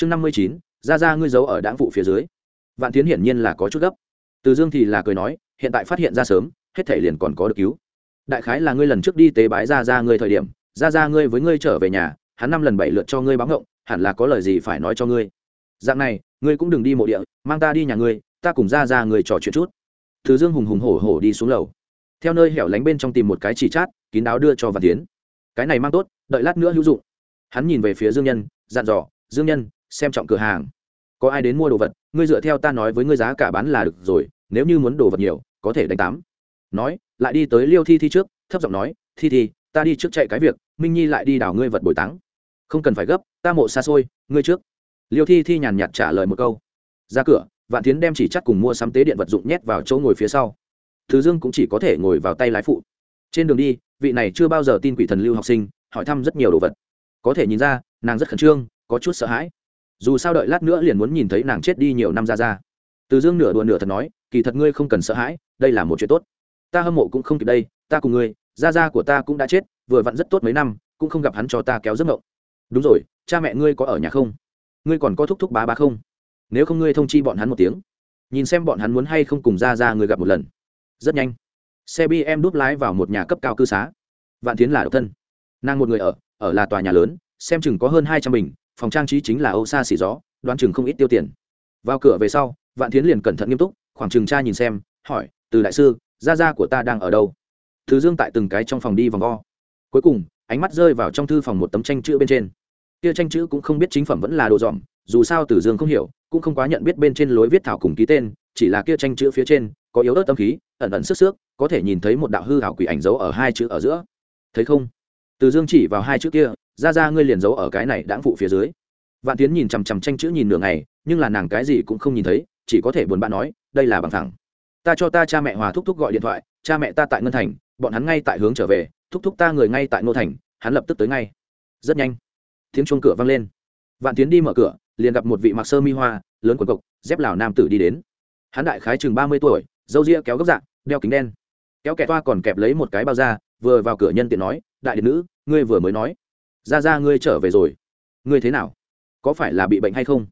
chương năm mươi chín ra ra ngươi giấu ở đáng vụ phía dưới. Vạn tiến hiển nhiên là có chút gấp. Từ dương thì là cười nói, hiện tại phát hiện ra sớm, hết thể liền còn có được cứu. Đại khái là ngươi lần trước đi tế bái ra ra ngươi thời điểm ra ra ngươi với ngươi trở về nhà, hắn năm lần bảy lượt cho ngươi báo ngộng hẳn là có lời gì phải nói cho ngươi. Dạng này, ngươi cũng đừng đi mộ địa, mang ta đi nhà ngươi, ta cùng ra ra ngươi trò chuyện chút. Từ dương hùng hùng hổ hổ đi xuống lầu. Theo nơi hẻo lánh bên trong tìm một cái chỉ chát, kín đáo đưa cho vạn tiến. Cái này mang tốt, đợi lát nữa hữu dụng. Hắn nhìn về phía dương nhân, dặn dò, dương nhân xem trọng cửa hàng. Có ai đến mua đồ vật, ngươi dựa theo ta nói với ngươi giá cả bán là được rồi, nếu như muốn đồ vật nhiều, có thể đánh tám. Nói, lại đi tới liêu thi thi trước, thấp giọng nói, thi thi, ta đi trước chạy cái việc, minh nhi lại đi đảo ngươi vật bồi táng. Không cần phải gấp, ta mộ xa xôi, ngươi trước. Liêu thi thi nhàn nhạt trả lời một câu. Ra cửa, vạn tiến đem chỉ chắc cùng mua sắm tế điện vật dụng nhét vào chỗ ngồi phía sau. Thứ dương cũng chỉ có thể ngồi vào tay lái phụ. Trên đường đi, vị này chưa bao giờ tin quỷ thần lưu học sinh, hỏi thăm rất nhiều đồ vật. Có thể nhìn ra, nàng rất khẩn trương, có chút sợ hãi dù sao đợi lát nữa liền muốn nhìn thấy nàng chết đi nhiều năm ra ra. Từ dương nửa đùa nửa thật nói, kỳ thật ngươi không cần sợ hãi, đây là một chuyện tốt. Ta hâm mộ cũng không kịp đây, ta cùng ngươi, gia gia của ta cũng đã chết, vừa vặn rất tốt mấy năm, cũng không gặp hắn cho ta kéo giấc mộng. Đúng rồi, cha mẹ ngươi có ở nhà không? Ngươi còn có thúc thúc bá bá không? Nếu không ngươi thông chi bọn hắn một tiếng. Nhìn xem bọn hắn muốn hay không cùng ra ra người gặp một lần. Rất nhanh. Xe bm đút lái vào một nhà cấp cao cư xá. Vạn tiến là độc thân. Nàng một người ở ở là tòa nhà lớn, xem chừng có hơn hai trăm bình phòng trang trí chính là âu xa xỉ gió, đoán chừng không ít tiêu tiền. Vào cửa về sau, vạn tiến liền cẩn thận nghiêm túc, khoảng chừng cha nhìn xem, hỏi, từ đại sư, gia gia của ta đang ở đâu? Thứ dương tại từng cái trong phòng đi vòng vo. Cuối cùng, ánh mắt rơi vào trong thư phòng một tấm tranh chữ bên trên. Kia tranh chữ cũng không biết chính phẩm vẫn là đồ dòm, dù sao tử dương không hiểu, cũng không quá nhận biết bên trên lối viết thảo cùng ký tên, chỉ là kia tranh chữ phía trên có yếu ớt tâm khí, ẩn ẩn sức xước, có thể nhìn thấy một đạo hư hảo quỷ ảnh giấu ở hai chữ ở giữa. Thấy không? Từ dương chỉ vào hai chữ kia ra ra ngươi liền giấu ở cái này đãng phụ phía dưới. Vạn tiến nhìn chằm chằm tranh chữ nhìn nửa ngày, nhưng là nàng cái gì cũng không nhìn thấy, chỉ có thể buồn bã nói, đây là bằng thẳng ta cho ta cha mẹ hòa thúc thúc gọi điện thoại, cha mẹ ta tại ngân thành, bọn hắn ngay tại hướng trở về, thúc thúc ta người ngay tại ngô thành, hắn lập tức tới ngay. Rất nhanh, tiếng chuông cửa vang lên. Vạn tiến đi mở cửa, liền gặp một vị mặc sơ mi hoa, lớn quần cộc, dép lào nam tử đi đến. Hắn đại khái chừng ba mươi tuổi dâu ria kéo gốc dạng, đeo kính đen. Kéo kẹt toa còn kẹp lấy một cái bao da, vừa vào cửa nhân tiện nói, đại điện nữ, ngươi vừa mới nói ra ra ngươi trở về rồi. Ngươi thế nào? Có phải là bị bệnh hay không?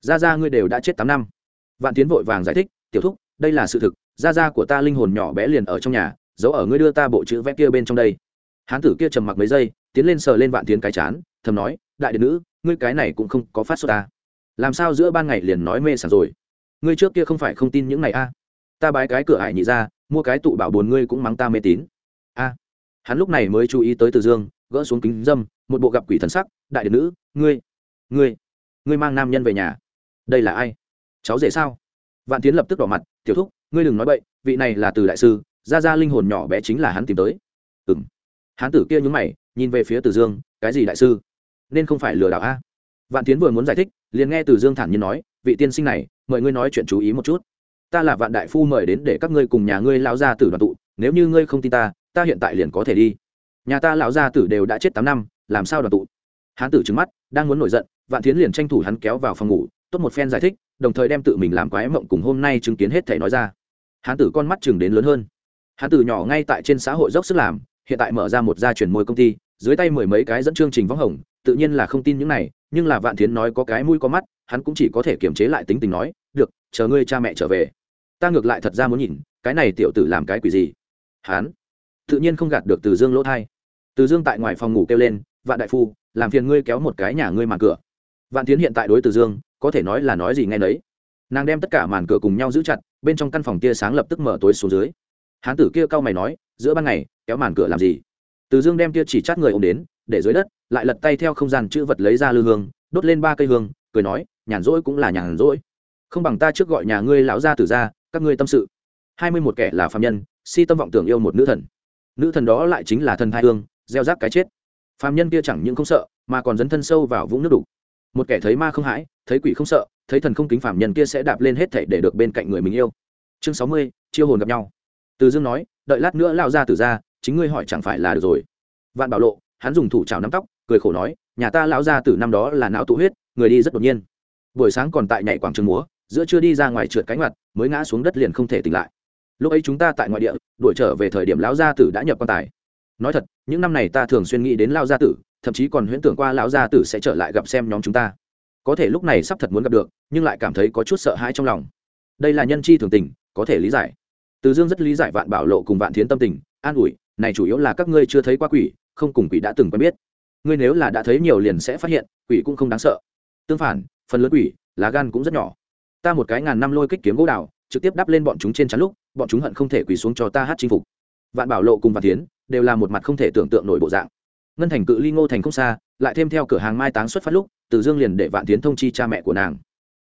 Ra ra ngươi đều đã chết tám năm. Vạn tiến vội vàng giải thích, tiểu thúc, đây là sự thực. Ra ra của ta linh hồn nhỏ bé liền ở trong nhà, giấu ở ngươi đưa ta bộ chữ vẽ kia bên trong đây. Hán tử kia trầm mặc mấy giây, tiến lên sờ lên vạn tiến cái chán, thầm nói, đại điện nữ, ngươi cái này cũng không có phát xuất ta. Làm sao giữa ban ngày liền nói mê sảng rồi? Ngươi trước kia không phải không tin những này a? Ta bái cái cửa hải nhị ra, mua cái tụ bảo buồn ngươi cũng mắng ta mê tín. A. Hắn lúc này mới chú ý tới từ dương gỡ xuống kính dâm, một bộ gặp quỷ thần sắc, đại điện nữ, ngươi ngươi ngươi mang nam nhân về nhà. Đây là ai? Cháu rể sao? Vạn tiến lập tức đỏ mặt, tiểu thúc, ngươi đừng nói bậy, vị này là từ đại sư ra ra linh hồn nhỏ bé chính là hắn tìm tới. Ừ m hán tử kia nhúng mày, nhìn về phía từ dương, cái gì đại sư? Nên không phải lừa đảo a? Vạn tiến vừa muốn giải thích, liền nghe từ dương thản nhiên nói, vị tiên sinh này, mời ngươi nói chuyện chú ý một chút. Ta là vạn đại phu mời đến để các ngươi cùng nhà ngươi lao ra tử đoàn tụ, nếu như ngươi không tin ta ta hiện tại liền có thể đi nhà ta lão gia tử đều đã chết tám năm, làm sao đoàn tụ? Hán tử trứng mắt, đang muốn nổi giận, vạn tiến liền tranh thủ hắn kéo vào phòng ngủ, tốt một phen giải thích, đồng thời đem tự mình làm quái mộng cùng hôm nay chứng kiến hết thảy nói ra. Hán tử con mắt chừng đến lớn hơn. Hán tử nhỏ ngay tại trên xã hội dốc sức làm, hiện tại mở ra một gia truyền môi công ty, dưới tay mười mấy cái dẫn chương trình võng hồng, tự nhiên là không tin những này, nhưng là vạn thiến nói có cái mũi có mắt, hắn cũng chỉ có thể kiềm chế lại tính tình nói, được, chờ ngươi cha mẹ trở về. Ta ngược lại thật ra muốn nhìn, cái này tiểu tử làm cái quỷ gì? Hắn tự nhiên không gạt được từ dương lỗ thai từ dương tại ngoài phòng ngủ kêu lên, vạn đại phu, làm phiền ngươi kéo một cái nhà ngươi màn cửa. Vạn tiến hiện tại đối từ dương, có thể nói là nói gì nghe nấy. Nàng đem tất cả màn cửa cùng nhau giữ chặt, bên trong căn phòng tia sáng lập tức mở tối xuống dưới. Hán tử kia cau mày nói, giữa ban ngày, kéo màn cửa làm gì? Từ dương đem tia chỉ chát người ô m đến, để dưới đất, lại lật tay theo không gian chữ vật lấy ra lư hương, đốt lên ba cây hương, cười nói, nhàn rỗi cũng là nhàn rỗi. Không bằng ta trước gọi nhà ngươi lão gia tử ra, các ngươi tâm sự. Hai mươi một kẻ là phạm nhân, si tâm vọng tưởng yêu một nữ thần. Nữ thần đó lại chính là thần thai hương gieo rác cái chết. Phạm nhân kia chẳng những không sợ, mà còn dấn thân sâu vào vũng nước đục. Một kẻ thấy ma không hãi, thấy quỷ không sợ, thấy thần không kính phạm nhân kia sẽ đạp lên hết thảy để được bên cạnh người mình yêu. Chương sáu mươi, chiêu hồn gặp nhau. Từ dương nói, đợi lát nữa lao ra từ ra, chính ngươi hỏi chẳng phải là được rồi? Vạn bảo lộ, hắn dùng thủ trào nắm tóc, cười khổ nói, nhà ta lão ra từ năm đó là não tụ huyết, người đi rất đột nhiên. Buổi sáng còn tại nhảy quảng trường múa, giữa chưa đi ra ngoài trượt cánh mặt, mới ngã xuống đất liền không thể tỉnh lại. Lúc ấy chúng ta tại ngoại địa, đuổi trở về thời điểm lão gia tử đã nhập quan tài nói thật, những năm này ta thường xuyên nghĩ đến lao gia tử, thậm chí còn huyễn tưởng qua lão gia tử sẽ trở lại gặp xem nhóm chúng ta. Có thể lúc này sắp thật muốn gặp được, nhưng lại cảm thấy có chút sợ hãi trong lòng. Đây là nhân chi thường tình, có thể lý giải. Từ dương rất lý giải vạn bảo lộ cùng vạn thiến tâm tình, an ủi, này chủ yếu là các ngươi chưa thấy qua quỷ, không cùng quỷ đã từng quen biết. Ngươi nếu là đã thấy nhiều liền sẽ phát hiện, quỷ cũng không đáng sợ. Tương phản, phần lớn quỷ, lá gan cũng rất nhỏ. Ta một cái ngàn năm lôi kích kiếm gỗ đào, trực tiếp đắp lên bọn chúng trên chắn lúc, bọn chúng hận không thể quỳ xuống cho ta hát chinh phục. Vạn bảo lộ cùng vạn tiến đều là một mặt không thể tưởng tượng nổi bộ dạng. Ngân thành cự ly ngô thành không xa, lại thêm theo cửa hàng mai táng xuất phát lúc, từ dương liền để vạn tiến thông chi cha mẹ của nàng.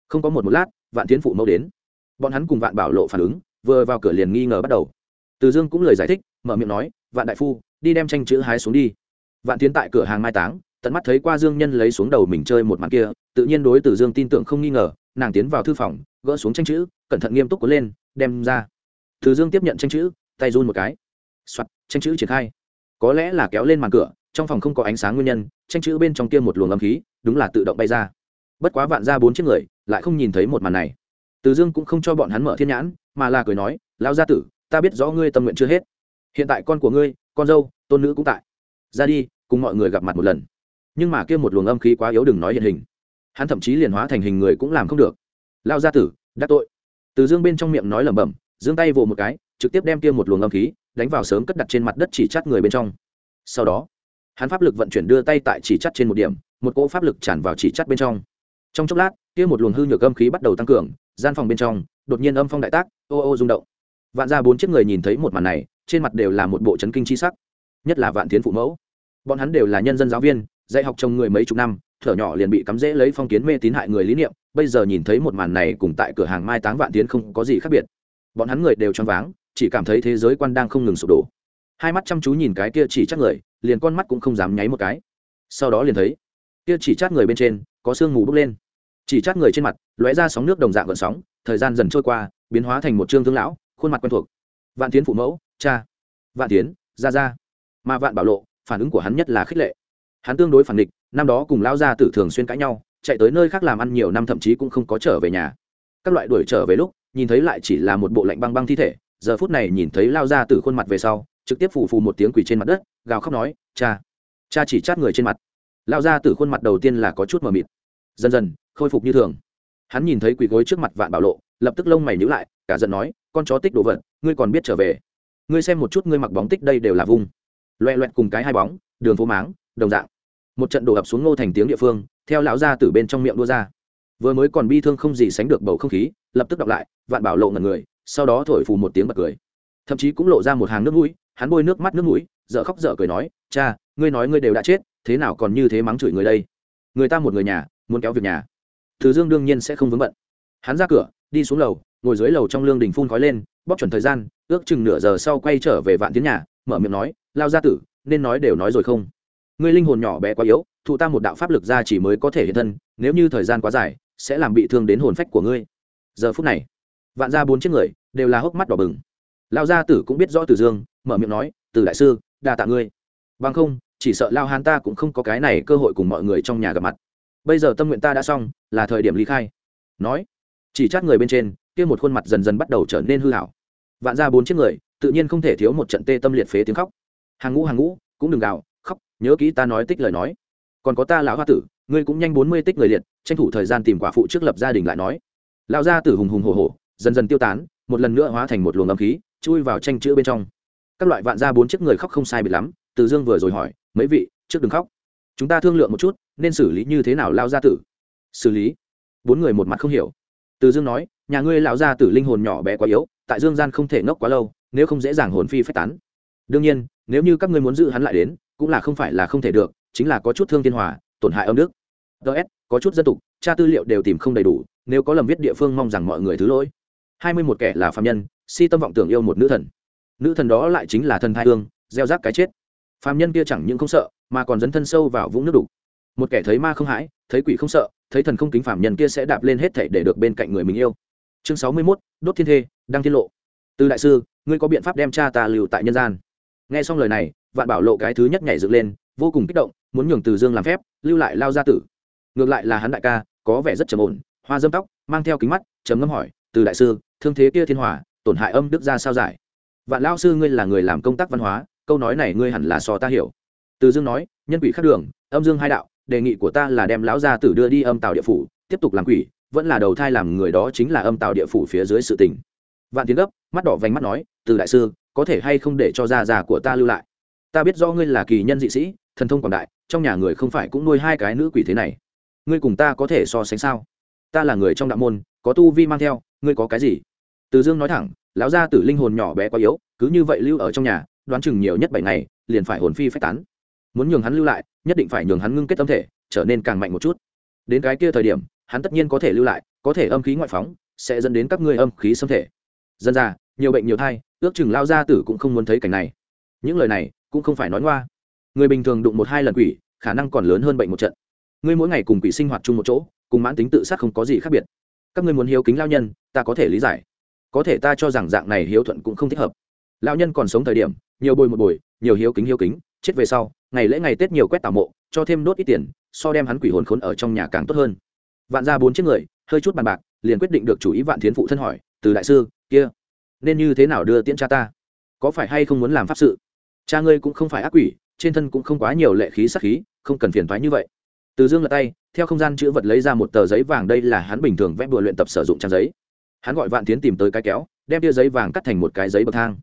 Không có một một lát, vạn tiến phụ mẫu đến. Bọn hắn cùng vạn bảo lộ phản ứng, vừa vào cửa liền nghi ngờ bắt đầu. Từ dương cũng lời giải thích, mở miệng nói, vạn đại phu, đi đem tranh chữ hái xuống đi. Vạn tiến tại cửa hàng mai táng, tận mắt thấy qua dương nhân lấy xuống đầu mình chơi một màn kia, tự nhiên đối từ dương tin tưởng không nghi ngờ, nàng tiến vào thư phòng, gỡ xuống tranh chữ, cẩn thận nghiêm túc cuốn lên, đem ra. Từ dương tiếp nhận tranh chữ, tay run một cái soạt, tranh chữ triển khai. Có lẽ là kéo lên màn cửa, trong phòng không có ánh sáng nguyên nhân, tranh chữ bên trong kia một luồng âm khí, đúng là tự động bay ra. Bất quá vạn ra bốn chiếc người, lại không nhìn thấy một màn này. Từ dương cũng không cho bọn hắn mở thiên nhãn, mà là cười nói lao gia tử, ta biết rõ ngươi tâm nguyện chưa hết. Hiện tại con của ngươi, con dâu, tôn nữ cũng tại. Ra đi, cùng mọi người gặp mặt một lần. Nhưng mà kia một luồng âm khí quá yếu đừng nói hiện hình. Hắn thậm chí liền hóa thành hình người cũng làm không được. Lao gia tử đắc tội. Từ dương bên trong miệng nói lẩm bẩm giương tay vồ một cái, trực tiếp đem kia một luồng âm khí đánh vào sớm cất đặt trên mặt đất chỉ chắt người bên trong. Sau đó, hắn pháp lực vận chuyển đưa tay tại chỉ chắt trên một điểm, một cỗ pháp lực tràn vào chỉ chắt bên trong. Trong chốc lát, kia một luồng hư nhược âm khí bắt đầu tăng cường, gian phòng bên trong, đột nhiên âm phong đại tác, ô ô rung động. Vạn ra bốn chiếc người nhìn thấy một màn này, trên mặt đều là một bộ chấn kinh chi sắc. Nhất là vạn thiến phụ mẫu. Bọn hắn đều là nhân dân giáo viên, dạy học chồng người mấy chục năm, thở nhỏ liền bị cắm rễ lấy phong kiến mê tín hại người lý niệm, bây giờ nhìn thấy một màn này cùng tại cửa hàng mai táng vạn tiến không có gì khác biệt. Bọn hắn người đều choáng váng chỉ cảm thấy thế giới quan đang không ngừng sụp đổ. Hai mắt chăm chú nhìn cái kia chỉ chắc người, liền con mắt cũng không dám nháy một cái. Sau đó liền thấy, kia chỉ chát người bên trên, có sương mù bốc lên. Chỉ chát người trên mặt, lóe ra sóng nước đồng dạng gợn sóng, thời gian dần trôi qua, biến hóa thành một trương thương lão, khuôn mặt quen thuộc. Vạn tiến phụ mẫu, cha. Vạn tiến, ra ra. Mà vạn bảo lộ, phản ứng của hắn nhất là khích lệ. Hắn tương đối phản địch năm đó cùng lão gia tử thường xuyên cãi nhau, chạy tới nơi khác làm ăn nhiều năm thậm chí cũng không có trở về nhà. Các loại đuổi trở về lúc, nhìn thấy lại chỉ là một bộ lạnh băng băng thi thể giờ phút này nhìn thấy lao ra từ khuôn mặt về sau, trực tiếp phù phù một tiếng quỳ trên mặt đất, gào khóc nói, cha cha chỉ chát người trên mặt. Lao ra từ khuôn mặt đầu tiên là có chút mờ mịt. Dần dần, khôi phục như thường. Hắn nhìn thấy quỳ gối trước mặt vạn bảo lộ, lập tức lông mày nhữ lại, cả giận nói, con chó tích đồ vật, ngươi còn biết trở về. Ngươi xem một chút ngươi mặc bóng tích đây đều là vung. Loẹ loẹt cùng cái hai bóng, đường phố máng, đồng dạng. Một trận đổ ập xuống ngô thành tiếng địa phương, theo lão gia từ bên trong miệng đua ra. Vừa mới còn bi thương không gì sánh được bầu không khí, lập tức đọc lại, vạn bảo lộ ngần người sau đó thổi phù một tiếng bật cười. Thậm chí cũng lộ ra một hàng nước mũi, hắn bôi nước mắt nước mũi dợ khóc dợ cười nói, cha, ngươi nói ngươi đều đã chết, thế nào còn như thế mắng chửi người đây? Người ta một người nhà, muốn kéo việc nhà. Thứ dương đương nhiên sẽ không vướng bận. Hắn ra cửa, đi xuống lầu, ngồi dưới lầu trong lương đình phun khói lên, bóp chuẩn thời gian, ước chừng nửa giờ sau quay trở về vạn tiến nhà, mở miệng nói, lao gia tử, nên nói đều nói rồi không? Ngươi linh hồn nhỏ bé quá yếu, thụ ta một đạo pháp lực ra chỉ mới có thể hiện thân, nếu như thời gian quá dài, sẽ làm bị thương đến hồn phách của ngươi. Giờ phút này vạn ra bốn chiếc người, đều là hốc mắt đỏ bừng. Lao gia tử cũng biết rõ từ dương, mở miệng nói từ đại sư, đa tạ ngươi. Bằng không, chỉ sợ lao hán ta cũng không có cái này cơ hội cùng mọi người trong nhà gặp mặt. Bây giờ tâm nguyện ta đã xong, là thời điểm ly khai. Nói, chỉ chát người bên trên, kia một khuôn mặt dần dần bắt đầu trở nên hư hảo. Vạn ra bốn chiếc người, tự nhiên không thể thiếu một trận tê tâm liệt phế tiếng khóc. Hàng ngũ hàng ngũ, cũng đừng gào, khóc, nhớ kỹ ta nói tích lời nói. Còn có ta lão hoa tử, ngươi cũng nhanh bốn mươi tích người liệt, tranh thủ thời gian tìm quả phụ trước lập gia đình lại nói. Lão gia tử hùng hùng hồ hồ dần dần tiêu tán, một lần nữa hóa thành một luồng âm khí, chui vào tranh chữ bên trong. Các loại vạn gia bốn chiếc người khóc không sai biệt lắm, từ dương vừa rồi hỏi, mấy vị, trước đừng khóc. Chúng ta thương lượng một chút, nên xử lý như thế nào lao gia tử? Xử lý? Bốn người một mặt không hiểu. Từ dương nói, nhà ngươi lão gia tử linh hồn nhỏ bé quá yếu, tại dương gian không thể ngốc quá lâu, nếu không dễ dàng hồn phi phách tán. Đương nhiên, nếu như các ngươi muốn giữ hắn lại đến, cũng là không phải là không thể được, chính là có chút thương thiên hòa, tổn hại âm đức. Ts có chút dân tục, tra tư liệu đều tìm không đầy đủ, nếu có lầm viết địa phương mong rằng mọi người thứ lỗi hai mươi một kẻ là phạm nhân, si tâm vọng tưởng yêu một nữ thần. Nữ thần đó lại chính là thần thai hương, gieo rác cái chết. Phạm nhân kia chẳng những không sợ, mà còn dấn thân sâu vào vũng nước đục. Một kẻ thấy ma không hãi, thấy quỷ không sợ, thấy thần không kính phạm nhân kia sẽ đạp lên hết thể để được bên cạnh người mình yêu. Chương sáu mươi mốt, đốt thiên thê, đăng thiên lộ. Từ đại sư, ngươi có biện pháp đem cha ta lưu tại nhân gian. Nghe xong lời này, vạn bảo lộ cái thứ nhất nhảy dựng lên, vô cùng kích động, muốn nhường từ dương làm phép, lưu lại lao gia tử. Ngược lại là hắn đại ca, có vẻ rất trầm ổn, hoa dâm tóc, mang theo kính mắt chấm ngâm hỏi, từ đại sư thương thế kia thiên hòa, tổn hại âm đức ra sao giải? Vạn lao sư ngươi là người làm công tác văn hóa, câu nói này ngươi hẳn là so ta hiểu. Từ dương nói, nhân quỷ khắc đường, âm dương hai đạo, đề nghị của ta là đem lão gia tử đưa đi âm tàu địa phủ, tiếp tục làm quỷ, vẫn là đầu thai làm người đó chính là âm tạo địa phủ phía dưới sự tình. Vạn tiến gấp, mắt đỏ vành mắt nói, từ đại sư, có thể hay không để cho gia già của ta lưu lại? Ta biết do ngươi là kỳ nhân dị sĩ, thần thông quảng đại, trong nhà người không phải cũng nuôi hai cái nữ quỷ thế này. Ngươi cùng ta có thể so sánh sao? Ta là người trong đạo môn, có tu vi mang theo ngươi có cái gì? Từ dương nói thẳng, lão gia tử linh hồn nhỏ bé quá yếu, cứ như vậy lưu ở trong nhà, đoán chừng nhiều nhất bảy ngày, liền phải hồn phi phách tán. Muốn nhường hắn lưu lại, nhất định phải nhường hắn ngưng kết tâm thể, trở nên càng mạnh một chút. Đến cái kia thời điểm, hắn tất nhiên có thể lưu lại, có thể âm khí ngoại phóng, sẽ dẫn đến các ngươi âm khí xâm thể. Dân ra nhiều bệnh nhiều thai, ước chừng lao gia tử cũng không muốn thấy cảnh này. Những lời này cũng không phải nói ngoa. Người bình thường đụng một hai lần quỷ, khả năng còn lớn hơn bệnh một trận. Ngươi mỗi ngày cùng quỷ sinh hoạt chung một chỗ, cùng mãn tính tự sát không có gì khác biệt các ngươi muốn hiếu kính lao nhân, ta có thể lý giải. Có thể ta cho rằng dạng này hiếu thuận cũng không thích hợp. Lao nhân còn sống thời điểm, nhiều bồi một bồi, nhiều hiếu kính hiếu kính, chết về sau, ngày lễ ngày tết nhiều quét tảo mộ, cho thêm đốt ít tiền, so đem hắn quỷ hồn khốn ở trong nhà càng tốt hơn. Vạn ra bốn chiếc người, hơi chút bàn bạc, liền quyết định được chủ ý vạn thiến phụ thân hỏi, từ đại sư, kia, nên như thế nào đưa tiễn cha ta? Có phải hay không muốn làm pháp sự? Cha ngươi cũng không phải ác quỷ, trên thân cũng không quá nhiều lệ khí sắc khí, không cần phiền thoái như vậy từ dương lật tay, theo không gian chữ vật lấy ra một tờ giấy vàng, đây là hắn bình thường vẽ bùa luyện tập sử dụng trang giấy. Hắn gọi vạn tiến tìm tới cái kéo, đem tia giấy vàng cắt thành một cái giấy bậc thang.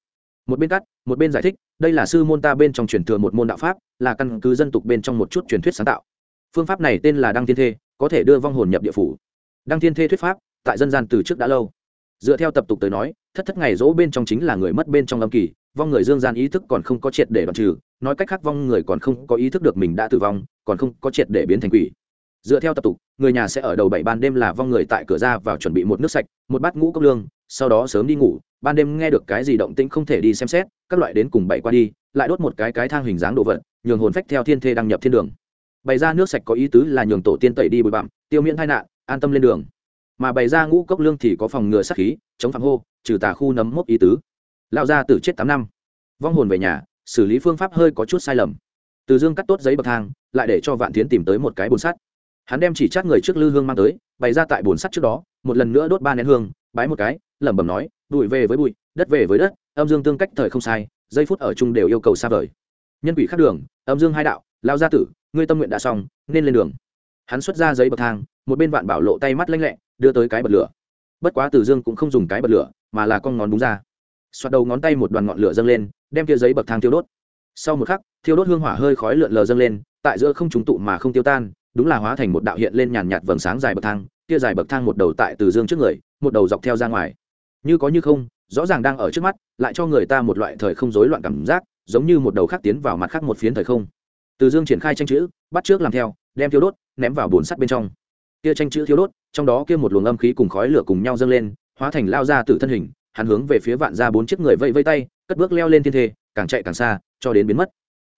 Một bên cắt, một bên giải thích, đây là sư môn ta bên trong truyền thừa một môn đạo pháp, là căn cứ dân tục bên trong một chút truyền thuyết sáng tạo. Phương pháp này tên là đăng thiên thê, có thể đưa vong hồn nhập địa phủ. Đăng thiên thê thuyết pháp, tại dân gian từ trước đã lâu. Dựa theo tập tục tới nói, thất thất ngày dỗ bên trong chính là người mất bên trong âm kỳ vong người dương gian ý thức còn không có triệt để đoạn trừ, nói cách khác vong người còn không có ý thức được mình đã tử vong, còn không có triệt để biến thành quỷ. Dựa theo tập tục, người nhà sẽ ở đầu bảy ban đêm là vong người tại cửa ra vào chuẩn bị một nước sạch, một bát ngũ cốc lương, sau đó sớm đi ngủ, ban đêm nghe được cái gì động tĩnh không thể đi xem xét, các loại đến cùng bảy qua đi, lại đốt một cái cái thang hình dáng đồ vật, nhường hồn phách theo thiên thê đăng nhập thiên đường. Bày ra nước sạch có ý tứ là nhường tổ tiên tẩy đi bụi bặm, tiêu miễn tai nạn, an tâm lên đường. Mà bày ra ngũ cốc lương thì có phòng ngừa sát khí, chống phạm hô, trừ tà khu nấm mốc ý tứ lão gia tử chết tám năm. Vong hồn về nhà, xử lý phương pháp hơi có chút sai lầm. Từ dương cắt tốt giấy bậc thang, lại để cho vạn tiến tìm tới một cái bồn sắt. Hắn đem chỉ chát người trước lư hương mang tới, bày ra tại bồn sắt trước đó, một lần nữa đốt ba nén hương, bái một cái, lẩm bẩm nói, bụi về với bụi, đất về với đất, âm dương tương cách thời không sai, giây phút ở chung đều yêu cầu xa vời. Nhân quỷ khắc đường, âm dương hai đạo lao gia tử, ngươi tâm nguyện đã xong, nên lên đường. Hắn xuất ra giấy bậc thang, một bên vạn bảo lộ tay mắt lanh lẹ, đưa tới cái bật lửa. Bất quá từ dương cũng không dùng cái bật lửa, mà là con ngón đúng ra xoạt đầu ngón tay một đoàn ngọn lửa dâng lên, đem kia giấy bậc thang thiêu đốt. Sau một khắc, thiêu đốt hương hỏa hơi khói lượn lờ dâng lên, tại giữa không trúng tụ mà không tiêu tan, đúng là hóa thành một đạo hiện lên nhàn nhạt vầng sáng dài bậc thang kia dài bậc thang một đầu tại từ dương trước người, một đầu dọc theo ra ngoài. Như có như không, rõ ràng đang ở trước mắt, lại cho người ta một loại thời không rối loạn cảm giác, giống như một đầu khác tiến vào mặt khác một phiến thời không. Từ dương triển khai tranh chữ, bắt trước làm theo, đem thiêu đốt, ném vào bồn sắt bên trong. Kia tranh chữ thiêu đốt, trong đó kia một luồng âm khí cùng khói lửa cùng nhau dâng lên, hóa thành lao ra từ thân hình hắn hướng về phía vạn ra bốn chiếc người vây vây tay, cất bước leo lên thiên thê, càng chạy càng xa, cho đến biến mất.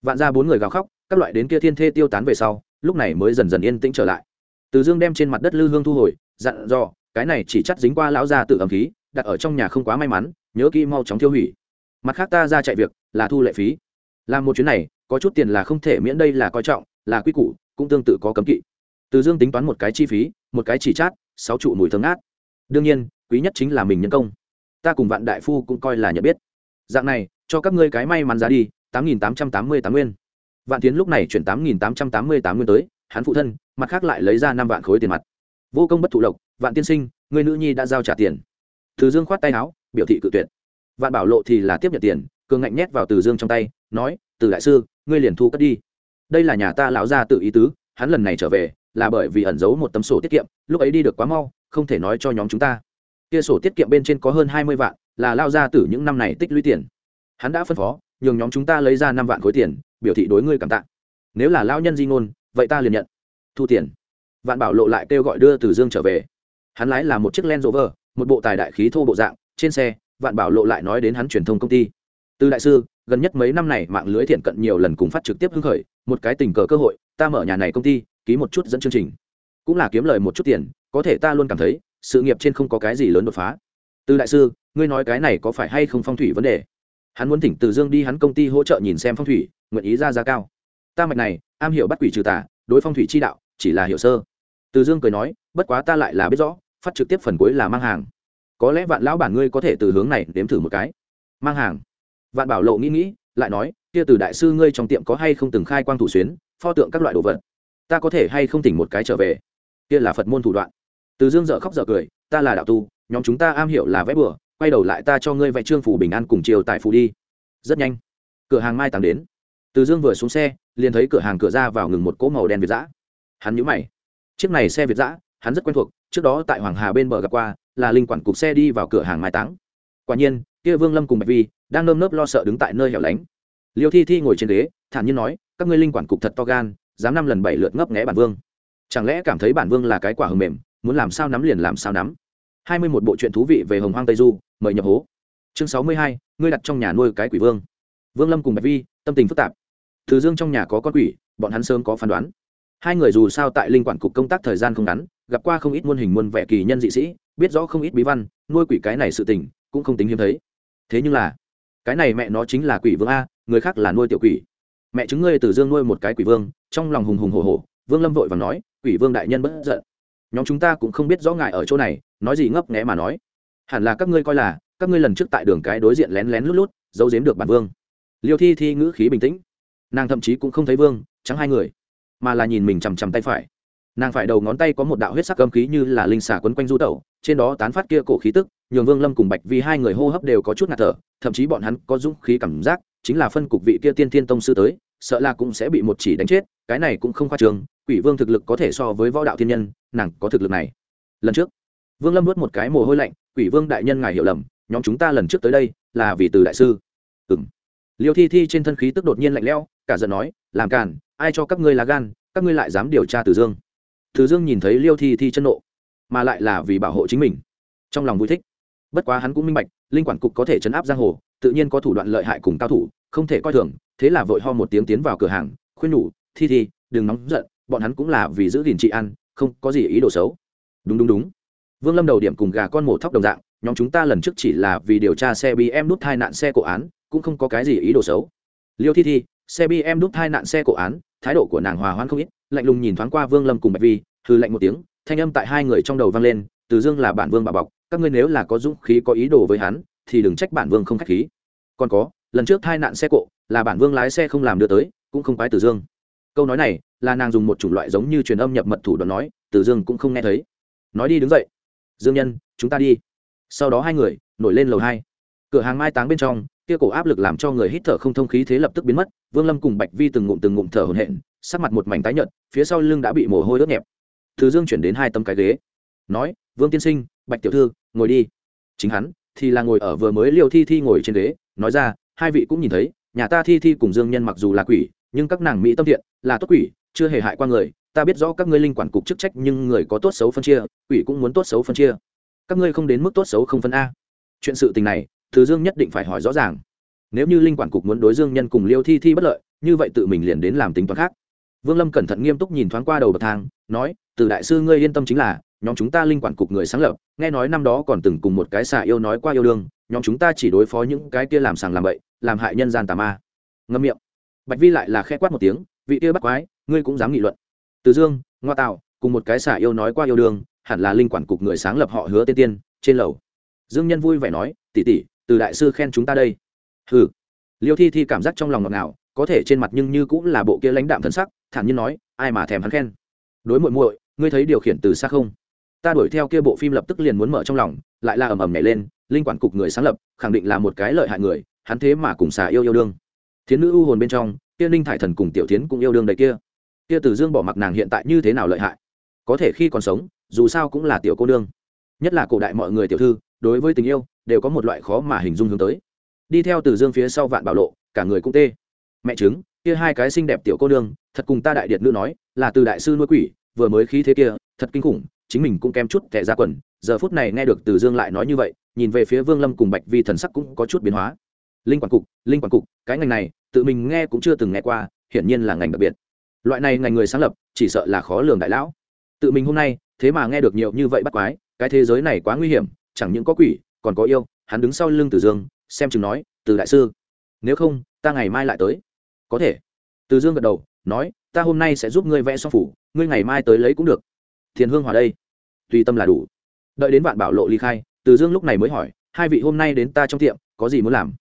Vạn ra bốn người gào khóc, các loại đến kia thiên thê tiêu tán về sau, lúc này mới dần dần yên tĩnh trở lại. Từ dương đem trên mặt đất lư hương thu hồi, dặn dò, cái này chỉ chắc dính qua lão gia tự ẩm khí, đặt ở trong nhà không quá may mắn, nhớ kỹ mau chóng tiêu hủy. Mặt khác ta ra chạy việc, là thu lệ phí. Làm một chuyến này, có chút tiền là không thể miễn đây là coi trọng, là quy củ, cũng tương tự có cấm kỵ. Từ dương tính toán một cái chi phí, một cái chỉ chát, sáu trụ mùi thơm ngát. Đương nhiên, quý nhất chính là mình nhân công ta cùng vạn đại phu cũng coi là nhận biết. Dạng này, cho các ngươi cái may mắn giá đi, tám nghìn tám trăm tám mươi tám nguyên. Vạn tiến lúc này chuyển tám nghìn tám trăm tám mươi tám nguyên tới, hắn phụ thân, mặt khác lại lấy ra năm vạn khối tiền mặt. Vô công bất thụ lộc vạn tiên sinh người nữ nhi đã giao trả tiền. Từ dương khoát tay áo, biểu thị cự tuyệt. Vạn bảo lộ thì là tiếp nhận tiền, cường ngạnh nhét vào từ dương trong tay, nói, từ đại sư, ngươi liền thu cất đi. Đây là nhà ta lão gia tự ý tứ, hắn lần này trở về, là bởi vì ẩn giấu một tấm sổ tiết kiệm, lúc ấy đi được quá mau, không thể nói cho nhóm chúng ta kia sổ tiết kiệm bên trên có hơn hai mươi vạn, là lao ra từ những năm này tích lũy tiền. Hắn đã phân phó, nhường nhóm chúng ta lấy ra năm vạn khối tiền, biểu thị đối ngươi cảm tạ. Nếu là lao nhân di ngôn, vậy ta liền nhận. Thu tiền. Vạn bảo lộ lại kêu gọi đưa từ dương trở về. Hắn lái là một chiếc len rover, một bộ tài đại khí thô bộ dạng, trên xe, vạn bảo lộ lại nói đến hắn truyền thông công ty. Từ đại sư, gần nhất mấy năm này mạng lưới thiện cận nhiều lần cùng phát trực tiếp hưng khởi, một cái tình cờ cơ hội, ta mở nhà này công ty, ký một chút dẫn chương trình. Cũng là kiếm lời một chút tiền, có thể ta luôn cảm thấy sự nghiệp trên không có cái gì lớn đột phá. Từ đại sư, ngươi nói cái này có phải hay không phong thủy vấn đề? Hắn muốn thỉnh từ dương đi hắn công ty hỗ trợ nhìn xem phong thủy, nguyện ý ra giá cao. Ta mạch này, am hiểu bắt quỷ trừ tà, đối phong thủy chi đạo, chỉ là hiểu sơ. Từ dương cười nói, bất quá ta lại là biết rõ, phát trực tiếp phần cuối là mang hàng. Có lẽ vạn lão bản ngươi có thể từ hướng này đếm thử một cái. Mang hàng. Vạn bảo lộ nghĩ nghĩ, lại nói, kia từ đại sư ngươi trong tiệm có hay không từng khai quang thủ xuyến, pho tượng các loại đồ vật? Ta có thể hay không tỉnh một cái trở về? Kia là phật môn thủ đoạn từ dương dợ khóc dợ cười, ta là đạo tu, nhóm chúng ta am hiểu là vẽ bừa, quay đầu lại ta cho ngươi vẽ trương phủ bình an cùng chiều tại phủ đi. Rất nhanh, cửa hàng mai tàng đến. Từ dương vừa xuống xe, liền thấy cửa hàng cửa ra vào ngừng một cỗ màu đen việt giã hắn nhũ mày. Chiếc này xe việt giã hắn rất quen thuộc, trước đó tại hoàng hà bên bờ gặp qua, là linh quản cục xe đi vào cửa hàng mai táng. Quả nhiên, kia vương lâm cùng bạch vi đang nơm nớp lo sợ đứng tại nơi hẻo lánh. Liêu thi thi ngồi trên ghế, thản nhiên nói, các ngươi linh quản cục thật to gan, dám năm lần bảy lượt ngấp nghẽ bản vương. Chẳng lẽ cảm thấy bản vương là cái quả hầm mềm? Muốn làm sao nắm liền làm sao nắm. Hai mươi một bộ truyện thú vị về hồng hoang tây du, mời nhập hố. Chương sáu mươi hai, ngươi đặt trong nhà nuôi cái quỷ vương. Vương lâm cùng bạch vi, tâm tình phức tạp. Thứ dương trong nhà có con quỷ, bọn hắn sớm có phán đoán. Hai người dù sao tại linh quản cục công tác thời gian không ngắn, gặp qua không ít muôn hình muôn vẻ kỳ nhân dị sĩ, biết rõ không ít bí văn, nuôi quỷ cái này sự tình, cũng không tính hiếm thấy. Thế nhưng là, cái này mẹ nó chính là quỷ vương a, người khác là nuôi tiểu quỷ. Mẹ chứng ngươi từ dương nuôi một cái quỷ vương, trong lòng hùng hùng hồ hồ vương lâm vội và nói, quỷ vương đại nhân bất giận nhóm chúng ta cũng không biết rõ ngại ở chỗ này, nói gì ngấp nghé mà nói. Hẳn là các ngươi coi là, các ngươi lần trước tại đường cái đối diện lén lén lút lút, giấu giếm được bản vương. Liêu thi thi ngữ khí bình tĩnh. Nàng thậm chí cũng không thấy vương trắng hai người, mà là nhìn mình chằm chằm tay phải. Nàng phải đầu ngón tay có một đạo huyết sắc âm khí như là linh xà quấn quanh du tẩu, trên đó tán phát kia cổ khí tức, nhường vương lâm cùng bạch vì hai người hô hấp đều có chút ngạt thở, thậm chí bọn hắn có dũng khí cảm giác, chính là phân cục vị kia tiên thiên tông sư tới sợ là cũng sẽ bị một chỉ đánh chết, cái này cũng không khoa trường quỷ vương thực lực có thể so với võ đạo thiên nhân, nàng có thực lực này. Lần trước, vương lâm nuốt một cái mồ hôi lạnh, quỷ vương đại nhân ngài hiểu lầm, nhóm chúng ta lần trước tới đây là vì từ đại sư. Ừ m liêu thi thi trên thân khí tức đột nhiên lạnh lẽo, cả giận nói, làm càn, ai cho các ngươi là gan, các ngươi lại dám điều tra từ dương. Từ dương nhìn thấy liêu thi thi chân nộ, mà lại là vì bảo hộ chính mình. Trong lòng vui thích. Bất quá hắn cũng minh bạch, linh quản cục có thể chấn áp giang hồ, tự nhiên có thủ đoạn lợi hại cùng cao thủ không thể coi thường, thế là vội ho một tiếng tiến vào cửa hàng, khuyên nhủ, thi thi, đừng nóng giận, bọn hắn cũng là vì giữ gìn chị ăn, không có gì ý đồ xấu. Đúng đúng đúng. Vương lâm đầu điểm cùng gà con mổ thóc đồng dạng, nhóm chúng ta lần trước chỉ là vì điều tra xe bm nút thai nạn xe cổ án, cũng không có cái gì ý đồ xấu. Liêu thi thi, xe bm nút thai nạn xe cổ án, thái độ của nàng hòa hoãn không ít, lạnh lùng nhìn thoáng qua vương lâm cùng bạch vi hư lạnh một tiếng, thanh âm tại hai người trong đầu vang lên, từ dương là bản vương bà bọc, các ngươi nếu là có dũng khí có ý đồ với hắn, thì đừng trách bản vương không khách khí. Còn có lần trước hai nạn xe cộ, là bản vương lái xe không làm đưa tới, cũng không quái tử dương. Câu nói này là nàng dùng một chủng loại giống như truyền âm nhập mật thủ đoạn nói, tử dương cũng không nghe thấy. Nói đi đứng dậy. Dương nhân, chúng ta đi. Sau đó hai người nổi lên lầu hai. Cửa hàng mai táng bên trong, kia cổ áp lực làm cho người hít thở không thông khí thế lập tức biến mất, vương lâm cùng bạch vi từng ngụm từng ngụm thở hổn hển, sắc mặt một mảnh tái nhợt, phía sau lưng đã bị mồ hôi ướt nhẹp. Thứ dương chuyển đến hai tấm cái ghế. Nói, vương tiên sinh, bạch tiểu thư, ngồi đi. Chính hắn thì là ngồi ở vừa mới liều thi thi ngồi trên ghế, nói ra hai vị cũng nhìn thấy, nhà ta thi thi cùng dương nhân mặc dù là quỷ, nhưng các nàng mỹ tâm thiện, là tốt quỷ, chưa hề hại qua người. Ta biết rõ các ngươi linh quản cục chức trách nhưng người có tốt xấu phân chia, quỷ cũng muốn tốt xấu phân chia. Các ngươi không đến mức tốt xấu không phân a. Chuyện sự tình này, thứ dương nhất định phải hỏi rõ ràng. Nếu như linh quản cục muốn đối dương nhân cùng liêu thi thi bất lợi, như vậy tự mình liền đến làm tính toán khác. Vương lâm cẩn thận nghiêm túc nhìn thoáng qua đầu bậc thang, nói, từ đại sư ngươi yên tâm chính là, nhóm chúng ta linh quản cục người sáng lập, nghe nói năm đó còn từng cùng một cái xà yêu nói qua yêu đương nhóm chúng ta chỉ đối phó những cái kia làm sàng làm bậy, làm hại nhân gian tà ma. Ngâm miệng. Bạch vi lại là khe quát một tiếng, vị kia bắt quái, ngươi cũng dám nghị luận. Từ dương, ngoa tạo cùng một cái xả yêu nói qua yêu đương, hẳn là linh quản cục người sáng lập họ hứa tên tiên, trên lầu. Dương nhân vui vẻ nói tỉ tỉ từ đại sư khen chúng ta đây. Hừ. Liêu thi thi cảm giác trong lòng ngọt ngào, có thể trên mặt nhưng như cũng là bộ kia lãnh đạm thân sắc, thản nhiên nói, ai mà thèm hắn khen? Đối muội muội, ngươi thấy điều khiển từ xa không? Ta đuổi theo kia bộ phim lập tức liền muốn mở trong lòng lại là ầm ầm nhảy lên linh quản cục người sáng lập khẳng định là một cái lợi hại người hắn thế mà cùng xà yêu yêu đương. Thiến nữ u hồn bên trong kia ninh thải thần cùng tiểu tiến cũng yêu đương đầy kia. Kia từ dương bỏ mặc nàng hiện tại như thế nào lợi hại? Có thể khi còn sống dù sao cũng là tiểu cô đương. nhất là cổ đại mọi người tiểu thư đối với tình yêu đều có một loại khó mà hình dung hướng tới. Đi theo từ dương phía sau vạn bảo lộ cả người cũng tê. Mẹ chứng kia hai cái xinh đẹp tiểu cô đương, thật cùng ta đại điệt nữ nói là từ đại sư nuôi quỷ vừa mới khí thế kia thật kinh khủng chính mình cũng kém chút tệ ra quần. Giờ phút này nghe được từ dương lại nói như vậy, nhìn về phía vương lâm cùng bạch vi thần sắc cũng có chút biến hóa. Linh quản cục, linh quản cục, cái ngành này, tự mình nghe cũng chưa từng nghe qua, hiển nhiên là ngành đặc biệt. Loại này ngành người sáng lập, chỉ sợ là khó lường đại lão. Tự mình hôm nay, thế mà nghe được nhiều như vậy bắt quái, cái thế giới này quá nguy hiểm, chẳng những có quỷ, còn có yêu, hắn đứng sau lưng từ dương, xem chừng nói, từ đại sư, nếu không, ta ngày mai lại tới. Có thể. Từ dương gật đầu, nói, ta hôm nay sẽ giúp ngươi vẽ xong phủ, ngươi ngày mai tới lấy cũng được thiền hương hòa đây. Tùy tâm là đủ. Đợi đến vạn bảo lộ ly khai, từ dương lúc này mới hỏi, hai vị hôm nay đến ta trong tiệm, có gì muốn làm?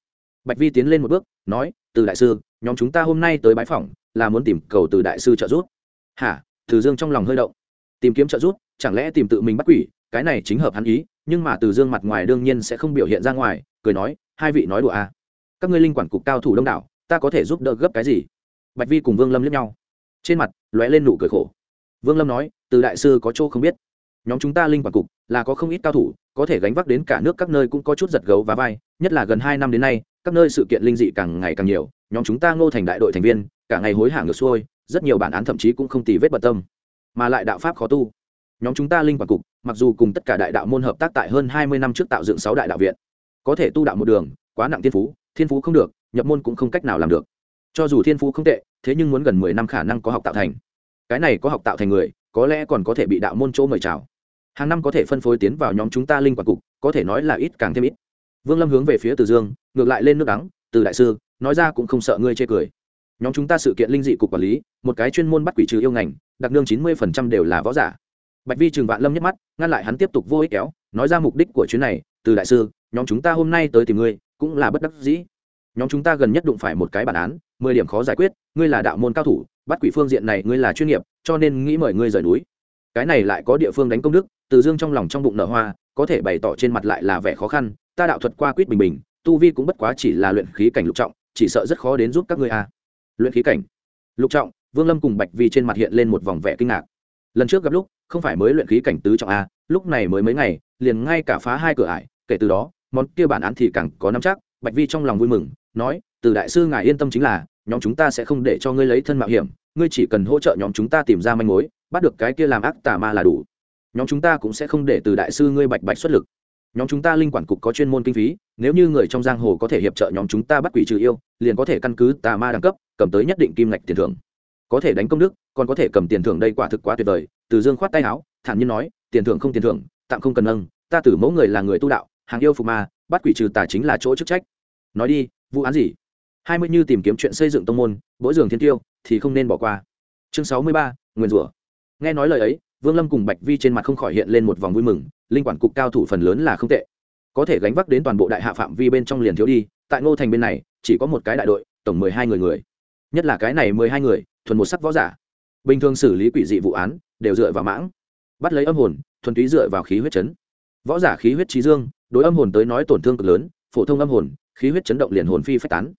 Bạch vi tiến lên một bước, nói, từ đại sư, nhóm chúng ta hôm nay tới bãi phòng là muốn tìm cầu từ đại sư trợ giúp. Hả? Từ dương trong lòng hơi động. Tìm kiếm trợ giúp, chẳng lẽ tìm tự mình bắt quỷ? Cái này chính hợp hắn ý, nhưng mà từ dương mặt ngoài đương nhiên sẽ không biểu hiện ra ngoài, cười nói, hai vị nói đùa à. các ngươi linh quản cục cao thủ đông đảo, ta có thể giúp đỡ gấp cái gì? Bạch vi cùng vương lâm liếc nhau. Trên mặt lóe lên nụ cười khổ vương lâm nói, từ đại sư có chỗ không biết. Nhóm chúng ta linh quản cục, là có không ít cao thủ, có thể gánh vác đến cả nước các nơi cũng có chút giật gấu và vai, nhất là gần hai năm đến nay, các nơi sự kiện linh dị càng ngày càng nhiều, nhóm chúng ta ngô thành đại đội thành viên, cả ngày hối hả ngược xuôi, rất nhiều bản án thậm chí cũng không tì vết bận tâm, mà lại đạo pháp khó tu. Nhóm chúng ta linh quản cục, mặc dù cùng tất cả đại đạo môn hợp tác tại hơn hai mươi năm trước tạo dựng sáu đại đạo viện, có thể tu đạo một đường, quá nặng thiên phú thiên phú không được, nhập môn cũng không cách nào làm được. Cho dù thiên phú không tệ, thế nhưng muốn gần mười năm khả năng có học tạo thành cái này có học tạo thành người, có lẽ còn có thể bị đạo môn chỗ mời chào. Hàng năm có thể phân phối tiến vào nhóm chúng ta linh quản cục, có thể nói là ít càng thêm ít. Vương lâm hướng về phía từ dương, ngược lại lên nước đắng, từ đại sư, nói ra cũng không sợ ngươi chê cười. Nhóm chúng ta sự kiện linh dị cục quản lý, một cái chuyên môn bắt quỷ trừ yêu ngành, đặc nương chín mươi đều là võ giả. Bạch vi trường vạn lâm nhắc mắt, ngăn lại hắn tiếp tục vô ích kéo, nói ra mục đích của chuyến này, từ đại sư, nhóm chúng ta hôm nay tới tìm ngươi, cũng là bất đắc dĩ nhóm chúng ta gần nhất đụng phải một cái bản án, mười điểm khó giải quyết, ngươi là đạo môn cao thủ, bắt quỷ phương diện này ngươi là chuyên nghiệp, cho nên nghĩ mời ngươi rời núi. Cái này lại có địa phương đánh công đức, từ dương trong lòng trong bụng nở hoa, có thể bày tỏ trên mặt lại là vẻ khó khăn, ta đạo thuật qua quýt bình bình, tu vi cũng bất quá chỉ là luyện khí cảnh lục trọng, chỉ sợ rất khó đến giúp các ngươi a. Luyện khí cảnh, lục trọng, vương lâm cùng bạch vi trên mặt hiện lên một vòng vẻ kinh ngạc. Lần trước gặp lúc, không phải mới luyện khí cảnh tứ trọng a, lúc này mới mấy ngày, liền ngay cả phá hai cửa ải, kể từ đó, món kia bản án thì càng có năm chắc, bạch vi trong lòng vui mừng nói, từ đại sư ngài yên tâm chính là, nhóm chúng ta sẽ không để cho ngươi lấy thân mạo hiểm, ngươi chỉ cần hỗ trợ nhóm chúng ta tìm ra manh mối, bắt được cái kia làm ác tà ma là đủ. Nhóm chúng ta cũng sẽ không để từ đại sư ngươi bạch bạch xuất lực. Nhóm chúng ta linh quản cục có chuyên môn kinh phí, nếu như người trong giang hồ có thể hiệp trợ nhóm chúng ta bắt quỷ trừ yêu, liền có thể căn cứ tà ma đẳng cấp, cầm tới nhất định kim ngạch tiền thưởng. Có thể đánh công đức, còn có thể cầm tiền thưởng đây quả thực quá tuyệt vời. Từ dương khoát tay áo, thản nhiên nói, tiền thưởng không tiền thưởng, tạm không cần nâng, ta tử mẫu người là người tu đạo, hàng yêu phục ma, bắt quỷ trừ tà chính là chỗ chức trách. Nói đi vụ án gì? Hai mươi như tìm kiếm chuyện xây dựng tông môn mỗi giường thiên tiêu, thì không nên bỏ qua. Chương sáu mươi ba nguyên rủa. Nghe nói lời ấy, vương lâm cùng bạch vi trên mặt không khỏi hiện lên một vòng vui mừng, linh quản cục cao thủ phần lớn là không tệ. Có thể gánh vác đến toàn bộ đại hạ phạm vi bên trong liền thiếu đi, tại ngô thành bên này, chỉ có một cái đại đội, tổng mười hai người người. Nhất là cái này mười hai người, thuần một sắc võ giả. Bình thường xử lý quỷ dị vụ án, đều dựa vào mãng. Bắt lấy âm hồn, thuần túy dựa vào khí huyết chấn. Võ giả khí huyết trí dương, đối âm hồn tới nói tổn thương cực lớn, phổ thông âm hồn khí huyết chấn động liền hồn phi phách tán.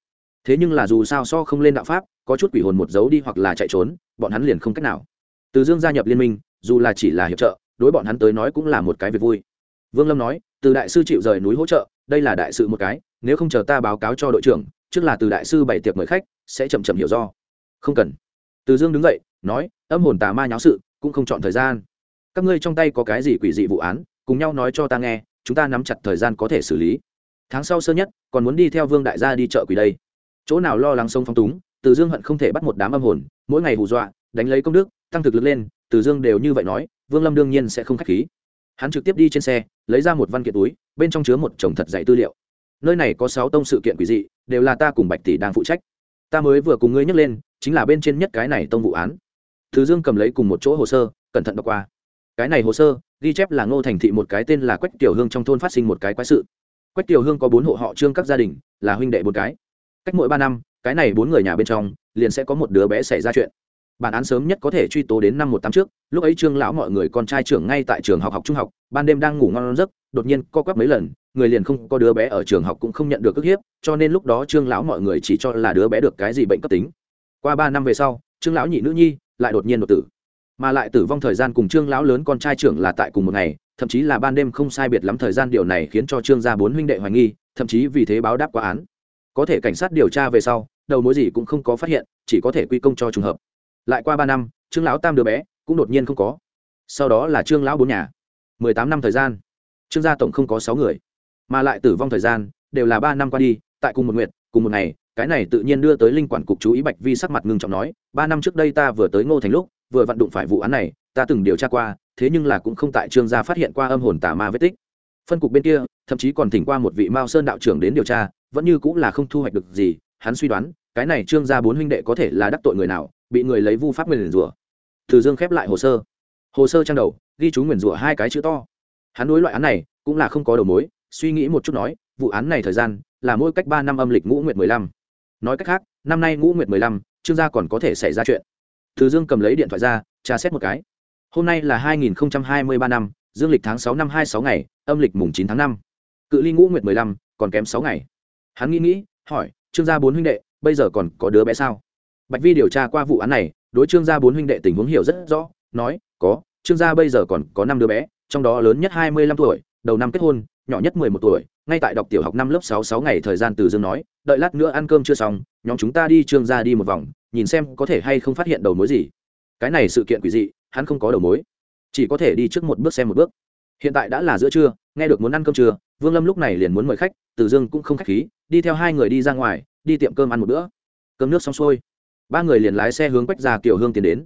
Thế nhưng là dù sao so không lên đạo pháp, có chút quỷ hồn một dấu đi hoặc là chạy trốn, bọn hắn liền không cách nào. Từ dương gia nhập liên minh, dù là chỉ là hiệp trợ, đối bọn hắn tới nói cũng là một cái việc vui. Vương lâm nói, từ đại sư chịu rời núi hỗ trợ, đây là đại sự một cái, nếu không chờ ta báo cáo cho đội trưởng, trước là từ đại sư bày tiệc mời khách, sẽ chậm chậm hiểu do. Không cần. Từ dương đứng dậy, nói, âm hồn tà ma nháo sự, cũng không chọn thời gian. Các ngươi trong tay có cái gì quỷ dị vụ án, cùng nhau nói cho ta nghe, chúng ta nắm chặt thời gian có thể xử lý tháng sau sơ nhất, còn muốn đi theo vương đại gia đi chợ quỷ đây. Chỗ nào lo lắng sông phong túng, từ dương hận không thể bắt một đám âm hồn, mỗi ngày hù dọa, đánh lấy công đức, tăng thực lực lên, từ dương đều như vậy nói, vương lâm đương nhiên sẽ không k h á c h khí. Hắn trực tiếp đi trên xe, lấy ra một văn kiện túi, bên trong chứa một chồng thật dạy tư liệu. Nơi này có sáu tông sự kiện quỷ dị, đều là ta cùng bạch tỷ đang phụ trách. Ta mới vừa cùng ngươi nhắc lên, chính là bên trên nhất cái này tông vụ án. Từ dương cầm lấy cùng một chỗ hồ sơ, cẩn thận đọc qua. Cái này hồ sơ, ghi chép là ngô thành thị một cái tên là quách tiểu hương trong thôn phát sinh một cái quái sự quách tiểu hương có bốn hộ họ trương các gia đình, là huynh đệ một cái. Cách mỗi ba năm, cái này bốn người nhà bên trong, liền sẽ có một đứa bé xảy ra chuyện. Bản án sớm nhất có thể truy tố đến năm một tám trước, lúc ấy trương lão mọi người con trai trưởng ngay tại trường học học trung học, ban đêm đang ngủ ngon giấc, đột nhiên co quắp mấy lần, người liền không có đứa bé ở trường học cũng không nhận được ức hiếp, cho nên lúc đó trương lão mọi người chỉ cho là đứa bé được cái gì bệnh cấp tính. Qua ba năm về sau, trương lão nhị nữ nhi lại đột nhiên đột tử. Mà lại tử vong thời gian cùng trương lão lớn con trai trưởng là tại cùng một ngày thậm chí là ban đêm không sai biệt lắm thời gian điều này khiến cho trương gia bốn huynh đệ hoài nghi, thậm chí vì thế báo đáp quá án. Có thể cảnh sát điều tra về sau, đầu mối gì cũng không có phát hiện, chỉ có thể quy công cho trùng hợp. Lại qua ba năm, trương lão tam đứa bé cũng đột nhiên không có. Sau đó là trương lão bốn nhà. Mười tám năm thời gian, trương gia tổng không có sáu người. Mà lại tử vong thời gian đều là ba năm qua đi, tại cùng một nguyện cùng một ngày, cái này tự nhiên đưa tới linh quản cục chú ý bạch vi sắc mặt ngưng trọng nói, ba năm trước đây ta vừa tới ngô thành lúc, vừa vặn đụng phải vụ án này, ta từng điều tra qua thế nhưng là cũng không tại trương gia phát hiện qua âm hồn tà ma vết tích. Phân cục bên kia, thậm chí còn thỉnh qua một vị mao sơn đạo trưởng đến điều tra, vẫn như cũng là không thu hoạch được gì, hắn suy đoán, cái này trương gia bốn huynh đệ có thể là đắc tội người nào, bị người lấy vu pháp nguyền rủa. Thử dương khép lại hồ sơ. Hồ sơ trang đầu, ghi chú nguyền rủa hai cái chữ to. Hắn đối loại án này, cũng là không có đầu mối, suy nghĩ một chút nói, vụ án này thời gian, là mỗi cách ba năm âm lịch ngũ nguyệt mười lăm. Nói cách khác, năm nay ngũ nguyệt mười lăm, trương gia còn có thể xảy ra chuyện. Thứ dương cầm lấy điện thoại ra, tra xét một cái hôm nay là 2023 năm dương lịch tháng 6 năm 26 ngày âm lịch mùng 9 tháng 5. cự ly ngũ nguyệt 15, còn kém 6 ngày. Hắn nghĩ nghĩ hỏi trương gia bốn huynh đệ bây giờ còn có đứa bé sao? Bạch vi điều tra qua vụ án này đối trương gia bốn huynh đệ tình huống hiểu rất rõ nói có trương gia bây giờ còn có năm đứa bé trong đó lớn nhất 25 tuổi đầu năm kết hôn nhỏ nhất 11 tuổi. Ngay tại đọc tiểu học năm lớp sáu sáu ngày thời gian từ dương nói đợi lát nữa ăn cơm chưa xong nhóm chúng ta đi trương gia đi một vòng nhìn xem có thể hay không phát hiện đầu mối gì. Cái này sự kiện quỷ dị hắn không có đầu mối, chỉ có thể đi trước một bước xem một bước. Hiện tại đã là giữa trưa, nghe được muốn ăn cơm trưa, vương lâm lúc này liền muốn mời khách, từ dương cũng không khách khí, đi theo hai người đi ra ngoài, đi tiệm cơm ăn một bữa. Cơm nước xong xuôi, ba người liền lái xe hướng quách ra kiều hương tiến đến.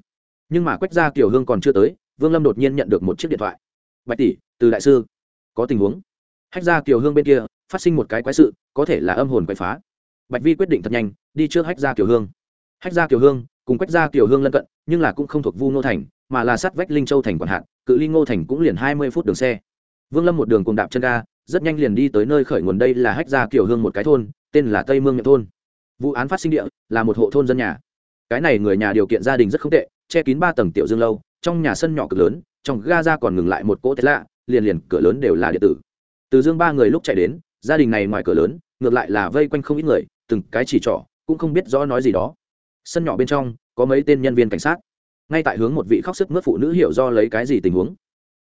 Nhưng mà quách ra kiều hương còn chưa tới, vương lâm đột nhiên nhận được một chiếc điện thoại. Bạch tỷ, từ đại sư, có tình huống. Hách ra kiều hương bên kia, phát sinh một cái quái sự, có thể là âm hồn quậy phá. Bạch vi quyết định thật nhanh, đi trước hách ra kiều hương. Hách ra kiều hương, cùng quách ra kiều hương lân cận, nhưng là cũng không thuộc vu nô thành mà là sát vách linh châu thành quản hạn cự ly ngô thành cũng liền hai mươi phút đường xe. Vương lâm một đường cùng đạp chân ga, rất nhanh liền đi tới nơi khởi nguồn đây là hách gia kiểu hương một cái thôn, tên là tây mương nhậm thôn. Vụ án phát sinh địa là một hộ thôn dân nhà. Cái này người nhà điều kiện gia đình rất không tệ, che kín ba tầng tiểu dương lâu, trong nhà sân nhỏ cực lớn, trong ga ra còn ngừng lại một cỗ tết lạ, liền liền cửa lớn đều là điện tử. Từ dương ba người lúc chạy đến, gia đình này ngoài cửa lớn, ngược lại là vây quanh không ít người, từng cái chỉ trỏ, cũng không biết rõ nói gì đó. Sân nhỏ bên trong, có mấy tên nhân viên cảnh sát ngay tại hướng một vị khóc sức mướt phụ nữ hiểu do lấy cái gì tình huống.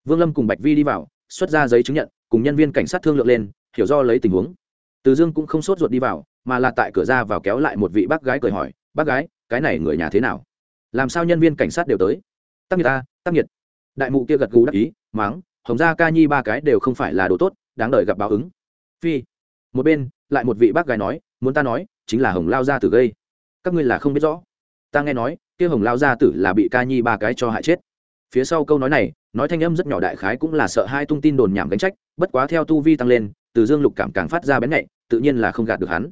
Vương lâm cùng bạch vi đi vào, xuất ra giấy chứng nhận, cùng nhân viên cảnh sát thương lượng lên, hiểu do lấy tình huống. Từ dương cũng không sốt ruột đi vào, mà là tại cửa ra vào kéo lại một vị bác gái cười hỏi, bác gái, cái này người nhà thế nào? Làm sao nhân viên cảnh sát đều tới? Tắc nhiệt ta tắc nhiệt đại mụ kia gật gù đắc ý, máng, hồng gia ca nhi ba cái đều không phải là đồ tốt, đáng đợi gặp báo ứng. Phi, một bên, lại một vị bác gái nói, muốn ta nói, chính là hồng lao ra từ gây. Các ngươi là không biết rõ ta nghe nói, kia hồng lao gia tử là bị ca nhi ba cái cho hại chết. Phía sau câu nói này, nói thanh âm rất nhỏ đại khái cũng là sợ hai tung tin đồn nhảm gánh trách, bất quá theo tu vi tăng lên, từ dương lục cảm càng phát ra bén nhạy, tự nhiên là không gạt được hắn.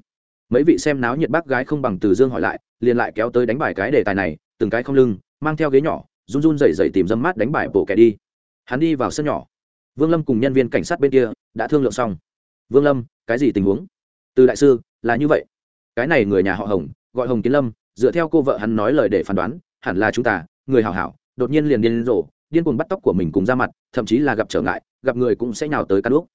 Mấy vị xem náo nhiệt bác gái không bằng từ dương hỏi lại, liền lại kéo tới đánh bài cái đề tài này, từng cái không lưng, mang theo ghế nhỏ, run run rẩy rẩy tìm dâm mát đánh bài bổ kẻ đi. Hắn đi vào sân nhỏ. Vương lâm cùng nhân viên cảnh sát bên kia, đã thương lượng xong. Vương lâm, cái gì tình huống? Từ đại sư, là như vậy. Cái này người nhà họ hồng, gọi hồng kiến lâm dựa theo cô vợ hắn nói lời để phán đoán, hẳn là chúng ta, người hảo hảo, đột nhiên liền điên rồ, điên cuồng bắt tóc của mình cùng ra mặt, thậm chí là gặp trở ngại, gặp người cũng sẽ nhào tới cắn úp.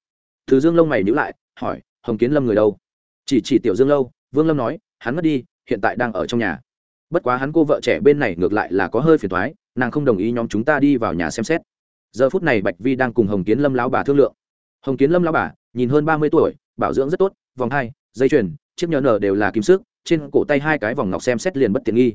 Thứ dương lông mày nhữ lại, hỏi, hồng kiến lâm người đâu? Chỉ chỉ tiểu dương lâu. Vương lâm nói, hắn mất đi, hiện tại đang ở trong nhà. Bất quá hắn cô vợ trẻ bên này ngược lại là có hơi phiền thoái nàng không đồng ý nhóm chúng ta đi vào nhà xem xét. Giờ phút này bạch vi đang cùng hồng kiến lâm lão bà thương lượng. Hồng kiến lâm lão bà, nhìn hơn ba mươi tuổi, bảo dưỡng rất tốt, vòng hai, dây chuyền, chiếc nhờ nở đều là kim sức trên cổ tay hai cái vòng ngọc xem xét liền bất tiện nghi.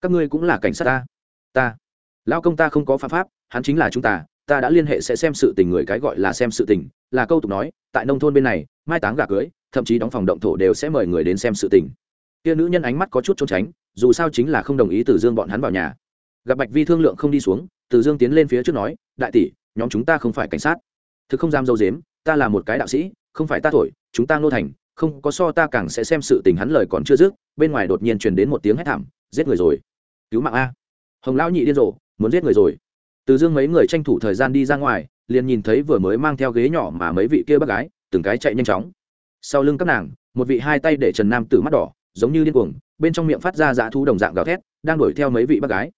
Các ngươi cũng là cảnh sát ta. Ta. Lao công ta không có pháp pháp, hắn chính là chúng ta ta đã liên hệ sẽ xem sự tình người cái gọi là xem sự tình, là câu tục nói, tại nông thôn bên này, mai táng gà cưới, thậm chí đóng phòng động thổ đều sẽ mời người đến xem sự tình. Kia nữ nhân ánh mắt có chút trốn tránh, dù sao chính là không đồng ý từ dương bọn hắn vào nhà. Gặp bạch vi thương lượng không đi xuống, từ dương tiến lên phía trước nói, đại tỷ, nhóm chúng ta không phải cảnh sát. Thực không dám dâu dếm, ta là một cái đạo sĩ, không phải ta thổi, chúng ta ngô thành không có so ta càng sẽ xem sự tình hắn lời còn chưa dứt bên ngoài đột nhiên truyền đến một tiếng hét thảm giết người rồi. Cứu mạng a. Hồng lão nhị điên rồ muốn giết người rồi. Từ dương mấy người tranh thủ thời gian đi ra ngoài liền nhìn thấy vừa mới mang theo ghế nhỏ mà mấy vị kia bác gái từng cái chạy nhanh chóng. Sau lưng các nàng một vị hai tay để trần nam tử mắt đỏ giống như điên cuồng bên trong miệng phát ra dã thu đồng dạng gào thét đang đuổi theo mấy vị bác gái.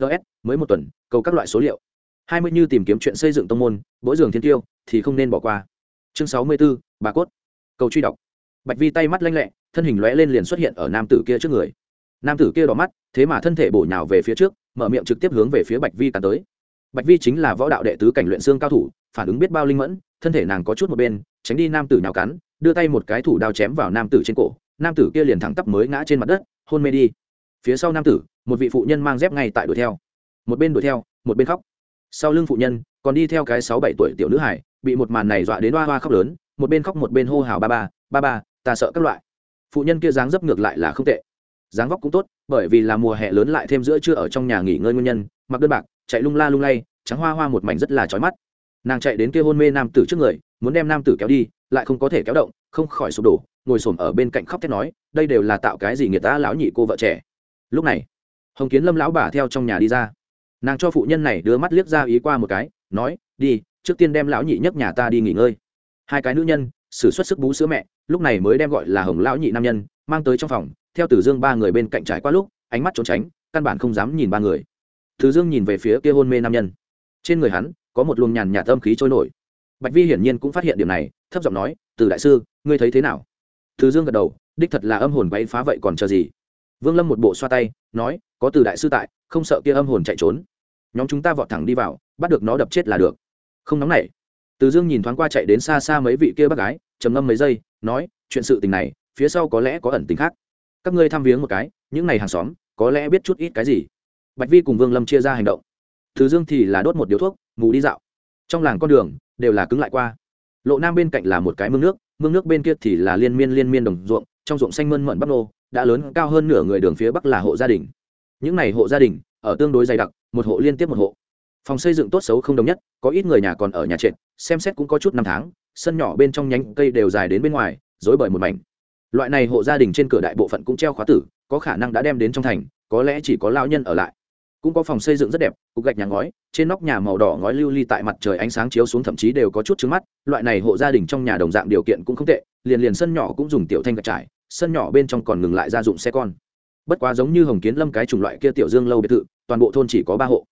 Ts mới một tuần cầu các loại số liệu. Hai mươi như tìm kiếm chuyện xây dựng tông môn mỗi giường thiên tiêu thì không nên bỏ qua. Chương sáu mươi 64, bà cốt. Cầu truy đọc bạch vi tay mắt lanh lẹ, thân hình lóe lên liền xuất hiện ở nam tử kia trước người. Nam tử kia đỏ mắt, thế mà thân thể bổ nhào về phía trước, mở miệng trực tiếp hướng về phía bạch vi cắn tới. Bạch vi chính là võ đạo đệ tứ cảnh luyện xương cao thủ, phản ứng biết bao linh mẫn, thân thể nàng có chút một bên, tránh đi nam tử nhào cắn, đưa tay một cái thủ đao chém vào nam tử trên cổ. Nam tử kia liền thẳng tắp mới ngã trên mặt đất, hôn mê đi. Phía sau nam tử, một vị phụ nhân mang dép ngay tại đuổi theo. Một bên đuổi theo, một bên khóc. Sau lưng phụ nhân, còn đi theo cái sáu bảy tuổi tiểu nữ hải, bị một màn này dọa đến hoa hoa khóc lớn, một bên khóc một bên hô hào ba ba ba ba ta sợ các loại. Phụ nhân kia dáng dấp ngược lại là không tệ. Dáng vóc cũng tốt, bởi vì là mùa hè lớn lại thêm giữa trưa ở trong nhà nghỉ ngơi nguyên nhân, mặc đơn bạc, chạy lung la lung lay, trắng hoa hoa một mảnh rất là trói mắt. Nàng chạy đến kia hôn mê nam tử trước người, muốn đem nam tử kéo đi, lại không có thể kéo động, không khỏi sụp đổ, ngồi xổm ở bên cạnh khóc thét nói, đây đều là tạo cái gì người ta lão nhị cô vợ trẻ. Lúc này, hồng kiến lâm lão bà theo trong nhà đi ra. Nàng cho phụ nhân này đưa mắt liếc ra ý qua một cái, nói, đi, trước tiên đem lão nhị nhấc nhà ta đi nghỉ ngơi. Hai cái nữ nhân xử xuất sức bú sữa mẹ lúc này mới đem gọi là hồng lão nhị nam nhân, mang tới trong phòng. Theo tử dương ba người bên cạnh trải qua lúc, ánh mắt trốn tránh, căn bản không dám nhìn ba người. Từ dương nhìn về phía kia hôn mê nam nhân. Trên người hắn, có một luồng nhàn nhạt âm khí trôi nổi. Bạch vi hiển nhiên cũng phát hiện điểm này, thấp giọng nói, từ đại sư, ngươi thấy thế nào? Tử dương gật đầu, đích thật là âm hồn bay phá vậy còn chờ gì? Vương lâm một bộ xoa tay, nói, có từ đại sư tại, không sợ kia âm hồn chạy trốn. Nhóm chúng ta vọt thẳng đi vào, bắt được nó đập chết là được. Không nóng nảy. Từ dương nhìn thoáng qua chạy đến xa xa mấy vị kia bác gái trầm ngâm mấy giây, nói, chuyện sự tình này, phía sau có lẽ có ẩn tình khác. Các ngươi thăm viếng một cái, những này hàng xóm, có lẽ biết chút ít cái gì. Bạch vi cùng vương lâm chia ra hành động. Thứ dương thì là đốt một điếu thuốc ngủ đi dạo. Trong làng con đường, đều là cứng lại qua. Lộ nam bên cạnh là một cái mương nước mương nước bên kia thì là liên miên liên miên đồng ruộng, trong ruộng xanh mơn mận bắp nô, đã lớn cao hơn nửa người đường phía bắc là hộ gia đình. Những này hộ gia đình, ở tương đối dày đặc, một hộ liên tiếp một hộ. Phòng xây dựng tốt xấu không đồng nhất, có ít người nhà còn ở nhà trệt, xem xét cũng có chút năm tháng sân nhỏ bên trong nhánh cây đều dài đến bên ngoài dối bởi một mảnh. Loại này hộ gia đình trên cửa đại bộ phận cũng treo khóa tử, có khả năng đã đem đến trong thành, có lẽ chỉ có lao nhân ở lại. Cũng có phòng xây dựng rất đẹp, cục gạch nhà ngói, trên nóc nhà màu đỏ ngói lưu ly tại mặt trời ánh sáng chiếu xuống thậm chí đều có chút trứng mắt, loại này hộ gia đình trong nhà đồng dạng điều kiện cũng không tệ, liền liền sân nhỏ cũng dùng tiểu thanh gạch trải, sân nhỏ bên trong còn ngừng lại gia dụng xe con. Bất quá giống như hồng kiến lâm cái chủng loại kia tiểu dương lâu biệt thự, toàn bộ thôn chỉ có ba hộ.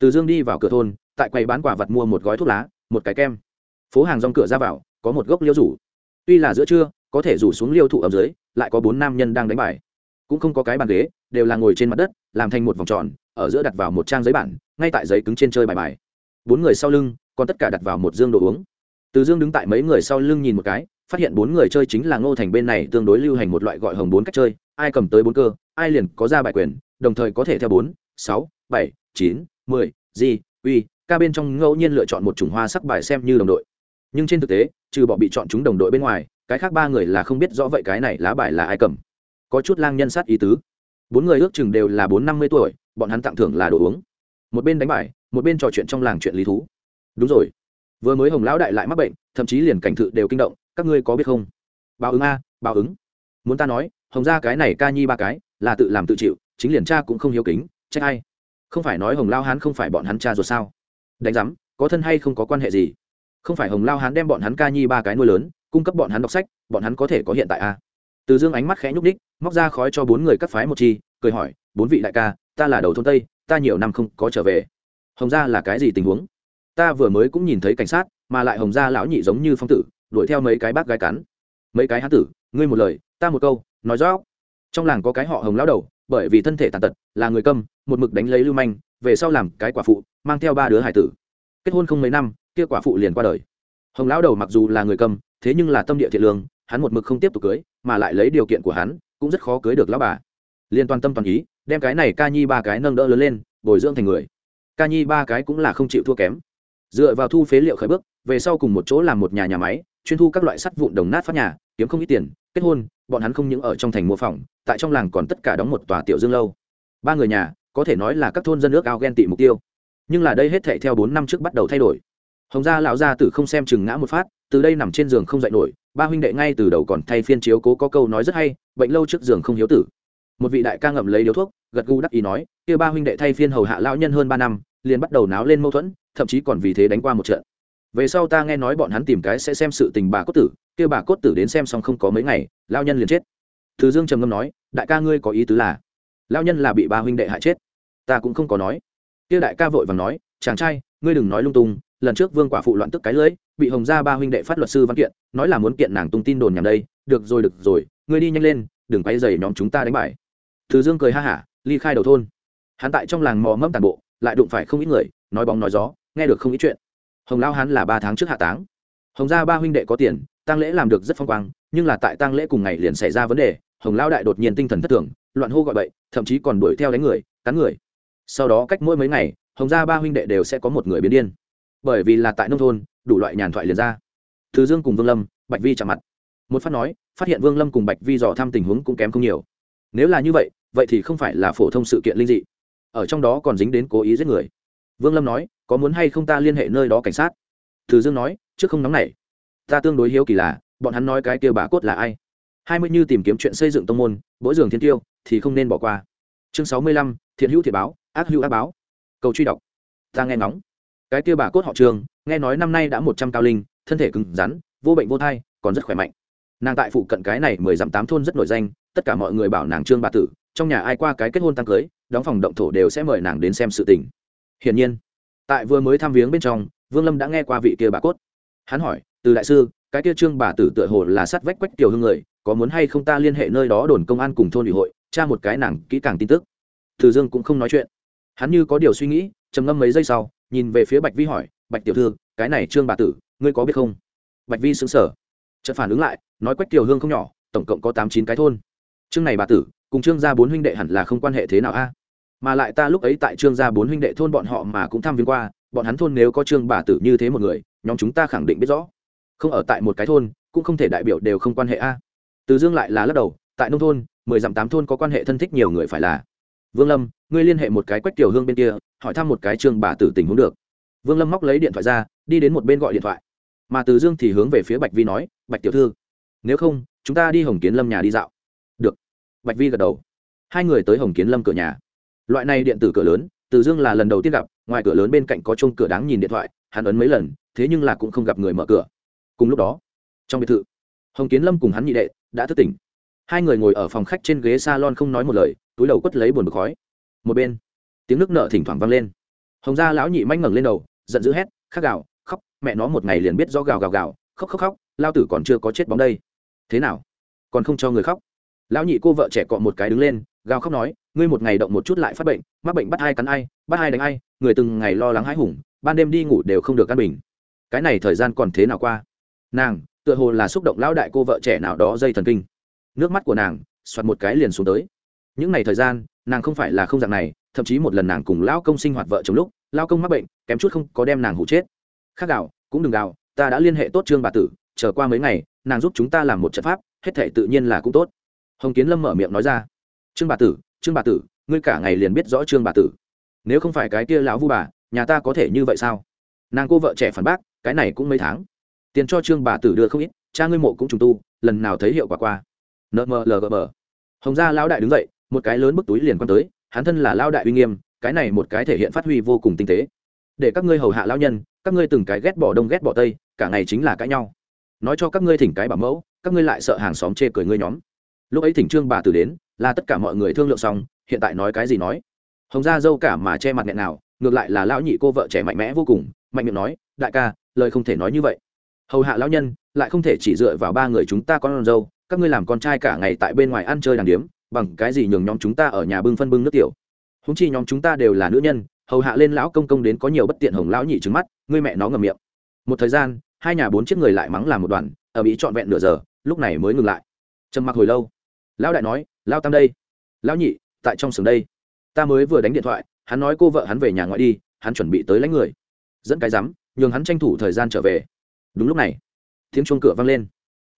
Từ dương đi vào cửa thôn, tại quầy bán quả vật mua một gói thuốc lá, một cái kem phố hàng rong cửa ra vào, có một gốc liêu rủ. Tuy là giữa trưa, có thể rủ xuống liêu thụ ở dưới, lại có bốn nam nhân đang đánh bài. Cũng không có cái bàn ghế, đều là ngồi trên mặt đất, làm thành một vòng tròn, ở giữa đặt vào một trang giấy bản, ngay tại giấy cứng trên chơi bài bài. Bốn người sau lưng, còn tất cả đặt vào một dương đồ uống. Từ dương đứng tại mấy người sau lưng nhìn một cái, phát hiện bốn người chơi chính là ngô thành bên này tương đối lưu hành một loại gọi hồng bốn cách chơi, ai cầm tới bốn cơ, ai liền có ra bài quyền, đồng thời có thể theo bốn, sáu, bảy, chín, mười di uy, ca bên trong ngẫu nhiên lựa chọn một chủng hoa sắc bài xem như đồng đội nhưng trên thực tế, trừ bỏ bị chọn chúng đồng đội bên ngoài, cái khác ba người là không biết rõ vậy cái này lá bài là ai cầm. Có chút lang nhân sát ý tứ. Bốn người ước chừng đều là bốn năm mươi tuổi, bọn hắn tặng thưởng là đồ uống. Một bên đánh bài, một bên trò chuyện trong làng chuyện lý thú. Đúng rồi. Vừa mới hồng lão đại lại mắc bệnh, thậm chí liền cảnh thự đều kinh động, các ngươi có biết không? Báo ứng a, báo ứng. Muốn ta nói, hồng ra cái này ca nhi ba cái, là tự làm tự chịu, chính liền cha cũng không hiếu kính, trách ai? Không phải nói hồng lao hán không phải bọn hắn cha rồi sao? Đánh giám, có thân hay không có quan hệ gì? Không phải hồng lao hán đem bọn hắn ca nhi ba cái nuôi lớn, cung cấp bọn hắn đọc sách, bọn hắn có thể có hiện tại a từ dương ánh mắt khẽ nhúc ních móc ra khói cho bốn người cắt phái một chi, cười hỏi, bốn vị đại ca, ta là đầu thôn tây, ta nhiều năm không có trở về. Hồng gia là cái gì tình huống? Ta vừa mới cũng nhìn thấy cảnh sát, mà lại hồng gia lão nhị giống như phong tử, đuổi theo mấy cái bác gái cắn. Mấy cái hán tử, ngươi một lời, ta một câu, nói rõ. Trong làng có cái họ hồng lão đầu, bởi vì thân thể tàn tật, là người câm một mực đánh lấy lưu manh, về sau làm cái quả phụ, mang theo ba đứa hải tử. Kết hôn không mấy năm kia quả phụ liền qua đời. Hồng lão đầu mặc dù là người cầm, thế nhưng là tâm địa thiện lương hắn một mực không tiếp tục cưới mà lại lấy điều kiện của hắn cũng rất khó cưới được lão bà. Liên toàn tâm toàn ý đem cái này ca nhi ba cái nâng đỡ lớn lên bồi dưỡng thành người. Ca nhi ba cái cũng là không chịu thua kém. Dựa vào thu phế liệu khởi bước về sau cùng một chỗ làm một nhà nhà máy chuyên thu các loại sắt vụn đồng nát phát nhà kiếm không ít tiền kết hôn bọn hắn không những ở trong thành mua phòng tại trong làng còn tất cả đóng một tòa tiểu dương lâu. Ba người nhà có thể nói là các thôn dân nước ao ghen tị mục tiêu. Nhưng là đây hết thệ theo bốn năm trước bắt đầu thay đổi hồng gia lão gia tử không xem chừng ngã một phát, từ đây nằm trên giường không dậy nổi, ba huynh đệ ngay từ đầu còn thay phiên chiếu cố có câu nói rất hay, bệnh lâu trước giường không hiếu tử. Một vị đại ca ngậm lấy điếu thuốc, gật gù đắc ý nói, kia ba huynh đệ thay phiên hầu hạ lão nhân hơn ba năm, liền bắt đầu náo lên mâu thuẫn, thậm chí còn vì thế đánh qua một trận. Về sau ta nghe nói bọn hắn tìm cái sẽ xem sự tình bà cốt tử, kia bà cốt tử đến xem xong không có mấy ngày lao nhân liền chết. Thứ dương trầm ngâm nói, đại ca ngươi có ý tứ là lao nhân là bị ba huynh đệ hại chết. Ta cũng không có nói. Kia đại ca vội vàng nói, chàng trai, ngươi đừng nói lung tung lần trước vương quả phụ loạn tức cái lưỡi bị hồng gia ba huynh đệ phát luật sư văn kiện, nói là muốn kiện nàng tung tin đồn nhằm đây, được rồi được rồi, ngươi đi nhanh lên, đừng quay dày nhóm chúng ta đánh bại. Thứ dương cười ha hả, ly khai đầu thôn. Hắn tại trong làng mò mẫm tàn bộ, lại đụng phải không ít người, nói bóng nói gió, nghe được không ít chuyện. Hồng lao hắn là ba tháng trước hạ táng. Hồng gia ba huynh đệ có tiền tăng lễ làm được rất phong quang, nhưng là tại tăng lễ cùng ngày liền xảy ra vấn đề, hồng lao đại đột nhiên tinh thần thất thường, loạn hô gọi bậy, thậm chí còn đuổi theo đánh người, cắn người. Sau đó cách mỗi mấy ngày, hồng gia ba huynh đệ đều sẽ có một người biến điên bởi vì là tại nông thôn, đủ loại nhàn thoại liền ra. Thứ dương cùng vương lâm, bạch vi chạm mặt. Một phát nói, phát hiện vương lâm cùng bạch vi dò thăm tình huống cũng kém không nhiều. Nếu là như vậy vậy thì không phải là phổ thông sự kiện linh dị. Ở trong đó còn dính đến cố ý giết người. Vương lâm nói, có muốn hay không ta liên hệ nơi đó cảnh sát? Thứ dương nói, trước không nóng này ta tương đối hiếu kỳ là, bọn hắn nói cái kia bà cốt là ai? Hai mươi như tìm kiếm chuyện xây dựng tông môn mỗi giường thiên tiêu, thì không nên bỏ qua. Chương sáu mươi lăm, thiện hữu thiệt báo, ác hữu ác báo. Cầu truy đọc. Ta nghe ngóng cái kia bà cốt họ trương, nghe nói năm nay đã một trăm cao linh, thân thể cứng rắn, vô bệnh vô thai, còn rất khỏe mạnh. Nàng tại phụ cận cái này mười dặm tám thôn rất nổi danh, tất cả mọi người bảo nàng trương bà tử, trong nhà ai qua cái kết hôn tăng cưới, đóng phòng động thổ đều sẽ mời nàng đến xem sự tình. Hiển nhiên, tại vừa mới thăm viếng bên trong, vương lâm đã nghe qua vị kia bà cốt. Hắn hỏi, từ đại sư, cái kia trương bà tử tựa hồ là sát vách quách tiểu hương người, có muốn hay không ta liên hệ nơi đó đồn công an cùng thôn ủy hội, tra một cái nàng kỹ càng tin tức? Từ dương cũng không nói chuyện. Hắn như có điều suy nghĩ, trầm ngâm mấy giây sau nhìn về phía bạch vi hỏi, bạch tiểu thư, cái này trương bà tử, ngươi có biết không? Bạch vi xứng sở chợt phản ứng lại, nói quách tiểu hương không nhỏ, tổng cộng có tám chín cái thôn. Trương này bà tử, cùng trương gia bốn huynh đệ hẳn là không quan hệ thế nào a? Mà lại ta lúc ấy tại trương gia bốn huynh đệ thôn bọn họ mà cũng tham viếng qua, bọn hắn thôn nếu có trương bà tử như thế một người, nhóm chúng ta khẳng định biết rõ. Không ở tại một cái thôn, cũng không thể đại biểu đều không quan hệ a. Từ dương lại là lắc đầu, tại nông thôn, mười dặm tám thôn có quan hệ thân thích nhiều người phải là. Vương lâm, ngươi liên hệ một cái quách tiểu hương bên kia hỏi thăm một cái trương bà tử tình huống được. Vương lâm móc lấy điện thoại ra, đi đến một bên gọi điện thoại. Mà từ dương thì hướng về phía bạch vi nói, bạch tiểu thư, nếu không, chúng ta đi hồng kiến lâm nhà đi dạo. Được. Bạch vi gật đầu. Hai người tới hồng kiến lâm cửa nhà. Loại này điện tử cửa lớn, từ dương là lần đầu tiên gặp, ngoài cửa lớn bên cạnh có chung cửa đáng nhìn điện thoại, hắn ấn mấy lần, thế nhưng là cũng không gặp người mở cửa. Cùng lúc đó, trong biệt thự, hồng kiến lâm cùng hắn nhị đệ đã thức tỉnh. Hai người ngồi ở phòng khách trên ghế s a lon không nói một lời, túi đầu quất lấy buồn bực khói. Một bên tiếng nước nợ thỉnh thoảng vang lên. Hồng gia lão nhị manh ngẩng lên đầu, giận dữ hét, khắc gào, khóc, mẹ nó một ngày liền biết do gào gào gào, khóc khóc khóc, lao tử còn chưa có chết bóng đây. Thế nào? Còn không cho người khóc? Lão nhị cô vợ trẻ cọ một cái đứng lên, gào khóc nói, ngươi một ngày động một chút lại phát bệnh, mắc bệnh bắt ai cắn ai, bắt ai đánh ai, người từng ngày lo lắng hãi hùng, ban đêm đi ngủ đều không được căn bình. Cái này thời gian còn thế nào qua? Nàng, tựa hồ là xúc động lão đại cô vợ trẻ nào đó dây thần kinh. Nước mắt của nàng xoặt một cái liền xuống tới. Những ngày thời gian, nàng không phải là không dạng này thậm chí một lần nàng cùng lão công sinh hoạt vợ chồng lúc lao công mắc bệnh kém chút không có đem nàng hụ chết. Khác đào cũng đừng đào, ta đã liên hệ tốt trương bà tử chờ qua mấy ngày nàng giúp chúng ta làm một trận pháp hết thể tự nhiên là cũng tốt. Hồng kiến lâm mở miệng nói ra. Trương bà tử trương bà tử ngươi cả ngày liền biết rõ trương bà tử. Nếu không phải cái kia lão vu bà nhà ta có thể như vậy sao? Nàng cô vợ trẻ phản bác cái này cũng mấy tháng. Tiền cho trương bà tử đưa không ít cha ngươi mộ cũng trùng tu lần nào thấy hiệu quả qua. Nmlgb hồng gia lão đại đứng dậy một cái lớn bức túi liền quan tới hắn thân là lao đại uy nghiêm, cái này một cái thể hiện phát huy vô cùng tinh tế. Để các ngươi hầu hạ lao nhân, các ngươi từng cái ghét bỏ đông ghét bỏ tây, cả ngày chính là cãi nhau. Nói cho các ngươi thỉnh cái bảo mẫu, các ngươi lại sợ hàng xóm chê cười ngươi nhóm. Lúc ấy thỉnh trương bà tử đến, là tất cả mọi người thương lượng xong, hiện tại nói cái gì nói. Hồng gia dâu cả mà che mặt nghẹn nào, ngược lại là lão nhị cô vợ trẻ mạnh mẽ vô cùng, mạnh miệng nói, đại ca, lời không thể nói như vậy. Hầu hạ lão nhân, lại không thể chỉ dựa vào ba người chúng ta con dâu, các ngươi làm con trai cả ngày tại bên ngoài ăn chơi đàng điếm bằng cái gì nhường nhóm chúng ta ở nhà bưng phân bưng nước tiểu? Húng chi nhóm chúng ta đều là nữ nhân, hầu hạ lên lão công công đến có nhiều bất tiện hồng lão nhị trứng mắt, ngươi mẹ nó ngầm miệng. Một thời gian, hai nhà bốn chiếc người lại mắng làm một đoàn, ở mỹ trọn vẹn nửa giờ, lúc này mới ngừng lại. Trầm mặc hồi lâu, lão đại nói lao tam đây, lão nhị, tại trong sừng đây. Ta mới vừa đánh điện thoại, hắn nói cô vợ hắn về nhà ngoại đi, hắn chuẩn bị tới lấy người. Dẫn cái rắm, nhường hắn tranh thủ thời gian trở về. Đúng lúc này, tiếng chuông cửa vang lên.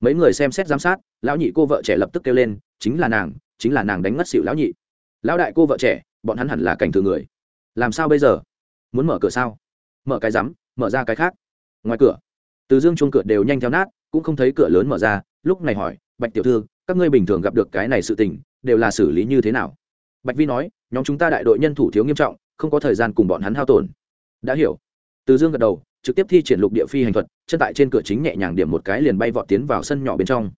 Mấy người xem xét giám sát, lão nhị cô vợ trẻ lập tức kêu lên, chính là nàng chính là nàng đánh ngất xịu lão nhị. Lão đại cô vợ trẻ, bọn hắn hẳn là cảnh thường người. Làm sao bây giờ? Muốn mở cửa sao? Mở cái rắm, mở ra cái khác. Ngoài cửa, từ dương chuông cửa đều nhanh theo nát, cũng không thấy cửa lớn mở ra, lúc này hỏi, bạch tiểu thư, các ngươi bình thường gặp được cái này sự tình, đều là xử lý như thế nào? Bạch vi nói, nhóm chúng ta đại đội nhân thủ thiếu nghiêm trọng, không có thời gian cùng bọn hắn hao tổn. Đã hiểu. Từ dương gật đầu, trực tiếp thi triển lục địa phi hành thuật, chân tại trên cửa chính nhẹ nhàng điểm một cái liền bay vọt tiến vào sân nhỏ bên trong.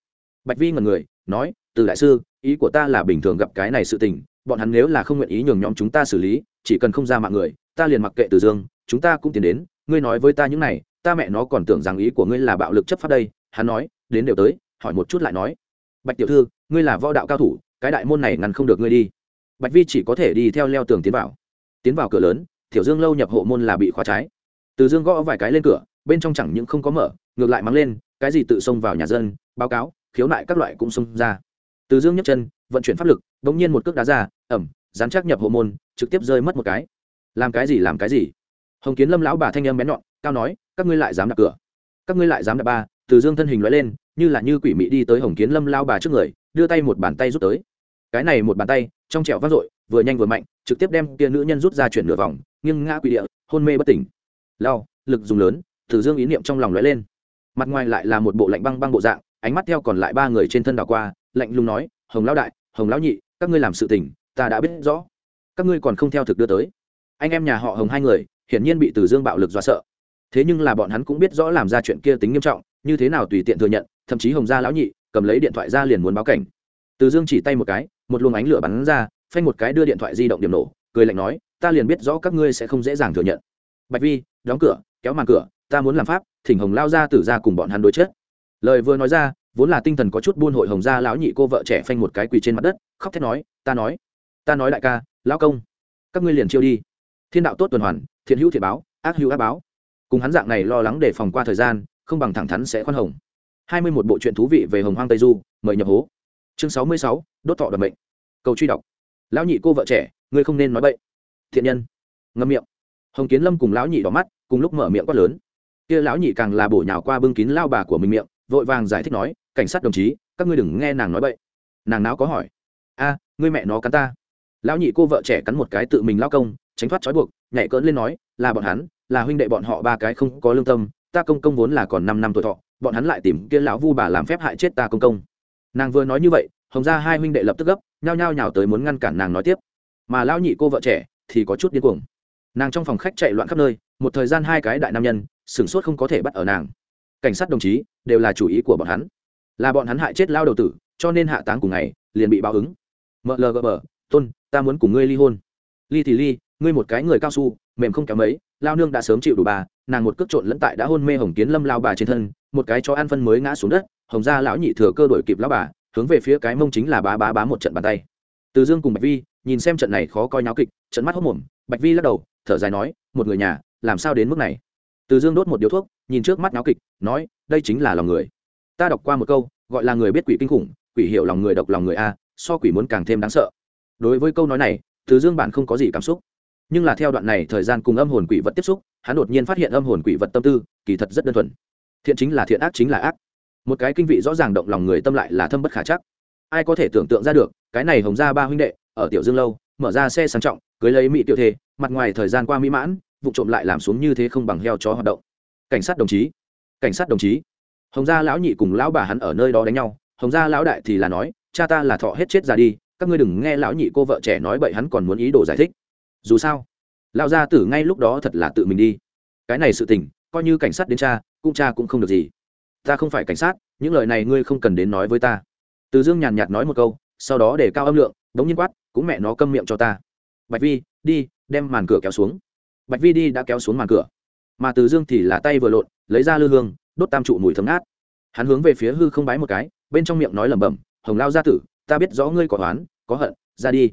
Bạch vi ngần người, nói, từ đại sư ý của ta là bình thường gặp cái này sự tình, bọn hắn nếu là không nguyện ý nhường nhóm chúng ta xử lý, chỉ cần không ra mạng người, ta liền mặc kệ từ dương, chúng ta cũng tiến đến, ngươi nói với ta những này, ta mẹ nó còn tưởng rằng ý của ngươi là bạo lực chấp pháp đây, hắn nói, đến đều tới, hỏi một chút lại nói. Bạch tiểu thư, ngươi là võ đạo cao thủ, cái đại môn này ngăn không được ngươi đi. Bạch vi chỉ có thể đi theo leo tường tiến vào. Tiến vào cửa lớn, tiểu dương lâu nhập hộ môn là bị khóa trái. Từ dương gõ vài cái lên cửa, bên trong chẳng những không có mở, ngược lại mắng lên, cái gì tự xông vào nhà dân, báo cáo, khiếu nại các loại cũng xông ra từ dương nhấc chân, vận chuyển pháp lực đ ỗ n g nhiên một cước đá ra ẩm dán chắc nhập hộ môn, trực tiếp rơi mất một cái. Làm cái gì, làm cái gì? Hồng kiến lâm lão bà thanh em bén nhọn, cao nói, các ngươi lại dám đạp cửa. Các ngươi lại dám đạp ba, từ dương thân hình loại lên, như là như quỷ mị đi tới hồng kiến lâm lao bà trước người, đưa tay một bàn tay rút tới. Cái này một bàn tay, trong trẹo vác rội vừa nhanh vừa mạnh, trực tiếp đem kia nữ nhân rút ra chuyển nửa vòng, nghiêng ngã quỷ địa, hôn mê bất tỉnh. Lao, lực dùng lớn, từ dương ý niệm trong lòng lóe lên. Mặt ngoài lại là một bộ lạnh băng băng bộ dạng, ánh mắt theo còn lại ba người trên thân đảo qua lạnh lùng nói, hồng lão đại, hồng lão nhị, các ngươi làm sự tình, ta đã biết rõ. Các ngươi còn không theo thực đưa tới. Anh em nhà họ hồng hai người, hiển nhiên bị từ dương bạo lực dọa sợ. Thế nhưng là bọn hắn cũng biết rõ làm ra chuyện kia tính nghiêm trọng, như thế nào tùy tiện thừa nhận, thậm chí hồng gia lão nhị cầm lấy điện thoại ra liền muốn báo cảnh. Từ dương chỉ tay một cái, một luồng ánh lửa bắn ra, phanh một cái đưa điện thoại di động điểm nổ, cười lạnh nói, ta liền biết rõ các ngươi sẽ không dễ dàng thừa nhận. Bạch vi, đóng cửa, kéo màn cửa, ta muốn làm pháp, thỉnh hồng lao ra tử ra cùng bọn hắn đối chết lời vừa nói ra vốn là tinh thần có chút buôn hội hồng gia lão nhị cô vợ trẻ phanh một cái quỳ trên mặt đất, khóc thét nói, ta nói ta nói đại ca, lão công, các ngươi liền chiêu đi. Thiên đạo tốt tuần hoàn, thiện hữu thiện báo, ác hữu ác báo. Cùng hắn dạng này lo lắng để phòng qua thời gian, không bằng thẳng thắn sẽ khoan hồng. Hai mươi một bộ truyện thú vị về hồng hoang tây du, mời nhập hố. Chương sáu mươi sáu, đốt thọ đoạt mệnh. Cầu truy đọc. Lão nhị cô vợ trẻ, ngươi không nên nói bậy. Thiện nhân. Ngâm miệng. Hồng kiến lâm cùng lão nhị đỏ mắt, cùng lúc mở miệng quát lớn. Kia lão nhị càng là bổ nhào qua bưng kín lao bà của mình miệng, vội vàng giải thích nói cảnh sát đồng chí, các ngươi đừng nghe nàng nói bậy. Nàng nào có hỏi? A, ngươi mẹ nó cắn ta. Lão nhị cô vợ trẻ cắn một cái tự mình lao công, tránh thoát trói buộc, nhảy cỡn lên nói, là bọn hắn, là huynh đệ bọn họ ba cái không có lương tâm, ta công công vốn là còn năm năm tuổi thọ, bọn hắn lại tìm kia lão vu bà làm phép hại chết ta công công. Nàng vừa nói như vậy, hồng ra hai huynh đệ lập tức gấp, nhao nhao nhào tới muốn ngăn cản nàng nói tiếp. Mà lão nhị cô vợ trẻ thì có chút điên cuồng. Nàng trong phòng khách chạy loạn khắp nơi, một thời gian hai cái đại nam nhân, sửng sốt không có thể bắt ở nàng. Cảnh sát đồng chí đều là chủ ý của bọn hắn là bọn hắn hại chết lao đầu tử cho nên hạ táng cùng ngày liền bị báo ứng. Bờ, tôn ta muốn cùng ngươi ly hôn. Ly thì ly ngươi một cái người cao su mềm không kéo mấy lao nương đã sớm chịu đủ bà nàng một cước trộn lẫn tại đã hôn mê hồng kiến lâm lao bà trên thân một cái cho ăn phân mới ngã xuống đất hồng gia lão nhị thừa cơ đổi kịp lao bà hướng về phía cái mông chính là bá bá bá một trận bàn tay. Từ dương cùng bạch vi nhìn xem trận này khó coi nháo kịch trận mắt hốc mồm bạch vi lắc đầu thở dài nói một người nhà làm sao đến mức này? Từ dương đốt một điếu thuốc nhìn trước mắt nháo kịch nói đây chính là lòng người ta đọc qua một câu, gọi là người biết quỷ kinh khủng, quỷ hiểu lòng người độc lòng người a, so quỷ muốn càng thêm đáng sợ. Đối với câu nói này, từ dương bản không có gì cảm xúc. Nhưng là theo đoạn này thời gian cùng âm hồn quỷ vật tiếp xúc, hắn đột nhiên phát hiện âm hồn quỷ vật tâm tư, kỳ thật rất đơn thuần. Thiện chính là thiện ác chính là ác. Một cái kinh vị rõ ràng động lòng người tâm lại là thâm bất khả chắc. Ai có thể tưởng tượng ra được, cái này hồng ra ba huynh đệ, ở tiểu dương lâu, mở ra xe sang trọng, cưới lấy mỹ tiểu thê, mặt ngoài thời gian qua mỹ mãn, vụ trộm lại làm xuống như thế không bằng heo chó hoạt động. Cảnh sát đồng chí, cảnh sát đồng chí hồng gia lão nhị cùng lão bà hắn ở nơi đó đánh nhau, hồng gia lão đại thì là nói, cha ta là thọ hết chết ra đi, các ngươi đừng nghe lão nhị cô vợ trẻ nói bậy hắn còn muốn ý đồ giải thích. Dù sao, lão gia tử ngay lúc đó thật là tự mình đi. Cái này sự tình, coi như cảnh sát đến cha, cũng cha cũng không được gì. Ta không phải cảnh sát, những lời này ngươi không cần đến nói với ta. Từ dương nhàn nhạt nói một câu, sau đó để cao âm lượng, đống nhiên quát, cũng mẹ nó câm miệng cho ta. Bạch vi, đi, đem màn cửa kéo xuống. Bạch vi đi đã kéo xuống màn cửa. Mà từ dương thì là tay vừa lộn, lấy ra lư hương đốt tam trụ mùi thấm ngát. Hắn hướng về phía hư không bái một cái, bên trong miệng nói lẩm bẩm, hồng lao gia tử, ta biết rõ ngươi có toán có hận, ra đi.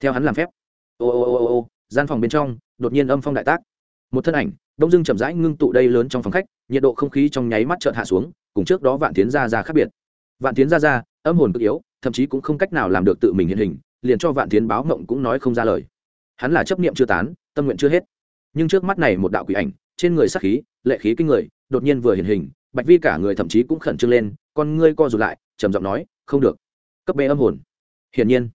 Theo hắn làm phép. Ô ô ô ô ô, gian phòng bên trong, đột nhiên âm phong đại tác. Một thân ảnh, đông dưng chậm rãi ngưng tụ đây lớn trong phòng khách, nhiệt độ không khí trong nháy mắt chợt hạ xuống, cùng trước đó vạn tiến ra ra khác biệt. Vạn tiến ra ra âm hồn cực yếu, thậm chí cũng không cách nào làm được tự mình hiện hình, liền cho vạn tiến báo mộng cũng nói không ra lời. Hắn là chấp niệm chưa tán, tâm nguyện chưa hết. Nhưng trước mắt này một đạo quỷ ảnh, trên người sắc khí, lệ khí kinh người đột nhiên vừa hiện hình, bạch vi cả người thậm chí cũng khẩn trương lên, con ngươi co rụt lại, trầm giọng nói, không được. Cấp bê âm hồn. Hiển nhiên,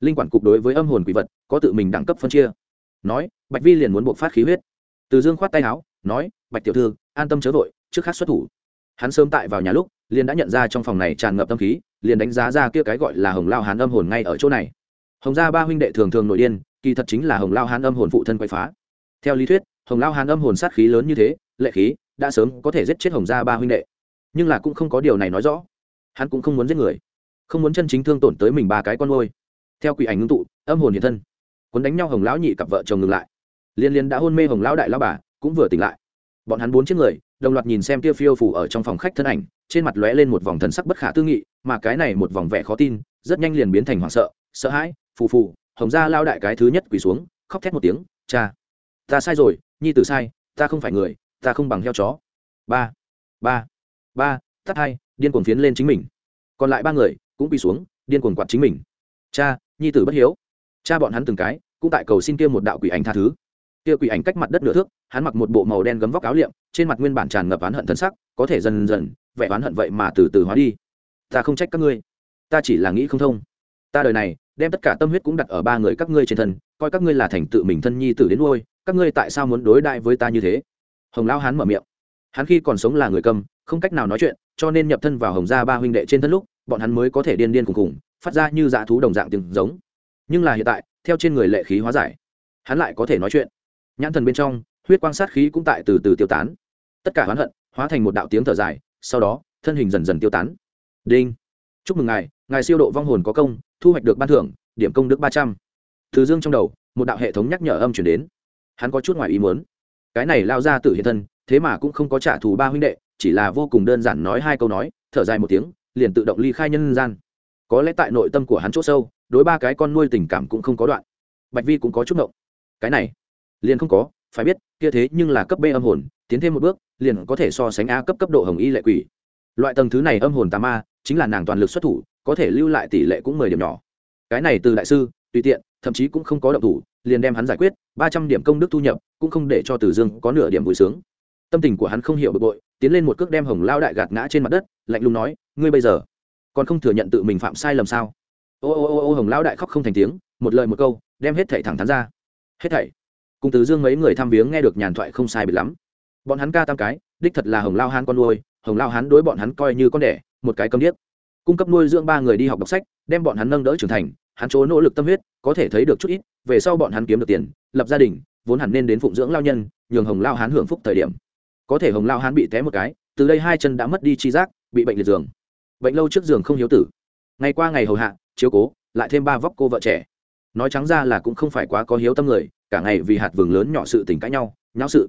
linh quản cục đối với âm hồn quỷ vật có tự mình đẳng cấp phân chia. Nói, bạch vi liền muốn buộc phát khí huyết. Từ dương khoát tay áo, nói, bạch tiểu thư, an tâm chớ vội, trước khác xuất thủ. Hắn sớm tại vào nhà lúc, liền đã nhận ra trong phòng này tràn ngập tâm khí, liền đánh giá ra kia cái gọi là hồng lao hán âm hồn ngay ở chỗ này. Hồng gia ba huynh đệ thường thường nổi điên, kỳ thật chính là hồng lao hán âm hồn phụ thân quậy phá. Theo lý thuyết, hồng lao hán âm hồn sát khí lớn như thế, lệ khí đã sớm có thể giết chết hồng gia ba huynh đệ. Nhưng là cũng không có điều này nói rõ. Hắn cũng không muốn giết người. Không muốn chân chính thương tổn tới mình ba cái con ngôi theo quỷ ảnh ngưng tụ, âm hồn hiện thân. Cuốn đánh nhau hồng lão nhị cặp vợ chồng ngừng lại. Liên liên đã hôn mê hồng lão đại lão bà, cũng vừa tỉnh lại. Bọn hắn bốn chiếc người, đồng loạt nhìn xem tiêu phiêu phủ ở trong phòng khách thân ảnh, trên mặt lóe lên một vòng thần sắc bất khả tư nghị, mà cái này một vòng vẻ khó tin, rất nhanh liền biến thành hoảng sợ sợ hãi, phù phù, hồng gia lao đại cái thứ nhất quỳ xuống, khóc thét một tiếng, cha, ta sai rồi, nhi tử sai, ta không phải người ta không bằng heo chó. Ba ba ba, tắt hai, điên cuồng phiến lên chính mình. Còn lại ba người cũng quỳ xuống, điên cuồng quạt chính mình. Cha, nhi tử bất hiếu. Cha bọn hắn từng cái cũng tại cầu xin kia một đạo quỷ ảnh tha thứ. Kia quỷ ảnh cách mặt đất nửa thước, hắn mặc một bộ màu đen gấm vóc áo liệm, trên mặt nguyên bản tràn ngập oán hận thân sắc, có thể dần dần, vẻ oán hận vậy mà từ từ hóa đi. Ta không trách các ngươi. Ta chỉ là nghĩ không thông. Ta đời này, đem tất cả tâm huyết cũng đặt ở ba người các ngươi trên thân, coi các ngươi là thành tự mình thân nhi tử đến nuôi, các ngươi tại sao muốn đối đại với ta như thế? Hồng lão hán mở miệng. Hắn khi còn sống là người cầm không cách nào nói chuyện cho nên nhập thân vào hồng gia ba huynh đệ trên thân lúc bọn hắn mới có thể điên điên cùng cùng, phát ra như dạ thú đồng dạng tiếng giống. Nhưng là hiện tại theo trên người lệ khí hóa giải hắn lại có thể nói chuyện. Nhãn thần bên trong huyết quang sát khí cũng tại từ từ tiêu tán. Tất cả hoán hận hóa thành một đạo tiếng thở dài sau đó thân hình dần dần tiêu tán. Đinh! Chúc mừng ngài ngài siêu độ vong hồn có công thu hoạch được ban thưởng điểm công đức ba trăm. Từ dương trong đầu một đạo hệ thống nhắc nhở âm chuyển đến. Hắn có chút ngoài ý muốn cái này lao ra tử hiện thân, thế mà cũng không có trả thù ba huynh đệ, chỉ là vô cùng đơn giản nói hai câu nói, thở dài một tiếng, liền tự động ly khai nhân gian. Có lẽ tại nội tâm của hắn c h ỗ sâu, đối ba cái con nuôi tình cảm cũng không có đoạn. Bạch vi cũng có chút ngộng. Cái này, liền không có, phải biết, kia thế nhưng là cấp b âm hồn, tiến thêm một bước, liền có thể so sánh a cấp cấp độ hồng y lệ quỷ. Loại tầng thứ này âm hồn tà ma, chính là nàng toàn lực xuất thủ, có thể lưu lại tỷ lệ cũng mười điểm nhỏ. Cái này từ đại sư, tùy tiện, thậm chí cũng không có động thủ liền đem hắn giải quyết, ba trăm điểm công đức thu nhập, cũng không để cho tử dương có nửa điểm vui sướng. Tâm tình của hắn không hiểu bực bội, tiến lên một cước đem hồng lao đại gạt ngã trên mặt đất, lạnh lùng nói, ngươi bây giờ còn không thừa nhận tự mình phạm sai lầm sao? Ô ô ô ô, hồng lao đại khóc không thành tiếng, một lời một câu, đem hết thảy thẳng thắn ra. Hết thảy. Cùng tử dương mấy người tham viếng nghe được nhàn thoại không sai biệt lắm. Bọn hắn ca tam cái, đích thật là hồng lao hán con nuôi, hồng lao hán đối bọn hắn coi như con đẻ, một cái câm điếc. Cung cấp nuôi dưỡng ba người đi học đọc sách, đem bọn hắn nâng đỡ trưởng thành, hắn chỗ nỗ lực tâm huyết, có thể thấy được chút ít về sau bọn hắn kiếm được tiền, lập gia đình, vốn hẳn nên đến phụng dưỡng lao nhân, nhường hồng lao hán hưởng phúc thời điểm. Có thể hồng lao hán bị té một cái, từ đây hai chân đã mất đi chi giác, bị bệnh liệt giường. Bệnh lâu trước giường không hiếu tử. Ngày qua ngày hầu hạ, chiếu cố, lại thêm ba vóc cô vợ trẻ. Nói trắng ra là cũng không phải quá có hiếu tâm người, cả ngày vì hạt vườn lớn nhỏ sự tình cãi nhau, nháo sự.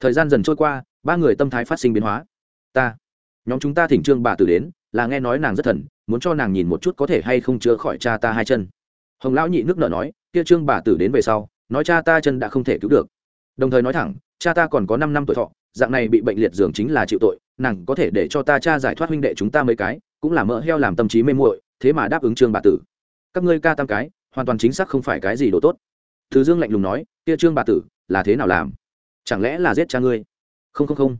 Thời gian dần trôi qua, ba người tâm thái phát sinh biến hóa. Ta, nhóm chúng ta thỉnh trương bà tử đến, là nghe nói nàng rất thần, muốn cho nàng nhìn một chút có thể hay không chữa khỏi cha ta hai chân hồng lão nhị nước nở nói, kia trương bà tử đến về sau, nói cha ta chân đã không thể cứu được. Đồng thời nói thẳng, cha ta còn có năm năm tuổi thọ, dạng này bị bệnh liệt giường chính là chịu tội, nàng có thể để cho ta cha giải thoát huynh đệ chúng ta mấy cái, cũng là mỡ heo làm tâm trí mê muội, thế mà đáp ứng trương bà tử. Các ngươi ca tam cái, hoàn toàn chính xác không phải cái gì đồ tốt. Thứ dương lạnh lùng nói, kia trương bà tử, là thế nào làm? Chẳng lẽ là giết cha ngươi? Không không không,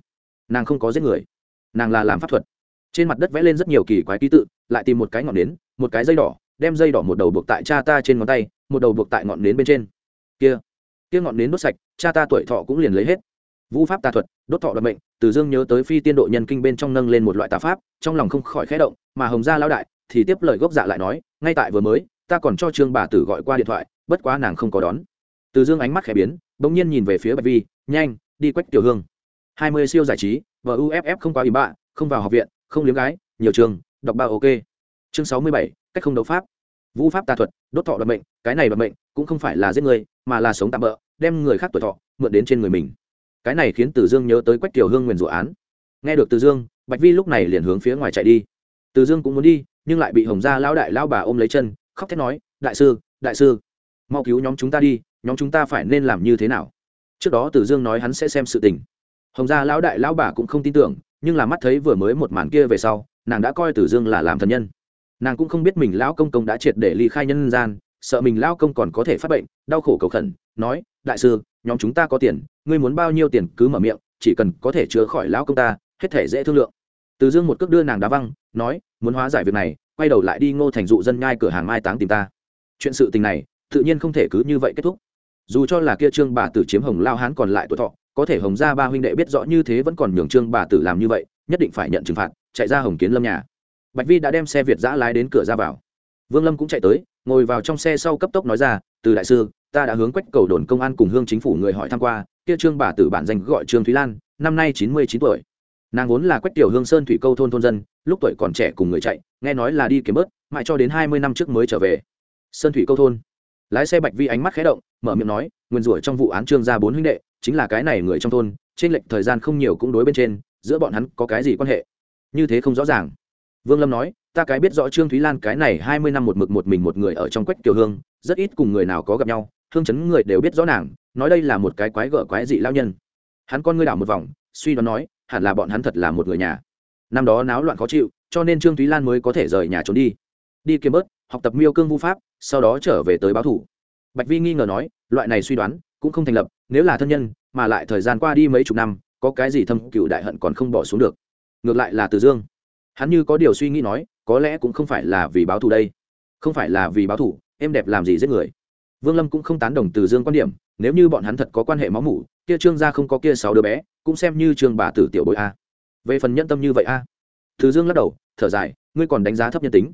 nàng không có giết người, nàng là làm pháp thuật. Trên mặt đất vẽ lên rất nhiều kỳ quái ký tự, lại tìm một cái ngọn nến, một cái dây đỏ đem dây đỏ một đầu buộc tại cha ta trên ngón tay, một đầu buộc tại ngọn nến bên trên. Kia kia ngọn nến đốt sạch, cha ta tuổi thọ cũng liền lấy hết. Vũ pháp tà thuật, đốt thọ đoạn mệnh, từ dương nhớ tới phi tiên độ nhân kinh bên trong nâng lên một loại tà pháp, trong lòng không khỏi khẽ động, mà hồng gia lao đại thì tiếp lời gốc dạ lại nói, ngay tại vừa mới, ta còn cho trương bà tử gọi qua điện thoại, bất quá nàng không có đón. Từ dương ánh mắt khẽ biến, bỗng nhiên nhìn về phía bạch vi, nhanh, đi quách tiểu hương. Hai mươi siêu giải trí và uff không quá ý bạ, không vào học viện, không liếm gái, nhiều trường, đọc ba ok. Chương sáu mươi bảy cách không đấu pháp. Vũ pháp tà thuật, đốt thọ đoạt mệnh, cái này đoạt mệnh cũng không phải là giết người, mà là sống tạm bỡ đem người khác tuổi thọ, mượn đến trên người mình. Cái này khiến từ dương nhớ tới quách tiểu hương nguyền rủa án. Nghe được từ dương, bạch vi lúc này liền hướng phía ngoài chạy đi. Từ dương cũng muốn đi, nhưng lại bị hồng gia lão đại lão bà ôm lấy chân, khóc thét nói, đại sư đại sư, mau cứu nhóm chúng ta đi, nhóm chúng ta phải nên làm như thế nào? Trước đó từ dương nói hắn sẽ xem sự tình. Hồng gia lão đại lão bà cũng không tin tưởng, nhưng là mắt thấy vừa mới một màn kia về sau, nàng đã coi tử dương là làm thần nhân nàng cũng không biết mình lão công công đã triệt để ly khai nhân gian, sợ mình lão công còn có thể phát bệnh, đau khổ cầu khẩn, nói, đại sư, nhóm chúng ta có tiền, ngươi muốn bao nhiêu tiền cứ mở miệng, chỉ cần có thể chữa khỏi lão công ta, hết thể dễ thương lượng. Từ dương một cước đưa nàng đá văng, nói, muốn hóa giải việc này, quay đầu lại đi ngô thành dụ dân nhai cửa hàng mai táng tìm ta. Chuyện sự tình này, tự nhiên không thể cứ như vậy kết thúc. Dù cho là kia trương bà tử chiếm hồng lao hán còn lại tuổi thọ, có thể hồng gia ba huynh đệ biết rõ như thế vẫn còn nhường trương bà tử làm như vậy, nhất định phải nhận trừng phạt, chạy ra hồng kiến lâm nhà bạch vi đã đem xe việt giã lái đến cửa ra vào. Vương lâm cũng chạy tới, ngồi vào trong xe sau cấp tốc nói ra, từ đại sư, ta đã hướng quách cầu đồn công an cùng hương chính phủ người hỏi tham q u a kia trương bà tử bản danh gọi trương thúy lan, năm nay chín mươi chín tuổi. Nàng vốn là quách tiểu hương sơn thủy câu thôn thôn dân, lúc tuổi còn trẻ cùng người chạy, nghe nói là đi kiếm bớt, mãi cho đến hai mươi năm trước mới trở về. Sơn thủy câu thôn. Lái xe bạch vi ánh mắt khé động, mở miệng nói, nguyên rủa trong vụ án trương gia bốn huynh đệ, chính là cái này người trong thôn, trên lệnh thời gian không nhiều cũng đối bên trên, giữa bọn hắn có cái gì quan hệ? Như thế không rõ ràng vương lâm nói, ta cái biết rõ trương thúy lan cái này hai mươi năm một mực một mình một người ở trong quách kiều hương, rất ít cùng người nào có gặp nhau, hương chấn người đều biết rõ nàng, nói đây là một cái quái gở quái dị lao nhân. Hắn con ngươi đảo một vòng, suy đoán nói, hẳn là bọn hắn thật là một người nhà. Năm đó náo loạn khó chịu, cho nên trương thúy lan mới có thể rời nhà trốn đi. Đi kiếm bớt, học tập miêu cương vu pháp, sau đó trở về tới báo thủ. Bạch vi nghi ngờ nói, loại này suy đoán cũng không thành lập, nếu là thân nhân, mà lại thời gian qua đi mấy chục năm, có cái gì thâm cựu đại hận còn không bỏ xuống được. Ngược lại là từ dương hắn như có điều suy nghĩ nói, có lẽ cũng không phải là vì báo thù đây. Không phải là vì báo thù, em đẹp làm gì giết người? Vương lâm cũng không tán đồng từ dương quan điểm, nếu như bọn hắn thật có quan hệ máu mủ, kia trương gia không có kia sáu đứa bé, cũng xem như trương bà tử tiểu bội a. Về phần nhân tâm như vậy a. Từ dương lắc đầu, thở dài, ngươi còn đánh giá thấp nhân tính.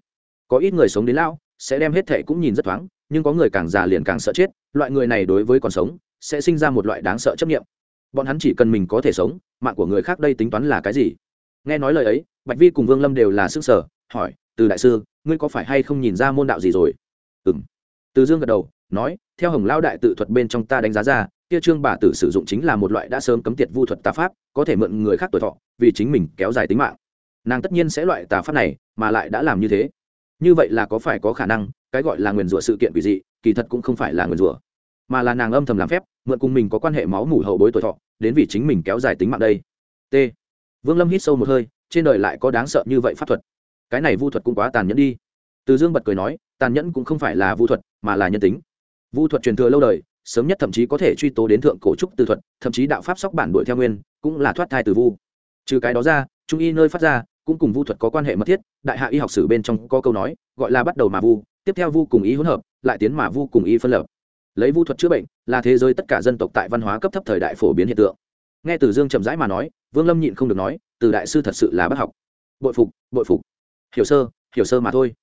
Có ít người sống đến lao sẽ đem hết thệ cũng nhìn rất thoáng, nhưng có người càng già liền càng sợ chết, loại người này đối với còn sống, sẽ sinh ra một loại đáng sợ chấp nghiệm bọn hắn chỉ cần mình có thể sống, mạng của người khác đây tính toán là cái gì? Nghe nói lời ấy, bạch vi cùng vương lâm đều là sức sở hỏi, từ đại sư, ngươi có phải hay không nhìn ra môn đạo gì rồi? Ừ m từ dương gật đầu, nói, theo hồng lao đại tự thuật bên trong ta đánh giá ra, kia trương bà tử sử dụng chính là một loại đã sớm cấm tiệt vu thuật tà pháp, có thể mượn người khác tuổi thọ, vì chính mình kéo dài tính mạng. Nàng tất nhiên sẽ loại tà pháp này, mà lại đã làm như thế. Như vậy là có phải có khả năng, cái gọi là nguyền rủa sự kiện quỷ dị, kỳ thật cũng không phải là nguyền rủa, mà là nàng âm thầm làm phép, mượn cùng mình có quan hệ máu mủ hậu bối tuổi thọ, đến vì chính mình kéo dài tính mạng đây. T vương lâm hít sâu một hơi, trên đời lại có đáng sợ như vậy pháp thuật. Cái này vu thuật cũng quá tàn nhẫn đi. Từ dương bật cười nói, tàn nhẫn cũng không phải là vu thuật, mà là nhân tính. Vu thuật truyền thừa lâu đời, sớm nhất thậm chí có thể truy tố đến thượng cổ trúc từ thuật, thậm chí đạo pháp sóc bản đuổi theo nguyên, cũng là thoát thai từ vu. Trừ cái đó ra, trung y nơi phát ra, cũng cùng vu thuật có quan hệ mật thiết, đại hạ y học sử bên trong có câu nói, gọi là bắt đầu mà vu, tiếp theo vu cùng ý hỗn hợp, lại tiến mà vu cùng ý phân lập. Lấy vu thuật chữa bệnh, là thế giới tất cả dân tộc tại văn hóa cấp thấp thời đại phổ biến hiện tượng nghe từ dương chậm rãi mà nói, vương lâm nhịn không được nói, từ đại sư thật sự là bác học. Bội phục bội phục. Hiểu sơ hiểu sơ mà thôi.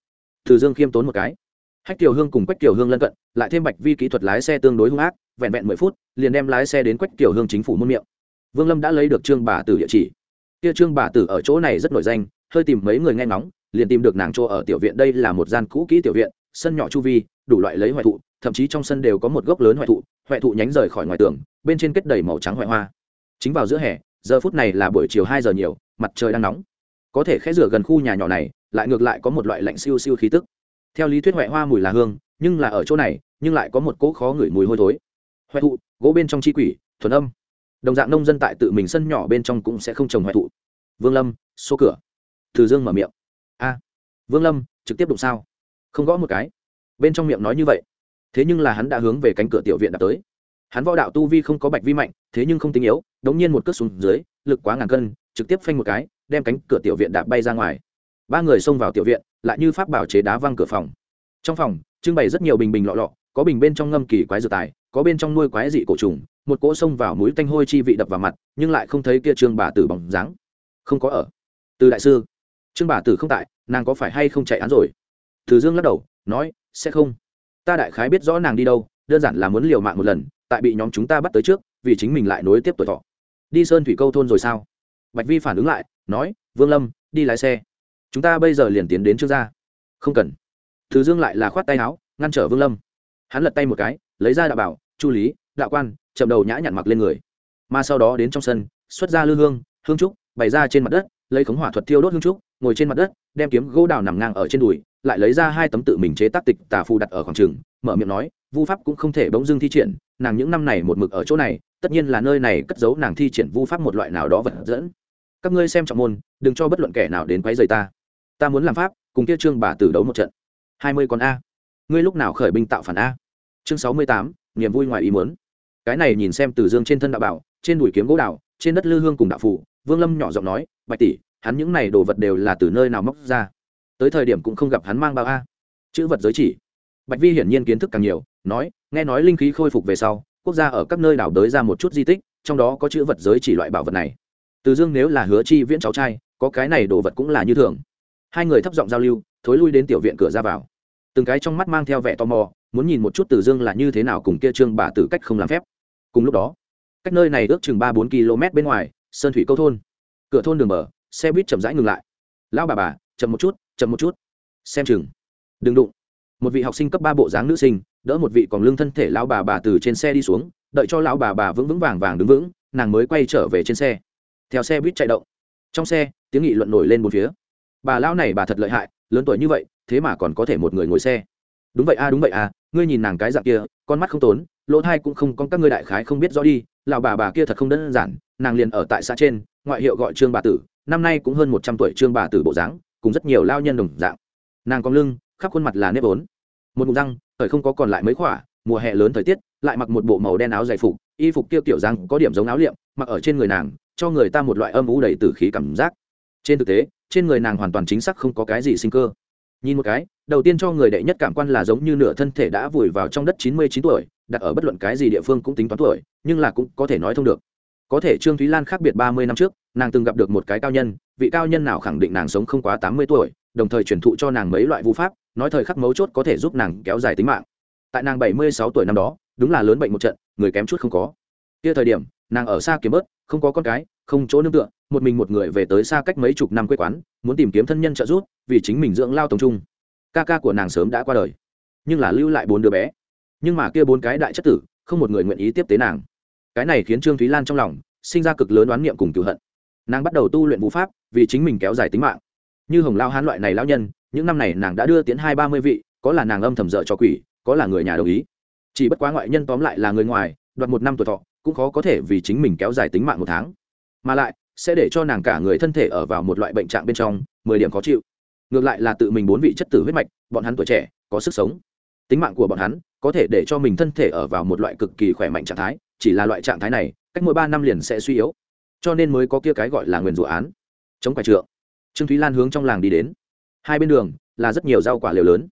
Từ dương khiêm tốn một cái. Hách kiều hương cùng quách kiều hương lân cận, lại thêm bạch vi kỹ thuật lái xe tương đối hung ác, vẹn vẹn mười phút, liền đem lái xe đến quách kiều hương chính phủ muôn miệng. Vương lâm đã lấy được trương bà tử địa chỉ. Kia trương bà tử ở chỗ này rất nổi danh, hơi tìm mấy người nghe ngóng, liền tìm được nàng chỗ ở tiểu viện, đây là một gian cũ kỹ tiểu viện, sân nhỏ chu vi, đủ loại lấy hoại thụ, thậm chí trong sân đều có một gốc lớn hoại thụ hoại thụ nhánh rời khỏi ngoài tường, bên trên kết đầy màu trắng hoại hoa chính vào giữa hè, giờ phút này là buổi chiều hai giờ nhiều, mặt trời đang nóng. Có thể khẽ rửa gần khu nhà nhỏ này, lại ngược lại có một loại lạnh siêu siêu khí tức. Theo lý thuyết huệ hoa mùi là hương, nhưng là ở chỗ này, nhưng lại có một cỗ khó ngửi mùi hôi thối. Huệ thụ, gỗ bên trong chi quỷ, thuần âm. Đồng dạng nông dân tại tự mình sân nhỏ bên trong cũng sẽ không trồng huệ thụ. Vương lâm, xô cửa. Từ dương mở miệng. A. Vương lâm, trực tiếp đụng sao? Không gõ một cái. Bên trong miệng nói như vậy. Thế nhưng là hắn đã hướng về cánh cửa tiểu viện đã tới hắn võ đạo tu vi không có bạch vi mạnh, thế nhưng không tinh yếu, đống nhiên một cước xuống dưới, lực quá ngàn cân, trực tiếp phanh một cái, đem cánh cửa tiểu viện đạp bay ra ngoài. Ba người xông vào tiểu viện, lại như pháp bảo chế đá văng cửa phòng. Trong phòng, trưng bày rất nhiều bình bình lọ lọ, có bình bên trong ngâm kỳ quái dược tài, có bên trong nuôi quái dị cổ trùng, một cỗ xông vào mũi tanh hôi chi vị đập vào mặt, nhưng lại không thấy kia trương bà tử bóng dáng. Không có ở. Từ đại sư, trương bà tử không tại, nàng có phải hay không chạy án rồi? Từ dương lắc đầu, nói, sẽ không. Ta đại khái biết rõ nàng đi đâu, đơn giản là muốn liều mạng một lần tại bị nhóm chúng ta bắt tới trước, vì chính mình lại nối tiếp tuổi thọ. Đi sơn thủy câu thôn rồi sao? Bạch vi phản ứng lại, nói, vương lâm, đi lái xe. Chúng ta bây giờ liền tiến đến trước ra. Không cần. Thứ dương lại là khoát tay áo, ngăn trở vương lâm. Hắn lật tay một cái, lấy ra đạo bảo, chu lý, đạo quan, chậm đầu nhã nhặn mặc lên người. Mà sau đó đến trong sân, xuất ra lư hương hương trúc, bày ra trên mặt đất, lấy khống hỏa thuật thiêu đốt hương trúc, ngồi trên mặt đất đem kiếm gỗ đào nằm ngang ở trên đùi lại lấy ra hai tấm tự mình chế tác tịch tà phù đặt ở khoảng trường mở miệng nói vu pháp cũng không thể bỗng dưng thi triển nàng những năm này một mực ở chỗ này tất nhiên là nơi này cất giấu nàng thi triển vu pháp một loại nào đó vật dẫn. Các ngươi xem trọng môn đừng cho bất luận kẻ nào đến quấy rầy ta. Ta muốn làm pháp cùng kia trương bà tử đấu một trận. Hai mươi con a. Ngươi lúc nào khởi binh tạo phản a? Chương sáu mươi tám niềm vui ngoài ý muốn. Cái này nhìn xem từ dương trên thân đạo bảo trên đùi kiếm gỗ đào, trên đất lư hương cùng đạo phủ vương lâm nhỏ giọng nói bạch tỷ hắn những này đồ vật đều là từ nơi nào móc ra. Tới thời điểm cũng không gặp hắn mang bao a. Chữ vật giới chỉ. Bạch vi hiển nhiên kiến thức càng nhiều, nói, nghe nói linh khí khôi phục về sau, quốc gia ở các nơi đảo đới ra một chút di tích, trong đó có chữ vật giới chỉ loại bảo vật này. Từ dương nếu là hứa chi viễn cháu trai, có cái này đồ vật cũng là như thường. Hai người thấp giọng giao lưu, thối lui đến tiểu viện cửa ra vào. Từng cái trong mắt mang theo vẻ tò mò, muốn nhìn một chút từ dương là như thế nào cùng kia trương bà tử cách không làm phép. Cùng lúc đó, cách nơi này ước chừng ba bốn km bên ngoài, sơn thủy câu thôn. Cửa thôn đường mở xe buýt chậm rãi ngừng lại. Lão bà bà, chậm một chút, chậm một chút. Xem chừng. Đừng đụng. Một vị học sinh cấp ba bộ dáng nữ sinh, đỡ một vị còn lưng thân thể lão bà bà từ trên xe đi xuống, đợi cho lão bà bà vững vững vàng vàng đứng vững, nàng mới quay trở về trên xe. Theo xe buýt chạy động. Trong xe, tiếng nghị luận nổi lên một phía. Bà lão này bà thật lợi hại, lớn tuổi như vậy, thế mà còn có thể một người ngồi xe. Đúng vậy a, đúng vậy a, ngươi nhìn nàng cái dạng kia, con mắt không tốn, lỗ thai cũng không con các ngươi đại khái không biết rõ đi, lão bà bà kia thật không đơn giản, nàng liền ở tại xã trên, ngoại hiệu gọi trương bà tử năm nay cũng hơn một trăm tuổi trương bà tử bộ dáng, cùng rất nhiều lao nhân đồng dạng. Nàng cong lưng, khắp khuôn mặt là nếp vốn. Một ngụm răng, thời không có còn lại mấy khỏa, mùa hè lớn thời tiết, lại mặc một bộ màu đen áo dày phục, y phục tiêu kiểu răng có điểm giống áo liệm, mặc ở trên người nàng, cho người ta một loại âm u đầy tử khí cảm giác. Trên thực tế, trên người nàng hoàn toàn chính xác không có cái gì sinh cơ. Nhìn một cái, đầu tiên cho người đệ nhất cảm quan là giống như nửa thân thể đã vùi vào trong đất chín mươi chín tuổi, đặt ở bất luận cái gì địa phương cũng tính toán tuổi, nhưng là cũng có thể nói thông được. Có thể trương thúy lan khác biệt ba mươi năm trước nàng từng gặp được một cái cao nhân, vị cao nhân nào khẳng định nàng sống không quá tám mươi tuổi, đồng thời truyền thụ cho nàng mấy loại vũ pháp, nói thời khắc mấu chốt có thể giúp nàng kéo dài tính mạng. Tại nàng bảy mươi sáu tuổi năm đó, đúng là lớn bệnh một trận, người kém chút không có. Kia thời điểm, nàng ở xa kiếm bớt, không có con cái, không chỗ nương tựa, một mình một người về tới xa cách mấy chục năm quê quán, muốn tìm kiếm thân nhân trợ giúp, vì chính mình dưỡng lao tổng trung. Ca ca của nàng sớm đã qua đời, nhưng là lưu lại bốn đứa bé. Nhưng mà kia bốn cái đại chất tử, không một người nguyện ý tiếp tế nàng. Cái này khiến trương thúy lan trong lòng sinh ra cực lớn đoán niệm cùng cựu hận nàng bắt đầu tu luyện vũ pháp, vì chính mình kéo dài tính mạng. Như hồng lao hán loại này lao nhân, những năm này nàng đã đưa tiến hai ba mươi vị, có là nàng âm thầm dợ cho quỷ, có là người nhà đồng ý. Chỉ bất quá ngoại nhân tóm lại là người ngoài, đoạt một năm tuổi thọ, cũng khó có thể vì chính mình kéo dài tính mạng một tháng. Mà lại, sẽ để cho nàng cả người thân thể ở vào một loại bệnh trạng bên trong, mười điểm khó chịu. Ngược lại là tự mình bốn vị chất tử huyết mạch, bọn hắn tuổi trẻ, có sức sống. Tính mạng của bọn hắn, có thể để cho mình thân thể ở vào một loại cực kỳ khỏe mạnh trạng thái, chỉ là loại trạng thái này, cách mỗi ba năm liền sẽ suy yếu cho nên mới có kia cái gọi là nguyền rủa án. Chống quải trượng. Trương thúy lan hướng trong làng đi đến. Hai bên đường là rất nhiều rau quả lều lớn.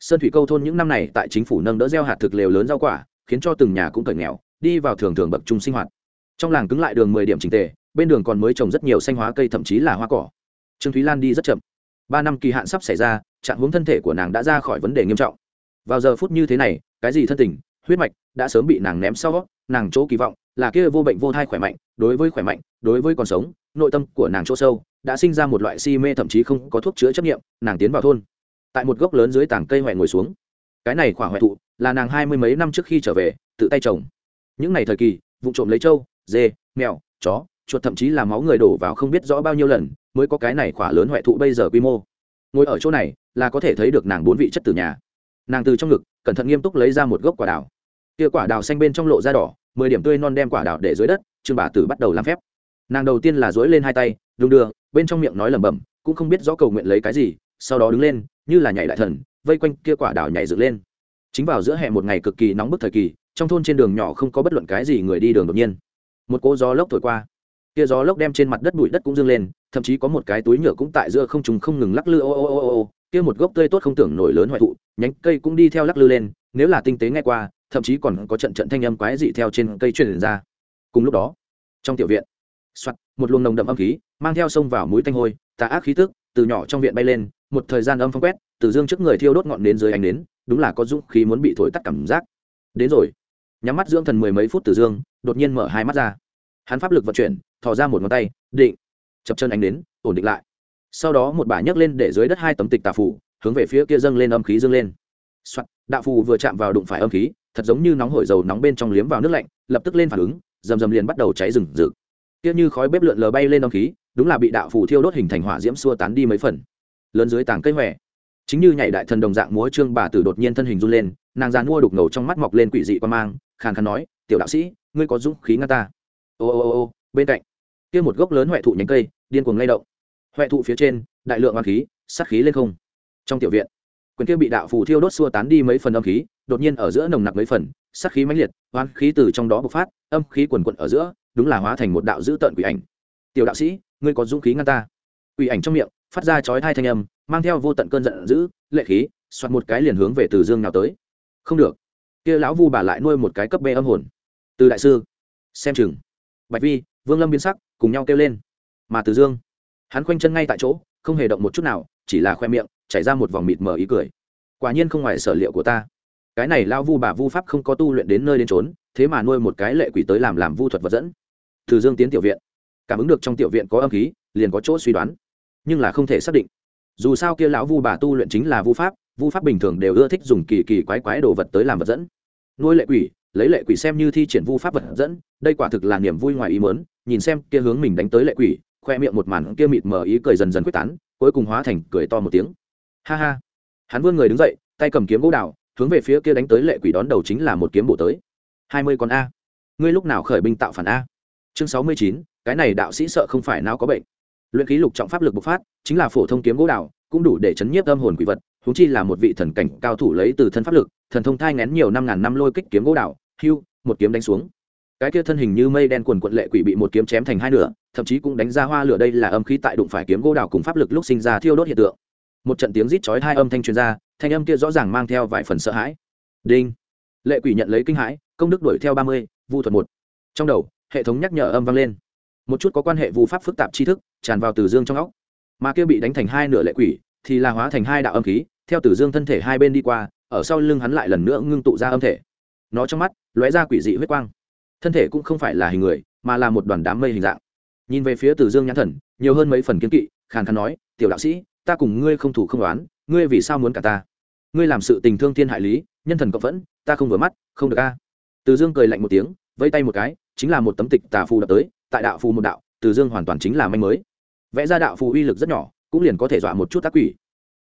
Sơn thủy câu thôn những năm này tại chính phủ nâng đỡ gieo hạt thực lều lớn rau quả, khiến cho từng nhà cũng cởi nghèo, đi vào thường thường bậc trung sinh hoạt. Trong làng cứng lại đường mười điểm trình tề, bên đường còn mới trồng rất nhiều xanh hóa cây thậm chí là hoa cỏ. Trương thúy lan đi rất chậm. Ba năm kỳ hạn sắp xảy ra, trạng hướng thân thể của nàng đã ra khỏi vấn đề nghiêm trọng. Vào giờ phút như thế này, cái gì thân tình, huyết mạch đã sớm bị nàng ném sau nàng chỗ kỳ vọng là kia vô bệnh vô thai khỏe mạnh, đối với khỏe mạnh, đối với còn sống, nội tâm của nàng chỗ sâu, đã sinh ra một loại si mê thậm chí không có thuốc chữa chấp nghiệm nàng tiến vào thôn. Tại một gốc lớn dưới tảng cây hoẹ ngồi xuống. Cái này khỏa hoẹ thụ là nàng hai mươi mấy năm trước khi trở về, tự tay trồng. Những ngày thời kỳ, vụ trộm lấy trâu, dê, mèo, chó, chuột thậm chí là máu người đổ vào không biết rõ bao nhiêu lần mới có cái này khỏa lớn hoẹ thụ bây giờ quy mô. Ngồi ở chỗ này là có thể thấy được nàng bốn vị chất từ nhà. Nàng từ trong ngực, cẩn thận nghiêm túc lấy ra một gốc quả đào. Kia quả đào xanh bên trong lộ da đỏ mười điểm tươi non đem quả đào để dưới đất, trương bà tử bắt đầu làm phép. Nàng đầu tiên là dối lên hai tay, đung đưa, bên trong miệng nói lẩm bẩm, cũng không biết rõ cầu nguyện lấy cái gì, sau đó đứng lên, như là nhảy đại thần, vây quanh kia quả đào nhảy dựng lên. Chính vào giữa hè một ngày cực kỳ nóng bức thời kỳ, trong thôn trên đường nhỏ không có bất luận cái gì người đi đường đột nhiên. Một cỗ gió lốc thổi qua. Kia gió lốc đem trên mặt đất bụi đất cũng dâng lên, thậm chí có một cái túi nhựa cũng tại giữa không trùng không ngừng lắc lư, ô ô ô ô ô. Kia một gốc tươi tốt không tưởng nổi lớn hoại thụ, nhánh cây cũng đi theo lắc lư lên, nếu là tinh tế nghe qua thậm chí còn có trận trận thanh âm quái dị theo trên cây truyền ra. Cùng lúc đó trong tiểu viện soạt một luồng nồng đậm âm khí mang theo sông vào mũi tanh hôi tà ác khí tức từ nhỏ trong viện bay lên một thời gian âm phong quét từ dương trước người thiêu đốt ngọn đến dưới ánh đến đúng là có dũng khí muốn bị thổi tắt cảm giác. Đến rồi nhắm mắt dưỡng thần mười mấy phút từ dương đột nhiên mở hai mắt ra. Hắn pháp lực vận chuyển thò ra một ngón tay định chập chân ánh đến ổn định lại. Sau đó một bà nhấc lên để dưới đất hai tấm tịch tà phủ hướng về phía kia dâng lên âm khí dâng lên. Soạn, đạo phù vừa chạm vào đụng phải âm khí thật giống như nóng hổi dầu nóng bên trong liếm vào nước lạnh, lập tức lên phản ứng rầm rầm liền bắt đầu cháy rừng rực. Kia như khói bếp lượn lờ bay lên âm khí, đúng là bị đạo phù thiêu đốt hình thành hỏa diễm xua tán đi mấy phần. Lớn dưới tảng cây hòe. Chính như nhảy đại thần đồng dạng múa trương bà tử đột nhiên thân hình run lên, nàng giàn mua đục ngầu trong mắt mọc lên quỷ dị quan mang, khàn khàn nói, tiểu đạo sĩ, ngươi có dũng khí ngăn ta. Ô ô ô ô, bên cạnh, kia một gốc lớn huệ thụ nhánh cây, điên cuồng lay động. Huệ thụ phía trên, đại lượng âm khí, sát khí lên không. Trong tiểu viện, quyền kia bị đạo phù thiêu đốt xua tán đi mấy phần âm khí đột nhiên ở giữa nồng nặc mấy phần, sát khí mãnh liệt hoán khí từ trong đó bộc phát, âm khí quần quận ở giữa, đúng là hóa thành một đạo dữ tợn quỷ ảnh. Tiểu đạo sĩ, ngươi có dũng khí ngăn ta. Quỷ ảnh trong miệng phát ra chói thai thanh âm, mang theo vô tận cơn giận dữ, lệ khí xoát một cái liền hướng về từ dương nào tới. Không được. Kia lão vu bà lại nuôi một cái cấp bê âm hồn. Từ đại sư, xem chừng. Bạch vi, vương lâm biến sắc, cùng nhau kêu lên. Mà từ dương, hắn khoanh chân ngay tại chỗ, không hề động một chút nào, chỉ là khoe miệng, chảy ra một vòng mịt mờ ý cười. Quả nhiên không ngoài sở liệu của ta cái này lao vu bà vu pháp không có tu luyện đến nơi đến trốn thế mà nuôi một cái lệ quỷ tới làm làm vu thuật vật dẫn. Từ dương tiến tiểu viện. Cảm ứng được trong tiểu viện có âm khí, liền có chỗ suy đoán. Nhưng là không thể xác định. Dù sao kia lão vu bà tu luyện chính là vu pháp vu pháp bình thường đều ưa thích dùng kỳ kỳ quái quái đồ vật tới làm vật dẫn. Nuôi lệ quỷ, lấy lệ quỷ xem như thi triển vu pháp vật dẫn, đây quả thực là niềm vui ngoài ý mớn nhìn xem kia hướng mình đánh tới lệ quỷ, khoe miệng một màn kia mịt mờ ý cười dần dần quyết tán, cuối cùng hóa thành cười to một tiếng. Ha ha. Hắn vươn người đứng dậy, tay cầm kiếm gỗ đào hướng về phía kia đánh tới lệ quỷ đón đầu chính là một kiếm bổ tới. Hai mươi con a. Ngươi lúc nào khởi binh tạo phản a? Chương sáu mươi chín, cái này đạo sĩ sợ không phải nào có bệnh. Luyện khí lục trọng pháp lực bộc phát, chính là phổ thông kiếm gỗ đào cũng đủ để chấn nhiếp âm hồn quỷ vật, huống chi là một vị thần cảnh cao thủ lấy từ thân pháp lực, thần thông thai ngén nhiều năm ngàn năm lôi kích kiếm gỗ đào hưu, một kiếm đánh xuống. Cái kia thân hình như mây đen quần quận lệ quỷ bị một kiếm chém thành hai nửa, thậm chí cũng đánh ra hoa lửa đây là âm khí tại đụng phải kiếm gỗ đào cùng pháp lực lúc sinh ra thiêu đốt hiện tượng một trận tiếng rít chói hai âm thanh truyền ra, thanh âm kia rõ ràng mang theo vài phần sợ hãi. Đinh. Lệ quỷ nhận lấy kinh hãi, công đức đuổi theo ba mươi, vu thuật một. Trong đầu, hệ thống nhắc nhở âm vang lên. Một chút có quan hệ vu pháp phức tạp tri thức, tràn vào từ dương trong óc. Mà kia bị đánh thành hai nửa lệ quỷ, thì là hóa thành hai đạo âm khí, theo tử dương thân thể hai bên đi qua, ở sau lưng hắn lại lần nữa ngưng tụ ra âm thể. Nó trong mắt, lóe ra quỷ dị huyết quang. Thân thể cũng không phải là hình người, mà là một đoàn đám mây hình dạng. Nhìn về phía tử dương nhãn thần, nhiều hơn mấy phần kiến kỵ, khàn khàn nói, tiểu đạo sĩ ta cùng ngươi không thủ không đoán ngươi vì sao muốn cả ta? Ngươi làm sự tình thương thiên hại lý, nhân thần cộng vẫn, ta không vừa mắt, không được a. Từ dương cười lạnh một tiếng vây tay một cái, chính là một tấm tịch tà phù đập tới, tại đạo phù một đạo, từ dương hoàn toàn chính là manh mới. Vẽ ra đạo phù uy lực rất nhỏ, cũng liền có thể dọa một chút tác quỷ.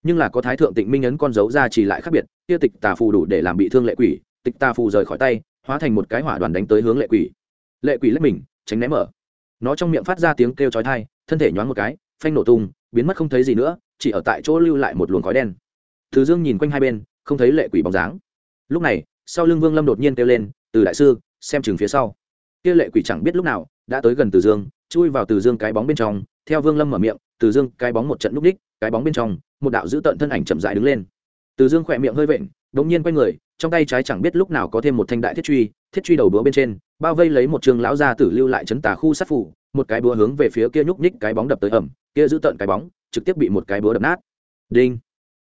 Nhưng là có thái thượng tịnh minh ấn con dấu ra chỉ lại khác biệt, kia tịch tà phù đủ để làm bị thương lệ quỷ, tịch tà phù rời khỏi tay, hóa thành một cái hỏa đoàn đánh tới hướng lệ quỷ. Lệ quỷ lách mình, tránh ném mở. Nó trong miệng phát ra tiếng kêu chói tai, thân thể nhoáng một cái, phanh nổ tung, biến mất không thấy gì nữa chỉ ở tại chỗ lưu lại một luồng khói đen. Từ dương nhìn quanh hai bên, không thấy lệ quỷ bóng dáng. Lúc này, sau lưng vương lâm đột nhiên kêu lên, từ đại sư, xem chừng phía sau. Kia lệ quỷ chẳng biết lúc nào đã tới gần từ dương, chui vào từ dương cái bóng bên trong, theo vương lâm mở miệng, từ dương cái bóng một trận lúc đích, cái bóng bên trong, một đạo dữ tợn thân ảnh chậm dại đứng lên. Từ dương khỏe miệng hơi vện đ ỗ n g nhiên quay người, trong tay trái chẳng biết lúc nào có thêm một thanh đại thiết truy thiết truy đầu búa bên trên, bao vây lấy một trường lão gia tử lưu lại chấn tà khu sát phủ, một cái búa hướng về phía kia nhúc nhích cái bóng đập tới ẩm, kia giữ tận cái bóng, trực tiếp bị một cái búa đập nát. Đinh.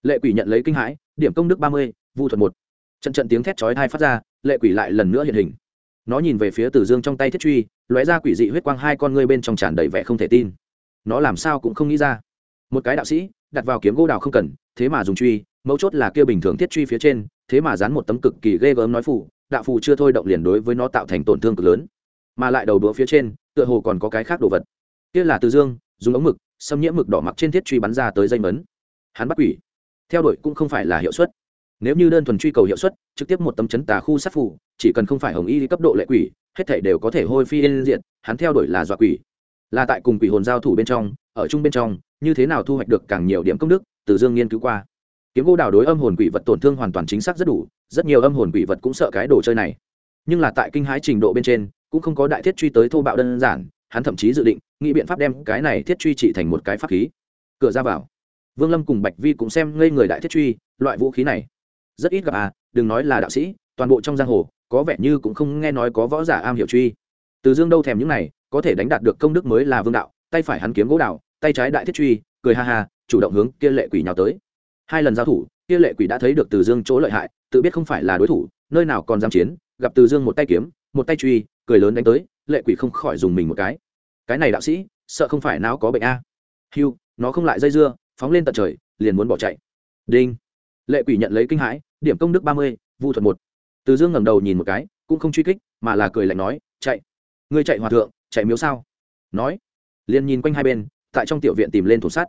Lệ quỷ nhận lấy kinh hãi, điểm công đức ba mươi, vu thuật một. Trận trận tiếng thét chói thai phát ra, lệ quỷ lại lần nữa hiện hình. Nó nhìn về phía tử dương trong tay thiết truy, lóe ra quỷ dị huyết quang hai con ngươi bên trong tràn đầy vẻ không thể tin. Nó làm sao cũng không nghĩ ra. Một cái đạo sĩ, đặt vào kiếm gỗ đào không cần, thế mà dùng truy, mấu chốt là kia bình thường thiết truy phía trên, thế mà dán một tấm cực kỳ ghê gớm nói phủ đạo phù chưa thôi động liền đối với nó tạo thành tổn thương cực lớn. Mà lại đầu đũa phía trên, tựa hồ còn có cái khác đồ vật. Kia là từ dương, dùng ống mực, xâm nhiễm mực đỏ mặc trên thiết truy bắn ra tới dây mấn. Hắn bắt quỷ. Theo đuổi cũng không phải là hiệu suất. Nếu như đơn thuần truy cầu hiệu suất, trực tiếp một tấm chấn tà khu sát phủ chỉ cần không phải hồng y cấp độ lệ quỷ, hết thể đều có thể hôi phi yên diện hắn theo đuổi là dọa quỷ. Là tại cùng quỷ hồn giao thủ bên trong, ở chung bên trong, như thế nào thu hoạch được càng nhiều điểm công đức, từ dương nghiên cứu qua. Kiếm gỗ đào đối âm hồn quỷ vật tổn thương hoàn toàn chính xác rất đủ rất nhiều âm hồn quỷ vật cũng sợ cái đồ chơi này. Nhưng là tại kinh hãi trình độ bên trên, cũng không có đại thiết truy tới thô bạo đơn giản, hắn thậm chí dự định, nghĩ biện pháp đem cái này thiết truy trị thành một cái pháp khí. Cửa ra vào, vương lâm cùng bạch vi cũng xem ngây người đại thiết truy, loại vũ khí này, rất ít gặp à đừng nói là đạo sĩ, toàn bộ trong giang hồ, có vẻ như cũng không nghe nói có võ giả am hiểu truy. Từ dương đâu thèm những này, có thể đánh đạt được công đức mới là vương đạo, tay phải hắn kiếm gỗ đạo tay trái đại thiết truy, cười ha ha, chủ động hướng kia lệ quỷ nhào tới. Hai lần giao thủ, kia lệ quỷ đã thấy được từ dương chỗ lợi hại tự biết không phải là đối thủ, nơi nào còn dám chiến, gặp từ dương một tay kiếm, một tay truy, cười lớn đánh tới, lệ quỷ không khỏi dùng mình một cái. Cái này đạo sĩ, sợ không phải não có bệnh a. Hiu nó không lại dây dưa, phóng lên tận trời, liền muốn bỏ chạy. Đinh. Lệ quỷ nhận lấy kinh hãi, điểm công đức ba mươi, vu thuật một. Từ dương ngẩng đầu nhìn một cái, cũng không truy kích, mà là cười lạnh nói, chạy. Ngươi chạy hòa thượng, chạy miếu sao? Nói. Liền nhìn quanh hai bên, tại trong tiểu viện tìm lên thủ sát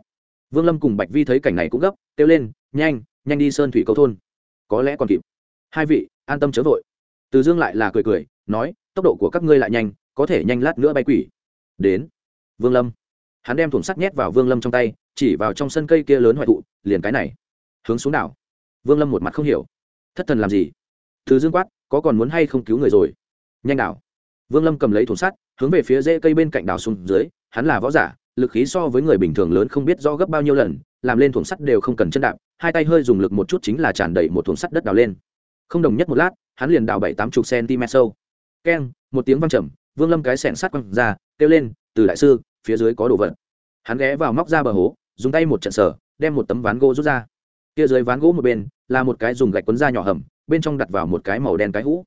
vương lâm cùng bạch vi thấy cảnh này cũng gấp, kêu lên, nhanh nhanh đi sơn thủy cầu thôn có lẽ còn kịp. Hai vị, an tâm chớ vội. Từ dương lại là cười cười, nói, tốc độ của các ngươi lại nhanh, có thể nhanh lát nữa bay quỷ. Đến. Vương lâm. Hắn đem thủng sắt nhét vào vương lâm trong tay, chỉ vào trong sân cây kia lớn hoại thụ, liền cái này. Hướng xuống đảo. Vương lâm một mặt không hiểu. Thất thần làm gì? Từ dương quát, có còn muốn hay không cứu người rồi? Nhanh đảo. Vương lâm cầm lấy thủng sắt, hướng về phía rễ cây bên cạnh đảo xuống dưới, hắn là võ giả, lực khí so với người bình thường lớn không biết do gấp bao nhiêu lần, làm lên thùng sắt đều không cần chân đạp hai tay hơi dùng lực một chút chính là tràn đầy một thùng sắt đất đào lên. Không đồng nhất một lát, hắn liền đào bảy tám chục cm sâu. Keng, một tiếng văng trầm, vương lâm cái sẻng sắt quăng ra, kêu lên, từ đại sư, phía dưới có đồ vật. Hắn ghé vào móc ra bờ hố, dùng tay một trận sở đem một tấm ván gỗ rút ra. Kia dưới ván gỗ một bên, là một cái dùng gạch quấn da nhỏ hầm, bên trong đặt vào một cái màu đen cái hũ.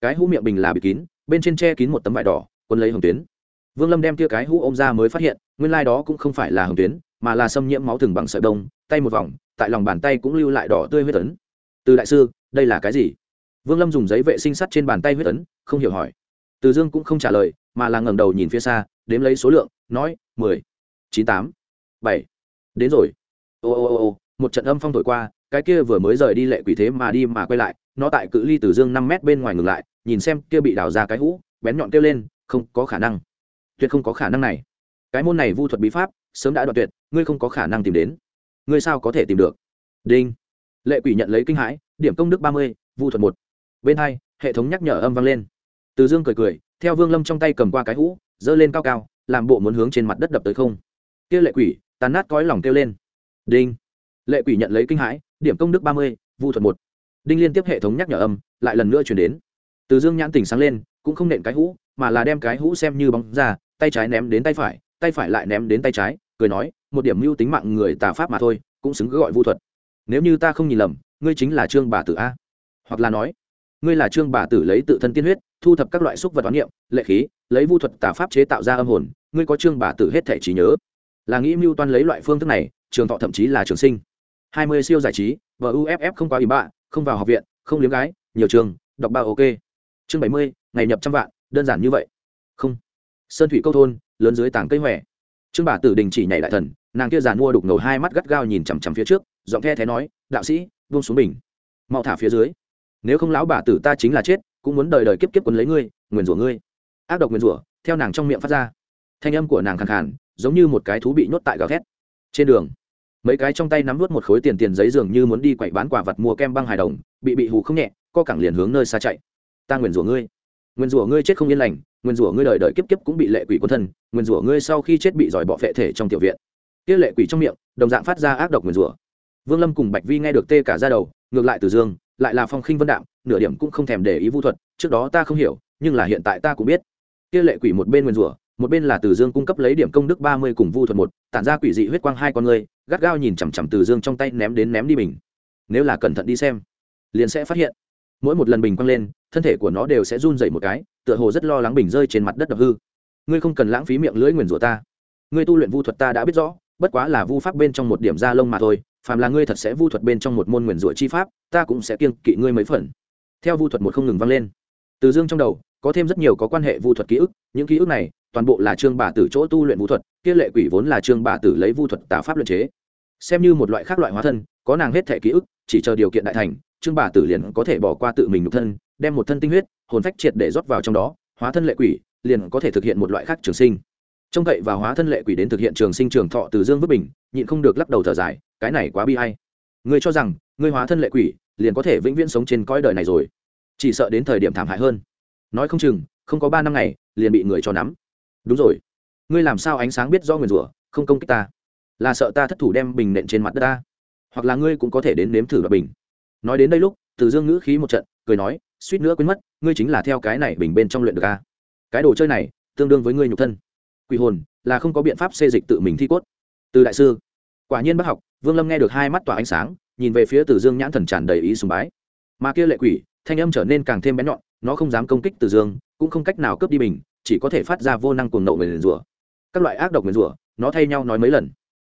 Cái hũ miệng bình là bịt kín, bên trên che kín một tấm vải đỏ, quấn lấy hồng tuyến. Vương lâm đem kia cái hũ ôm ra mới phát hiện, nguyên lai đó cũng không phải là hồng tuyến mà là xâm nhiễm máu thừng bằng sợi đông tay một vòng, tại lòng bàn tay cũng lưu lại đỏ tươi huyết tấn từ đại sư, đây là cái gì? Vương lâm dùng giấy vệ sinh sắt trên bàn tay huyết tấn không hiểu hỏi. Từ dương cũng không trả lời, mà là ngẩng đầu nhìn phía xa, đếm lấy số lượng, nói, mười, chín, tám, bảy. Đến rồi. Ô ô ô ô, một trận âm phong thổi qua, cái kia vừa mới rời đi lệ quỷ thế mà đi mà quay lại, nó tại cự ly từ dương năm mét bên ngoài ngừng lại, nhìn xem kia bị đào ra cái hũ, bén nhọn kêu lên, không có khả năng. Tuyệt không có khả năng này. Cái môn này vu thuật bí pháp sớm đã đoạn tuyệt, ngươi không có khả năng tìm đến. Ngươi sao có thể tìm được? Đinh. Lệ quỷ nhận lấy kinh hãi, điểm công đức ba mươi, vu thuật một. Bên hai, hệ thống nhắc nhở âm vang lên. Từ dương cười cười, theo vương lâm trong tay cầm qua cái hũ, giơ lên cao cao, làm bộ muốn hướng trên mặt đất đập tới không. Kia lệ quỷ, tàn nát cõi lòng kêu lên. Đinh. Lệ quỷ nhận lấy kinh hãi, điểm công đức ba mươi, vu thuật một. Đinh liên tiếp hệ thống nhắc nhở âm, lại lần nữa chuyển đến. Từ dương nhãn tỉnh sáng lên, cũng không nện cái hũ, mà là đem cái hũ xem như bóng ra, tay trái ném đến tay phải tay phải lại ném đến tay trái cười nói, một điểm mưu tính mạng người tà pháp mà thôi, cũng xứng gọi vu thuật. Nếu như ta không nhìn lầm, ngươi chính là trương bà tử a. Hoặc là nói, ngươi là trương bà tử lấy tự thân tiên huyết, thu thập các loại xúc vật toán niệm, lệ khí, lấy vu thuật tà pháp chế tạo ra âm hồn, ngươi có trương bà tử hết thể trí nhớ. Là nghĩ mưu toan lấy loại phương thức này, trường thọ thậm chí là trường sinh. Hai mươi siêu giải trí, và uff không quá ủy bạ, không vào học viện, không liếm gái, nhiều trường, đọc ba ok. Chương bảy mươi, ngày nhập trăm vạn, đơn giản như vậy. Không. Sơn thủy câu thôn, lớn dưới tảng cây huệ trương bà tử đình chỉ nhảy đại thần, nàng kia giàn mua đục ngầu hai mắt gắt gao nhìn chằm chằm phía trước, giọng the thế nói, đạo sĩ vung xuống bình. Mau thả phía dưới. Nếu không lão bà tử ta chính là chết, cũng muốn đời đời kiếp kiếp quấn lấy ngươi, nguyền rủa ngươi. Ác độc nguyền rủa, theo nàng trong miệng phát ra. Thanh âm của nàng khàn khàn, giống như một cái thú bị nhốt tại gào thét. Trên đường, mấy cái trong tay nắm vút một khối tiền tiền giấy dường như muốn đi quậy bán quả vật mua kem băng hài đồng, bị bị hù không nhẹ, co cẳng liền hướng nơi xa chạy. Ta nguyền rủa ngươi. Nguyền rủa ngươi chết không yên lành Nguyên rủa ngươi đời đời kiếp kiếp cũng bị lệ quỷ quân thân, Nguyên rủa ngươi sau khi chết bị giỏi bọ phệ thể trong tiểu viện. Kia lệ quỷ trong miệng, đồng dạng phát ra ác độc Nguyên rủa. Vương lâm cùng bạch vi nghe được tê cả ra đầu, ngược lại từ dương, lại là phong khinh vân đạm, nửa điểm cũng không thèm để ý vu thuật, trước đó ta không hiểu, nhưng là hiện tại ta cũng biết. Kia lệ quỷ một bên Nguyên rủa, một bên là từ dương cung cấp lấy điểm công đức ba mươi cùng vu thuật một, tản ra quỷ dị huyết quang hai con người, gắt gao nhìn chằm chằm từ dương trong tay ném đến ném đi mình. nếu là cẩn thận đi xem, liền sẽ phát hiện. Mỗi một lần bình quăng lên, thân thể của nó đều sẽ run dậy một cái tựa hồ rất lo lắng bình rơi trên mặt đất đập hư. Ngươi không cần lãng phí miệng lưỡi nguyền rủa ta. Ngươi tu luyện vu thuật ta đã biết rõ, bất quá là vu pháp bên trong một điểm da lông mà thôi, phàm là ngươi thật sẽ vu thuật bên trong một môn nguyền rủa chi pháp, ta cũng sẽ kiêng kỵ ngươi mấy phần. Theo vu thuật một không ngừng vang lên. Từ dương trong đầu, có thêm rất nhiều có quan hệ vu thuật ký ức, những ký ức này, toàn bộ là trương bà tử chỗ tu luyện vu thuật, kia lệ quỷ vốn là trương bà tử lấy vu thuật tạo pháp luyện chế. Xem như một loại khác loại hóa thân, có nàng hết thể ký ức, chỉ chờ điều kiện đại thành, trương bà tử liền có thể bỏ qua tự mình nhục thân, đem một thân tinh huyết hồn phách triệt để rót vào trong đó, hóa thân lệ quỷ, liền có thể thực hiện một loại khác trường sinh. Trông cậy và hóa thân lệ quỷ đến thực hiện trường sinh trường thọ từ dương vứt bình, nhịn không được lắc đầu thở dài, cái này quá bi hay ngươi cho rằng, ngươi hóa thân lệ quỷ, liền có thể vĩnh viễn sống trên cõi đời này rồi. Chỉ sợ đến thời điểm thảm hại hơn. Nói không chừng, không có ba năm ngày, liền bị người cho nắm. Đúng rồi. Ngươi làm sao ánh sáng biết do nguyền rủa, không công kích ta? Là sợ ta thất thủ đem bình nện trên mặt đất ta? Hoặc là ngươi cũng có thể đến nếm thử đoạt bình. Nói đến đây lúc, từ dương ngữ khí một trận, cười nói suýt nữa quên mất, ngươi chính là theo cái này bình bên trong luyện được a cái đồ chơi này, tương đương với ngươi nhục thân. Quỷ hồn, là không có biện pháp xê dịch tự mình thi cốt. Từ đại sư, quả nhiên bác học, vương lâm nghe được hai mắt tỏa ánh sáng, nhìn về phía từ dương nhãn thần tràn đầy ý sùng bái. Mà kia lệ quỷ, thanh âm trở nên càng thêm bén nhọn, nó không dám công kích từ dương, cũng không cách nào cướp đi mình, chỉ có thể phát ra vô năng cuồng nộ nguyền rủa. Các loại ác độc nguyền rủa, nó thay nhau nói mấy lần.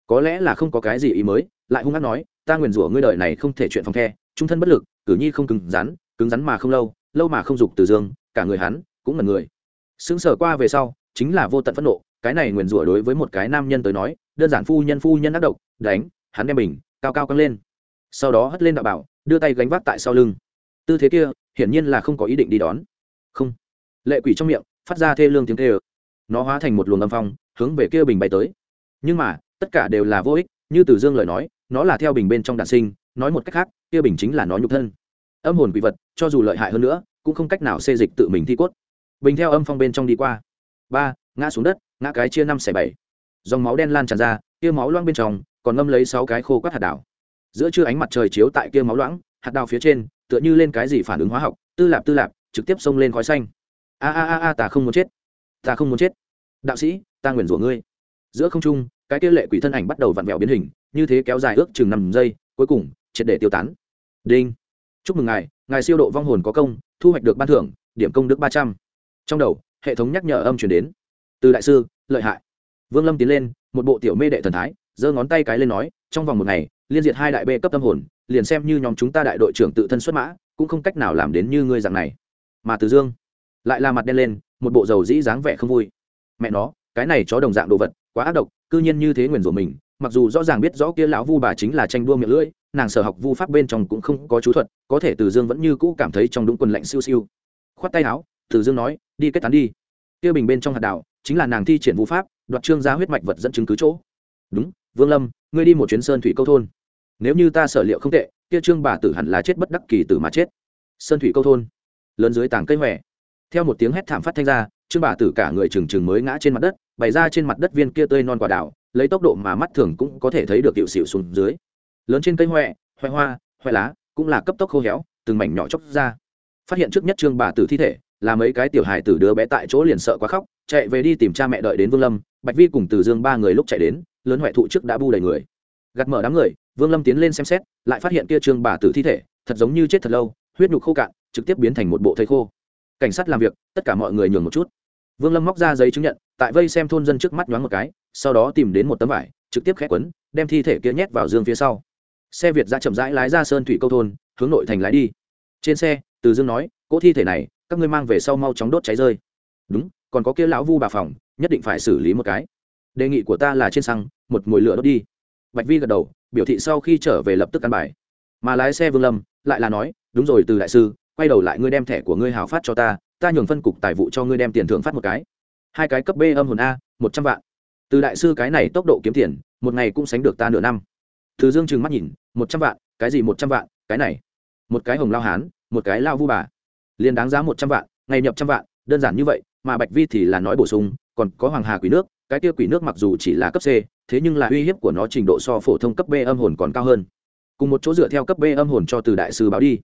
Có lẽ là không có cái gì ý mới, lại hung ác nói, ta nguyền rủa ngươi đời này không thể chuyện phòng khe trung thân bất lực, cử nhi không cứng rắn cứng rắn mà không lâu lâu mà không dục từ dương, cả người hắn cũng là người. Sững sờ qua về sau, chính là vô tận phẫn nộ, cái này nguyền rủa đối với một cái nam nhân tới nói, đơn giản phu nhân phu nhân ác độc, đánh, hắn đem mình cao cao căng lên. Sau đó hất lên đạo bảo, đưa tay gánh vác tại sau lưng. Tư thế kia, hiển nhiên là không có ý định đi đón. Không. Lệ quỷ trong miệng, phát ra thê lương tiếng thê ơ nó hóa thành một luồng âm phong, hướng về kia bình bay tới. Nhưng mà, tất cả đều là vô ích, như từ dương lời nói, nó là theo bình bên trong đạn sinh, nói một cách khác, kia bình chính là nó nhục thân. Âm hồn quỷ vật cho dù lợi hại hơn nữa, cũng không cách nào xê dịch tự mình thi cốt. Bình theo âm phong bên trong đi qua. Ba, ngã xuống đất, ngã cái chia năm xẻ bảy. Dòng máu đen lan tràn ra, kia máu loang bên trong, còn ngâm lấy sáu cái khô quát hạt đảo. Giữa trưa ánh mặt trời chiếu tại kia máu loãng, hạt đào phía trên, tựa như lên cái gì phản ứng hóa học, tư lạp tư lạp, trực tiếp xông lên khói xanh. A a a a, ta không muốn chết. Ta không muốn chết. Đạo sĩ, ta nguyền rủa ngươi. Giữa không trung, cái kia lệ quỷ thân ảnh bắt đầu vặn vẹo biến hình, như thế kéo dài ước chừng năm giây, cuối cùng, triệt để tiêu tán. Đinh chúc mừng ngài ngài siêu độ vong hồn có công, thu hoạch được ban thưởng, điểm công đức ba trăm. Trong đầu, hệ thống nhắc nhở âm chuyển đến. Từ đại sư, lợi hại. Vương lâm tiến lên, một bộ tiểu mê đệ thần thái, giơ ngón tay cái lên nói, trong vòng một ngày, liên diệt hai đại bê cấp tâm hồn, liền xem như nhóm chúng ta đại đội trưởng tự thân xuất mã, cũng không cách nào làm đến như ngươi dạng này. Mà từ dương, lại là mặt đen lên, một bộ dầu dĩ dáng vẻ không vui. Mẹ nó, cái này chó đồng dạng đồ vật, quá ác độc, cư nhiên như thế nguyền rủa mình mặc dù rõ ràng biết rõ kia lão vu bà chính là tranh đua miệng lưỡi, nàng sở học vu pháp bên trong cũng không có chú thuật, có thể từ dương vẫn như cũ cảm thấy trong đúng quần lạnh siêu siêu. Khoát tay áo, từ dương nói, đi kết tán đi. Kia bình bên trong hạt đảo, chính là nàng thi triển vu pháp, đoạt trương gia huyết mạch vật dẫn chứng cứ chỗ. Đúng, vương lâm, ngươi đi một chuyến sơn thủy câu thôn. Nếu như ta sở liệu không tệ, kia trương bà tử hẳn là chết bất đắc kỳ tử mà chết. Sơn thủy câu thôn, lớn dưới tảng cây hòe. Theo một tiếng hét thảm phát thanh ra, trương bà tử cả người trừng trừng mới ngã trên mặt đất bày ra trên mặt đất viên kia tươi non quả đảo lấy tốc độ mà mắt thường cũng có thể thấy được tiểu xỉu xuống dưới. Lớn trên cây huệ hoẹ hoa huệ lá, cũng là cấp tốc khô héo, từng mảnh nhỏ chóc ra. Phát hiện trước nhất trương bà tử thi thể, là mấy cái tiểu hài tử đứa bé tại chỗ liền sợ quá khóc, chạy về đi tìm cha mẹ đợi đến vương lâm, bạch vi cùng từ dương ba người lúc chạy đến, lớn huệ thụ trước đã bu đầy người. Gặt mở đám người, vương lâm tiến lên xem xét, lại phát hiện kia trương bà tử thi thể, thật giống như chết thật lâu, huyết nhục khô cạn, trực tiếp biến thành một bộ thây khô. Cảnh sát làm việc, tất cả mọi người nhường một chút vương lâm móc ra giấy chứng nhận, tại vây xem thôn dân trước mắt nhoáng một cái, sau đó tìm đến một tấm vải, trực tiếp khét quấn, đem thi thể kia nhét vào dương phía sau. Xe việt ra chậm rãi lái ra sơn thủy câu thôn, hướng nội thành lái đi. Trên xe, từ dương nói, cỗ thi thể này, các ngươi mang về sau mau chóng đốt cháy rơi. Đúng, còn có kia lão vu bà phòng, nhất định phải xử lý một cái. Đề nghị của ta là trên xăng, một mồi lửa đốt đi. Bạch vi gật đầu, biểu thị sau khi trở về lập tức ăn bài. Mà lái xe vương lâm, lại là nói, đúng rồi từ đại sư, quay đầu lại ngươi đem thẻ của ngươi hào phát cho ta ta nhường phân cục tài vụ cho ngươi đem tiền thưởng phát một cái. Hai cái cấp b âm hồn a, một trăm vạn. Từ đại sư cái này tốc độ kiếm tiền, một ngày cũng sánh được ta nửa năm. Từ dương trừng mắt nhìn, một trăm vạn, cái gì một trăm vạn, cái này. Một cái hồng lao hán, một cái lao vu bà. Liền đáng giá một trăm vạn, ngày nhập trăm vạn, đơn giản như vậy, mà bạch vi thì là nói bổ sung, còn có hoàng hà quỷ nước, cái kia quỷ nước mặc dù chỉ là cấp c, thế nhưng là uy hiếp của nó trình độ so phổ thông cấp b âm hồn còn cao hơn. Cùng một chỗ dựa theo cấp b âm hồn cho từ đại sư báo đi.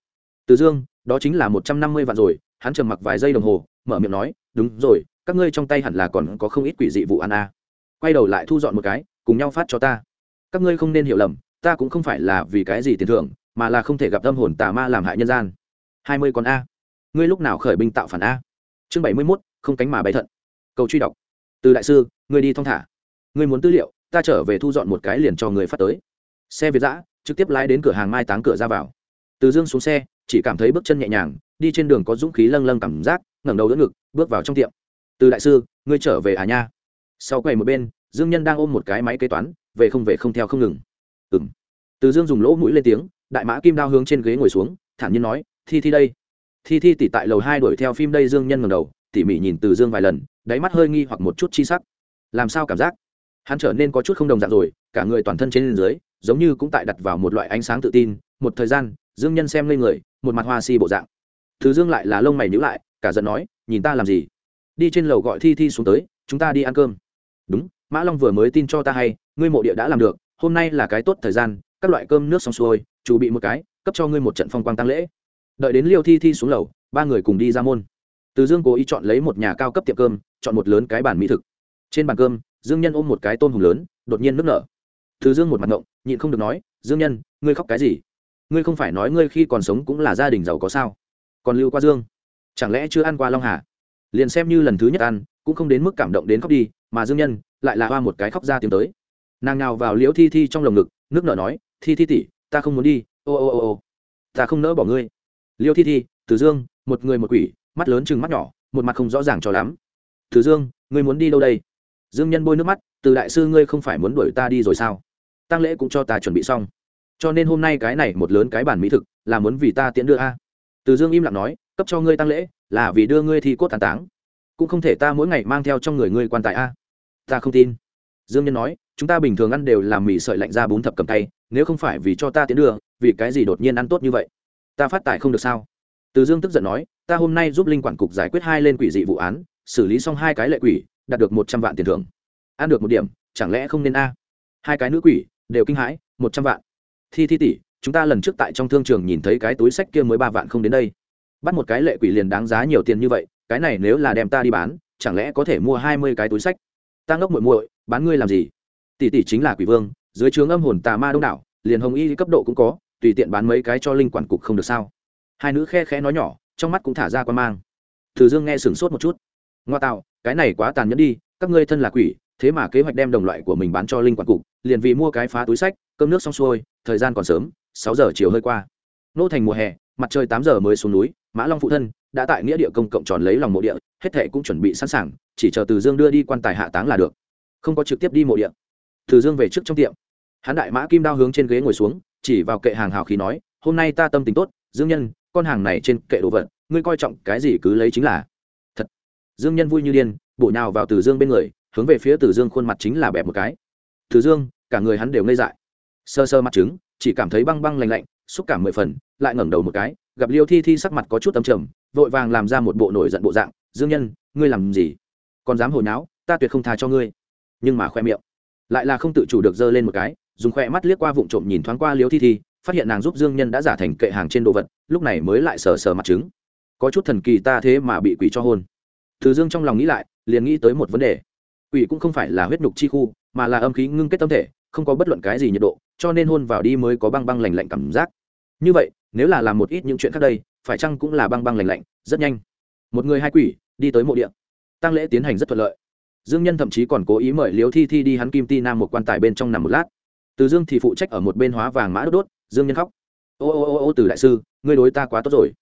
Từ dương, đó chính là một trăm năm mươi vạn rồi hắn trầm mặc vài giây đồng hồ, mở miệng nói, đúng rồi, các ngươi trong tay hẳn là còn có không ít quỷ dị vụ ăn a à. quay đầu lại thu dọn một cái, cùng nhau phát cho ta. Các ngươi không nên hiểu lầm, ta cũng không phải là vì cái gì tiền thưởng, mà là không thể gặp tâm hồn tà ma làm hại nhân gian. Hai mươi con a. Ngươi lúc nào khởi binh tạo phản a? Chương bảy mươi mốt, không cánh mà bay thận. Cầu truy đọc. Từ đại sư, ngươi đi thong thả. Ngươi muốn tư liệu, ta trở về thu dọn một cái liền cho người phát tới. Xe việt giã trực tiếp lái đến cửa hàng mai táng cửa ra vào. Từ dương xuống xe, chỉ cảm thấy bước chân nhẹ nhàng đi trên đường có dũng khí lâng lâng cảm giác, ngẩng đầu đỡ ngực, bước vào trong tiệm. Từ đại sư, ngươi trở về à nha? Sau quầy một bên, dương nhân đang ôm một cái máy kế toán, về không về không theo không ngừng. Ừng từ dương dùng lỗ mũi lên tiếng, đại mã kim đao hướng trên ghế ngồi xuống, thản nhiên nói, thi thi đây. Thi thi tỉ tại lầu hai đuổi theo phim đây dương nhân ngầm đầu, tỉ mỉ nhìn từ dương vài lần, đáy mắt hơi nghi hoặc một chút chi sắc. Làm sao cảm giác? Hắn trở nên có chút không đồng dạng rồi, cả người toàn thân trên dưới, giống như cũng tại đặt vào một loại ánh sáng tự tin. Một thời gian, dương nhân xem lên người, một mặt hoa si bộ dạng thứ dương lại là lông mày nhữ lại, cả giận nói, nhìn ta làm gì? Đi trên lầu gọi thi thi xuống tới, chúng ta đi ăn cơm. Đúng, mã long vừa mới tin cho ta hay, ngươi mộ địa đã làm được, hôm nay là cái tốt thời gian, các loại cơm nước xong xuôi, chủ bị một cái, cấp cho ngươi một trận phong quang tăng lễ. Đợi đến liêu thi thi xuống lầu, ba người cùng đi ra môn. Từ dương cố ý chọn lấy một nhà cao cấp tiệm cơm, chọn một lớn cái bàn mỹ thực. Trên bàn cơm, dương nhân ôm một cái tôm hùm lớn, đột nhiên nức nở. Từ dương một mặt ngộng, nhịn không được nói, dương nhân, ngươi khóc cái gì? Ngươi không phải nói ngươi khi còn sống cũng là gia đình giàu có sao? Còn lưu qua dương. Chẳng lẽ chưa ăn qua long hà? Liền xem như lần thứ nhất ăn, cũng không đến mức cảm động đến khóc đi, mà dương nhân lại là hoa một cái khóc ra tiếng tới. Nàng nào vào liễu thi thi trong lồng ngực, nước nở nói, thi thi tỉ ta không muốn đi, ô ô ô ô, ta không nỡ bỏ ngươi. Liễu thi thi, từ dương, một người một quỷ, mắt lớn chừng mắt nhỏ, một mặt không rõ ràng cho lắm. Từ dương, ngươi muốn đi đâu đây? Dương nhân bôi nước mắt, từ đại sư ngươi không phải muốn đuổi ta đi rồi sao? Tăng lễ cũng cho ta chuẩn bị xong. Cho nên hôm nay cái này một lớn cái bản mỹ thực, là muốn vì ta tiễn đưa a từ dương im lặng nói, cấp cho ngươi tăng lễ, là vì đưa ngươi thi cốt tàn táng. Cũng không thể ta mỗi ngày mang theo trong người ngươi quan tài a. Ta không tin. Dương nhân nói, chúng ta bình thường ăn đều làm mì sợi lạnh ra bún thập cầm tay, nếu không phải vì cho ta tiến đưa, vì cái gì đột nhiên ăn tốt như vậy? Ta phát tài không được sao? Từ dương tức giận nói, ta hôm nay giúp linh quản cục giải quyết hai lên quỷ dị vụ án, xử lý xong hai cái lệ quỷ, đạt được một trăm vạn tiền thưởng. Ăn được một điểm, chẳng lẽ không nên a? Hai cái nữ quỷ, đều kinh hãi, một trăm vạn. Thi thi tỷ chúng ta lần trước tại trong thương trường nhìn thấy cái túi sách kia mới ba vạn không đến đây. Bắt một cái lệ quỷ liền đáng giá nhiều tiền như vậy, cái này nếu là đem ta đi bán, chẳng lẽ có thể mua hai mươi cái túi sách? Ta ngốc muội muội, bán ngươi làm gì? Tỷ tỷ chính là quỷ vương, dưới trướng âm hồn tà ma đông đảo, liền hồng y cấp độ cũng có, tùy tiện bán mấy cái cho linh quản cục không được sao? Hai nữ khe khẽ nói nhỏ, trong mắt cũng thả ra quan mang. Thử dương nghe sửng sốt một chút. Ngoa tạo, cái này quá tàn nhẫn đi, các ngươi thân là quỷ, thế mà kế hoạch đem đồng loại của mình bán cho linh quản cục, liền vì mua cái phá túi sách, cơm nước xong xuôi, thời gian còn sớm sáu giờ chiều hơi qua. Nô thành mùa hè, mặt trời tám giờ mới xuống núi, mã long phụ thân đã tại nghĩa địa công cộng tròn lấy lòng mộ địa, hết thệ cũng chuẩn bị sẵn sàng, chỉ chờ từ dương đưa đi quan tài hạ táng là được. Không có trực tiếp đi mộ địa. Từ dương về trước trong tiệm. Hắn đại mã kim đao hướng trên ghế ngồi xuống, chỉ vào kệ hàng hào khí nói, hôm nay ta tâm tình tốt, dương nhân, con hàng này trên kệ đồ vật, ngươi coi trọng cái gì cứ lấy chính là. Thật. Dương nhân vui như điên, bổ nhào vào từ dương bên người, hướng về phía từ dương khuôn mặt chính là bẹp một cái. Từ dương, cả người hắn đều ngây dại. Sơ sơ mặt trứng chỉ cảm thấy băng băng lạnh lạnh, xúc cảm mười phần, lại ngẩng đầu một cái, gặp liêu thi thi sắc mặt có chút âm trầm, vội vàng làm ra một bộ nổi giận bộ dạng, dương nhân, ngươi làm gì? Còn dám hồi náo ta tuyệt không tha cho ngươi. Nhưng mà khoe miệng lại là không tự chủ được giơ lên một cái, dùng khoe mắt liếc qua vụng trộm nhìn thoáng qua liêu thi thi, phát hiện nàng giúp dương nhân đã giả thành kệ hàng trên đồ vật, lúc này mới lại sờ sờ mặt trứng. Có chút thần kỳ ta thế mà bị quỷ cho hôn. Thứ dương trong lòng nghĩ lại, liền nghĩ tới một vấn đề. Quỷ cũng không phải là huyết nhục chi khu, mà là âm khí ngưng kết tâm thể, không có bất luận cái gì nhiệt độ cho nên hôn vào đi mới có băng băng lành lạnh cảm giác. Như vậy, nếu là làm một ít những chuyện khác đây, phải chăng cũng là băng băng lành lạnh, rất nhanh. Một người hai quỷ, đi tới mộ địa. Tăng lễ tiến hành rất thuận lợi. Dương nhân thậm chí còn cố ý mời liếu thi thi đi hắn kim ti nam một quan tài bên trong nằm một lát. Từ dương thì phụ trách ở một bên hóa vàng mã đốt đốt, dương nhân khóc. Ô ô ô ô, từ đại sư, ngươi đối ta quá tốt rồi.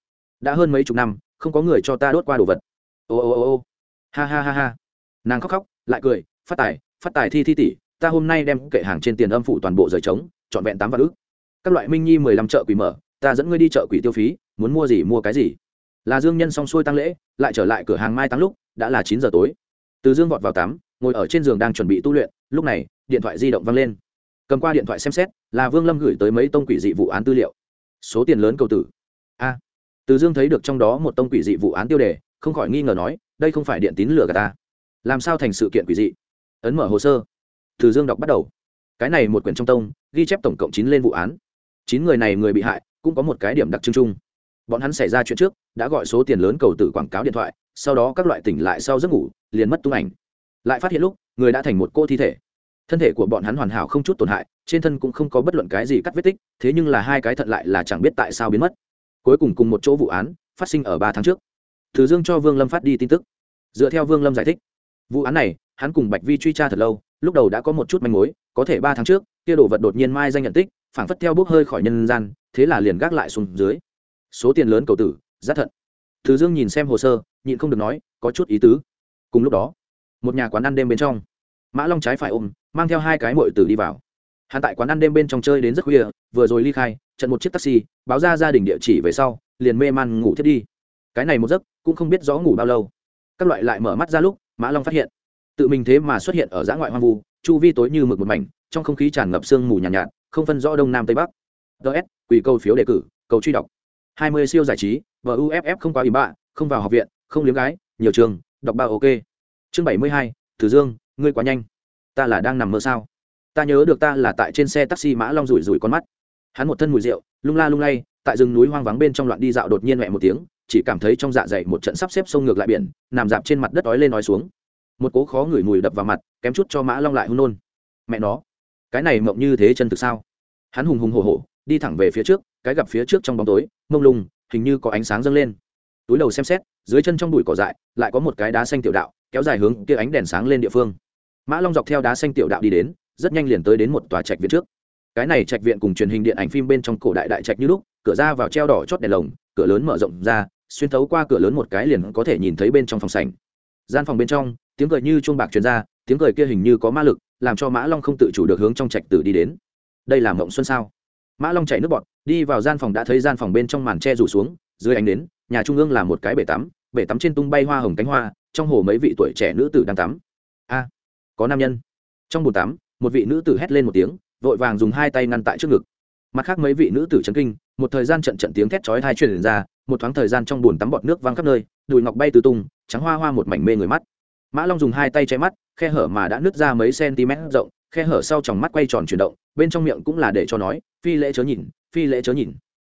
Đã hơn mấy chục năm, không có người cho ta đốt qua đồ vật. Ô ô ô ô. Ha ha ha ha. Nàng khóc khóc, lại cười, phát tài phát tài thi thi tỷ ta hôm nay đem kệ hàng trên tiền âm phủ toàn bộ rời trống, trọn vẹn tám vạn ức. Các loại minh nhi mười lăm chợ quỷ mở, ta dẫn ngươi đi chợ quỷ tiêu phí, muốn mua gì mua cái gì. Là dương nhân xong xuôi tăng lễ, lại trở lại cửa hàng mai tăng lúc, đã là chín giờ tối. Từ dương vọt vào tắm, ngồi ở trên giường đang chuẩn bị tu luyện, lúc này, điện thoại di động văng lên. Cầm qua điện thoại xem xét, là vương lâm gửi tới mấy tông quỷ dị vụ án tư liệu. Số tiền lớn cầu tử. A. Từ dương thấy được trong đó một tông quỷ dị vụ án tiêu đề, không khỏi nghi ngờ nói, đây không phải điện tín lửa gà ta. Làm sao thành sự kiện quỷ dị? Ấn mở hồ sơ từ dương đọc bắt đầu. Cái này một quyển trong tông, ghi chép tổng cộng chín lên vụ án. Chín người này người bị hại, cũng có một cái điểm đặc trưng chung. Bọn hắn xảy ra chuyện trước, đã gọi số tiền lớn cầu tử quảng cáo điện thoại, sau đó các loại tỉnh lại sau giấc ngủ, liền mất tung ảnh. Lại phát hiện lúc, người đã thành một cô thi thể. Thân thể của bọn hắn hoàn hảo không chút tổn hại, trên thân cũng không có bất luận cái gì cắt vết tích, thế nhưng là hai cái thận lại là chẳng biết tại sao biến mất. Cuối cùng cùng một chỗ vụ án, phát sinh ở ba tháng trước. Thứ dương cho vương lâm phát đi tin tức. Dựa theo vương lâm giải thích, vụ án này, hắn cùng bạch vi truy tra thật lâu lúc đầu đã có một chút manh mối, có thể ba tháng trước, kia đồ vật đột nhiên mai danh nhận tích, phảng phất theo bốc hơi khỏi nhân gian, thế là liền gác lại xuống dưới. Số tiền lớn cầu tử rất thận. Thứ dương nhìn xem hồ sơ, nhịn không được nói, có chút ý tứ. Cùng lúc đó, một nhà quán ăn đêm bên trong, mã long trái phải ôm, mang theo hai cái mội tử đi vào. Hắn tại quán ăn đêm bên trong chơi đến rất khuya, vừa rồi ly khai, trận một chiếc taxi, báo ra gia đình địa chỉ về sau, liền mê man ngủ thiết đi. Cái này một giấc cũng không biết rõ ngủ bao lâu. Các loại lại mở mắt ra lúc, mã long phát hiện tự mình thế mà xuất hiện ở giã ngoại hoang vu chu vi tối như mực một mảnh trong không khí tràn ngập sương mù nhàn nhạt, nhạt không phân rõ đông nam tây bắc. Ts quỳ câu phiếu đề cử cầu truy đọc. Hai mươi siêu giải trí và uff không quá ủy bạ không vào học viện không liếm gái nhiều trường đọc ba ok. Chương bảy mươi hai thử dương ngươi quá nhanh. Ta là đang nằm mơ sao? Ta nhớ được ta là tại trên xe taxi mã long rủi rủi con mắt. Hắn một thân mùi rượu lung la lung lay tại rừng núi hoang vắng bên trong loạn đi dạo đột nhiên mẹ một tiếng chỉ cảm thấy trong dạ dày một trận sắp xếp sông ngược lại biển nằm dạp trên mặt đất ói lên ói xuống một cố khó ngửi mùi đập vào mặt, kém chút cho mã long lại hôn nôn mẹ nó, cái này mộng như thế chân thực sao? Hắn hùng hùng hổ hổ, đi thẳng về phía trước, cái gặp phía trước trong bóng tối, mông lung, hình như có ánh sáng dâng lên. Túi đầu xem xét, dưới chân trong bụi cỏ dại, lại có một cái đá xanh tiểu đạo, kéo dài hướng kia ánh đèn sáng lên địa phương. Mã long dọc theo đá xanh tiểu đạo đi đến, rất nhanh liền tới đến một tòa trạch viện trước. Cái này trạch viện cùng truyền hình điện ảnh phim bên trong cổ đại đại trạch như lúc, cửa ra vào treo đỏ chót đèn lồng, cửa lớn mở rộng ra, xuyên thấu qua cửa lớn một cái liền có thể nhìn thấy bên trong phòng sảnh. Gian phòng bên trong tiếng cười như chuông bạc truyền ra, tiếng cười kia hình như có ma lực, làm cho mã long không tự chủ được hướng trong trạch tử đi đến. Đây là mộng xuân sao? Mã long chạy nước bọt đi vào gian phòng đã thấy gian phòng bên trong màn tre rủ xuống, dưới ánh đến nhà trung ương là một cái bể tắm bể tắm trên tung bay hoa hồng cánh hoa, trong hồ mấy vị tuổi trẻ nữ tử đang tắm. A, có nam nhân. Trong bồn tắm, một vị nữ tử hét lên một tiếng, vội vàng dùng hai tay ngăn tại trước ngực. Mặt khác mấy vị nữ tử chấn kinh, một thời gian trận trận tiếng thét chói tai truyền ra, một thoáng thời gian trong bồn tắm bọt nước văng khắp nơi, đùi ngọc bay tứ tung, trắng hoa hoa một mảnh mê người mắt mã long dùng hai tay che mắt, khe hở mà đã nứt ra mấy cm rộng, khe hở sau tròng mắt quay tròn chuyển động, bên trong miệng cũng là để cho nói, phi lễ chớ nhìn, phi lễ chớ nhìn.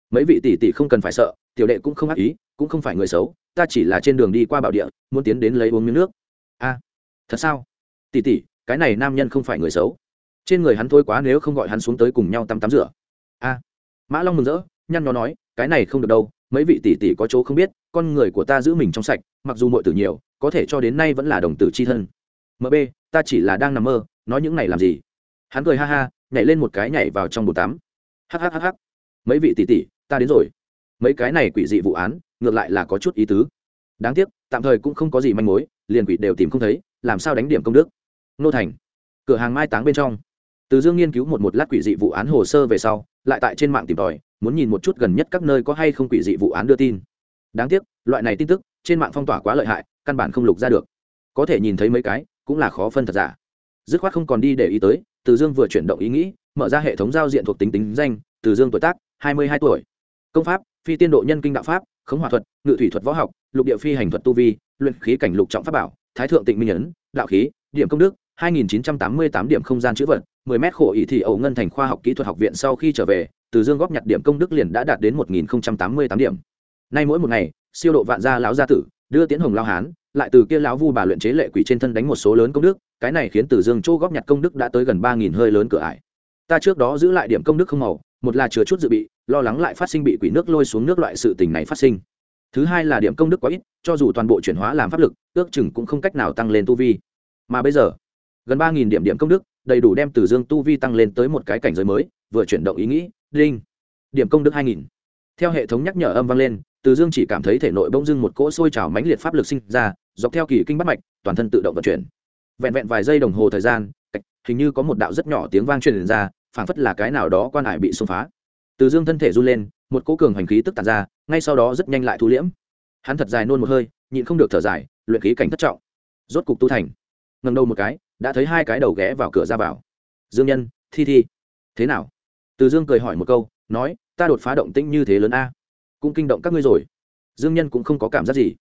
Mấy vị tỷ tỷ không cần phải sợ, tiểu đệ cũng không ác ý, cũng không phải người xấu, ta chỉ là trên đường đi qua bảo địa, muốn tiến đến lấy uống miếng nước. A, thật sao? Tỷ tỷ, cái này nam nhân không phải người xấu. Trên người hắn thôi quá nếu không gọi hắn xuống tới cùng nhau tắm tắm rửa. A, mã long mừng rỡ, nhăn nhó nói, cái này không được đâu, mấy vị tỷ tỷ có chỗ không biết, con người của ta giữ mình trong sạch, mặc dù mọi tử nhiều có thể cho đến nay vẫn là đồng tử c h i thân mb ta chỉ là đang nằm mơ, nói những này làm gì? Hắn cười ha ha, nhảy lên một cái nhảy vào trong bồn tắm. Hhhh mấy vị tỷ tỷ, ta đến rồi. Mấy cái này quỷ dị vụ án, ngược lại là có chút ý tứ. Đáng tiếc, tạm thời cũng không có gì manh mối, liền quỷ đều tìm không thấy, làm sao đánh điểm công đức? Nô thành, cửa hàng mai táng bên trong. Từ dương nghiên cứu một một lát quỷ dị vụ án hồ sơ về sau, lại tại trên mạng tìm tòi, muốn nhìn một chút gần nhất các nơi có hay không quỷ dị vụ án đưa tin. Đáng tiếc, loại này tin tức, trên mạng phong tỏa quá lợi hại căn bản không lục ra được. Có thể nhìn thấy mấy cái, cũng là khó phân thật giả. Dứt khoát không còn đi để ý tới, từ dương vừa chuyển động ý nghĩ, mở ra hệ thống giao diện thuộc tính tính danh, từ dương tuổi tác, hai mươi hai tuổi. Công pháp, phi tiên độ nhân kinh đạo pháp, khống hòa thuật, ngự thủy thuật võ học, lục địa phi hành thuật tu vi, luyện khí cảnh lục trọng pháp bảo, thái thượng tịnh minh ấn, đạo khí, điểm công đức 2988 điểm không gian chữ vật 10 mét khổ ỷ thị ẩu ngân thành khoa học kỹ thuật học viện sau khi trở về, từ dương góp nhặt điểm công đức liền đã đạt đến 1088 điểm. Nay mỗi một ngày, siêu độ vạn gia lão gia tử đưa tiến hồng lao hán, lại từ kia lão vu bà luyện chế lệ quỷ trên thân đánh một số lớn công đức, cái này khiến từ dương chỗ góp nhặt công đức đã tới gần ba nghìn hơi lớn cửa ải. Ta trước đó giữ lại điểm công đức không màu, một là chứa chút dự bị, lo lắng lại phát sinh bị quỷ nước lôi xuống nước loại sự tình này phát sinh. Thứ hai là điểm công đức quá ít, cho dù toàn bộ chuyển hóa làm pháp lực, ước chừng cũng không cách nào tăng lên tu vi. Mà bây giờ, gần ba nghìn điểm điểm công đức, đầy đủ đem từ dương tu vi tăng lên tới một cái cảnh giới mới, vừa chuyển động ý nghĩ, đinh. Điểm công đức hai nghìn. Theo hệ thống nhắc nhở âm vang lên từ dương chỉ cảm thấy thể nội bỗng dưng một cỗ sôi trào mãnh liệt pháp lực sinh ra, dọc theo kỳ kinh bắt mạch, toàn thân tự động vận chuyển. Vẹn vẹn vài giây đồng hồ thời gian hình như có một đạo rất nhỏ tiếng vang truyền ra, phảng phất là cái nào đó quan hải bị xông phá. Từ dương thân thể run lên, một cỗ cường hành khí tức tàn ra, ngay sau đó rất nhanh lại thu liễm. Hắn thật dài nôn một hơi, nhịn không được thở dài, luyện khí cảnh thất trọng. Rốt cục tu thành. Ngầm đầu một cái, đã thấy hai cái đầu ghé vào cửa ra vào. Dương nhân, thi thi. Thế nào? Từ dương cười hỏi một câu, nói, ta đột phá động tĩnh như thế lớn a cũng kinh động các ngươi rồi. Dương nhân cũng không có cảm giác gì.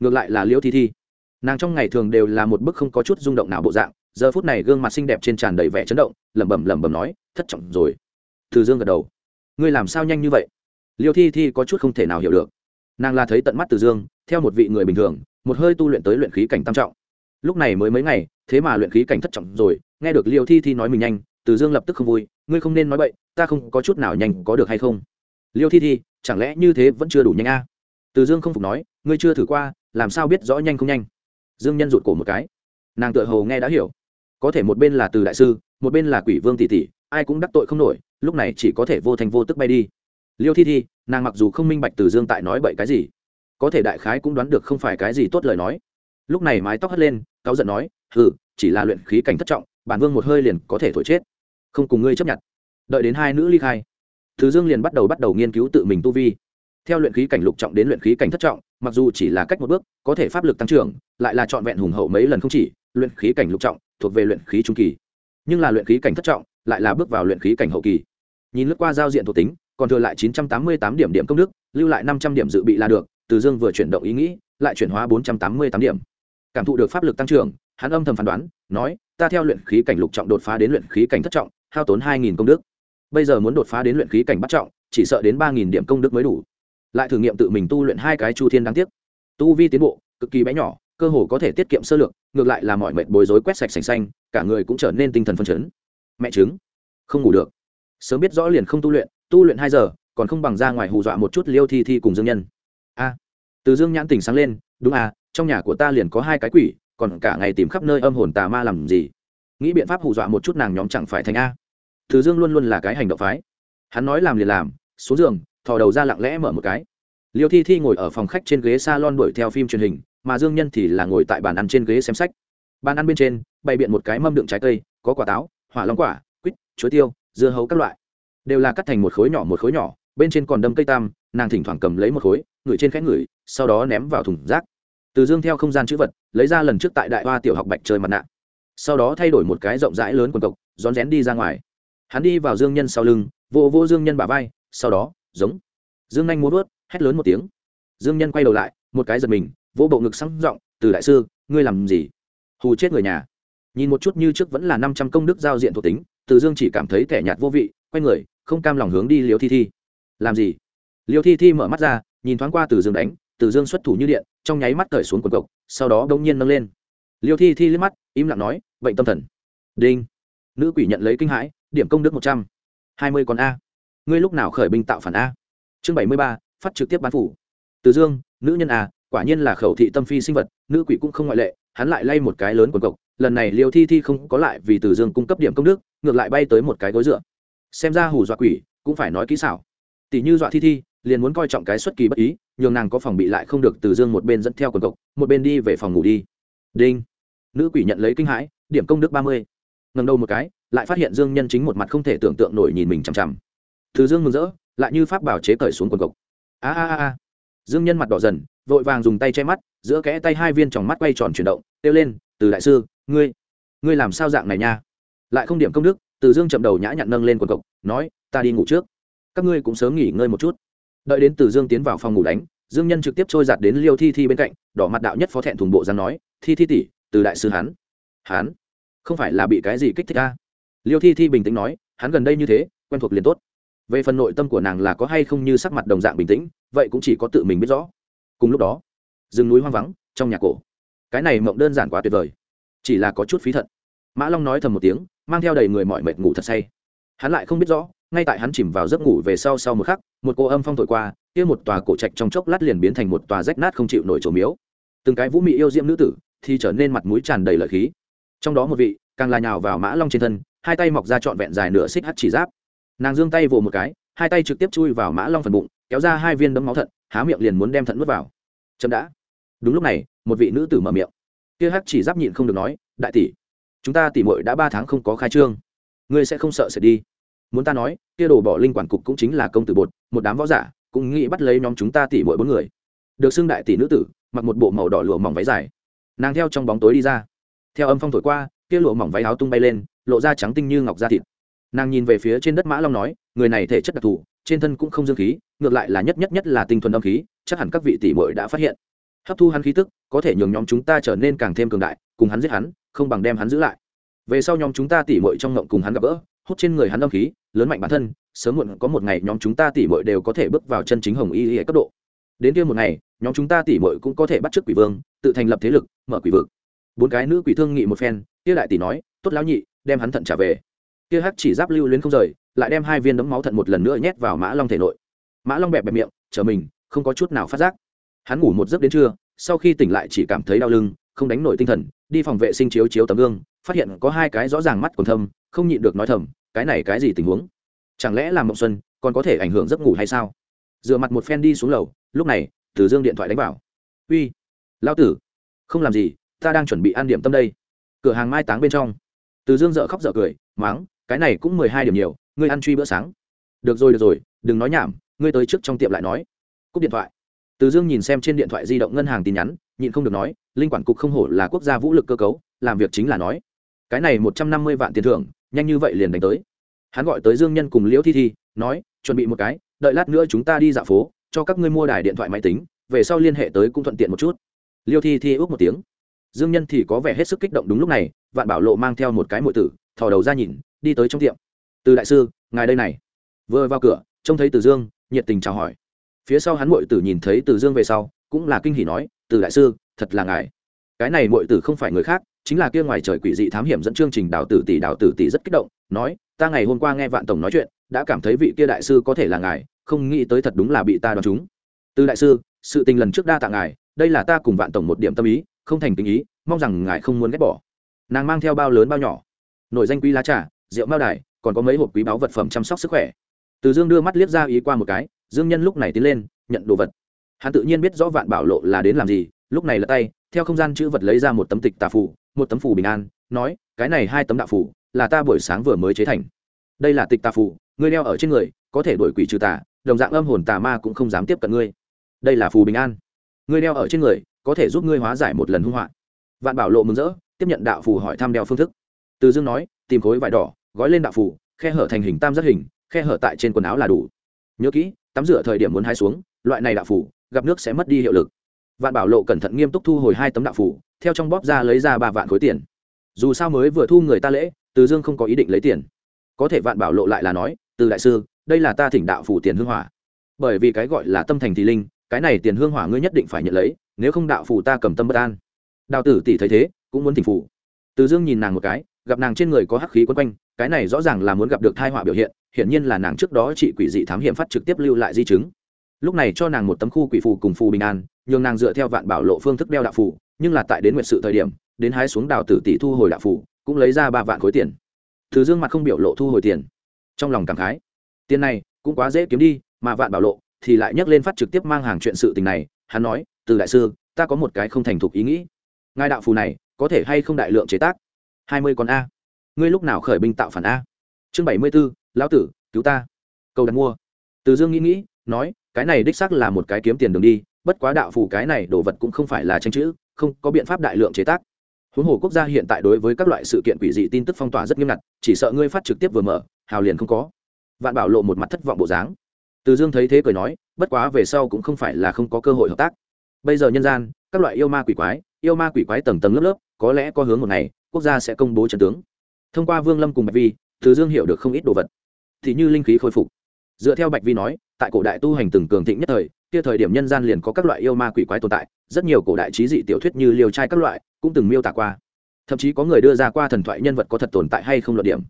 Ngược lại là liễu thi thi. Nàng trong ngày thường đều là một bức không có chút rung động nào bộ dạng, giờ phút này gương mặt xinh đẹp trên tràn đầy vẻ chấn động, lẩm bẩm lẩm bẩm nói, thất trọng rồi. Từ dương gật đầu. Ngươi làm sao nhanh như vậy? Liêu thi thi có chút không thể nào hiểu được. Nàng là thấy tận mắt từ dương, theo một vị người bình thường, một hơi tu luyện tới luyện khí cảnh tam trọng. Lúc này mới mấy ngày, thế mà luyện khí cảnh thất trọng rồi, nghe được liêu thi thi nói mình nhanh, từ dương lập tức không vui, ngươi không nên nói vậy ta không có chút nào nhanh có được hay không? Liêu thi thi chẳng lẽ như thế vẫn chưa đủ nhanh a? À? từ dương không phục nói ngươi chưa thử qua làm sao biết rõ nhanh không nhanh? Dương nhân rụt cổ một cái. Nàng tự hồ nghe đã hiểu. Có thể một bên là từ đại sư một bên là quỷ vương tỷ tỷ ai cũng đắc tội không nổi lúc này chỉ có thể vô thành vô tức bay đi. Liêu thi thi nàng mặc dù không minh bạch từ dương tại nói bậy cái gì có thể đại khái cũng đoán được không phải cái gì tốt lời nói. Lúc này mái tóc hất lên cáu giận nói hừ, chỉ là luyện khí cảnh thất trọng bản vương một hơi liền có thể thổi chết. Không cùng ngươi chấp nhận. Đợi đến hai nữ ly khai thứ dương liền bắt đầu bắt đầu nghiên cứu tự mình tu vi. Theo luyện khí cảnh lục trọng đến luyện khí cảnh thất trọng, mặc dù chỉ là cách một bước, có thể pháp lực tăng trưởng, lại là trọn vẹn hùng hậu mấy lần không chỉ, luyện khí cảnh lục trọng thuộc về luyện khí trung kỳ. Nhưng là luyện khí cảnh thất trọng lại là bước vào luyện khí cảnh hậu kỳ. Nhìn lướt qua giao diện thuộc tính, còn thừa lại chín trăm tám mươi tám điểm điểm công đức, lưu lại năm trăm điểm dự bị là được, từ dương vừa chuyển động ý nghĩ, lại chuyển hóa bốn trăm tám mươi tám điểm. Cảm thụ được pháp lực tăng trưởng, hắn âm thầm phán đoán, nói, ta theo luyện khí cảnh lục trọng đột phá đến luyện khí cảnh thất trọng, hao tốn hai nghìn công đức bây giờ muốn đột phá đến luyện khí cảnh bắt trọng, chỉ sợ đến ba nghìn điểm công đức mới đủ. Lại thử nghiệm tự mình tu luyện hai cái chu thiên đáng tiếc. Tu vi tiến bộ, cực kỳ bé nhỏ, cơ hồ có thể tiết kiệm sơ lược, ngược lại là mọi mệnh bối rối quét sạch sành xanh, cả người cũng trở nên tinh thần phân chấn. Mẹ chứng không ngủ được. Sớm biết rõ liền không tu luyện tu luyện hai giờ, còn không bằng ra ngoài hù dọa một chút liêu thi thi cùng dương nhân. A. Từ dương nhãn tỉnh sáng lên, đúng à trong nhà của ta liền có hai cái quỷ, còn cả ngày tìm khắp nơi âm hồn tà ma làm gì? Nghĩ biện pháp hù dọa một chút nàng nhóm chẳng phải thành a từ dương luôn luôn là cái hành động phái. Hắn nói làm liền làm, xuống giường, thò đầu ra lặng lẽ mở một cái. Liêu thi thi ngồi ở phòng khách trên ghế s a lon đuổi theo phim truyền hình, mà dương nhân thì là ngồi tại bàn ăn trên ghế xem sách. Bàn ăn bên trên, bày biện một cái mâm đựng trái cây, có quả táo, hỏa long quả, quýt, chuối tiêu, dưa hấu các loại. Đều là cắt thành một khối nhỏ một khối nhỏ, bên trên còn đâm cây tam, nàng thỉnh thoảng cầm lấy một khối, ngửi trên khẽ ngửi, sau đó ném vào thùng rác. Từ dương theo không gian chữ vật, lấy ra lần trước tại đại hoa tiểu học bạch chơi mặt nạ. Sau đó thay đổi một cái rộng rãi lớn quần cộc, rón rén đi ra ngoài hắn đi vào dương nhân sau lưng vô vô dương nhân bả vai, sau đó, giống. Dương anh muốn vớt hét lớn một tiếng. Dương nhân quay đầu lại, một cái giật mình, vỗ bộ ngực sáng giọng, từ đại sư, ngươi làm gì? Hù chết người nhà. Nhìn một chút như trước vẫn là năm trăm công đức giao diện thuộc tính, từ dương chỉ cảm thấy thẻ nhạt vô vị, quay người, không cam lòng hướng đi liều thi thi. Làm gì? Liều thi thi mở mắt ra, nhìn thoáng qua từ dương đánh, từ dương xuất thủ như điện, trong nháy mắt cởi xuống quần cộc, sau đó đông nhiên nâng lên. Liêu thi thi liếc mắt, im lặng nói, bệnh tâm thần. Đinh. Nữ quỷ nhận lấy kinh hãi điểm công đức một trăm. Hai mươi con a. Ngươi lúc nào khởi binh tạo phản a? Chương bảy mươi ba, phát trực tiếp bán phủ. Từ dương, nữ nhân a, quả nhiên là khẩu thị tâm phi sinh vật, nữ quỷ cũng không ngoại lệ, hắn lại lay một cái lớn quần cộc, lần này liêu thi thi không có lại vì từ dương cung cấp điểm công đức, ngược lại bay tới một cái gối dựa. Xem ra hù dọa quỷ, cũng phải nói kỹ xảo. Tỷ như dọa thi thi, liền muốn coi trọng cái xuất kỳ bất ý, nhường nàng có phòng bị lại không được từ dương một bên dẫn theo quần cộc, một bên đi về phòng ngủ đi. Đinh. Nữ quỷ nhận lấy kinh hãi, điểm công đức ba mươi ngầm đầu một cái, lại phát hiện dương nhân chính một mặt không thể tưởng tượng nổi nhìn mình chằm chằm. Từ dương mừng rỡ, lại như pháp bảo chế cởi xuống quần cộc a a a dương nhân mặt đỏ dần, vội vàng dùng tay che mắt, giữa kẽ tay hai viên tròng mắt quay tròn chuyển động, kêu lên, từ đại sư, ngươi ngươi làm sao dạng này nha? Lại không điểm công đức, từ dương chậm đầu nhã nhặn nâng lên quần cộc nói, ta đi ngủ trước. Các ngươi cũng sớm nghỉ ngơi một chút. Đợi đến từ dương tiến vào phòng ngủ đánh, dương nhân trực tiếp trôi giặt đến liêu thi thi bên cạnh, đỏ mặt đạo nhất phó thẹn thùng bộ giang nói, thi thi tỷ, từ đại sư hắn. Hắn? Không phải là bị cái gì kích thích ta liêu thi thi bình tĩnh nói, hắn gần đây như thế, quen thuộc liền tốt. Về phần nội tâm của nàng là có hay không như sắc mặt đồng dạng bình tĩnh, vậy cũng chỉ có tự mình biết rõ. Cùng lúc đó, rừng núi hoang vắng, trong nhà cổ. Cái này mộng đơn giản quá tuyệt vời. Chỉ là có chút phí thận. Mã long nói thầm một tiếng, mang theo đầy người mọi mệt ngủ thật say. Hắn lại không biết rõ, ngay tại hắn chìm vào giấc ngủ về sau sau một khắc, một cô âm phong thổi qua, kia một tòa cổ trạch trong chốc lát liền biến thành một tòa rách nát không chịu nổi trổ miếu. Từng cái vũ mị yêu diễm nữ tử thì trở nên mặt mũi tràn đầy lợi khí trong đó một vị, càng là nhào vào mã long trên thân, hai tay mọc ra trọn vẹn dài nửa xích hắt chỉ giáp. Nàng giương tay vồ một cái, hai tay trực tiếp chui vào mã long phần bụng, kéo ra hai viên đấm máu thận, há miệng liền muốn đem thận nuốt vào. Chậm đã. Đúng lúc này, một vị nữ tử mở miệng. Kia hắt chỉ giáp nhịn không được nói, đại tỷ, chúng ta tỷ muội đã ba tháng không có khai trương. Ngươi sẽ không sợ sẽ đi. Muốn ta nói, kia đồ bỏ linh quản cục cũng chính là công tử bột, một đám võ giả, cũng nghĩ bắt lấy nhóm chúng ta tỷ muội bốn người. Được xưng đại tỷ nữ tử, mặc một bộ màu đỏ lụa mỏng váy dài. Nàng theo trong bóng tối đi ra theo âm phong thổi qua, kia lụa mỏng váy áo tung bay lên, lộ ra trắng tinh như ngọc da thịt. Nàng nhìn về phía trên đất mã long nói, người này thể chất đặc thù, trên thân cũng không dương khí, ngược lại là nhất nhất nhất là tinh thuần âm khí, chắc hẳn các vị tỷ muội đã phát hiện. Hấp thu hắn khí tức, có thể nhường nhóm chúng ta trở nên càng thêm cường đại, cùng hắn giết hắn, không bằng đem hắn giữ lại. Về sau nhóm chúng ta tỷ muội trong ngộng cùng hắn gặp gỡ, hút trên người hắn âm khí, lớn mạnh bản thân, sớm muộn có một ngày nhóm chúng ta tỷ muội đều có thể bước vào chân chính hồng y hệ cấp độ. Đến kia một ngày, nhóm chúng ta tỷ muội cũng có thể bắt chước quỷ vương, tự thành lập thế lực, mở quỷ vực bốn cái nữ quỷ thương nghị một phen, kia đại tỷ nói, tốt lão nhị, đem hắn thận trả về. Kia hắc chỉ giáp lưu luyến không rời, lại đem hai viên đấm máu thận một lần nữa nhét vào mã long thể nội. Mã long bẹp bẹp miệng, chờ mình, không có chút nào phát giác. Hắn ngủ một giấc đến trưa, sau khi tỉnh lại chỉ cảm thấy đau lưng, không đánh nổi tinh thần, đi phòng vệ sinh chiếu chiếu tấm gương, phát hiện có hai cái rõ ràng mắt còn thâm, không nhịn được nói thầm, cái này cái gì tình huống? Chẳng lẽ là mộng xuân, còn có thể ảnh hưởng giấc ngủ hay sao? Dựa mặt một phen đi xuống lầu, lúc này, từ dương điện thoại đánh vào. Uy lao tử, không làm gì ta đang chuẩn bị ăn điểm tâm đây. Cửa hàng mai táng bên trong. Từ dương dợ khóc dợ cười máng cái này cũng mười hai điểm nhiều, ngươi ăn truy bữa sáng. Được rồi được rồi, đừng nói nhảm, ngươi tới trước trong tiệm lại nói. Cúp điện thoại. Từ dương nhìn xem trên điện thoại di động ngân hàng tin nhắn, nhịn không được nói, linh quản cục không hổ là quốc gia vũ lực cơ cấu, làm việc chính là nói. Cái này một trăm năm mươi vạn tiền thưởng, nhanh như vậy liền đánh tới. Hắn gọi tới dương nhân cùng liễu thi thi, nói, chuẩn bị một cái, đợi lát nữa chúng ta đi dạo phố, cho các ngươi mua đài điện thoại máy tính, về sau liên hệ tới cũng thuận tiện một chút. Liêu thi thi ước một tiếng dương nhân thì có vẻ hết sức kích động đúng lúc này, vạn bảo lộ mang theo một cái mội tử, thò đầu ra nhìn, đi tới trong tiệm. Từ đại sư, ngài đây này. Vừa vào cửa, trông thấy từ dương, nhiệt tình chào hỏi. Phía sau hắn mội tử nhìn thấy từ dương về sau, cũng là kinh hỉ nói, từ đại sư, thật là ngài. Cái này mội tử không phải người khác, chính là kia ngoài trời quỷ dị thám hiểm dẫn chương trình đào tử tỷ, đào tử tỷ rất kích động, nói, ta ngày hôm qua nghe vạn tổng nói chuyện, đã cảm thấy vị kia đại sư có thể là ngài, không nghĩ tới thật đúng là bị ta đoán trúng. từ đại sư, sự tình lần trước đa tạ ngài, đây là ta cùng vạn tổng một điểm tâm ý không thành tình ý, mong rằng ngài không muốn ghét bỏ. Nàng mang theo bao lớn bao nhỏ nội danh quý lá trà, rượu mao đài, còn có mấy hộp quý báu vật phẩm chăm sóc sức khỏe. Từ dương đưa mắt liếc ra ý qua một cái, dương nhân lúc này tiến lên, nhận đồ vật. Hắn tự nhiên biết rõ vạn bảo lộ là đến làm gì, lúc này là tay, theo không gian chữ vật lấy ra một tấm tịch tà phủ một tấm phủ bình an, nói, cái này hai tấm đạo phủ là ta buổi sáng vừa mới chế thành. Đây là tịch tà phủ ngươi đeo ở trên người, có thể đổi quỷ trừ tà, đồng dạng âm hồn tà ma cũng không dám tiếp cận ngươi. Đây là phù bình an, ngươi đeo ở trên người có thể giúp ngươi hóa giải một lần hung họa. Vạn bảo lộ mừng rỡ, tiếp nhận đạo phù hỏi thăm đeo phương thức. Từ dương nói, tìm khối vải đỏ, gói lên đạo phù, khe hở thành hình tam giác hình, khe hở tại trên quần áo là đủ. Nhớ kỹ, tắm rửa thời điểm muốn hai xuống, loại này đạo phù, gặp nước sẽ mất đi hiệu lực. Vạn bảo lộ cẩn thận nghiêm túc thu hồi hai tấm đạo phù, theo trong bóp ra lấy ra ba vạn khối tiền. Dù sao mới vừa thu người ta lễ, từ dương không có ý định lấy tiền. Có thể vạn bảo lộ lại là nói, từ đại sư, đây là ta thỉnh đạo phủ tiền hương hỏa bởi vì cái gọi là tâm thành thì linh cái này tiền hương hỏa ngươi nhất định phải nhận lấy, nếu không đạo phủ ta cầm tâm bất an. Đào tử tỷ thấy thế, cũng muốn thỉnh phủ từ dương nhìn nàng một cái, gặp nàng trên người có hắc khí quấn quanh, cái này rõ ràng là muốn gặp được thai họa biểu hiện, hiển nhiên là nàng trước đó chị quỷ dị thám hiểm phát trực tiếp lưu lại di chứng. Lúc này cho nàng một tấm khu quỷ phù cùng phù bình an, nhường nàng dựa theo vạn bảo lộ phương thức đeo đạo phù, nhưng là tại đến nguyện sự thời điểm, đến hái xuống đào tử tỷ thu hồi đạo phù, cũng lấy ra ba vạn khối tiền. Từ dương mặt không biểu lộ thu hồi tiền. Trong lòng cảm khái, tiền này cũng quá dễ kiếm đi, mà vạn bảo lộ thì lại nhắc lên phát trực tiếp mang hàng chuyện sự tình này, hắn nói, từ đại sư, ta có một cái không thành thục ý nghĩ. Ngài đạo phù này, có thể hay không đại lượng chế tác? Hai mươi con a. Ngươi lúc nào khởi binh tạo phản a? Chương bảy mươi b ố lão tử, cứu ta. Câu đặt mua. Từ dương nghĩ nghĩ, nói, cái này đích xác là một cái kiếm tiền đường đi, bất quá đạo phù cái này đồ vật cũng không phải là tranh chữ, không có biện pháp đại lượng chế tác. Huống hồ quốc gia hiện tại đối với các loại sự kiện quỷ dị tin tức phong tỏa rất nghiêm ngặt, chỉ sợ ngươi phát trực tiếp vừa mở, hào liền không có. Vạn bảo lộ một mặt thất vọng bộ dáng từ dương thấy thế cười nói, bất quá về sau cũng không phải là không có cơ hội hợp tác. Bây giờ nhân gian, các loại yêu ma quỷ quái, yêu ma quỷ quái tầng tầng lớp lớp, có lẽ có hướng một ngày, quốc gia sẽ công bố trận tướng. Thông qua vương lâm cùng bạch vi, từ dương hiểu được không ít đồ vật. Thì như linh khí khôi phục. Dựa theo bạch vi nói, tại cổ đại tu hành từng cường thịnh nhất thời, kia thời điểm nhân gian liền có các loại yêu ma quỷ quái tồn tại, rất nhiều cổ đại trí dị tiểu thuyết như liều trai các loại, cũng từng miêu tả qua. Thậm chí có người đưa ra qua thần thoại nhân vật có thật tồn tại hay không luận điểm.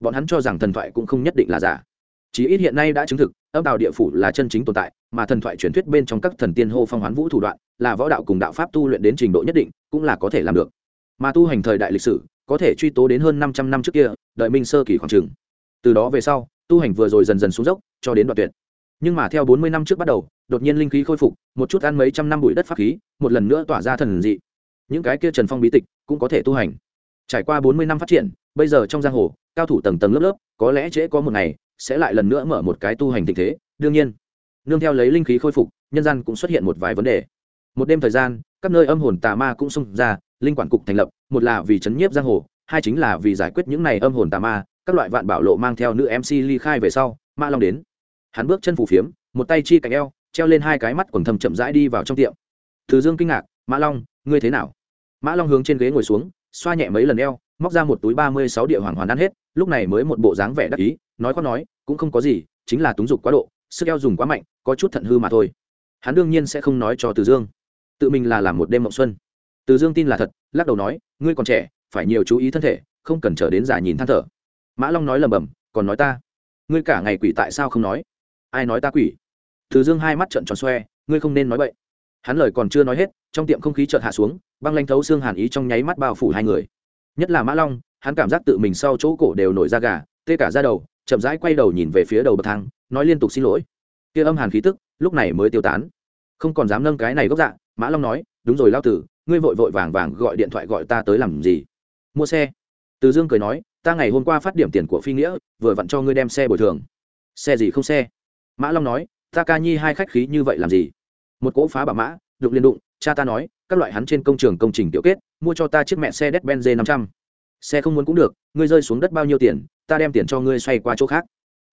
Bọn hắn cho rằng thần thoại cũng không nhất định là giả chí ít hiện nay đã chứng thực, âm đạo địa phủ là chân chính tồn tại, mà thần thoại truyền thuyết bên trong các thần tiên hô phong hoán vũ thủ đoạn, là võ đạo cùng đạo pháp tu luyện đến trình độ nhất định, cũng là có thể làm được. Mà tu hành thời đại lịch sử, có thể truy tố đến hơn năm trăm năm trước kia, đợi minh sơ kỳ khoảng trường từ đó về sau, tu hành vừa rồi dần dần xuống dốc, cho đến đoạn tuyệt. Nhưng mà theo bốn mươi năm trước bắt đầu, đột nhiên linh khí khôi phục, một chút ăn mấy trăm năm bụi đất pháp khí, một lần nữa tỏa ra thần dị. Những cái kia trần phong bí tịch cũng có thể tu hành. Trải qua bốn mươi năm phát triển, bây giờ trong giang hồ, cao thủ tầng tầng lớp lớp, có lẽ trễ có một ngày sẽ lại lần nữa mở một cái tu hành tình thế. Đương nhiên, nương theo lấy linh khí khôi phục, nhân gian cũng xuất hiện một vài vấn đề. Một đêm thời gian, các nơi âm hồn tà ma cũng xông ra, linh quản cục thành lập, một là vì chấn nhiếp giang hồ, hai chính là vì giải quyết những này âm hồn tà ma, các loại vạn bảo lộ mang theo nữ mc ly khai về sau, ma long đến. Hắn bước chân phủ phiếm, một tay chi cạnh eo, treo lên hai cái mắt quần thầm chậm rãi đi vào trong tiệm. Thứ dương kinh ngạc mã long, ngươi thế nào? Mã long hướng trên ghế ngồi xuống, xoa nhẹ mấy lần eo, móc ra một túi ba mươi sáu địa hoàng hoàn ăn hết, lúc này mới một bộ dáng vẻ đắc ý nói có nói, cũng không có gì, chính là túng dục quá độ, sức eo dùng quá mạnh, có chút thận hư mà thôi. Hắn đương nhiên sẽ không nói cho từ dương. Tự mình là làm một đêm mộng xuân. Từ dương tin là thật, lắc đầu nói, ngươi còn trẻ, phải nhiều chú ý thân thể, không cần trở đến già nhìn than thở. Mã long nói lầm bầm còn nói ta? Ngươi cả ngày quỷ tại sao không nói? Ai nói ta quỷ? Từ dương hai mắt trợn tròn xoe, ngươi không nên nói vậy. Hắn lời còn chưa nói hết, trong tiệm không khí chợt hạ xuống, băng lanh thấu xương hàn ý trong nháy mắt bao phủ hai người. Nhất là mã long, hắn cảm giác tự mình sau chỗ cổ đều nổi da gà, tê cả ra đầu chậm rãi quay đầu nhìn về phía đầu bậc thang, nói liên tục xin lỗi. Kia âm hàn khí tức, lúc này mới tiêu tán. Không còn dám nâng cái này gốc dạ mã long nói, đúng rồi lao tử, ngươi vội vội vàng vàng gọi điện thoại gọi ta tới làm gì? Mua xe. Từ dương cười nói, ta ngày hôm qua phát điểm tiền của phi nghĩa, vừa vặn cho ngươi đem xe bồi thường. Xe gì không xe? Mã long nói, ta ca nhi hai khách khí như vậy làm gì? Một cỗ phá bà mã, đụng liên đụng, cha ta nói, các loại hắn trên công trường công trình tiểu kết, mua cho ta chiếc mẹ xe đét benz năm trăm xe không muốn cũng được, ngươi rơi xuống đất bao nhiêu tiền, ta đem tiền cho ngươi xoay qua chỗ khác.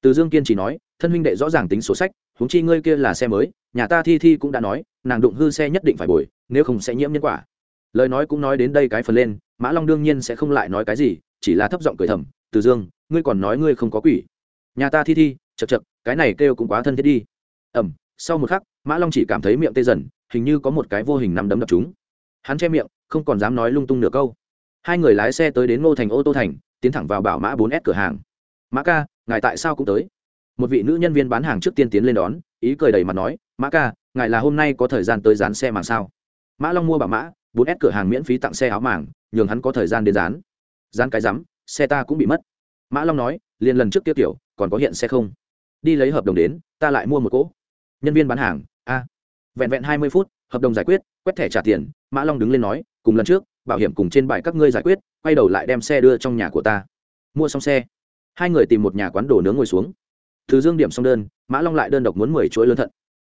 Từ dương kiên chỉ nói, thân huynh đệ rõ ràng tính số sách, huống chi ngươi kia là xe mới, nhà ta thi thi cũng đã nói, nàng đụng hư xe nhất định phải bồi, nếu không sẽ nhiễm nhân quả. Lời nói cũng nói đến đây cái phần lên, mã long đương nhiên sẽ không lại nói cái gì, chỉ là thấp giọng cười thầm, từ dương, ngươi còn nói ngươi không có quỷ. Nhà ta thi thi chật chật cái này kêu cũng quá thân thiết đi. Ẩm sau một khắc, mã long chỉ cảm thấy miệng tê dần, hình như có một cái vô hình nằm đấm đập chúng. Hắn che miệng, không còn dám nói lung tung nửa câu hai người lái xe tới đến ngô thành ô tô thành, tiến thẳng vào bảo mã bốn s cửa hàng. Mã ca, ngài tại sao cũng tới? Một vị nữ nhân viên bán hàng trước tiên tiến lên đón, ý cười đầy mặt nói, mã ca, ngài là hôm nay có thời gian tới dán xe màng sao? Mã long mua bảo mã bốn s cửa hàng miễn phí tặng xe áo màng, nhường hắn có thời gian đến dán. Dán cái rắm, xe ta cũng bị mất. Mã long nói liền lần trước tiêu tiểu còn có hiện xe không? Đi lấy hợp đồng đến, ta lại mua một cỗ. Nhân viên bán hàng, a. Vẹn vẹn hai mươi phút, hợp đồng giải quyết, quét thẻ trả tiền, mã long đứng lên nói, cùng lần trước bảo hiểm cùng trên bài các ngươi giải quyết, quay đầu lại đem xe đưa trong nhà của ta. Mua xong xe, hai người tìm một nhà quán đồ nướng ngồi xuống. Từ dương điểm xong đơn, mã long lại đơn độc muốn mười chuỗi lớn thận.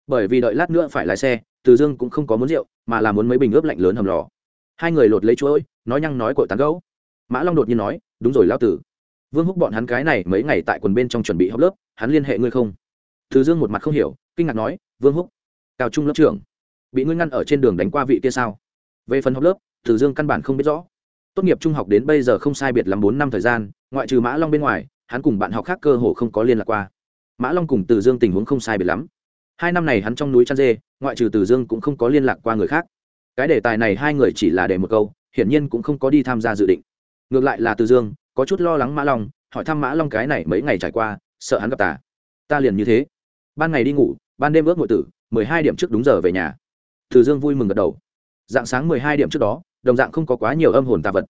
Bởi vì đợi lát nữa phải lái xe, từ dương cũng không có muốn rượu, mà là muốn mấy bình ướp lạnh lớn hầm lò. Hai người lột lấy chuỗi, nói nhăng nói cội tán gấu mã long đột nhiên nói, đúng rồi lao tử. Vương húc bọn hắn cái này mấy ngày tại quần bên trong chuẩn bị học lớp, hắn liên hệ ngươi không? Từ dương một mặt không hiểu, kinh ngạc nói, vương húc, cao trung lớp trưởng, bị ngươi ngăn ở trên đường đánh qua vị kia sao? Về phần học lớp từ dương căn bản không biết rõ. Tốt nghiệp trung học đến bây giờ không sai biệt lắm bốn năm thời gian, ngoại trừ mã long bên ngoài, hắn cùng bạn học khác cơ hồ không có liên lạc qua. Mã long cùng từ dương tình huống không sai biệt lắm. Hai năm này hắn trong núi chăn dê, ngoại trừ từ dương cũng không có liên lạc qua người khác. Cái đề tài này hai người chỉ là để một câu, hiển nhiên cũng không có đi tham gia dự định. Ngược lại là từ dương, có chút lo lắng mã long, hỏi thăm mã long cái này mấy ngày trải qua, sợ hắn gặp ta. ta liền như thế. Ban ngày đi ngủ, ban đêm ước ngội tử, mười hai điểm trước đúng giờ về nhà. Từ dương vui mừng gật đầu. Dạng sáng mười hai điểm trước đó đồng dạng không có quá nhiều âm hồn tà vật.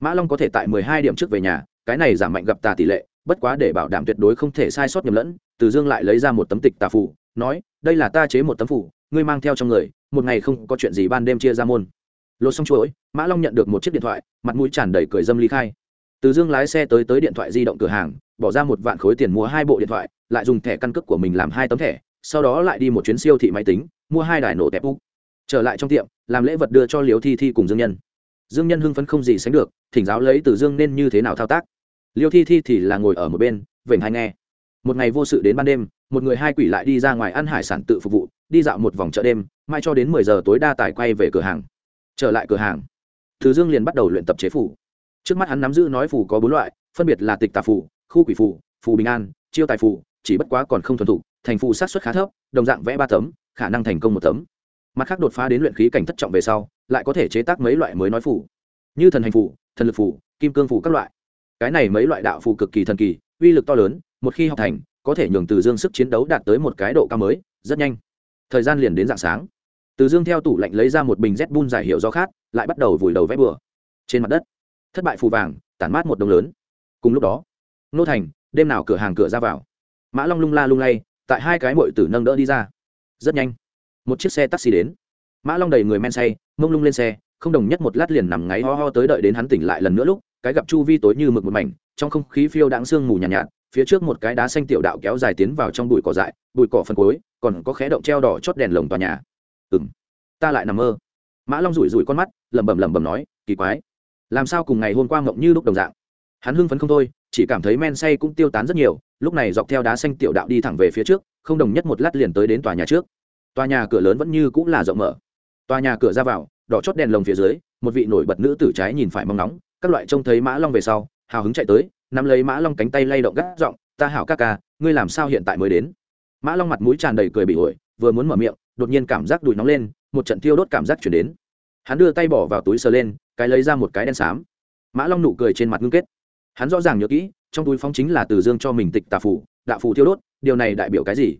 Mã long có thể tại mười hai điểm trước về nhà, cái này giảm mạnh gặp tà tỷ lệ, bất quá để bảo đảm tuyệt đối không thể sai sót nhầm lẫn, từ dương lại lấy ra một tấm tịch tà phủ nói, đây là ta chế một tấm phủ ngươi mang theo trong người, một ngày không có chuyện gì ban đêm chia ra môn. Lột xong chuỗi, mã long nhận được một chiếc điện thoại, mặt mũi tràn đầy cười dâm ly khai. Từ dương lái xe tới tới điện thoại di động cửa hàng, bỏ ra một vạn khối tiền mua hai bộ điện thoại, lại dùng thẻ căn cước của mình làm hai tấm thẻ, sau đó lại đi một chuyến siêu thị máy tính, mua hai đài nổ tẹp úc trở lại trong tiệm, làm lễ vật đưa cho liều thi thi cùng dương nhân. Dương nhân hưng phấn không gì sánh được, thỉnh giáo lấy từ dương nên như thế nào thao tác. Liêu thi thi thì là ngồi ở một bên, vểnh hay nghe. Một ngày vô sự đến ban đêm, một người hai quỷ lại đi ra ngoài ăn hải sản tự phục vụ, đi dạo một vòng chợ đêm, mai cho đến mười giờ tối đa tài quay về cửa hàng. Trở lại cửa hàng, thứ dương liền bắt đầu luyện tập chế phủ trước mắt hắn nắm giữ nói phủ có bốn loại, phân biệt là tịch tà phủ khu quỷ phủ phù bình an, chiêu tài phủ chỉ bất quá còn không thuần thục, thành phù sát xuất khá thấp, đồng dạng vẽ ba tấm, khả năng thành công một tấm mặt khác đột phá đến luyện khí cảnh thất trọng về sau, lại có thể chế tác mấy loại mới nói phủ như thần hành phủ thần lực phủ kim cương phủ các loại. Cái này mấy loại đạo phủ cực kỳ thần kỳ, uy lực to lớn, một khi học thành, có thể nhường từ dương sức chiến đấu đạt tới một cái độ cao mới, rất nhanh. Thời gian liền đến dạng sáng. Từ dương theo tủ lạnh lấy ra một bình z bun giải hiệu do khát, lại bắt đầu vùi đầu vét bừa. Trên mặt đất, thất bại phù vàng, tản mát một đồng lớn. Cùng lúc đó, nô thành, đêm nào cửa hàng cửa ra vào. Mã long lung la lung lay, tại hai cái mội tử nâng đỡ đi ra. Rất nhanh một chiếc xe taxi đến. Mã long đầy người men say mông lung lên xe không đồng nhất một lát liền nằm ngáy ho ho tới đợi đến hắn tỉnh lại lần nữa lúc cái gặp chu vi tối như mực một mảnh trong không khí phiêu đáng sương mù nhàn nhạt, nhạt phía trước một cái đá xanh tiểu đạo kéo dài tiến vào trong bụi cỏ dại bụi cỏ phần cối còn có khé động treo đỏ chót đèn lồng tòa nhà. Ừng ta lại nằm mơ. Mã long rủi rủi con mắt lẩm bẩm lẩm bẩm nói kỳ quái làm sao cùng ngày hôm qua ngộng như lúc đồng dạng? Hắn hưng phấn không thôi chỉ cảm thấy men say cũng tiêu tán rất nhiều lúc này dọc theo đá xanh tiểu đạo đi thẳng về phía trước không đồng nhất một lát liền tới đến tòa nhà trước tòa nhà cửa lớn vẫn như cũng là rộng mở. Tòa nhà cửa ra vào đỏ chót đèn lồng phía dưới một vị nổi bật nữ tử trái nhìn phải mong nóng các loại trông thấy mã long về sau hào hứng chạy tới nắm lấy mã long cánh tay lay động gắt, giọng ta hảo ca ca ngươi làm sao hiện tại mới đến? Mã long mặt mũi tràn đầy cười bị ổi vừa muốn mở miệng đột nhiên cảm giác đùi nóng lên một trận thiêu đốt cảm giác chuyển đến. Hắn đưa tay bỏ vào túi sờ lên cái lấy ra một cái đen xám. Mã long nụ cười trên mặt ngưng kết. Hắn rõ ràng nhớ kỹ trong túi phong chính là từ dương cho mình tịch tà phủ đạo phủ thiêu đốt điều này đại biểu cái gì?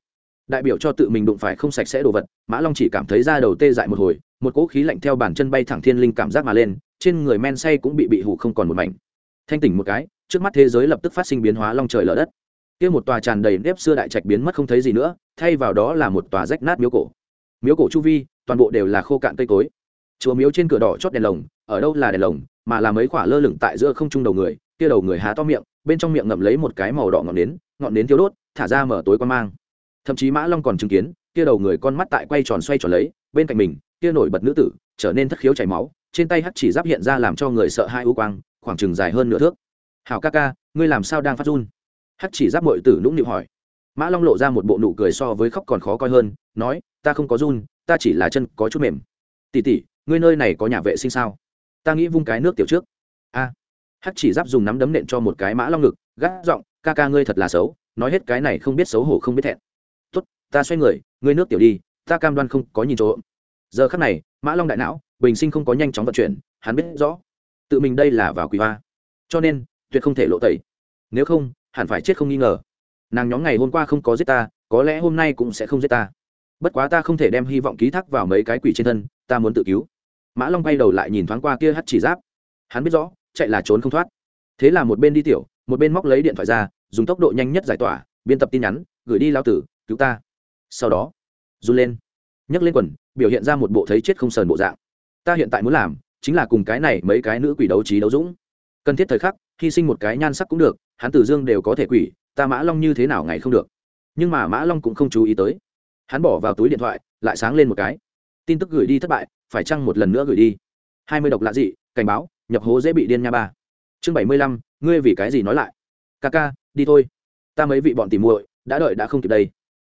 Đại biểu cho tự mình đụng phải không sạch sẽ đồ vật, mã long chỉ cảm thấy da đầu tê dại một hồi, một cỗ khí lạnh theo bàn chân bay thẳng thiên linh cảm giác mà lên, trên người men say cũng bị bị hủ không còn một mảnh. Thanh tỉnh một cái, trước mắt thế giới lập tức phát sinh biến hóa long trời lở đất. Kia một tòa tràn đầy nếp xưa đại trạch biến mất không thấy gì nữa, thay vào đó là một tòa rách nát miếu cổ. Miếu cổ chu vi, toàn bộ đều là khô cạn cây cối. Chùa miếu trên cửa đỏ chót đèn lồng, ở đâu là đèn lồng, mà là mấy quả lơ lửng tại giữa không trung đầu người, kia đầu người há to miệng, bên trong miệng ngậm lấy một cái màu đỏ ngọn nến ngọn nến thiếu đốt, thả ra mở tối quan mang thậm chí mã long còn chứng kiến kia đầu người con mắt tại quay tròn xoay tròn lấy bên cạnh mình kia nổi bật nữ tử trở nên thất khiếu chảy máu trên tay hắt chỉ giáp hiện ra làm cho người sợ hai u quang khoảng chừng dài hơn nửa thước. Hảo ca ca ngươi làm sao đang phát run? Hắt chỉ giáp mội tử nũng nịu hỏi. Mã long lộ ra một bộ nụ cười so với khóc còn khó coi hơn nói ta không có run ta chỉ là chân có chút mềm. Tỉ tỉ ngươi nơi này có nhà vệ sinh sao? Ta nghĩ vung cái nước tiểu trước. A. À, hắt chỉ giáp dùng nắm đấm nện cho một cái mã long ngực gác giọng ca ca ngươi thật là xấu nói hết cái này không biết xấu hổ không biết thẹn ta xoay người, ngươi nước tiểu đi, ta cam đoan không có nhìn chỗ. Giờ khắc này, mã long đại não, bình sinh không có nhanh chóng vận chuyển, hắn biết rõ, tự mình đây là vào quỷ hoa. Cho nên, tuyệt không thể lộ tẩy. Nếu không, hẳn phải chết không nghi ngờ. Nàng nhóm ngày hôm qua không có giết ta, có lẽ hôm nay cũng sẽ không giết ta. Bất quá ta không thể đem hy vọng ký thác vào mấy cái quỷ trên thân, ta muốn tự cứu. Mã long bay đầu lại nhìn thoáng qua kia hắt chỉ giáp. Hắn biết rõ, chạy là trốn không thoát. Thế là một bên đi tiểu, một bên móc lấy điện thoại ra, dùng tốc độ nhanh nhất giải tỏa, biên tập tin nhắn, gửi đi lao tử, cứu ta sau đó, run lên, nhấc lên quần, biểu hiện ra một bộ thấy chết không sờn bộ dạng. Ta hiện tại muốn làm chính là cùng cái này mấy cái nữ quỷ đấu trí đấu dũng. Cần thiết thời khắc, hy sinh một cái nhan sắc cũng được, hắn tử dương đều có thể quỷ, ta mã long như thế nào ngày không được. Nhưng mà mã long cũng không chú ý tới. Hắn bỏ vào túi điện thoại, lại sáng lên một cái. Tin tức gửi đi thất bại, phải chăng một lần nữa gửi đi? Hai mươi độc lạ dị, cảnh báo, nhập hố dễ bị điên nha ba. Chương bảy mươi lăm, ngươi vì cái gì nói lại? Ca ca, đi thôi. Ta mấy vị bọn tìm muội, đã đợi đã không kịp đây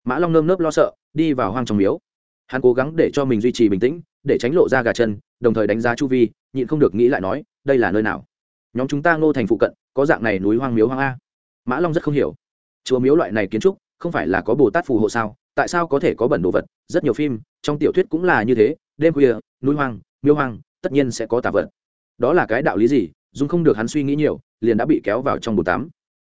mã long nơm nớp lo sợ đi vào hoang trong miếu. Hắn cố gắng để cho mình duy trì bình tĩnh để tránh lộ ra gà chân đồng thời đánh giá chu vi nhịn không được nghĩ lại nói đây là nơi nào? Nhóm chúng ta ngô thành phụ cận có dạng này núi hoang miếu hoang a. Mã long rất không hiểu. Chùa miếu loại này kiến trúc không phải là có bồ tát phù hộ sao? Tại sao có thể có bẩn đồ vật? Rất nhiều phim trong tiểu thuyết cũng là như thế đêm khuya núi hoang miếu hoang tất nhiên sẽ có tà vật. Đó là cái đạo lý gì? Dung không được hắn suy nghĩ nhiều liền đã bị kéo vào trong bồn tám.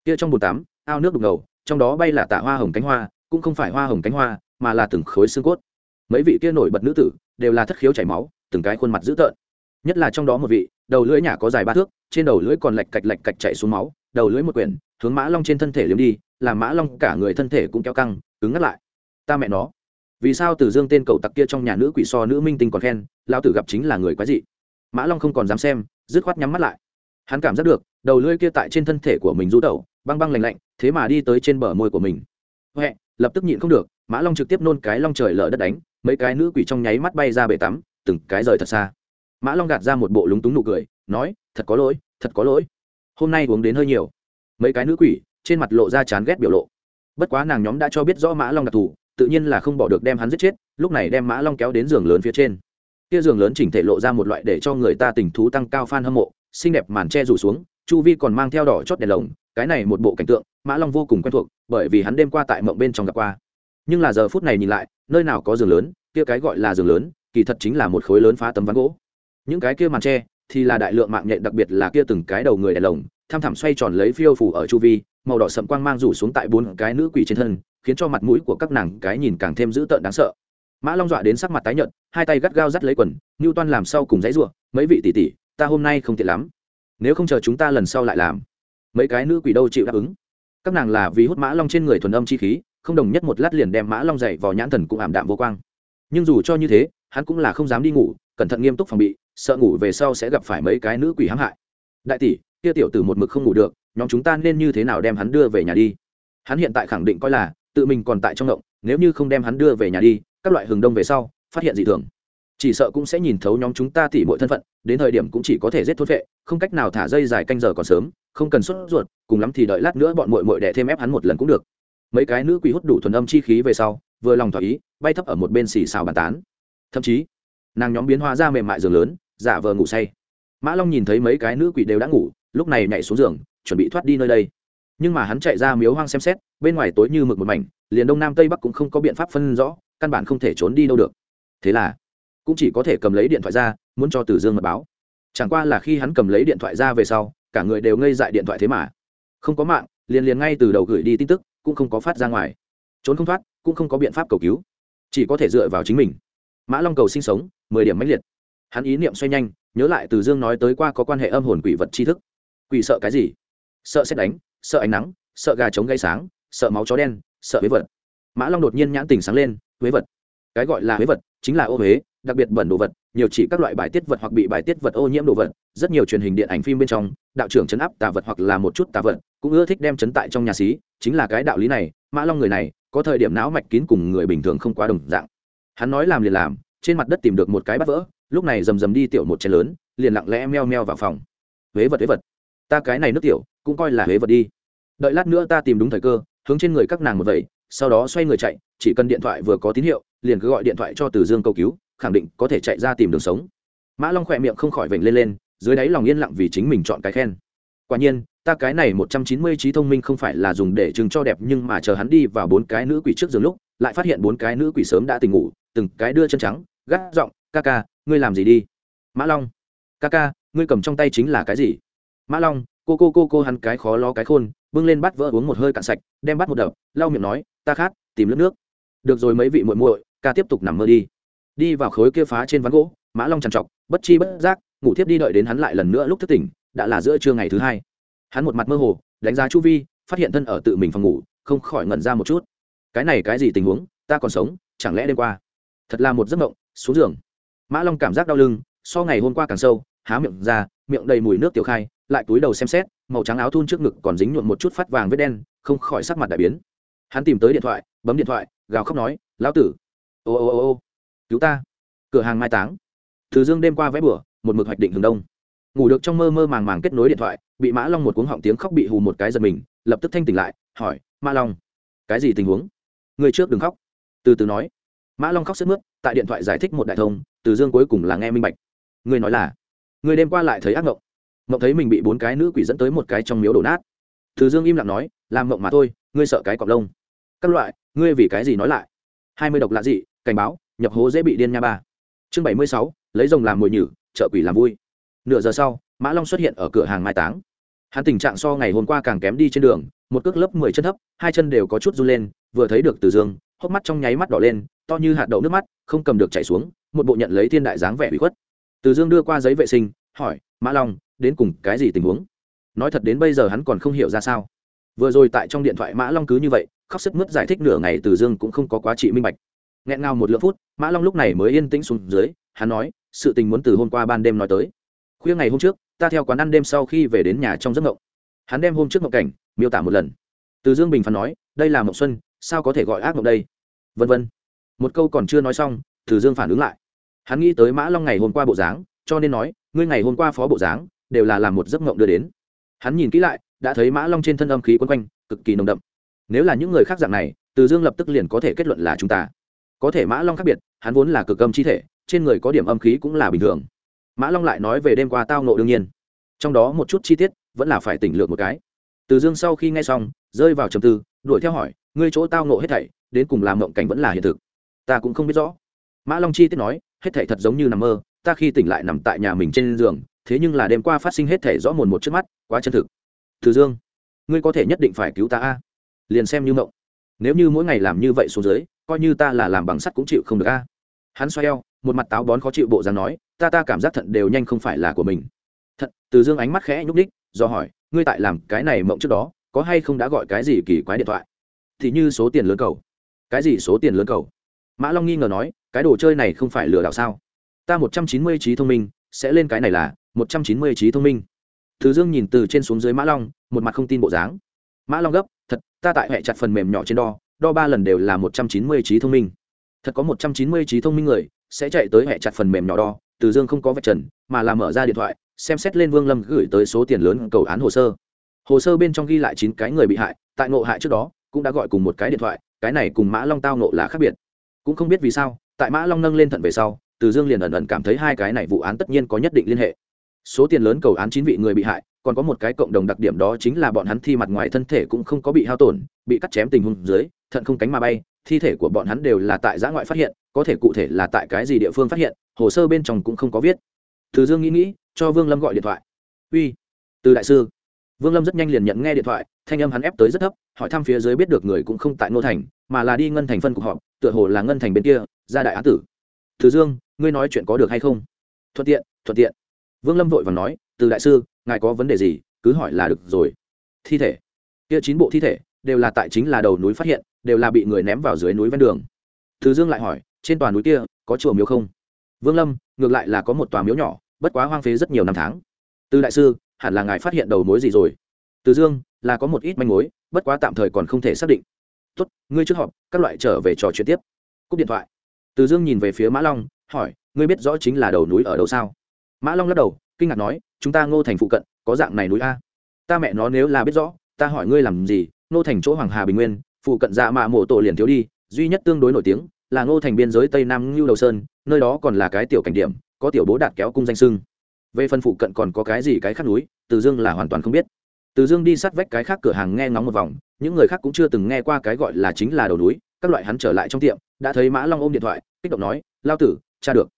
kia trong bồn tám, ao nước đục ngầu trong đó bay là tạ hoa hồng cánh hoa cũng không phải hoa hồng cánh hoa, mà là từng khối xương cốt. Mấy vị kia nổi bật nữ tử đều là thất khiếu chảy máu, từng cái khuôn mặt dữ tợn. Nhất là trong đó một vị, đầu lưỡi nhả có dài ba thước, trên đầu lưỡi còn lạch cạch lạch cạch chạy xuống máu, đầu lưỡi một quyển, hướng mã long trên thân thể liếm đi, làm mã long cả người thân thể cũng kéo căng, cứng ngắt lại. Ta mẹ nó, vì sao từ dương tên cậu tặc kia trong nhà nữ quỷ so nữ minh tinh còn khen lao tử gặp chính là người quái dị. Mã long không còn dám xem, dứt khoát nhắm mắt lại. Hắn cảm giác được, đầu lưỡi kia tại trên thân thể của mình rú tẩu băng băng lạnh lạnh, thế mà đi tới trên bờ môi của mình. Huệ lập tức nhịn không được, mã long trực tiếp nôn cái long trời lở đất đánh, mấy cái nữ quỷ trong nháy mắt bay ra bể tắm, từng cái rời thật xa. Mã long gạt ra một bộ lúng túng nụ cười, nói, thật có lỗi, thật có lỗi. Hôm nay uống đến hơi nhiều. Mấy cái nữ quỷ, trên mặt lộ ra chán ghét biểu lộ. Bất quá nàng nhóm đã cho biết rõ mã long đặc thù, tự nhiên là không bỏ được đem hắn giết chết, lúc này đem mã long kéo đến giường lớn phía trên. Kia giường lớn chỉnh thể lộ ra một loại để cho người ta tình thú tăng cao f hâm mộ, xinh đẹp màn che rủ xuống, chu vi còn mang theo đỏ chót đèn lồng, cái này một bộ cảnh tượng mã long vô cùng quen thuộc, bởi vì hắn đêm qua tại mộng bên trong gặp qua. Nhưng là giờ phút này nhìn lại, nơi nào có giường lớn, kia cái gọi là giường lớn, kỳ thật chính là một khối lớn phá tấm ván gỗ. Những cái kia màn tre thì là đại lượng mạng nhện, đặc biệt là kia từng cái đầu người đèn lồng, tham thẳm xoay tròn lấy phiêu phủ ở chu vi, màu đỏ sậm quang mang rủ xuống tại bốn cái nữ quỷ trên thân, khiến cho mặt mũi của các nàng cái nhìn càng thêm dữ tợn đáng sợ. Mã long dọa đến sắc mặt tái nhợt, hai tay gắt gao dắt lấy quần ngưu toan làm sau cùng dãy ruộng mấy vị tỷ tỷ, ta hôm nay không tiện lắm. Nếu không chờ chúng ta lần sau lại làm. Mấy cái nữ quỷ đâu chịu đáp ứng các nàng là vì hút mã long trên người thuần âm chi khí, không đồng nhất một lát liền đem mã long dậy vào nhãn thần cũng ảm đạm vô quang. Nhưng dù cho như thế, hắn cũng là không dám đi ngủ, cẩn thận nghiêm túc phòng bị, sợ ngủ về sau sẽ gặp phải mấy cái nữ quỷ hãm hại. Đại tỷ, kia tiểu tử một mực không ngủ được, nhóm chúng ta nên như thế nào đem hắn đưa về nhà đi? Hắn hiện tại khẳng định coi là, tự mình còn tại trong động, nếu như không đem hắn đưa về nhà đi, các loại hừng đông về sau, phát hiện dị thường chỉ sợ cũng sẽ nhìn thấu nhóm chúng ta tỉ mọi thân phận, đến thời điểm cũng chỉ có thể giết thốt vệ, không cách nào thả dây dài canh giờ còn sớm, không cần sốt ruột, cùng lắm thì đợi lát nữa bọn mội mội đẻ thêm ép hắn một lần cũng được. Mấy cái nữ quỷ hút đủ thuần âm chi khí về sau, vừa lòng thỏa ý, bay thấp ở một bên xì xào bàn tán. Thậm chí, nàng nhóm biến hóa ra mềm mại giường lớn, giả vờ ngủ say. Mã long nhìn thấy mấy cái nữ quỷ đều đã ngủ, lúc này nhảy xuống giường, chuẩn bị thoát đi nơi đây. Nhưng mà hắn chạy ra miếu hoang xem xét, bên ngoài tối như mực một mảnh, liền đông nam tây bắc cũng không có biện pháp phân rõ, căn bản không thể trốn đi đâu được. Thế là cũng chỉ có thể cầm lấy điện thoại ra, muốn cho từ dương mật báo. Chẳng qua là khi hắn cầm lấy điện thoại ra về sau, cả người đều ngây dại điện thoại thế mà. Không có mạng, liền liền ngay từ đầu gửi đi tin tức, cũng không có phát ra ngoài. Trốn không thoát, cũng không có biện pháp cầu cứu. Chỉ có thể dựa vào chính mình. Mã long cầu sinh sống, mười điểm mãnh liệt. Hắn ý niệm xoay nhanh, nhớ lại từ dương nói tới qua có quan hệ âm hồn quỷ vật tri thức. Quỷ sợ cái gì? Sợ xét đánh, sợ ánh nắng, sợ gà trống gây sáng, sợ máu chó đen, sợ huế vật. Mã long đột nhiên nhãn tình sáng lên, huế vật. Cái gọi là huế vật chính là ô huế đặc biệt bẩn đồ vật, nhiều chỉ các loại bài tiết vật hoặc bị bài tiết vật ô nhiễm đồ vật, rất nhiều truyền hình điện ảnh phim bên trong, đạo trưởng chấn áp tà vật hoặc là một chút tà vật, cũng ưa thích đem chấn tại trong nhà xí, chính là cái đạo lý này, mã long người này, có thời điểm não mạch kín cùng người bình thường không quá đồng dạng. Hắn nói làm liền làm, trên mặt đất tìm được một cái bắt vỡ, lúc này rầm rầm đi tiểu một chén lớn, liền lặng lẽ meo meo vào phòng. Huế vật huế vật. Ta cái này nước tiểu, cũng coi là huế vật đi. Đợi lát nữa ta tìm đúng thời cơ, hướng trên người các nàng một vậy sau đó xoay người chạy, chỉ cần điện thoại vừa có tín hiệu, liền cứ gọi điện thoại cho từ dương cầu cứu khẳng định có thể chạy ra tìm đường sống. Mã long khỏe miệng không khỏi vểnh lên lên, dưới đáy lòng yên lặng vì chính mình chọn cái khen. Quả nhiên, ta cái này một trăm chín mươi trí thông minh không phải là dùng để trưng cho đẹp nhưng mà chờ hắn đi vào bốn cái nữ quỷ trước giường lúc, lại phát hiện bốn cái nữ quỷ sớm đã tỉnh ngủ, từng cái đưa chân trắng, gắt giọng, ca ca, ngươi làm gì đi? Mã long. Ca ca, ngươi cầm trong tay chính là cái gì? Mã long, cô cô cô cô hắn cái khó lo cái khôn, bưng lên bắt vỡ uống một hơi cạn sạch, đem bắt một đập, lau miệng nói, ta khát, tìm nước nước. Được rồi mấy vị muội muội, ca tiếp tục nằm mơ đi đi vào khối kia phá trên ván gỗ, mã long trằn trọc, bất chi bất giác, ngủ thiếp đi đợi đến hắn lại lần nữa lúc thức tỉnh, đã là giữa trưa ngày thứ hai. Hắn một mặt mơ hồ, đánh giá chu vi, phát hiện thân ở tự mình phòng ngủ, không khỏi ngẩn ra một chút. Cái này cái gì tình huống, ta còn sống, chẳng lẽ đêm qua? Thật là một giấc mộng, xuống giường. Mã long cảm giác đau lưng, so ngày hôm qua càng sâu, há miệng ra, miệng đầy mùi nước tiểu khai, lại túi đầu xem xét, màu trắng áo thun trước ngực còn dính nhuộm một chút phát vàng vết đen, không khỏi sắc mặt đại biến. Hắn tìm tới điện thoại, bấm điện thoại, gào khóc nói, lão tử. Ô ô ô ô cứu ta. Cửa hàng mai táng. Từ dương đêm qua vẽ bửa một mực hoạch định hướng đông. Ngủ được trong mơ mơ màng màng kết nối điện thoại, bị mã long một cuống họng tiếng khóc bị hù một cái giật mình, lập tức thanh tỉnh lại, hỏi, mã long, cái gì tình huống? Người trước đừng khóc. Từ từ nói. Mã long khóc sức mướt, tại điện thoại giải thích một đại thông, từ dương cuối cùng là nghe minh bạch. Người nói là, người đêm qua lại thấy ác mộng. Mộng thấy mình bị bốn cái nữ quỷ dẫn tới một cái trong miếu đổ nát. Từ dương im lặng nói, làm mộng mà thôi, ngươi sợ cái cọc lông. Các loại, ngươi vì cái gì nói lại? Hai mươi độc lạ dị, cảnh báo nhập hố dễ bị điên nha ba. Chương bảy mươi sáu, lấy rồng làm mồi nhử, chợ quỷ làm vui. Nửa giờ sau, mã long xuất hiện ở cửa hàng mai táng. Hắn tình trạng so ngày hôm qua càng kém đi trên đường, một cước lớp mười chân thấp, hai chân đều có chút run lên, vừa thấy được từ dương, hốc mắt trong nháy mắt đỏ lên, to như hạt đậu nước mắt, không cầm được chảy xuống, một bộ nhận lấy thiên đại dáng vẻ bị khuất. Từ dương đưa qua giấy vệ sinh, hỏi, mã long, đến cùng cái gì tình huống? Nói thật đến bây giờ hắn còn không hiểu ra sao. Vừa rồi tại trong điện thoại mã long cứ như vậy, khóc sức mướt giải thích nửa ngày từ dương cũng không có quá trị minh bạch nghẹn ngào một lượng phút, mã long lúc này mới yên tĩnh xuống dưới, hắn nói, sự tình muốn từ hôm qua ban đêm nói tới. Khuya ngày hôm trước, ta theo quán ăn đêm sau khi về đến nhà trong giấc ngộng hắn đem hôm trước ngộng cảnh, miêu tả một lần. Từ dương bình phán nói, đây là mộng xuân, sao có thể gọi ác mộng đây? Vân vân. Một câu còn chưa nói xong, từ dương phản ứng lại. Hắn nghĩ tới mã long ngày hôm qua bộ dáng, cho nên nói, ngươi ngày hôm qua phó bộ dáng, đều là làm một giấc mộng đưa đến. Hắn nhìn kỹ lại, đã thấy mã long trên thân âm khí quấn quanh, cực kỳ nồng đậm. Nếu là những người khác dạng này, từ dương lập tức liền có thể kết luận là chúng ta có thể mã long khác biệt, hắn vốn là cực âm chi thể, trên người có điểm âm khí cũng là bình thường. Mã long lại nói về đêm qua tao nộ đương nhiên. Trong đó một chút chi tiết, vẫn là phải tỉnh lược một cái. Từ dương sau khi nghe xong, rơi vào trầm tư, đuổi theo hỏi, ngươi chỗ tao nộ hết thảy, đến cùng làm mộng cảnh vẫn là hiện thực? Ta cũng không biết rõ. Mã long chi tiết nói, hết thảy thật giống như nằm mơ, ta khi tỉnh lại nằm tại nhà mình trên giường, thế nhưng là đêm qua phát sinh hết thảy rõ mồn một trước mắt, quá chân thực. Từ dương, ngươi có thể nhất định phải cứu ta a, liền xem như mộng nếu như mỗi ngày làm như vậy xuống dưới, coi như ta là làm bằng sắt cũng chịu không được a. Hắn xoay eo, một mặt táo bón khó chịu bộ dáng nói, ta ta cảm giác thận đều nhanh không phải là của mình. Thận, từ dương ánh mắt khẽ nhúc đích do hỏi, ngươi tại làm cái này mộng trước đó, có hay không đã gọi cái gì kỳ quái điện thoại? Thì như số tiền lớn cầu. Cái gì số tiền lớn cầu? Mã long nghi ngờ nói, cái đồ chơi này không phải lừa đảo sao? Ta một trăm chín mươi trí thông minh, sẽ lên cái này là một trăm chín mươi trí thông minh. Thứ dương nhìn từ trên xuống dưới mã long, một mặt không tin bộ dáng. Mã long gấp ta tại hệ chặt phần mềm nhỏ trên đo đo ba lần đều là một trăm chín mươi trí thông minh. Thật có một trăm chín mươi trí thông minh người sẽ chạy tới hệ chặt phần mềm nhỏ đo, từ dương không có vạch trần, mà là mở ra điện thoại, xem xét lên vương lâm gửi tới số tiền lớn cầu án hồ sơ. Hồ sơ bên trong ghi lại chín cái người bị hại, tại ngộ hại trước đó, cũng đã gọi cùng một cái điện thoại, cái này cùng mã long tao nộ là khác biệt. Cũng không biết vì sao, tại mã long nâng lên thận về sau, từ dương liền ẩn ẩn cảm thấy hai cái này vụ án tất nhiên có nhất định liên hệ. Số tiền lớn cầu án chín vị người bị hại còn có một cái cộng đồng đặc điểm đó chính là bọn hắn thi mặt ngoài thân thể cũng không có bị hao tổn, bị cắt chém tình huống dưới, thận không cánh mà bay, thi thể của bọn hắn đều là tại giã ngoại phát hiện, có thể cụ thể là tại cái gì địa phương phát hiện, hồ sơ bên trong cũng không có viết. Từ dương nghĩ nghĩ, cho vương lâm gọi điện thoại. Uy, từ đại sư. Vương lâm rất nhanh liền nhận nghe điện thoại, thanh âm hắn ép tới rất thấp, hỏi thăm phía dưới biết được người cũng không tại ngô thành, mà là đi ngân thành phân cuộc họp, tựa hồ là ngân thành bên kia ra đại Á tử. Từ dương, ngươi nói chuyện có được hay không? Thuận tiện thuận tiện. Vương lâm vội và nói từ đại sư, ngài có vấn đề gì, cứ hỏi là được rồi. Thi thể. Kia chín bộ thi thể, đều là tại chính là đầu núi phát hiện, đều là bị người ném vào dưới núi ven đường. Từ dương lại hỏi, trên toàn núi kia, có chùa miếu không? Vương lâm, ngược lại là có một tòa miếu nhỏ, bất quá hoang phế rất nhiều năm tháng. Từ đại sư, hẳn là ngài phát hiện đầu mối gì rồi? Từ dương, là có một ít manh mối, bất quá tạm thời còn không thể xác định. Tốt, ngươi trước họp, các loại trở về trò chuyện tiếp. Cúp điện thoại. Từ dương nhìn về phía mã long, hỏi, ngươi biết rõ chính là đầu núi ở đâu sao? Mã long lắc đầu kinh ngạc nói, chúng ta ngô thành phụ cận, có dạng này núi a? Ta mẹ nó nếu là biết rõ, ta hỏi ngươi làm gì, ngô thành chỗ hoàng hà bình nguyên, phụ cận dạ mạ mộ tổ liền thiếu đi, duy nhất tương đối nổi tiếng là ngô thành biên giới tây nam ngưu đầu sơn, nơi đó còn là cái tiểu cảnh điểm, có tiểu bố đạt kéo cung danh sưng. Về phần phụ cận còn có cái gì cái khác núi, từ dương là hoàn toàn không biết. Từ dương đi sát vách cái khác cửa hàng nghe ngóng một vòng, những người khác cũng chưa từng nghe qua cái gọi là chính là đầu núi, các loại hắn trở lại trong tiệm, đã thấy mã long ôm điện thoại, kích động nói, lao tử, cha được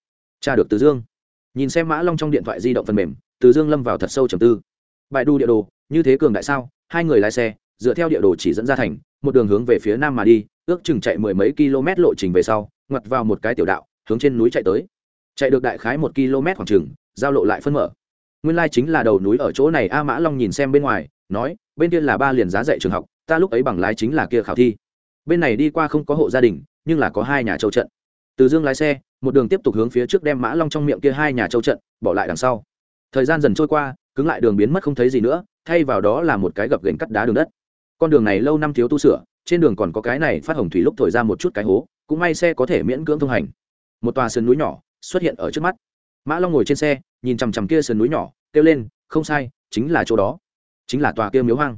cha được từ dương nhìn xem mã long trong điện thoại di động phần mềm, từ dương lâm vào thật sâu trầm tư. Bài đu địa đồ, như thế cường đại sao? Hai người lái xe, dựa theo địa đồ chỉ dẫn ra thành, một đường hướng về phía nam mà đi, ước chừng chạy mười mấy km lộ trình về sau, ngoặt vào một cái tiểu đạo, hướng trên núi chạy tới. Chạy được đại khái một km khoảng chừng, giao lộ lại phân mở. Nguyên lai chính là đầu núi ở chỗ này, a mã long nhìn xem bên ngoài, nói, bên kia là ba liền giá dạy trường học, ta lúc ấy bằng lái chính là kia khảo thi. Bên này đi qua không có hộ gia đình, nhưng là có hai nhà châu trận. Từ dương lái xe một đường tiếp tục hướng phía trước đem mã long trong miệng kia hai nhà châu trận bỏ lại đằng sau. Thời gian dần trôi qua, cứng lại đường biến mất không thấy gì nữa, thay vào đó là một cái gập gành cắt đá đường đất. Con đường này lâu năm thiếu tu sửa, trên đường còn có cái này phát hồng thủy lúc thổi ra một chút cái hố, cũng may xe có thể miễn cưỡng thông hành. Một tòa sườn núi nhỏ xuất hiện ở trước mắt. Mã long ngồi trên xe, nhìn chằm chằm kia sườn núi nhỏ, kêu lên, không sai, chính là chỗ đó. Chính là tòa kia miếu hoang.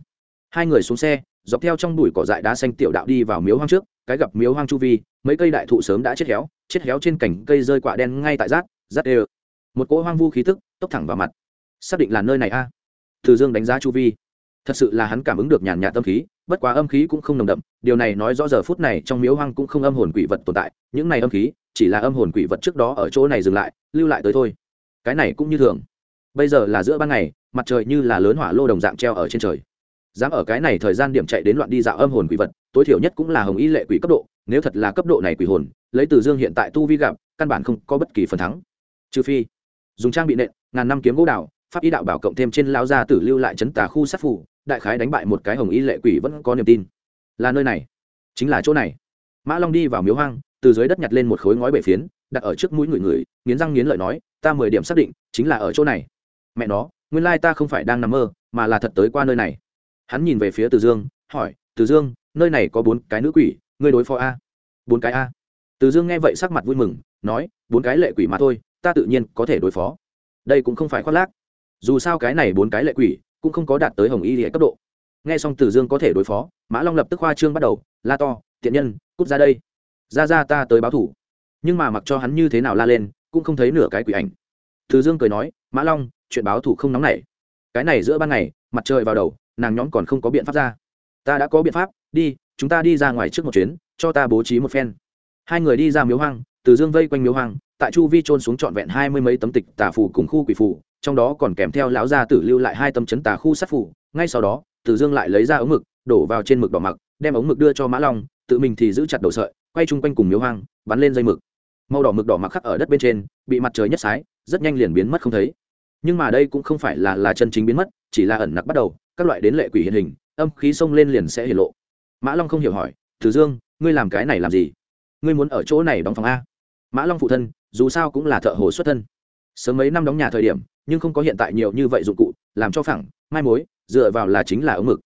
Hai người xuống xe, dọc theo trong bụi cỏ dại đá xanh tiểu đạo đi vào miếu hoang trước, cái gặp miếu hoang chu vi mấy cây đại thụ sớm đã chết héo chết héo trên cành cây rơi quạ đen ngay tại rát rát đều. Một cỗ hoang vu khí tức tốc thẳng vào mặt. Xác định là nơi này a. À. từ dương đánh giá chu vi. Thật sự là hắn cảm ứng được nhàn nhạt tâm khí, bất quá âm khí cũng không nồng đậm, điều này nói rõ giờ phút này trong miếu hoang cũng không âm hồn quỷ vật tồn tại, những này âm khí, chỉ là âm hồn quỷ vật trước đó ở chỗ này dừng lại, lưu lại tới thôi. Cái này cũng như thường. Bây giờ là giữa ban ngày, mặt trời như là lớn hỏa lô đồng dạng treo ở trên trời. Dám ở cái này thời gian điểm chạy đến loạn đi dạo âm hồn quỷ vật, tối thiểu nhất cũng là hồng y lệ quỷ cấp độ nếu thật là cấp độ này quỷ hồn, lấy từ dương hiện tại tu vi gặp, căn bản không có bất kỳ phần thắng. Trừ phi, dùng trang bị nện, ngàn năm kiếm gỗ đào, pháp y đạo bảo cộng thêm trên lao gia tử lưu lại chấn tà khu sát phủ đại khái đánh bại một cái hồng y lệ quỷ vẫn có niềm tin. Là nơi này, chính là chỗ này. Mã long đi vào miếu hoang, từ dưới đất nhặt lên một khối ngói bể phiến, đặt ở trước mũi người người, nghiến răng nghiến lợi nói, ta mười điểm xác định, chính là ở chỗ này. Mẹ nó, nguyên lai ta không phải đang nằm mơ, mà là thật tới qua nơi này. Hắn nhìn về phía từ dương, hỏi, từ dương, nơi này có bốn cái nữ quỷ ngươi đối phó a. Bốn cái a. Từ dương nghe vậy sắc mặt vui mừng, nói, bốn cái lệ quỷ mà thôi, ta tự nhiên có thể đối phó. Đây cũng không phải khoác lác. Dù sao cái này bốn cái lệ quỷ cũng không có đạt tới hồng y hệ cấp độ. Nghe xong từ dương có thể đối phó, mã long lập tức khoa trương bắt đầu, la to, tiện nhân, cút ra đây. Ra ra ta tới báo thủ. Nhưng mà mặc cho hắn như thế nào la lên, cũng không thấy nửa cái quỷ ảnh. Từ dương cười nói, mã long, chuyện báo thủ không nóng nảy. Cái này giữa ban ngày, mặt trời vào đầu, nàng nhóm còn không có biện pháp ra. Ta đã có biện pháp, đi chúng ta đi ra ngoài trước một chuyến, cho ta bố trí một phen. Hai người đi ra miếu hoang, từ dương vây quanh miếu hoang, tại chu vi trôn xuống trọn vẹn hai mươi mấy tấm tịch tà phủ cùng khu quỷ phủ trong đó còn kèm theo lão gia tử lưu lại hai tấm chấn tà khu sát phủ ngay sau đó, từ dương lại lấy ra ống mực đổ vào trên mực đỏ mặc, đem ống mực đưa cho mã long, tự mình thì giữ chặt đầu sợi, quay chung quanh cùng miếu hoang, bắn lên dây mực. Màu đỏ mực đỏ mặc khắc ở đất bên trên, bị mặt trời nhất sái, rất nhanh liền biến mất không thấy. Nhưng mà đây cũng không phải là là chân chính biến mất, chỉ là ẩn nặc bắt đầu, các loại đến lệ quỷ hiện hình, âm khí xông lên liền sẽ hiện lộ mã long không hiểu hỏi, từ dương, ngươi làm cái này làm gì? Ngươi muốn ở chỗ này đóng phòng a? Mã long phụ thân, dù sao cũng là thợ hồ xuất thân. Sớm mấy năm đóng nhà thời điểm, nhưng không có hiện tại nhiều như vậy dụng cụ, làm cho phẳng, mai mối, dựa vào là chính là ống mực.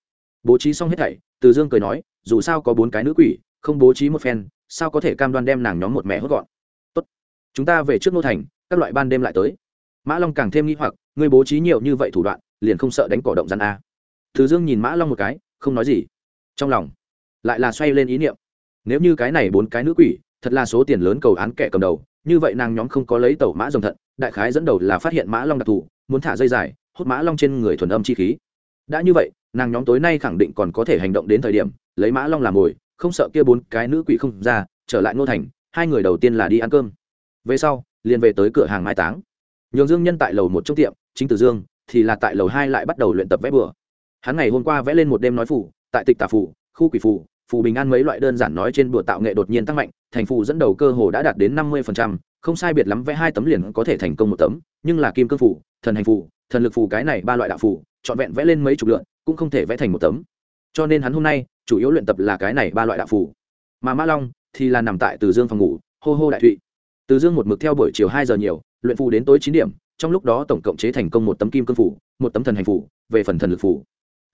Bố trí xong hết thảy, từ dương cười nói, dù sao có bốn cái nữ quỷ, không bố trí một phen, sao có thể cam đoan đem nàng nhóm một mẹ hốt gọn? Tốt, chúng ta về trước nô thành, các loại ban đêm lại tới. Mã long càng thêm nghi hoặc, ngươi bố trí nhiều như vậy thủ đoạn, liền không sợ đánh cỏ động gian a? Từ dương nhìn mã long một cái, không nói gì. Trong lòng lại là xoay lên ý niệm. Nếu như cái này bốn cái nữ quỷ, thật là số tiền lớn cầu án kẻ cầm đầu, như vậy nàng nhóm không có lấy tẩu mã rồng thận, đại khái dẫn đầu là phát hiện mã long đặc thù, muốn thả dây dài, hút mã long trên người thuần âm chi khí. Đã như vậy, nàng nhóm tối nay khẳng định còn có thể hành động đến thời điểm, lấy mã long làm mồi, không sợ kia bốn cái nữ quỷ không ra, trở lại ngô thành, hai người đầu tiên là đi ăn cơm. Về sau, liền về tới cửa hàng mai táng. Nhường dương nhân tại lầu một trong tiệm, chính từ dương, thì là tại lầu hai lại bắt đầu luyện tập vẽ bừa. Hắn ngày hôm qua vẽ lên một đêm nói phủ, tại tịch tà phủ khu quỷ phù, phù bình an mấy loại đơn giản nói trên bùa tạo nghệ đột nhiên tăng mạnh thành phù dẫn đầu cơ hồ đã đạt đến năm mươi không sai biệt lắm vẽ hai tấm liền có thể thành công một tấm nhưng là kim cương phù, thần hành phù thần lực phù cái này ba loại đạo phù trọn vẹn vẽ lên mấy chục lượn cũng không thể vẽ thành một tấm. Cho nên hắn hôm nay chủ yếu luyện tập là cái này ba loại đạo phù. Mà mã long thì là nằm tại từ dương phòng ngủ hô hô đại thụy. Từ dương một mực theo buổi chiều hai giờ nhiều luyện phù đến tối chín điểm trong lúc đó tổng cộng chế thành công một tấm kim cương phủ một tấm thần hành phủ về phần thần lực phủ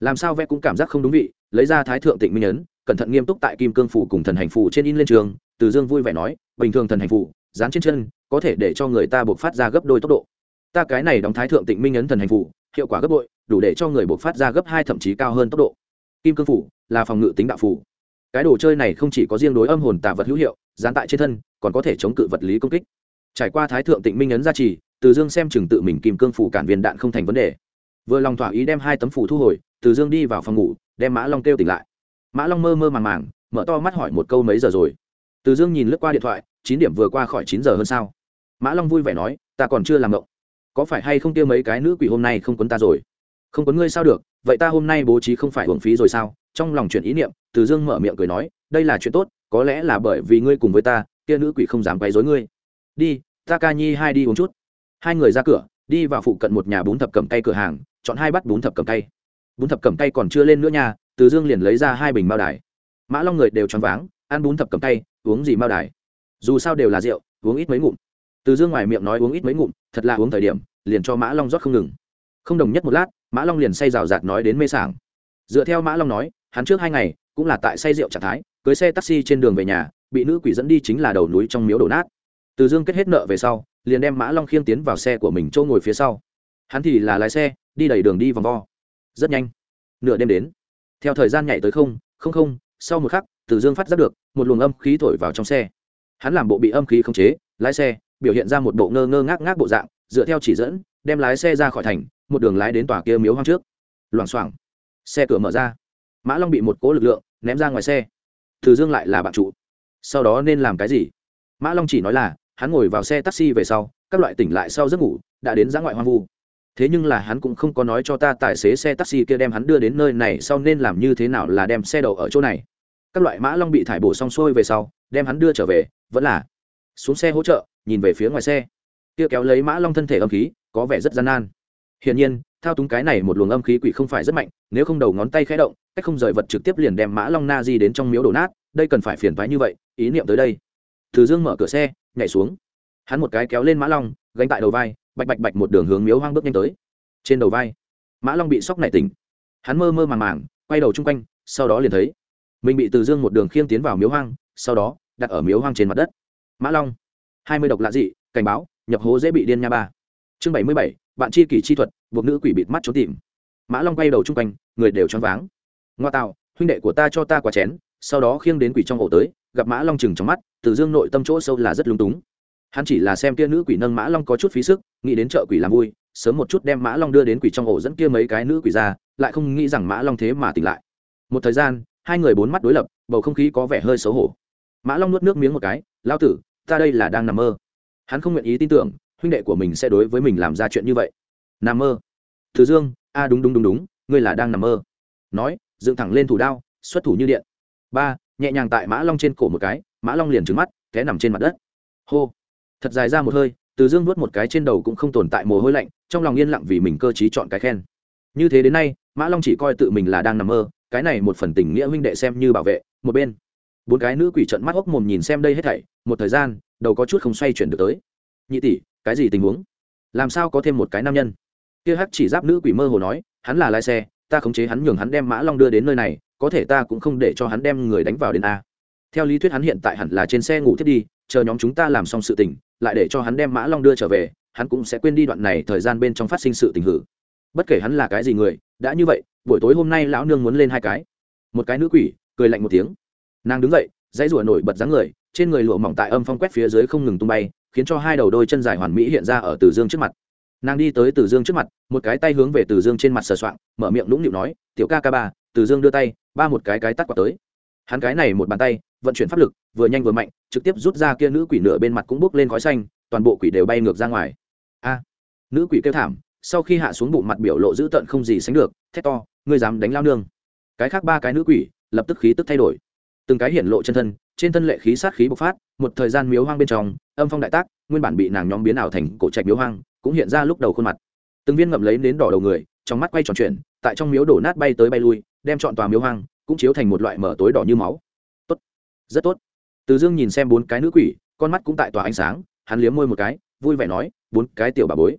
làm sao vẽ cũng cảm giác không đúng vị lấy ra thái thượng tịnh minh ấn, cẩn thận nghiêm túc tại kim cương phủ cùng thần hành phủ trên in lên trường, từ dương vui vẻ nói, bình thường thần hành phủ, dán trên chân, có thể để cho người ta buộc phát ra gấp đôi tốc độ. Ta cái này đóng thái thượng tịnh minh ấn thần hành phủ, hiệu quả gấp bội, đủ để cho người buộc phát ra gấp hai thậm chí cao hơn tốc độ. Kim cương phủ là phòng ngự tính đạo phủ. Cái đồ chơi này không chỉ có riêng đối âm hồn tà vật hữu hiệu, dán tại trên thân, còn có thể chống cự vật lý công kích. Trải qua thái thượng tịnh minh ấn gia trì, từ dương xem chừng tự mình kim cương phủ cản viên đạn không thành vấn đề. Vừa lòng thỏa ý đem hai tấm phủ thu hồi, từ dương đi vào phòng ngủ đem mã long kêu tỉnh lại. Mã long mơ mơ màng màng, mở to mắt hỏi một câu mấy giờ rồi? Từ dương nhìn lướt qua điện thoại, chín điểm vừa qua khỏi chín giờ hơn sao? Mã long vui vẻ nói, ta còn chưa làm động có phải hay không tiêu mấy cái nữ quỷ hôm nay không quấn ta rồi? Không quấn ngươi sao được, vậy ta hôm nay bố trí không phải hưởng phí rồi sao? Trong lòng chuyện ý niệm, từ dương mở miệng cười nói, đây là chuyện tốt, có lẽ là bởi vì ngươi cùng với ta, kia nữ quỷ không dám quấy dối ngươi. Đi, ta ca nhi hai đi uống chút. Hai người ra cửa, đi vào phụ cận một nhà bún thập cầm tay cửa hàng, chọn hai bát bún thập cầm tay bún thập cầm tay còn chưa lên nữa nha, từ dương liền lấy ra hai bình mao đài. Mã long người đều choáng váng, ăn bún thập cầm tay uống gì mao đài? Dù sao đều là rượu, uống ít mấy ngụm. Từ dương ngoài miệng nói uống ít mấy ngụm, thật là uống thời điểm, liền cho mã long rót không ngừng. Không đồng nhất một lát, mã long liền say rào rạt nói đến mê sảng. Dựa theo mã long nói, hắn trước hai ngày cũng là tại say rượu trạng thái, cưới xe taxi trên đường về nhà, bị nữ quỷ dẫn đi chính là đầu núi trong miếu đổ nát. Từ dương kết hết nợ về sau, liền đem mã long khiêng tiến vào xe của mình chỗ ngồi phía sau. Hắn thì là lái xe, đi đầy đường đi vòng vo rất nhanh. Nửa đêm đến. Theo thời gian nhảy tới không không không, sau một khắc, từ dương phát giác được, một luồng âm khí thổi vào trong xe. Hắn làm bộ bị âm khí khống chế, lái xe, biểu hiện ra một bộ ngơ ngơ ngác ngác bộ dạng, dựa theo chỉ dẫn, đem lái xe ra khỏi thành, một đường lái đến tòa kia miếu hoang trước. Loảng xoảng. Xe cửa mở ra. Mã long bị một cố lực lượng ném ra ngoài xe. Từ dương lại là bạn trụ. Sau đó nên làm cái gì? Mã long chỉ nói là, hắn ngồi vào xe taxi về sau, các loại tỉnh lại sau giấc ngủ, đã đến giã ngoại hoang vu thế nhưng là hắn cũng không có nói cho ta tài xế xe taxi kia đem hắn đưa đến nơi này sau nên làm như thế nào là đem xe đậu ở chỗ này. Các loại mã long bị thải bổ xong xuôi về sau, đem hắn đưa trở về, vẫn là xuống xe hỗ trợ, nhìn về phía ngoài xe. Kia kéo lấy mã long thân thể âm khí, có vẻ rất gian nan. Hiển nhiên, thao túng cái này một luồng âm khí quỷ không phải rất mạnh, nếu không đầu ngón tay khẽ động, cách không rời vật trực tiếp liền đem mã long na di đến trong miếu đổ nát, đây cần phải phiền thoái như vậy, ý niệm tới đây. Từ dương mở cửa xe, nhảy xuống. Hắn một cái kéo lên mã long, gánh tại đầu vai bạch bạch bạch một đường hướng miếu hoang bước nhanh tới. Trên đầu vai, mã long bị sốc nảy tỉnh. Hắn mơ mơ màng màng, quay đầu chung quanh, sau đó liền thấy mình bị từ dương một đường khiêng tiến vào miếu hoang, sau đó đặt ở miếu hoang trên mặt đất. Mã long, hai mươi độc lạ dị, cảnh báo, nhập hố dễ bị điên nha ba. Chương bảy mươi bảy, bạn chi kỷ chi thuật, buộc nữ quỷ bịt mắt trốn tìm. Mã long quay đầu chung quanh, người đều choáng váng. Ngoa tạo, huynh đệ của ta cho ta quả chén, sau đó khiêng đến quỷ trong ổ tới, gặp mã long chừng trong mắt, từ dương nội tâm chỗ sâu là rất lung túng hắn chỉ là xem kia nữ quỷ nâng mã long có chút phí sức, nghĩ đến chợ quỷ làm vui, sớm một chút đem mã long đưa đến quỷ trong ổ dẫn kia mấy cái nữ quỷ ra, lại không nghĩ rằng mã long thế mà tỉnh lại. Một thời gian, hai người bốn mắt đối lập, bầu không khí có vẻ hơi xấu hổ. Mã long nuốt nước miếng một cái lao tử, ta đây là đang nằm mơ. Hắn không nguyện ý tin tưởng, huynh đệ của mình sẽ đối với mình làm ra chuyện như vậy. Nằm mơ? Thứ dương, a, đúng đúng đúng đúng, ngươi là đang nằm mơ. Nói, dựng thẳng lên thủ đao, xuất thủ như điện. Ba, nhẹ nhàng tại mã long trên cổ một cái, mã long liền trứng mắt, té nằm trên mặt đất. Hô thật dài ra một hơi, từ dương nuốt một cái trên đầu cũng không tồn tại mồ hôi lạnh, trong lòng yên lặng vì mình cơ t chọn cái khen. Như thế đến nay, mã long chỉ coi tự mình là đang nằm mơ, cái này một phần tình nghĩa huynh đệ xem như bảo vệ, một bên. Bốn cái nữ quỷ trận mắt hốc mồm nhìn xem đây hết thảy, một thời gian, đầu có chút không xoay chuyển được tới. Nhị tỷ, cái gì tình huống? Làm sao có thêm một cái nam nhân? Kia hắc chỉ giáp nữ quỷ mơ hồ nói, hắn là lái xe, ta khống chế hắn nhường hắn đem mã long đưa đến nơi này, có thể ta cũng không để cho hắn đem người đánh vào đến a. Theo lý thuyết hắn hiện tại hẳn là trên xe ngủ thiết đi, chờ nhóm chúng ta làm xong sự tình lại để cho hắn đem mã long đưa trở về, hắn cũng sẽ quên đi đoạn này thời gian bên trong phát sinh sự tình hử. Bất kể hắn là cái gì người, đã như vậy, buổi tối hôm nay lão nương muốn lên hai cái. Một cái nữ quỷ, cười lạnh một tiếng. Nàng đứng dậy, dãy rủa nổi bật dáng người, trên người lụa mỏng tại âm phong quét phía dưới không ngừng tung bay, khiến cho hai đầu đôi chân dài hoàn mỹ hiện ra ở từ dương trước mặt. Nàng đi tới từ dương trước mặt, một cái tay hướng về từ dương trên mặt sờ soạng, mở miệng lũng nịu nói, tiểu ca ca ba, từ dương đưa tay, ba một cái cái tắt quạt tới hắn cái này một bàn tay, vận chuyển pháp lực, vừa nhanh vừa mạnh, trực tiếp rút ra kia nữ quỷ nửa bên mặt cũng bốc lên khói xanh, toàn bộ quỷ đều bay ngược ra ngoài. A! Nữ quỷ kêu thảm, sau khi hạ xuống bụng mặt biểu lộ dữ tợn không gì sánh được, thét to, ngươi dám đánh lao nương! Cái khác ba cái nữ quỷ, lập tức khí tức thay đổi. Từng cái hiển lộ chân thân, trên thân lệ khí sát khí bộc phát, một thời gian miếu hoang bên trong, âm phong đại tác, nguyên bản bị nàng nhóm biến ảo thành cổ trạch miếu hoang, cũng hiện ra lúc đầu khuôn mặt. Từng viên ngậm lấy đến đỏ đầu người, trong mắt quay tròn chuyển, tại trong miếu đổ nát bay tới bay lui, đem chọn tòa miếu hoang cũng chiếu thành một loại mở tối đỏ như máu. Tốt, rất tốt. Từ dương nhìn xem bốn cái nữ quỷ, con mắt cũng tại tỏa ánh sáng, hắn liếm môi một cái, vui vẻ nói, bốn cái tiểu bà bối.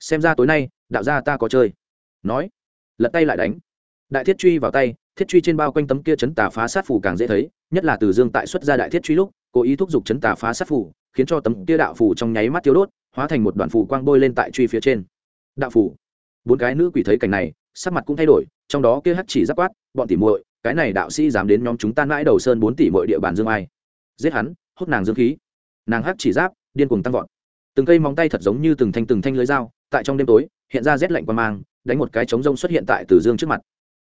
Xem ra tối nay, đạo gia ta có chơi. Nói, lật tay lại đánh. Đại thiết truy vào tay, thiết truy trên bao quanh tấm kia chấn tà phá sát phủ càng dễ thấy, nhất là từ dương tại xuất ra đại thiết truy lúc, cố ý thúc giục chấn tà phá sát phủ khiến cho tấm kia đạo phủ trong nháy mắt thiếu đốt, hóa thành một đoạn phủ quang bôi lên tại truy phía trên. Đạo phủ bốn cái nữ quỷ thấy cảnh này, sắc mặt cũng thay đổi, trong đó kia hắt chỉ giáp quát, bọn tỉ muội cái này đạo sĩ dám đến nhóm chúng ta mãi đầu sơn bốn tỷ mọi địa bàn dương ai. Giết hắn, hút nàng dương khí. Nàng hắc chỉ giáp, điên cuồng tăng vọt. Từng cây móng tay thật giống như từng thanh từng thanh lưới dao, tại trong đêm tối, hiện ra rét lạnh qua mang, đánh một cái trống rông xuất hiện tại từ dương trước mặt.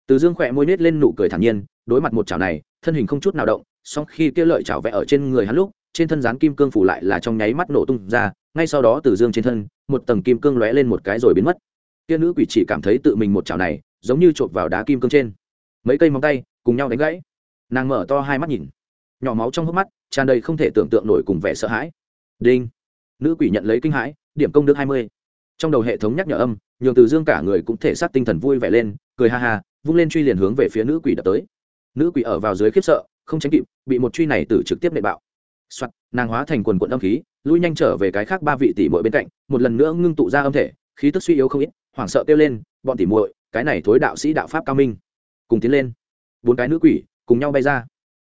Từ dương khỏe môi nết lên nụ cười thản nhiên, đối mặt một chảo này, thân hình không chút nào động, song khi kia lợi chảo vẽ ở trên người hắn lúc, trên thân dán kim cương phủ lại là trong nháy mắt nổ tung ra, ngay sau đó từ dương trên thân, một tầng kim cương lóe lên một cái rồi biến mất. Kia nữ quỷ chỉ cảm thấy tự mình một chảo này, giống như chộp vào đá kim cương trên mấy cây móng tay cùng nhau đánh gãy. Nàng mở to hai mắt nhìn. Nhỏ máu trong hốc mắt tràn đầy không thể tưởng tượng nổi cùng vẻ sợ hãi. Đinh. Nữ quỷ nhận lấy kinh hãi điểm công đức hai mươi. Trong đầu hệ thống nhắc nhở âm nhường từ dương cả người cũng thể sát tinh thần vui vẻ lên cười ha ha vung lên truy liền hướng về phía nữ quỷ đập tới. Nữ quỷ ở vào dưới khiếp sợ không tránh kịp bị một truy này từ trực tiếp nệ bạo. Soạt, nàng hóa thành quần quận âm khí lui nhanh trở về cái khác ba vị tỷ muội bên cạnh một lần nữa ngưng tụ ra âm thể khí tức suy yếu không ít hoảng sợ kêu lên bọn tỷ muội cái này thối đạo sĩ đạo pháp cao minh cùng tiến lên. Bốn cái nữ quỷ cùng nhau bay ra.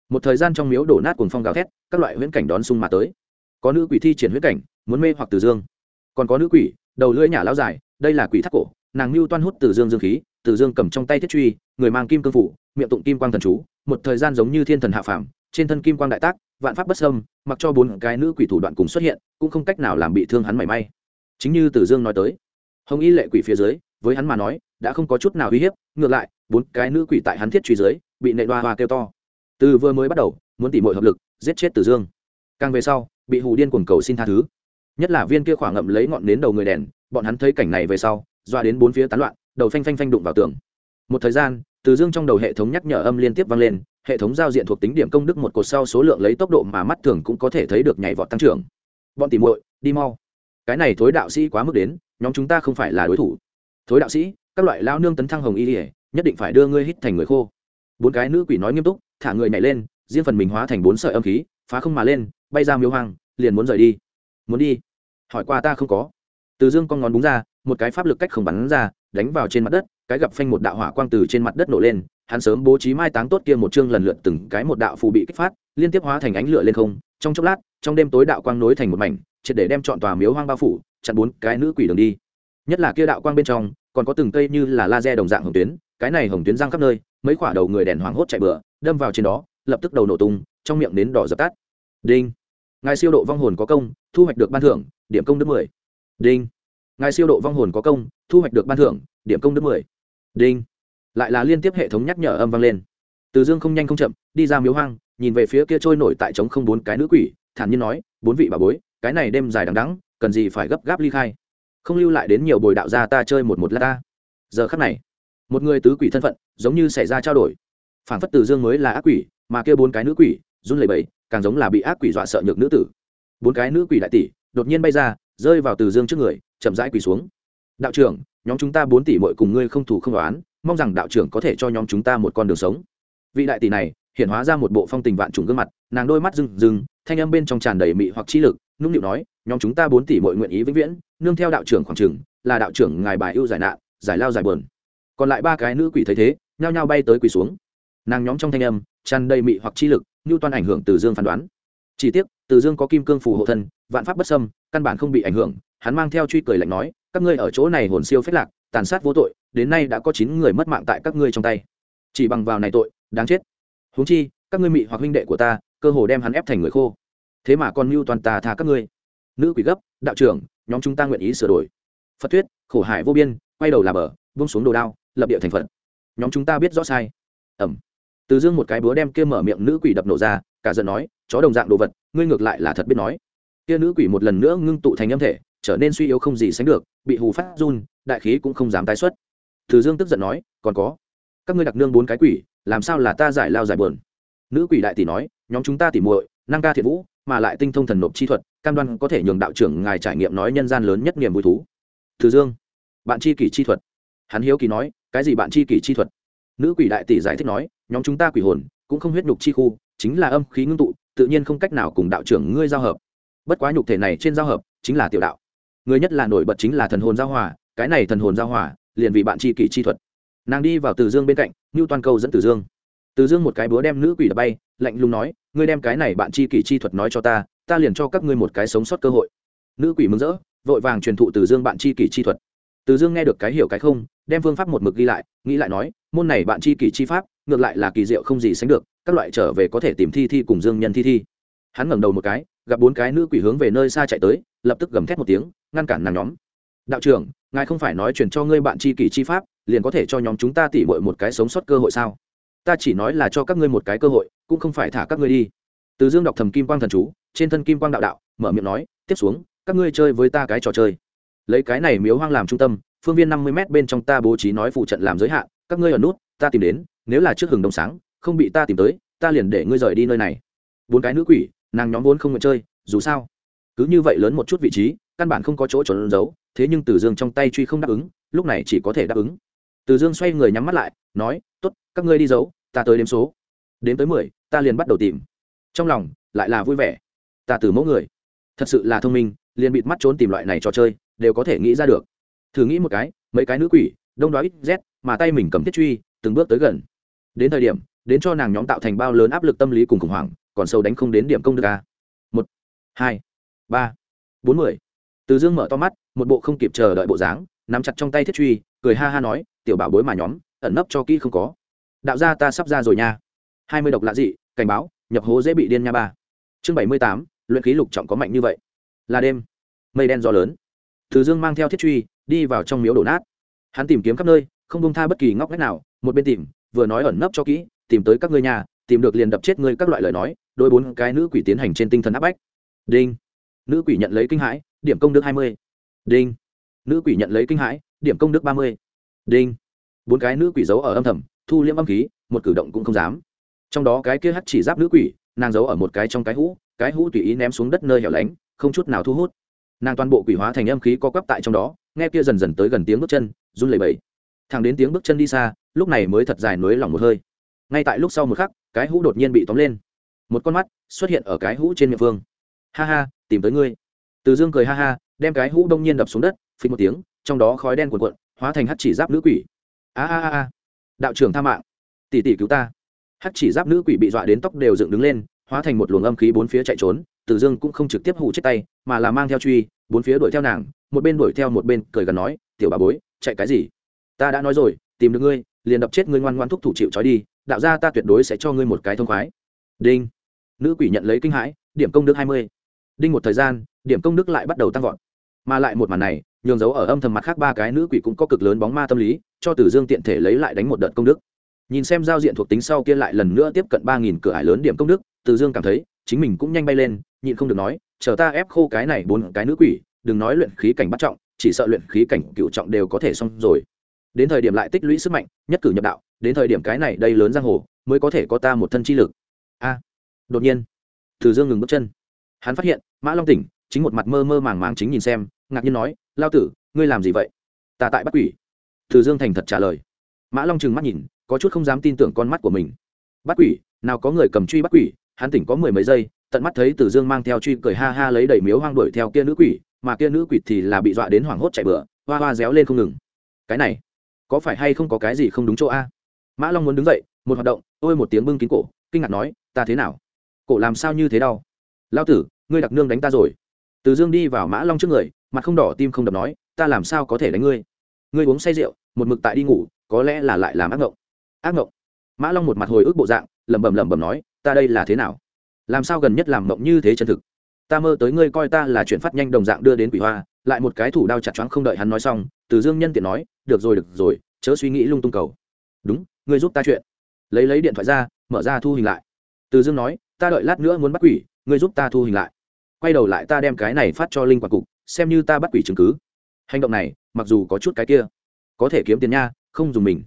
Một thời gian trong miếu đổ nát cuồng phong gào thét, các loại huyễn cảnh đón sung mà tới. Có nữ quỷ thi triển huyễn cảnh, muốn mê hoặc từ dương. Còn có nữ quỷ, đầu lưỡi nhả lao dài, đây là quỷ thác cổ, nàng mưu toan hút từ dương dương khí, từ dương cầm trong tay thiết truy, người mang kim cương phủ, miệng tụng kim quang thần chú, một thời gian giống như thiên thần hạ phàm, trên thân kim quang đại tác, vạn pháp bất sâm mặc cho bốn cái nữ quỷ thủ đoạn cùng xuất hiện, cũng không cách nào làm bị thương hắn mảy may. Chính như từ dương nói tới, hồng y lệ quỷ phía dưới, với hắn mà nói, đã không có chút nào uy hiếp, ngược lại bốn cái nữ quỷ tại hắn thiết truy dưới, bị nệ đoa hoa kêu to. Từ vừa mới bắt đầu, muốn tỉ mọi hợp lực, giết chết từ dương. Càng về sau, bị hù điên cuồng cầu xin tha thứ. Nhất là viên kia khoảng ngậm lấy ngọn nến đầu người đèn, bọn hắn thấy cảnh này về sau, doa đến bốn phía tán loạn, đầu phanh phanh phanh đụng vào tường. Một thời gian, từ dương trong đầu hệ thống nhắc nhở âm liên tiếp vang lên, hệ thống giao diện thuộc tính điểm công đức một cột sau số lượng lấy tốc độ mà mắt thường cũng có thể thấy được nhảy vọt tăng trưởng. Bọn tỉ muội, đi mau. Cái này thối đạo sĩ quá mức đến, nhóm chúng ta không phải là đối thủ. Thối đạo sĩ, các loại lao nương tấn thăng hồng y ỉa nhất định phải đưa ngươi hít thành người khô. Bốn cái nữ quỷ nói nghiêm túc, thả người nhảy lên, riêng phần mình hóa thành bốn sợi âm khí, phá không mà lên, bay ra miếu hoang, liền muốn rời đi. Muốn đi? Hỏi qua ta không có. Từ dương con ngón búng ra, một cái pháp lực cách không bắn ra, đánh vào trên mặt đất, cái gặp phanh một đạo hỏa quang từ trên mặt đất nổ lên, hắn sớm bố trí mai táng tốt kia một chương lần lượt từng cái một đạo phù bị kích phát, liên tiếp hóa thành ánh lửa lên không, trong chốc lát, trong đêm tối đạo quang nối thành một mảnh, triệt để đem chọn tòa miếu hoang bao phủ, chặn bốn cái nữ quỷ đường đi. Nhất là kia đạo quang bên trong, còn có từng cây như là laser đồng dạng hồng tuyến cái này hồng tuyến giang khắp nơi, mấy quả đầu người đèn hoàng hốt chạy bừa, đâm vào trên đó, lập tức đầu nổ tung, trong miệng đến đỏ dập tắt. Đinh. Ngài siêu độ vong hồn có công, thu hoạch được ban thưởng, điểm công đức mười. Đinh. Ngài siêu độ vong hồn có công, thu hoạch được ban thưởng, điểm công đức mười. Đinh. Lại là liên tiếp hệ thống nhắc nhở âm vang lên. Từ dương không nhanh không chậm, đi ra miếu hoang, nhìn về phía kia trôi nổi tại trống không bốn cái nữ quỷ, thản nhiên nói, bốn vị bà bối, cái này đêm dài đằng đắng cần gì phải gấp gáp ly khai? Không lưu lại đến nhiều bồi đạo gia ta chơi một một lát ta. Giờ khắc này một người tứ quỷ thân phận, giống như xảy ra trao đổi. Phản phất từ dương mới là ác quỷ, mà kia bốn cái nữ quỷ, run lẩy bẩy, càng giống là bị ác quỷ dọa sợ nhược nữ tử. Bốn cái nữ quỷ đại tỷ, đột nhiên bay ra, rơi vào từ dương trước người, chậm rãi quỳ xuống. Đạo trưởng, nhóm chúng ta bốn tỷ mội cùng ngươi không thủ không đoán mong rằng đạo trưởng có thể cho nhóm chúng ta một con đường sống. Vị đại tỷ này, hiện hóa ra một bộ phong tình vạn trùng gương mặt, nàng đôi mắt rừng rừng thanh âm bên trong tràn đầy mị hoặc trí lực, nũng nịu nói, nhóm chúng ta bốn tỷ mội nguyện ý vĩnh viễn, nương theo đạo trưởng khoảng trừng là đạo trưởng ngài bài ưu giải nạn, giải lao giải bờn còn lại ba cái nữ quỷ thấy thế, nhao nhao bay tới quỳ xuống. Nàng nhóm trong thanh âm, tràn đầy mị hoặc chi lực, như toàn ảnh hưởng từ dương phán đoán. Chỉ tiếc, từ dương có kim cương phù hộ thân, vạn pháp bất xâm, căn bản không bị ảnh hưởng, hắn mang theo truy cười lạnh nói, các ngươi ở chỗ này hồn siêu phết lạc, tàn sát vô tội, đến nay đã có chín người mất mạng tại các ngươi trong tay. Chỉ bằng vào này tội, đáng chết. Huống chi, các ngươi mị hoặc huynh đệ của ta, cơ hồ đem hắn ép thành người khô. Thế mà còn mưu toàn tà tha các ngươi. Nữ quỷ gấp, đạo trưởng, nhóm chúng ta nguyện ý sửa đổi. Phật thuyết, khổ hải vô biên, quay đầu là bờ, buông xuống đồ đao lập địa thành phật. Nhóm chúng ta biết rõ sai. Ẩm. Từ dương một cái búa đem kia mở miệng nữ quỷ đập nổ ra, cả giận nói, chó đồng dạng đồ vật, ngươi ngược lại là thật biết nói. Kia nữ quỷ một lần nữa ngưng tụ thành âm thể, trở nên suy yếu không gì sánh được, bị hù phát run, đại khí cũng không dám tái xuất. Từ dương tức giận nói, còn có, các ngươi đặc nương bốn cái quỷ, làm sao là ta giải lao giải bờn nữ quỷ đại tỷ nói, nhóm chúng ta tỉ muội, năng ca thiện vũ, mà lại tinh thông thần nộp chi thuật, cam đoan có thể nhường đạo trưởng ngài trải nghiệm nói nhân gian lớn nhất niềm vui thú. Từ dương, bạn chi kỷ chi thuật hắn hiếu kỳ nói, cái gì bạn chi kỷ chi thuật? Nữ quỷ đại tỷ giải thích nói, nhóm chúng ta quỷ hồn, cũng không huyết nhục chi khu, chính là âm khí ngưng tụ, tự nhiên không cách nào cùng đạo trưởng ngươi giao hợp. Bất quá nhục thể này trên giao hợp, chính là tiểu đạo. Người nhất là nổi bật chính là thần hồn giao hòa, cái này thần hồn giao hòa, liền vì bạn chi kỷ chi thuật. Nàng đi vào từ dương bên cạnh như toàn câu dẫn từ dương. Từ dương một cái búa đem nữ quỷ đập bay, lạnh lùng nói, ngươi đem cái này bạn chi kỷ chi thuật nói cho ta ta liền cho các ngươi một cái sống sót cơ hội. Nữ quỷ mừng rỡ, vội vàng truyền thụ từ dương bạn chi kỷ chi thuật từ dương nghe được cái hiểu cái không, đem phương pháp một mực ghi lại, nghĩ lại nói, môn này bạn chi kỷ chi pháp, ngược lại là kỳ diệu không gì sánh được, các loại trở về có thể tìm thi thi cùng dương nhân thi thi. Hắn ngẩng đầu một cái, gặp bốn cái nữ quỷ hướng về nơi xa chạy tới, lập tức gầm thét một tiếng, ngăn cản nàng nhóm. Đạo trưởng, ngài không phải nói truyền cho ngươi bạn chi kỷ chi pháp, liền có thể cho nhóm chúng ta tỉ bội một cái sống sót cơ hội sao? Ta chỉ nói là cho các ngươi một cái cơ hội, cũng không phải thả các ngươi đi. Từ dương đọc thầm kim quang thần chú, trên thân kim quang đạo đạo, mở miệng nói, tiếp xuống, các ngươi chơi với ta cái trò chơi lấy cái này miếu hoang làm trung tâm, phương viên năm mươi m bên trong ta bố trí nói phụ trận làm giới hạn, các ngươi ở nút, ta tìm đến, nếu là trước hừng đông sáng, không bị ta tìm tới, ta liền để ngươi rời đi nơi này. Bốn cái nữ quỷ, nàng nhóm vốn không nguyện chơi, dù sao, cứ như vậy lớn một chút vị trí, căn bản không có chỗ trốn giấu, thế nhưng từ dương trong tay truy không đáp ứng, lúc này chỉ có thể đáp ứng. Từ dương xoay người nhắm mắt lại, nói t ố t các ngươi đi giấu, ta tới đếm số. Đến tới mười, ta liền bắt đầu tìm. Trong lòng lại là vui vẻ. Ta từ mẫu người. Thật sự là thông minh, liền bịt mắt trốn tìm loại này trò chơi đều có thể nghĩ ra được. Thử nghĩ một cái, mấy cái nữ quỷ, đông đoá ít z, mà tay mình cầm thiết truy, từng bước tới gần. Đến thời điểm, đến cho nàng nhóm tạo thành bao lớn áp lực tâm lý cùng khủng hoảng, còn sâu đánh không đến điểm công được a. Một, hai, ba, bốn mươi từ dương mở to mắt, một bộ không kịp chờ đợi bộ dáng, nắm chặt trong tay thiết truy, cười ha ha nói, tiểu bảo bối mà nhóm, ẩn nấp cho kỹ không có. Đạo gia ta sắp ra rồi nha. Hai mươi độc lạ dị, cảnh báo, nhập hố dễ bị điên nha ba. Chương bảy mươi tám, luyện khí lục trọng có mạnh như vậy. Là đêm. Mây đen gió lớn từ dương mang theo thiết truy, đi vào trong miếu đổ nát. Hắn tìm kiếm khắp nơi, không bông tha bất kỳ ngóc ngách nào, một bên tìm, vừa nói ẩn nấp cho kỹ, tìm tới các ngươi nhà, tìm được liền đập chết ngươi các loại lời nói đôi bốn cái nữ quỷ tiến hành trên tinh thần áp bách. Đinh. Nữ quỷ nhận lấy kinh hãi, điểm công đức hai mươi. Đinh. Nữ quỷ nhận lấy kinh hãi, điểm công đức ba mươi. Đinh. Bốn cái nữ quỷ giấu ở âm thầm, thu liễm âm khí, một cử động cũng không dám. Trong đó cái kia hắt chỉ giáp nữ quỷ, nàng giấu ở một cái trong cái hũ cái hũ tùy ý ném xuống đất nơi hẻo lánh, không chút nào thu hút nàng toàn bộ quỷ hóa thành âm khí co quắp tại trong đó, nghe kia dần dần tới gần tiếng bước chân, run lẩy bẩy. Thằng đến tiếng bước chân đi xa, lúc này mới thật dài nới lỏng một hơi. Ngay tại lúc sau một khắc, cái hũ đột nhiên bị tóm lên. Một con mắt xuất hiện ở cái hũ trên miệng phương ha ha, tìm tới ngươi. Từ dương cười ha ha, đem cái hũ đông nhiên đập xuống đất phí một tiếng, trong đó khói đen cuộn cuộn, hóa thành hắt chỉ giáp nữ quỷ. A a a a. Đạo trưởng tha mạng. Tỷ tỷ cứu ta. Hắt chỉ giáp nữ quỷ bị dọa đến tóc đều dựng đứng lên, hóa thành một luồng âm khí bốn phía chạy trốn từ dương cũng không trực tiếp hụ chết tay, mà là mang theo truy, bốn phía đuổi theo nàng, một bên đuổi theo một bên cười gần nói, tiểu bà bối, chạy cái gì? Ta đã nói rồi, tìm được ngươi, liền đập chết ngươi ngoan ngoãn thúc thủ chịu trói đi, đạo gia ta tuyệt đối sẽ cho ngươi một cái thông khoái. Đinh. Nữ quỷ nhận lấy kinh hãi, điểm công đức hai mươi. Đinh một thời gian, điểm công đức lại bắt đầu tăng vọt. Mà lại một màn này, nhường dấu ở âm thầm mặt khác ba cái nữ quỷ cũng có cực lớn bóng ma tâm lý, cho tử dương tiện thể lấy lại đánh một đợt công đức. Nhìn xem giao diện thuộc tính sau kia lại lần nữa tiếp cận ba nghìn cửa ải lớn điểm công đức, tử dương cảm thấy, chính mình cũng nhanh bay lên nhịn không được nói, chờ ta ép khô cái này bốn cái nữ quỷ, đừng nói luyện khí cảnh bắt trọng, chỉ sợ luyện khí cảnh cựu trọng đều có thể xong rồi. Đến thời điểm lại tích lũy sức mạnh, nhất cử nhập đạo, đến thời điểm cái này đây lớn giang hồ, mới có thể có ta một thân chi lực. A, đột nhiên, từ dương ngừng bước chân. Hắn phát hiện, mã long tỉnh, chính một mặt mơ mơ màng màng chính nhìn xem, ngạc nhiên nói, lao tử, ngươi làm gì vậy? Ta tại bắt quỷ. Từ dương thành thật trả lời. Mã long trừng mắt nhìn, có chút không dám tin tưởng con mắt của mình. Bắt quỷ, nào có người cầm truy bắt quỷ, hắn tỉnh có mười mấy giây tận mắt thấy từ dương mang theo truy cười ha ha lấy đầy miếu hoang đuổi theo kia nữ quỷ mà kia nữ quỷ thì là bị dọa đến hoảng hốt chạy bừa, hoa hoa réo lên không ngừng. Cái này có phải hay không có cái gì không đúng chỗ a? Mã long muốn đứng dậy một hoạt động ôi một tiếng bưng kín cổ kinh ngạc nói ta thế nào? Cổ làm sao như thế đau? Lão tử ngươi đặc nương đánh ta rồi. Từ dương đi vào mã long trước người mặt không đỏ tim không đập nói ta làm sao có thể đánh ngươi? Ngươi uống say rượu một mực tại đi ngủ có lẽ là lại làm ác ngộng. Ác ngộng? Mã long một mặt hồi ức bộ dạng lẩm bẩm lẩm bẩm nói ta đây là thế nào? Làm sao gần nhất làm mộng như thế chân thực? Ta mơ tới ngươi coi ta là chuyện phát nhanh đồng dạng đưa đến quỷ hoa, lại một cái thủ đao chặt choáng không đợi hắn nói xong, từ dương nhân tiện nói, được rồi được rồi, chớ suy nghĩ lung tung cầu. Đúng, ngươi giúp ta chuyện. Lấy lấy điện thoại ra, mở ra thu hình lại. Từ dương nói, ta đợi lát nữa muốn bắt quỷ, ngươi giúp ta thu hình lại. Quay đầu lại ta đem cái này phát cho linh quản cục, xem như ta bắt quỷ chứng cứ. Hành động này, mặc dù có chút cái kia, có thể kiếm tiền nha, không dùng mình.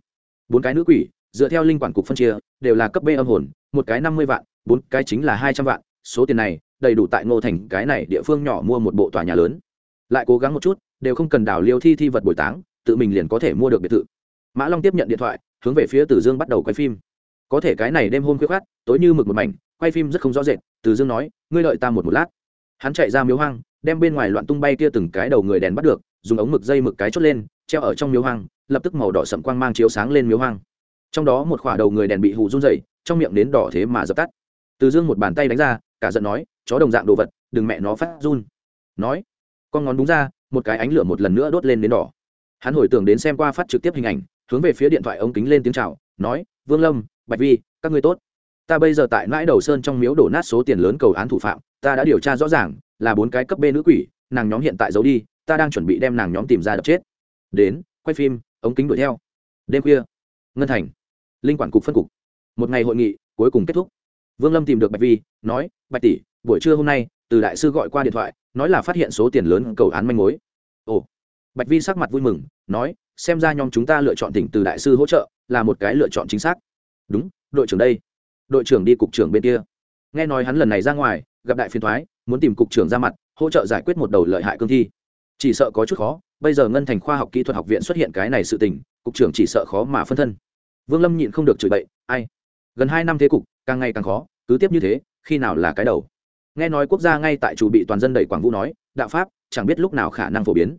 Bốn cái nữ quỷ, dựa theo linh quản cục phân chia, đều là cấp b âm hồn, một cái năm mươi vạn bốn, cái chính là hai trăm vạn, số tiền này, đầy đủ tại ngô thành, cái này địa phương nhỏ mua một bộ tòa nhà lớn. Lại cố gắng một chút, đều không cần đào liêu thi thi vật bồi táng, tự mình liền có thể mua được biệt thự. Mã long tiếp nhận điện thoại, hướng về phía tử dương bắt đầu quay phim. Có thể cái này đêm hôm khuya khát tối như mực một mảnh, quay phim rất không rõ rệt tử dương nói, ngươi đợi ta một một lát. Hắn chạy ra miếu hoang, đem bên ngoài loạn tung bay kia từng cái đầu người đèn bắt được, dùng ống mực dây mực cái chốt lên, treo ở trong miếu hoang, lập tức màu đỏ sậm quang mang chiếu sáng lên miếu hoang. Trong đó một khỏa đầu người đèn bị hù run dày trong miệng đến đỏ thế mà dập tắt từ dương một bàn tay đánh ra, cả giận nói, chó đồng dạng đồ vật, đừng mẹ nó phát run. Nói, con ngón đúng ra, một cái ánh lửa một lần nữa đốt lên đến đỏ. Hắn hồi tưởng đến xem qua phát trực tiếp hình ảnh, hướng về phía điện thoại ống kính lên tiếng chào, nói, vương lâm, bạch vi, các ngươi tốt. Ta bây giờ tại nãi đầu sơn trong miếu đổ nát số tiền lớn cầu án thủ phạm, ta đã điều tra rõ ràng, là bốn cái cấp b nữ quỷ, nàng nhóm hiện tại giấu đi, ta đang chuẩn bị đem nàng nhóm tìm ra đập chết. Đến, quay phim ống kính đuổi theo. Đêm khuya, ngân thành, linh quản cục phân cục. Một ngày hội nghị, cuối cùng kết thúc vương lâm tìm được bạch vi, nói, bạch tỷ, buổi trưa hôm nay, từ đại sư gọi qua điện thoại, nói là phát hiện số tiền lớn cầu án manh mối. Ồ. Bạch vi sắc mặt vui mừng, nói, xem ra nhóm chúng ta lựa chọn tỉnh từ đại sư hỗ trợ, là một cái lựa chọn chính xác. Đúng, đội trưởng đây. Đội trưởng đi cục trưởng bên kia. Nghe nói hắn lần này ra ngoài, gặp đại phiên thoái, muốn tìm cục trưởng ra mặt, hỗ trợ giải quyết một đầu lợi hại cương thi. Chỉ sợ có chút khó, bây giờ ngân thành khoa học kỹ thuật học viện xuất hiện cái này sự tình, cục trưởng chỉ sợ khó mà phân thân. Vương lâm nhịn không được chửi bậy, ai? Gần hai năm thế cục, càng ngày càng khó cứ tiếp như thế, khi nào là cái đầu? Nghe nói quốc gia ngay tại chủ bị toàn dân đẩy quảng vũ nói, đạo pháp, chẳng biết lúc nào khả năng phổ biến.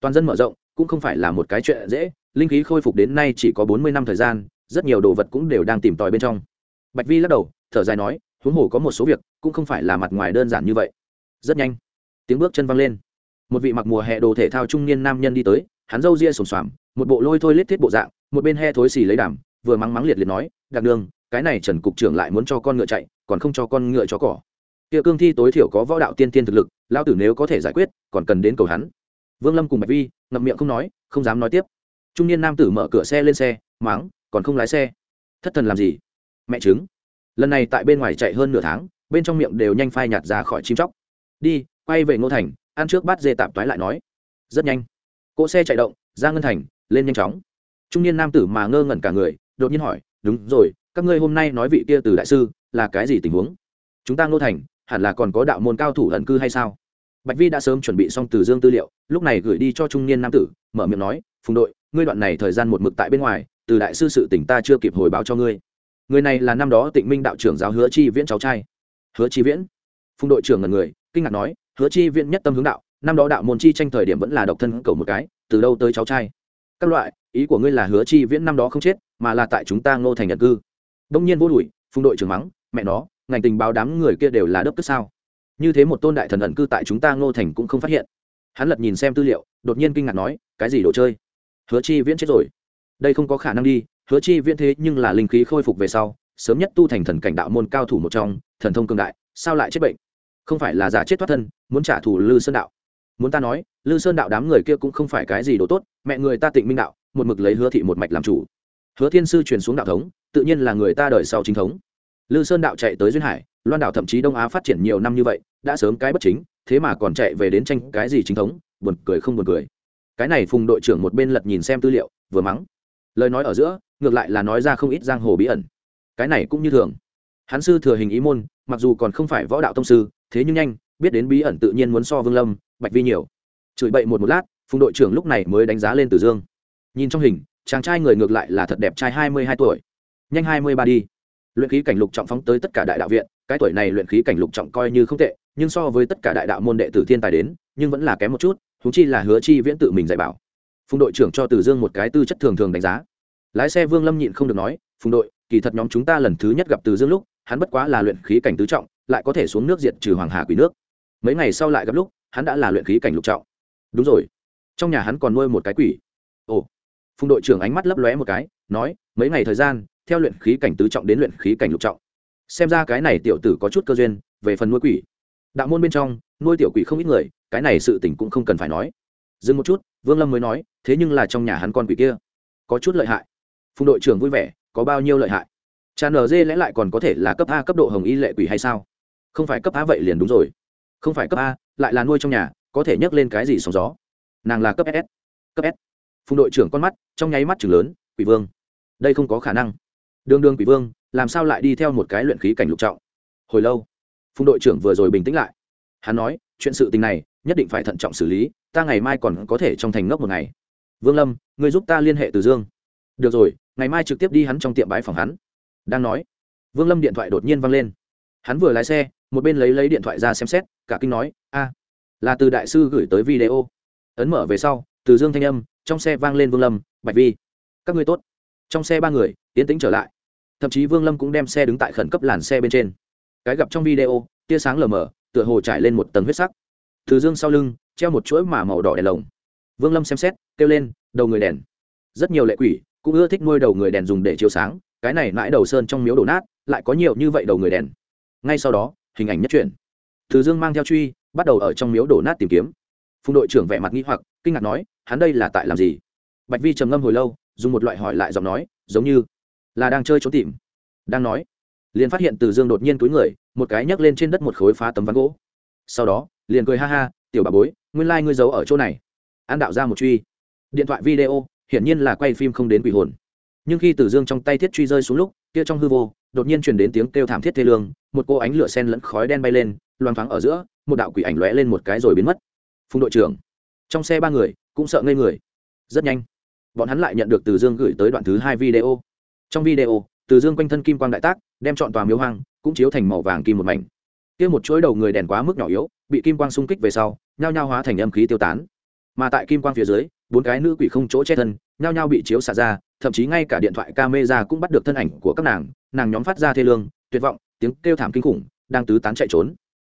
Toàn dân mở rộng, cũng không phải là một cái chuyện dễ, linh khí khôi phục đến nay chỉ có bốn mươi năm thời gian, rất nhiều đồ vật cũng đều đang tìm tòi bên trong. Bạch vi lắc đầu, thở dài nói, huống hồ có một số việc, cũng không phải là mặt ngoài đơn giản như vậy. Rất nhanh, tiếng bước chân văng lên. Một vị mặc mùa hè đồ thể thao trung niên nam nhân đi tới, hắn râu ria sồn xoàm, một bộ lôi thôi lết thiết bộ dạng, một bên he thối xì lấy đảm vừa mắng mắng liệt liệt nói đặc đường cái này trần cục trưởng lại muốn cho con ngựa chạy, còn không cho con ngựa chó cỏ. Kia cương thi tối thiểu có võ đạo tiên tiên thực lực lao tử nếu có thể giải quyết, còn cần đến cầu hắn. Vương lâm cùng bạch vi, ngậm miệng không nói, không dám nói tiếp. Trung niên nam tử mở cửa xe lên xe, mắng, còn không lái xe? Thất thần làm gì? Mẹ chứng lần này tại bên ngoài chạy hơn nửa tháng, bên trong miệng đều nhanh phai nhạt ra khỏi chim chóc. Đi, quay về ngô thành, ăn trước bát dê tạm toái lại nói. Rất nhanh, cỗ xe chạy động, ra ngân thành, lên nhanh chóng. Trung niên nam tử mà ngơ ngẩn cả người, đột nhiên hỏi, đúng rồi các ngươi hôm nay nói vị kia từ đại sư là cái gì tình huống? Chúng ta ngô thành, hẳn là còn có đạo môn cao thủ ẩn cư hay sao? Bạch vi đã sớm chuẩn bị xong từ dương tư liệu, lúc này gửi đi cho trung niên nam tử, mở miệng nói, phùng đội, ngươi đoạn này thời gian một mực tại bên ngoài, từ đại sư sự tỉnh ta chưa kịp hồi báo cho ngươi. Người này là năm đó tịnh minh đạo trưởng giáo hứa chi viễn cháu trai. Hứa chi viễn? Phùng đội trưởng ngần người, kinh ngạc nói, hứa chi viễn nhất tâm hướng đạo, năm đó đạo môn chi tranh thời điểm vẫn là độc thân cầu một cái, từ đâu tới cháu trai? Các loại, ý của ngươi là hứa chi viễn năm đó không chết, mà là tại chúng ta ngô thành nhận cư đông nhiên vô đùi phùng đội trưởng mắng, mẹ nó, ngành tình báo đám người kia đều là đớp tức sao? Như thế một tôn đại thần ẩn cư tại chúng ta ngô thành cũng không phát hiện. Hắn lật nhìn xem tư liệu, đột nhiên kinh ngạc nói, cái gì đồ chơi? Hứa chi viễn chết rồi. Đây không có khả năng đi, hứa chi viễn thế nhưng là linh khí khôi phục về sau, sớm nhất tu thành thần cảnh đạo môn cao thủ một trong, thần thông cường đại, sao lại chết bệnh? Không phải là giả chết thoát thân, muốn trả thù lư sơn đạo. Muốn ta nói, lư sơn đạo đám người kia cũng không phải cái gì đồ tốt, mẹ người ta tịnh minh đạo, một mực lấy hứa thị một mạch làm chủ hứa thiên sư truyền xuống đạo thống, tự nhiên là người ta đợi sau chính thống. Lư sơn đạo chạy tới duyên hải, loan đảo thậm chí đông á phát triển nhiều năm như vậy, đã sớm cái bất chính, thế mà còn chạy về đến tranh cái gì chính thống, buồn cười không buồn cười. Cái này phùng đội trưởng một bên lật nhìn xem tư liệu, vừa mắng. Lời nói ở giữa, ngược lại là nói ra không ít giang hồ bí ẩn. Cái này cũng như thường. Hắn sư thừa hình ý môn, mặc dù còn không phải võ đạo tông sư, thế nhưng nhanh, biết đến bí ẩn tự nhiên muốn so vương lâm, bạch vi nhiều. Chửi bậy một một lát, phùng đội trưởng lúc này mới đánh giá lên từ dương. Nhìn trong hình chàng trai người ngược lại là thật đẹp trai hai mươi hai tuổi. Nhanh hai mươi ba đi. Luyện khí cảnh lục trọng phóng tới tất cả đại đạo viện, cái tuổi này luyện khí cảnh lục trọng coi như không tệ, nhưng so với tất cả đại đạo môn đệ tử thiên tài đến, nhưng vẫn là kém một chút thú chi là hứa chi viễn tự mình dạy bảo. Phùng đội trưởng cho từ dương một cái tư chất thường thường đánh giá. Lái xe vương lâm nhịn không được nói, phùng đội, kỳ thật nhóm chúng ta lần thứ nhất gặp từ dương lúc, hắn bất quá là luyện khí cảnh tứ trọng, lại có thể xuống nước diệt trừ hoàng hà quỷ nước. Mấy ngày sau lại gặp lúc, hắn đã là luyện khí cảnh lục trọng. Đúng rồi. Trong nhà hắn còn nuôi một cái quỷ phùng đội trưởng ánh mắt lấp lóe một cái, nói, mấy ngày thời gian, theo luyện khí cảnh tứ trọng đến luyện khí cảnh lục trọng. Xem ra cái này tiểu tử có chút cơ duyên, về phần nuôi quỷ. Đạo môn bên trong, nuôi tiểu quỷ không ít người, cái này sự tình cũng không cần phải nói. Dừng một chút, vương lâm mới nói, thế nhưng là trong nhà hắn con quỷ kia, có chút lợi hại. Phùng đội trưởng vui vẻ, có bao nhiêu lợi hại? Cha nở dê lẽ lại còn có thể là cấp a, cấp độ hồng y lệ quỷ hay sao? Không phải cấp a vậy liền đúng rồi. Không phải cấp a, lại là nuôi trong nhà, có thể nhấc lên cái gì sóng gió? Nàng là cấp ss cấp s phùng đội trưởng con mắt, trong nháy mắt chừng lớn, quỷ vương. Đây không có khả năng. Đương đương quỷ vương, làm sao lại đi theo một cái luyện khí cảnh lục trọng? Hồi lâu, phùng đội trưởng vừa rồi bình tĩnh lại. Hắn nói, chuyện sự tình này, nhất định phải thận trọng xử lý, ta ngày mai còn có thể trong thành ngốc một ngày. Vương lâm người giúp ta liên hệ từ dương. Được rồi, ngày mai trực tiếp đi hắn trong tiệm bãi phòng hắn. Đang nói, vương lâm điện thoại đột nhiên văng lên. Hắn vừa lái xe, một bên lấy lấy điện thoại ra xem xét, cả kinh nói, a, là từ đại sư gửi tới video. Ấn mở về sau, từ dương thanh âm trong xe vang lên vương lâm, bạch vi, các ngươi tốt. Trong xe ba người, tiến tĩnh trở lại. Thậm chí vương lâm cũng đem xe đứng tại khẩn cấp làn xe bên trên. Cái gặp trong video, tia sáng lờ mờ, tựa hồ trải lên một tầng huyết sắc. Từ dương sau lưng, treo một chuỗi mả màu đỏ đèn lồng. Vương lâm xem xét, kêu lên, đầu người đèn. Rất nhiều lệ quỷ cũng ưa thích nuôi đầu người đèn dùng để chiếu sáng, cái này mãi đầu sơn trong miếu đổ nát, lại có nhiều như vậy đầu người đèn. Ngay sau đó, hình ảnh nhất truyền từ dương mang theo truy, bắt đầu ở trong miếu đổ nát tìm kiếm. Phùng đội trưởng vẻ mặt nghi hoặc, kinh ngạc nói hắn đây là tại làm gì? Bạch vi trầm ngâm hồi lâu, dùng một loại hỏi lại giọng nói, giống như là đang chơi trốn tìm. Đang nói, liền phát hiện từ dương đột nhiên túi người, một cái nhấc lên trên đất một khối phá tấm ván gỗ. Sau đó, liền cười ha ha, tiểu bà bối, nguyên lai、like、ngươi giấu ở chỗ này. An đạo ra một truy. Điện thoại video, hiển nhiên là quay phim không đến quỷ hồn. Nhưng khi tử dương trong tay thiết truy rơi xuống lúc, kia trong hư vô, đột nhiên truyền đến tiếng kêu thảm thiết thê lương, một cô ánh lửa sen lẫn khói đen bay lên, loang thoáng ở giữa, một đạo quỷ ảnh lóe lên một cái rồi biến mất. Phùng đội trưởng. Trong xe ba người cũng sợ ngây người. Rất nhanh, bọn hắn lại nhận được từ dương gửi tới đoạn thứ hai video. Trong video, từ dương quanh thân kim quang đại tác, đem chọn tòa miếu hoang cũng chiếu thành màu vàng kim một mảnh. Kia một chuỗi đầu người đèn quá mức nhỏ yếu, bị kim quang xung kích về sau, nhao nhao hóa thành âm khí tiêu tán. Mà tại kim quang phía dưới, bốn cái nữ quỷ không chỗ che thân, nhao nhao bị chiếu xả ra, thậm chí ngay cả điện thoại camera cũng bắt được thân ảnh của các nàng nàng nhóm phát ra thê lương, tuyệt vọng, tiếng kêu thảm kinh khủng, đang tứ tán chạy trốn.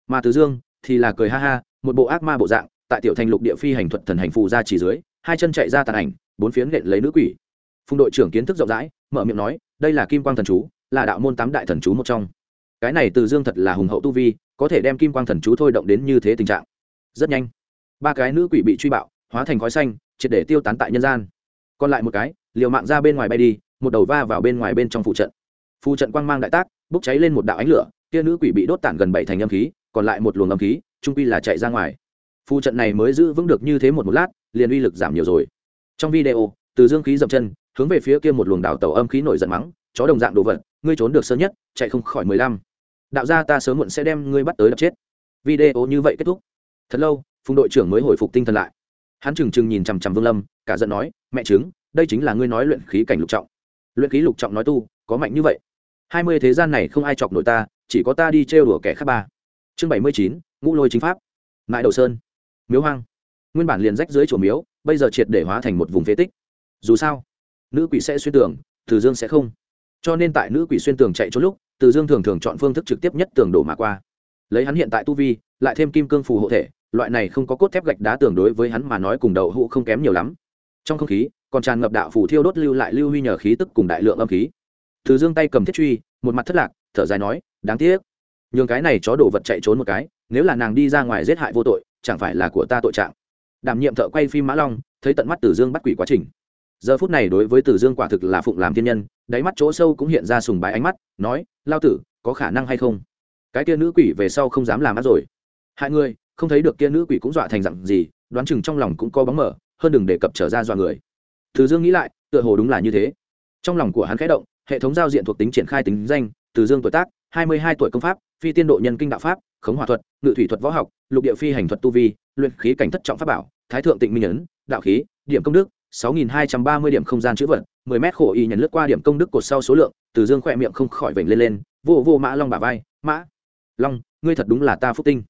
Mà từ dương thì là cười ha ha, một bộ ác ma bộ dạng tại tiểu thành lục địa phi hành thuật thần hành phù ra chỉ dưới, hai chân chạy ra tàn ảnh, bốn phiến nện lấy nữ quỷ. Phùng đội trưởng kiến thức rộng rãi, mở miệng nói, đây là kim quang thần chú, là đạo môn tám đại thần chú một trong. Cái này từ dương thật là hùng hậu tu vi, có thể đem kim quang thần chú thôi động đến như thế tình trạng. Rất nhanh, ba cái nữ quỷ bị truy bạo, hóa thành khói xanh, triệt để tiêu tán tại nhân gian. Còn lại một cái, liều mạng ra bên ngoài bay đi, một đầu va vào bên ngoài bên trong phụ trận. Phụ trận quang mang đại tác, bốc cháy lên một đạo ánh lửa, kia nữ quỷ bị đốt tản gần bảy thành âm khí, còn lại một luồng âm khí, trung quy là chạy ra ngoài phụ trận này mới giữ vững được như thế một một lát, liền uy lực giảm nhiều rồi. Trong video, từ dương khí dậm chân, hướng về phía kia một luồng đảo tàu âm khí nổi giận mắng, chó đồng dạng đồ vật, ngươi trốn được sớm nhất, chạy không khỏi mười lăm. Đạo gia ta sớm muộn sẽ đem ngươi bắt tới đập chết. Video như vậy kết thúc. Thật lâu, phùng đội trưởng mới hồi phục tinh thần lại. Hắn trừng trừng nhìn chằm chằm vương lâm, cả giận nói, mẹ chứng đây chính là ngươi nói luyện khí cảnh lục trọng. Luyện khí lục trọng nói tu, có mạnh như vậy. Hai mươi thế gian này không ai chọc nổi ta, chỉ có ta đi trêu đùa kẻ khác ba. Chương bảy mươi chín, ngũ lôi chính pháp. Mãi đầu sơn miếu hoang. Nguyên bản liền rách dưới chùa miếu, bây giờ triệt để hóa thành một vùng phế tích. Dù sao, nữ quỷ sẽ xuyên tường từ dương sẽ không. Cho nên tại nữ quỷ xuyên tường chạy trốn lúc, từ dương thường thường chọn phương thức trực tiếp nhất tường đổ mà qua. Lấy hắn hiện tại tu vi, lại thêm kim cương phù hộ thể, loại này không có cốt thép gạch đá tường đối với hắn mà nói cùng đậu hũ không kém nhiều lắm. Trong không khí, còn tràn ngập đạo phù thiêu đốt lưu lại lưu huy nhờ khí tức cùng đại lượng âm khí. Từ dương tay cầm thiết truy, một mặt thất lạc, thở dài nói, đáng tiếc. Nhường cái này chó đổ vật chạy trốn một cái, nếu là nàng đi ra ngoài giết hại vô tội chẳng phải là của ta tội trạng. Đảm nhiệm thợ quay phim mã long, thấy tận mắt tử dương bắt quỷ quá trình. Giờ phút này đối với tử dương quả thực là phụng làm thiên nhân, đáy mắt chỗ sâu cũng hiện ra sùng bái ánh mắt, nói, lao tử, có khả năng hay không? Cái kia nữ quỷ về sau không dám làm mắt rồi. Hai người không thấy được kia nữ quỷ cũng dọa thành dặn gì, đoán chừng trong lòng cũng có bóng mở, hơn đừng đề cập trở ra dọa người. Tử dương nghĩ lại, tựa hồ đúng là như thế. Trong lòng của hắn khẽ động, hệ thống giao diện thuộc tính triển khai tính danh từ dương tuổi tác, hai mươi hai tuổi công pháp, phi tiên độ nhân kinh đạo pháp, khống hòa thuật, ngự thủy thuật võ học, lục địa phi hành thuật tu vi, luyện khí cảnh thất trọng pháp bảo, thái thượng tịnh minh ấn, đạo khí, điểm công đức 6.230 điểm không gian chữ vật 10 mét khổ y nhận lướt qua điểm công đức cột sau số lượng, từ dương khỏe miệng không khỏi vểnh lên lên, vô vô mã long bả vai, mã long, ngươi thật đúng là ta phúc tinh.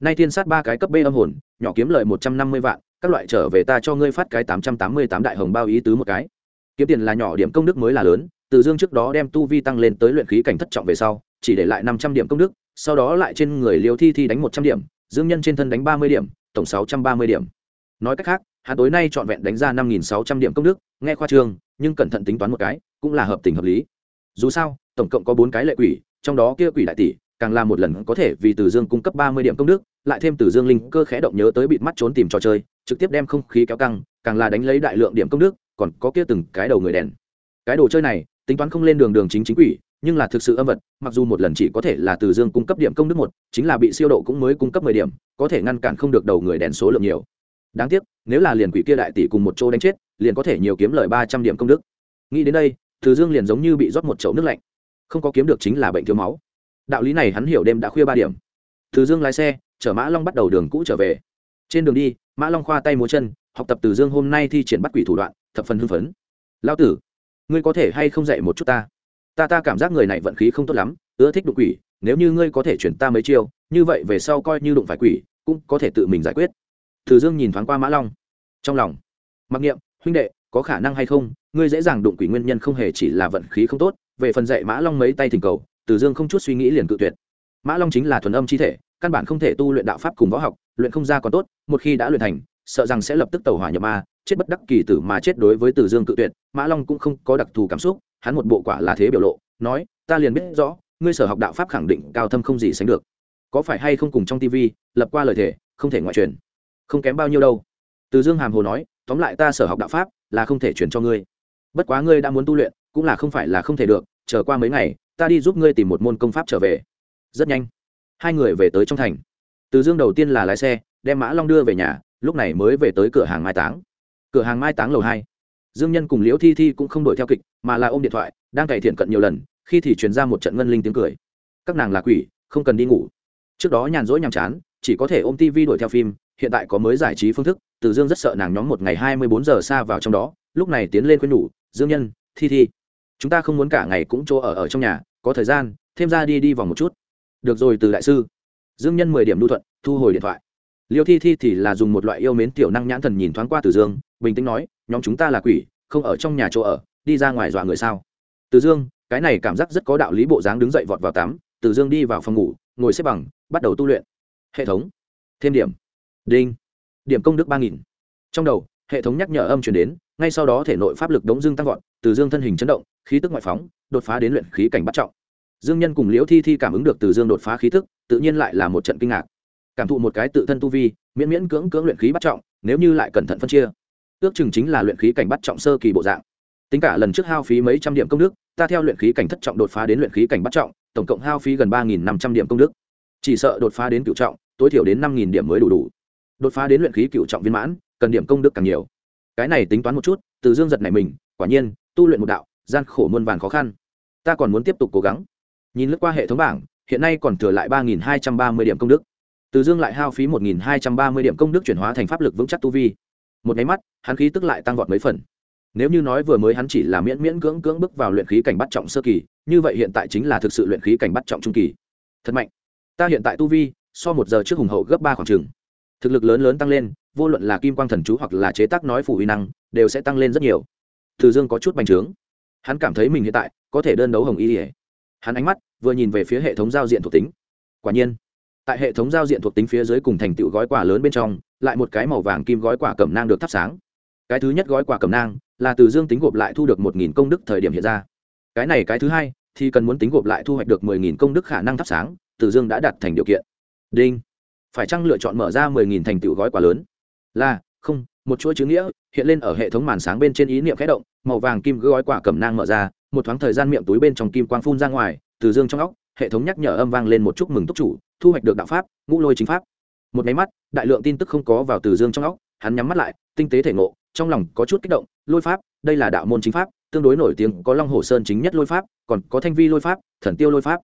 Nay thiên sát ba cái cấp b âm hồn, nhỏ kiếm lợi một trăm năm mươi vạn, các loại trở về ta cho ngươi phát cái tám trăm tám mươi tám đại hồng bao ý tứ một cái. Kiếm tiền là nhỏ điểm công đức mới là lớn từ dương trước đó đem tu vi tăng lên tới luyện khí cảnh thất trọng về sau, chỉ để lại năm trăm điểm công đức, sau đó lại trên người liều thi thi đánh một trăm điểm, dương nhân trên thân đánh ba mươi điểm, tổng sáu trăm ba mươi điểm. Nói cách khác, hắn tối nay trọn vẹn đánh ra năm nghìn sáu trăm điểm công đức, nghe khoa trương nhưng cẩn thận tính toán một cái, cũng là hợp tình hợp lý. Dù sao, tổng cộng có bốn cái lệ quỷ, trong đó kia quỷ đại tỷ, càng là một lần có thể vì từ dương cung cấp ba mươi điểm công đức, lại thêm từ dương linh cơ khẽ động nhớ tới bịt mắt trốn tìm trò chơi, trực tiếp đem không khí kéo căng, càng là đánh lấy đại lượng điểm công đức, còn có kia từng cái đầu người đèn. Cái đồ chơi này tính toán không lên đường đường chính chính quỷ, nhưng là thực sự âm vật, mặc dù một lần chỉ có thể là từ dương cung cấp điểm công đức một, chính là bị siêu độ cũng mới cung cấp mười điểm, có thể ngăn cản không được đầu người đèn số lượng nhiều. Đáng tiếc, nếu là liền quỷ kia đại tỷ cùng một chỗ đánh chết, liền có thể nhiều kiếm lời ba trăm điểm công đức. Nghĩ đến đây, từ dương liền giống như bị rót một chậu nước lạnh. Không có kiếm được chính là bệnh thiếu máu. Đạo lý này hắn hiểu đêm đã khuya ba điểm. Từ dương lái xe, chở mã long bắt đầu đường cũ trở về. Trên đường đi, mã long khoa tay múa chân, học tập từ dương hôm nay thi triển bắt quỷ thủ đoạn, thập phần hưng phấn. Lao tử ngươi có thể hay không dạy một chút ta? Ta ta cảm giác người này vận khí không tốt lắm, ưa thích đụng quỷ, nếu như ngươi có thể chuyển ta mấy chiêu, như vậy về sau coi như đụng phải quỷ, cũng có thể tự mình giải quyết. Từ dương nhìn thoáng qua mã long. Trong lòng, mặc niệm, huynh đệ, có khả năng hay không? Ngươi dễ dàng đụng quỷ nguyên nhân không hề chỉ là vận khí không tốt. Về phần dạy mã long mấy tay thỉnh cầu, từ dương không chút suy nghĩ liền cự tuyệt. Mã long chính là thuần âm chi thể, căn bản không thể tu luyện đạo pháp cùng võ học, luyện không ra còn tốt, một khi đã luyện thành sợ rằng sẽ lập tức tẩu hỏa nhập ma, chết bất đắc kỳ tử mà chết đối với từ dương cự tuyệt, mã long cũng không có đặc thù cảm xúc, hắn một bộ quả là thế biểu lộ, nói, ta liền biết rõ, ngươi sở học đạo pháp khẳng định cao thâm không gì sánh được. Có phải hay không cùng trong tv lập qua lời thề, không thể ngoại truyền. Không kém bao nhiêu đâu. Từ dương hàm hồ nói, tóm lại ta sở học đạo pháp là không thể truyền cho ngươi. Bất quá ngươi đã muốn tu luyện, cũng là không phải là không thể được, chờ qua mấy ngày, ta đi giúp ngươi tìm một môn công pháp trở về. Rất nhanh, hai người về tới trong thành. Từ dương đầu tiên là lái xe, đem mã long đưa về nhà lúc này mới về tới cửa hàng mai táng. Cửa hàng mai táng lầu hai. Dương nhân cùng liễu thi thi cũng không đổi theo kịch, mà là ôm điện thoại, đang cải thiện cận nhiều lần, khi thì truyền ra một trận ngân linh tiếng cười. Các nàng là quỷ, không cần đi ngủ. Trước đó nhàn rỗi nhàm chán, chỉ có thể ôm tv đuổi theo phim, hiện tại có mới giải trí phương thức, từ dương rất sợ nàng nhóm một ngày hai mươi bốn giờ xa vào trong đó, lúc này tiến lên khuyên nhủ, dương nhân, thi thi, chúng ta không muốn cả ngày cũng chỗ ở ở trong nhà, có thời gian, thêm ra đi đi vòng một chút. Được rồi, từ đại sư. Dương nhân mười điểm lưu thuận, thu hồi điện thoại liêu thi thi thì là dùng một loại yêu mến tiểu năng nhãn thần nhìn thoáng qua từ dương, bình tĩnh nói, nhóm chúng ta là quỷ, không ở trong nhà chỗ ở, đi ra ngoài dọa người sao? Từ dương, cái này cảm giác rất có đạo lý bộ dáng đứng dậy vọt vào tắm, từ dương đi vào phòng ngủ, ngồi xếp bằng, bắt đầu tu luyện. Hệ thống. Thêm điểm. Đinh. Điểm công đức ba nghìn. Trong đầu, hệ thống nhắc nhở âm chuyển đến, ngay sau đó thể nội pháp lực đống dương tăng vọt, từ dương thân hình chấn động, khí tức ngoại phóng, đột phá đến luyện khí cảnh bắt trọng. Dương nhân cùng liễu thi thi cảm ứng được từ dương đột phá khí tức, tự nhiên lại là một trận kinh ngạc cảm thụ một cái tự thân tu vi, miễn miễn cưỡng cưỡng luyện khí bắt trọng, nếu như lại cẩn thận phân chia. Ước chừng chính là luyện khí cảnh bắt trọng sơ kỳ bộ dạng. Tính cả lần trước hao phí mấy trăm điểm công đức, ta theo luyện khí cảnh thất trọng đột phá đến luyện khí cảnh bắt trọng, tổng cộng hao phí gần ba năm trăm điểm công đức. Chỉ sợ đột phá đến cựu trọng, tối thiểu đến năm điểm mới đủ đủ. Đột phá đến luyện khí cựu trọng viên mãn, cần điểm công đức càng nhiều. Cái này tính toán một chút, từ dương giật này mình, quả nhiên, tu luyện một đạo, gian khổ muôn vàn khó khăn. Ta còn muốn tiếp tục cố gắng. Nhìn lướt qua hệ thống bảng, hiện nay còn thừa lại ba nghìn hai trăm ba mươi điểm công đức từ dương lại hao phí một nghìn hai trăm ba mươi điểm công đức chuyển hóa thành pháp lực vững chắc tu vi. Một máy mắt, hắn khí tức lại tăng vọt mấy phần. Nếu như nói vừa mới hắn chỉ là miễn miễn cưỡng cưỡng bước vào luyện khí cảnh bắt trọng sơ kỳ, như vậy hiện tại chính là thực sự luyện khí cảnh bắt trọng trung kỳ. Thật mạnh. Ta hiện tại tu vi, so một giờ trước hùng hậu gấp ba khoảng trừng thực lực lớn lớn tăng lên, vô luận là kim quang thần chú hoặc là chế tác nói phủ uy năng, đều sẽ tăng lên rất nhiều. Từ dương có chút bành trướng. Hắn cảm thấy mình hiện tại có thể đơn đấu hồng y ỉa hắn ánh mắt vừa nhìn về phía hệ thống giao diện thuộc tính. Quả nhiên tại hệ thống giao diện thuộc tính phía dưới cùng thành tựu gói quả lớn bên trong, lại một cái màu vàng kim gói quả cẩm nang được thắp sáng. Cái thứ nhất gói quả cẩm nang là từ dương tính gộp lại thu được một nghìn công đức thời điểm hiện ra. Cái này cái thứ hai thì cần muốn tính gộp lại thu hoạch được mười nghìn công đức khả năng thắp sáng, từ dương đã đạt thành điều kiện. Đinh. Phải chăng lựa chọn mở ra mười nghìn thành tựu gói quả lớn? Là, không, một chuỗi chữ nghĩa hiện lên ở hệ thống màn sáng bên trên ý niệm khẽ động, màu vàng kim gói quả cẩm nang mở ra, một thoáng thời gian miệng túi bên trong kim quang phun ra ngoài, từ dương trong óc, hệ thống nhắc nhở âm vang lên một chúc mừng túc chủ thu hoạch được đạo pháp, ngũ lôi chính pháp. Một máy mắt, đại lượng tin tức không có vào từ dương trong óc, hắn nhắm mắt lại, tinh tế thể ngộ, trong lòng có chút kích động, lôi pháp, đây là đạo môn chính pháp, tương đối nổi tiếng có long hồ sơn chính nhất lôi pháp, còn có thanh vi lôi pháp, thần tiêu lôi pháp.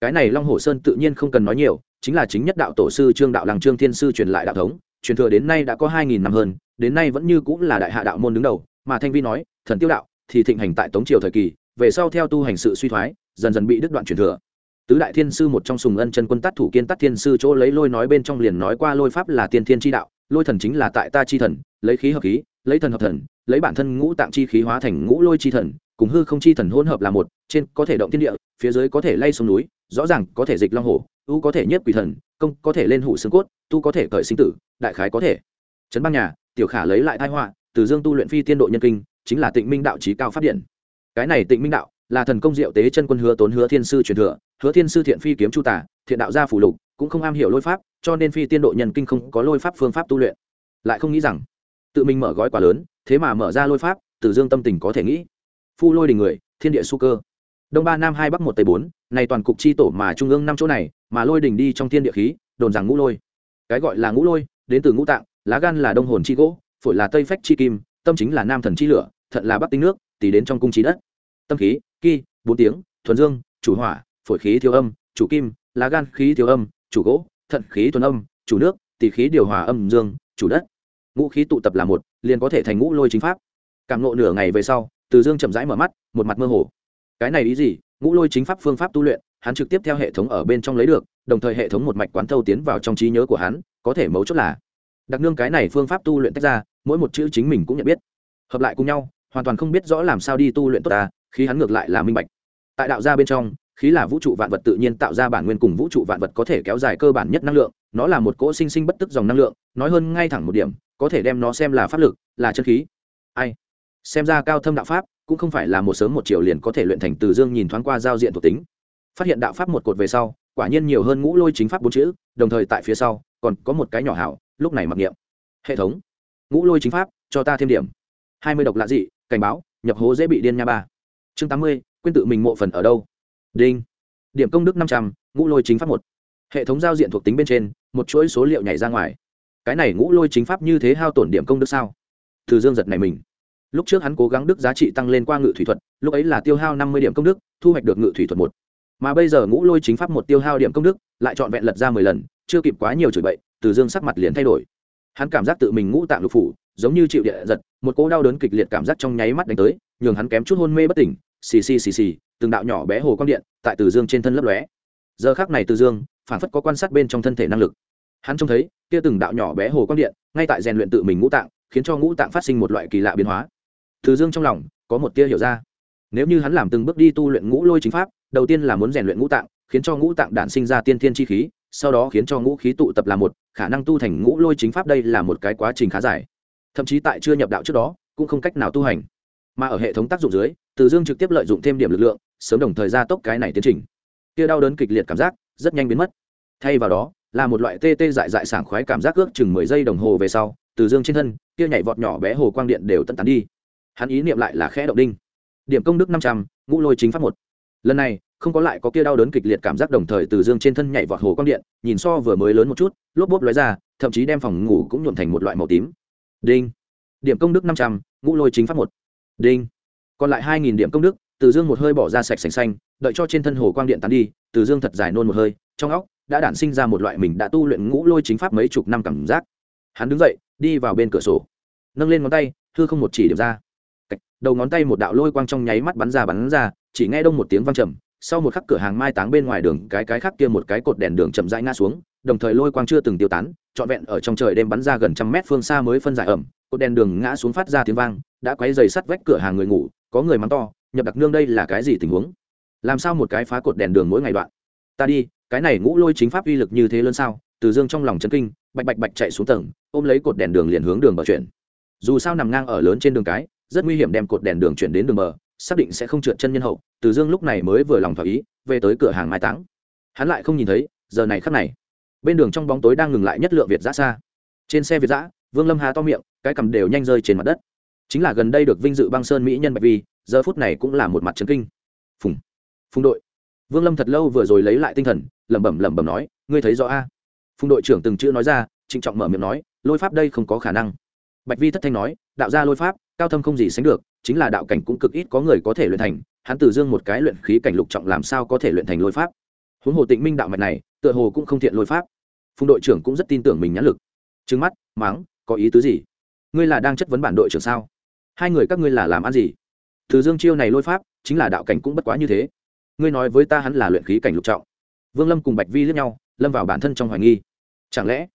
Cái này long hồ sơn tự nhiên không cần nói nhiều, chính là chính nhất đạo tổ sư trương đạo làng trương thiên sư truyền lại đạo thống, truyền thừa đến nay đã có hai nghìn năm hơn, đến nay vẫn như cũng là đại hạ đạo môn đứng đầu, mà thanh vi nói, thần tiêu đạo, thì thịnh hành tại tống triều thời kỳ, về sau theo tu hành sự suy thoái, dần dần bị đứt đoạn truyền thừa tứ đại thiên sư một trong sùng ân chân quân tát thủ kiên tát thiên sư chỗ lấy lôi nói bên trong liền nói qua lôi pháp là tiên thiên chi đạo, lôi thần chính là tại ta chi thần, lấy khí hợp khí, lấy thần hợp thần, lấy bản thân ngũ tạng chi khí hóa thành ngũ lôi chi thần, cùng hư không chi thần hỗn hợp là một, trên có thể động thiên địa, phía dưới có thể lay xuống núi, rõ ràng có thể dịch long hổ u có thể nhất quỷ thần, công có thể lên hủ xương cốt, tu có thể cởi sinh tử, đại khái có thể. Trấn băng nhà, tiểu khả lấy lại thai họa, từ dương tu luyện phi tiên độ nhân kinh, chính là tịnh minh đạo trí cao phát điện. Cái này tịnh minh đạo là thần công diệu tế chân quân hứa tốn hứa thiên sư truyền thừa, hứa thiên sư thiện phi kiếm chu tả, thiện đạo gia phủ lục, cũng không am hiểu lôi pháp, cho nên phi tiên độ nhân kinh không có lôi pháp phương pháp tu luyện. Lại không nghĩ rằng, tự mình mở gói quá lớn, thế mà mở ra lôi pháp, từ dương tâm tình có thể nghĩ. Phu lôi đình người, thiên địa su cơ. Đông ba nam hai bắc một tây bốn này toàn cục chi tổ mà trung ương năm chỗ này, mà lôi đình đi trong thiên địa khí, đồn rằng ngũ lôi. Cái gọi là ngũ lôi, đến từ ngũ tạng, lá gan là đông hồn chi gỗ, phổi là tây phách chi kim, tâm chính là nam thần chi lửa, thận là bắc tinh nước tỉ đến trong cung trí đất. Tâm khí ki bốn tiếng, thuần dương, chủ hỏa, phổi khí thiếu âm, chủ kim, lá gan khí thiếu âm, chủ gỗ, thận khí thuần âm, chủ nước, tỷ khí điều hòa âm dương, chủ đất. Ngũ khí tụ tập là một, liền có thể thành ngũ lôi chính pháp. Cảm nộ nửa ngày về sau, từ dương chậm rãi mở mắt, một mặt mơ hồ. Cái này ý gì? Ngũ lôi chính pháp phương pháp tu luyện, hắn trực tiếp theo hệ thống ở bên trong lấy được, đồng thời hệ thống một mạch quán thâu tiến vào trong trí nhớ của hắn, có thể mấu chốt là đặc nương cái này phương pháp tu luyện tách ra, mỗi một chữ chính mình cũng nhận biết. Hợp lại cùng nhau, hoàn toàn không biết rõ làm sao đi tu luyện tốt ta khí hắn ngược lại là minh bạch. Tại đạo gia bên trong, khí là vũ trụ vạn vật tự nhiên tạo ra bản nguyên cùng vũ trụ vạn vật có thể kéo dài cơ bản nhất năng lượng, nó là một cỗ sinh sinh bất tức dòng năng lượng, nói hơn ngay thẳng một điểm, có thể đem nó xem là pháp lực, là chân khí. Ai? Xem ra cao thâm đạo pháp cũng không phải là một sớm một chiều liền có thể luyện thành từ dương nhìn thoáng qua giao diện thuộc tính. Phát hiện đạo pháp một cột về sau, quả nhiên nhiều hơn ngũ lôi chính pháp bốn chữ, đồng thời tại phía sau, còn có một cái nhỏ hảo, lúc này mặc niệm. Hệ thống. Ngũ lôi chính pháp, cho ta thêm điểm. Hai mươi độc lạ dị, cảnh báo, nhập hố dễ bị điên nha ba chương tám mươi quyên tự mình mộ phần ở đâu? Đinh. Điểm công đức năm trăm, ngũ lôi chính pháp một. Hệ thống giao diện thuộc tính bên trên, một chuỗi số liệu nhảy ra ngoài. Cái này ngũ lôi chính pháp như thế hao tổn điểm công đức sao? Từ dương giật này mình. Lúc trước hắn cố gắng đức giá trị tăng lên qua ngự thủy thuật, lúc ấy là tiêu hao năm mươi điểm công đức, thu hoạch được ngự thủy thuật một. Mà bây giờ ngũ lôi chính pháp một tiêu hao điểm công đức, lại trọn vẹn lật ra mười lần, chưa kịp quá nhiều chửi bậy, từ dương sắc mặt liền thay đổi hắn cảm giác tự mình ngũ tạng lục phủ, giống như chịu địa giật, một cỗ đau đớn kịch liệt cảm giác trong nháy mắt đánh tới, nhường hắn kém chút hôn mê bất tỉnh. Xì xì xì xì, từng đạo nhỏ bé hồ quang điện tại từ dương trên thân lấp lóe. Giờ khác này từ dương, phản phất có quan sát bên trong thân thể năng lực. Hắn trông thấy, kia từng đạo nhỏ bé hồ quang điện, ngay tại rèn luyện tự mình ngũ tạng, khiến cho ngũ tạng phát sinh một loại kỳ lạ biến hóa. Từ dương trong lòng có một tia hiểu ra. Nếu như hắn làm từng bước đi tu luyện ngũ lôi chính pháp, đầu tiên là muốn rèn luyện ngũ tạng, khiến cho ngũ tạng đản sinh ra tiên thiên chi khí sau đó khiến cho ngũ khí tụ tập là một, khả năng tu thành ngũ lôi chính pháp đây là một cái quá trình khá dài. Thậm chí tại chưa nhập đạo trước đó, cũng không cách nào tu hành. Mà ở hệ thống tác dụng dưới, từ dương trực tiếp lợi dụng thêm điểm lực lượng, sớm đồng thời gia tốc cái này tiến trình. Kia đau đớn kịch liệt cảm giác, rất nhanh biến mất. Thay vào đó, là một loại tê tê dại dại sảng khoái cảm giác ước chừng mười giây đồng hồ về sau, từ dương trên thân, kia nhảy vọt nhỏ bé hồ quang điện đều tận tán đi. Hắn ý niệm lại là khẽ động đinh. Điểm công đức năm trăm, ngũ lôi chính pháp một. Lần này không có lại có kia đau đớn kịch liệt cảm giác đồng thời từ dương trên thân nhảy vọt hồ quang điện, nhìn so vừa mới lớn một chút, lốp bốp lóe ra, thậm chí đem phòng ngủ cũng nhuộn thành một loại màu tím. Đinh. Điểm công đức năm trăm, ngũ lôi chính pháp một. Đinh. Còn lại hai nghìn điểm công đức, từ dương một hơi bỏ ra sạch sành xanh, đợi cho trên thân hồ quang điện tán đi, từ dương thật dài nôn một hơi, trong óc đã đản sinh ra một loại mình đã tu luyện ngũ lôi chính pháp mấy chục năm cảm giác. Hắn đứng dậy, đi vào bên cửa sổ. Nâng lên ngón tay thư không một chỉ điểm ra. Đầu ngón tay một đạo lôi quang trong nháy mắt bắn ra bắn ra, chỉ nghe đông một tiếng vang trầm sau một khắc cửa hàng mai táng bên ngoài đường, cái cái khác kia một cái cột đèn đường chậm rãi ngã xuống, đồng thời lôi quang chưa từng tiêu tán, trọn vẹn ở trong trời đêm bắn ra gần trăm mét phương xa mới phân giải ẩm, cột đèn đường ngã xuống phát ra tiếng vang, đã quấy dày sắt vách cửa hàng người ngủ, có người mắng to, nhập đặc nương đây là cái gì tình huống? Làm sao một cái phá cột đèn đường mỗi ngày đoạn? Ta đi, cái này ngũ lôi chính pháp uy lực như thế lớn sao? Từ dương trong lòng chấn kinh, bạch bạch bạch chạy xuống tầng, ôm lấy cột đèn đường liền hướng đường bờ chuyển. Dù sao nằm ngang ở lớn trên đường cái, rất nguy hiểm đem cột đèn đường chuyển đến đường bờ, xác định sẽ không trượt chân nhân hậu từ dương lúc này mới vừa lòng thỏa ý, về tới cửa hàng mai táng. Hắn lại không nhìn thấy, giờ này khắc này, bên đường trong bóng tối đang ngừng lại nhất lượng việt giã xa trên xe việt giã, vương lâm hà to miệng, cái cầm đều nhanh rơi trên mặt đất. Chính là gần đây được vinh dự băng sơn mỹ nhân bạch vi, giờ phút này cũng là một mặt trấn kinh. Phùng phùng đội. Vương lâm thật lâu vừa rồi lấy lại tinh thần, lẩm bẩm lẩm bẩm nói, ngươi thấy rõ a? Phùng đội trưởng từng chữ nói ra, trịnh trọng mở miệng nói, lôi pháp đây không có khả năng. Bạch vi thất thanh nói, đạo gia lôi pháp, cao thâm không gì sánh được, chính là đạo cảnh cũng cực ít có người có thể luyện thành hắn từ dương một cái luyện khí cảnh lục trọng làm sao có thể luyện thành lôi pháp? Huống hồ tịnh minh đạo mạch này, tựa hồ cũng không thiện lôi pháp. Phùng đội trưởng cũng rất tin tưởng mình nhãn lực. Trứng mắt, mắng, có ý tứ gì? Ngươi là đang chất vấn bản đội trưởng sao? Hai người các ngươi là làm ăn gì? Từ dương chiêu này lôi pháp, chính là đạo cảnh cũng bất quá như thế. Ngươi nói với ta hắn là luyện khí cảnh lục trọng. Vương lâm cùng bạch vi lướt nhau, lâm vào bản thân trong hoài nghi. Chẳng lẽ,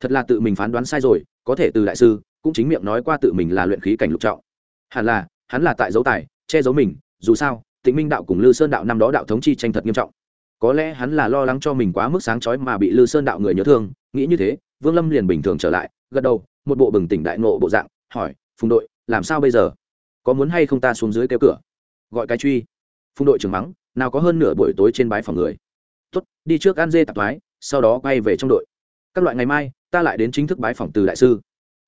thật là tự mình phán đoán sai rồi, có thể từ đại sư cũng chính miệng nói qua tự mình là luyện khí cảnh lục trọng. Hẳn là, hắn là tại dấu tài, che giấu mình dù sao, tịnh minh đạo cùng lư sơn đạo năm đó đạo thống chi tranh thật nghiêm trọng. Có lẽ hắn là lo lắng cho mình quá mức sáng chói mà bị lư sơn đạo người nhớ thương, nghĩ như thế, vương lâm liền bình thường trở lại, gật đầu, một bộ bừng tỉnh đại nộ bộ dạng, hỏi, phùng đội, làm sao bây giờ? Có muốn hay không ta xuống dưới kêu cửa? Gọi cái truy. Phùng đội trưởng mắng, nào có hơn nửa buổi tối trên bái phòng người. Tốt, đi trước ăn dê tạp thoái, sau đó quay về trong đội. Các loại ngày mai, ta lại đến chính thức bái phòng từ đại sư.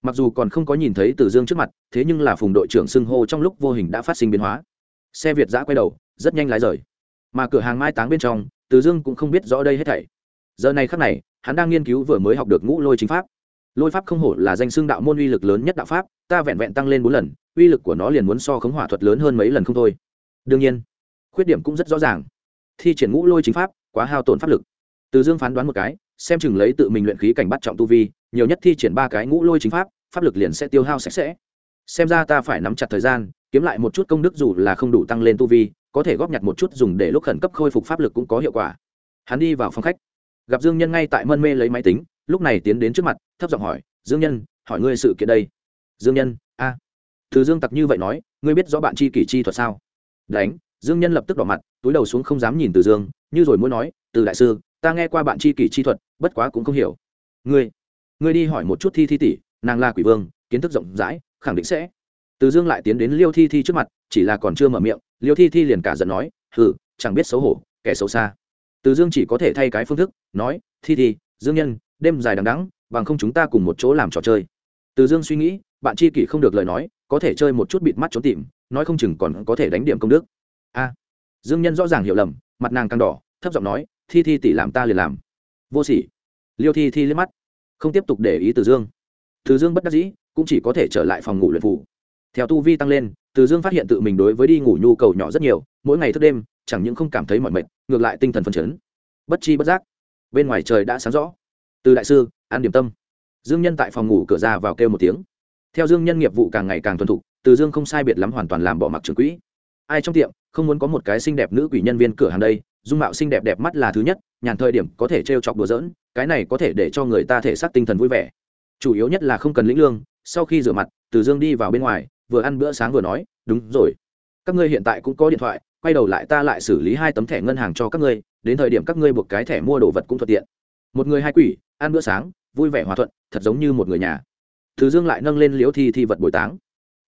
Mặc dù còn không có nhìn thấy từ dương trước mặt, thế nhưng là phùng đội trưởng xưng hô trong lúc vô hình đã phát sinh biến hóa xe việt giã quay đầu, rất nhanh lái rời. Mà cửa hàng mai táng bên trong, từ dương cũng không biết rõ đây hết thảy. Giờ này khắc này, hắn đang nghiên cứu vừa mới học được ngũ lôi chính pháp. Lôi pháp không hổ là danh xưng đạo môn uy lực lớn nhất đạo pháp, ta vẹn vẹn tăng lên bốn lần, uy lực của nó liền muốn so khống hỏa thuật lớn hơn mấy lần không thôi. Đương nhiên, khuyết điểm cũng rất rõ ràng. Thi triển ngũ lôi chính pháp, quá hao tổn pháp lực. Từ dương phán đoán một cái, xem chừng lấy tự mình luyện khí cảnh bắt trọng tu vi, nhiều nhất thi triển ba cái ngũ lôi chính pháp pháp lực liền sẽ tiêu hao sạch sẽ. Xem ra ta phải nắm chặt thời gian kiếm lại một chút công đức dù là không đủ tăng lên tu vi, có thể góp nhặt một chút dùng để lúc khẩn cấp khôi phục pháp lực cũng có hiệu quả. Hắn đi vào phòng khách. Gặp dương nhân ngay tại mân mê lấy máy tính, lúc này tiến đến trước mặt, thấp giọng hỏi, dương nhân, hỏi ngươi sự kiện đây. Dương nhân, a. À. thứ dương tặc như vậy nói, ngươi biết rõ bạn chi kỷ chi thuật sao? Đánh. Dương nhân lập tức đỏ mặt, túi đầu xuống không dám nhìn từ dương, như rồi muốn nói, từ đại sư, ta nghe qua bạn chi kỷ chi thuật, bất quá cũng không hiểu. Ngươi ngươi đi hỏi một chút thi thi tỷ, nàng là quỷ vương, kiến thức rộng rãi, khẳng định sẽ từ dương lại tiến đến liêu thi thi trước mặt, chỉ là còn chưa mở miệng, liêu thi thi liền cả giận nói, hừ, chẳng biết xấu hổ, kẻ xấu xa. Từ dương chỉ có thể thay cái phương thức, nói, thi thi, dương nhân, đêm dài đằng đắng bằng không chúng ta cùng một chỗ làm trò chơi. Từ dương suy nghĩ, bạn chi kỷ không được lời nói, có thể chơi một chút bịt mắt trốn tìm, nói không chừng còn có thể đánh điểm công đức. A. Dương nhân rõ ràng hiểu lầm, mặt nàng càng đỏ, thấp giọng nói, thi thi tỷ làm ta liền làm. Vô sỉ. Liêu thi thi liếc mắt, không tiếp tục để ý từ dương. Từ dương bất đắc dĩ, cũng chỉ có thể trở lại phòng ngủ luyện phủ theo tu vi tăng lên, từ dương phát hiện tự mình đối với đi ngủ nhu cầu nhỏ rất nhiều, mỗi ngày thức đêm, chẳng những không cảm thấy mỏi mệt, ngược lại tinh thần phấn chấn. Bất chi bất giác, bên ngoài trời đã sáng rõ. Từ đại sư, an điểm tâm. Dương nhân tại phòng ngủ cửa ra vào kêu một tiếng. Theo dương nhân nghiệp vụ càng ngày càng thuần thục, từ dương không sai biệt lắm hoàn toàn làm bỏ mặc trường quỹ. Ai trong tiệm không muốn có một cái xinh đẹp nữ quỷ nhân viên cửa hàng đây, dung mạo xinh đẹp đẹp mắt là thứ nhất, nhàn thời điểm có thể t r e o chọc đùa giỡn, cái này có thể để cho người ta thể xác tinh thần vui vẻ. Chủ yếu nhất là không cần lĩnh lương, sau khi rửa mặt, từ dương đi vào bên ngoài vừa ăn bữa sáng vừa nói, đúng rồi, các ngươi hiện tại cũng có điện thoại, quay đầu lại ta lại xử lý hai tấm thẻ ngân hàng cho các ngươi, đến thời điểm các ngươi buộc cái thẻ mua đồ vật cũng thuận tiện. Một người hai quỷ, ăn bữa sáng, vui vẻ hòa thuận, thật giống như một người nhà. Từ dương lại nâng lên liễu thi thi vật bồi táng.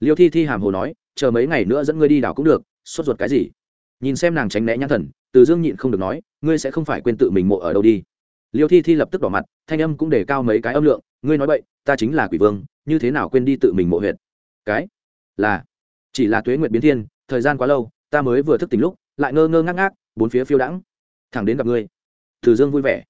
Liễu thi thi hàm hồ nói, chờ mấy ngày nữa dẫn ngươi đi đảo cũng được, sốt ruột cái gì? Nhìn xem nàng tránh né nhãn thần, từ dương nhịn không được nói, ngươi sẽ không phải quên tự mình mộ ở đâu đi. Liêu thi thi lập tức đỏ mặt, thanh âm cũng để cao mấy cái âm lượng, ngươi nói vậy ta chính là quỷ vương, như thế nào quên đi tự mình mộ huyện cái là, chỉ là tuế nguyệt biến thiên, thời gian quá lâu, ta mới vừa thức tỉnh lúc, lại ngơ ngơ ngác ngác, bốn phía phiêu đãng. Thẳng đến gặp ngươi. Thử dương vui vẻ.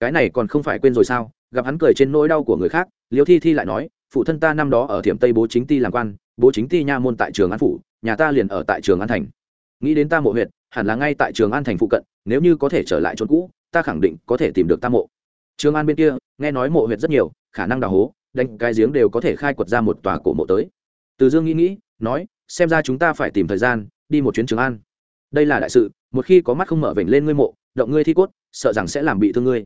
Cái này còn không phải quên rồi sao? Gặp hắn cười trên nỗi đau của người khác, liêu thi thi lại nói, phụ thân ta năm đó ở thiểm tây bố chính ti làm quan, bố chính ti nha môn tại trường an phủ, nhà ta liền ở tại trường an thành. Nghĩ đến ta mộ huyện hẳn là ngay tại trường an thành phụ cận, nếu như có thể trở lại chốn cũ, ta khẳng định có thể tìm được ta mộ. Trường an bên kia, nghe nói mộ huyện rất nhiều, khả năng đào hố, đánh cái giếng đều có thể khai quật ra một tòa cổ mộ tới từ dương nghĩ nghĩ, nói, xem ra chúng ta phải tìm thời gian, đi một chuyến trường an. Đây là đại sự, một khi có mắt không mở vểnh lên ngươi mộ, động ngươi thi cốt, sợ rằng sẽ làm bị thương ngươi.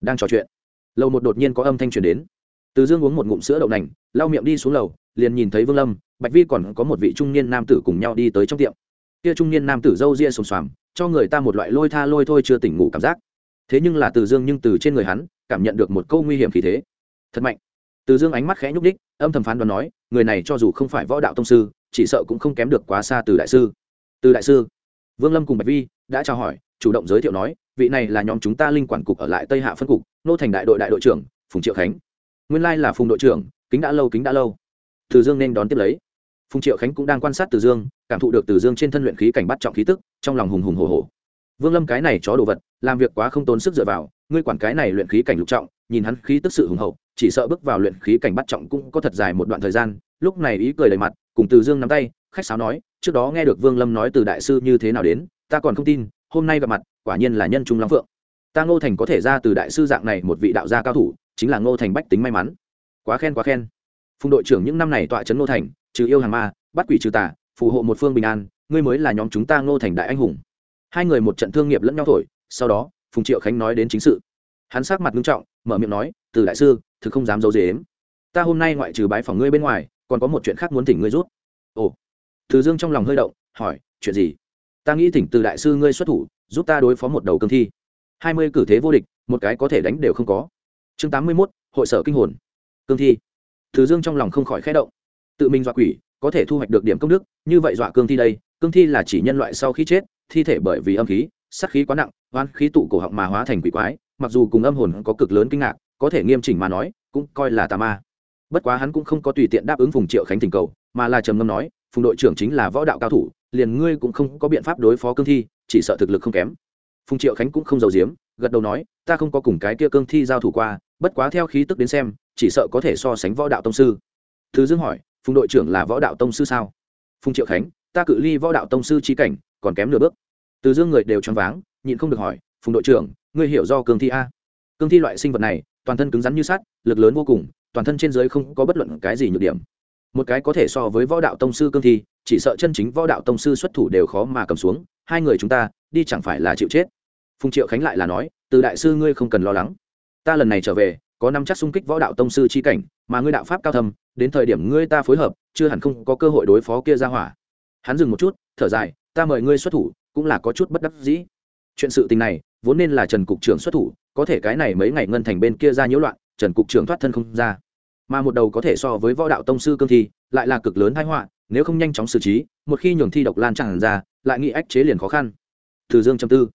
Đang trò chuyện, lầu một đột nhiên có âm thanh truyền đến. Từ dương uống một ngụm sữa đậu nành, lau miệng đi xuống lầu, liền nhìn thấy vương lâm, bạch vi còn có một vị trung niên nam tử cùng nhau đi tới trong tiệm. Kia trung niên nam tử râu ria xồm xoàm, cho người ta một loại lôi tha lôi thôi chưa tỉnh ngủ cảm giác. Thế nhưng là từ dương nhưng từ trên người hắn, cảm nhận được một câu nguy hiểm khí thế. Thật mạnh từ dương ánh mắt khẽ nhúc đích âm thầm phán đoán nói, người này cho dù không phải võ đạo tông sư, chỉ sợ cũng không kém được quá xa từ đại sư. Từ đại sư, vương lâm cùng bạch vi đã trao hỏi, chủ động giới thiệu nói, vị này là nhóm chúng ta linh quản cục ở lại tây hạ phân cục, nô thành đại đội đại đội trưởng, phùng triệu khánh. Nguyên lai là phùng đội trưởng, kính đã lâu, kính đã lâu. Từ dương nên đón tiếp lấy. Phùng triệu khánh cũng đang quan sát từ dương, cảm thụ được từ dương trên thân luyện khí cảnh bắt trọng khí tức, trong lòng hùng hùng hồ hồ vương lâm cái này chó đồ vật, làm việc quá không tốn sức dựa vào, ngươi quản cái này luyện khí cảnh lục trọng, nhìn hắn khí tức sự hùng hậu chỉ sợ bước vào luyện khí cảnh bắt trọng cũng có thật dài một đoạn thời gian, lúc này ý cười đầy mặt, cùng từ dương nắm tay, khách sáo nói, trước đó nghe được vương lâm nói từ đại sư như thế nào đến, ta còn không tin, hôm nay gặp mặt, quả nhiên là nhân trung lắm phượng. Ta ngô thành có thể ra từ đại sư dạng này một vị đạo gia cao thủ, chính là ngô thành bách tính may mắn. Quá khen quá khen. Phùng đội trưởng những năm này tọa trấn ngô thành, trừ yêu hàng ma, bắt quỷ trừ tà, phù hộ một phương bình an, ngươi mới là nhóm chúng ta ngô thành đại anh hùng. Hai người một trận thương nghiệp lẫn nhau thổi, sau đó, phùng triệu khánh nói đến chính sự. Hắn sắc mặt nghiêm trọng, mở miệng nói, từ đại sư thực không dám giấu dếm ta hôm nay ngoại trừ bái phòng ngươi bên ngoài, còn có một chuyện khác muốn thỉnh ngươi rút ồ. Từ dương trong lòng hơi động, hỏi, chuyện gì? Ta nghĩ thỉnh từ đại sư ngươi xuất thủ, giúp ta đối phó một đầu cương thi. Hai mươi cử thế vô địch, một cái có thể đánh đều không có. Chương tám mươi mốt, hội sở kinh hồn. Cương thi. Từ dương trong lòng không khỏi khẽ động. Tự mình dọa quỷ, có thể thu hoạch được điểm công đức, như vậy dọa cương thi đây, cương thi là chỉ nhân loại sau khi chết, thi thể bởi vì âm khí sắc khí quá nặng oan khí tụ cổ họng mà hóa thành quỷ quái, mặc dù cùng âm hồn có cực lớn kinh ngạc có thể nghiêm chỉnh mà nói, cũng coi là tà ma. Bất quá hắn cũng không có tùy tiện đáp ứng phùng triệu khánh tình cầu, mà là trầm ngâm nói, phùng đội trưởng chính là võ đạo cao thủ, liền ngươi cũng không có biện pháp đối phó cương thi, chỉ sợ thực lực không kém. Phùng triệu khánh cũng không giàu giếm, gật đầu nói, ta không có cùng cái kia cương thi giao thủ qua, bất quá theo khí tức đến xem, chỉ sợ có thể so sánh võ đạo tông sư. Thứ dương hỏi, phùng đội trưởng là võ đạo tông sư sao? Phùng triệu khánh, ta cự ly võ đạo tông sư trí cảnh, còn kém nửa bước. Từ dương người đều choáng váng, nhịn không được hỏi, phùng đội trưởng, ngươi hiểu do cương thi a? Cương thi loại sinh vật này toàn thân cứng rắn như sắt lực lớn vô cùng toàn thân trên dưới không có bất luận cái gì nhược điểm. Một cái có thể so với võ đạo tông sư cương thi chỉ sợ chân chính võ đạo tông sư xuất thủ đều khó mà cầm xuống hai người chúng ta đi chẳng phải là chịu chết. Phùng triệu khánh lại là nói từ đại sư ngươi không cần lo lắng. Ta lần này trở về có năm chắc xung kích võ đạo tông sư chi cảnh mà ngươi đạo pháp cao thầm, đến thời điểm ngươi ta phối hợp chưa hẳn không có cơ hội đối phó kia ra hỏa. Hắn dừng một chút thở dài ta mời ngươi xuất thủ cũng là có chút bất đắc dĩ. Chuyện sự tình này vốn nên là trần cục trưởng xuất thủ có thể cái này mấy ngày ngân thành bên kia ra nhiễu loạn, trần cục trưởng thoát thân không ra. Mà một đầu có thể so với võ đạo tông sư cương thi, lại là cực lớn thái họa, nếu không nhanh chóng xử trí, một khi nhường thi độc lan tràn ra, lại nghĩ ách chế liền khó khăn. Từ dương châm tư.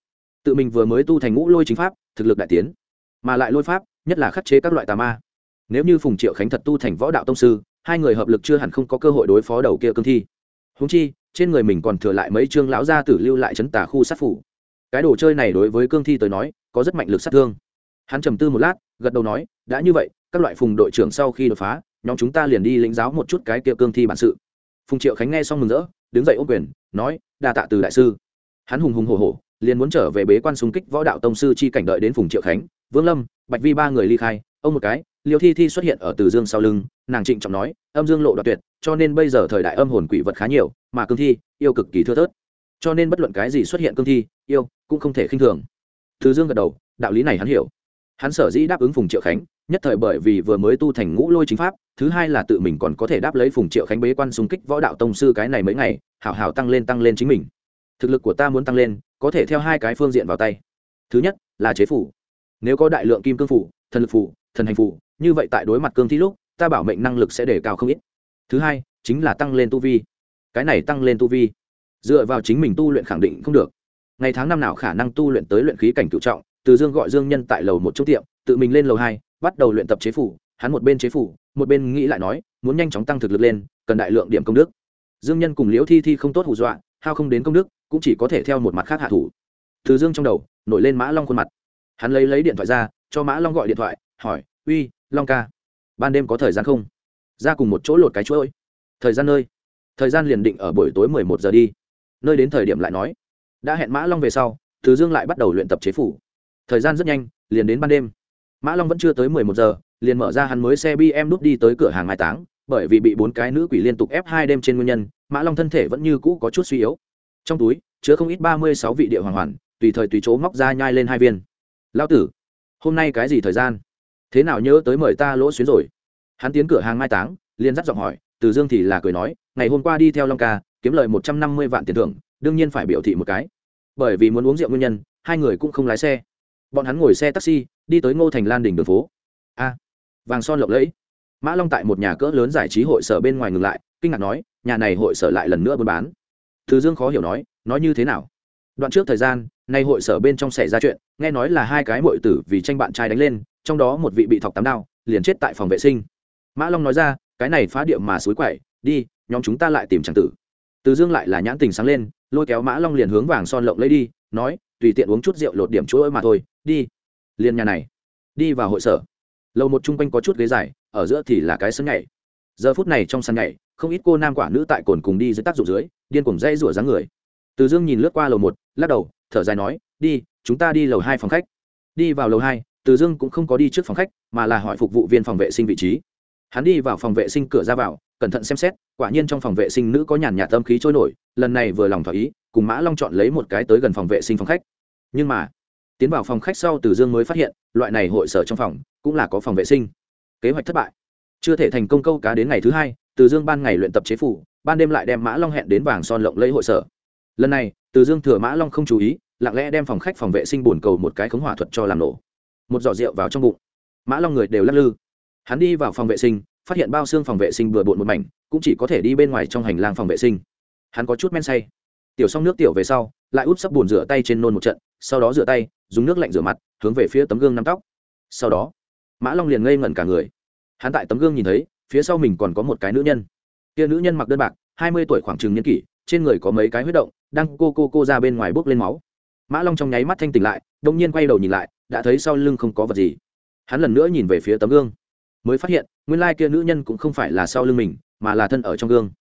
Tự mình vừa mới tu thành ngũ lôi chính pháp, thực lực đại tiến, mà lại lôi pháp, nhất là khắc chế các loại tà ma. Nếu như phùng triệu khánh thật tu thành võ đạo tông sư, hai người hợp lực chưa hẳn không có cơ hội đối phó đầu kia cương thi. Húng chi, trên người mình còn thừa lại mấy chương lão gia tử lưu lại chấn tà khu sát phủ cái đồ chơi này đối với cương thi tới nói, có rất mạnh lực sát thương. Hắn trầm tư một lát, gật đầu nói, đã như vậy, các loại phùng đội trưởng sau khi đột phá, nhóm chúng ta liền đi lĩnh giáo một chút cái kia cương thi bản sự. Phùng triệu khánh nghe xong mừng rỡ, đứng dậy ô quyền, nói, đa tạ từ đại sư. Hắn hùng hùng hồ hồ liền muốn trở về bế quan xung kích võ đạo tông sư chi cảnh đợi đến phùng triệu khánh. Vương lâm, bạch vi ba người ly khai, ông một cái, liêu thi thi xuất hiện ở từ dương sau lưng, nàng trịnh trọng nói, âm dương lộ đoạt tuyệt, cho nên bây giờ thời đại âm hồn quỷ vật khá nhiều, mà cương thi, yêu cực kỳ thưa thớt. Cho nên bất luận cái gì xuất hiện cương thi, yêu cũng không thể khinh thường. Thứ dương gật đầu, đạo lý này hắn hiểu. Hắn sở dĩ đáp ứng phùng triệu khánh, nhất thời bởi vì vừa mới tu thành ngũ lôi chính pháp, thứ hai là tự mình còn có thể đáp lấy phùng triệu khánh bế quan xung kích võ đạo tông sư cái này mấy ngày, hảo hảo tăng lên tăng lên chính mình. Thực lực của ta muốn tăng lên, có thể theo hai cái phương diện vào tay. Thứ nhất, là chế phủ. Nếu có đại lượng kim cương phủ, thần lực phủ, thần hành phủ, như vậy tại đối mặt cương thi lúc, ta bảo mệnh năng lực sẽ đề cao không ít. Thứ hai, chính là tăng lên tu vi. Cái này tăng lên tu vi. Dựa vào chính mình tu luyện khẳng định không được ngày tháng năm nào khả năng tu luyện tới luyện khí cảnh cựu trọng, từ dương gọi dương nhân tại lầu một chỗ tiệm, tự mình lên lầu hai, bắt đầu luyện tập chế phủ, hắn một bên chế phủ, một bên nghĩ lại nói, muốn nhanh chóng tăng thực lực lên, cần đại lượng điểm công đức. Dương nhân cùng liễu thi thi không tốt hù dọa, hao không đến công đức, cũng chỉ có thể theo một mặt khác hạ thủ. Từ dương trong đầu, nổi lên mã long khuôn mặt. Hắn lấy lấy điện thoại ra, cho mã long gọi điện thoại, hỏi, uy, long ca, ban đêm có thời gian không? Ra cùng một chỗ lột cái chuỗi. Thời gian nơi? Thời gian liền định ở buổi tối mười một giờ đi. Nơi đến thời điểm lại nói đã hẹn mã long về sau, từ dương lại bắt đầu luyện tập chế phủ. Thời gian rất nhanh, liền đến ban đêm. Mã long vẫn chưa tới mười một giờ, liền mở ra hắn mới xe bm đút đi tới cửa hàng mai táng, bởi vì bị bốn cái nữ quỷ liên tục ép hai đêm trên nguyên nhân, mã long thân thể vẫn như cũ có chút suy yếu. Trong túi, chứa không ít ba mươi sáu vị địa hoàng hoàn, tùy thời tùy chỗ móc ra nhai lên hai viên. Lão tử, hôm nay cái gì thời gian? Thế nào nhớ tới mời ta lỗ xuyến rồi? Hắn tiến cửa hàng mai táng, liền dắt giọng hỏi, từ dương thì là cười nói, ngày hôm qua đi theo long ca, kiếm lời một trăm năm mươi vạn tiền thưởng, đương nhiên phải biểu thị một cái bởi vì muốn uống rượu nguyên nhân, hai người cũng không lái xe. Bọn hắn ngồi xe taxi, đi tới ngô thành lan đỉnh đường phố. A, vàng son lộng lẫy. Mã long tại một nhà cỡ lớn giải trí hội sở bên ngoài ngừng lại, kinh ngạc nói, nhà này hội sở lại lần nữa buôn bán. Thứ dương khó hiểu nói nói như thế nào? Đoạn trước thời gian, nay hội sở bên trong xảy ra chuyện, nghe nói là hai cái mội tử vì tranh bạn trai đánh lên, trong đó một vị bị thọc tám đao, liền chết tại phòng vệ sinh. Mã long nói ra, cái này phá điệu mà suối quậy, đi, nhóm chúng ta lại tìm tràng tử từ dương lại là nhãn tình sáng lên, lôi kéo mã long liền hướng vàng son lộng lấy đi, nói, tùy tiện uống chút rượu lột điểm chỗ mà thôi, đi. Liền nhà này. Đi vào hội sở. Lầu một chung quanh có chút ghế dài, ở giữa thì là cái sân nhảy. Giờ phút này trong sân nhảy, không ít cô nam quả nữ tại cồn cùng đi dưới tác dụng dưới, điên cùng dây rủa dáng người. Từ dương nhìn lướt qua lầu một, lắc đầu, thở dài nói, đi, chúng ta đi lầu hai phòng khách. Đi vào lầu hai, từ dương cũng không có đi trước phòng khách, mà là hỏi phục vụ viên phòng vệ sinh vị trí. Hắn đi vào phòng vệ sinh cửa ra vào cẩn thận xem xét, quả nhiên trong phòng vệ sinh nữ có nhàn nhạt tâm khí trôi nổi, lần này vừa lòng thỏa ý, cùng mã long chọn lấy một cái tới gần phòng vệ sinh phòng khách. Nhưng mà, tiến vào phòng khách sau từ dương mới phát hiện, loại này hội sở trong phòng, cũng là có phòng vệ sinh. Kế hoạch thất bại. Chưa thể thành công câu cá đến ngày thứ hai, từ dương ban ngày luyện tập chế phủ, ban đêm lại đem mã long hẹn đến vàng son lộng lấy hội sở. Lần này, từ dương thừa mã long không chú ý, lặng lẽ đem phòng khách phòng vệ sinh bồn cầu một cái khống hỏa thuật cho làm nổ. Một giỏ rượu vào trong bụng. Mã long người đều lắc lư. Hắn đi vào phòng vệ sinh phát hiện bao xương phòng vệ sinh vừa bộn một mảnh, cũng chỉ có thể đi bên ngoài trong hành lang phòng vệ sinh. Hắn có chút men say. Tiểu xong nước tiểu về sau, lại út sấp bùn rửa tay trên nôn một trận, sau đó rửa tay, dùng nước lạnh rửa mặt, hướng về phía tấm gương nắm tóc. Sau đó, mã long liền ngây ngẩn cả người. Hắn tại tấm gương nhìn thấy, phía sau mình còn có một cái nữ nhân. Kia nữ nhân mặc đơn bạc, hai mươi tuổi khoảng chừng niên kỷ, trên người có mấy cái huyết động, đang cô cô cô ra bên ngoài bốc lên máu. Mã long trong nháy mắt thanh tỉnh lại, đông nhiên quay đầu nhìn lại, đã thấy sau lưng không có vật gì. Hắn lần nữa nhìn về phía tấm gương, mới phát hiện nguyên lai kia nữ nhân cũng không phải là sau lưng mình, mà là thân ở trong gương.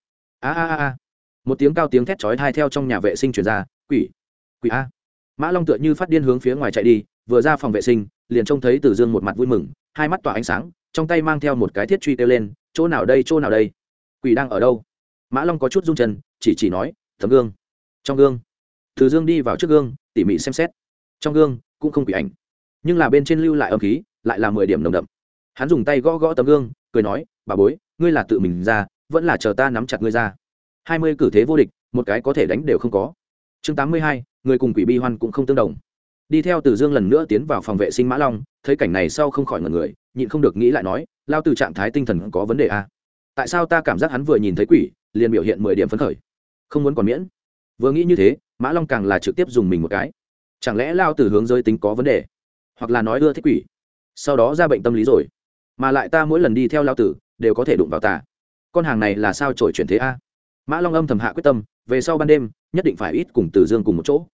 A a a một tiếng cao tiếng thét chói thai theo trong nhà vệ sinh chuyển ra, quỷ quỷ a. Mã long tựa như phát điên hướng phía ngoài chạy đi, vừa ra phòng vệ sinh, liền trông thấy từ dương một mặt vui mừng, hai mắt tỏa ánh sáng, trong tay mang theo một cái thiết truy kêu lên, chỗ nào đây, chỗ nào đây? Quỷ đang ở đâu? Mã long có chút rung chân, chỉ chỉ nói, tấm gương. Trong gương. Từ dương đi vào trước gương, tỉ mỉ xem xét. Trong gương, cũng không quỷ ảnh. Nhưng là bên trên lưu lại âm khí, lại là mười điểm nồng đậm hắn dùng tay gõ gõ tấm gương, cười nói, bà bối, ngươi là tự mình ra, vẫn là chờ ta nắm chặt ngươi ra. Hai mươi cử thế vô địch, một cái có thể đánh đều không có. Chương tám mươi hai, người cùng quỷ bi hoan cũng không tương đồng. Đi theo từ dương lần nữa tiến vào phòng vệ sinh mã long, thấy cảnh này sau không khỏi ngần người, nhịn không được nghĩ lại nói, lao từ trạng thái tinh thần có vấn đề à? tại sao ta cảm giác hắn vừa nhìn thấy quỷ, liền biểu hiện mười điểm phấn khởi? Không muốn còn miễn. Vừa nghĩ như thế, mã long càng là trực tiếp dùng mình một cái. Chẳng lẽ lao từ hướng giới tính có vấn đề, hoặc là nói ưa thích quỷ? Sau đó ra bệnh tâm lý rồi mà lại ta mỗi lần đi theo lao tử, đều có thể đụng vào ta. Con hàng này là sao trổi chuyển thế a? Mã long âm thầm hạ quyết tâm, về sau ban đêm, nhất định phải ít cùng từ dương cùng một chỗ.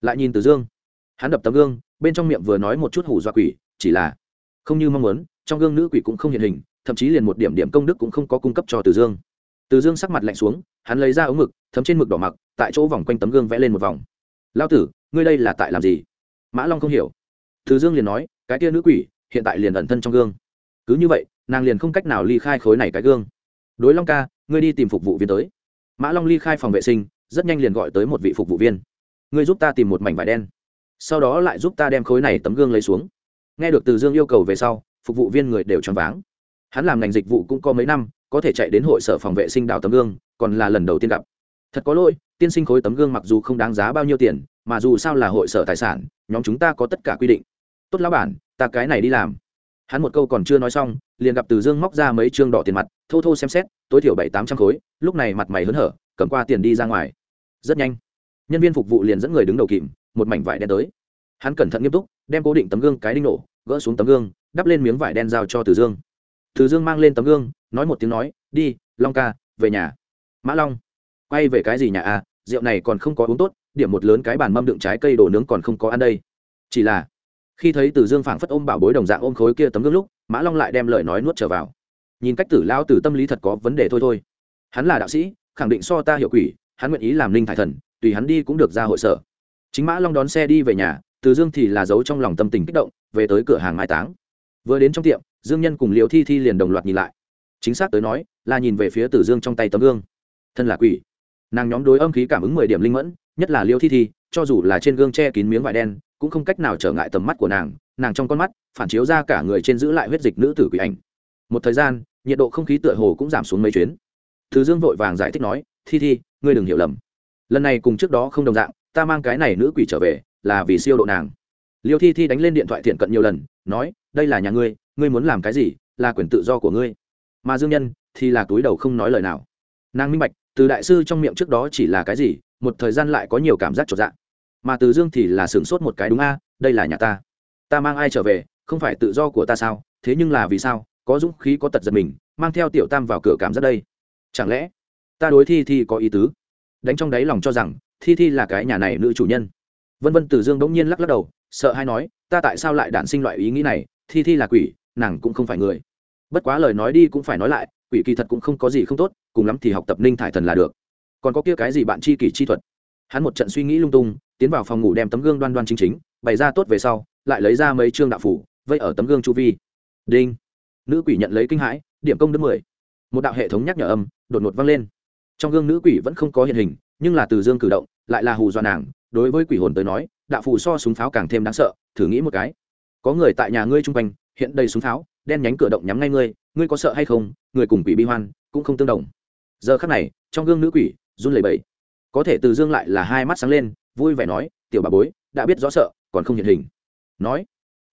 Lại nhìn từ dương, hắn đập tấm gương, bên trong miệng vừa nói một chút hủ dọa quỷ, chỉ là không như mong muốn, trong gương nữ quỷ cũng không hiện hình, thậm chí liền một điểm điểm công đức cũng không có cung cấp cho từ dương. Từ dương sắc mặt lạnh xuống, hắn lấy ra ống mực thấm trên mực đỏ mặc, tại chỗ vòng quanh tấm gương vẽ lên một vòng. Lao tử, ngươi đây là tại làm gì? Mã long không hiểu. Từ dương liền nói, cái tia nữ quỷ, hiện tại liền ẩn thân trong gương cứ như vậy, nàng liền không cách nào ly khai khối này cái gương. Đối long ca, ngươi đi tìm phục vụ viên tới. Mã long ly khai phòng vệ sinh, rất nhanh liền gọi tới một vị phục vụ viên. Ngươi giúp ta tìm một mảnh vải đen. Sau đó lại giúp ta đem khối này tấm gương lấy xuống. Nghe được từ dương yêu cầu về sau, phục vụ viên người đều choáng váng. Hắn làm ngành dịch vụ cũng có mấy năm, có thể chạy đến hội sở phòng vệ sinh đào tấm gương, còn là lần đầu tiên gặp. Thật có lỗi, tiên sinh khối tấm gương mặc dù không đáng giá bao nhiêu tiền, mà dù sao là hội sở tài sản, nhóm chúng ta có tất cả quy định. Tốt lão bản, ta cái này đi làm hắn một câu còn chưa nói xong, liền gặp từ dương móc ra mấy chương đỏ tiền mặt, thô thô xem xét, tối thiểu bảy tám trăm khối, lúc này mặt mày hớn hở, cầm qua tiền đi ra ngoài. Rất nhanh, nhân viên phục vụ liền dẫn người đứng đầu kìm, một mảnh vải đen tới. Hắn cẩn thận nghiêm túc, đem cố định tấm gương cái đinh nổ, gỡ xuống tấm gương, đắp lên miếng vải đen giao cho từ dương. Từ dương mang lên tấm gương, nói một tiếng nói, đi, long ca, về nhà. Mã long, quay về cái gì nhà à? Rượu này còn không có uống tốt, điểm một lớn cái bàn mâm đựng trái cây đồ nướng còn không có ăn đây. Chỉ là khi thấy từ dương phảng phất ôm bảo bối đồng dạng ôm khối kia tấm gương lúc, mã long lại đem lời nói nuốt trở vào. Nhìn cách tử lao từ tâm lý thật có vấn đề thôi thôi. Hắn là đạo sĩ, khẳng định so ta hiệu quỷ, hắn nguyện ý làm linh thải thần, tùy hắn đi cũng được ra hội sở. Chính mã long đón xe đi về nhà, từ dương thì là giấu trong lòng tâm tình kích động, về tới cửa hàng mai táng. Vừa đến trong tiệm, dương nhân cùng liều thi thi liền đồng loạt nhìn lại. Chính xác tới nói, là nhìn về phía tử dương trong tay tấm gương. Thân là quỷ. Nàng nhóm đối âm khí cảm ứng mười điểm linh mẫn, nhất là liêu thi thi, cho dù là trên gương che kín miếng vải đen cũng không cách nào trở ngại tầm mắt của nàng nàng trong con mắt phản chiếu ra cả người trên giữ lại huyết dịch nữ tử quỷ ảnh. Một thời gian, nhiệt độ không khí tựa hồ cũng giảm xuống mấy chuyến. Thứ dương vội vàng giải thích nói, thi thi, ngươi đừng hiểu lầm. Lần này cùng trước đó không đồng dạng, ta mang cái này nữ quỷ trở về, là vì siêu độ nàng. Liêu thi thi đánh lên điện thoại thiện cận nhiều lần, nói, đây là nhà ngươi ngươi muốn làm cái gì, là quyền tự do của ngươi. Mà dương nhân thì là túi đầu không nói lời nào. Nàng minh bạch, từ đại sư trong miệng trước đó chỉ là cái gì, một thời gian lại có nhiều cảm giác trọt dạng mà từ dương thì là sửng sốt một cái đúng a, đây là nhà ta. Ta mang ai trở về, không phải tự do của ta sao? Thế nhưng là vì sao? Có dũng khí có tật giật mình, mang theo tiểu tam vào cửa cảm giác đây. Chẳng lẽ ta đối thi thi có ý tứ? Đánh trong đáy lòng cho rằng thi thi là cái nhà này nữ chủ nhân. Vân vân từ dương bỗng nhiên lắc lắc đầu, sợ hay nói, ta tại sao lại đản sinh loại ý nghĩ này? Thi thi là quỷ, nàng cũng không phải người. Bất quá lời nói đi cũng phải nói lại, quỷ kỳ thật cũng không có gì không tốt, cùng lắm thì học tập ninh thải thần là được. Còn có kia cái gì bạn chi kỷ chi thuật? Hắn một trận suy nghĩ lung tung tiến vào phòng ngủ đem tấm gương đoan đoan chính chính, bày ra tốt về sau, lại lấy ra mấy chương đạo phủ, vây ở tấm gương chu vi. Đinh. Nữ quỷ nhận lấy kinh hãi, điểm công đức mười. Một đạo hệ thống nhắc nhở âm, đột ngột vang lên. Trong gương nữ quỷ vẫn không có hiện hình, nhưng là từ dương cử động, lại là hù dọa nàng. Đối với quỷ hồn tới nói, đạo phù so súng pháo càng thêm đáng sợ, thử nghĩ một cái. Có người tại nhà ngươi chung quanh, hiện đầy súng pháo, đen nhánh cửa động nhắm ngay ngươi ngươi có sợ hay không? Người cùng quỷ bi hoan, cũng không tương đồng. Giờ khắc này, trong gương nữ quỷ, run lẩy bẩy. Có thể từ dương lại là hai mắt sáng lên vui vẻ nói, tiểu bà bối, đã biết rõ sợ, còn không hiện hình. Nói,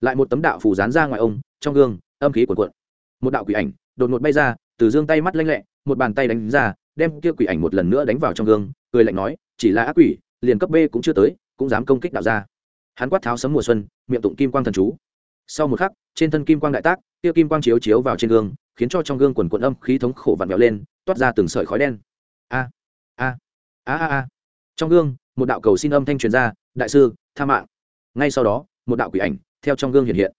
lại một tấm đạo phù dán ra ngoài ông, trong gương, âm khí cuộn cuộn. Một đạo quỷ ảnh, đột ngột bay ra, từ dương tay mắt lanh lẹ, một bàn tay đánh ra, đem kia quỷ ảnh một lần nữa đánh vào trong gương, cười lạnh nói, chỉ là ác quỷ, liền cấp b cũng chưa tới, cũng dám công kích đạo ra hắn quát tháo sấm mùa xuân, miệng tụng kim quang thần chú. Sau một khắc, trên thân kim quang đại tác, kia kim quang chiếu chiếu vào trên gương, khiến cho trong gương quần quần âm khí thống khổ vặn vẹo lên, toát ra từng sợi khói đen. A a a a a. Trong gương một đạo cầu xin âm thanh truyền ra, đại sư, tha mạng. Ngay sau đó, một đạo quỷ ảnh theo trong gương hiện hiện.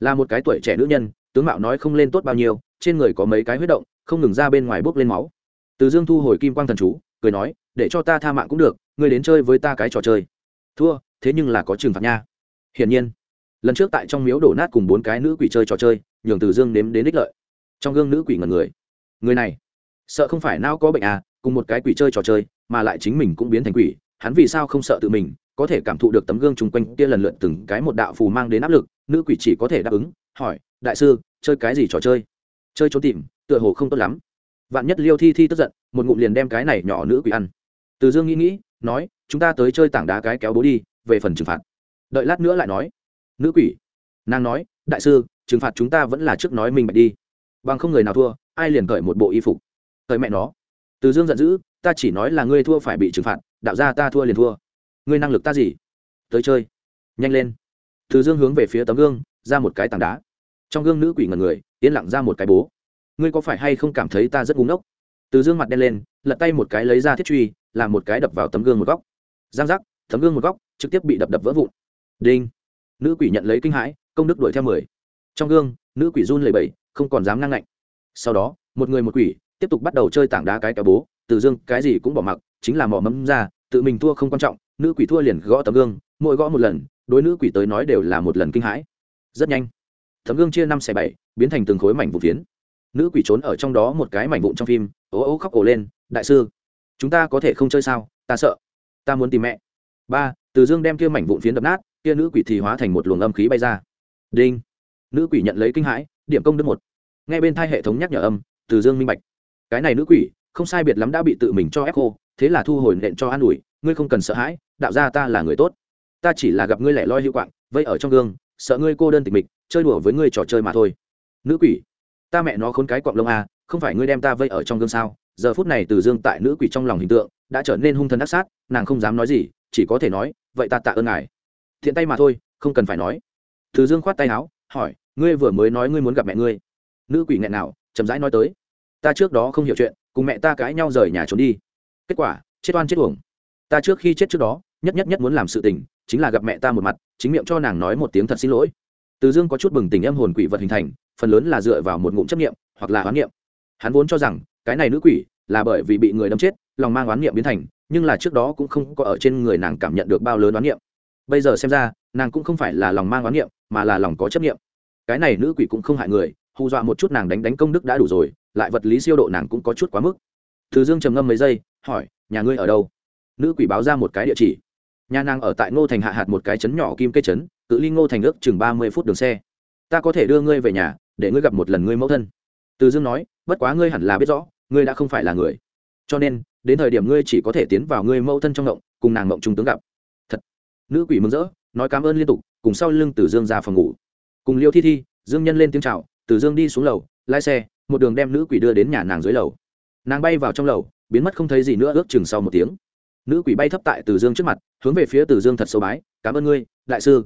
Là một cái tuổi trẻ nữ nhân, tướng mạo nói không lên tốt bao nhiêu, trên người có mấy cái huyết động, không ngừng ra bên ngoài bốc lên máu. Từ dương thu hồi kim quang thần chú, cười nói, để cho ta tha mạng cũng được, ngươi đến chơi với ta cái trò chơi. Thua, thế nhưng là có trừng phạt nha. Hiển nhiên, lần trước tại trong miếu đổ nát cùng bốn cái nữ quỷ chơi trò chơi, nhường từ dương nếm đến đích lợi. Trong gương nữ quỷ ngần người. Người này, sợ không phải nao có bệnh à cùng một cái quỷ chơi trò chơi, mà lại chính mình cũng biến thành quỷ hắn vì sao không sợ tự mình, có thể cảm thụ được tấm gương chung quanh kia lần lượt từng cái một đạo phù mang đến áp lực, nữ quỷ chỉ có thể đáp ứng, hỏi, đại sư, chơi cái gì trò chơi? Chơi trốn tìm, tựa hồ không tốt lắm. Vạn nhất liêu thi thi tức giận, một ngụm liền đem cái này nhỏ nữ quỷ ăn. Từ dương nghĩ nghĩ, nói, chúng ta tới chơi tảng đá cái kéo bố đi, về phần trừng phạt. Đợi lát nữa lại nói, nữ quỷ. Nàng nói, đại sư, trừng phạt chúng ta vẫn là trước nói mình bạch đi. Bằng không người nào thua, ai liền cởi một bộ y phục. Cởi mẹ nó từ dương giận dữ, ta chỉ nói là ngươi thua phải bị trừng phạt, đạo ra ta thua liền thua. Ngươi năng lực ta gì? Tới chơi. Nhanh lên. Từ dương hướng về phía tấm gương, ra một cái tảng đá. Trong gương nữ quỷ ngần người, yên lặng ra một cái bố. Ngươi có phải hay không cảm thấy ta rất búng ốc từ dương mặt đen lên, lật tay một cái lấy ra thiết truy, làm một cái đập vào tấm gương một góc. Giang giác, tấm gương một góc, trực tiếp bị đập đập vỡ vụn. Đinh! Nữ quỷ nhận lấy kinh hãi, công đức đuổi theo mười. Trong gương, nữ quỷ run lầy bẩy, không còn dám ngang ngạnh. Sau đó, một người một quỷ tiếp tục bắt đầu chơi tảng đá cái kéo bố, từ dương cái gì cũng bỏ mặc, chính là mỏ mẫm ra, tự mình thua không quan trọng, nữ quỷ thua liền gõ tấm gương, mỗi gõ một lần, đối nữ quỷ tới nói đều là một lần kinh hãi. Rất nhanh, tấm gương chia năm xẻ bảy, biến thành từng khối mảnh vụ phiến. Nữ quỷ trốn ở trong đó một cái mảnh vụn trong phim, ố ố khóc ổ lên, đại sư, chúng ta có thể không chơi sao? Ta sợ. Ta muốn tìm mẹ. Ba, từ dương đem kia mảnh vụn phiến đập nát, kia nữ quỷ thì hóa thành một luồng âm khí bay ra. Đinh. Nữ quỷ nhận lấy kinh hãi, điểm công đức một. Ngay bên thai hệ thống nhắc nhở âm, từ dương minh bạch cái này nữ quỷ, không sai biệt lắm đã bị tự mình cho ép khô, thế là thu hồi nện cho an ủi, ngươi không cần sợ hãi, đạo ra ta là người tốt. Ta chỉ là gặp ngươi lẻ loi hữu quạng, vây ở trong gương, sợ ngươi cô đơn tịch mịch, chơi đùa với ngươi trò chơi mà thôi. Nữ quỷ, ta mẹ nó khốn cái cọng lông à không phải ngươi đem ta vây ở trong gương sao? Giờ phút này từ dương tại nữ quỷ trong lòng hình tượng đã trở nên hung thần đắc sát, nàng không dám nói gì, chỉ có thể nói, vậy ta tạ ơn ngài. Thiện tay mà thôi, không cần phải nói. Từ dương khoát tay áo, hỏi, ngươi vừa mới nói ngươi muốn gặp mẹ ngươi. Nữ quỷ nghẹn nào chậm rãi nói tới ta trước đó không hiểu chuyện, cùng mẹ ta cãi nhau rời nhà trốn đi. Kết quả, chết oan chết uổng. Ta trước khi chết trước đó, nhất nhất nhất muốn làm sự tình, chính là gặp mẹ ta một mặt, chính miệng cho nàng nói một tiếng thật xin lỗi. Từ dương có chút bừng tỉnh âm hồn quỷ vật hình thành, phần lớn là dựa vào một ngụm chấp nghiệm hoặc là oán nghiệm hắn vốn cho rằng, cái này nữ quỷ, là bởi vì bị người đâm chết, lòng mang oán nghiệm biến thành, nhưng là trước đó cũng không có ở trên người nàng cảm nhận được bao lớn oán nghiệm bây giờ xem ra, nàng cũng không phải là lòng mang oán nghiệm mà là lòng có chấp nghiệm cái này nữ quỷ cũng không hại người, hù dọa một chút nàng đánh đánh công đức đã đủ rồi lại vật lý siêu độ nàng cũng có chút quá mức. Từ dương trầm ngâm mấy giây, hỏi, nhà ngươi ở đâu? Nữ quỷ báo ra một cái địa chỉ. Nhà nàng ở tại ngô thành hạ hạt một cái trấn nhỏ kim cây trấn, cự ly ngô thành ước chừng ba mươi phút đường xe. Ta có thể đưa ngươi về nhà, để ngươi gặp một lần ngươi mẫu thân. Từ dương nói, bất quá ngươi hẳn là biết rõ, ngươi đã không phải là người. Cho nên, đến thời điểm ngươi chỉ có thể tiến vào ngươi mẫu thân trong ngộng, cùng nàng ngộng trung tướng gặp. Thật. Nữ quỷ mừng rỡ, nói cảm ơn liên tục, cùng sau lưng từ dương ra phòng ngủ. Cùng liêu thi thi, dương nhân lên tiếng c h à o từ dương đi xuống lầu, lái xe một đường đem nữ quỷ đưa đến nhà nàng dưới lầu. Nàng bay vào trong lầu, biến mất không thấy gì nữa, ước chừng sau một tiếng. Nữ quỷ bay thấp tại từ dương trước mặt, hướng về phía từ dương thật sâu bái, cảm ơn ngươi, đại sư.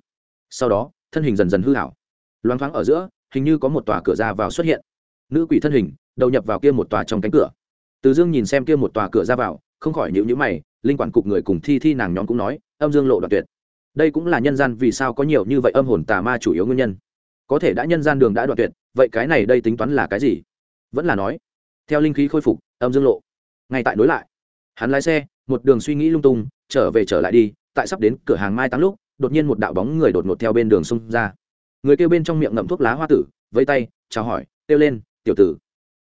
Sau đó, thân hình dần dần hư hảo. Loáng thoáng ở giữa, hình như có một tòa cửa ra vào xuất hiện. Nữ quỷ thân hình, đầu nhập vào kia một tòa trong cánh cửa. Từ dương nhìn xem kia một tòa cửa ra vào, không khỏi nhịu nhữ mày, linh quản cục người cùng thi thi nàng nhóm cũng nói, âm dương lộ đoạn tuyệt. Đây cũng là nhân gian vì sao có nhiều như vậy âm hồn tà ma chủ yếu nguyên nhân. Có thể đã nhân gian đường đã đoạn tuyệt, vậy cái này đây tính toán là cái gì? Vẫn là nói, theo linh khí khôi phục, âm dương lộ. Ngay tại đối lại, hắn lái xe, một đường suy nghĩ lung tung, trở về trở lại đi, tại sắp đến cửa hàng mai táng lúc, đột nhiên một đạo bóng người đột ngột theo bên đường xông ra. Người kêu bên trong miệng ngậm thuốc lá hoa tử, vẫy tay, chào hỏi, kêu lên, tiểu tử.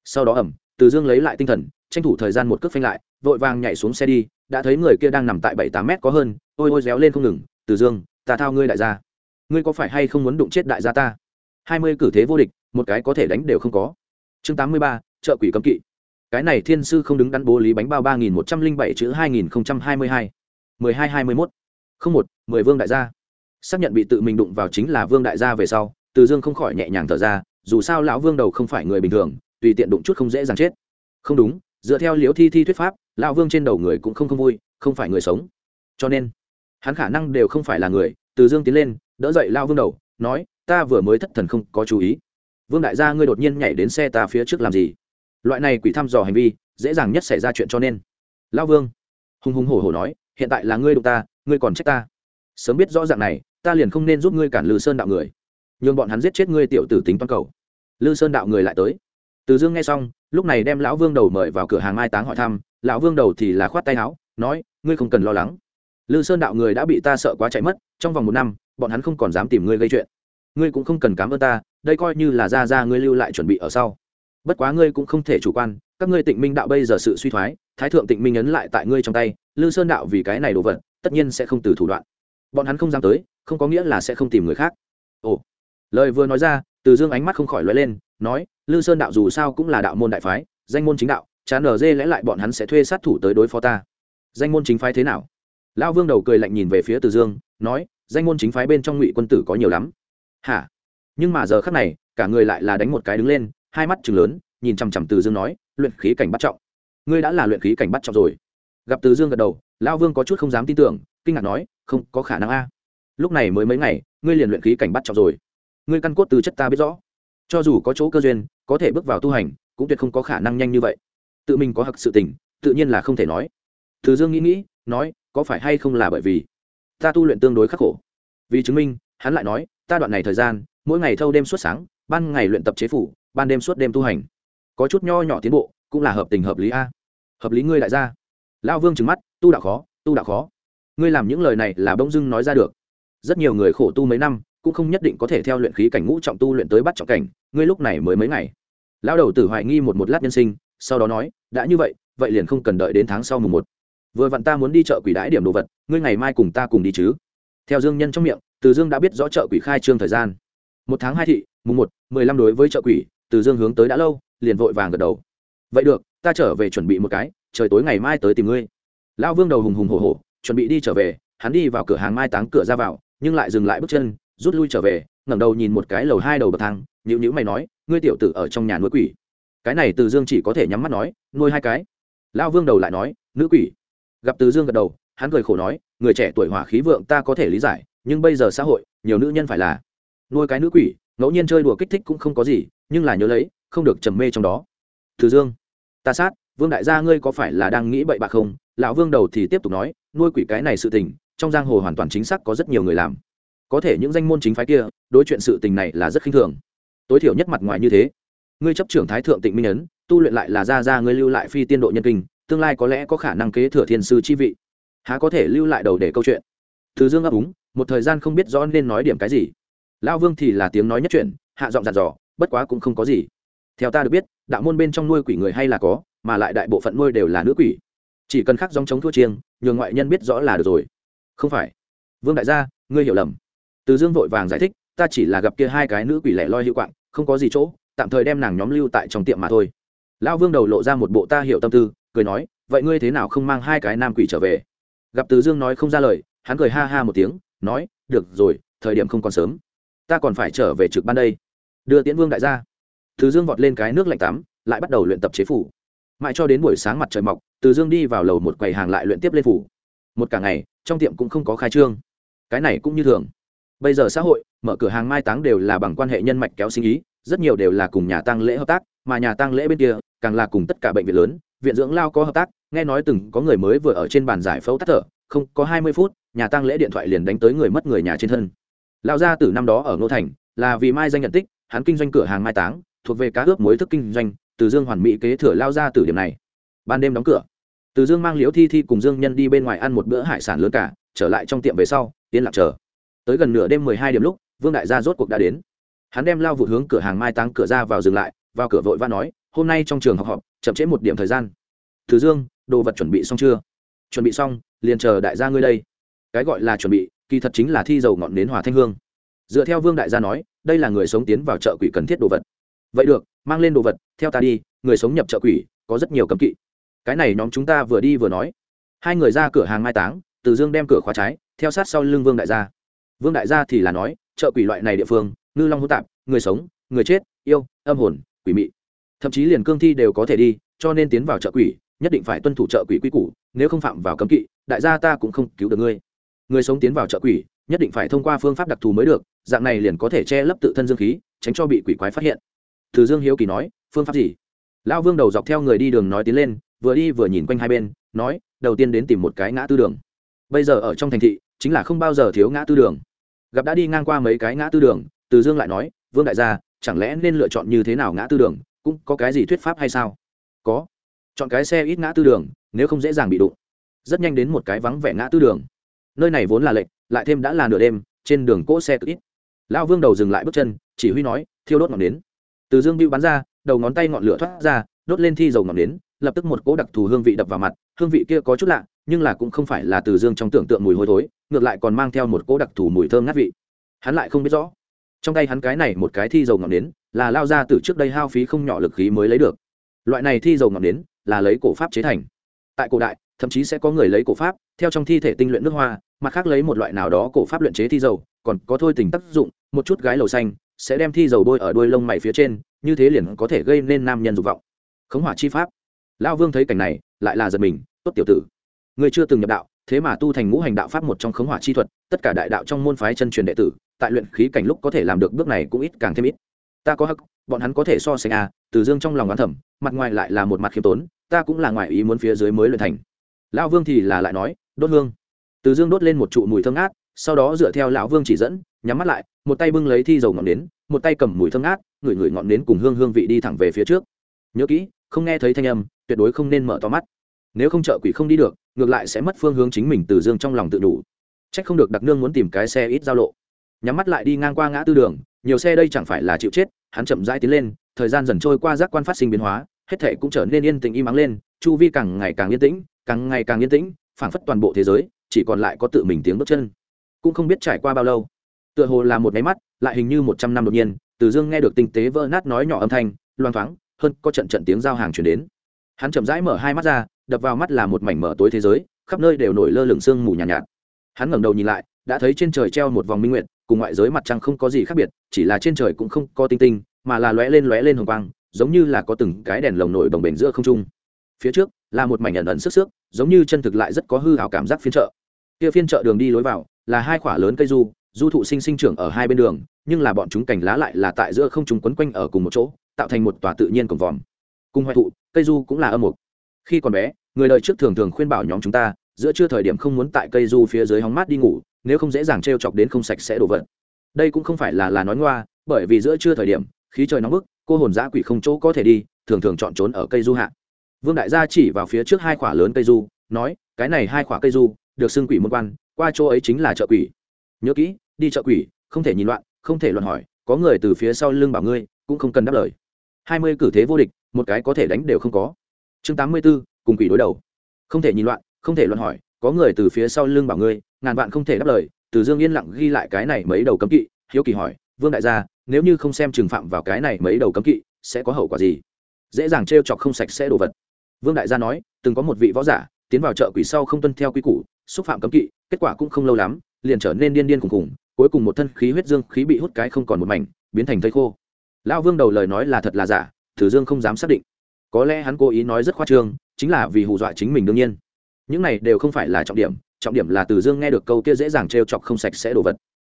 Sau đó ẩm, từ dương lấy lại tinh thần, tranh thủ thời gian một cước phanh lại, vội vàng nhảy xuống xe đi, đã thấy người kia đang nằm tại bảy tám mét có hơn, ôi ôi réo lên không ngừng, từ dương, ta thao ngươi đại gia. Ngươi có phải hay không muốn đụng chết đại gia ta? Hai mươi cử thế vô địch, một cái có thể đánh đều không có chương tám mươi ba, chợ quỷ cấm kỵ. Cái này thiên sư không đứng đắn bố lý bánh bao ba nghìn một trăm linh bảy chữ hai nghìn hai mươi hai. mười hai hai mươi mốt. Không một, mười vương đại gia. Xác nhận bị tự mình đụng vào chính là vương đại gia về sau, từ dương không khỏi nhẹ nhàng thở ra, dù sao lão vương đầu không phải người bình thường, tùy tiện đụng chút không dễ dàng chết. Không đúng, dựa theo liễu thi thi thuyết pháp, lão vương trên đầu người cũng không không vui, không phải người sống. Cho nên, hắn khả năng đều không phải là người, từ dương tiến lên, đỡ dậy lao vương đầu, nói, ta vừa mới thất thần không có chú ý vương đại gia ngươi đột nhiên nhảy đến xe ta phía trước làm gì? Loại này quỷ thăm dò hành vi, dễ dàng nhất xảy ra chuyện cho nên. Lao vương, hùng hùng hổ hổ nói, hiện tại là ngươi đụng ta, ngươi còn trách ta. Sớm biết rõ dạng này, ta liền không nên giúp ngươi cản lư sơn đạo người. Nhường bọn hắn giết chết ngươi tiểu tử tính toàn cầu. Lư sơn đạo người lại tới. Từ dương nghe xong, lúc này đem lão vương đầu mời vào cửa hàng mai táng hỏi thăm, lão vương đầu thì là khoát tay áo, nói, ngươi không cần lo lắng. Lư sơn đạo người đã bị ta sợ quá chạy mất, trong vòng một năm, bọn hắn không còn dám tìm ngươi gây chuyện. Ngươi cũng không cần cám ơn ta đây coi như là ra ra ngươi lưu lại chuẩn bị ở sau. Bất quá ngươi cũng không thể chủ quan, các ngươi tịnh minh đạo bây giờ sự suy thoái, thái thượng tịnh minh ấn lại tại ngươi trong tay, lư sơn đạo vì cái này đồ vật, tất nhiên sẽ không từ thủ đoạn. Bọn hắn không dám tới, không có nghĩa là sẽ không tìm người khác. Ồ, lời vừa nói ra, từ dương ánh mắt không khỏi lóe lên, nói, lư sơn đạo dù sao cũng là đạo môn đại phái, danh môn chính đạo, chán ở dê lẽ lại bọn hắn sẽ thuê sát thủ tới đối phó ta. Danh môn chính phái thế nào? Lão vương đầu cười lạnh nhìn về phía từ dương, nói, danh môn chính phái bên trong ngụy quân tử có nhiều lắm. Hả? Nhưng mà giờ khắc này, cả người lại là đánh một cái đứng lên, hai mắt chừng lớn, nhìn chằm chằm từ dương nói, luyện khí cảnh bắt trọng. Ngươi đã là luyện khí cảnh bắt trọng rồi. Gặp từ dương gật đầu, lão vương có chút không dám tin tưởng, kinh ngạc nói, không, có khả năng a. Lúc này mới mấy ngày, ngươi liền luyện khí cảnh bắt trọng rồi. Ngươi căn cốt từ chất ta biết rõ. Cho dù có chỗ cơ duyên, có thể bước vào tu hành, cũng tuyệt không có khả năng nhanh như vậy. Tự mình có hặc sự tình, tự nhiên là không thể nói. Từ dương nghĩ nghĩ, nói, có phải hay không là bởi vì ta tu luyện tương đối khắc khổ? Vì chứng minh, hắn lại nói, ta đoạn này thời gian mỗi ngày thâu đêm suốt sáng, ban ngày luyện tập chế phủ, ban đêm suốt đêm tu hành. Có chút nho nhỏ tiến bộ, cũng là hợp tình hợp lý a. Hợp lý ngươi lại ra. Lão vương trừng mắt, tu đạo khó, tu đạo khó. Ngươi làm những lời này là bông dưng nói ra được. Rất nhiều người khổ tu mấy năm, cũng không nhất định có thể theo luyện khí cảnh ngũ trọng tu luyện tới bắt trọng cảnh, ngươi lúc này mới mấy ngày. Lão đầu tử hoài nghi một một lát nhân sinh, sau đó nói, đã như vậy vậy liền không cần đợi đến tháng sau mùng một. Vừa vặn ta muốn đi chợ quỷ đãi điểm đồ vật, ngươi ngày mai cùng ta cùng đi chứ. Theo dương nhân trong miệng, từ dương đã biết rõ chợ quỷ khai trương thời gian một tháng hai thị, mùng một, mười lăm đối với chợ quỷ, từ dương hướng tới đã lâu, liền vội vàng gật đầu. Vậy được, ta trở về chuẩn bị một cái, trời tối ngày mai tới tìm ngươi. Lão vương đầu hùng hùng hổ hổ, chuẩn bị đi trở về, hắn đi vào cửa hàng mai táng cửa ra vào, nhưng lại dừng lại bước chân, rút lui trở về, ngẩng đầu nhìn một cái lầu hai đầu bậc thang nhữ nhữ mày nói, ngươi tiểu tử ở trong nhà nuôi quỷ. Cái này từ dương chỉ có thể nhắm mắt nói, nuôi hai cái. Lão vương đầu lại nói, nữ quỷ. Gặp từ dương gật đầu, hắn cười khổ nói, người trẻ tuổi hỏa khí vượng ta có thể lý giải, nhưng bây giờ xã hội, nhiều nữ nhân phải là nuôi cái nữ quỷ, ngẫu nhiên chơi đùa kích thích cũng không có gì, nhưng là nhớ lấy, không được trầm mê trong đó. Từ dương, ta sát, vương đại gia ngươi có phải là đang nghĩ bậy bạ không? Lão vương đầu thì tiếp tục nói, nuôi quỷ cái này sự tình, trong giang hồ hoàn toàn chính xác có rất nhiều người làm. Có thể những danh môn chính phái kia, đối chuyện sự tình này là rất khinh thường. Tối thiểu nhất mặt ngoài như thế. Ngươi chấp trưởng thái thượng tịnh minh ấn, tu luyện lại là ra ra ngươi lưu lại phi tiên độ nhân kinh, tương lai có lẽ có khả năng kế thừa thiên sư chi vị. Há có thể lưu lại đầu để câu chuyện? Thứ dương ấp úng, một thời gian không biết rõ nên nói điểm cái gì lão vương thì là tiếng nói nhất chuyện hạ giọng dặn dò, bất quá cũng không có gì. Theo ta được biết, đạo môn bên trong nuôi quỷ người hay là có, mà lại đại bộ phận nuôi đều là nữ quỷ. Chỉ cần khắc dòng chống thua chiêng, nhường ngoại nhân biết rõ là được rồi. Không phải. Vương đại gia, ngươi hiểu lầm. Từ dương vội vàng giải thích, ta chỉ là gặp kia hai cái nữ quỷ lẻ loi hữu quạng, không có gì chỗ, tạm thời đem nàng nhóm lưu tại trong tiệm mà thôi. Lão vương đầu lộ ra một bộ ta hiểu tâm tư, cười nói, vậy ngươi thế nào không mang hai cái nam quỷ trở về? Gặp từ dương nói không ra lời, hắn cười ha ha một tiếng, nói, được rồi, thời điểm không còn sớm ta còn phải trở về trực ban đây. Đưa tiễn vương đại gia. Từ dương vọt lên cái nước lạnh tắm, lại bắt đầu luyện tập chế phủ. Mãi cho đến buổi sáng mặt trời mọc, từ dương đi vào lầu một quầy hàng lại luyện tiếp lên phủ. Một cả ngày, trong tiệm cũng không có khai trương. Cái này cũng như thường. Bây giờ xã hội, mở cửa hàng mai táng đều là bằng quan hệ nhân mạch kéo sinh ý, rất nhiều đều là cùng nhà tăng lễ hợp tác, mà nhà tăng lễ bên kia, càng là cùng tất cả bệnh viện lớn, viện dưỡng lao có hợp tác, nghe nói từng có người mới vừa ở trên bàn giải phẫu tắt thở, không có hai mươi phút, nhà tăng lễ điện thoại liền đánh tới người mất người nhà trên thân lao gia tử năm đó ở ngô thành, là vì mai danh nhận tích, hắn kinh doanh cửa hàng mai táng, thuộc về cá ướp mối thức kinh doanh, từ dương hoàn mỹ kế thừa lao ra từ điểm này. Ban đêm đóng cửa, từ dương mang liễu thi thi cùng dương nhân đi bên ngoài ăn một bữa hải sản lớn cả, trở lại trong tiệm về sau, yên lặng chờ. Tới gần nửa đêm mười hai điểm lúc, vương đại gia rốt cuộc đã đến. Hắn đem lao vụt hướng cửa hàng mai táng cửa ra vào dừng lại, vào cửa vội và nói, hôm nay trong trường học họp, chậm trễ một điểm thời gian. Từ dương, đồ vật chuẩn bị xong chưa? Chuẩn bị xong, liền chờ đại gia ngươi đây. Cái gọi là chuẩn bị kỳ thật chính là thi dầu ngọn nến hòa thanh hương. Dựa theo vương đại gia nói, đây là người sống tiến vào chợ quỷ cần thiết đồ vật. Vậy được, mang lên đồ vật, theo ta đi, người sống nhập chợ quỷ, có rất nhiều cấm kỵ. Cái này nhóm chúng ta vừa đi vừa nói. Hai người ra cửa hàng mai táng, từ dương đem cửa khóa trái, theo sát sau lưng vương đại gia. Vương đại gia thì là nói, chợ quỷ loại này địa phương, ngư long hỗn tạp, người sống, người chết, yêu, âm hồn, quỷ mị. Thậm chí liền cương thi đều có thể đi, cho nên tiến vào chợ quỷ, nhất định phải tuân thủ chợ quỷ quy củ, nếu không phạm vào cấm kỵ, đại gia ta cũng không cứu được ngươi người sống tiến vào chợ quỷ, nhất định phải thông qua phương pháp đặc thù mới được, dạng này liền có thể che lấp tự thân dương khí, tránh cho bị quỷ quái phát hiện. Từ dương hiếu kỳ nói, phương pháp gì? Lão vương đầu dọc theo người đi đường nói tiến lên, vừa đi vừa nhìn quanh hai bên, nói, đầu tiên đến tìm một cái ngã tư đường. Bây giờ ở trong thành thị, chính là không bao giờ thiếu ngã tư đường. Gặp đã đi ngang qua mấy cái ngã tư đường, từ dương lại nói, vương đại gia, chẳng lẽ nên lựa chọn như thế nào ngã tư đường, cũng có cái gì thuyết pháp hay sao? Có. Chọn cái xe ít ngã tư đường, nếu không dễ dàng bị đụng. Rất nhanh đến một cái vắng vẻ ngã tư đường nơi này vốn là lệnh, lại thêm đã là nửa đêm, trên đường cỗ xe cực ít. Lão vương đầu dừng lại bước chân, chỉ huy nói, thiêu đốt ngọn nến. Từ dương bưu bắn ra, đầu ngón tay ngọn lửa thoát ra, đốt lên thi dầu ngọn nến, lập tức một cỗ đặc thù hương vị đập vào mặt, hương vị kia có chút lạ, nhưng là cũng không phải là từ dương trong tưởng tượng mùi hôi thối, ngược lại còn mang theo một cỗ đặc thù mùi thơm ngát vị. Hắn lại không biết rõ. Trong tay hắn cái này một cái thi dầu ngọn nến, là lao ra từ trước đây hao phí không nhỏ lực khí mới lấy được. Loại này thi dầu ngọn nến, là lấy cổ pháp chế thành. Tại cổ đại, thậm chí sẽ có người lấy cổ pháp theo trong thi thể tinh luyện nước hoa, mặt khác lấy một loại nào đó cổ pháp luyện chế thi dầu, còn có thôi tình tác dụng, một chút gái lầu xanh, sẽ đem thi dầu bôi ở đuôi lông mày phía trên, như thế liền có thể gây nên nam nhân dục vọng. Khống hỏa chi pháp. Lão vương thấy cảnh này, lại là giật mình, tốt tiểu tử người chưa từng nhập đạo, thế mà tu thành ngũ hành đạo pháp một trong khống hỏa chi thuật, tất cả đại đạo trong môn phái chân truyền đệ tử, tại luyện khí cảnh lúc có thể làm được bước này cũng ít càng thêm ít. Ta có hắc, bọn hắn có thể so sánh à từ dương trong lòng oán thẩm mặt ngoài lại là một mặt khiêm tốn, ta cũng là ngoài ý muốn phía dưới mới luyện thành. Lão vương thì là lại nói đốt hương. Từ dương đốt lên một trụ mùi thơm ngát, sau đó dựa theo lão vương chỉ dẫn, nhắm mắt lại, một tay bưng lấy thi dầu ngọn nến, một tay cầm mùi thơm ngát, ngửi ngửi ngọn nến cùng hương hương vị đi thẳng về phía trước. Nhớ kỹ, không nghe thấy thanh âm, tuyệt đối không nên mở to mắt. Nếu không trợ quỷ không đi được, ngược lại sẽ mất phương hướng chính mình từ dương trong lòng tự đủ. Trách không được đặc nương muốn tìm cái xe ít giao lộ. Nhắm mắt lại đi ngang qua ngã tư đường, nhiều xe đây chẳng phải là chịu chết, hắn chậm rãi tiến lên, thời gian dần trôi qua giác quan phát sinh biến hóa, hết thể cũng trở nên yên tĩnh im ắng lên, chu vi càng ngày càng yên tĩnh, càng ngày càng yên tĩnh phảng phất toàn bộ thế giới chỉ còn lại có tự mình tiếng bước chân. Cũng không biết trải qua bao lâu tựa hồ là một máy mắt lại hình như một trăm năm đột nhiên từ dương nghe được tinh tế vỡ nát nói nhỏ âm thanh loang thoáng hơn có trận trận tiếng giao hàng chuyển đến. Hắn chậm rãi mở hai mắt ra đập vào mắt là một mảnh mở tối thế giới khắp nơi đều nổi lơ lửng sương mù nhàn nhạt, nhạt. Hắn ngẩng đầu nhìn lại đã thấy trên trời treo một vòng minh nguyện cùng ngoại giới mặt trăng không có gì khác biệt chỉ là trên trời cũng không có tinh tinh mà là lóe lên lóe lên hồng quang giống như là có từng cái đèn lồng nổi bồng bềnh giữa không trung. Phía trước là một mảnh ẩn ẩn sức sức giống như chân thực lại rất có hư hào cảm giác phiên chợ. Kia phiên chợ đường đi lối vào, là hai khoả lớn cây du du thụ sinh sinh trưởng ở hai bên đường, nhưng là bọn chúng cành lá lại là tại giữa không chúng quấn quanh ở cùng một chỗ, tạo thành một tòa tự nhiên cổng vòm. Cùng hoại thụ, cây du cũng là âm mục. Khi còn bé, người đời trước thường thường khuyên bảo nhóm chúng ta, giữa trưa thời điểm không muốn tại cây du phía dưới hóng mát đi ngủ, nếu không dễ dàng t r e o chọc đến không sạch sẽ đổ vật. Đây cũng không phải là là nói ngoa, bởi vì giữa trưa thời điểm, khí trời nóng bức, cô hồn giã quỷ không chỗ có thể đi, thường thường chọn trốn ở cây du hạ vương đại gia chỉ vào phía trước hai khoả lớn cây du, nói, cái này hai khoả cây du, được xưng quỷ môn quan, qua chỗ ấy chính là chợ quỷ. Nhớ kỹ, đi chợ quỷ, không thể nhìn loạn, không thể loạn hỏi, có người từ phía sau lưng bảo ngươi, cũng không cần đáp lời. Hai mươi cử thế vô địch, một cái có thể đánh đều không có. Chương tám mươi b ố cùng quỷ đối đầu. Không thể nhìn loạn, không thể loạn hỏi, có người từ phía sau lưng bảo ngươi, ngàn vạn không thể đáp lời. Từ dương yên lặng ghi lại cái này mấy đầu cấm kỵ, hiếu kỳ hỏi, vương đại gia, nếu như không xem trừng phạm vào cái này mấy đầu cấm kỵ, sẽ có hậu quả gì? Dễ dàng t r e o chọc không sạch sẽ đồ vật vương đại gia nói, từng có một vị võ giả tiến vào chợ quỷ sau không tuân theo quy củ, xúc phạm cấm kỵ, kết quả cũng không lâu lắm, liền trở nên điên điên khùng khùng cuối cùng một thân khí huyết dương khí bị hút cái không còn một mảnh, biến thành thây khô. Lão vương đầu lời nói là thật là giả, thử dương không dám xác định. Có lẽ hắn cố ý nói rất khoa trương, chính là vì hù dọa chính mình đương nhiên. Những này đều không phải là trọng điểm trọng điểm là từ dương nghe được câu kia dễ dàng t r e o chọc không sạch sẽ đồ vật.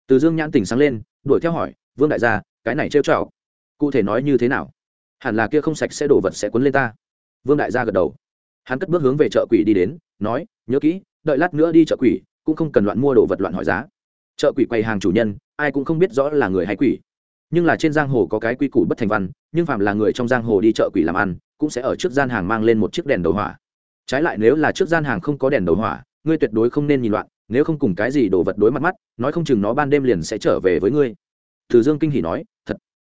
Từ dương nhãn tình sáng lên, đuổi theo hỏi, vương đại gia, cái này t r e o chọc, cụ thể nói như thế nào? Hẳn là kia không sạch sẽ đồ vật sẽ quấn lên ta vương đại gia gật đầu. Hắn cất bước hướng về chợ quỷ đi đến, nói, nhớ kỹ, đợi lát nữa đi chợ quỷ, cũng không cần loạn mua đồ vật loạn hỏi giá. Chợ quỷ quầy hàng chủ nhân, ai cũng không biết rõ là người hay quỷ. Nhưng là trên giang hồ có cái quy củ bất thành văn, nhưng phạm là người trong giang hồ đi chợ quỷ làm ăn, cũng sẽ ở trước gian hàng mang lên một chiếc đèn đầu hỏa. Trái lại nếu là trước gian hàng không có đèn đầu hỏa, ngươi tuyệt đối không nên nhìn loạn, nếu không cùng cái gì đồ vật đối mặt mắt, nói không chừng nó ban đêm liền sẽ trở về với ngươi. Từ dương kinh hỉ nói, thật.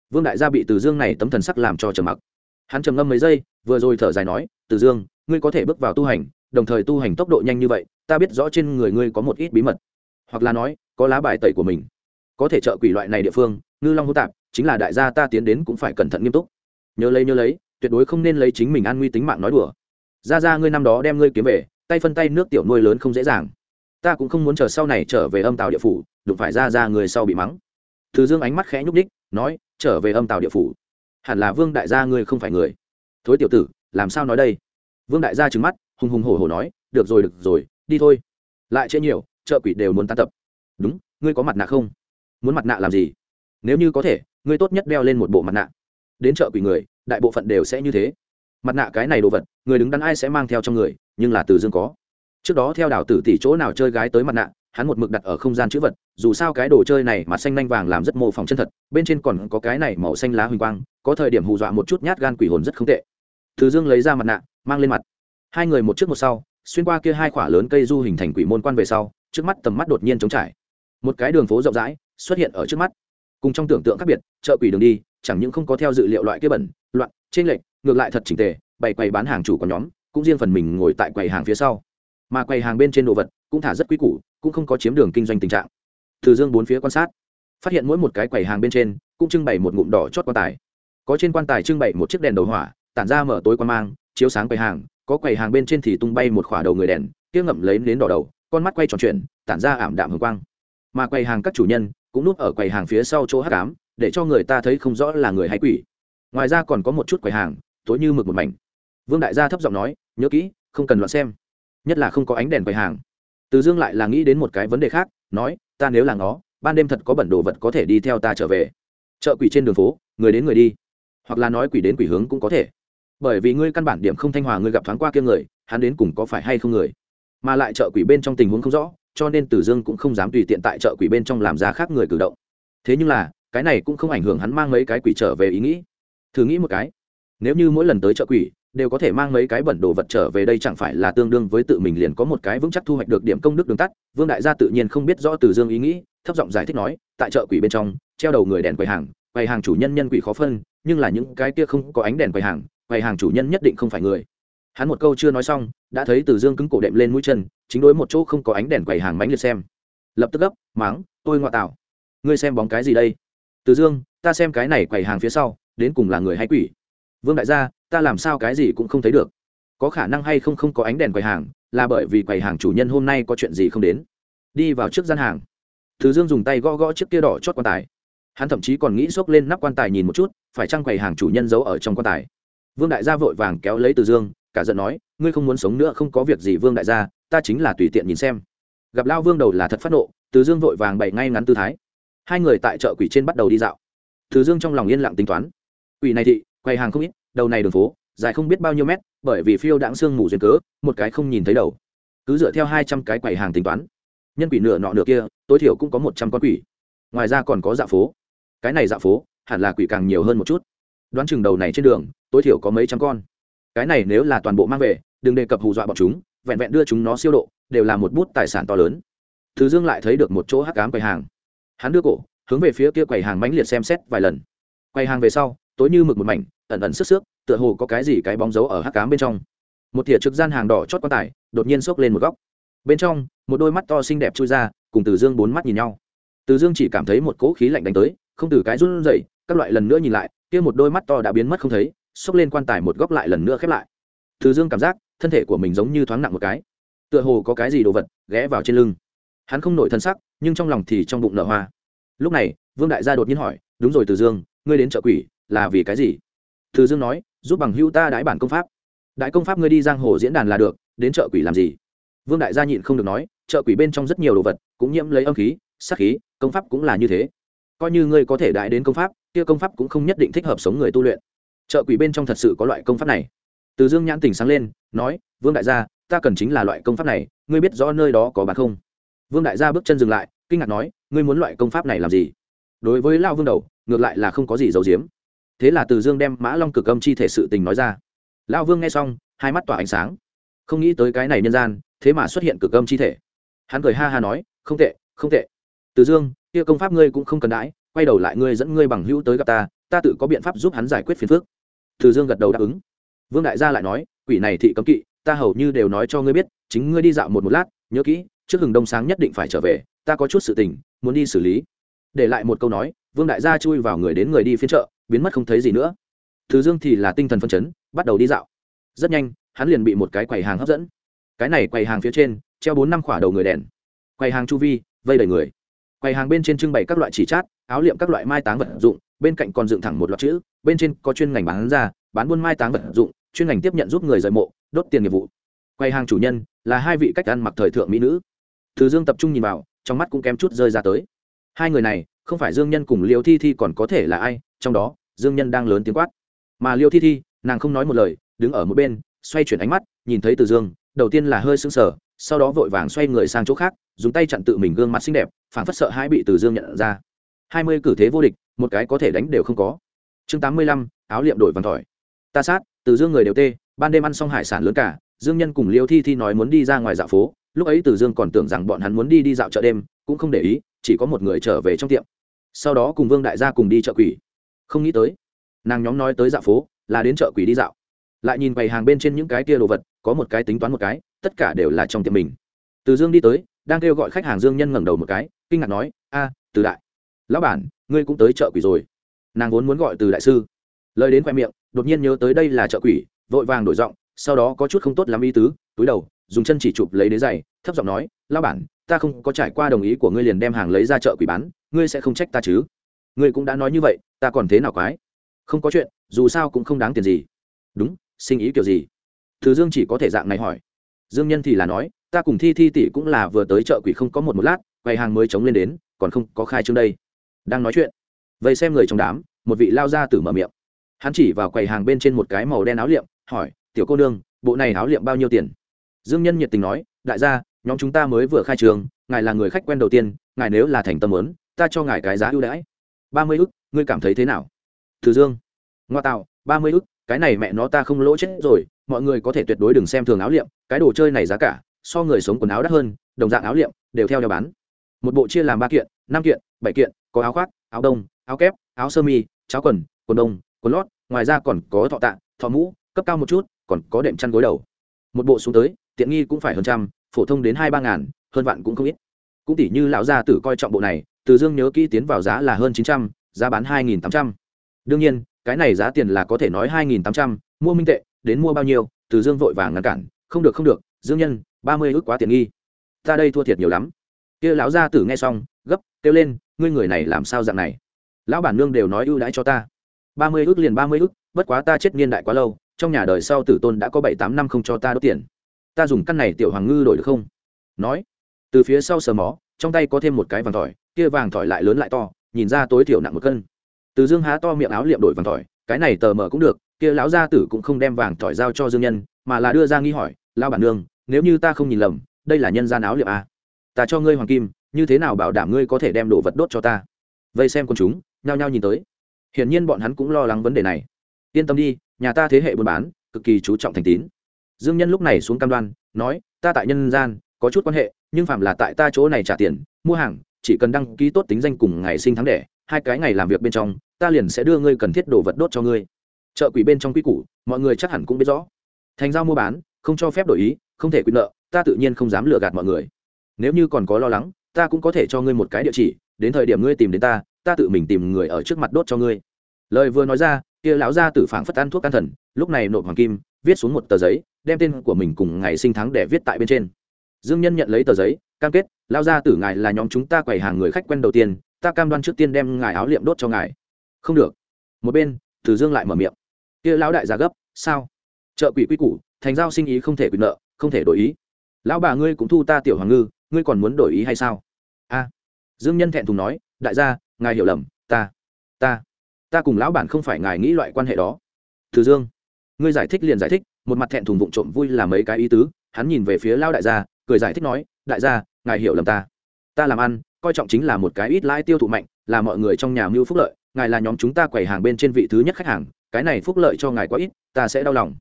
Vương đại gia bị từ dương này tấm thần sắc làm cho trầm mặc. Hắn trầm ngâm mấy giây vừa rồi thở dài nói, từ dương, ngươi có thể bước vào tu hành, đồng thời tu hành tốc độ nhanh như vậy, ta biết rõ trên người ngươi có một ít bí mật. Hoặc là nói, có lá bài tẩy của mình. Có thể trợ quỷ loại này địa phương, ngư long hô tạp, chính là đại gia ta tiến đến cũng phải cẩn thận nghiêm túc. Nhớ lấy nhớ lấy, tuyệt đối không nên lấy chính mình an nguy tính mạng nói đùa. Ra ra, ngươi năm đó đem ngươi kiếm về, tay phân tay nước tiểu nuôi lớn không dễ dàng. Ta cũng không muốn chờ sau này trở về âm tàu địa phủ, đụng phải ra ra người sau bị mắng. Thứ dương ánh mắt khẽ nhúc ních nói, trở về âm tàu địa phủ? Hẳn là vương đại gia ngươi không phải người thối tiểu tử, làm sao nói đây? Vương đại gia trừng mắt, hùng hùng hổ hổ nói, được rồi được rồi, đi thôi. Lại trễ nhiều chợ quỷ đều muốn tan tập. Đúng, ngươi có mặt nạ không? Muốn mặt nạ làm gì? Nếu như có thể, ngươi tốt nhất đeo lên một bộ mặt nạ. Đến chợ quỷ người, đại bộ phận đều sẽ như thế. Mặt nạ cái này đồ vật, người đứng đắn ai sẽ mang theo trong người, nhưng là từ dương có. Trước đó theo đảo tử tỷ chỗ nào chơi gái tới mặt nạ, hắn một mực đặt ở không gian chữ vật, dù sao cái đồ chơi này mặt xanh nanh vàng làm rất mô phỏng chân thật, bên trên còn có cái này màu xanh lá huỳnh quang, có thời điểm hù dọa một chút nhát gan quỷ hồn rất không tệ từ dương lấy ra mặt nạ, mang lên mặt. Hai người một trước một sau, xuyên qua kia hai khỏa lớn cây du hình thành quỷ môn quan về sau, trước mắt tầm mắt đột nhiên trống trải. Một cái đường phố rộng rãi, xuất hiện ở trước mắt. Cùng trong tưởng tượng khác biệt, chợ quỷ đường đi, chẳng những không có theo dự liệu loại kia bẩn, loạn trên lệch, ngược lại thật chỉnh tề, bày quầy bán hàng chủ có nhóm, cũng riêng phần mình ngồi tại quầy hàng phía sau. Mà quầy hàng bên trên đồ vật, cũng thả rất quý củ, cũng không có chiếm đường kinh doanh tình trạng. Từ dương bốn phía quan sát, phát hiện mỗi một cái quầy hàng bên trên, cũng trưng bày một ngụm đỏ chót quan tài. Có trên quan tài trưng bày một chiếc đèn đầu hỏa tản ra mở tối quan mang, chiếu sáng quầy hàng, có quầy hàng bên trên thì tung bay một khỏa đầu người đèn, kia ngậm lấy đến đỏ đầu, con mắt quay tròn chuyển, tản ra ảm đạm hương quang. Mà quầy hàng các chủ nhân cũng núp ở quầy hàng phía sau chỗ hát ám, để cho người ta thấy không rõ là người hay quỷ. Ngoài ra còn có một chút quầy hàng, tối như mực một mảnh. Vương đại gia thấp giọng nói, nhớ kỹ, không cần loạn xem. Nhất là không có ánh đèn quầy hàng. Từ dương lại là nghĩ đến một cái vấn đề khác, nói, ta nếu là nó ban đêm thật có bẩn đồ vật có thể đi theo ta trở về. Chợ quỷ trên đường phố, người đến người đi. Hoặc là nói quỷ đến quỷ hướng cũng có thể bởi vì ngươi căn bản điểm không thanh hòa ngươi gặp thoáng qua kia người, hắn đến cùng có phải hay không người? Mà lại chợ quỷ bên trong tình huống không rõ, cho nên tử dương cũng không dám tùy tiện tại chợ quỷ bên trong làm ra khác người cử động. Thế nhưng là, cái này cũng không ảnh hưởng hắn mang mấy cái quỷ trở về ý nghĩ. Thử nghĩ một cái, nếu như mỗi lần tới chợ quỷ, đều có thể mang mấy cái bẩn đồ vật trở về đây chẳng phải là tương đương với tự mình liền có một cái vững chắc thu hoạch được điểm công đức đường tắt? Vương đại gia tự nhiên không biết rõ từ dương ý nghĩ, thấp giọng giải thích nói, tại chợ quỷ bên trong, treo đầu người đèn quầy hàng quầy hàng chủ nhân nhân quỷ khó phân, nhưng là những cái kia không có ánh đèn quầy hàng quầy hàng chủ nhân nhất định không phải người. Hắn một câu chưa nói xong, đã thấy từ dương cứng cổ đệm lên mũi chân, chính đối một chỗ không có ánh đèn quầy hàng mánh liệt xem. Lập tức gấp, máng, tôi ngoại tạo ngươi xem bóng cái gì đây? Từ dương, ta xem cái này quầy hàng phía sau, đến cùng là người hay quỷ? Vương đại gia, ta làm sao cái gì cũng không thấy được. Có khả năng hay không không có ánh đèn quầy hàng, là bởi vì quầy hàng chủ nhân hôm nay có chuyện gì không đến. Đi vào trước gian hàng. Từ dương dùng tay gõ gõ chiếc kia đỏ chót quan tài. Hắn thậm chí còn nghĩ xốc lên nắp quan tài nhìn một chút, phải chăng quầy hàng chủ nhân giấu ở trong quan tài vương đại gia vội vàng kéo lấy từ dương, cả giận nói, ngươi không muốn sống nữa không có việc gì vương đại gia, ta chính là tùy tiện nhìn xem. Gặp lao vương đầu là thật phát nộ, từ dương vội vàng bày ngay ngắn tư thái. Hai người tại chợ quỷ trên bắt đầu đi dạo. Từ dương trong lòng yên lặng tính toán. Quỷ này thị, quầy hàng không ít, đầu này đường phố, dài không biết bao nhiêu mét, bởi vì phiêu đãng sương mù duyên cớ, một cái không nhìn thấy đầu. Cứ dựa theo hai trăm cái quầy hàng tính toán. Nhân quỷ nửa nọ nửa kia, tối thiểu cũng có một trăm con quỷ. Ngoài ra còn có dạ phố. Cái này dạ phố, hẳn là quỷ càng nhiều hơn một chút đoán chừng đầu này trên đường, tối thiểu có mấy trăm con. Cái này nếu là toàn bộ mang về, đừng đề cập hù dọa bọn chúng, vẹn vẹn đưa chúng nó siêu độ, đều là một bút tài sản to lớn. Thứ dương lại thấy được một chỗ hắc cám quầy hàng. Hắn đưa cổ, hướng về phía kia quầy hàng mãnh liệt xem xét vài lần. Quầy hàng về sau, tối như mực một mảnh, ẩn ẩn sức sức tựa hồ có cái gì cái bóng dấu ở hắc cám bên trong. Một thìa trực gian hàng đỏ chót quan tài, đột nhiên xốc lên một góc. Bên trong, một đôi mắt to xinh đẹp chui ra, cùng từ dương bốn mắt nhìn nhau. Từ dương chỉ cảm thấy một cỗ khí lạnh đánh tới, không từ cái run rẩy, các loại lần nữa nhìn lại kia một đôi mắt to đã biến mất không thấy, xốc lên quan tài một góc lại lần nữa khép lại. Từ dương cảm giác, thân thể của mình giống như thoáng nặng một cái. Tựa hồ có cái gì đồ vật ghé vào trên lưng. Hắn không nổi thân sắc, nhưng trong lòng thì trong bụng nở hoa. Lúc này, vương đại gia đột nhiên hỏi, đúng rồi từ dương, ngươi đến chợ quỷ, là vì cái gì? Từ dương nói, giúp bằng hữu ta đãi bản công pháp. Đại công pháp ngươi đi giang hồ diễn đàn là được, đến chợ quỷ làm gì? Vương đại gia nhịn không được nói, chợ quỷ bên trong rất nhiều đồ vật, cũng nhiễm lấy âm khí sắc khí, công pháp cũng là như thế. Coi như ngươi có thể đại đến công pháp kia công pháp cũng không nhất định thích hợp sống người tu luyện. Chợ quỷ bên trong thật sự có loại công pháp này. Từ dương nhãn tỉnh sáng lên, nói, vương đại gia, ta cần chính là loại công pháp này, ngươi biết rõ nơi đó có bán không? Vương đại gia bước chân dừng lại, kinh ngạc nói, ngươi muốn loại công pháp này làm gì? Đối với lao vương đầu, ngược lại là không có gì giấu giếm. Thế là từ dương đem mã long cực âm chi thể sự tình nói ra. Lao vương nghe xong, hai mắt tỏa ánh sáng. Không nghĩ tới cái này nhân gian, thế mà xuất hiện cực âm chi thể. Hắn cười ha ha nói, không tệ không tệ. Từ dương, kia công pháp ngươi cũng không cần đãi quay đầu lại ngươi dẫn ngươi bằng hữu tới gặp ta ta tự có biện pháp giúp hắn giải quyết phiền phức. Từ dương gật đầu đáp ứng. Vương đại gia lại nói, quỷ này thị cấm kỵ, ta hầu như đều nói cho ngươi biết, chính ngươi đi dạo một một lát, nhớ kỹ, trước hừng đông sáng nhất định phải trở về, ta có chút sự tình, muốn đi xử lý. Để lại một câu nói, vương đại gia chui vào người đến người đi phiên chợ, biến mất không thấy gì nữa. Từ dương thì là tinh thần phân chấn, bắt đầu đi dạo. Rất nhanh, hắn liền bị một cái quầy hàng hấp dẫn. Cái này quầy hàng phía trên, treo bốn năm khỏa đầu người đèn. Quầy hàng chu vi, vây đầy người. Quầy hàng bên trên trưng bày các loại chỉ chát áo liệm các loại mai táng vật dụng, bên cạnh còn dựng thẳng một loạt chữ, bên trên có chuyên ngành bán ra, bán buôn mai táng vật dụng, chuyên ngành tiếp nhận giúp người rời mộ, đốt tiền nghiệp vụ. Quầy hàng chủ nhân là hai vị cách ăn mặc thời thượng mỹ nữ. Thứ dương tập trung nhìn vào, trong mắt cũng kém chút rơi ra tới. Hai người này, không phải dương nhân cùng liêu thi thi còn có thể là ai, trong đó, dương nhân đang lớn tiếng quát. Mà liêu thi thi, nàng không nói một lời, đứng ở một bên, xoay chuyển ánh mắt, nhìn thấy từ dương, đầu tiên là hơi sững sờ, sau đó vội vàng xoay người sang chỗ khác, dùng tay chặn tự mình gương mặt xinh đẹp, phảng phất sợ hãi bị từ dương nhận ra hai mươi cử thế vô địch, một cái có thể đánh đều không có. Chương tám mươi lăm, áo liệm đổi vằn tỏi ta sát, từ dương người đều tê, ban đêm ăn xong hải sản lớn cả, dương nhân cùng liêu thi thi nói muốn đi ra ngoài dạo phố, lúc ấy từ dương còn tưởng rằng bọn hắn muốn đi đi dạo chợ đêm, cũng không để ý, chỉ có một người trở về trong tiệm. Sau đó cùng vương đại gia cùng đi chợ quỷ. Không nghĩ tới, nàng nhóm nói tới dạo phố, là đến chợ quỷ đi dạo. Lại nhìn bày hàng bên trên những cái kia đồ vật, có một cái tính toán một cái, tất cả đều là trong tiệm mình. Từ dương đi tới, đang kêu gọi khách hàng dương nhân ngẩng đầu một cái, kinh ngạc nói, a, từ đại lão bản, ngươi cũng tới chợ quỷ rồi. Nàng vốn muốn gọi từ đại sư. Lời đến khoe miệng, đột nhiên nhớ tới đây là chợ quỷ, vội vàng đổi giọng, sau đó có chút không tốt lắm ý tứ, túi đầu, dùng chân chỉ chụp lấy đế giày, thấp giọng nói, lão bản, ta không có trải qua đồng ý của ngươi liền đem hàng lấy ra chợ quỷ bán, ngươi sẽ không trách ta chứ? Ngươi cũng đã nói như vậy, ta còn thế nào quái? Không có chuyện, dù sao cũng không đáng tiền gì. Đúng sinh ý kiểu gì? Thứ dương chỉ có thể dạng này hỏi. Dương nhân thì là nói, ta cùng thi thi tỷ cũng là vừa tới chợ quỷ không có một một lát, quầy hàng mới chống lên đến, còn không có khai trương đây đang nói chuyện. Vậy xem người trong đám, một vị lao ra từ mở miệng. Hắn chỉ vào quầy hàng bên trên một cái màu đen áo liệm, hỏi, tiểu cô nương, bộ này áo liệm bao nhiêu tiền? Dương nhân nhiệt tình nói, đại gia, nhóm chúng ta mới vừa khai trường, ngài là người khách quen đầu tiên, ngài nếu là thành tâm lớn ta cho ngài cái giá ưu đãi. Ba mươi ức, ngươi cảm thấy thế nào? Từ dương. Ngoa tạo, ba mươi ức, cái này mẹ nó ta không lỗ chết rồi, mọi người có thể tuyệt đối đừng xem thường áo liệm, cái đồ chơi này giá cả, so người sống quần áo đắt hơn, đồng dạng áo liệm, đều theo nhau bán. Một bộ chia làm ba kiện, năm kiện, bảy kiện có áo khoác, áo đông, áo kép, áo sơ mi, cháo quần quần đông, quần lót, ngoài ra còn có thọ tạ, thọ mũ, cấp cao một chút, còn có đệm chăn gối đầu. Một bộ xuống tới, tiện nghi cũng phải hơn trăm, phổ thông đến hai ba ngàn, hơn vạn cũng không ít. Cũng tỷ như lão gia tử coi trọng bộ này, từ dương nhớ kỹ tiến vào giá là hơn chín trăm, giá bán hai nghìn tám trăm. Đương nhiên, cái này giá tiền là có thể nói hai nghìn tám trăm, mua minh tệ, đến mua bao nhiêu, từ dương vội vàng ngăn cản. Không được không được, dương nhân, ba mươi ước quá tiện nghi. Ta đây thua thiệt nhiều lắm. Kia lão gia tử nghe xong, gấp, kêu lên ngươi người này làm sao dạng này? Lão bản nương đều nói ưu đãi cho ta. Ba mươi ước liền ba mươi ước bất quá ta chết niên đại quá lâu, trong nhà đời sau tử tôn đã có bảy tám năm không cho ta đốt tiền. Ta dùng căn này tiểu hoàng ngư đổi được không? Nói. Từ phía sau sờ mó, trong tay có thêm một cái vàng tỏi kia vàng tỏi lại lớn lại to, nhìn ra tối thiểu nặng một cân. Từ dương há to miệng áo liệm đổi vàng tỏi cái này tờ mở cũng được, kia lão gia tử cũng không đem vàng tỏi giao cho dương nhân, mà là đưa ra nghi hỏi lao bản nương, nếu như ta không nhìn lầm, đây là nhân gian áo liệm à? ta cho ngươi hoàng kim như thế nào bảo đảm ngươi có thể đem đồ vật đốt cho ta? Vây xem con chúng, nhao nhao nhìn tới. Hiển nhiên bọn hắn cũng lo lắng vấn đề này. Yên tâm đi, nhà ta thế hệ buôn bán, cực kỳ chú trọng thành tín. Dương nhân lúc này xuống cam đoan, nói, ta tại nhân gian, có chút quan hệ, nhưng phạm là tại ta chỗ này trả tiền, mua hàng, chỉ cần đăng ký tốt tính danh cùng ngày sinh tháng đẻ, hai cái ngày làm việc bên trong, ta liền sẽ đưa ngươi cần thiết đồ vật đốt cho ngươi. Chợ quỷ bên trong quy củ, mọi người chắc hẳn cũng biết rõ. Thành giao mua bán, không cho phép đổi ý, không thể quyền nợ, ta tự nhiên không dám lừa gạt mọi người. Nếu như còn có lo lắng ta cũng có thể cho ngươi một cái địa chỉ, đến thời điểm ngươi tìm đến ta ta tự mình tìm người ở trước mặt đốt cho ngươi. Lời vừa nói ra, kia lão gia tử phảng phất ăn thuốc can thần, lúc này nộp hoàng kim, viết xuống một tờ giấy, đem tên của mình cùng ngày sinh tháng để viết tại bên trên. Dương nhân nhận lấy tờ giấy, cam kết lao gia tử ngài là nhóm chúng ta quầy hàng người khách quen đầu tiên, ta cam đoan trước tiên đem ngài áo liệm đốt cho ngài. Không được. Một bên, từ dương lại mở miệng. Kia lão đại gia gấp, sao? Chợ quỷ quy củ, thành giao sinh ý không thể quyền nợ, không thể đổi ý. Lão bà ngươi cũng thu ta tiểu hoàng ngư ngươi còn muốn đổi ý hay sao? A, dương nhân thẹn thùng nói, đại gia, ngài hiểu lầm, ta ta ta cùng lão bản không phải ngài nghĩ loại quan hệ đó. Từ dương, ngươi giải thích liền giải thích, một mặt thẹn thùng vụng trộm vui là mấy cái ý tứ, hắn nhìn về phía lao đại gia, cười giải thích nói, đại gia, ngài hiểu lầm ta. Ta làm ăn, coi trọng chính là một cái ít lãi tiêu thụ mạnh, là mọi người trong nhà mưu phúc lợi, ngài là nhóm chúng ta quầy hàng bên trên vị thứ nhất khách hàng, cái này phúc lợi cho ngài quá ít, ta sẽ đau lòng.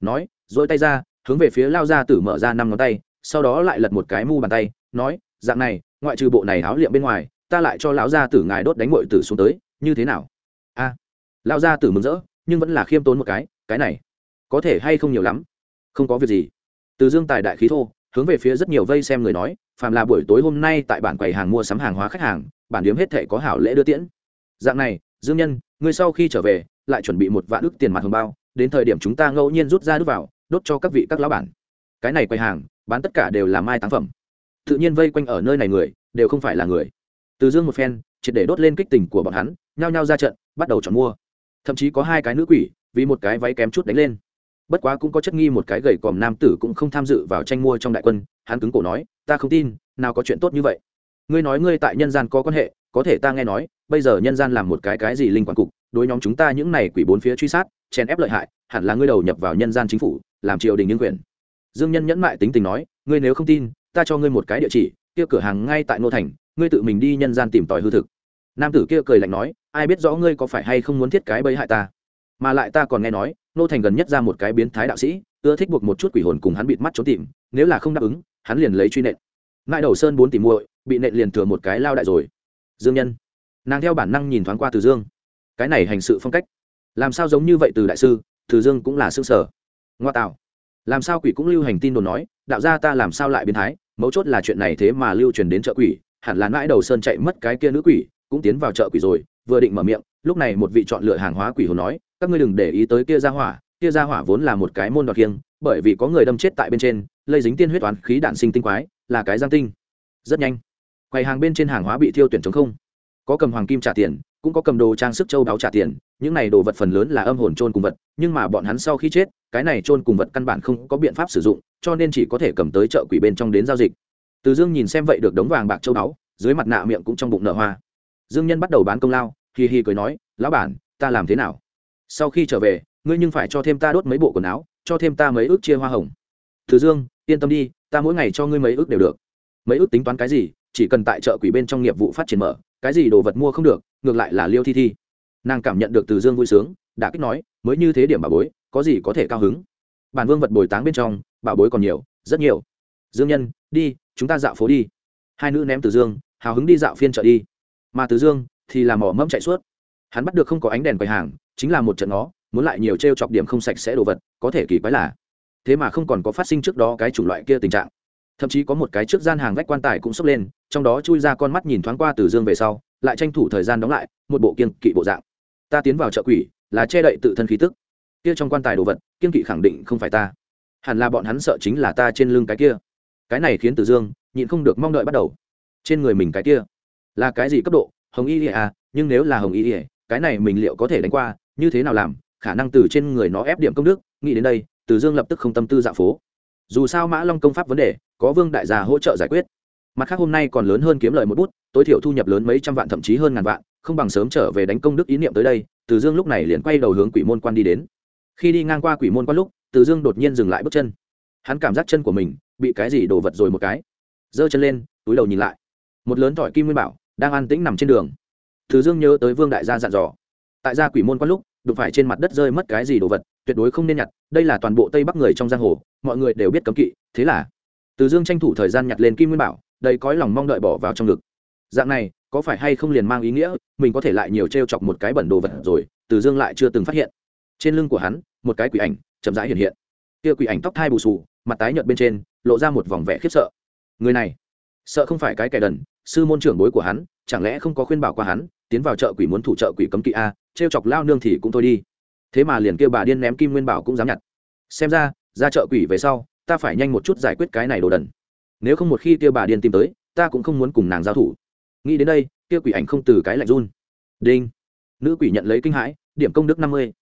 Nói, dỗi tay ra, hướng về phía lao gia tử mở ra năm ngón tay sau đó lại lật một cái mu bàn tay, nói, dạng này, ngoại trừ bộ này áo liệm bên ngoài, ta lại cho lão gia tử ngài đốt đánh mội tử xuống tới, như thế nào? A, lão gia tử mừng rỡ, nhưng vẫn là khiêm tốn một cái cái này, có thể hay không nhiều lắm, không có việc gì. Từ dương tài đại khí thô, hướng về phía rất nhiều vây xem người nói, phàm là buổi tối hôm nay tại bản quầy hàng mua sắm hàng hóa khách hàng, bản điếm hết thể có hảo lễ đưa tiễn. Dạng này, dương nhân, ngươi sau khi trở về, lại chuẩn bị một vạn ức tiền mặt hồng bao, đến thời điểm chúng ta ngẫu nhiên rút ra đút vào, đốt cho các vị các lão bản. Cái này quầy hàng bán tất cả đều là mai táng phẩm. Tự nhiên vây quanh ở nơi này người, đều không phải là người. Từ dương một phen, triệt để đốt lên kích tình của bọn hắn, nhao nhao ra trận, bắt đầu chọn mua. Thậm chí có hai cái nữ quỷ, vì một cái váy kém chút đánh lên. Bất quá cũng có chất nghi một cái gầy còm nam tử cũng không tham dự vào tranh mua trong đại quân, hắn cứng cổ nói, ta không tin, nào có chuyện tốt như vậy. Ngươi nói ngươi tại nhân gian có quan hệ, có thể ta nghe nói, bây giờ nhân gian làm một cái cái gì linh quản cục, đối nhóm chúng ta những này quỷ bốn phía truy sát, chèn ép lợi hại, hẳn là ngươi đầu nhập vào nhân gian chính phủ, làm triều đình nhân quyền dương nhân nhẫn mại tính tình nói, ngươi nếu không tin, ta cho ngươi một cái địa chỉ, kia cửa hàng ngay tại nô thành, ngươi tự mình đi nhân gian tìm tòi hư thực. Nam tử kia cười lạnh nói, ai biết rõ ngươi có phải hay không muốn thiết cái bẫy hại ta? Mà lại ta còn nghe nói nô thành gần nhất ra một cái biến thái đạo sĩ, ưa thích buộc một chút quỷ hồn cùng hắn bịt mắt trốn tìm, nếu là không đáp ứng, hắn liền lấy truy nện. Ngại đầu sơn bốn tìm muội, bị nện liền thừa một cái lao đại rồi. Dương nhân. Nàng theo bản năng nhìn thoáng qua từ dương. Cái này hành sự phong cách. Làm sao giống như vậy từ đại sư, từ dương cũng là xương sở. Ngoa tạo làm sao quỷ cũng lưu hành tin đồn nói, đạo gia ta làm sao lại biến thái? Mấu chốt là chuyện này thế mà lưu truyền đến chợ quỷ, hẳn là mãi đầu sơn chạy mất cái kia nữ quỷ, cũng tiến vào chợ quỷ rồi, vừa định mở miệng, lúc này một vị chọn lựa hàng hóa quỷ hồn nói, các ngươi đừng để ý tới kia ra hỏa, kia ra hỏa vốn là một cái môn đoạt kiêng, bởi vì có người đâm chết tại bên trên, lây dính tiên huyết toán khí đạn sinh tinh quái, là cái giang tinh. Rất nhanh, quầy hàng bên trên hàng hóa bị thiêu tuyển chống không. Có cầm hoàng kim trả tiền, cũng có cầm đồ trang sức châu đáo trả tiền những này đồ vật phần lớn là âm hồn trôn cùng vật, nhưng mà bọn hắn sau khi chết, cái này trôn cùng vật căn bản không có biện pháp sử dụng, cho nên chỉ có thể cầm tới chợ quỷ bên trong đến giao dịch. Từ dương nhìn xem vậy được đống vàng bạc châu báu, dưới mặt nạ miệng cũng trong bụng nợ hoa. Dương nhân bắt đầu bán công lao, hì hì cười nói, lão bản, ta làm thế nào? Sau khi trở về, ngươi nhưng phải cho thêm ta đốt mấy bộ quần áo, cho thêm ta mấy ước chia hoa hồng. Từ dương, yên tâm đi, ta mỗi ngày cho ngươi mấy ước đều được. Mấy ước tính toán cái gì? Chỉ cần tại chợ quỷ bên trong nghiệp vụ phát triển mở, cái gì đồ vật mua không được, ngược lại là liêu thi thi nàng cảm nhận được từ dương vui sướng đã kích nói, mới như thế điểm bà bối, có gì có thể cao hứng? Bản vương vật bồi táng bên trong, bà bối còn nhiều, rất nhiều. Dương nhân, đi, chúng ta dạo phố đi. Hai nữ ném từ dương, hào hứng đi dạo phiên chợ đi. Mà từ dương thì làm mỏ mẫm chạy suốt. Hắn bắt được không có ánh đèn quầy hàng, chính là một trận nó muốn lại nhiều t r e o chọc điểm không sạch sẽ đồ vật, có thể kỳ quái là, thế mà không còn có phát sinh trước đó cái chủng loại kia tình trạng. Thậm chí có một cái trước gian hàng vách quan tài cũng sốc lên, trong đó chui ra con mắt nhìn thoáng qua từ dương về sau, lại tranh thủ thời gian đóng lại, một bộ kiên kỵ bộ dạng ta tiến vào chợ quỷ, là che đậy tự thân khí tức. Kia trong quan tài đồ vật, kiên kỵ khẳng định không phải ta. Hẳn là bọn hắn sợ chính là ta trên lưng cái kia. Cái này khiến Tử dương nhịn không được mong đợi bắt đầu. Trên người mình cái kia, là cái gì cấp độ? Hồng y à nhưng nếu là hồng y cái này mình liệu có thể đánh qua, như thế nào làm? Khả năng từ trên người nó ép điểm công đức, nghĩ đến đây, Tử dương lập tức không tâm tư dạ phố. Dù sao mã long công pháp vấn đề, có vương đại gia hỗ trợ giải quyết. Mặt khác hôm nay còn lớn hơn kiếm lời một bút tối thiểu thu nhập lớn mấy trăm vạn, thậm chí hơn ngàn vạn, không bằng sớm trở về đánh công đức ý niệm tới đây, từ dương lúc này liền quay đầu hướng quỷ môn quan đi đến. Khi đi ngang qua quỷ môn quan lúc, từ dương đột nhiên dừng lại bước chân. Hắn cảm giác chân của mình bị cái gì đổ vật rồi một cái. Giơ chân lên, túi đầu nhìn lại. Một lớn thỏi kim nguyên bảo đang an tĩnh nằm trên đường. Từ dương nhớ tới vương đại gia dặn dò. Tại gia quỷ môn quan lúc, đụng phải trên mặt đất rơi mất cái gì đồ vật, tuyệt đối không nên nhặt, đây là toàn bộ tây bắc người trong giang hồ, mọi người đều biết cấm kỵ, thế là từ dương tranh thủ thời gian nhặt lên kim nguyên bảo, đầy cõi lòng mong đợi bỏ vào trong ngực dạng này, có phải hay không liền mang ý nghĩa, mình có thể lại nhiều t r e o chọc một cái bẩn đồ vật rồi, từ dương lại chưa từng phát hiện. Trên lưng của hắn, một cái quỷ ảnh chậm rãi hiện hiện. Kia quỷ ảnh tóc thai bù sù mặt tái nhợt bên trên, lộ ra một vòng vẻ khiếp sợ. Người này, sợ không phải cái kẻ đần, sư môn trưởng bối của hắn, chẳng lẽ không có khuyên bảo qua hắn, tiến vào chợ quỷ muốn thủ chợ quỷ cấm kỵ a t r e o chọc lao nương thì cũng thôi đi. Thế mà liền kêu bà điên ném kim nguyên bảo cũng dám nhặt. Xem ra ra chợ quỷ về sau, ta phải nhanh một chút giải quyết cái này đồ đần. Nếu không một khi kia bà điên tìm tới, ta cũng không muốn cùng nàng giao thủ nghĩ đến đây, kia quỷ ảnh không từ cái lạnh run. Đinh. Nữ quỷ nhận lấy kinh hãi, điểm công đức năm mươi.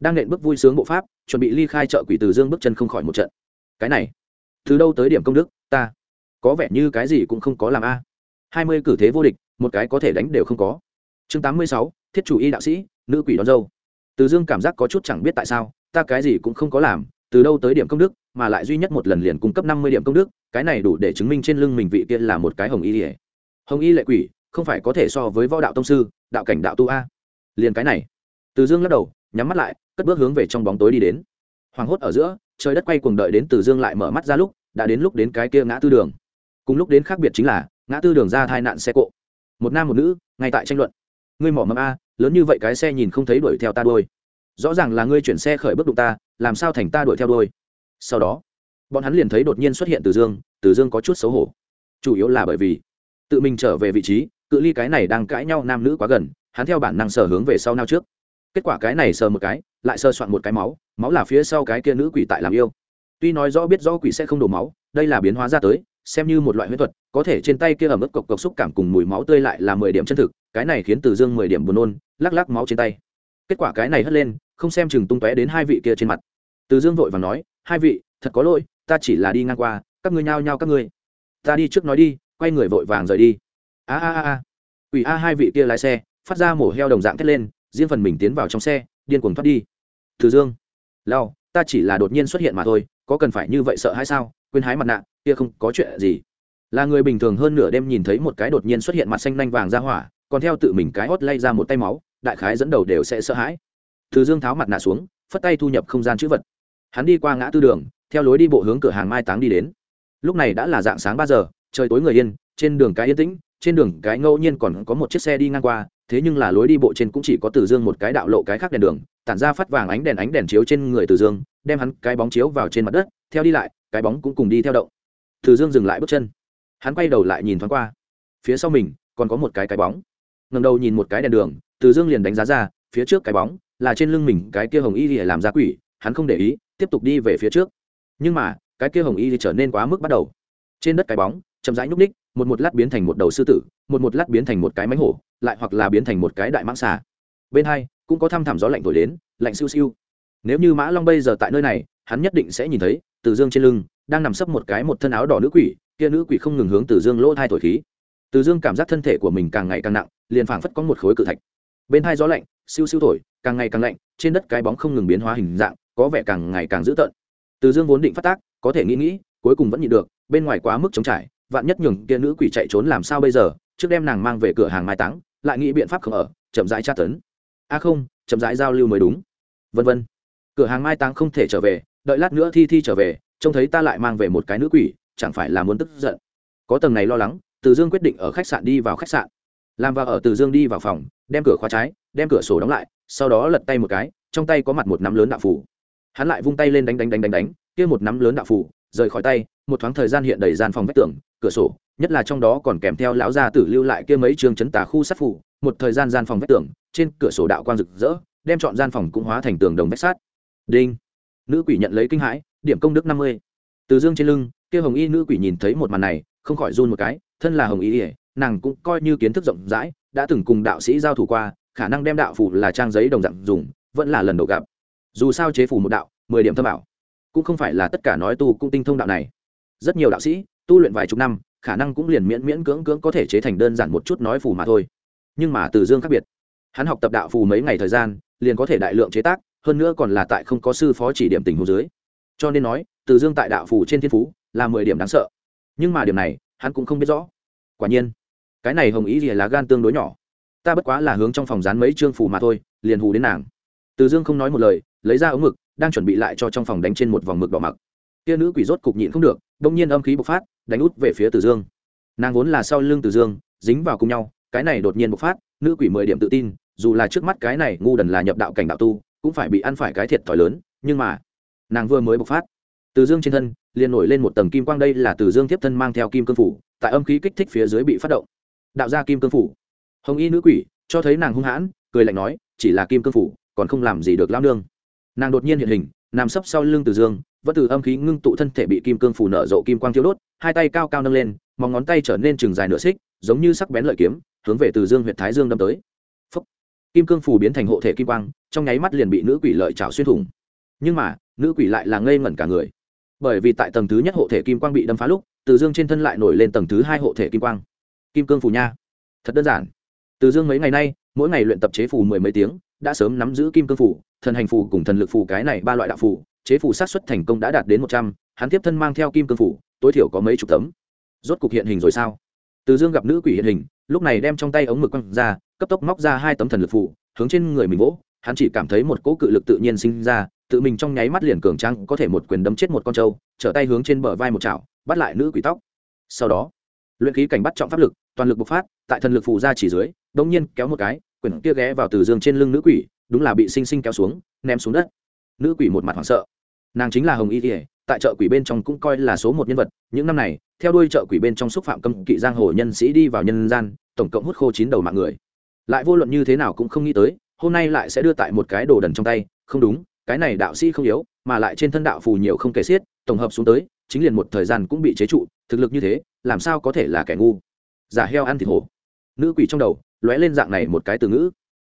Đang nện bước vui sướng bộ pháp, chuẩn bị ly khai chợ quỷ từ dương bước chân không khỏi một trận. Cái này, từ đâu tới điểm công đức, ta? Có vẻ như cái gì cũng không có làm a. Hai mươi cử thế vô địch, một cái có thể đánh đều không có. Chương tám mươi sáu, thiết chủ y đạo sĩ, nữ quỷ đón dâu. Từ dương cảm giác có chút chẳng biết tại sao, ta cái gì cũng không có làm, từ đâu tới điểm công đức, mà lại duy nhất một lần liền cung cấp năm mươi điểm công đức, cái này đủ để chứng minh trên lưng mình vị kia là một cái hồng y ỉa hồng y lệ quỷ, không phải có thể so với võ đạo tông sư, đạo cảnh đạo tu a. Liền cái này. Từ dương lắc đầu, nhắm mắt lại, cất bước hướng về trong bóng tối đi đến. Hoảng hốt ở giữa, trời đất quay cuồng đợi đến từ dương lại mở mắt ra lúc, đã đến lúc đến cái kia ngã tư đường. Cùng lúc đến khác biệt chính là, ngã tư đường ra tai nạn xe cộ. Một nam một nữ, ngay tại tranh luận. Ngươi mỏ mầm a, lớn như vậy cái xe nhìn không thấy đuổi theo ta đôi rõ ràng là ngươi chuyển xe khởi bước đụng ta, làm sao thành ta đuổi theo đôi sau đó, bọn hắn liền thấy đột nhiên xuất hiện từ dương từ dương có chút xấu hổ. Chủ yếu là bởi vì tự mình trở về vị trí, cự ly cái này đang cãi nhau nam nữ quá gần, hắn theo bản năng sờ hướng về sau nao trước. Kết quả cái này sờ một cái, lại sờ soạn một cái máu máu là phía sau cái kia nữ quỷ tại làm yêu. Tuy nói rõ biết rõ quỷ sẽ không đổ máu, đây là biến hóa ra tới, xem như một loại huyết thuật, có thể trên tay kia ẩm ướt cộc cộc xúc cảm cùng mùi máu tươi lại là mười điểm chân thực, cái này khiến từ dương mười điểm buồn nôn, lắc lắc máu trên tay. Kết quả cái này hất lên, không xem chừng tung tóe đến hai vị kia trên mặt. Từ dương vội và nói, hai vị, thật có lỗi, ta chỉ là đi ngang qua, các ngươi nhao nhao các ngươi. Ta đi trước nói đi quay người vội vàng rời đi. A a a a. Ủy a hai vị kia lái xe, phát ra mổ heo đồng dạng thét lên, riêng phần mình tiến vào trong xe, điên cuồng thoát đi. Từ dương lao ta chỉ là đột nhiên xuất hiện mà thôi, có cần phải như vậy sợ hay sao? Quên hái mặt nạ, kia không có chuyện gì. Là người bình thường hơn nửa đêm nhìn thấy một cái đột nhiên xuất hiện mặt xanh nanh vàng ra hỏa, còn theo tự mình cái hót lay ra một tay máu, đại khái dẫn đầu đều sẽ sợ hãi. Từ dương tháo mặt nạ xuống, phất tay thu nhập không gian chữ vật. Hắn đi qua ngã tư đường, theo lối đi bộ hướng cửa hàng mai táng đi đến. Lúc này đã là dạng sáng ba giờ trời tối người yên, trên đường cái yên tĩnh, trên đường cái ngẫu nhiên còn có một chiếc xe đi ngang qua, thế nhưng là lối đi bộ trên cũng chỉ có từ dương một cái đạo lộ cái khác đèn đường, tản ra phát vàng ánh đèn ánh đèn chiếu trên người từ dương, đem hắn cái bóng chiếu vào trên mặt đất, theo đi lại, cái bóng cũng cùng đi theo động. Từ dương dừng lại bước chân. Hắn quay đầu lại nhìn thoáng qua. Phía sau mình, còn có một cái cái bóng. Ngầm đầu nhìn một cái đèn đường, từ dương liền đánh giá ra, phía trước cái bóng là trên lưng mình cái kia hồng y để làm ra quỷ, hắn không để ý, tiếp tục đi về phía trước. Nhưng mà, cái kia hồng y thì trở nên quá mức bắt đầu. Trên đất cái bóng chậm rãi nhúc ních một một lát biến thành một đầu sư tử, một một lát biến thành một cái mánh hổ, lại hoặc là biến thành một cái đại mãng xà. Bên hai, cũng có thăm thẳm gió lạnh thổi đến, lạnh siêu siêu. Nếu như mã long bây giờ tại nơi này, hắn nhất định sẽ nhìn thấy, từ dương trên lưng, đang nằm sấp một cái một thân áo đỏ nữ quỷ, kia nữ quỷ không ngừng hướng từ dương lỗ thai thổi khí. Từ dương cảm giác thân thể của mình càng ngày càng nặng, liền phảng phất có một khối cự thạch. Bên hai gió lạnh, siêu siêu thổi, càng ngày càng lạnh, trên đất cái bóng không ngừng biến hóa hình dạng, có vẻ càng ngày càng dữ tợn. Từ dương vốn định phát tác, có thể nghĩ nghĩ, cuối cùng vẫn nhịn được, bên ngoài quá mức chống trải vạn nhất nhường kia nữ quỷ chạy trốn làm sao bây giờ, trước đem nàng mang về cửa hàng mai táng, lại nghĩ biện pháp không ở, chậm rãi tra tấn. A không, chậm rãi giao lưu mới đúng. Vân vân. Cửa hàng mai táng không thể trở về, đợi lát nữa thi thi trở về, trông thấy ta lại mang về một cái nữ quỷ, chẳng phải là muốn tức giận. Có tầng này lo lắng, từ dương quyết định ở khách sạn đi vào khách sạn. Làm vào ở từ dương đi vào phòng, đem cửa khóa trái, đem cửa sổ đóng lại, sau đó lật tay một cái, trong tay có mặt một nắm lớn đạo phủ hắn lại vung tay lên đánh đánh đánh đánh đánh, kia một nắm lớn đạo phủ rời khỏi tay, một thoáng thời gian hiện đầy gian phòng vách tường cửa sổ nhất là trong đó còn kèm theo lão gia tử lưu lại kia mấy trường chấn tà khu sát phủ một thời gian gian phòng vách tường trên cửa sổ đạo quang rực rỡ đem chọn gian phòng cũng hóa thành tường đồng vách sát đinh. Nữ quỷ nhận lấy kinh hãi điểm công đức năm mươi. Từ dương trên lưng kia hồng y nữ quỷ nhìn thấy một màn này không khỏi run một cái thân là hồng y ỉa nàng cũng coi như kiến thức rộng rãi đã từng cùng đạo sĩ giao thủ qua khả năng đem đạo phủ là trang giấy đồng dạng dùng vẫn là lần đầu gặp. Dù sao chế phủ một đạo mười điểm thâm bảo, cũng không phải là tất cả nói tu cũng tinh thông đạo này. Rất nhiều đạo sĩ tu luyện vài chục năm, khả năng cũng liền miễn miễn cưỡng cưỡng có thể chế thành đơn giản một chút nói phù mà thôi. Nhưng mà từ dương khác biệt, hắn học tập đạo phù mấy ngày thời gian, liền có thể đại lượng chế tác, hơn nữa còn là tại không có sư phó chỉ điểm tình hồ dưới. Cho nên nói, từ dương tại đạo phù trên thiên phú là mười điểm đáng sợ. Nhưng mà điểm này, hắn cũng không biết rõ. Quả nhiên, cái này hồng ý gì là gan tương đối nhỏ. Ta bất quá là hướng trong phòng dán mấy chương phù mà thôi, liền hù đến nàng. Từ dương không nói một lời, lấy ra ống mực đang chuẩn bị lại cho trong phòng đánh trên một vòng mực đỏ mặc. Kia nữ quỷ rốt cục nhịn không được đông nhiên âm khí bộc phát, đánh út về phía tử dương. Nàng vốn là sau lưng tử dương, dính vào cùng nhau, cái này đột nhiên bộc phát, nữ quỷ mười điểm tự tin, dù là trước mắt cái này ngu đần là nhập đạo cảnh đạo tu, cũng phải bị ăn phải cái thiệt thòi lớn, nhưng mà, nàng vừa mới bộc phát, từ dương trên thân liền nổi lên một tầng kim quang, đây là từ dương tiếp thân mang theo kim cương phủ, tại âm khí kích thích phía dưới bị phát động. Đạo ra kim cương phủ. Hồng y nữ quỷ, cho thấy nàng hung hãn, cười lạnh nói, chỉ là kim cương phủ, còn không làm gì được lao nương. Nàng đột nhiên hiện hình, nằm sấp sau lưng từ dương vẫn từ âm khí ngưng tụ thân thể bị kim cương phủ nở rộ kim quang thiêu đốt, hai tay cao cao nâng lên, móng ngón tay trở nên chừng dài nửa xích, giống như sắc bén lợi kiếm, hướng về từ dương huyện thái dương đâm tới. Phúc. kim cương phủ biến thành hộ thể kim quang, trong nháy mắt liền bị nữ quỷ lợi chảo xuyên thủng. Nhưng mà, nữ quỷ lại là ngây ngẩn cả người. Bởi vì tại tầng thứ nhất hộ thể kim quang bị đâm phá lúc, từ dương trên thân lại nổi lên tầng thứ hai hộ thể kim quang. Kim cương phủ nha. Thật đơn giản. Từ dương mấy ngày nay, mỗi ngày luyện tập chế phù mười mấy tiếng, đã sớm nắm giữ kim cương phủ thần hành phù cùng thần lực phù cái này ba loại đạo phù chế phủ sát xuất thành công đã đạt đến một trăm hắn tiếp thân mang theo kim cương phủ tối thiểu có mấy chục tấm. Rốt cục hiện hình rồi sao? Từ dương gặp nữ quỷ hiện hình lúc này đem trong tay ống mực quăng ra cấp tốc móc ra hai tấm thần lực phủ, hướng trên người mình vỗ. Hắn chỉ cảm thấy một cỗ cự lực tự nhiên sinh ra tự mình trong nháy mắt liền cường trang có thể một quyền đấm chết một con trâu trở tay hướng trên bờ vai một chảo bắt lại nữ quỷ tóc. Sau đó luyện khí cảnh bắt trọng pháp lực toàn lực bộc phát tại thần lực phủ ra chỉ dưới đ nhiên kéo một cái quyển kia ghé vào từ dương trên lưng nữ quỷ đúng là bị sinh sinh kéo xuống ném xuống đất. Nữ quỷ một mặt hoảng sợ nàng chính là hồng y ỉa tại chợ quỷ bên trong cũng coi là số một nhân vật, những năm này, theo đuôi chợ quỷ bên trong xúc phạm cấm kỵ giang hồ nhân sĩ đi vào nhân gian, tổng cộng hút khô chín đầu mạng người. Lại vô luận như thế nào cũng không nghĩ tới, hôm nay lại sẽ đưa tại một cái đồ đần trong tay, không đúng, cái này đạo sĩ không yếu, mà lại trên thân đạo phù nhiều không kể xiết, tổng hợp xuống tới, chính liền một thời gian cũng bị chế trụ, thực lực như thế, làm sao có thể là kẻ ngu? Giả heo ăn thịt hổ. Nữ quỷ trong đầu, lóe lên dạng này một cái từ ngữ.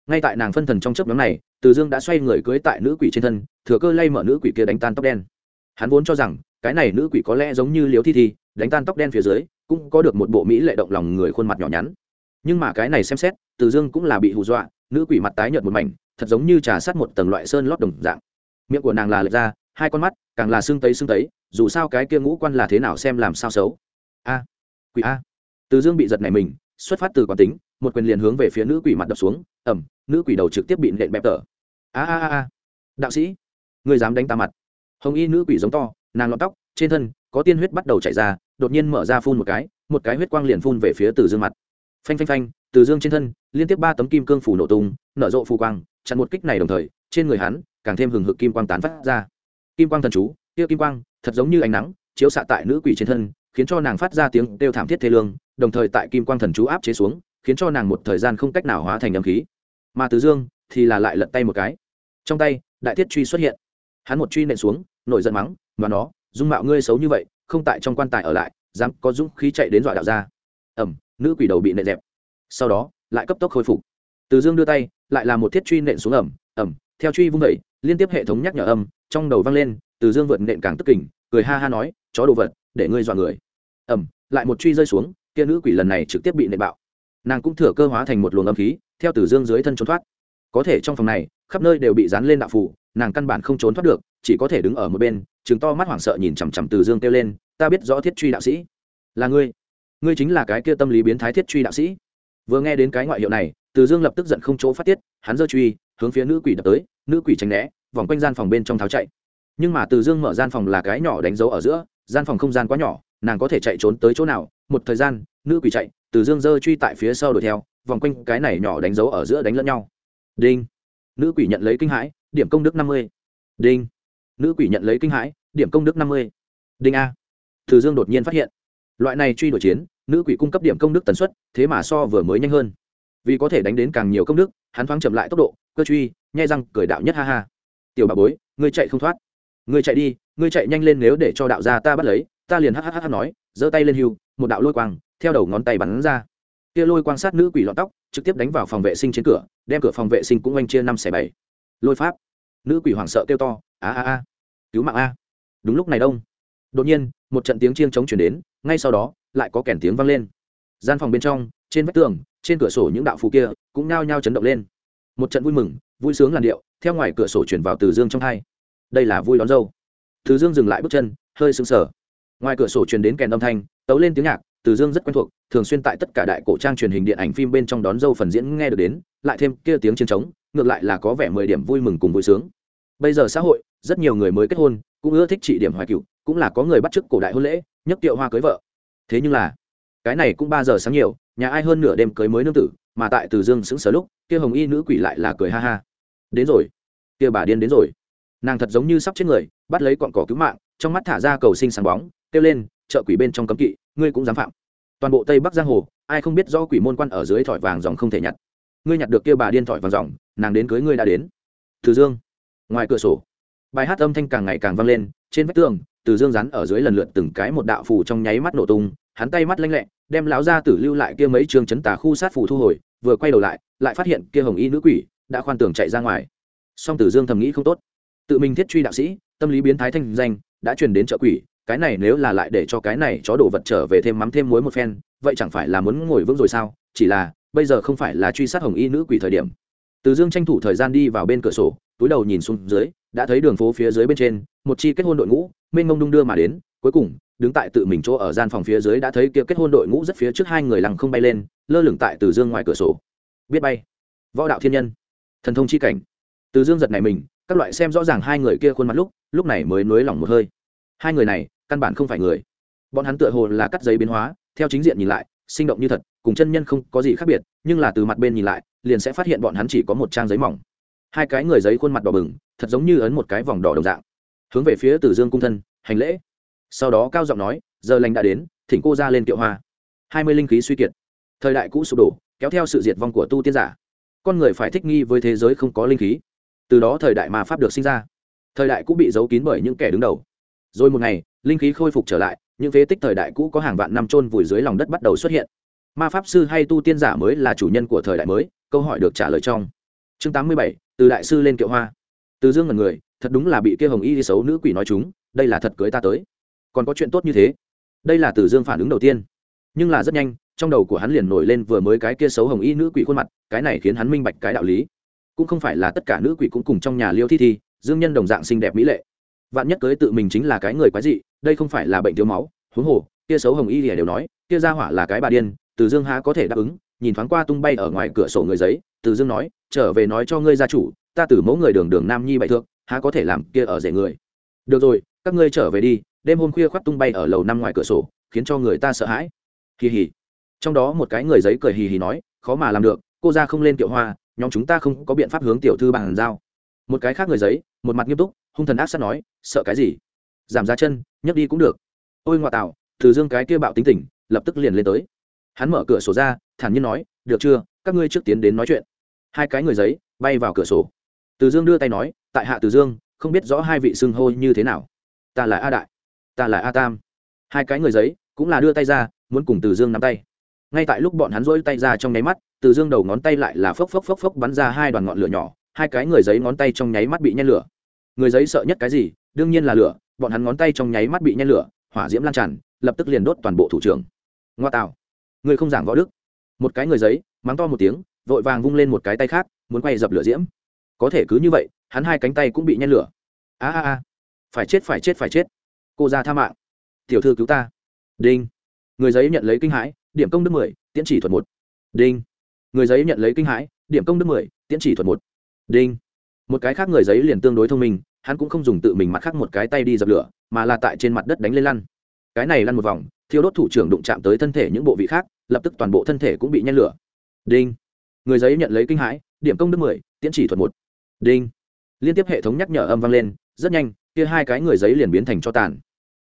Ngay tại nàng phân thần trong chấp nhóm này từ dương đã xoay người cưới tại nữ quỷ trên thân, thừa cơ lay mở nữ quỷ kia đánh tan tóc đen. Hắn vốn cho rằng, cái này nữ quỷ có lẽ giống như liếu thi thi, đánh tan tóc đen phía dưới, cũng có được một bộ mỹ lệ động lòng người khuôn mặt nhỏ nhắn. Nhưng mà cái này xem xét, từ dương cũng là bị hù dọa, nữ quỷ mặt tái nhợt một mảnh, thật giống như trà sát một tầng loại sơn lót đồng dạng. Miệng của nàng là lệch ra, hai con mắt càng là xương tấy xương tấy, dù sao cái kia ngũ quan là thế nào xem làm sao xấu. A, quỷ a. Từ dương bị giật này mình, xuất phát từ quán tính, một quyền liền hướng về phía nữ quỷ mặt đập xuống ẩm, nữ quỷ đầu trực tiếp bị nện bẹp tở. A a a a. Đạo sĩ, người dám đánh ta mặt. Hồng y nữ quỷ giống to, nàng lọt tóc, trên thân, có tiên huyết bắt đầu chảy ra, đột nhiên mở ra phun một cái một cái huyết quang liền phun về phía từ dương mặt. Phanh phanh phanh, từ dương trên thân, liên tiếp ba tấm kim cương phủ nổ tung, nở rộ phù quang, chặn một kích này đồng thời, trên người hắn, càng thêm hừng hực kim quang tán phát ra. Kim quang thần chú kia kim quang, thật giống như ánh nắng, chiếu xạ tại nữ quỷ trên thân, khiến cho nàng phát ra tiếng kêu thảm thiết thê lương, đồng thời tại kim quang thần chú áp chế xuống, khiến cho nàng một thời gian không cách nào hóa thành âm khí mà từ dương thì là lại lật tay một cái. Trong tay, đại thiết truy xuất hiện. Hắn một truy nện xuống, nổi giận mắng và nó, dung mạo ngươi xấu như vậy, không tại trong quan tài ở lại, dám có dũng khí chạy đến dọa đạo ra ẩm nữ quỷ đầu bị nện dẹp. Sau đó, lại cấp tốc khôi phục. Từ dương đưa tay, lại là một thiết truy nện xuống ẩm ẩm theo truy vung vẩy liên tiếp hệ thống nhắc nhở âm, trong đầu vang lên, từ dương vượt nện càng tức kình, cười ha ha nói, chó đồ vật, để ngươi dọa người. Ẩm lại một truy rơi xuống, kia nữ quỷ lần này trực tiếp bị nện bạo nàng cũng thừa cơ hóa thành một luồng âm khí, theo từ dương dưới thân trốn thoát. Có thể trong phòng này, khắp nơi đều bị dán lên đạo phủ nàng căn bản không trốn thoát được, chỉ có thể đứng ở một bên chứng to mắt hoảng sợ nhìn chằm chằm từ dương kêu lên, ta biết rõ thiết truy đạo sĩ. Là ngươi. Ngươi chính là cái kia tâm lý biến thái thiết truy đạo sĩ. Vừa nghe đến cái ngoại hiệu này, từ dương lập tức giận không chỗ phát tiết, hắn giơ truy, hướng phía nữ quỷ đập tới, nữ quỷ tránh né, vòng quanh gian phòng bên trong tháo chạy. Nhưng mà từ dương mở gian phòng là cái nhỏ đánh dấu ở giữa, gian phòng không gian quá nhỏ, nàng có thể chạy trốn tới chỗ nào, một thời gian, nữ quỷ chạy từ dương dơ truy tại phía sau đuổi theo, vòng quanh cái này nhỏ đánh dấu ở giữa đánh lẫn nhau. Đinh. Nữ quỷ nhận lấy kinh hãi, điểm công đức năm mươi. Đinh. Nữ quỷ nhận lấy kinh hãi, điểm công đức năm mươi. Đinh a. Từ dương đột nhiên phát hiện. Loại này truy đuổi chiến, nữ quỷ cung cấp điểm công đức tần suất, thế mà so vừa mới nhanh hơn. Vì có thể đánh đến càng nhiều công đức, hắn thoáng chậm lại tốc độ, cơ truy, nhai răng, cười đạo nhất ha ha. Tiểu bà bối, ngươi chạy không thoát. Ngươi chạy đi, ngươi chạy nhanh lên nếu để cho đạo gia ta bắt lấy, ta liền hhh nói, giơ tay lên hưu, một đạo lôi quang theo đầu ngón tay bắn ra. Kia lôi quan sát nữ quỷ lọt tóc, trực tiếp đánh vào phòng vệ sinh trên cửa, đem cửa phòng vệ sinh cũng oanh chia năm xẻ bảy. Lôi pháp. Nữ quỷ hoảng sợ kêu to, a a a, cứu mạng a. Đúng lúc này đông. Đột nhiên, một trận tiếng chiêng trống chuyển đến, ngay sau đó, lại có kèn tiếng vang lên. Gian phòng bên trong, trên vách tường, trên cửa sổ những đạo phù kia cũng nao nhao chấn động lên. Một trận vui mừng, vui sướng làn điệu, theo ngoài cửa sổ chuyển vào từ dương trong hai. Đây là vui đón dâu. Từ dương dừng lại bước chân, hơi sững sờ. Ngoài cửa sổ truyền đến kèn âm thanh, tấu lên tiếng nhạc từ dương rất quen thuộc, thường xuyên tại tất cả đại cổ trang truyền hình điện ảnh phim bên trong đón dâu phần diễn nghe được đến, lại thêm kia tiếng chiến trống, ngược lại là có vẻ mười điểm vui mừng cùng vui sướng. Bây giờ xã hội, rất nhiều người mới kết hôn, cũng ưa thích trị điểm hoài cựu cũng là có người bắt chước cổ đại hôn lễ, nhấc tiệu hoa cưới vợ. Thế nhưng là, cái này cũng ba giờ sáng nhiều, nhà ai hơn nửa đêm cưới mới nương tử, mà tại từ dương sững sờ lúc, kia hồng y nữ quỷ lại là cười ha ha. Đến rồi, kia bà điên đến rồi. Nàng thật giống như sắp chết người, bắt lấy cọn cỏ cứu mạng, trong mắt thả ra cầu sinh sáng bóng, kêu lên, chợ quỷ bên trong cấm kỵ ngươi cũng dám phạm. Toàn bộ tây bắc giang hồ, ai không biết do quỷ môn quan ở dưới thỏi vàng dòng không thể nhặt. Ngươi nhặt được kia bà điên thỏi vàng dòng, nàng đến cưới ngươi đã đến. Từ dương. Ngoài cửa sổ, bài hát âm thanh càng ngày càng vang lên, trên vách tường, từ dương rắn ở dưới lần lượt từng cái một đạo phù trong nháy mắt nổ tung, hắn tay mắt lanh lẹ, đem lão ra tử lưu lại kia mấy trường chấn tà khu sát phù thu hồi, vừa quay đầu lại lại phát hiện kia hồng y nữ quỷ đã khoan tường chạy ra ngoài. Song tử dương thầm nghĩ không tốt. Tự mình thiết truy đạo sĩ, tâm lý biến thái thanh danh, đã truyền đến chợ quỷ cái này nếu là lại để cho cái này chó đổ vật trở về thêm mắm thêm muối một phen, vậy chẳng phải là muốn ngồi vững rồi sao? Chỉ là, bây giờ không phải là truy sát hồng y nữ quỷ thời điểm. Từ dương tranh thủ thời gian đi vào bên cửa sổ, túi đầu nhìn xuống dưới, đã thấy đường phố phía dưới bên trên, một chi kết hôn đội ngũ, mênh mông đung đưa mà đến, cuối cùng, đứng tại tự mình chỗ ở gian phòng phía dưới đã thấy kia kết hôn đội ngũ rất phía trước hai người lằng không bay lên, lơ lửng tại từ dương ngoài cửa sổ. Biết bay. Võ đạo thiên nhân. Thần thông chi cảnh. Từ dương giật này mình, các loại xem rõ ràng hai người kia khuôn mặt lúc lúc này mới nới lỏng một hơi. Hai người này căn bản không phải người. Bọn hắn tựa hồ là cắt giấy biến hóa, theo chính diện nhìn lại, sinh động như thật, cùng chân nhân không có gì khác biệt, nhưng là từ mặt bên nhìn lại, liền sẽ phát hiện bọn hắn chỉ có một trang giấy mỏng. Hai cái người giấy khuôn mặt đỏ bừng, thật giống như ấn một cái vòng đỏ đồng dạng. Hướng về phía tử dương cung thân, hành lễ. Sau đó cao giọng nói, giờ lành đã đến, thỉnh cô ra lên kiệu hoa. Hai mươi linh khí suy kiệt. Thời đại cũ sụp đổ, kéo theo sự diệt vong của tu tiên giả. Con người phải thích nghi với thế giới không có linh khí. Từ đó thời đại ma pháp được sinh ra. Thời đại cũ bị giấu kín bởi những kẻ đứng đầu. Rồi một ngày linh khí khôi phục trở lại, những phế tích thời đại cũ có hàng vạn năm trôn vùi dưới lòng đất bắt đầu xuất hiện. Ma pháp sư hay tu tiên giả mới là chủ nhân của thời đại mới, câu hỏi được trả lời trong chương tám mươi bảy, từ đại sư lên kiệu hoa. Từ dương ngần người, thật đúng là bị kia hồng y đi xấu nữ quỷ nói chúng, đây là thật cưới ta tới. Còn có chuyện tốt như thế? Đây là từ dương phản ứng đầu tiên. Nhưng là rất nhanh, trong đầu của hắn liền nổi lên vừa mới cái kia xấu hồng y nữ quỷ khuôn mặt, cái này khiến hắn minh bạch cái đạo lý. Cũng không phải là tất cả nữ quỷ cũng cùng trong nhà liêu thi thi, dương nhân đồng dạng xinh đẹp mỹ lệ. Vạn nhất cưới tự mình chính là cái người quái dị đây không phải là bệnh thiếu máu, huống hồ kia xấu hồng y lìa đều nói kia ra hỏa là cái bà điên, từ dương há có thể đáp ứng, nhìn thoáng qua tung bay ở ngoài cửa sổ người giấy, từ dương nói, trở về nói cho ngươi gia chủ, ta từ mẫu người đường đường nam nhi bại thượng, há có thể làm kia ở rể người. Được rồi, các ngươi trở về đi, đêm hôm khuya khoác tung bay ở lầu năm ngoài cửa sổ, khiến cho người ta sợ hãi. Hì hì. trong đó một cái người giấy cười hì hì nói, khó mà làm được, cô ra không lên kiệu hoa, nhóm chúng ta không có biện pháp hướng tiểu thư bằng giao. Một cái khác người giấy, một mặt nghiêm túc, hung thần ác sát nói, sợ cái gì? Giảm giá chân, nhấc đi cũng được. Ôi ngoại tạo từ dương cái kia bạo tính tình, lập tức liền lên tới. Hắn mở cửa sổ ra, thản nhiên nói, được chưa, các ngươi trước tiến đến nói chuyện. Hai cái người giấy, bay vào cửa sổ. Từ dương đưa tay nói, tại hạ từ dương, không biết rõ hai vị xưng hô như thế nào. Ta là a đại, ta là a tam. Hai cái người giấy cũng là đưa tay ra, muốn cùng từ dương nắm tay. Ngay tại lúc bọn hắn rỗi tay ra trong nháy mắt, từ dương đầu ngón tay lại là phốc phốc phốc phốc bắn ra hai đoàn ngọn lửa nhỏ, hai cái người giấy ngón tay trong nháy mắt bị nhen lửa. Người giấy sợ nhất cái gì? Đương nhiên là lửa bọn hắn ngón tay trong nháy mắt bị nhen lửa, hỏa diễm lan tràn, lập tức liền đốt toàn bộ thủ trưởng. Ngoa tạo. Người không giảng võ đức. Một cái người giấy, mắng to một tiếng, vội vàng vung lên một cái tay khác, muốn quay dập lửa diễm. Có thể cứ như vậy, hắn hai cánh tay cũng bị nhen lửa. A a a. Phải chết phải chết phải chết. Cô ra tha mạng. Tiểu thư cứu ta. Đinh. Người giấy nhận lấy kinh hãi, điểm công đức mười, tiễn chỉ thuật một. Đinh. Người giấy nhận lấy kinh hãi, điểm công đức mười, tiễn chỉ thuật một. Đinh. Một cái khác người giấy liền tương đối thông minh hắn cũng không dùng tự mình mặt khác một cái tay đi dập lửa, mà là tại trên mặt đất đánh lên lăn. Cái này lăn một vòng, thiêu đốt thủ trưởng đụng chạm tới thân thể những bộ vị khác, lập tức toàn bộ thân thể cũng bị nhen lửa. Đinh. Người giấy nhận lấy kinh hãi, điểm công đức mười, tiễn chỉ thuật một. Đinh. Liên tiếp hệ thống nhắc nhở âm vang lên, rất nhanh, kia hai cái người giấy liền biến thành cho tàn.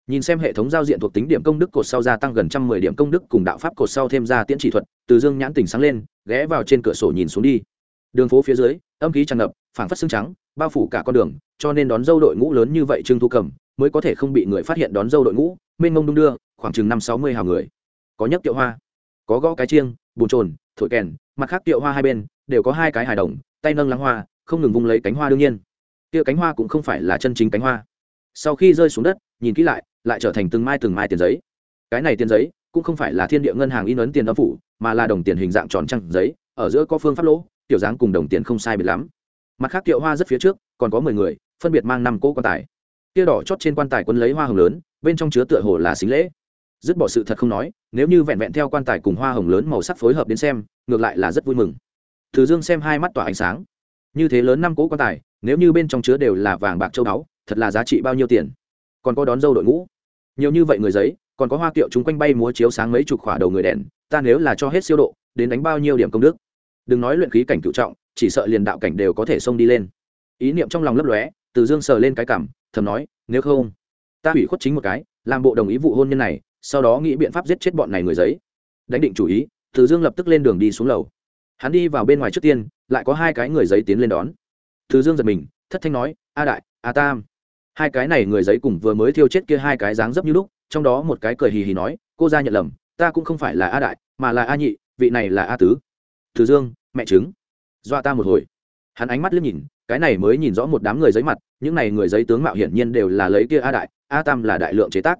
Nhìn xem hệ thống giao diện thuộc tính điểm công đức cột sau gia tăng gần trăm mười điểm công đức cùng đạo pháp cột sau thêm ra tiễn chỉ thuật, từ dương nhãn tỉnh sáng lên, ghé vào trên cửa sổ nhìn xuống đi. Đường phố phía dưới, âm khí tràn ngập, phảng phất xương trắng bao phủ cả con đường, cho nên đón dâu đội ngũ lớn như vậy trương thu cầm mới có thể không bị người phát hiện đón dâu đội ngũ, mênh mông đung đưa, khoảng chừng năm sáu mươi hào người. Có nhấc tiệu hoa, có gõ cái chiêng bùn trồn thổi kèn, mặt khác tiệu hoa hai bên đều có hai cái hài đồng, tay nâng lắng hoa, không ngừng vung lấy cánh hoa đương nhiên. Tiệu cánh hoa cũng không phải là chân chính cánh hoa. Sau khi rơi xuống đất, nhìn kỹ lại lại trở thành từng mai từng mai tiền giấy. Cái này tiền giấy cũng không phải là thiên địa ngân hàng in ấn tiền âm phủ, mà là đồng tiền hình dạng tròn trăng giấy, ở giữa có phương pháp lỗ tiểu dáng cùng đồng tiền không sai biệt lắm mặt khác kiệu hoa rất phía trước, còn có mười người, phân biệt mang năm cỗ quan tài. Kia đỏ chót trên quan tài quân lấy hoa hồng lớn, bên trong chứa tựa hồ là xính lễ. Dứt bỏ sự thật không nói, nếu như vẹn vẹn theo quan tài cùng hoa hồng lớn màu sắc phối hợp đến xem, ngược lại là rất vui mừng. Thứ dương xem hai mắt tỏa ánh sáng. Như thế lớn năm cỗ quan tài, nếu như bên trong chứa đều là vàng bạc châu báu, thật là giá trị bao nhiêu tiền? Còn có đón dâu đội ngũ. Nhiều như vậy người giấy, còn có hoa kiệu chúng quanh bay múa chiếu sáng mấy chục khỏa đầu người đèn, ta nếu là cho hết siêu độ, đến đánh bao nhiêu điểm công đức? Đừng nói luyện khí cảnh cựu trọng, chỉ sợ liền đạo cảnh đều có thể xông đi lên. Ý niệm trong lòng lấp lóe, từ dương sờ lên cái cảm, thầm nói, nếu không, ta hủy khuất chính một cái, làm bộ đồng ý vụ hôn nhân này, sau đó nghĩ biện pháp giết chết bọn này người giấy. Đánh định chủ ý, từ dương lập tức lên đường đi xuống lầu. Hắn đi vào bên ngoài trước tiên, lại có hai cái người giấy tiến lên đón. Từ dương giật mình, thất thanh nói, a đại, a tam. Hai cái này người giấy cùng vừa mới thiêu chết kia hai cái dáng dấp như lúc, trong đó một cái cười hì hì nói, cô ra nhận lầm, ta cũng không phải là a đại, mà là a nhị, vị này là a tứ từ dương mẹ trứng, dọa ta một hồi. Hắn ánh mắt liếc nhìn cái này mới nhìn rõ một đám người giấy mặt những này người giấy tướng mạo hiển nhiên đều là lấy kia a đại a tam là đại lượng chế tác.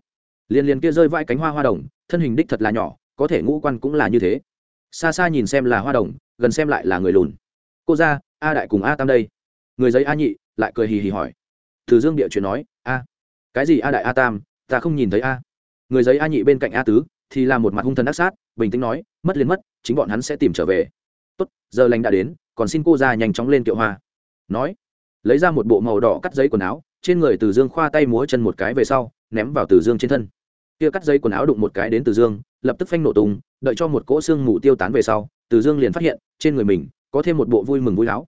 Liên liên kia rơi vai cánh hoa hoa đồng thân hình đích thật là nhỏ có thể ngũ quan cũng là như thế. Xa xa nhìn xem là hoa đồng gần xem lại là người lùn. Cô ra a đại cùng a tam đây. Người giấy a nhị lại cười hì hì hỏi. Từ dương địa chuyện nói a cái gì a đại a tam ta không nhìn thấy a. Người giấy a nhị bên cạnh a tứ thì là một mặt hung thần ác sát bình tĩnh nói mất liền mất chính bọn hắn sẽ tìm trở về tốt, giờ lành đã đến, còn xin cô ra nhanh chóng lên kiệu hoa. Nói, lấy ra một bộ màu đỏ cắt giấy quần áo, trên người từ dương khoa tay múa chân một cái về sau, ném vào từ dương trên thân. Kia cắt dây quần áo đụng một cái đến từ dương, lập tức phanh nổ tung, đợi cho một cỗ xương mù tiêu tán về sau, từ dương liền phát hiện, trên người mình có thêm một bộ vui mừng vui áo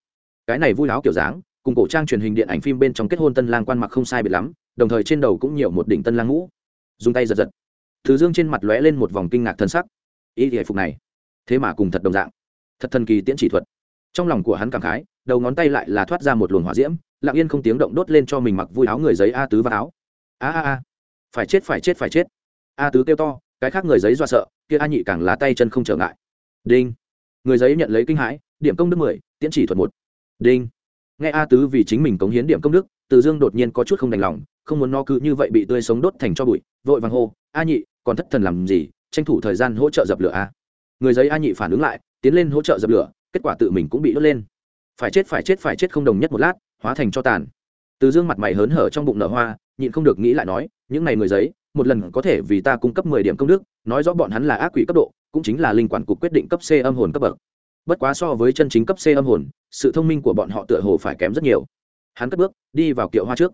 cái này vui áo kiểu dáng, cùng cổ trang truyền hình điện ảnh phim bên trong kết hôn tân lang quan mặc không sai biệt lắm, đồng thời trên đầu cũng nhiều một đỉnh tân lang ngũ. Dùng tay giật giật. Từ dương trên mặt lóe lên một vòng kinh ngạc thân sắc. Ý thì phục này, thế mà cùng thật đồng dạng thật thần kỳ tiễn chỉ thuật. Trong lòng của hắn cảm khái, đầu ngón tay lại là thoát ra một luồng hỏa diễm, lặng yên không tiếng động đốt lên cho mình mặc vui áo người giấy a tứ và áo. A a a. Phải chết phải chết phải chết. A tứ kêu to, cái khác người giấy do sợ, kia a nhị càng lá tay chân không trở ngại. Đinh. Người giấy nhận lấy kinh hãi, điểm công đức mười, tiễn chỉ thuật một. Đinh. Nghe a tứ vì chính mình cống hiến điểm công đức, từ dương đột nhiên có chút không đành lòng, không muốn no cứ như vậy bị tươi sống đốt thành cho bụi, vội vàng hô, a nhị, còn thất thần làm gì? Tranh thủ thời gian hỗ trợ dập lửa a. Người giấy a nhị phản ứng lại tiến lên hỗ trợ dập lửa, kết quả tự mình cũng bị đốt lên. Phải chết phải chết phải chết không đồng nhất một lát, hóa thành cho tàn. Từ dương mặt mày hớn hở trong bụng nở hoa, nhịn không được nghĩ lại nói, những này người giấy, một lần có thể vì ta cung cấp mười điểm công đức, nói rõ bọn hắn là ác quỷ cấp độ, cũng chính là linh quản cục quyết định cấp c âm hồn cấp bậc. Bất quá so với chân chính cấp c âm hồn, sự thông minh của bọn họ tựa hồ phải kém rất nhiều. Hắn cất bước, đi vào kiệu hoa trước.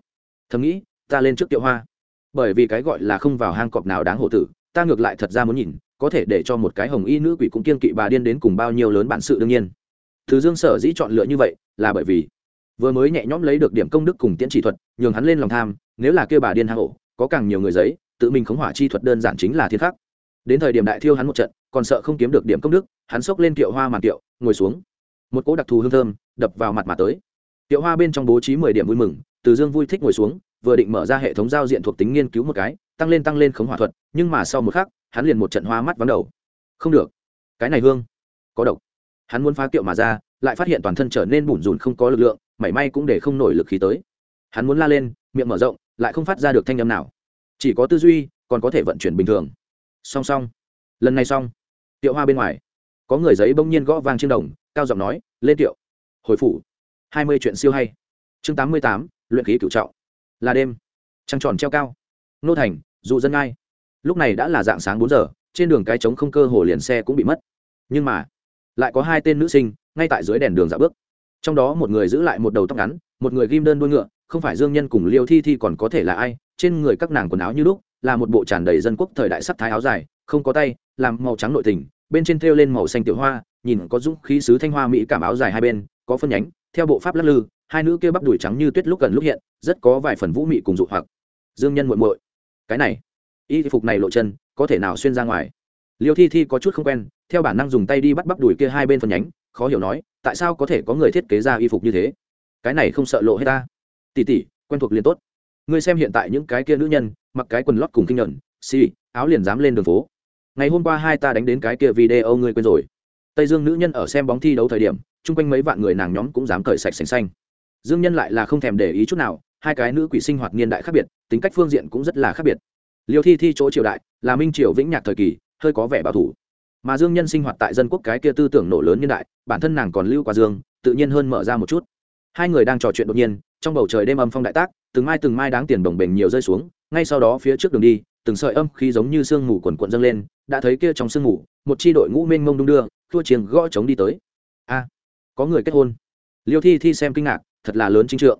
Thầm nghĩ, ta lên trước kiệu hoa. Bởi vì cái gọi là không vào hang cọp nào đáng hổ tử, ta ngược lại thật ra muốn nhìn có thể để cho một cái hồng y nữ quỷ cũng kiên kỵ bà điên đến cùng bao nhiêu lớn bản sự đương nhiên. Thứ dương sở dĩ chọn lựa như vậy là bởi vì vừa mới nhẹ nhõm lấy được điểm công đức cùng tiễn chỉ thuật, nhường hắn lên lòng tham, nếu là kêu bà điên hạ hộ có càng nhiều người giấy, tự mình khống hỏa chi thuật đơn giản chính là thiên khắc. Đến thời điểm đại thiêu hắn một trận, còn sợ không kiếm được điểm công đức, hắn xốc lên kiệu hoa màn kiệu, ngồi xuống. Một cỗ đặc thù hương thơm đập vào mặt mà tới. Kiệu hoa bên trong bố trí mười điểm vui mừng, từ dương vui thích ngồi xuống, vừa định mở ra hệ thống giao diện thuộc tính nghiên cứu một cái, tăng lên tăng lên khống hỏa thuật, nhưng mà sau một khắc hắn liền một trận hoa mắt vắng đầu. Không được. Cái này hương, có độc. Hắn muốn phá kiệu mà ra, lại phát hiện toàn thân trở nên bủn rủn không có lực lượng, mảy may cũng để không nổi lực khí tới. Hắn muốn la lên, miệng mở rộng, lại không phát ra được thanh âm nào. Chỉ có tư duy, còn có thể vận chuyển bình thường. Song song. Lần này xong. Tiệu hoa bên ngoài. Có người giấy bỗng nhiên gõ vang trên đồng, cao giọng nói, lên tiệu hồi phủ. Hai mươi chuyện siêu hay. Chương tám mươi tám, luyện khí cửu trọng. Là đêm. Trăng tròn treo cao. Nô thành, dụ dân ai lúc này đã là dạng sáng bốn giờ, trên đường cái trống không cơ hồ liền xe cũng bị mất. Nhưng mà, lại có hai tên nữ sinh, ngay tại dưới đèn đường dạo bước. Trong đó một người giữ lại một đầu tóc ngắn, một người ghim đơn đuôi ngựa, không phải dương nhân cùng liêu thi thi còn có thể là ai, trên người các nàng quần áo như lúc là một bộ tràn đầy dân quốc thời đại sắc thái áo dài, không có tay, làm màu trắng nội tình, bên trên thêu lên màu xanh tiểu hoa, nhìn có dũng khí sứ thanh hoa mỹ cảm áo dài hai bên, có phân nhánh, theo bộ pháp lắc lư, hai nữ kia bắp đùi trắng như tuyết lúc gần lúc hiện, rất có vài phần vũ mị cùng dụ hoặc. Dương nhân muội muội, cái này y phục này lộ chân có thể nào xuyên ra ngoài? Liêu thi thi có chút không quen theo bản năng dùng tay đi bắt bắp đùi kia hai bên phần nhánh khó hiểu nói tại sao có thể có người thiết kế ra y phục như thế? Cái này không sợ lộ hết ta. Tỉ tỉ quen thuộc liền tốt. Ngươi xem hiện tại những cái kia nữ nhân mặc cái quần lót cùng kinh nhuận xì、si, áo liền dám lên đường phố. Ngày hôm qua hai ta đánh đến cái kia video ngươi quên rồi. Tây dương nữ nhân ở xem bóng thi đấu thời điểm chung quanh mấy vạn người nàng nhóm cũng dám cởi sạch sành xanh. Dương nhân lại là không thèm để ý chút nào hai cái nữ quỷ sinh hoạt niên đại khác biệt tính cách phương diện cũng rất là khác biệt liêu thi thi chỗ triều đại, là minh triều vĩnh nhạc thời kỳ, hơi có vẻ bảo thủ. Mà dương nhân sinh hoạt tại dân quốc cái kia tư tưởng nổ lớn nhân đại, bản thân nàng còn lưu qua dương, tự nhiên hơn mở ra một chút. Hai người đang trò chuyện đột nhiên, trong bầu trời đêm âm phong đại tác, từng mai từng mai đáng tiền đồng bềnh nhiều rơi xuống, ngay sau đó phía trước đường đi, từng sợi âm khí giống như sương mù quần quận dâng lên, đã thấy kia trong sương mù, một chi đội ngũ mênh mông đung đưa, thua chiêng gõ trống đi tới. A, có người kết hôn. Liêu thi thi xem kinh ngạc, thật là lớn chính trượng.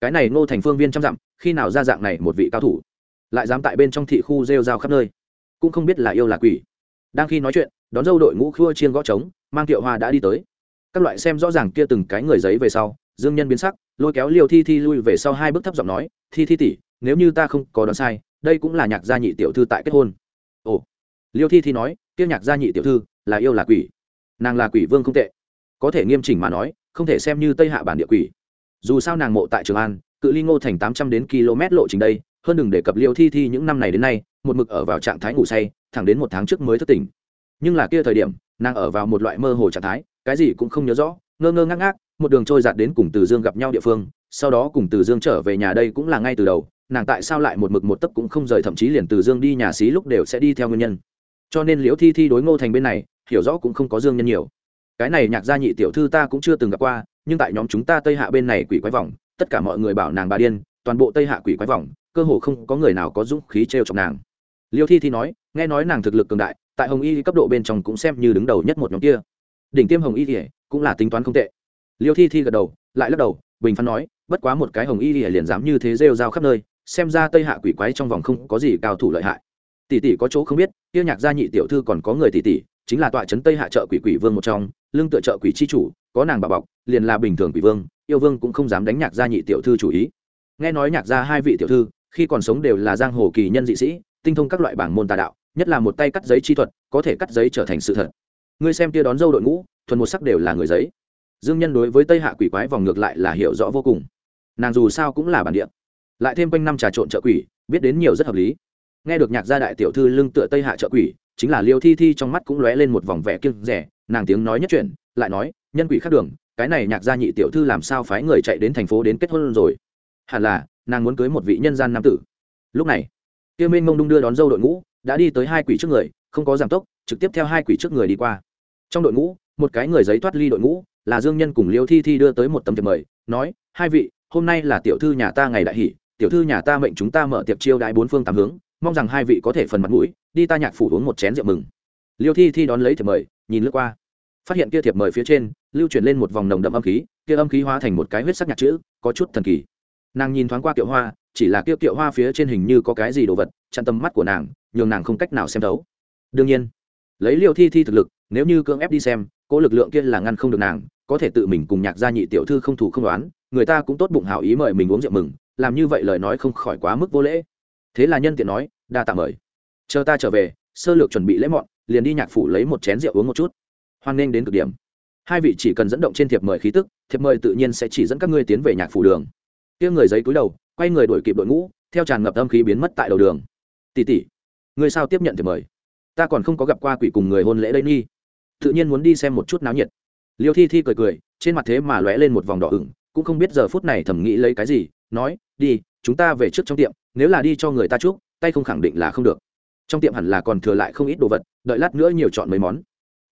Cái này ngô thành phương viên trăm dặm, khi nào ra dạng này một vị cao thủ? Lại dám tại bên trong thị khu rêu rao khắp nơi. Cũng không biết là yêu là quỷ. Đang khi nói chuyện, đón dâu đội ngũ khua chiên gõ trống, mang tiệu hoa đã đi tới. Các loại xem rõ ràng kia từng cái người giấy về sau, dương nhân biến sắc, lôi kéo liêu thi thi lui về sau hai bước thấp giọng nói, thi thi tỷ, nếu như ta không có đoán sai, đây cũng là nhạc gia nhị tiểu thư tại kết hôn. Ồ. Liêu thi thi nói, kia nhạc gia nhị tiểu thư là yêu là quỷ. Nàng là quỷ vương không tệ. Có thể nghiêm chỉnh mà nói, không thể xem như tây hạ bản địa quỷ. Dù sao nàng mộ tại trường an, cự ly ngô thành tám trăm đến km lộ trình đây hơn đừng đề cập liêu thi thi những năm này đến nay, một mực ở vào trạng thái ngủ say, thẳng đến một tháng trước mới thức tỉnh. Nhưng là kia thời điểm, nàng ở vào một loại mơ hồ trạng thái, cái gì cũng không nhớ rõ, ngơ ngơ ngác ngác, một đường trôi giạt đến cùng từ dương gặp nhau địa phương, sau đó cùng từ dương trở về nhà đây cũng là ngay từ đầu, nàng tại sao lại một mực một tấc cũng không rời, thậm chí liền từ dương đi nhà xí lúc đều sẽ đi theo nguyên nhân. Cho nên liễu thi thi đối ngô thành bên này, hiểu rõ cũng không có dương nhân nhiều. Cái này nhạc gia nhị tiểu thư ta cũng chưa từng gặp qua, nhưng tại nhóm chúng ta tây hạ bên này quỷ quái vòng tất cả mọi người bảo nàng bà điên, toàn bộ tây hạ quỷ quái vòng cơ hồ không có người nào có dũng khí trêu chọc nàng. Liêu thi thi nói, nghe nói nàng thực lực cường đại, tại hồng y cấp độ bên trong cũng xem như đứng đầu nhất một nhóm kia. Đỉnh tiêm hồng y thì cũng là tính toán không tệ. Liêu thi thi gật đầu, lại lắc đầu, bình phán nói, bất quá một cái hồng y thì liền dám như thế rêu rao khắp nơi, xem ra tây hạ quỷ quái trong vòng không có gì cao thủ lợi hại. Tỷ tỷ có chỗ không biết kia nhạc gia nhị tiểu thư còn có người tỷ tỷ, chính là tọa trấn tây hạ trợ quỷ quỷ vương một trong lương tựa trợ quỷ chi chủ, có nàng bà bọc, liền là bình thường quỷ vương, yêu vương cũng không dám đánh nhạc gia nhị tiểu thư chủ ý. Nghe nói nhạc gia hai vị tiểu thư khi còn sống đều là giang hồ kỳ nhân dị sĩ, tinh thông các loại bảng môn tà đạo, nhất là một tay cắt giấy chi thuật, có thể cắt giấy trở thành sự thật. Ngươi xem tia đón dâu đội ngũ, thuần một sắc đều là người giấy. Dương nhân đối với tây hạ quỷ quái vòng ngược lại là hiểu rõ vô cùng. Nàng dù sao cũng là bản địa. Lại thêm quanh năm trà trộn trợ quỷ, biết đến nhiều rất hợp lý. Nghe được nhạc gia đại tiểu thư lưng tựa tây hạ trợ quỷ, chính là liêu thi thi trong mắt cũng lóe lên một vòng vẻ kiêng rẻ nàng tiếng nói nhất chuyện lại nói, nhân quỷ khác đường, cái này nhạc gia nhị tiểu thư làm sao phái người chạy đến thành phố đến kết hôn rồi? Hẳn là nàng muốn cưới một vị nhân gian nam tử. Lúc này, tiêu minh mông đung đưa đón dâu đội ngũ, đã đi tới hai quỷ trước người, không có giảm tốc, trực tiếp theo hai quỷ trước người đi qua. Trong đội ngũ, một cái người giấy thoát ly đội ngũ, là dương nhân cùng liêu thi thi đưa tới một tấm thiệp mời, nói, hai vị, hôm nay là tiểu thư nhà ta ngày đại hỷ, tiểu thư nhà ta mệnh chúng ta mở tiệc chiêu đại bốn phương tám hướng, mong rằng hai vị có thể phần mặt mũi, đi ta nhạc phủ uống một chén rượu mừng. Liêu thi thi đón lấy thiệp mời, nhìn lướt qua, phát hiện kia thiệp mời phía trên lưu chuyển lên một vòng nồng đậm âm khí, kia âm khí hóa thành một cái huyết sắc nhạc chữ, có chút thần kỳ nàng nhìn thoáng qua kiệu hoa, chỉ là kiệu kiệu hoa phía trên hình như có cái gì đồ vật, chặn tầm mắt của nàng, nhường nàng không cách nào xem thấu. Đương nhiên, lấy liêu thi thi thực lực, nếu như cưỡng ép đi xem cỗ lực lượng kia là ngăn không được nàng, có thể tự mình cùng nhạc gia nhị tiểu thư không thủ không đoán, người ta cũng tốt bụng hảo ý mời mình uống rượu mừng, làm như vậy lời nói không khỏi quá mức vô lễ. Thế là nhân tiện nói, đa tạ mời. Chờ ta trở về, sơ lược chuẩn bị lễ mọn, liền đi nhạc phủ lấy một chén rượu uống một chút. Hoan nghênh đến cực điểm. Hai vị chỉ cần dẫn động trên thiệp mời khí tức, thiệp mời tự nhiên sẽ chỉ dẫn các ngươi tiến về nhạc phủ đường kia người giấy cúi đầu, quay người đuổi kịp đội ngũ, theo tràn ngập âm khí biến mất tại đầu đường. Tỷ tỷ, người sao tiếp nhận thì mời. Ta còn không có gặp qua quỷ cùng người hôn lễ đây nghi tự nhiên muốn đi xem một chút náo nhiệt. Liêu thi thi cười cười, trên mặt thế mà lóe lên một vòng đỏ ửng, cũng không biết giờ phút này thầm nghĩ lấy cái gì, nói, đi, chúng ta về trước trong tiệm, nếu là đi cho người ta chúc, tay không khẳng định là không được. Trong tiệm hẳn là còn thừa lại không ít đồ vật, đợi lát nữa nhiều chọn mấy món.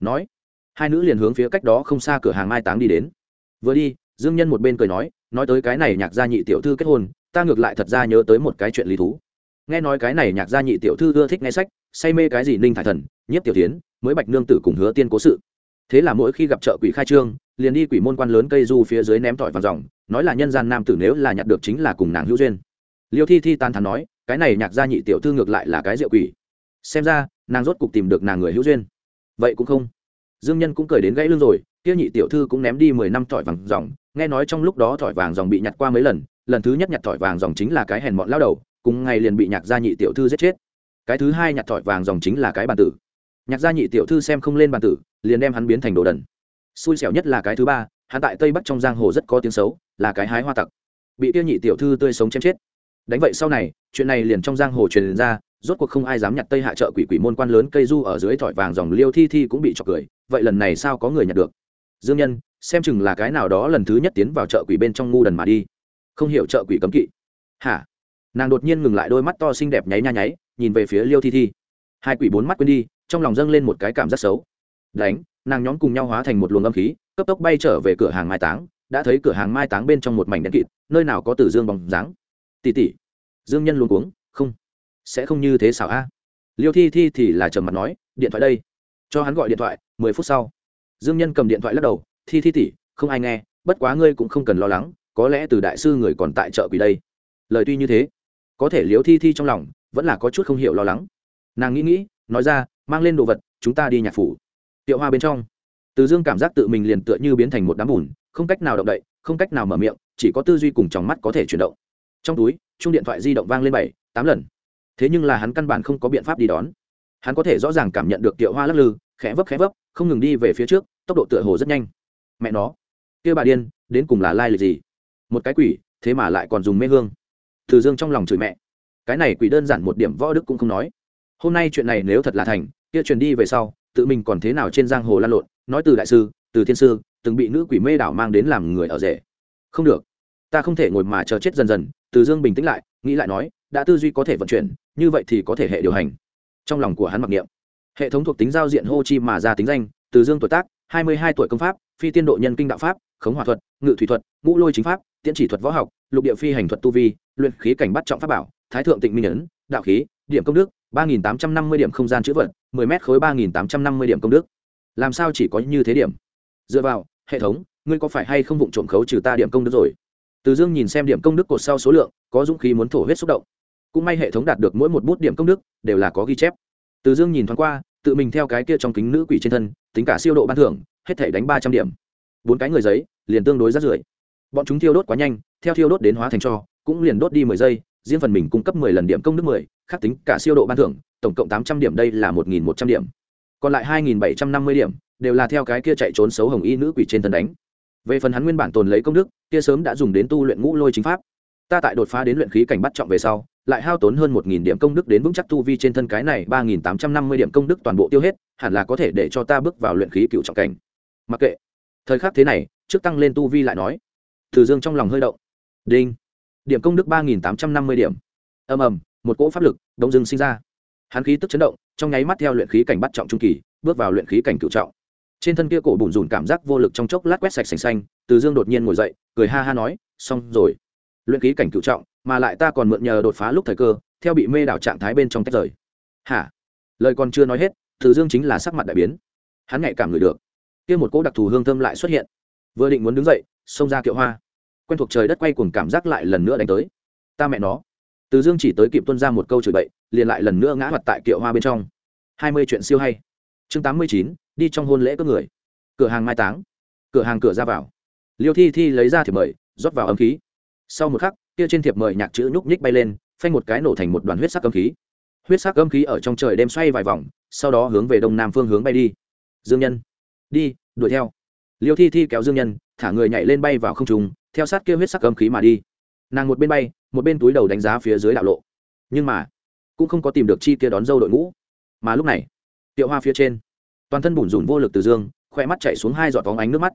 Nói, hai nữ liền hướng phía cách đó không xa cửa hàng mai táng đi đến. Vừa đi dương nhân một bên cười nói nói tới cái này nhạc gia nhị tiểu thư kết hôn, ta ngược lại thật ra nhớ tới một cái chuyện lý thú. Nghe nói cái này nhạc gia nhị tiểu thư ưa thích nghe sách, say mê cái gì ninh thải thần, nhiếp tiểu tiến, mới bạch nương tử cùng hứa tiên cố sự. Thế là mỗi khi gặp chợ quỷ khai trương, liền đi quỷ môn quan lớn cây du phía dưới ném tỏi vào dòng, nói là nhân gian nam tử nếu là nhặt được chính là cùng nàng hữu duyên. Liêu thi thi tan thắn nói, cái này nhạc gia nhị tiểu thư ngược lại là cái rượu quỷ. Xem ra, nàng rốt cục tìm được nàng người hữu duyên. Vậy cũng không. Dương nhân cũng cười đến gãy lưng rồi tiêu nhị tiểu thư cũng ném đi mười năm tỏi vàng dòng, nghe nói trong lúc đó tỏi vàng dòng bị nhặt qua mấy lần lần thứ nhất nhặt tỏi vàng dòng chính là cái hèn mọn lao đầu, cùng ngày liền bị nhạc gia nhị tiểu thư giết chết. Cái thứ hai nhặt tỏi vàng dòng chính là cái bàn tử. Nhạc gia nhị tiểu thư xem không lên bàn tử, liền đem hắn biến thành đồ đần. Xui xẻo nhất là cái thứ ba, hắn tại tây bắc trong giang hồ rất có tiếng xấu, là cái hái hoa tặc. Bị tiêu nhị tiểu thư tươi sống chém chết. Đánh vậy sau này, chuyện này liền trong giang hồ truyền ra, rốt cuộc không ai dám nhặt tây hạ chợ quỷ quỷ môn quan lớn cây du ở dưới thỏi vàng dòng liêu thi thi cũng bị chọc cười, vậy lần này sao có người nhặt được? Dương nhân, xem chừng là cái nào đó lần thứ nhất tiến vào chợ quỷ bên trong ngu đần mà đi. Không hiểu chợ quỷ cấm kỵ. Hả? Nàng đột nhiên ngừng lại đôi mắt to xinh đẹp nháy nha nháy, nhìn về phía liêu thi thi. Hai quỷ bốn mắt quên đi, trong lòng dâng lên một cái cảm giác xấu. Đánh, nàng nhóm cùng nhau hóa thành một luồng âm khí, cấp tốc bay trở về cửa hàng mai táng, đã thấy cửa hàng mai táng bên trong một mảnh đen kịt, nơi nào có tử dương bóng dáng. Tỉ tỉ. Dương nhân luôn cuống, không, sẽ không như thế xảo a. Liêu thi thi thì là trầm mặt nói, điện thoại đây. Cho hắn gọi điện thoại, mười phút sau dương nhân cầm điện thoại lắc đầu, thi thi tỉ không ai nghe, bất quá ngươi cũng không cần lo lắng, có lẽ từ đại sư người còn tại chợ quỷ đây. Lời tuy như thế, có thể liếu thi thi trong lòng vẫn là có chút không hiểu lo lắng. Nàng nghĩ nghĩ, nói ra, mang lên đồ vật, chúng ta đi nhạc phủ. Tiệu hoa bên trong, từ dương cảm giác tự mình liền tựa như biến thành một đám bùn, không cách nào động đậy, không cách nào mở miệng, chỉ có tư duy cùng trong mắt có thể chuyển động. Trong túi, chung điện thoại di động vang lên bảy, tám lần. Thế nhưng là hắn căn bản không có biện pháp đi đón. Hắn có thể rõ ràng cảm nhận được tiệu hoa lắc lư, khẽ vấp khẽ vấp không ngừng đi về phía trước, tốc độ tựa hồ rất nhanh. Mẹ nó, kia bà điên, đến cùng là lai lịch gì? Một cái quỷ, thế mà lại còn dùng mê hương. Từ dương trong lòng chửi mẹ. Cái này quỷ đơn giản một điểm võ đức cũng không nói. Hôm nay chuyện này nếu thật là thành, kia truyền đi về sau, tự mình còn thế nào trên giang hồ lan lộn, nói từ đại sư, từ thiên sư, từng bị nữ quỷ mê đảo mang đến làm người ở rể. Không được. Ta không thể ngồi mà chờ chết dần dần, từ dương bình tĩnh lại, nghĩ lại nói, đã tư duy có thể vận chuyển, như vậy thì có thể hệ điều hành. Trong lòng của hắn mặc niệm hệ thống thuộc tính giao diện hô chi mà ra tính danh, từ dương tuổi tác, hai mươi hai tuổi công pháp, phi tiên độ nhân kinh đạo pháp, khống hòa thuật, ngự thủy thuật, ngũ lôi chính pháp, tiễn chỉ thuật võ học, lục địa phi hành thuật tu vi, luyện khí cảnh bắt trọng pháp bảo, thái thượng tịnh minh ấn, đạo khí, điểm công đức, ba nghìn tám trăm năm mươi điểm không gian chữ vật, mười m khối ba nghìn tám trăm năm mươi điểm công đức. Làm sao chỉ có như thế điểm? Dựa vào, hệ thống, ngươi có phải hay không vụng trộm khấu trừ ta điểm công đức rồi? Từ dương nhìn xem điểm công đức cột sau số lượng, có dũng khí muốn thổ huyết xúc động. Cũng may hệ thống đạt được mỗi một bút điểm công đức, đều là có ghi chép từ dương nhìn thoáng qua, tự mình theo cái kia trong kính nữ quỷ trên thân, tính cả siêu độ ban thưởng, hết thể đánh ba trăm điểm. Bốn cái người giấy, liền tương đối rất rưởi. Bọn chúng thiêu đốt quá nhanh, theo thiêu đốt đến hóa thành cho, cũng liền đốt đi mười giây, riêng phần mình cung cấp mười lần điểm công đức mười khắc tính cả siêu độ ban thưởng, tổng cộng tám trăm điểm đây là một nghìn một trăm điểm. Còn lại hai nghìn bảy trăm năm mươi điểm, đều là theo cái kia chạy trốn xấu hồng y nữ quỷ trên thân đánh. Về phần hắn nguyên bản tồn lấy công đức, kia sớm đã dùng đến tu luyện ngũ lôi chính pháp. Ta tại đột phá đến luyện khí cảnh bắt trọng về sau lại hao tốn hơn một nghìn điểm công đức đến vững chắc tu vi trên thân cái này ba nghìn tám trăm năm mươi điểm công đức toàn bộ tiêu hết, hẳn là có thể để cho ta bước vào luyện khí cựu trọng cảnh. Mặc kệ. Thời khắc thế này, trước tăng lên tu vi lại nói. Từ dương trong lòng hơi động. Đinh. Điểm công đức ba nghìn tám trăm năm mươi điểm. Ầm ầm, một cỗ pháp lực đông dương sinh ra. Hắn khí tức chấn động, trong nháy mắt theo luyện khí cảnh bắt trọng trung kỳ, bước vào luyện khí cảnh cựu trọng. Trên thân kia cổ bùn rùn cảm giác vô lực trong chốc lát quét sạch sành xanh, từ dương đột nhiên ngồi dậy, cười ha ha nói, xong rồi. Luyện khí cảnh cựu trọng mà lại ta còn mượn nhờ đột phá lúc thời cơ, theo bị mê đảo trạng thái bên trong tách rời. Hả? Lời còn chưa nói hết, từ dương chính là sắc mặt đại biến. Hắn nhạy cảm ngửi được. Kia một cỗ đặc thù hương thơm lại xuất hiện. Vừa định muốn đứng dậy, xông ra kiệu hoa. Quen thuộc trời đất quay cùng cảm giác lại lần nữa đánh tới. Ta mẹ nó. Từ dương chỉ tới kịp tuân ra một câu chửi bậy, liền lại lần nữa ngã mặt tại kiệu hoa bên trong. Hai mươi chuyện siêu hay. Chương tám mươi chín, đi trong hôn lễ cướp người. Cửa hàng mai táng. Cửa hàng cửa ra vào. Liêu thi thi lấy ra thiệp mời, rót vào âm khí. Sau một khắc kia trên thiệp mời nhạc chữ nhúc nhích bay lên, phanh một cái nổ thành một đoàn huyết sắc âm khí. Huyết sắc âm khí ở trong trời đêm xoay vài vòng, sau đó hướng về đông nam phương hướng bay đi. Dương nhân, đi, đuổi theo. Liêu thi thi kéo dương nhân, thả người nhảy lên bay vào không trùng theo sát kia huyết sắc âm khí mà đi. Nàng một bên bay, một bên túi đầu đánh giá phía dưới đạo lộ. Nhưng mà, cũng không có tìm được chi kia đón dâu đội ngũ. Mà lúc này, tiệu hoa phía trên, toàn thân bủn rủn vô lực từ dương khoe mắt chạy xuống hai giọt vóng ánh nước mắt.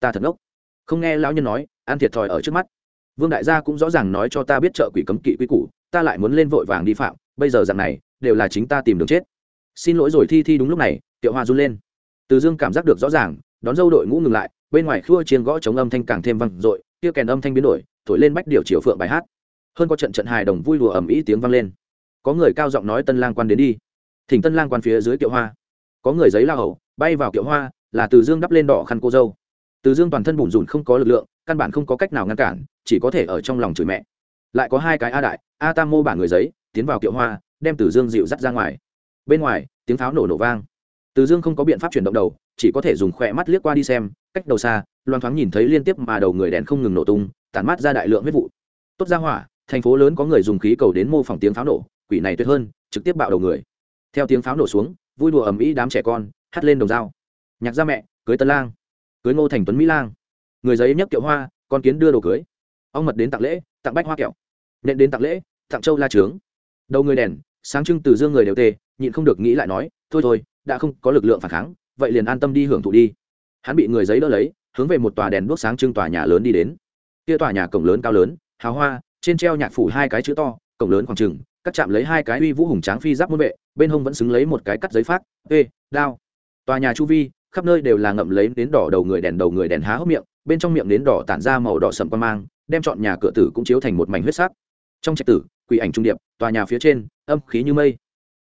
Ta thật ngốc. Không nghe lão nhân nói, ăn thiệt thòi ở trước mắt vương đại gia cũng rõ ràng nói cho ta biết chợ quỷ cấm kỵ quy củ, ta lại muốn lên vội vàng đi phạm, bây giờ dạng này, đều là chính ta tìm đường chết. Xin lỗi rồi thi thi đúng lúc này tiệu hoa run lên. Từ dương cảm giác được rõ ràng, đón dâu đội ngũ ngừng lại, bên ngoài khua chiến gõ chống âm thanh càng thêm vang dội, kia kèn âm thanh biến đổi, thổi lên bách điều chiều phượng bài hát. Hơn có trận trận hài đồng vui đùa ầm ĩ tiếng vang lên. Có người cao giọng nói tân lang quan đến đi. Thỉnh tân lang quan phía dưới kiệu hoa. Có người giấy la hầu, bay vào kiệu hoa, là từ dương đắp lên đỏ khăn cô dâu từ dương toàn thân bùn rùn không có lực lượng, căn bản không có cách nào ngăn cản, chỉ có thể ở trong lòng chửi mẹ. Lại có hai cái a đại, a tam mô bản người giấy, tiến vào kiệu hoa, đem từ dương dịu dắt ra ngoài. Bên ngoài, tiếng pháo nổ nổ vang. Từ dương không có biện pháp chuyển động đầu, chỉ có thể dùng khỏe mắt liếc qua đi xem, cách đầu xa, loan thoáng nhìn thấy liên tiếp mà đầu người đèn không ngừng nổ tung, tản mát ra đại lượng huyết vụ. Tốt ra hỏa, thành phố lớn có người dùng khí cầu đến mô phỏng tiếng pháo nổ, quỷ này tuyệt hơn, trực tiếp bạo đầu người. Theo tiếng pháo nổ xuống, vui đùa ầm ĩ đám trẻ con, hắt lên đồng dao. Nhạc gia mẹ, cưới tân lang cưới ngô thành tuấn mỹ lang. Người giấy nhấc kiệu hoa, con kiến đưa đồ cưới. Ông mật đến tặng lễ, tặng bách hoa kẹo. Nện đến tặng lễ, tặng châu la trướng. Đầu người đèn, sáng trưng từ dương người đều tê, nhịn không được nghĩ lại nói, thôi thôi, đã không có lực lượng phản kháng, vậy liền an tâm đi hưởng thụ đi. Hắn bị người giấy đỡ lấy, hướng về một tòa đèn đuốc sáng trưng tòa nhà lớn đi đến. Kia tòa nhà cổng lớn cao lớn, hào hoa, trên treo nhạc phủ hai cái chữ to, cổng lớn khoảng trừng cắt chạm lấy hai cái uy vũ hùng tráng phi giáp môn vệ, bên hông vẫn xứng lấy một cái cắt giấy phát ê đao. Tòa nhà chu vi khắp nơi đều là ngậm lấy đến đỏ đầu người đèn đầu người đèn há hốc miệng, bên trong miệng đến đỏ tản ra màu đỏ sậm quan mang, đem chọn nhà cửa tử cũng chiếu thành một mảnh huyết sắc. Trong trạch tử, quỷ ảnh trung điệp, tòa nhà phía trên, âm khí như mây.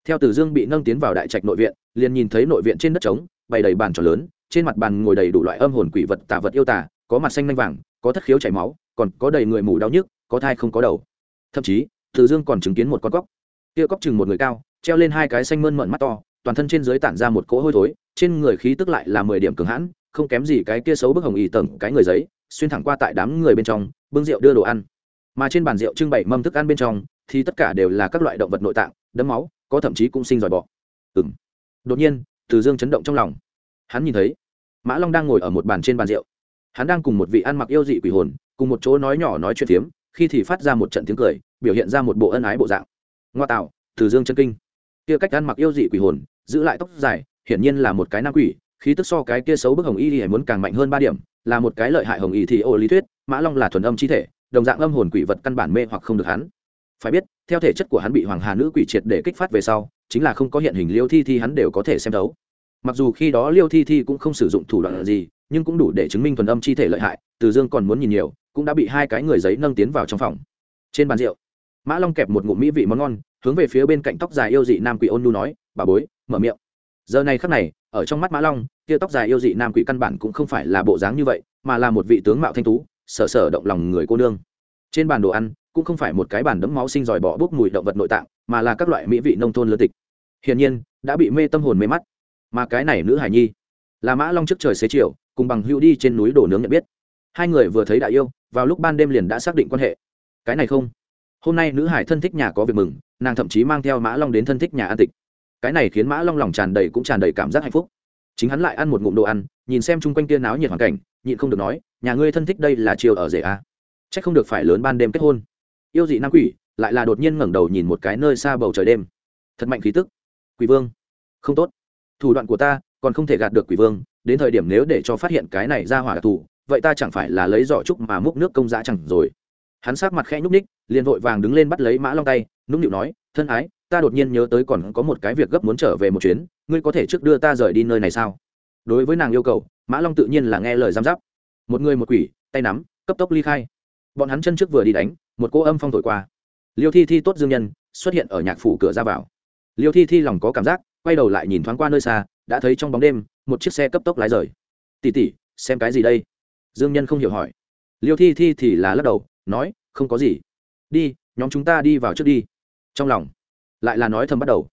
Theo tử dương bị nâng tiến vào đại trạch nội viện, liền nhìn thấy nội viện trên đất trống, bày đầy bàn tròn lớn, trên mặt bàn ngồi đầy đủ loại âm hồn quỷ vật tả vật yêu tả có mặt xanh lanh vàng, có thất khiếu chảy máu, còn có đầy người mù đau nhức, có thai không có đầu. Thậm chí, tử dương còn chứng kiến một con cóc. Kia cóc chừng một người cao, treo lên hai cái xanh mơn mận mắt to toàn thân trên dưới tản ra một cỗ hôi thối, trên người khí tức lại là mười điểm cường hãn, không kém gì cái kia xấu bức hồng y tầng, cái người giấy, xuyên thẳng qua tại đám người bên trong, bưng rượu đưa đồ ăn. Mà trên bàn rượu trưng bày mâm thức ăn bên trong, thì tất cả đều là các loại động vật nội tạng, đấm máu, có thậm chí cũng sinh dòi bọ. Ừ m đột nhiên, từ dương chấn động trong lòng. Hắn nhìn thấy, mã long đang ngồi ở một bàn trên bàn rượu. Hắn đang cùng một vị ăn mặc yêu dị quỷ hồn, cùng một chỗ nói nhỏ nói chuyện phiếm, khi thì phát ra một trận tiếng cười, biểu hiện ra một bộ ân ái bộ dạng. Ngoa tạo, từ dương chân kinh kia cách ăn mặc yêu dị quỷ hồn, giữ lại tóc dài, hiển nhiên là một cái nam quỷ, khí tức so cái kia xấu bức hồng y thì muốn càng mạnh hơn ba điểm, là một cái lợi hại hồng y thì ô lý thuyết, mã long là thuần âm chi thể, đồng dạng âm hồn quỷ vật căn bản mê hoặc không được hắn. Phải biết, theo thể chất của hắn bị hoàng hà nữ quỷ triệt để kích phát về sau, chính là không có hiện hình liêu thi thi hắn đều có thể xem thấu. Mặc dù khi đó liêu thi thi cũng không sử dụng thủ đoạn gì, nhưng cũng đủ để chứng minh thuần âm chi thể lợi hại, từ dương còn muốn nhìn nhiều, cũng đã bị hai cái người giấy nâng tiến vào trong phòng. Trên bàn rượu mã long kẹp một ngụm mỹ vị món ngon, hướng về phía bên cạnh tóc dài yêu dị nam quỷ ôn nu nói, bà bối, mở miệng. Giờ này khắc này, ở trong mắt mã long, kia tóc dài yêu dị nam quỷ căn bản cũng không phải là bộ dáng như vậy, mà là một vị tướng mạo thanh tú sở sở động lòng người cô nương. Trên bàn đồ ăn, cũng không phải một cái bàn đấm máu sinh dòi bỏ bốc mùi động vật nội tạng, mà là các loại mỹ vị nông thôn lơ tịch. Hiển nhiên, đã bị mê tâm hồn mê mắt. Mà cái này nữ hải nhi, là mã long trước trời xế chiều, cùng bằng hữu đi trên núi đổ nướng nhận biết. Hai người vừa thấy đại yêu, vào lúc ban đêm liền đã xác định quan hệ. Cái này không hôm nay nữ hải thân thích nhà có việc mừng, nàng thậm chí mang theo mã long đến thân thích nhà an tịch. Cái này khiến mã long lòng tràn đầy cũng tràn đầy cảm giác hạnh phúc. Chính hắn lại ăn một ngụm đồ ăn, nhìn xem chung quanh kia náo nhiệt hoàn cảnh, nhịn không được nói, nhà ngươi thân thích đây là chiều ở rể a? À. c h ắ c không được phải lớn ban đêm kết hôn. Yêu dị nam quỷ, lại là đột nhiên ngẩng đầu nhìn một cái nơi xa bầu trời đêm. Thật mạnh khí tức. Quỷ vương. Không tốt. Thủ đoạn của ta còn không thể gạt được quỷ vương, đến thời điểm nếu để cho phát hiện cái này ra hỏa đặc thù vậy ta chẳng phải là lấy giỏ trúc mà múc nước công giá chẳng rồi hắn sát mặt khẽ nhúc ních liền vội vàng đứng lên bắt lấy mã long tay, nũng nịu nói, thân ái, ta đột nhiên nhớ tới còn có một cái việc gấp muốn trở về một chuyến, ngươi có thể trước đưa ta rời đi nơi này sao? Đối với nàng yêu cầu, mã long tự nhiên là nghe lời giam giáp. Một người một quỷ, tay nắm, cấp tốc ly khai. Bọn hắn chân trước vừa đi đánh, một cô âm phong thổi qua. Liêu thi thi tốt dương nhân, xuất hiện ở nhạc phủ cửa ra vào. Liêu thi thi lòng có cảm giác, quay đầu lại nhìn thoáng qua nơi xa, đã thấy trong bóng đêm, một chiếc xe cấp tốc lái rời. Tỉ tỉ xem cái gì đây? Dương nhân không hiểu hỏi. Liêu thi thi thì là lắc đầu nói, không có gì. Đi, nhóm chúng ta đi vào trước đi. Trong lòng, lại là nói thầm bắt đầu.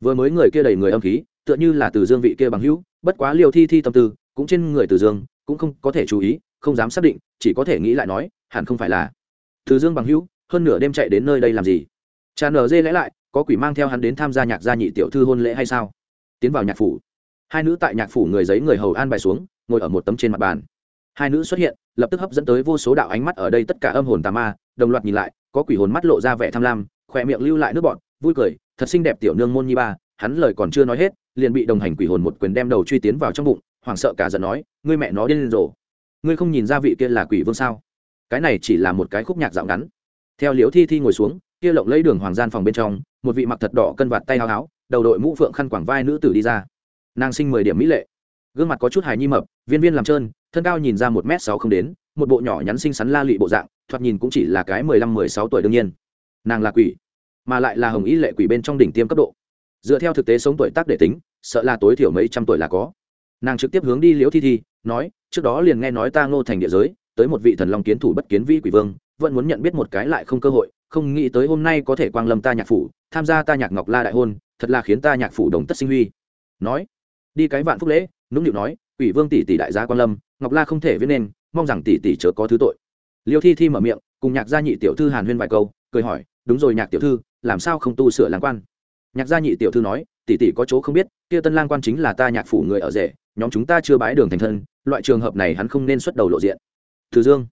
Vừa mới người kia đầy người âm khí, tựa như là từ dương vị kia bằng hữu, bất quá liều thi thi tâm tư, cũng trên người từ dương, cũng không có thể chú ý, không dám xác định, chỉ có thể nghĩ lại nói, hẳn không phải là từ dương bằng hữu, hơn nửa đêm chạy đến nơi đây làm gì? Cha nở dê lẽ lại, có quỷ mang theo hắn đến tham gia nhạc gia nhị tiểu thư hôn lễ hay sao? Tiến vào nhạc phủ. Hai nữ tại nhạc phủ người giấy người hầu an bài xuống, ngồi ở một tấm trên mặt bàn hai nữ xuất hiện, lập tức hấp dẫn tới vô số đạo ánh mắt ở đây tất cả âm hồn tà ma, đồng loạt nhìn lại, có quỷ hồn mắt lộ ra vẻ tham lam, khỏe miệng lưu lại nước bọn vui cười, thật xinh đẹp tiểu nương môn nhi ba, hắn lời còn chưa nói hết, liền bị đồng hành quỷ hồn một quyền đem đầu truy tiến vào trong bụng, hoảng sợ cả giận nói, ngươi mẹ nó điên rồ ngươi không nhìn ra vị kia là quỷ vương sao? Cái này chỉ là một cái khúc nhạc dạo ngắn. Theo liễu thi thi ngồi xuống, kia lộng lấy đường hoàng gian phòng bên trong, một vị mặc thật đỏ cân vạt tay háo háo, đầu đội mũ phượng khăn quảng vai nữ tử đi ra. Nàng sinh mười điểm mỹ lệ. Gương mặt có chút hài nhi mập, viên viên làm trơn thân cao nhìn ra một m sáu không đến, một bộ nhỏ nhắn xinh xắn la lụy bộ dạng, thoạt nhìn cũng chỉ là cái mười lăm, mười sáu tuổi đương nhiên. Nàng là quỷ, mà lại là hồng ý lệ quỷ bên trong đỉnh tiêm cấp độ. Dựa theo thực tế sống tuổi tác để tính, sợ là tối thiểu mấy trăm tuổi là có. Nàng trực tiếp hướng đi liễu thi thi, nói, trước đó liền nghe nói ta ngô thành địa giới, tới một vị thần long kiến thủ bất kiến vi quỷ vương, vẫn muốn nhận biết một cái lại không cơ hội, không nghĩ tới hôm nay có thể quang lâm ta nhạc phủ, tham gia ta nhạc ngọc la đại hôn, thật là khiến ta nhạc phủ đồng tất sinh huy. Nói, đi cái vạn phúc lễ, nũng nịu nói quỷ vương tỷ tỷ đại gia quan lâm, ngọc la không thể viết nên, mong rằng tỷ tỷ chớ có thứ tội. Liêu thi thi mở miệng, cùng nhạc gia nhị tiểu thư hàn huyên vài câu, cười hỏi, đúng rồi nhạc tiểu thư, làm sao không tu sửa lãng quan? Nhạc gia nhị tiểu thư nói, tỷ tỷ có chỗ không biết, kia tân lang quan chính là ta nhạc phủ người ở rể, nhóm chúng ta chưa bái đường thành thân, loại trường hợp này hắn không nên xuất đầu lộ diện. Từ dương,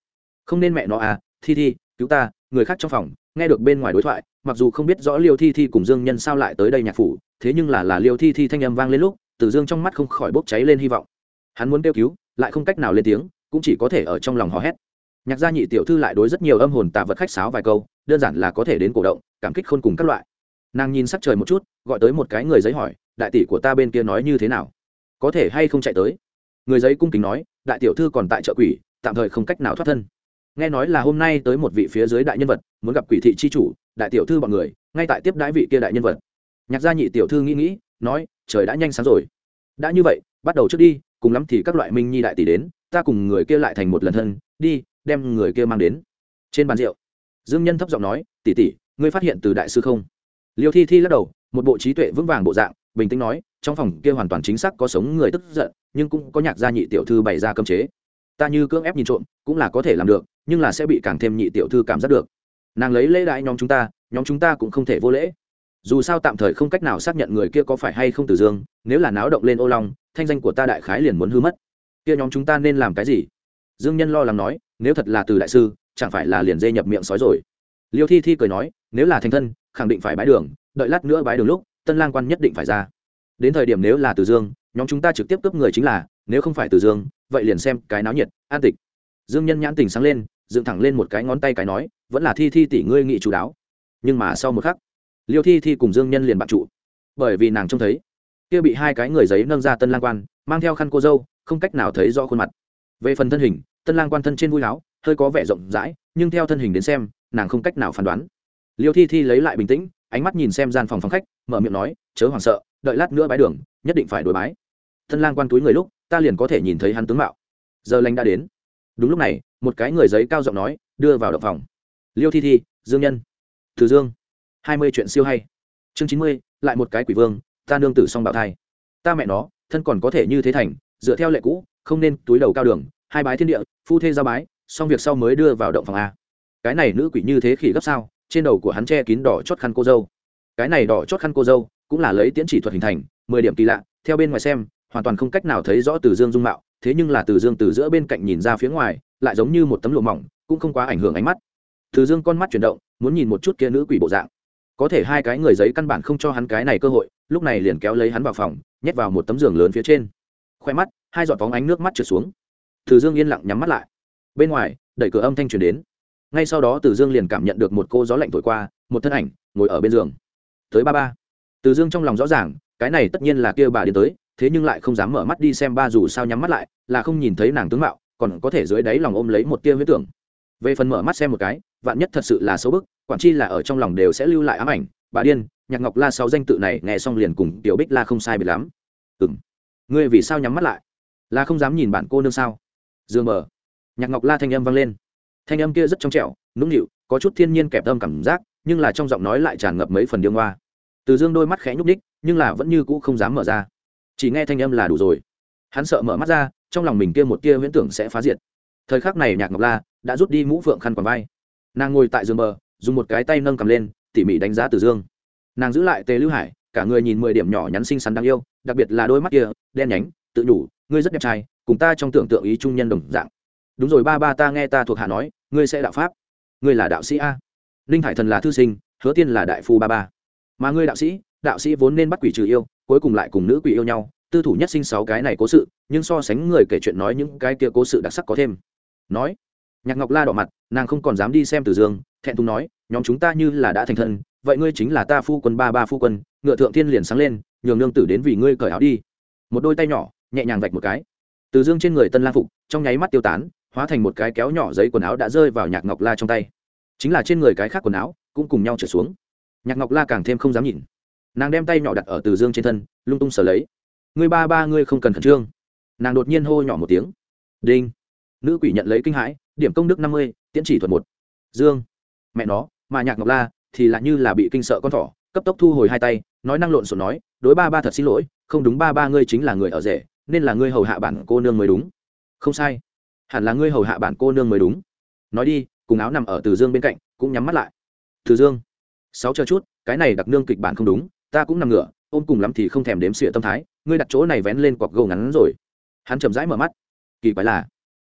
không nên mẹ nó à thi thi, cứu ta, người khác trong phòng, nghe được bên ngoài đối thoại, mặc dù không biết rõ liêu thi thi cùng dương nhân sao lại tới đây nhạc phủ, thế nhưng là là liêu thi thi thanh âm vang lên lúc, từ dương trong mắt không khỏi bốc cháy lên hy vọng hắn muốn kêu cứu, lại không cách nào lên tiếng, cũng chỉ có thể ở trong lòng hò hét. Nhạc gia nhị tiểu thư lại đối rất nhiều âm hồn tạ vật khách sáo vài câu, đơn giản là có thể đến cổ động, cảm kích khôn cùng các loại. Nàng nhìn sắc trời một chút, gọi tới một cái người giấy hỏi, đại tỷ của ta bên kia nói như thế nào? Có thể hay không chạy tới? Người giấy cung kính nói, đại tiểu thư còn tại chợ quỷ, tạm thời không cách nào thoát thân. Nghe nói là hôm nay tới một vị phía dưới đại nhân vật, muốn gặp quỷ thị chi chủ, đại tiểu thư bọn người, ngay tại tiếp đãi vị kia đại nhân vật. Nhạc gia nhị tiểu thư nghĩ nghĩ, nói, trời đã nhanh sáng rồi. Đã như vậy, bắt đầu trước đi cùng lắm thì các loại minh nhi đại tỷ đến, ta cùng người kia lại thành một lần thân, đi, đem người kia mang đến. Trên bàn rượu, dương nhân thấp giọng nói, tỷ tỷ, ngươi phát hiện từ đại sư không? Liêu thi thi lắc đầu, một bộ trí tuệ vững vàng bộ dạng, bình tĩnh nói, trong phòng kia hoàn toàn chính xác có sống người tức giận, nhưng cũng có nhạc gia nhị tiểu thư bày ra cơm chế. Ta như cưỡng ép nhìn trộm, cũng là có thể làm được, nhưng là sẽ bị càng thêm nhị tiểu thư cảm giác được. Nàng lấy lễ đãi nhóm chúng ta, nhóm chúng ta cũng không thể vô lễ dù sao tạm thời không cách nào xác nhận người kia có phải hay không từ dương, nếu là náo động lên ô long, thanh danh của ta đại khái liền muốn hư mất. Kia nhóm chúng ta nên làm cái gì? Dương nhân lo lắng nói, nếu thật là từ đại sư, chẳng phải là liền dê nhập miệng sói rồi. Liêu thi thi cười nói, nếu là thành thân, khẳng định phải bái đường, đợi lát nữa bái đường lúc, tân lang quan nhất định phải ra. Đến thời điểm nếu là từ dương, nhóm chúng ta trực tiếp cướp người chính là, nếu không phải từ dương, vậy liền xem cái náo nhiệt, an tịch. Dương nhân nhãn tình sáng lên, dựng thẳng lên một cái ngón tay cái nói, vẫn là thi thi tỷ ngươi nghị chú đáo. Nhưng mà sau một khắc liêu thi thi cùng dương nhân liền bạn trụ. Bởi vì nàng trông thấy, kia bị hai cái người giấy nâng ra tân lang quan, mang theo khăn cô dâu, không cách nào thấy rõ khuôn mặt. Về phần thân hình, tân lang quan thân trên vui láo hơi có vẻ rộng rãi, nhưng theo thân hình đến xem, nàng không cách nào phán đoán. Liêu thi thi lấy lại bình tĩnh, ánh mắt nhìn xem gian phòng phòng khách, mở miệng nói, chớ hoảng sợ, đợi lát nữa bái đường, nhất định phải đổi bái. Tân lang quan túi người lúc, ta liền có thể nhìn thấy hắn tướng mạo. Giờ lành đã đến. Đúng lúc này, một cái người giấy cao giọng nói, đưa vào động phòng. Liêu thi thi, dương nhân. Từ dương hai mươi chuyện siêu hay. Chương chín mươi, lại một cái quỷ vương, ta nương tử song bạo thai. Ta mẹ nó, thân còn có thể như thế thành, dựa theo lệ cũ, không nên túi đầu cao đường, hai bái thiên địa, phu thê giao bái, xong việc sau mới đưa vào động phòng a. Cái này nữ quỷ như thế khỉ gấp sao, trên đầu của hắn che kín đỏ chót khăn cô dâu. Cái này đỏ chót khăn cô dâu, cũng là lấy tiễn chỉ thuật hình thành, mười điểm kỳ lạ, theo bên ngoài xem, hoàn toàn không cách nào thấy rõ từ dương dung mạo, thế nhưng là từ dương từ giữa bên cạnh nhìn ra phía ngoài, lại giống như một tấm lụa mỏng, cũng không quá ảnh hưởng ánh mắt. Từ dương con mắt chuyển động, muốn nhìn một chút kia nữ quỷ bộ dạng có thể hai cái người giấy căn bản không cho hắn cái này cơ hội, lúc này liền kéo lấy hắn vào phòng, nhét vào một tấm giường lớn phía trên. Khoe mắt, hai giọt phóng ánh nước mắt trượt xuống. Từ dương yên lặng nhắm mắt lại. Bên ngoài, đẩy cửa âm thanh truyền đến. Ngay sau đó từ dương liền cảm nhận được một cô gió lạnh thổi qua, một thân ảnh ngồi ở bên giường. Tới ba ba. Từ dương trong lòng rõ ràng, cái này tất nhiên là kia bà đến tới, thế nhưng lại không dám mở mắt đi xem ba dù sao nhắm mắt lại, là không nhìn thấy nàng tướng mạo, còn có thể dưới đáy lòng ôm lấy một tia huyết tưởng về phần mở mắt xem một cái, vạn nhất thật sự là xấu bức, quản chi là ở trong lòng đều sẽ lưu lại ám ảnh. Bà điên, nhạc ngọc la sáu danh tự này nghe xong liền cùng tiểu bích la không sai bị lắm. Ừ m ngươi vì sao nhắm mắt lại? Là không dám nhìn bạn cô nương sao? Dương mờ nhạc ngọc la thanh âm vang lên. Thanh âm kia rất trong trẻo, nũng nịu, có chút thiên nhiên kẹp âm cảm giác, nhưng là trong giọng nói lại tràn ngập mấy phần điêu ngoa. Từ dương đôi mắt khẽ nhúc ních nhưng là vẫn như cũ không dám mở ra. Chỉ nghe thanh âm là đủ rồi. Hắn sợ mở mắt ra, trong lòng mình kia một tia huyễn tưởng sẽ phá diệt. Thời khắc này nhạc ngọc la đã rút đi mũ phượng khăn quàng vai. Nàng ngồi tại giường bờ, dùng một cái tay nâng cầm lên, tỉ mỉ đánh giá từ dương. Nàng giữ lại tề lưu hải, cả người nhìn mười điểm nhỏ nhắn xinh xắn đáng yêu, đặc biệt là đôi mắt kia, đen nhánh, tự nhủ, ngươi rất đẹp trai, cùng ta trong tưởng tượng ý trung nhân đồng dạng. Đúng rồi ba ba ta nghe ta thuộc hạ nói, ngươi sẽ đạo pháp. Ngươi là đạo sĩ a? Ninh hải thần là thư sinh, hứa tiên là đại phu ba ba. Mà ngươi đạo sĩ đạo sĩ vốn nên bắt quỷ trừ yêu, cuối cùng lại cùng nữ quỷ yêu nhau, tư thủ nhất sinh sáu cái này cố sự, nhưng so sánh người kể chuyện nói những cái kia cố sự đặc sắc có thêm. Nói nhạc ngọc la đỏ mặt, nàng không còn dám đi xem từ dương, thẹn thùng nói, nhóm chúng ta như là đã thành thân, vậy ngươi chính là ta phu quân ba ba phu quân, ngựa thượng thiên liền sáng lên, nhường nương tử đến vì ngươi cởi áo đi. Một đôi tay nhỏ, nhẹ nhàng vạch một cái. Từ dương trên người tân La phục, trong nháy mắt tiêu tán, hóa thành một cái kéo nhỏ giấy quần áo đã rơi vào nhạc ngọc la trong tay. Chính là trên người cái khác quần áo cũng cùng nhau trở xuống. Nhạc ngọc la càng thêm không dám nhìn. Nàng đem tay nhỏ đặt ở từ dương trên thân, lung tung sờ lấy. Ngươi ba ba ngươi không cần khẩn trương. Nàng đột nhiên hô nhỏ một tiếng. Đinh. Nữ quỷ nhận lấy kinh hãi điểm công đức năm mươi, tiễn chỉ thuật một. Dương. Mẹ nó, mà nhạc ngọc la thì lại như là bị kinh sợ con thỏ, cấp tốc thu hồi hai tay, nói năng lộn xộn nói, đối ba ba thật xin lỗi, không đúng ba ba ngươi chính là người ở rể, nên là ngươi hầu hạ bản cô nương mới đúng. Không sai. Hẳn là ngươi hầu hạ bản cô nương mới đúng. Nói đi, cùng áo nằm ở từ dương bên cạnh, cũng nhắm mắt lại. Từ dương, sáu chờ chút, cái này đặc nương kịch bản không đúng, ta cũng nằm ngửa, ôm cùng lắm thì không thèm đếm xỉa tâm thái, ngươi đặt chỗ này vén lên quặc gầu ngắn rồi. Hắn chậm rãi mở mắt. Kỳ quái là,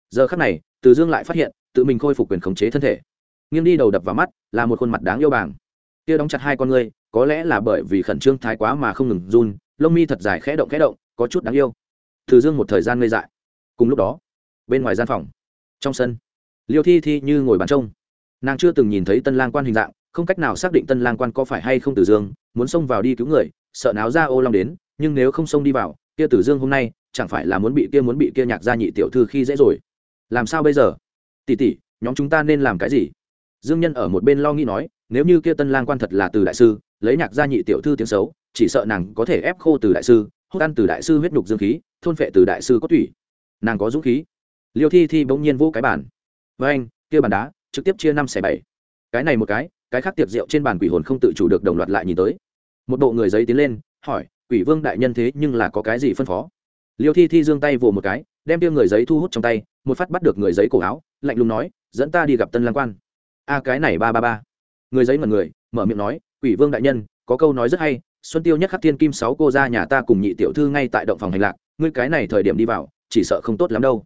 giờ khắc này từ dương lại phát hiện, tự mình khôi phục quyền khống chế thân thể. Nghiêng đi đầu đập vào mắt, là một khuôn mặt đáng yêu bàng. Kia đóng chặt hai con ngươi, có lẽ là bởi vì khẩn trương thái quá mà không ngừng run, lông mi thật dài khẽ động khẽ động, có chút đáng yêu. Từ dương một thời gian ngây dại. Cùng lúc đó, bên ngoài gian phòng, trong sân, liêu thi thi như ngồi bàn trông. Nàng chưa từng nhìn thấy tân lang quan hình dạng, không cách nào xác định tân lang quan có phải hay không tử dương, muốn xông vào đi cứu người, sợ náo ra ô long đến, nhưng nếu không xông đi vào, kia tử dương hôm nay, chẳng phải là muốn bị kia muốn bị kia nhạc gia nhị tiểu thư khi dễ rồi làm sao bây giờ? Tỷ tỷ, nhóm chúng ta nên làm cái gì? Dương nhân ở một bên lo nghĩ nói, nếu như kia tân lang quan thật là từ đại sư, lấy nhạc gia nhị tiểu thư tiếng xấu, chỉ sợ nàng có thể ép khô từ đại sư, hút ăn từ đại sư huyết nhục dương khí, thôn phệ từ đại sư có thủy nàng có dũng khí. Liêu thi thi bỗng nhiên vô cái bản với anh, kia bàn đá, trực tiếp chia năm xẻ bảy. Cái này một cái cái khác tiệc rượu trên bàn quỷ hồn không tự chủ được đồng loạt lại nhìn tới. Một bộ người giấy tiến lên, hỏi, quỷ vương đại nhân thế nhưng là có cái gì phân phó? Liêu thi thi giương tay vồ một cái đem tiêu người giấy thu hút trong tay, một phát bắt được người giấy cổ áo, lạnh lùng nói, dẫn ta đi gặp tân lang quan. A, cái này ba ba ba. Người giấy mật người, mở miệng nói, quỷ vương đại nhân, có câu nói rất hay, xuân tiêu nhất khắc thiên kim sáu cô ra nhà ta cùng nhị tiểu thư ngay tại động phòng hành lạc, ngươi cái này thời điểm đi vào, chỉ sợ không tốt lắm đâu.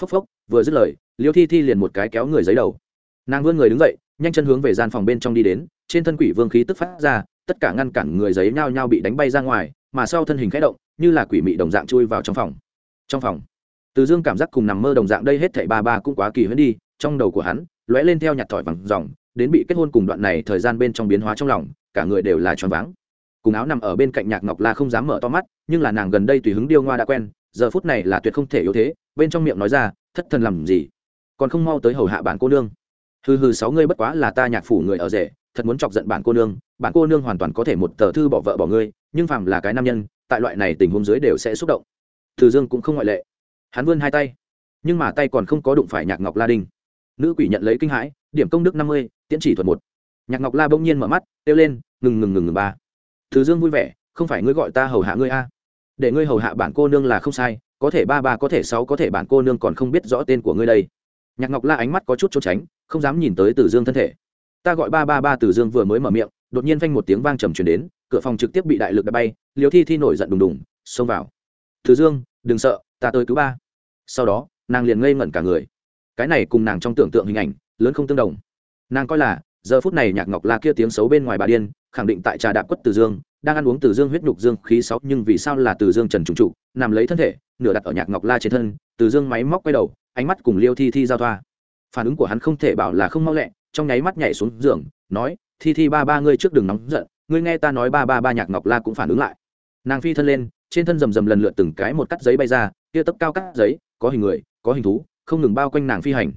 Phốc phốc, vừa dứt lời, liêu thi thi liền một cái kéo người giấy đầu. Nàng vươn người đứng dậy, nhanh chân hướng về gian phòng bên trong đi đến, trên thân quỷ vương khí tức phát ra, tất cả ngăn cản người giấy nhao nhao bị đánh bay ra ngoài, mà sau thân hình khẽ động, như là quỷ mị đồng dạng chui vào trong phòng. Trong phòng từ dương cảm giác cùng nằm mơ đồng dạng đây hết thảy ba ba cũng quá kỳ huyễn đi, trong đầu của hắn, lóe lên theo nhặt thỏi vàng dòng, đến bị kết hôn cùng đoạn này thời gian bên trong biến hóa trong lòng, cả người đều là choáng váng. Cùng áo nằm ở bên cạnh nhạc ngọc la không dám mở to mắt, nhưng là nàng gần đây tùy hứng điêu ngoa đã quen, giờ phút này là tuyệt không thể yếu thế, bên trong miệng nói ra, thất thần làm gì? Còn không mau tới hầu hạ bản cô nương. Hừ hừ, sáu ngươi bất quá là ta nhạc phủ người ở rể, thật muốn chọc giận bản cô nương, bản cô nương hoàn toàn có thể một tờ thư bỏ vợ bỏ ngươi, nhưng phàm là cái nam nhân, tại loại này tình huống dưới đều sẽ xúc động. Từ dương cũng không ngoại lệ hắn vươn hai tay. Nhưng mà tay còn không có đụng phải nhạc ngọc la đinh. Nữ quỷ nhận lấy kinh hãi, điểm công đức năm mươi, tiễn chỉ thuật một. Nhạc ngọc la bỗng nhiên mở mắt, kêu lên, ngừng ngừng ngừng ngừng ba. Thứ dương vui vẻ, không phải ngươi gọi ta hầu hạ ngươi a. Để ngươi hầu hạ bản cô nương là không sai, có thể ba ba, có thể sáu, có thể bản cô nương còn không biết rõ tên của ngươi đây. Nhạc ngọc la ánh mắt có chút trốn tránh, không dám nhìn tới tử dương thân thể. Ta gọi ba ba ba tử dương vừa mới mở miệng, đột nhiên phanh một tiếng vang trầm truyền đến, cửa phòng trực tiếp bị đại lực đập bay liều thi thi nổi giận đùng đùng, xông vào. Tử dương, đừng sợ, ta tới cứu ba sau đó, nàng liền ngây ngẩn cả người. Cái này cùng nàng trong tưởng tượng hình ảnh, lớn không tương đồng. Nàng coi là, giờ phút này nhạc ngọc la kia tiếng xấu bên ngoài bà điên, khẳng định tại trà đạp quất từ dương, đang ăn uống từ dương huyết nhục dương khí sáu nhưng vì sao là từ dương trần trùng trụ, nằm lấy thân thể, nửa đặt ở nhạc ngọc la trên thân, từ dương máy móc quay đầu, ánh mắt cùng liêu thi thi giao thoa. Phản ứng của hắn không thể bảo là không mau lẹ, trong nháy mắt nhảy xuống giường, nói, thi thi ba ba ngươi trước đừng nóng giận, ngươi nghe ta nói ba ba ba nhạc ngọc la cũng phản ứng lại. Nàng phi thân lên, trên thân rầm rầm lần lượt từng cái một cắt giấy bay ra, kia tấp cao cắt giấy có hình người, có hình thú, không ngừng bao quanh nàng phi hành.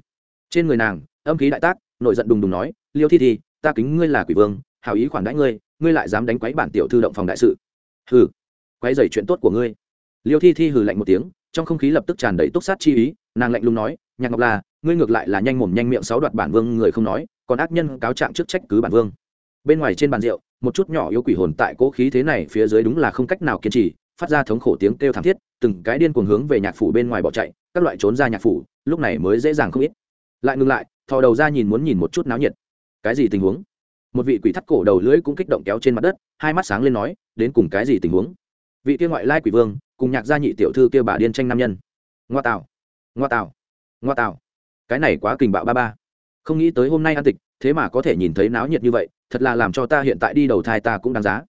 Trên người nàng, âm khí đại tác, nội giận đùng đùng nói, liêu thi thi, ta kính ngươi là quỷ vương hào ý khoản đãi ngươi ngươi lại dám đánh quấy bản tiểu thư động phòng đại sự. Hừ, quấy dày chuyện tốt của ngươi. Liêu thi thi hừ lạnh một tiếng, trong không khí lập tức tràn đầy túc sát chi ý, nàng lạnh lùng nói, nhạc ngọc là, ngươi ngược lại là nhanh mồm nhanh miệng sáu đoạt bản vương, người không nói, còn ác nhân cáo trạng trước trách cứ bản vương. Bên ngoài trên bàn rượu, một chút nhỏ yếu quỷ hồn tại cố khí thế này phía dưới đúng là không cách nào kiên trì phát ra thống khổ tiếng kêu thảm thiết, từng cái điên cuồng hướng về nhạc phủ bên ngoài bỏ chạy, các loại trốn ra nhạc phủ, lúc này mới dễ dàng không ít. Lại ngừng lại, thò đầu ra nhìn muốn nhìn một chút náo nhiệt. Cái gì tình huống? Một vị quỷ thắt cổ đầu lưỡi cũng kích động kéo trên mặt đất, hai mắt sáng lên nói, đến cùng cái gì tình huống? Vị kia ngoại lai quỷ vương, cùng nhạc gia nhị tiểu thư kia bà điên tranh nam nhân. Ngoa tạo ngoa tạo ngoa tạo cái này quá kình bạo ba ba. Không nghĩ tới hôm nay an tịch, thế mà có thể nhìn thấy náo nhiệt như vậy, thật là làm cho ta hiện tại đi đầu thai ta cũng đáng giá.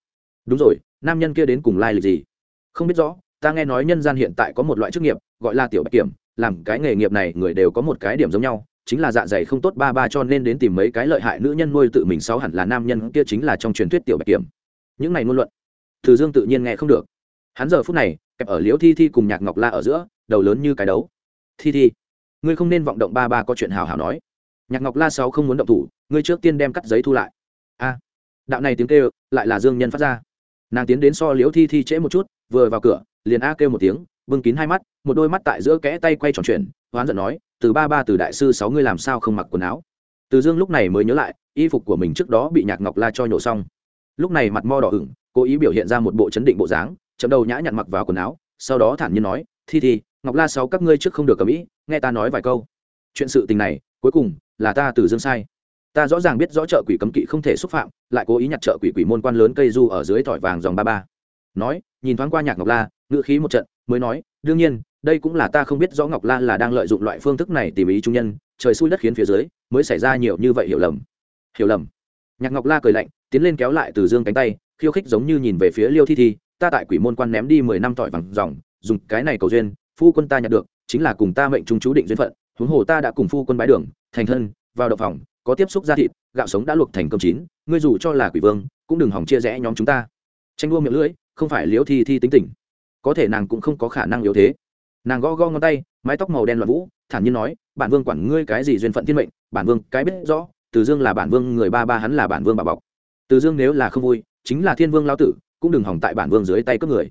Đúng rồi, nam nhân kia đến cùng lai lịch gì? Không biết rõ, ta nghe nói nhân gian hiện tại có một loại chức nghiệp, gọi là tiểu bạch kiểm, làm cái nghề nghiệp này người đều có một cái điểm giống nhau, chính là dạ dày không tốt ba ba cho nên đến tìm mấy cái lợi hại nữ nhân nuôi tự mình sáu hẳn là nam nhân kia chính là trong truyền thuyết tiểu bạch kiểm. Những này ngôn luận, từ dương tự nhiên nghe không được. Hắn giờ phút này, kẹp ở liễu thi thi cùng nhạc ngọc la ở giữa, đầu lớn như cái đấu. Thi thi, ngươi không nên vọng động ba ba có chuyện hào hào nói. Nhạc ngọc la sáu không muốn động thủ, ngươi trước tiên đem cắt giấy thu lại. A. Đạo này tiếng kêu, lại là dương nhân phát ra. Nàng tiến đến so liễu thi thi trễ một chút vừa vào cửa liền a kêu một tiếng bưng kín hai mắt một đôi mắt tại giữa kẽ tay quay tròn chuyển, hoán giận nói từ ba ba từ đại sư sáu ngươi làm sao không mặc quần áo? Từ dương lúc này mới nhớ lại y phục của mình trước đó bị nhạc ngọc la cho nhổ xong. Lúc này mặt mo đỏ ửng cố ý biểu hiện ra một bộ chấn định bộ dáng chậm đầu nhã nhặn mặc vào quần áo sau đó thản nhiên nói thi thi ngọc la sáu các ngươi trước không được cầm ý nghe ta nói vài câu. Chuyện sự tình này cuối cùng là ta từ dương sai. Ta rõ ràng biết rõ chợ quỷ cấm kỵ không thể xúc phạm lại cố ý nhặt chợ quỷ quỷ môn quan lớn cây du ở dưới thỏi vàng dòng ba ba. Nói nhìn thoáng qua nhạc ngọc la, ngữ khí một trận, mới nói, đương nhiên, đây cũng là ta không biết rõ ngọc la là đang lợi dụng loại phương thức này tìm ý trung nhân, trời xui đất khiến phía dưới, mới xảy ra nhiều như vậy hiểu lầm. Hiểu lầm? Nhạc ngọc la cười lạnh, tiến lên kéo lại từ dương cánh tay, khiêu khích giống như nhìn về phía liêu thi thi, ta tại quỷ môn quan ném đi mười năm tỏi vàng dòng, dùng cái này cầu duyên, phu quân ta nhặt được, chính là cùng ta mệnh trung chú định duyên phận, huống hồ ta đã cùng phu quân bái đường, thành thân, vào đậu phòng, có tiếp xúc gia thịt, gạo sống đã luộc thành cơm chín, ngươi dù cho là quỷ vương, cũng đừng hỏng chia rẽ nhóm chúng ta. Tranh đua miệng lưỡi không phải liễu thi thi tính tình. Có thể nàng cũng không có khả năng yếu thế. Nàng gõ gõ ngón tay, mái tóc màu đen loạn vũ, thản nhiên nói, bản vương quản ngươi cái gì duyên phận thiên mệnh, bản vương cái biết rõ, từ dương là bản vương, người ba ba hắn là bản vương bà bọc. Từ dương nếu là không vui, chính là thiên vương lao tử, cũng đừng hỏng tại bản vương dưới tay cướp người.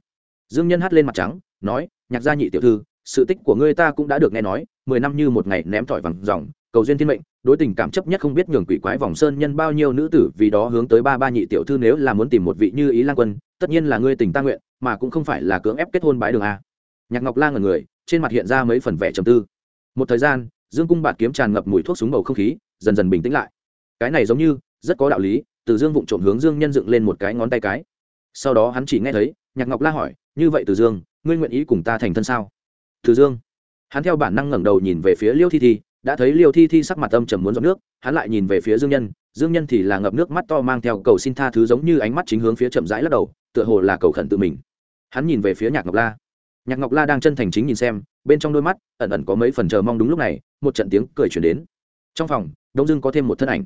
Dương nhân hát lên mặt trắng, nói, nhạc gia nhị tiểu thư, sự tích của ngươi ta cũng đã được nghe nói, mười năm như một ngày ném thỏi vàng dòng, cầu duyên thiên mệnh đối tình cảm chấp nhất không biết nhường quỷ quái vòng sơn nhân bao nhiêu nữ tử vì đó hướng tới ba ba nhị tiểu thư nếu là muốn tìm một vị như ý lan quân, tất nhiên là ngươi tình ta nguyện, mà cũng không phải là cưỡng ép kết hôn bái đường a. Nhạc ngọc lan ở người, trên mặt hiện ra mấy phần vẻ trầm tư. Một thời gian, dương cung bạt kiếm tràn ngập mùi thuốc súng bầu không khí, dần dần bình tĩnh lại. Cái này giống như, rất có đạo lý, từ dương vụng trộm hướng dương nhân dựng lên một cái ngón tay cái. Sau đó hắn chỉ nghe thấy, nhạc ngọc la hỏi, như vậy từ dương, ngươi nguyện ý cùng ta thành thân sao? Từ dương. Hắn theo bản năng ngẩng đầu nhìn về phía liêu thi thi đã thấy liêu thi thi sắc mặt âm trầm muốn dọn nước, hắn lại nhìn về phía dương nhân. Dương nhân thì là ngập nước mắt to mang theo cầu xin tha thứ giống như ánh mắt chính hướng phía chậm rãi lắc đầu, tựa hồ là cầu khẩn tự mình. Hắn nhìn về phía nhạc ngọc la. Nhạc ngọc la đang chân thành chính nhìn xem, bên trong đôi mắt ẩn ẩn có mấy phần chờ mong đúng lúc này, một trận tiếng cười chuyển đến. Trong phòng, đông dưng có thêm một thân ảnh.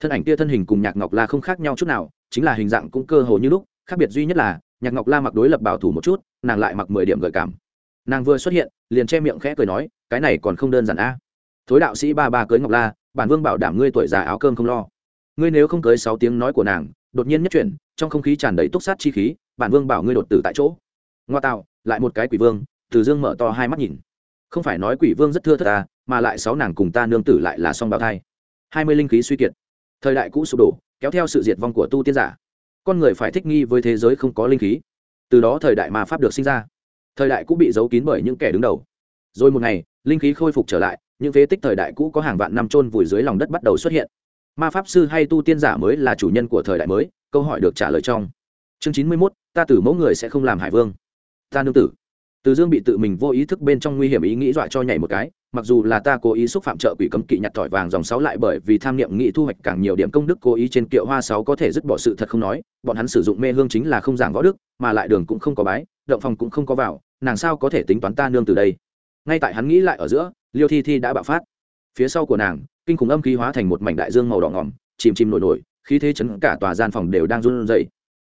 Thân ảnh kia thân hình cùng nhạc ngọc la không khác nhau chút nào, chính là hình dạng cũng cơ hồ như lúc, khác biệt duy nhất là, nhạc ngọc la mặc đối lập bảo thủ một chút, nàng lại mặc mười điểm gợi cảm. Nàng vừa xuất hiện, liền che miệng khẽ cười nói, cái này còn không đơn giản a thối đạo sĩ ba ba cưới ngọc la, bản vương bảo đảm ngươi tuổi già áo cơm không lo. Ngươi nếu không cưới sáu tiếng nói của nàng, đột nhiên nhất chuyển, trong không khí tràn đầy túc sát chi khí, bản vương bảo ngươi đột tử tại chỗ. Ngoa tạo, lại một cái quỷ vương, từ dương mở to hai mắt nhìn. Không phải nói quỷ vương rất thưa thất ta à, mà lại sáu nàng cùng ta nương tử lại là song bào thai. Hai mươi linh khí suy kiệt. Thời đại cũ sụp đổ, kéo theo sự diệt vong của tu tiên giả. Con người phải thích nghi với thế giới không có linh khí. Từ đó thời đại ma pháp được sinh ra. Thời đại cũ bị giấu kín bởi những kẻ đứng đầu. Rồi một ngày, linh khí khôi phục trở lại những phế tích thời đại cũ có hàng vạn năm trôn vùi dưới lòng đất bắt đầu xuất hiện. Ma pháp sư hay tu tiên giả mới là chủ nhân của thời đại mới, câu hỏi được trả lời trong chương chín mươi mốt, ta tử mẫu người sẽ không làm hải vương. Ta nương tử. Từ dương bị tự mình vô ý thức bên trong nguy hiểm ý nghĩ dọa cho nhảy một cái, mặc dù là ta cố ý xúc phạm trợ quỷ cấm kỵ nhặt thỏi vàng dòng sáu lại bởi vì tham niệm nghĩ thu hoạch càng nhiều điểm công đức cố ý trên kiệu hoa sáu có thể dứt bỏ sự thật không nói, bọn hắn sử dụng mê hương chính là không giảng võ đức, mà lại đường cũng không có bái, động phòng cũng không có vào, nàng sao có thể tính toán ta nương từ đây? Ngay tại hắn nghĩ lại ở giữa liêu thi thi đã bạo phát. Phía sau của nàng, kinh khủng âm khí hóa thành một mảnh đại dương màu đỏ ngỏm, chìm chìm nổi nổi, khí thế chấn cả tòa gian phòng đều đang run rẩy.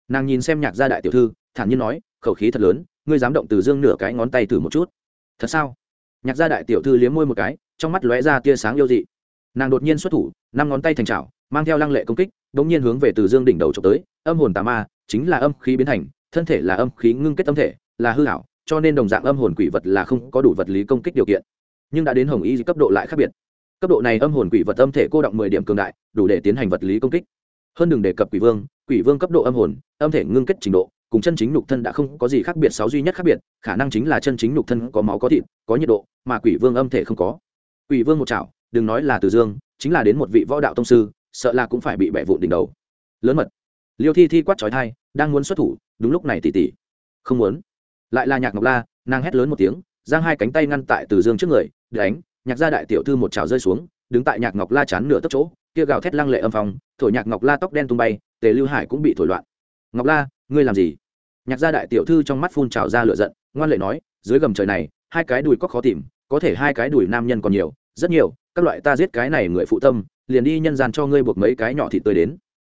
Nàng nhìn xem nhạc gia đại tiểu thư, thản nhiên nói, khẩu khí thật lớn, ngươi dám động từ dương nửa cái ngón tay thử một chút. Thật sao? Nhạc gia đại tiểu thư liếm môi một cái, trong mắt lóe ra tia sáng yêu dị. Nàng đột nhiên xuất thủ, năm ngón tay thành trào mang theo lăng lệ công kích đ ỗ n g nhiên hướng về từ dương đỉnh đầu trộm tới, âm hồn tà ma, chính là âm khí biến thành, thân thể là âm khí ngưng kết tâm thể, là hư hảo cho nên đồng dạng âm hồn quỷ vật là không có đủ vật lý công kích điều kiện nhưng đã đến hồng y cấp độ lại khác biệt. Cấp độ này âm hồn quỷ vật âm thể cô động mười điểm cường đại, đủ để tiến hành vật lý công kích. Hơn đừng đề cập quỷ vương quỷ vương cấp độ âm hồn, âm thể ngưng kết trình độ, cùng chân chính nhục thân đã không có gì khác biệt, sáu duy nhất khác biệt, khả năng chính là chân chính nhục thân có máu có thịt, có nhiệt độ, mà quỷ vương âm thể không có. Quỷ vương một chảo, đừng nói là từ dương, chính là đến một vị võ đạo tông sư, sợ là cũng phải bị bẻ vụn đỉnh đầu. Lớn mật. Liêu thi thi quát trói thai đang muốn xuất thủ, đúng lúc này tỉ tỉ. Không muốn. Lại là nhạc ngọc la, nàng hét lớn một tiếng, giang hai cánh tay ngăn tại từ dương trước người đánh, nhạc gia đại tiểu thư một trào rơi xuống, đứng tại nhạc ngọc la chán nửa tấc chỗ, kia gào thét lăng lệ âm phòng thổi nhạc ngọc la tóc đen tung bay, tề lưu hải cũng bị thổi loạn. Ngọc la, ngươi làm gì? Nhạc gia đại tiểu thư trong mắt phun trào ra lửa giận, ngoan lệ nói, dưới gầm trời này, hai cái đùi có khó tìm, có thể hai cái đùi nam nhân còn nhiều, rất nhiều, các loại ta giết cái này người phụ tâm, liền đi nhân gian cho ngươi buộc mấy cái nhỏ thịt tươi đến.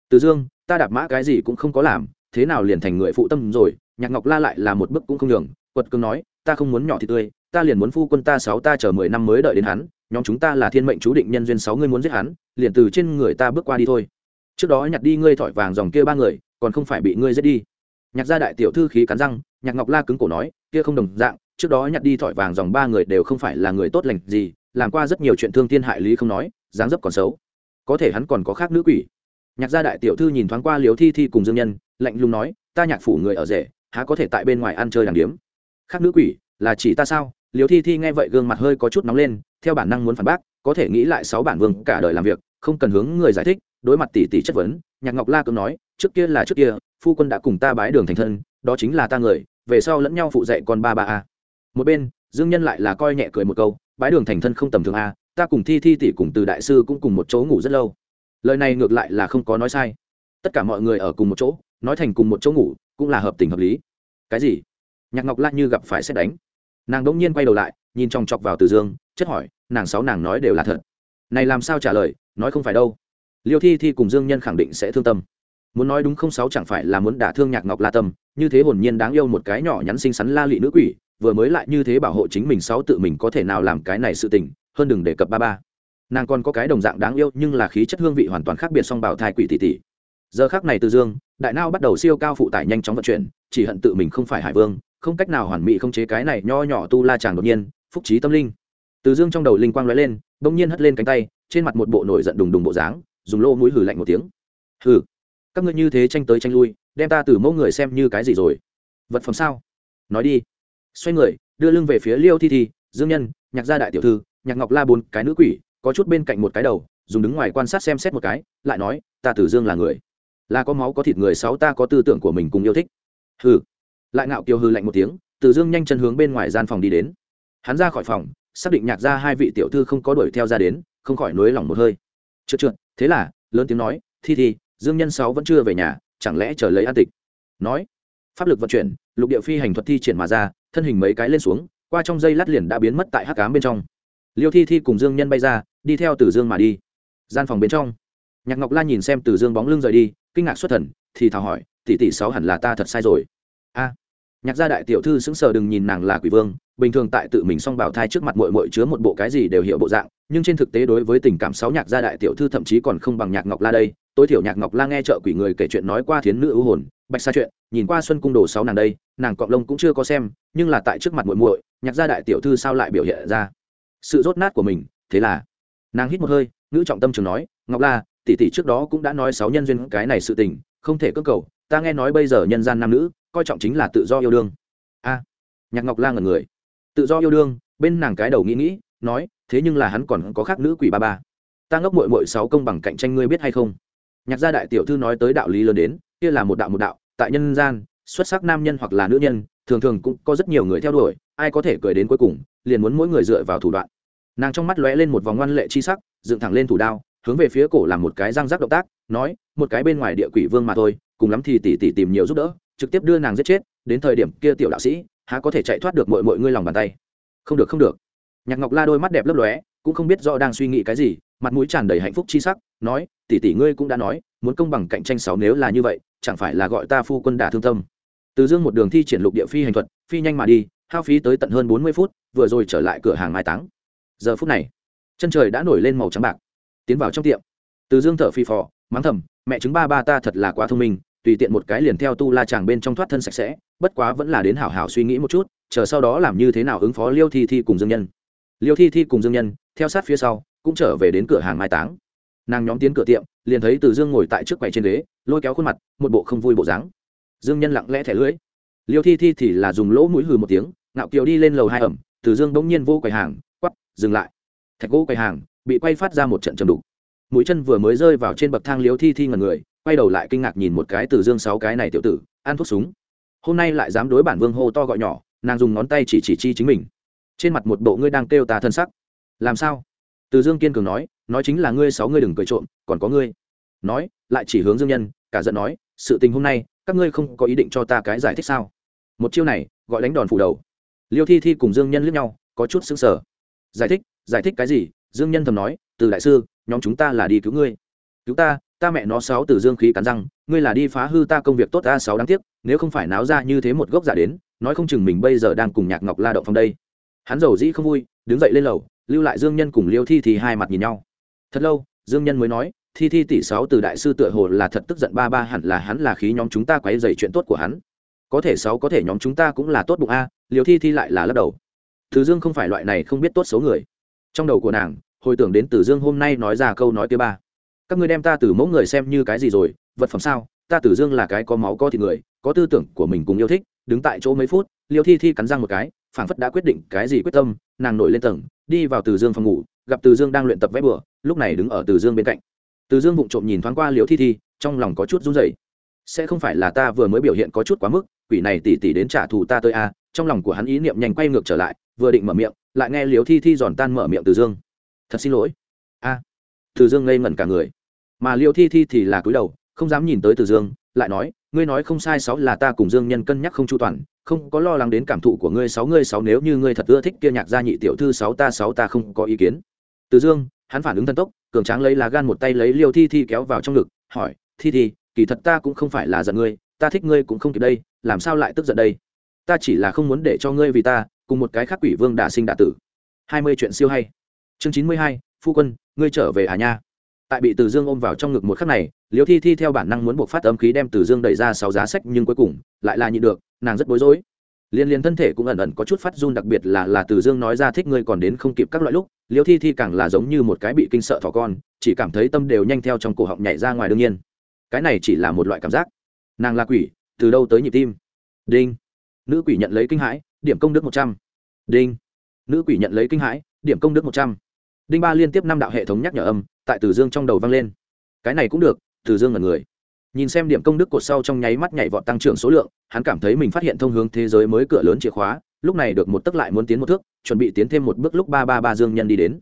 Từ dương, ta đạp mã cái gì cũng không có làm, thế nào liền thành người phụ tâm rồi? Nhạc ngọc la lại là một bức cũng không đường quật cường nói, ta không muốn nhỏ thịt tươi ta liền muốn phu quân ta sáu ta chờ mười năm mới đợi đến hắn, nhóm chúng ta là thiên mệnh chú định nhân duyên sáu ngươi muốn giết hắn, liền từ trên người ta bước qua đi thôi. Trước đó nhặt đi ngươi thỏi vàng dòng kia ba người, còn không phải bị ngươi giết đi. Nhạc gia đại tiểu thư khí cắn răng, nhạc ngọc la cứng cổ nói, kia không đồng dạng, trước đó nhặt đi thỏi vàng dòng ba người đều không phải là người tốt lành gì, làm qua rất nhiều chuyện thương thiên hại lý không nói, dáng dấp còn xấu. Có thể hắn còn có khác nữ quỷ. Nhạc gia đại tiểu thư nhìn thoáng qua liều thi thi cùng dương nhân, lạnh lùng nói, ta nhạc phủ người ở rể, há có thể tại bên ngoài ăn chơi đàng điếm. Khác nữ quỷ, là chỉ ta sao? Liều thi thi nghe vậy gương mặt hơi có chút nóng lên, theo bản năng muốn phản bác, có thể nghĩ lại sáu bản vương cả đời làm việc, không cần hướng người giải thích, đối mặt tỷ tỷ chất vấn, nhạc ngọc la cưỡng nói, trước kia là trước kia, phu quân đã cùng ta bái đường thành thân, đó chính là ta người, về sau lẫn nhau phụ dạy con ba ba a. Một bên, dương nhân lại là coi nhẹ cười một câu, bái đường thành thân không tầm thường a, ta cùng thi thi tỷ cùng từ đại sư cũng cùng một chỗ ngủ rất lâu. Lời này ngược lại là không có nói sai. Tất cả mọi người ở cùng một chỗ, nói thành cùng một chỗ ngủ, cũng là hợp tình hợp lý. Cái gì? Nhạc ngọc la như gặp phải xét đánh nàng đỗng nhiên quay đầu lại, nhìn chòng chọc vào từ dương, chất hỏi, nàng sáu nàng nói đều là thật. Này làm sao trả lời, nói không phải đâu. Liêu thi thi cùng dương nhân khẳng định sẽ thương tâm. Muốn nói đúng không sáu chẳng phải là muốn đả thương nhạc ngọc la tâm, như thế hồn nhiên đáng yêu một cái nhỏ nhắn xinh xắn la lị nữ quỷ, vừa mới lại như thế bảo hộ chính mình sáu tự mình có thể nào làm cái này sự tình, hơn đừng đề cập ba ba. Nàng còn có cái đồng dạng đáng yêu, nhưng là khí chất hương vị hoàn toàn khác biệt song bảo thai quỷ tỷ tỷ. Giờ khác này từ dương, đại nao bắt đầu siêu cao phụ tải nhanh chóng vận chuyển, chỉ hận tự mình không phải hải vương không cách nào hoàn mỹ không chế cái này nho nhỏ tu la chàng đột nhiên, phúc trí tâm linh. Từ dương trong đầu linh quang lóe lên, bỗng nhiên hất lên cánh tay, trên mặt một bộ nổi giận đùng đùng bộ dáng, dùng lô mũi hử lạnh một tiếng. Hử các ngươi như thế tranh tới tranh lui, đem ta từ mẫu người xem như cái gì rồi? Vật phẩm sao? Nói đi. Xoay người, đưa lưng về phía liêu thi thi, dương nhân, nhạc gia đại tiểu thư, nhạc ngọc la bốn cái nữ quỷ, có chút bên cạnh một cái đầu, dùng đứng ngoài quan sát xem xét một cái, lại nói, ta tử dương là người. Là có máu có thịt người sáu ta có tư tưởng của mình cùng yêu thích. Hừ lại ngạo kiều hư lạnh một tiếng, từ dương nhanh chân hướng bên ngoài gian phòng đi đến. Hắn ra khỏi phòng, xác định nhạc ra hai vị tiểu thư không có đuổi theo ra đến, không khỏi nối lỏng một hơi. Trượt trượt thế là, lớn tiếng nói, thi thi, dương nhân sáu vẫn chưa về nhà, chẳng lẽ chờ lấy an tịch? Nói, pháp lực vận chuyển, lục địa phi hành thuật thi triển mà ra, thân hình mấy cái lên xuống, qua trong dây lát liền đã biến mất tại hắc cám bên trong. Liêu thi thi cùng dương nhân bay ra, đi theo từ dương mà đi. Gian phòng bên trong, nhạc ngọc la nhìn xem từ dương bóng lưng rời đi, kinh ngạc xuất thần, thì thào hỏi, tỷ tỷ sáu hẳn là ta thật sai rồi. A nhạc gia đại tiểu thư sững sờ đừng nhìn nàng là quỷ vương, bình thường tại tự mình song bảo thai trước mặt mội mội chứa một bộ cái gì đều hiểu bộ dạng, nhưng trên thực tế đối với tình cảm sáu nhạc gia đại tiểu thư thậm chí còn không bằng nhạc ngọc la đây. Tối thiểu nhạc ngọc la nghe trợ quỷ người kể chuyện nói qua thiến nữ ưu hồn, bạch xa chuyện, nhìn qua xuân cung đồ sáu nàng đây, nàng cọp lông cũng chưa có xem, nhưng là tại trước mặt muội muội, nhạc gia đại tiểu thư sao lại biểu hiện ra sự rốt nát của mình, thế là nàng hít một hơi nữ trọng tâm trường nói, ngọc la, tỷ tỷ trước đó cũng đã nói sáu nhân duyên cái này sự tình, không thể cưỡng cầu, ta nghe nói bây giờ nhân gian nam nữ coi trọng chính là tự do yêu đương. A, nhạc ngọc la ngẩn người. Tự do yêu đương, bên nàng cái đầu nghĩ nghĩ, nói, thế nhưng là hắn còn có khác nữ quỷ ba ba. Ta ngốc mội mội sáu công bằng cạnh tranh ngươi biết hay không? Nhạc gia đại tiểu thư nói tới đạo lý lớn đến, kia là một đạo một đạo, tại nhân gian, xuất sắc nam nhân hoặc là nữ nhân, thường thường cũng có rất nhiều người theo đuổi, ai có thể cười đến cuối cùng, liền muốn mỗi người dựa vào thủ đoạn. Nàng trong mắt lóe lên một vòng ngoan lệ chi sắc, dựng thẳng lên thủ đao, hướng về phía cổ làm một cái răng rắc động tác, nói, một cái bên ngoài địa quỷ vương mà thôi, cùng lắm thì tỷ tỷ tìm nhiều giúp đỡ trực tiếp đưa nàng giết chết, đến thời điểm kia tiểu đạo sĩ, há có thể chạy thoát được mọi mọi ngươi lòng bàn tay. Không được không được. Nhạc ngọc la đôi mắt đẹp lấp lóe, cũng không biết do đang suy nghĩ cái gì, mặt mũi tràn đầy hạnh phúc chi sắc, nói, tỷ tỷ ngươi cũng đã nói, muốn công bằng cạnh tranh sáu nếu là như vậy, chẳng phải là gọi ta phu quân đả thương tâm. Từ dương một đường thi triển lục địa phi hành thuật, phi nhanh mà đi, hao phí tới tận hơn bốn mươi phút, vừa rồi trở lại cửa hàng mai táng. Giờ phút này, chân trời đã nổi lên màu trắng bạc, tiến vào trong tiệm. Từ dương thở phi phò, mắng thầm, mẹ chứng ba ba ta thật là quá thông minh tùy tiện một cái liền theo tu la chàng bên trong thoát thân sạch sẽ, bất quá vẫn là đến hảo hảo suy nghĩ một chút, chờ sau đó làm như thế nào ứng phó liêu thi thi cùng dương nhân. Liêu thi thi cùng dương nhân, theo sát phía sau, cũng trở về đến cửa hàng mai táng. Nàng nhóm tiến cửa tiệm, liền thấy từ dương ngồi tại trước quầy trên ghế, lôi kéo khuôn mặt, một bộ không vui bộ dáng. Dương nhân lặng lẽ thẻ lưỡi. Liêu thi thi thì là dùng lỗ mũi hừ một tiếng, ngạo kiều đi lên lầu hai ẩm, từ dương bỗng nhiên vô quầy hàng, quắp, dừng lại. Thạch gỗ quầy hàng, bị quay phát ra một trận chầm đục. Mũi chân vừa mới rơi vào trên bậc thang liêu thi thi ngần người quay đầu lại kinh ngạc nhìn một cái từ dương sáu cái này tiểu tử, ăn thuốc súng. Hôm nay lại dám đối bản vương hô to gọi nhỏ, nàng dùng ngón tay chỉ chỉ chi chính mình. Trên mặt một bộ ngươi đang kêu ta thân sắc. Làm sao? Từ dương kiên cường nói nói chính là ngươi sáu ngươi đừng cười trộm, còn có ngươi. Nói, lại chỉ hướng dương nhân, cả giận nói, sự tình hôm nay, các ngươi không có ý định cho ta cái giải thích sao? Một chiêu này, gọi đánh đòn phủ đầu. Liêu thi thi cùng dương nhân lướt nhau, có chút xứng sở giải thích giải thích cái gì? Dương nhân thầm nói, từ đại sư, nhóm chúng ta là đi cứu ngươi cứu ta ta mẹ nó sáu từ dương khí cắn răng, ngươi là đi phá hư ta công việc tốt ta sáu đáng tiếc, nếu không phải náo ra như thế một gốc giả đến, nói không chừng mình bây giờ đang cùng nhạc ngọc la động phòng đây. Hắn giàu dĩ không vui, đứng dậy lên lầu, lưu lại dương nhân cùng liêu thi thì hai mặt nhìn nhau. Thật lâu, dương nhân mới nói, thi thi tỷ sáu từ đại sư tựa hồ là thật tức giận ba ba, hẳn là hắn là khí nhóm chúng ta quấy dày chuyện tốt của hắn. Có thể sáu có thể nhóm chúng ta cũng là tốt bụng a liều thi thi lại là lắc đầu. Từ dương không phải loại này không biết tốt xấu người. Trong đầu của nàng, hồi tưởng đến từ dương hôm nay nói ra câu nói thứ ba các ngươi đem ta từ mẫu người xem như cái gì rồi, vật phẩm sao? Ta từ dương là cái có máu có thịt người, có tư tưởng của mình cùng yêu thích, đứng tại chỗ mấy phút, liêu thi thi cắn răng một cái, phảng phất đã quyết định cái gì quyết tâm, nàng nổi lên tầng, đi vào từ dương phòng ngủ, gặp từ dương đang luyện tập vẽ bừa, lúc này đứng ở từ dương bên cạnh. Từ dương vụng trộm nhìn thoáng qua liễu thi thi, trong lòng có chút run rẩy. Sẽ không phải là ta vừa mới biểu hiện có chút quá mức, quỷ này tỉ tỉ đến trả thù ta tới a à. trong lòng của hắn ý niệm nhanh quay ngược trở lại, vừa định mở miệng, lại nghe liễu thi thi giòn tan mở miệng từ dương. Thật xin lỗi. A. Từ dương ngây ngẩn cả người mà liêu thi thi thì là cúi đầu, không dám nhìn tới từ dương, lại nói, ngươi nói không sai sáu là ta cùng dương nhân cân nhắc không chu toàn, không có lo lắng đến cảm thụ của ngươi sáu ngươi sáu nếu như ngươi thật ưa thích kia nhạc gia nhị tiểu thư sáu, ta sáu ta không có ý kiến. Từ dương, hắn phản ứng thần tốc, cường tráng lấy lá gan một tay lấy liêu thi thi kéo vào trong ngực, hỏi, thi thi, kỳ thật ta cũng không phải là giận ngươi, ta thích ngươi cũng không kịp đây, làm sao lại tức giận đây? Ta chỉ là không muốn để cho ngươi vì ta, cùng một cái khác quỷ vương đả sinh đả tử. Hai mươi chuyện siêu hay. Chương chín mươi hai, phu quân, ngươi trở về à nha? Tại bị từ dương ôm vào trong ngực một khắc này, liêu thi thi theo bản năng muốn buộc phát âm khí đem từ dương đẩy ra sáu giá sách nhưng cuối cùng lại là nhịn được, nàng rất bối rối. Liên liên thân thể cũng ẩn ẩn có chút phát run đặc biệt là là từ dương nói ra thích ngươi còn đến không kịp các loại lúc, liêu thi thi càng là giống như một cái bị kinh sợ thỏ con, chỉ cảm thấy tâm đều nhanh theo trong cổ họng nhảy ra ngoài đương nhiên. Cái này chỉ là một loại cảm giác. Nàng là quỷ, từ đâu tới nhịp tim? Đinh. Nữ quỷ nhận lấy kinh hãi, điểm công đức một trăm. Đinh. Nữ quỷ nhận lấy kinh hãi, điểm công đức một trăm. Đinh ba liên tiếp năm đạo hệ thống nhắc nhở âm tại từ dương trong đầu vang lên. Cái này cũng được, từ dương là người. Nhìn xem điểm công đức cột sau trong nháy mắt nhảy vọt tăng trưởng số lượng, hắn cảm thấy mình phát hiện thông hướng thế giới mới cửa lớn chìa khóa, lúc này được một tấc lại muốn tiến một thước, chuẩn bị tiến thêm một bước lúc ba ba ba dương nhân đi đến.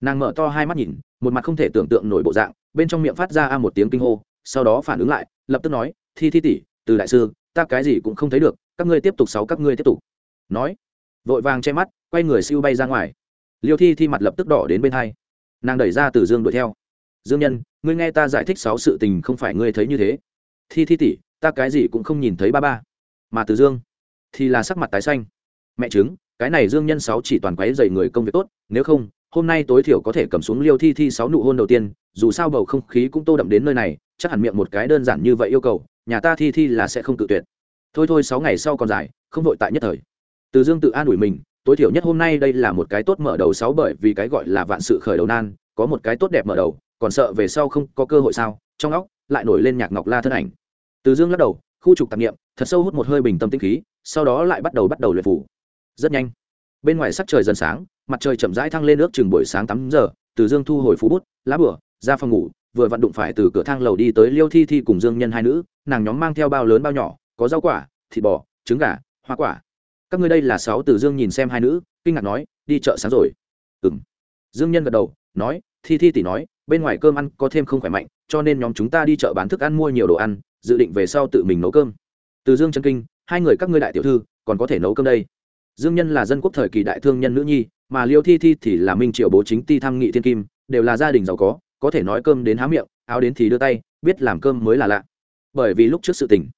Nàng mở to hai mắt nhìn, một mặt không thể tưởng tượng nổi bộ dạng, bên trong miệng phát ra a một tiếng kinh hô, sau đó phản ứng lại, lập tức nói, thi thi, tỷ, từ đại sư, ta cái gì cũng không thấy được, các ngươi tiếp tục sáu các ngươi tiếp tục. Nói, vội vàng che mắt, quay người siêu bay ra ngoài. Liêu thi thi mặt lập tức đỏ đến bên hai nàng đẩy ra từ dương đuổi theo. Dương nhân, ngươi nghe ta giải thích sáu sự tình không phải ngươi thấy như thế. Thi thi tỷ, ta cái gì cũng không nhìn thấy ba ba. Mà từ dương, thì là sắc mặt tái xanh. Mẹ chứng cái này dương nhân sáu chỉ toàn quấy dày người công việc tốt, nếu không, hôm nay tối thiểu có thể cầm xuống liêu thi thi sáu nụ hôn đầu tiên, dù sao bầu không khí cũng tô đậm đến nơi này, chắc hẳn miệng một cái đơn giản như vậy yêu cầu, nhà ta thi thi là sẽ không tự tuyệt. Thôi thôi, sáu ngày sau còn dài, không vội tại nhất thời. Từ dương tự an ủi mình tối thiểu nhất hôm nay đây là một cái tốt mở đầu sáu bởi vì cái gọi là vạn sự khởi đầu nan, có một cái tốt đẹp mở đầu, còn sợ về sau không có cơ hội sao? Trong óc, lại nổi lên nhạc ngọc la thân ảnh. Từ dương lắc đầu, khu trục tạp nghiệm thật sâu hút một hơi bình tâm tinh khí, sau đó lại bắt đầu bắt đầu luyện phủ rất nhanh. Bên ngoài sắc trời dần sáng, mặt trời chậm rãi thăng lên nước chừng buổi sáng tám giờ, từ dương thu hồi phú bút, lá bửa, ra phòng ngủ, vừa vặn đụng phải từ cửa thang lầu đi tới liêu thi thi cùng dương nhân hai nữ, nàng nhóm mang theo bao lớn bao nhỏ, có rau quả, thịt bò, trứng gà, hoa quả các ngươi đây là sáu từ dương nhìn xem hai nữ, kinh ngạc nói, đi chợ sáng rồi. Ừng dương nhân gật đầu, nói, thi thi tỷ nói, bên ngoài cơm ăn có thêm không khỏe mạnh, cho nên nhóm chúng ta đi chợ bán thức ăn mua nhiều đồ ăn, dự định về sau tự mình nấu cơm. Từ dương chân kinh, hai người các ngươi đại tiểu thư, còn có thể nấu cơm đây. Dương nhân là dân quốc thời kỳ đại thương nhân nữ nhi, mà liêu thi thi thì là minh triệu bố chính ti tham nghị thiên kim, đều là gia đình giàu có có thể nói cơm đến há miệng, áo đến thì đưa tay, biết làm cơm mới là lạ. Bởi vì lúc trước sự tình,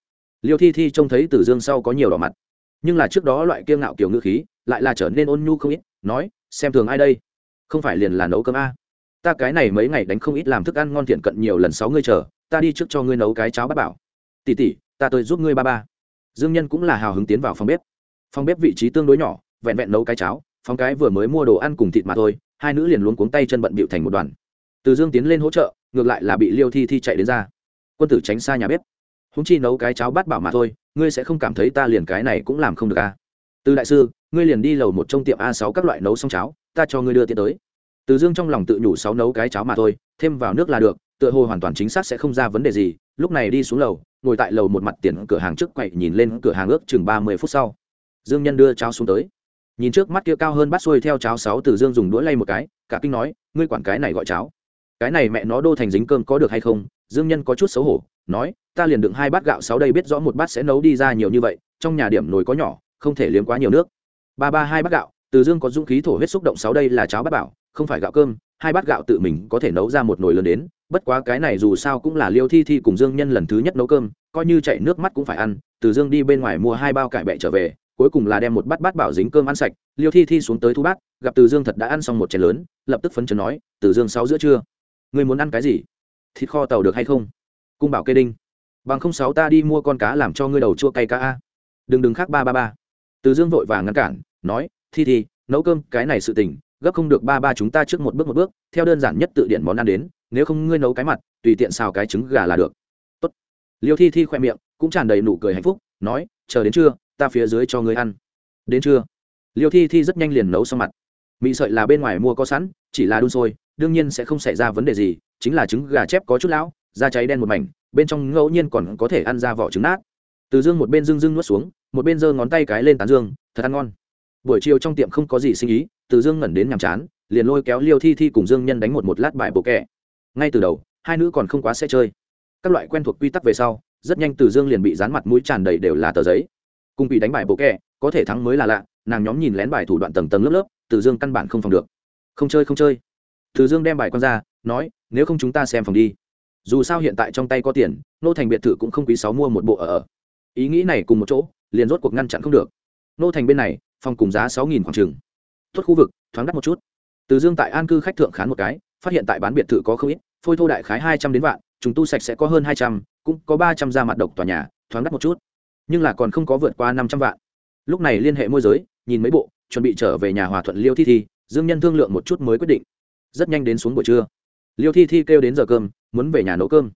liêu thi thi trông thấy từ dương sau có nhiều đỏ mặt nhưng là trước đó loại kiêng ngạo kiểu ngữ khí lại là trở nên ôn nhu không ít, nói, xem thường ai đây? Không phải liền là nấu cơm a? Ta cái này mấy ngày đánh không ít làm thức ăn ngon thiện cận nhiều lần sáu ngươi chờ, ta đi trước cho ngươi nấu cái cháo bát bảo. Tỉ tỉ ta tới giúp ngươi ba ba. Dương nhân cũng là hào hứng tiến vào phòng bếp. Phòng bếp vị trí tương đối nhỏ, vẹn vẹn nấu cái cháo, phòng cái vừa mới mua đồ ăn cùng thịt mà thôi, hai nữ liền luống cuống tay chân bận bịu thành một đoàn. Từ dương tiến lên hỗ trợ, ngược lại là bị liêu thi thi chạy đến ra. Quân tử tránh xa nhà bếp húng chi nấu cái cháo bát bảo mà thôi, ngươi sẽ không cảm thấy ta liền cái này cũng làm không được a à. từ đại sư, ngươi liền đi lầu một trong tiệm a sáu các loại nấu xong cháo, ta cho ngươi đưa tiện tới. Từ dương trong lòng tự nhủ sáu nấu cái cháo mà thôi, thêm vào nước là được, tựa hồ hoàn toàn chính xác sẽ không ra vấn đề gì, lúc này đi xuống lầu, ngồi tại lầu một mặt tiền cửa hàng trước quậy nhìn lên cửa hàng ước chừng ba mươi phút sau. Dương nhân đưa cháo xuống tới. Nhìn trước mắt kia cao hơn bắt xuôi theo cháo sáu từ dương dùng đũa lay một cái, cả kinh nói, ngươi quản cái này gọi cháo? Cái này mẹ nó đô thành dính cơm có được hay không? Dương nhân có chút xấu hổ nói, ta liền đựng hai bát gạo sáu đây biết rõ một bát sẽ nấu đi ra nhiều như vậy, trong nhà điểm nồi có nhỏ, không thể liếm quá nhiều nước. Ba ba hai bát gạo, từ dương có dũng khí thổ huyết xúc động sáu đây là cháo bát bảo, không phải gạo cơm, hai bát gạo tự mình có thể nấu ra một nồi lớn đến, bất quá cái này dù sao cũng là liêu thi thi cùng dương nhân lần thứ nhất nấu cơm, coi như chạy nước mắt cũng phải ăn, từ dương đi bên ngoài mua hai bao cải bẹ trở về, cuối cùng là đem một bát bát bảo dính cơm ăn sạch, liêu thi thi xuống tới thu bát, gặp từ dương thật đã ăn xong một chén lớn, lập tức phấn chấn nói, từ dương sáu giữa trưa, ngươi muốn ăn cái gì? Thịt kho tàu được hay không? Cung bảo kê đinh. Bằng không sáu ta đi mua con cá làm cho ngươi đầu chua cay cá a. Đừng đừng khác ba ba ba. Từ dương vội vàng ngăn cản, nói, thi thi, nấu cơm, cái này sự tình, gấp không được ba ba chúng ta trước một bước một bước, theo đơn giản nhất tự điện món ăn đến, nếu không ngươi nấu cái mặt, tùy tiện xào cái trứng gà là được. Tốt. liêu thi thi khoe miệng cũng tràn đầy nụ cười hạnh phúc, nói, chờ đến trưa, ta phía dưới cho ngươi ăn. Đến trưa? Liêu thi thi rất nhanh liền nấu xong mặt. Mị sợi là bên ngoài mua có sẵn, chỉ là đun sôi, đương nhiên sẽ không xảy ra vấn đề gì, chính là trứng gà chép có chút lão da cháy đen một mảnh, bên trong ngẫu nhiên còn có thể ăn ra vỏ trứng nát. Từ dương một bên dưng dưng nuốt xuống, một bên giơ ngón tay cái lên tán dương, thật ăn ngon. Buổi chiều trong tiệm không có gì sinh ý, từ dương ngẩn đến nhàm chán, liền lôi kéo liêu thi thi cùng dương nhân đánh một một lát bài bộ kẻ ngay từ đầu, hai nữ còn không quá sẽ chơi. Các loại quen thuộc quy tắc về sau, rất nhanh từ dương liền bị dán mặt mũi tràn đầy đều là tờ giấy. Cùng bị đánh bài bộ kẻ có thể thắng mới là lạ, nàng nhóm nhìn lén bài thủ đoạn tầng tầng lớp lớp, từ dương căn bản không phòng được. Không chơi không chơi. Từ dương đem bài con ra, nói, nếu không chúng ta xem phòng đi dù sao hiện tại trong tay có tiền nô thành biệt thự cũng không quý sáu mua một bộ ở ở. Ý nghĩ này cùng một chỗ liền rốt cuộc ngăn chặn không được. Nô thành bên này phòng cùng giá sáu nghìn khoảng trường, tuất khu vực thoáng đắt một chút. Từ dương tại an cư khách thượng khán một cái phát hiện tại bán biệt thự có không ít phôi thô đại khái hai trăm đến vạn chúng tu sạch sẽ có hơn hai trăm cũng có ba trăm ra mặt độc tòa nhà thoáng đắt một chút. Nhưng là còn không có vượt qua năm trăm vạn. Lúc này liên hệ môi giới nhìn mấy bộ chuẩn bị trở về nhà hòa thuận liêu thi thi dương nhân thương lượng một chút mới quyết định. Rất nhanh đến xuống buổi trưa. Liêu thi thi kêu đến giờ cơm muốn về nhà nấu cơm.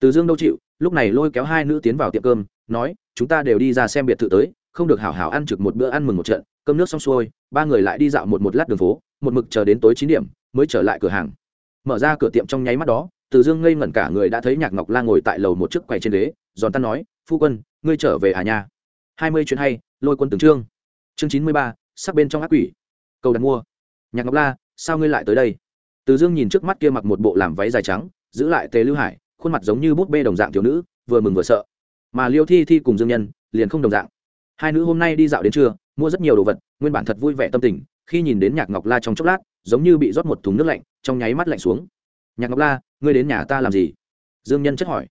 Từ dương đâu chịu, lúc này lôi kéo hai nữ tiến vào tiệm cơm, nói, chúng ta đều đi ra xem biệt thự tới, không được hảo hảo ăn trực một bữa ăn mừng một trận, cơm nước xong xuôi, ba người lại đi dạo một một lát đường phố, một mực chờ đến tối chín điểm, mới trở lại cửa hàng. Mở ra cửa tiệm trong nháy mắt đó, từ dương ngây ngẩn cả người đã thấy nhạc ngọc la ngồi tại lầu một chiếc quầy trên ghế, giòn tan nói, phu quân, ngươi trở về à nha? hai mươi chuyện hay, lôi quân từng trương chương chín mươi ba, sắc bên trong ác quỷ. Cầu đặt mua. Nhạc ngọc la, sao ngươi lại tới đây? Từ dương nhìn trước mắt kia mặc một bộ làm váy dài trắng giữ lại tề lưu hải, khuôn mặt giống như bút bê đồng dạng thiếu nữ, vừa mừng vừa sợ. Mà liêu thi thi cùng dương nhân liền không đồng dạng. Hai nữ hôm nay đi dạo đến trưa, mua rất nhiều đồ vật, nguyên bản thật vui vẻ tâm tình, khi nhìn đến nhạc ngọc la trong chốc lát, giống như bị rót một thùng nước lạnh, trong nháy mắt lạnh xuống. Nhạc ngọc la, ngươi đến nhà ta làm gì? Dương nhân chất hỏi.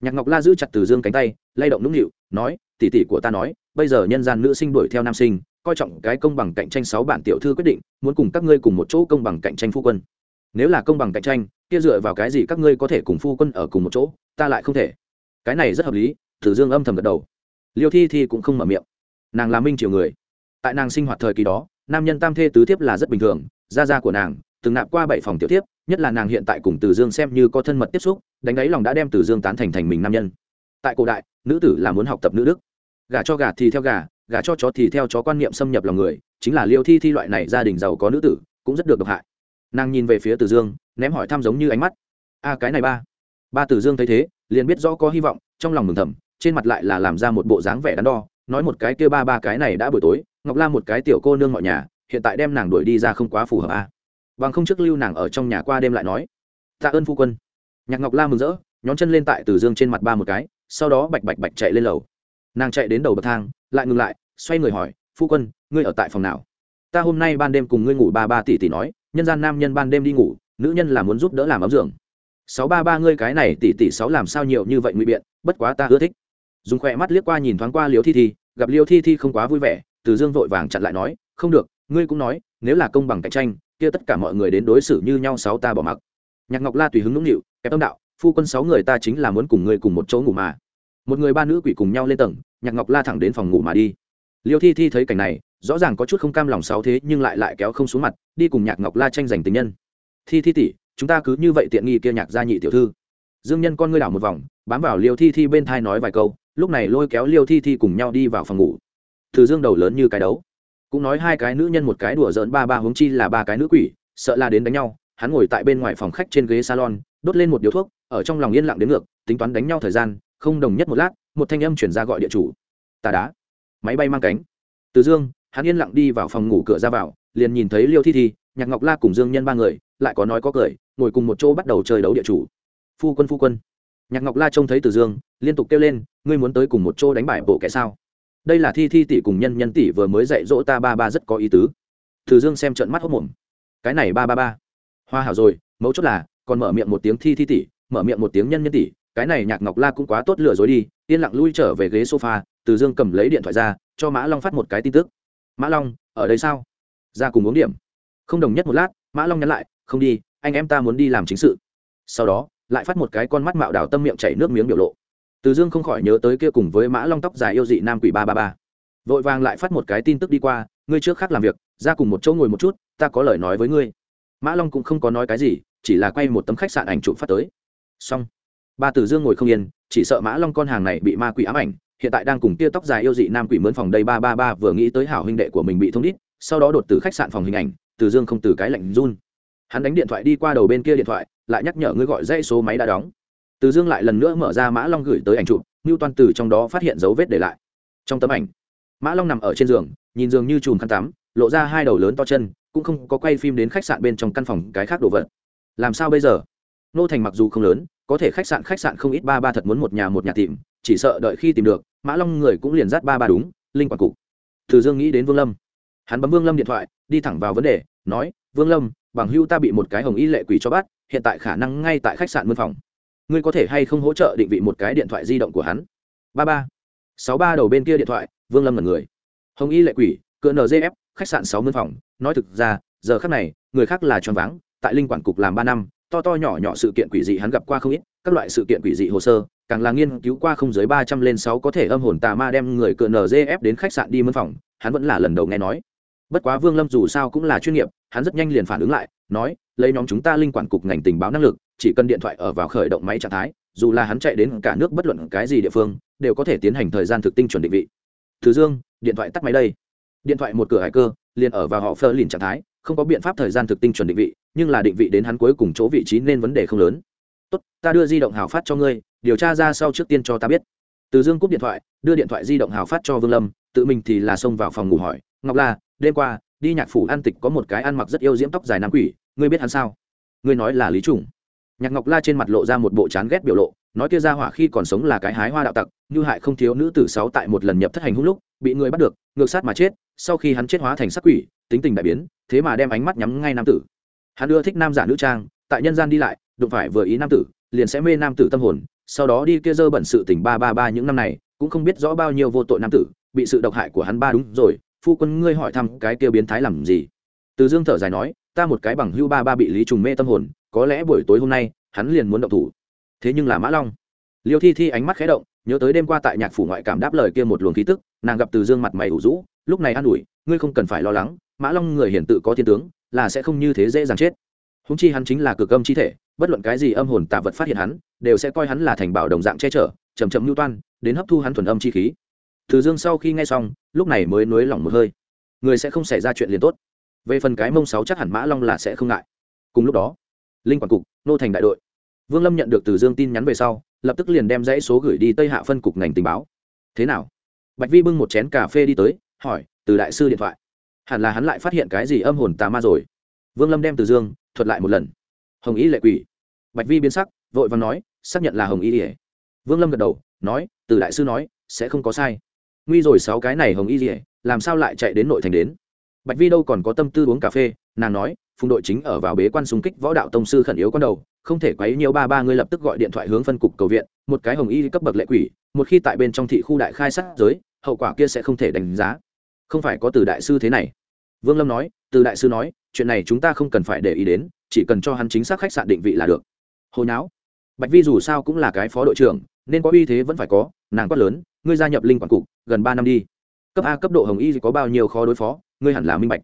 Nhạc ngọc la giữ chặt từ dương cánh tay, lay động nũng nịu, nói tỉ tỉ của ta nói, bây giờ nhân gian nữ sinh đuổi theo nam sinh, coi trọng cái công bằng cạnh tranh sáu bản tiểu thư quyết định, muốn cùng các ngươi cùng một chỗ công bằng cạnh tranh phu quân. Nếu là công bằng cạnh tranh kia dựa vào cái gì các ngươi có thể cùng phu quân ở cùng một chỗ, ta lại không thể. Cái này rất hợp lý thử dương âm thầm gật đầu. Liêu thi thi cũng không mở miệng. Nàng là minh triều người. Tại nàng sinh hoạt thời kỳ đó, nam nhân tam thê tứ thiếp là rất bình thường, gia gia của nàng từng nạp qua bảy phòng tiểu thiếp, nhất là nàng hiện tại cùng từ dương xem như có thân mật tiếp xúc, đánh đáy lòng đã đem từ dương tán thành thành mình nam nhân. Tại cổ đại, nữ tử là muốn học tập nữ đức. Gà cho gà thì theo gà gà cho chó thì theo chó quan niệm xâm nhập lòng người, chính là liêu thi thi loại này gia đình giàu có nữ tử, cũng rất được độc hại nàng nhìn về phía Tử dương, ném hỏi thăm giống như ánh mắt. A, cái này ba. Ba Tử dương thấy thế, liền biết rõ có hy vọng, trong lòng mừng thầm, trên mặt lại là làm ra một bộ dáng vẻ đắn đo, nói một cái kia ba ba cái này đã buổi tối, ngọc la một cái tiểu cô nương mọi nhà, hiện tại đem nàng đuổi đi ra không quá phù hợp a. À. bằng không trước lưu nàng ở trong nhà qua đêm lại nói. Tạ ơn phu quân. Nhạc ngọc la mừng rỡ, nhón chân lên tại Tử dương trên mặt ba một cái, sau đó bạch bạch bạch chạy lên lầu. Nàng chạy đến đầu bậc thang, lại ngừng lại, xoay người hỏi, phu quân, ngươi ở tại phòng nào? Ta hôm nay ban đêm cùng ngươi ngủ ba ba tỷ tỷ nói nhân gian nam nhân ban đêm đi ngủ, nữ nhân là muốn giúp đỡ làm ấm giường. Sáu ba ba ngươi cái này tỷ tỷ sáu làm sao nhiều như vậy ngụy biện, bất quá ta ưa thích. Dùng khỏe mắt liếc qua nhìn thoáng qua liêu thi thi, gặp liêu thi thi không quá vui vẻ, từ dương vội vàng chặn lại nói, không được, ngươi cũng nói, nếu là công bằng cạnh tranh, kia tất cả mọi người đến đối xử như nhau sáu ta bỏ mặc. Nhạc ngọc la tùy hứng nũng nịu, kẹp âm đạo, phu quân sáu người ta chính là muốn cùng ngươi cùng một chỗ ngủ mà. Một người ba nữ quỷ cùng nhau lên tầng, nhạc ngọc la thẳng đến phòng ngủ mà đi. Liêu thi thi thấy cảnh này rõ ràng có chút không cam lòng sáu thế nhưng lại lại kéo không xuống mặt, đi cùng nhạc ngọc la tranh giành tình nhân. Thi thi tỷ, chúng ta cứ như vậy tiện nghi kia nhạc gia nhị tiểu thư. Dương nhân con ngươi đảo một vòng, bám vào liêu thi thi bên thai nói vài câu, lúc này lôi kéo liêu thi thi cùng nhau đi vào phòng ngủ. Từ dương đầu lớn như cái đấu. Cũng nói hai cái nữ nhân một cái đùa giỡn ba ba huống chi là ba cái nữ quỷ, sợ là đến đánh nhau. Hắn ngồi tại bên ngoài phòng khách trên ghế salon, đốt lên một điếu thuốc, ở trong lòng yên lặng đến ngược, tính toán đánh nhau thời gian, không đồng nhất một lát, một thanh âm chuyển ra gọi địa chủ. Tà đá máy bay mang cánh. Từ dương hắn yên lặng đi vào phòng ngủ cửa ra vào, liền nhìn thấy liêu thi thi, nhạc ngọc la cùng dương nhân ba người, lại có nói có cười, ngồi cùng một chỗ bắt đầu chơi đấu địa chủ. Phu quân phu quân. Nhạc ngọc la trông thấy từ dương, liên tục kêu lên, ngươi muốn tới cùng một chỗ đánh bại bộ kẻ sao? Đây là thi thi tỷ cùng nhân nhân tỷ vừa mới dạy dỗ ta ba ba rất có ý tứ. Từ dương xem trận mắt hốc mồm cái này ba ba ba. Hoa hảo rồi, mấu chốt là, còn mở miệng một tiếng thi thi tỷ, mở miệng một tiếng nhân nhân tỷ, cái này nhạc ngọc la cũng quá tốt lừa dối đi. Yên lặng lui trở về ghế sofa, từ dương cầm lấy điện thoại ra, cho mã long phát một cái tin tức mã long, ở đây sao? Ra cùng uống điểm. Không đồng nhất một lát, mã long nhắn lại, không đi, anh em ta muốn đi làm chính sự. Sau đó, lại phát một cái con mắt mạo đào tâm miệng chảy nước miếng biểu lộ. Từ dương không khỏi nhớ tới kia cùng với mã long tóc dài yêu dị nam quỷ ba ba ba. Vội vàng lại phát một cái tin tức đi qua, ngươi trước khác làm việc, ra cùng một chỗ ngồi một chút, ta có lời nói với ngươi. Mã long cũng không có nói cái gì, chỉ là quay một tấm khách sạn ảnh chụp phát tới. Xong. Ba tử dương ngồi không yên chỉ sợ mã long con hàng này bị ma quỷ ám ảnh, hiện tại đang cùng tia tóc dài yêu dị nam quỷ mướn phòng đây ba ba ba vừa nghĩ tới hảo huynh đệ của mình bị thông đít, sau đó đột từ khách sạn phòng hình ảnh, từ dương không từ cái lạnh run. Hắn đánh điện thoại đi qua đầu bên kia điện thoại, lại nhắc nhở ngươi gọi dãy số máy đã đóng. Từ dương lại lần nữa mở ra mã long gửi tới ảnh chụp, ngưu toàn từ trong đó phát hiện dấu vết để lại. Trong tấm ảnh, mã long nằm ở trên giường, nhìn giường như chùm khăn tắm, lộ ra hai đầu lớn to chân, cũng không có quay phim đến khách sạn bên trong căn phòng cái khác đồ vật. Làm sao bây giờ? Nô thành mặc dù không lớn có thể khách sạn khách sạn không ít ba ba thật muốn một nhà một nhà tìm, chỉ sợ đợi khi tìm được, mã long người cũng liền dắt ba ba đúng, linh quản cục. Từ dương nghĩ đến vương lâm. Hắn bấm vương lâm điện thoại, đi thẳng vào vấn đề, nói, vương lâm, bằng hưu ta bị một cái hồng y lệ quỷ cho bắt, hiện tại khả năng ngay tại khách sạn mân phòng. Ngươi có thể hay không hỗ trợ định vị một cái điện thoại di động của hắn? Ba ba. Sáu ba đầu bên kia điện thoại, vương lâm là người. Hồng y lệ quỷ cỡ nzf khách sạn sáu mân phòng. Nói thực ra, giờ khác này, người khác là choáng váng, tại linh quản cục làm ba năm to to nhỏ nhỏ sự kiện quỷ dị hắn gặp qua không ít, các loại sự kiện quỷ dị hồ sơ, càng là nghiên cứu qua không dưới ba trăm lên sáu có thể âm hồn tà ma đem người cựa nzf đến khách sạn đi mân phòng, hắn vẫn là lần đầu nghe nói. Bất quá vương lâm dù sao cũng là chuyên nghiệp, hắn rất nhanh liền phản ứng lại, nói, lấy nhóm chúng ta linh quản cục ngành tình báo năng lực, chỉ cần điện thoại ở vào khởi động máy trạng thái, dù là hắn chạy đến cả nước bất luận cái gì địa phương, đều có thể tiến hành thời gian thực tinh chuẩn định vị. Thứ dương, điện thoại tắt máy đây. Điện thoại một cửa hải cơ, liền ở vào họ phơ lìn trạng thái không có biện pháp thời gian thực tinh chuẩn định vị, nhưng là định vị đến hắn cuối cùng chỗ vị trí nên vấn đề không lớn. Tốt, ta đưa di động hào phát cho ngươi, điều tra ra sau trước tiên cho ta biết. Từ dương cúp điện thoại, đưa điện thoại di động hào phát cho vương lâm, tự mình thì là xông vào phòng ngủ hỏi, ngọc la, đêm qua, đi nhạc phủ an tịch có một cái ăn mặc rất yêu diễm tóc dài nam quỷ, ngươi biết hắn sao? Ngươi nói là lý trùng. Nhạc ngọc la trên mặt lộ ra một bộ chán ghét biểu lộ, nói kia ra hỏa khi còn sống là cái hái hoa đạo tặc như hại không thiếu nữ tử sáu tại một lần nhập thất hành hung lúc, bị người bắt được, ngược sát mà chết, sau khi hắn chết hóa thành sắc quỷ, tính tình đại biến, thế mà đem ánh mắt nhắm ngay nam tử. Hắn ưa thích nam giả nữ trang, tại nhân gian đi lại, đụng phải vừa ý nam tử, liền sẽ mê nam tử tâm hồn, sau đó đi kia dơ bẩn sự tình ba ba ba những năm này, cũng không biết rõ bao nhiêu vô tội nam tử, bị sự độc hại của hắn ba đúng rồi, phu quân ngươi hỏi thăm cái kia biến thái làm gì? Từ dương thở dài nói, ta một cái bằng hưu ba ba bị lý trùng mê tâm hồn, có lẽ buổi tối hôm nay, hắn liền muốn động thủ. Thế nhưng là mã long. Liêu thi thi ánh mắt khé động nhớ tới đêm qua tại nhạc phủ ngoại cảm đáp lời kia một luồng khí tức, nàng gặp từ dương mặt mày ủ rũ, lúc này an ủi, ngươi không cần phải lo lắng, mã long người hiển tự có thiên tướng, là sẽ không như thế dễ dàng chết. Húng chi hắn chính là cực âm chi thể, bất luận cái gì âm hồn tà vật phát hiện hắn, đều sẽ coi hắn là thành bảo đồng dạng che chở chầm chậm lưu toan, đến hấp thu hắn thuần âm chi khí. Từ dương sau khi nghe xong, lúc này mới nới lỏng một hơi. Người sẽ không xảy ra chuyện liền tốt. Về phần cái mông sáu chắc hẳn mã long là sẽ không ngại. Cùng lúc đó, linh quản cục, nô thành đại đội. Vương lâm nhận được từ dương tin nhắn về sau lập tức liền đem dãy số gửi đi tây hạ phân cục ngành tình báo. Thế nào? Bạch vi bưng một chén cà phê đi tới, hỏi, từ đại sư điện thoại. Hẳn là hắn lại phát hiện cái gì âm hồn tà ma rồi. Vương lâm đem từ dương, thuật lại một lần. Hồng ý lệ quỷ. Bạch vi biến sắc, vội và nói, xác nhận là hồng ý ỉa vương lâm gật đầu, nói, từ đại sư nói, sẽ không có sai. Nguy rồi sáu cái này hồng y ỉa làm sao lại chạy đến nội thành đến? Bạch vi đâu còn có tâm tư uống cà phê, nàng nói, phùng đội chính ở vào bế quan xung kích võ đạo tông sư khẩn yếu con đầu không thể quấy nhiều ba ba người lập tức gọi điện thoại hướng phân cục cầu viện, một cái hồng y cấp bậc lệ quỷ, một khi tại bên trong thị khu đại khai sát giới, hậu quả kia sẽ không thể đánh giá. Không phải có từ đại sư thế này. Vương lâm nói, từ đại sư nói, chuyện này chúng ta không cần phải để ý đến, chỉ cần cho hắn chính xác khách sạn định vị là được. Hồi não bạch vi dù sao cũng là cái phó đội trưởng, nên có uy thế vẫn phải có, nàng quát lớn, ngươi gia nhập linh quản cục, gần ba năm đi. Cấp a cấp độ hồng y có bao nhiêu khó đối phó, ngươi hẳn là minh bạch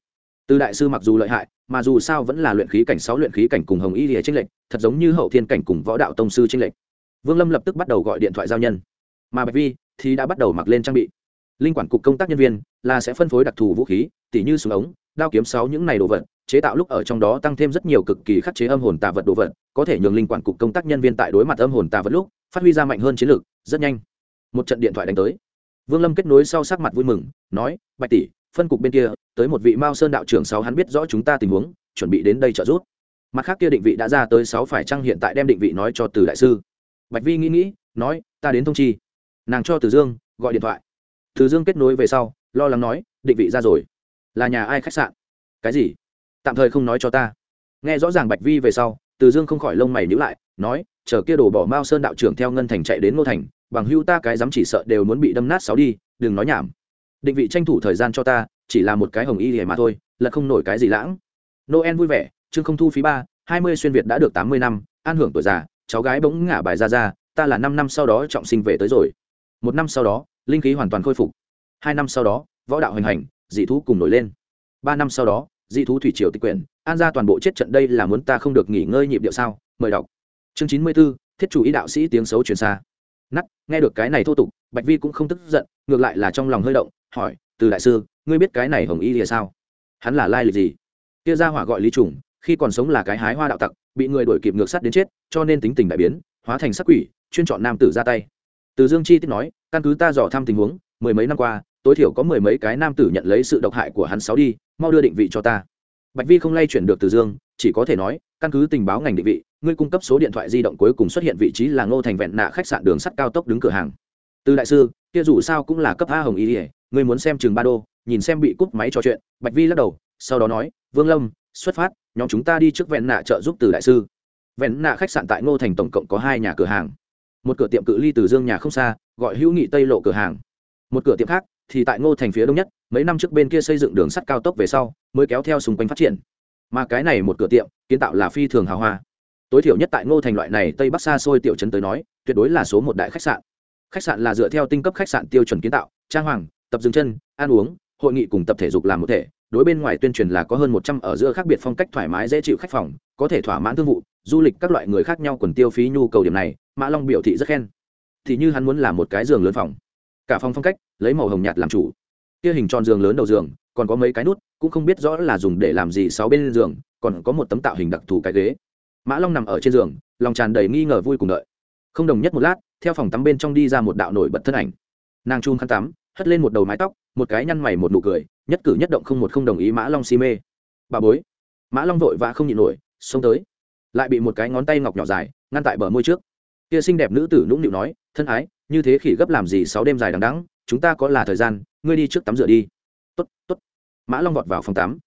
từ đại sư mặc dù lợi hại, mà dù sao vẫn là luyện khí cảnh sáu luyện khí cảnh cùng hồng y lìa tranh lệch, thật giống như hậu thiên cảnh cùng võ đạo tông sư tranh lệch. Vương lâm lập tức bắt đầu gọi điện thoại giao nhân. Mà bạch vi thì đã bắt đầu mặc lên trang bị. Linh quản cục công tác nhân viên là sẽ phân phối đặc thù vũ khí, tỉ như súng ống, đao kiếm sáu những này đồ vật, chế tạo lúc ở trong đó tăng thêm rất nhiều cực kỳ khắc chế âm hồn tà vật đồ vật, có thể nhường linh quản cục công tác nhân viên tại đối mặt âm hồn tà vật lúc, phát huy ra mạnh hơn chiến lược, rất nhanh. Một trận điện thoại đánh tới. Vương lâm kết nối sau sắc mặt vui mừng, nói, bạch tỷ phân cục bên kia, tới một vị mao sơn đạo trưởng sáu hắn biết rõ chúng ta tình huống, chuẩn bị đến đây trợ giúp. Mặt khác kia định vị đã ra tới sáu phải chăng hiện tại đem định vị nói cho từ đại sư. Bạch vi nghĩ nghĩ, nói, ta đến thông chi. Nàng cho từ dương gọi điện thoại. Từ dương kết nối về sau, lo lắng nói, định vị ra rồi. Là nhà ai khách sạn? Cái gì? Tạm thời không nói cho ta. Nghe rõ ràng bạch vi về sau, từ dương không khỏi lông mày nhữ lại, nói, chờ kia đổ bỏ mao sơn đạo trưởng theo ngân thành chạy đến ngô thành, bằng hưu ta cái dám chỉ sợ đều muốn bị đâm nát sáu đi, đừng nói nhảm định vị tranh thủ thời gian cho ta, chỉ là một cái hồng y hề mà thôi, là không nổi cái gì lãng. Noel vui vẻ, chương không thu phí ba, hai mươi xuyên việt đã được tám mươi năm, an hưởng tuổi già, cháu gái bỗng ngả bài ra ra, ta là năm năm sau đó trọng sinh về tới rồi. Một năm sau đó, linh khí hoàn toàn khôi phục. Hai năm sau đó, võ đạo hoành hành, dị thú cùng nổi lên. Ba năm sau đó, dị thú thủy triều tịch quyển, an ra toàn bộ chết trận đây là muốn ta không được nghỉ ngơi nhịp điệu sao? Mời đọc. Chương chín mươi b ố thiết chủ ý đạo sĩ tiếng xấu truyền xa nắt, nghe được cái này thô tục, bạch vi cũng không tức giận, ngược lại là trong lòng hơi động, hỏi, từ đại sư, ngươi biết cái này hồng y lìa sao? Hắn là lai lịch gì? Kia ra hỏa gọi lý trùng, khi còn sống là cái hái hoa đạo tặc, bị người đuổi kịp ngược sắt đến chết, cho nên tính tình đại biến, hóa thành sắc quỷ, chuyên chọn nam tử ra tay. Từ dương chi tiết nói, căn cứ ta dò thăm tình huống, mười mấy năm qua, tối thiểu có mười mấy cái nam tử nhận lấy sự độc hại của hắn sáu đi, mau đưa định vị cho ta. Bạch vi không lay chuyển được từ dương, chỉ có thể nói căn cứ tình báo ngành định vị, ngươi cung cấp số điện thoại di động cuối cùng xuất hiện vị trí là ngô thành vẹn nạ khách sạn đường sắt cao tốc đứng cửa hàng. Từ đại sư, kia dù sao cũng là cấp a hồng ý ỉa ngươi muốn xem chừng ba đô, nhìn xem bị cúp máy trò chuyện, bạch vi lắc đầu, sau đó nói, vương lâm, xuất phát, nhóm chúng ta đi trước vẹn nạ trợ giúp từ đại sư. Vẹn nạ khách sạn tại ngô thành tổng cộng có hai nhà cửa hàng. Một cửa tiệm cự ly từ dương nhà không xa, gọi hữu nghị tây lộ cửa hàng. Một cửa tiệm khác, thì tại ngô thành phía đông nhất, mấy năm trước bên kia xây dựng đường sắt cao tốc về sau, mới kéo theo xung quanh phát triển mà cái này một cửa tiệm, kiến tạo là phi thường hào hoa. Tối thiểu nhất tại ngô thành loại này tây bắc xa xôi tiểu trấn tới nói, tuyệt đối là số một đại khách sạn. Khách sạn là dựa theo tinh cấp khách sạn tiêu chuẩn kiến tạo, trang hoàng, tập dừng chân, ăn uống, hội nghị cùng tập thể dục làm một thể, đối bên ngoài tuyên truyền là có hơn một trăm ở giữa khác biệt phong cách thoải mái dễ chịu khách phòng, có thể thỏa mãn thương vụ, du lịch các loại người khác nhau quần tiêu phí nhu cầu điểm này, mã long biểu thị rất khen. Thì như hắn muốn làm một cái giường lớn phòng. Cả phòng phong cách, lấy màu hồng nhạt làm chủ kia hình tròn giường lớn đầu giường, còn có mấy cái nút, cũng không biết rõ là dùng để làm gì sáu bên giường, còn có một tấm tạo hình đặc thù cái ghế. Mã long nằm ở trên giường, lòng tràn đầy nghi ngờ vui cùng đợi. Không đồng nhất một lát, theo phòng tắm bên trong đi ra một đạo nổi bật thân ảnh. Nàng chun khăn tắm, hất lên một đầu mái tóc, một cái nhăn mày một nụ cười, nhất cử nhất động không một không đồng ý mã long si mê. Bà bối. Mã long vội vã không nhịn nổi, xông tới. Lại bị một cái ngón tay ngọc nhỏ dài, ngăn tại bờ môi trước. Kia xinh đẹp nữ tử nũng nịu nói, thân ái, như thế khỉ gấp làm gì sáu đêm dài đằng đắng chúng ta có là thời gian ngươi đi trước tắm rửa đi. Tốt tốt. Mã long vọt vào phòng tắm.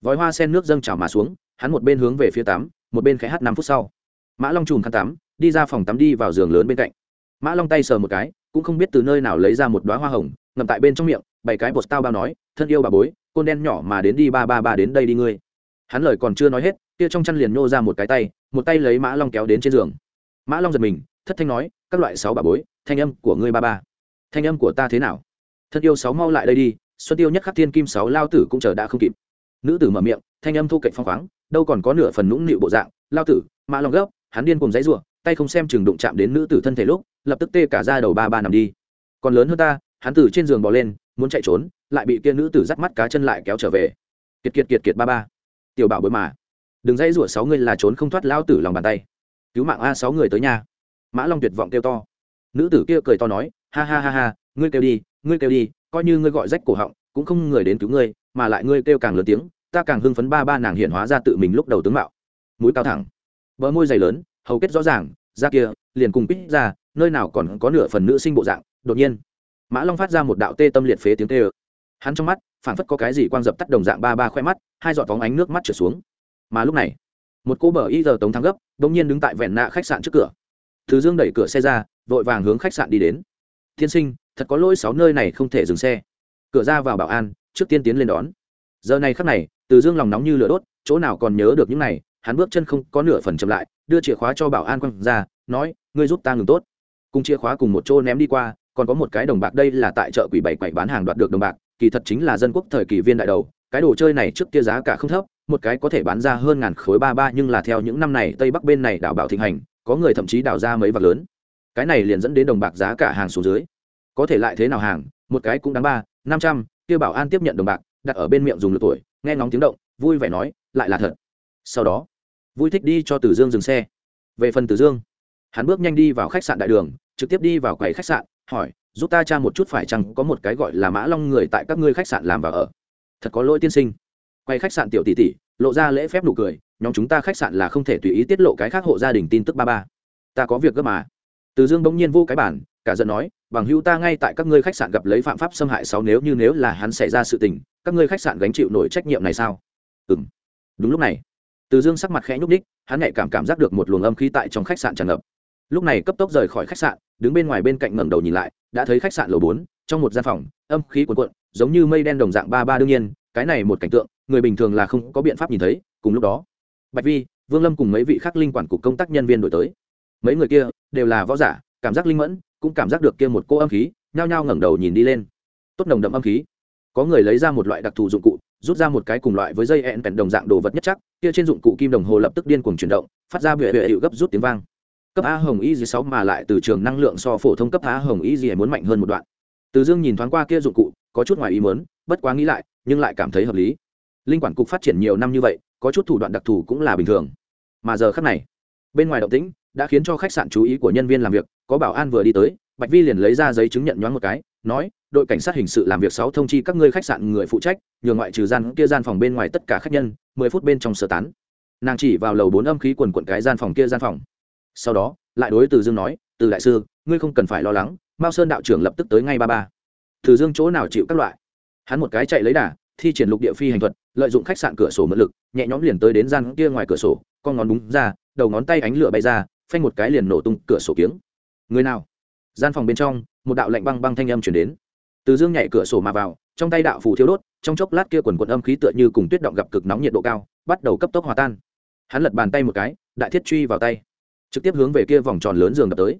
Vòi hoa sen nước dâng trào mà xuống, hắn một bên hướng về phía tắm, một bên khẽ hát năm phút sau. Mã long chùm khăn tắm, đi ra phòng tắm đi vào giường lớn bên cạnh. Mã long tay sờ một cái, cũng không biết từ nơi nào lấy ra một đoá hoa hồng, ngậm tại bên trong miệng bảy cái bột tao bao nói, thân yêu bà bối, côn đen nhỏ mà đến đi, ba ba ba đến đây đi ngươi. Hắn lời còn chưa nói hết, kia trong chăn liền nhô ra một cái tay, một tay lấy mã long kéo đến trên giường. Mã long giật mình, thất thanh nói, các loại sáu bà bối, thanh âm của ngươi ba ba, thanh âm của ta thế nào? Thân yêu sáu mau lại đây đi, xuân tiêu nhất khắc thiên kim sáu lao tử cũng chờ đã không kịp. Nữ tử mở miệng, thanh âm thu cạnh phong khoáng, đâu còn có nửa phần nũng nịu bộ dạng, lao tử, mã long gấp, hắn điên cùng dãy ruộng tay không xem chừng đụng chạm đến nữ tử thân thể lúc, lập tức tê cả ra đầu ba ba nằm đi. Còn lớn hơn ta, hắn từ trên giường bò lên, muốn chạy trốn, lại bị kia nữ tử dắt mắt cá chân lại kéo trở về. Kiệt kiệt kiệt kiệt ba ba. Tiểu bảo bối mà. Đừng dãy rủa sáu người là trốn không thoát lao tử lòng bàn tay. Cứu mạng a sáu người tới nhà. Mã long tuyệt vọng kêu to. Nữ tử kia cười to nói, ha ha ha ha, ngươi kêu đi ngươi kêu đi, coi như ngươi gọi rách cổ họng, cũng không người đến cứu ngươi, mà lại ngươi kêu càng lớn tiếng, ta càng hưng phấn ba ba nàng hiện hóa ra tự mình lúc đầu tướng mạo. Mũi cao thẳng, bờ môi dày lớn, hầu kết rõ ràng, da kia, liền cùng pít ra, nơi nào còn có nửa phần nữ sinh bộ dạng, đột nhiên, mã long phát ra một đạo tê tâm liệt phế tiếng tê ơ hắn trong mắt phản phất có cái gì quang dập tắt đồng dạng ba ba khoe mắt, hai giọt vóng ánh nước mắt trở xuống. Mà lúc này, một cô bờ y giờ tống thắng gấp đ ỗ n g nhiên đứng tại vẹn nạ khách sạn trước cửa. Thứ dương đẩy cửa xe ra, vội vàng hướng khách sạn đi đến. Tiên sinh thật có lỗi sáu nơi này không thể dừng xe. Cửa ra vào bảo an, trước tiên tiến lên đón. Giờ này khắc này, từ dương lòng nóng như lửa đốt, chỗ nào còn nhớ được những này, hắn bước chân không có nửa phần chậm lại, đưa chìa khóa cho bảo an quăng ra, nói, ngươi giúp ta ngừng tốt. Cùng chìa khóa cùng một chỗ ném đi qua, còn có một cái đồng bạc đây là tại chợ quỷ bảy quậy bán hàng đoạt được đồng bạc, kỳ thật chính là dân quốc thời kỳ viên đại đầu, cái đồ chơi này trước kia giá cả không thấp, một cái có thể bán ra hơn ngàn khối ba ba, nhưng là theo những năm này, tây bắc bên này đảo bảo thịnh hành, có người thậm chí đảo ra mấy vạc lớn. Cái này liền dẫn đến đồng bạc giá cả hàng xuống dưới có thể lại thế nào hàng, một cái cũng đáng ba, năm trăm, kia bảo an tiếp nhận đồng bạc, đặt ở bên miệng dùng lượt tuổi, nghe ngóng tiếng động, vui vẻ nói, lại là thật. Sau đó, vui thích đi cho tử dương dừng xe. Về phần tử dương, hắn bước nhanh đi vào khách sạn đại đường, trực tiếp đi vào quầy khách sạn, hỏi, giúp ta tra một chút phải chăng có một cái gọi là mã long người tại các ngươi khách sạn làm và ở? Thật có lỗi tiên sinh. Quay khách sạn tiểu tỷ tỷ, lộ ra lễ phép nụ cười, nhóm chúng ta khách sạn là không thể tùy ý tiết lộ cái khác hộ gia đình tin tức ba ba. Ta có việc gấp mà. Từ dương bỗng nhiên vô cái bản cả giận nói, bằng hữu ta ngay tại các ngươi khách sạn gặp lấy phạm pháp xâm hại sáu nếu như nếu là hắn xảy ra sự tình, các ngươi khách sạn gánh chịu nổi trách nhiệm này sao? Ừ m đúng lúc này, từ dương sắc mặt khẽ nhúc ních hắn nhạy cảm cảm giác được một luồng âm khí tại trong khách sạn tràn ngập. Lúc này cấp tốc rời khỏi khách sạn, đứng bên ngoài bên cạnh ngẩng đầu nhìn lại, đã thấy khách sạn lầu bốn, trong một gian phòng, âm khí cuồn cuộn, giống như mây đen đồng dạng ba ba đương nhiên, cái này một cảnh tượng, người bình thường là không có biện pháp nhìn thấy, cùng lúc đó, bạch vi, vương lâm cùng mấy vị khắc linh quản cục công tác nhân viên đổi tới. Mấy người kia đều là võ giả, cảm giác linh mẫn cũng cảm giác được kia một cô âm khí, nhao nhao ngẩng đầu nhìn đi lên. Tốt nồng đậm âm khí. Có người lấy ra một loại đặc thù dụng cụ, rút ra một cái cùng loại với dây ẹn vẹn đồng dạng đồ vật nhất chắc, kia trên dụng cụ kim đồng hồ lập tức điên cuồng chuyển động, phát ra bệ bệ hiệu gấp rút tiếng vang. Cấp a hồng y sáu mà lại từ trường năng lượng so phổ thông cấp a hồng y muốn mạnh hơn một đoạn. Từ dương nhìn thoáng qua kia dụng cụ, có chút ngoài ý muốn, bất quá nghĩ lại, nhưng lại cảm thấy hợp lý. Linh quản cục phát triển nhiều năm như vậy, có chút thủ đoạn đặc thù cũng là bình thường. Mà giờ khắc này, bên ngoài động tĩnh đã khiến cho khách sạn chú ý của nhân viên làm việc, có bảo an vừa đi tới, bạch vi liền lấy ra giấy chứng nhận nhoáng một cái, nói, đội cảnh sát hình sự làm việc sáu thông chi các ngươi khách sạn người phụ trách, nhường ngoại trừ gian kia gian phòng bên ngoài tất cả khách nhân, mười phút bên trong sơ tán. Nàng chỉ vào lầu bốn âm khí quần quận cái gian phòng kia gian phòng. Sau đó, lại đối từ dương nói, từ đại sư, ngươi không cần phải lo lắng, mao sơn đạo trưởng lập tức tới ngay ba ba. Từ dương chỗ nào chịu các loại? Hắn một cái chạy lấy đà, thi triển lục địa phi hành thuật, lợi dụng khách sạn cửa sổ mượn lực, nhẹ nhõm liền tới đến gian kia ngoài cửa sổ, con ngón búng ra, đầu ngón tay ánh lửa bay ra phanh một cái liền nổ tung cửa sổ kiếng. Người nào? Gian phòng bên trong, một đạo lạnh băng băng thanh âm chuyển đến. Từ dương nhảy cửa sổ mà vào, trong tay đạo phù thiếu đốt, trong chốc lát kia quần quần âm khí tựa như cùng tuyết động gặp cực nóng nhiệt độ cao, bắt đầu cấp tốc hòa tan. Hắn lật bàn tay một cái, đại thiết truy vào tay. Trực tiếp hướng về kia vòng tròn lớn giường đập tới.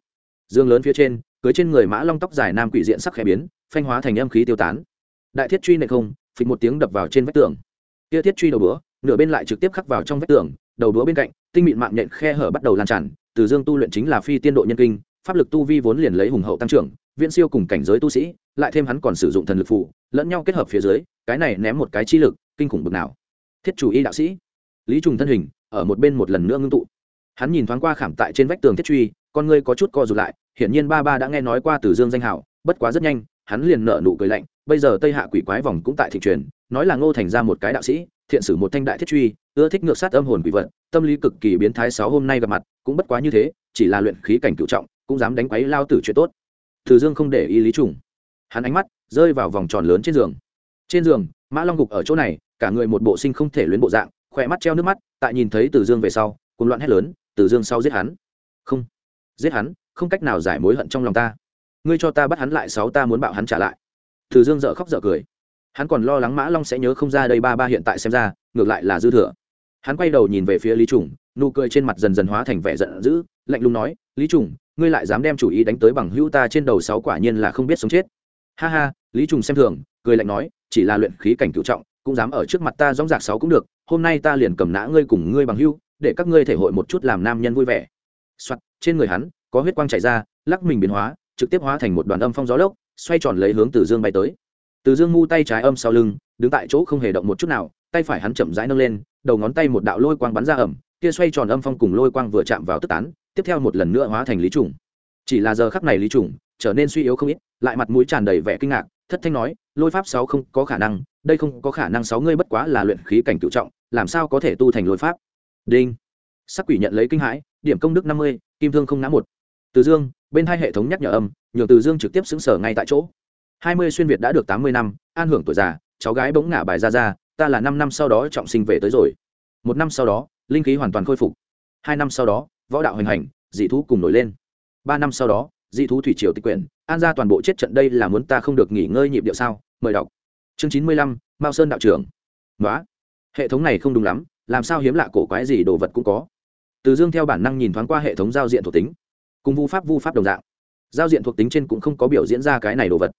Dương lớn phía trên, cưới trên người mã long tóc dài nam quỷ diện sắc khẽ biến, phanh hóa thành âm khí tiêu tán. Đại thiết truy này không, phịch một tiếng đập vào trên vách tường. Kia thiết truy đầu búa, nửa bên lại trực tiếp khắc vào trong vách tường, đầu búa bên cạnh, tinh mịn mạng nhện khe hở bắt đầu lan tràn từ dương tu luyện chính là phi tiên độ nhân kinh, pháp lực tu vi vốn liền lấy hùng hậu tăng trưởng, viễn siêu cùng cảnh giới tu sĩ, lại thêm hắn còn sử dụng thần lực phụ lẫn nhau kết hợp phía dưới, cái này ném một cái chi lực, kinh khủng bực nào. Thiết chủ y đạo sĩ. Lý trùng thân hình, ở một bên một lần nữa ngưng tụ. Hắn nhìn thoáng qua khảm tại trên vách tường thiết truy, con ngươi có chút co rụt lại, hiển nhiên ba ba đã nghe nói qua từ dương danh hảo bất quá rất nhanh, hắn liền nợ nụ cười lạnh, bây giờ tây hạ quỷ quái vòng cũng tại thị truyền, nói là ngô thành ra một cái đạo sĩ, thiện sử một thanh đại thiết truy, ưa thích ngược sát âm hồn quỷ vật, tâm lý cực kỳ biến thái sáu hôm nay gặp mặt cũng bất quá như thế, chỉ là luyện khí cảnh cựu trọng, cũng dám đánh quấy lao tử chuyện tốt. Từ dương không để ý lý trùng. Hắn ánh mắt rơi vào vòng tròn lớn trên giường. Trên giường, mã long gục ở chỗ này, cả người một bộ sinh không thể luyến bộ dạng, khỏe mắt treo nước mắt, tại nhìn thấy từ dương về sau cùng loạn hét lớn, từ dương sau giết hắn. Không. Giết hắn? Không cách nào giải mối hận trong lòng ta. Ngươi cho ta bắt hắn lại sáu ta muốn bạo hắn trả lại. Từ dương dợ khóc dợ cười. Hắn còn lo lắng mã long sẽ nhớ không ra đây ba ba hiện tại xem ra, ngược lại là dư thừa hắn quay đầu nhìn về phía lý trùng, nụ cười trên mặt dần dần hóa thành vẻ giận dữ, lạnh lùng nói, lý trùng, ngươi lại dám đem chủ ý đánh tới bằng hữu ta trên đầu sáu quả nhiên là không biết sống chết. Ha ha, lý trùng xem thường, cười lạnh nói, chỉ là luyện khí cảnh cựu trọng, cũng dám ở trước mặt ta dóng dạc sáu cũng được, hôm nay ta liền cầm nã ngươi cùng ngươi bằng hữu, để các ngươi thể hội một chút làm nam nhân vui vẻ. Soặt trên người hắn, có huyết quang chảy ra, lắc mình biến hóa, trực tiếp hóa thành một đoàn âm phong gió lốc, xoay tròn lấy hướng từ dương bay tới. Từ dương ngu tay trái âm sau lưng, đứng tại chỗ không hề động một chút nào, tay phải hắn chậm rãi nâng lên đầu ngón tay một đạo lôi quang bắn ra ẩm, kia xoay tròn âm phong cùng lôi quang vừa chạm vào tức tán, tiếp theo một lần nữa hóa thành lý trùng. Chỉ là giờ khắc này lý trùng trở nên suy yếu không ít, lại mặt mũi tràn đầy vẻ kinh ngạc, thất thanh nói, lôi pháp sáu không có khả năng, đây không có khả năng sáu ngươi bất quá là luyện khí cảnh cựu trọng, làm sao có thể tu thành lôi pháp? Đinh. Sắc quỷ nhận lấy kinh hãi, điểm công đức năm mươi, kim thương không ngã một. Từ dương, bên hai hệ thống nhắc nhở âm, nhường từ dương trực tiếp xứng sở ngay tại chỗ. Hai mươi xuyên việt đã được tám mươi năm, an hưởng tuổi già, cháu gái bỗng ngả bài ra ra ta là năm năm sau đó trọng sinh về tới rồi. Một năm sau đó, linh khí hoàn toàn khôi phục. Hai năm sau đó, võ đạo hành hành, dị thú cùng nổi lên. Ba năm sau đó, dị thú thủy triều tịch quyển, an ra toàn bộ chết trận đây là muốn ta không được nghỉ ngơi nhịp điệu sao? Mời đọc. Chương chín mươi lăm, mao sơn đạo trưởng. Nói hệ thống này không đúng lắm, làm sao hiếm lạ cổ quái gì đồ vật cũng có. Từ dương theo bản năng nhìn thoáng qua hệ thống giao diện thuộc tính. Cùng vu pháp vu pháp đồng dạng. Giao diện thuộc tính trên cũng không có biểu diễn ra cái này đồ vật.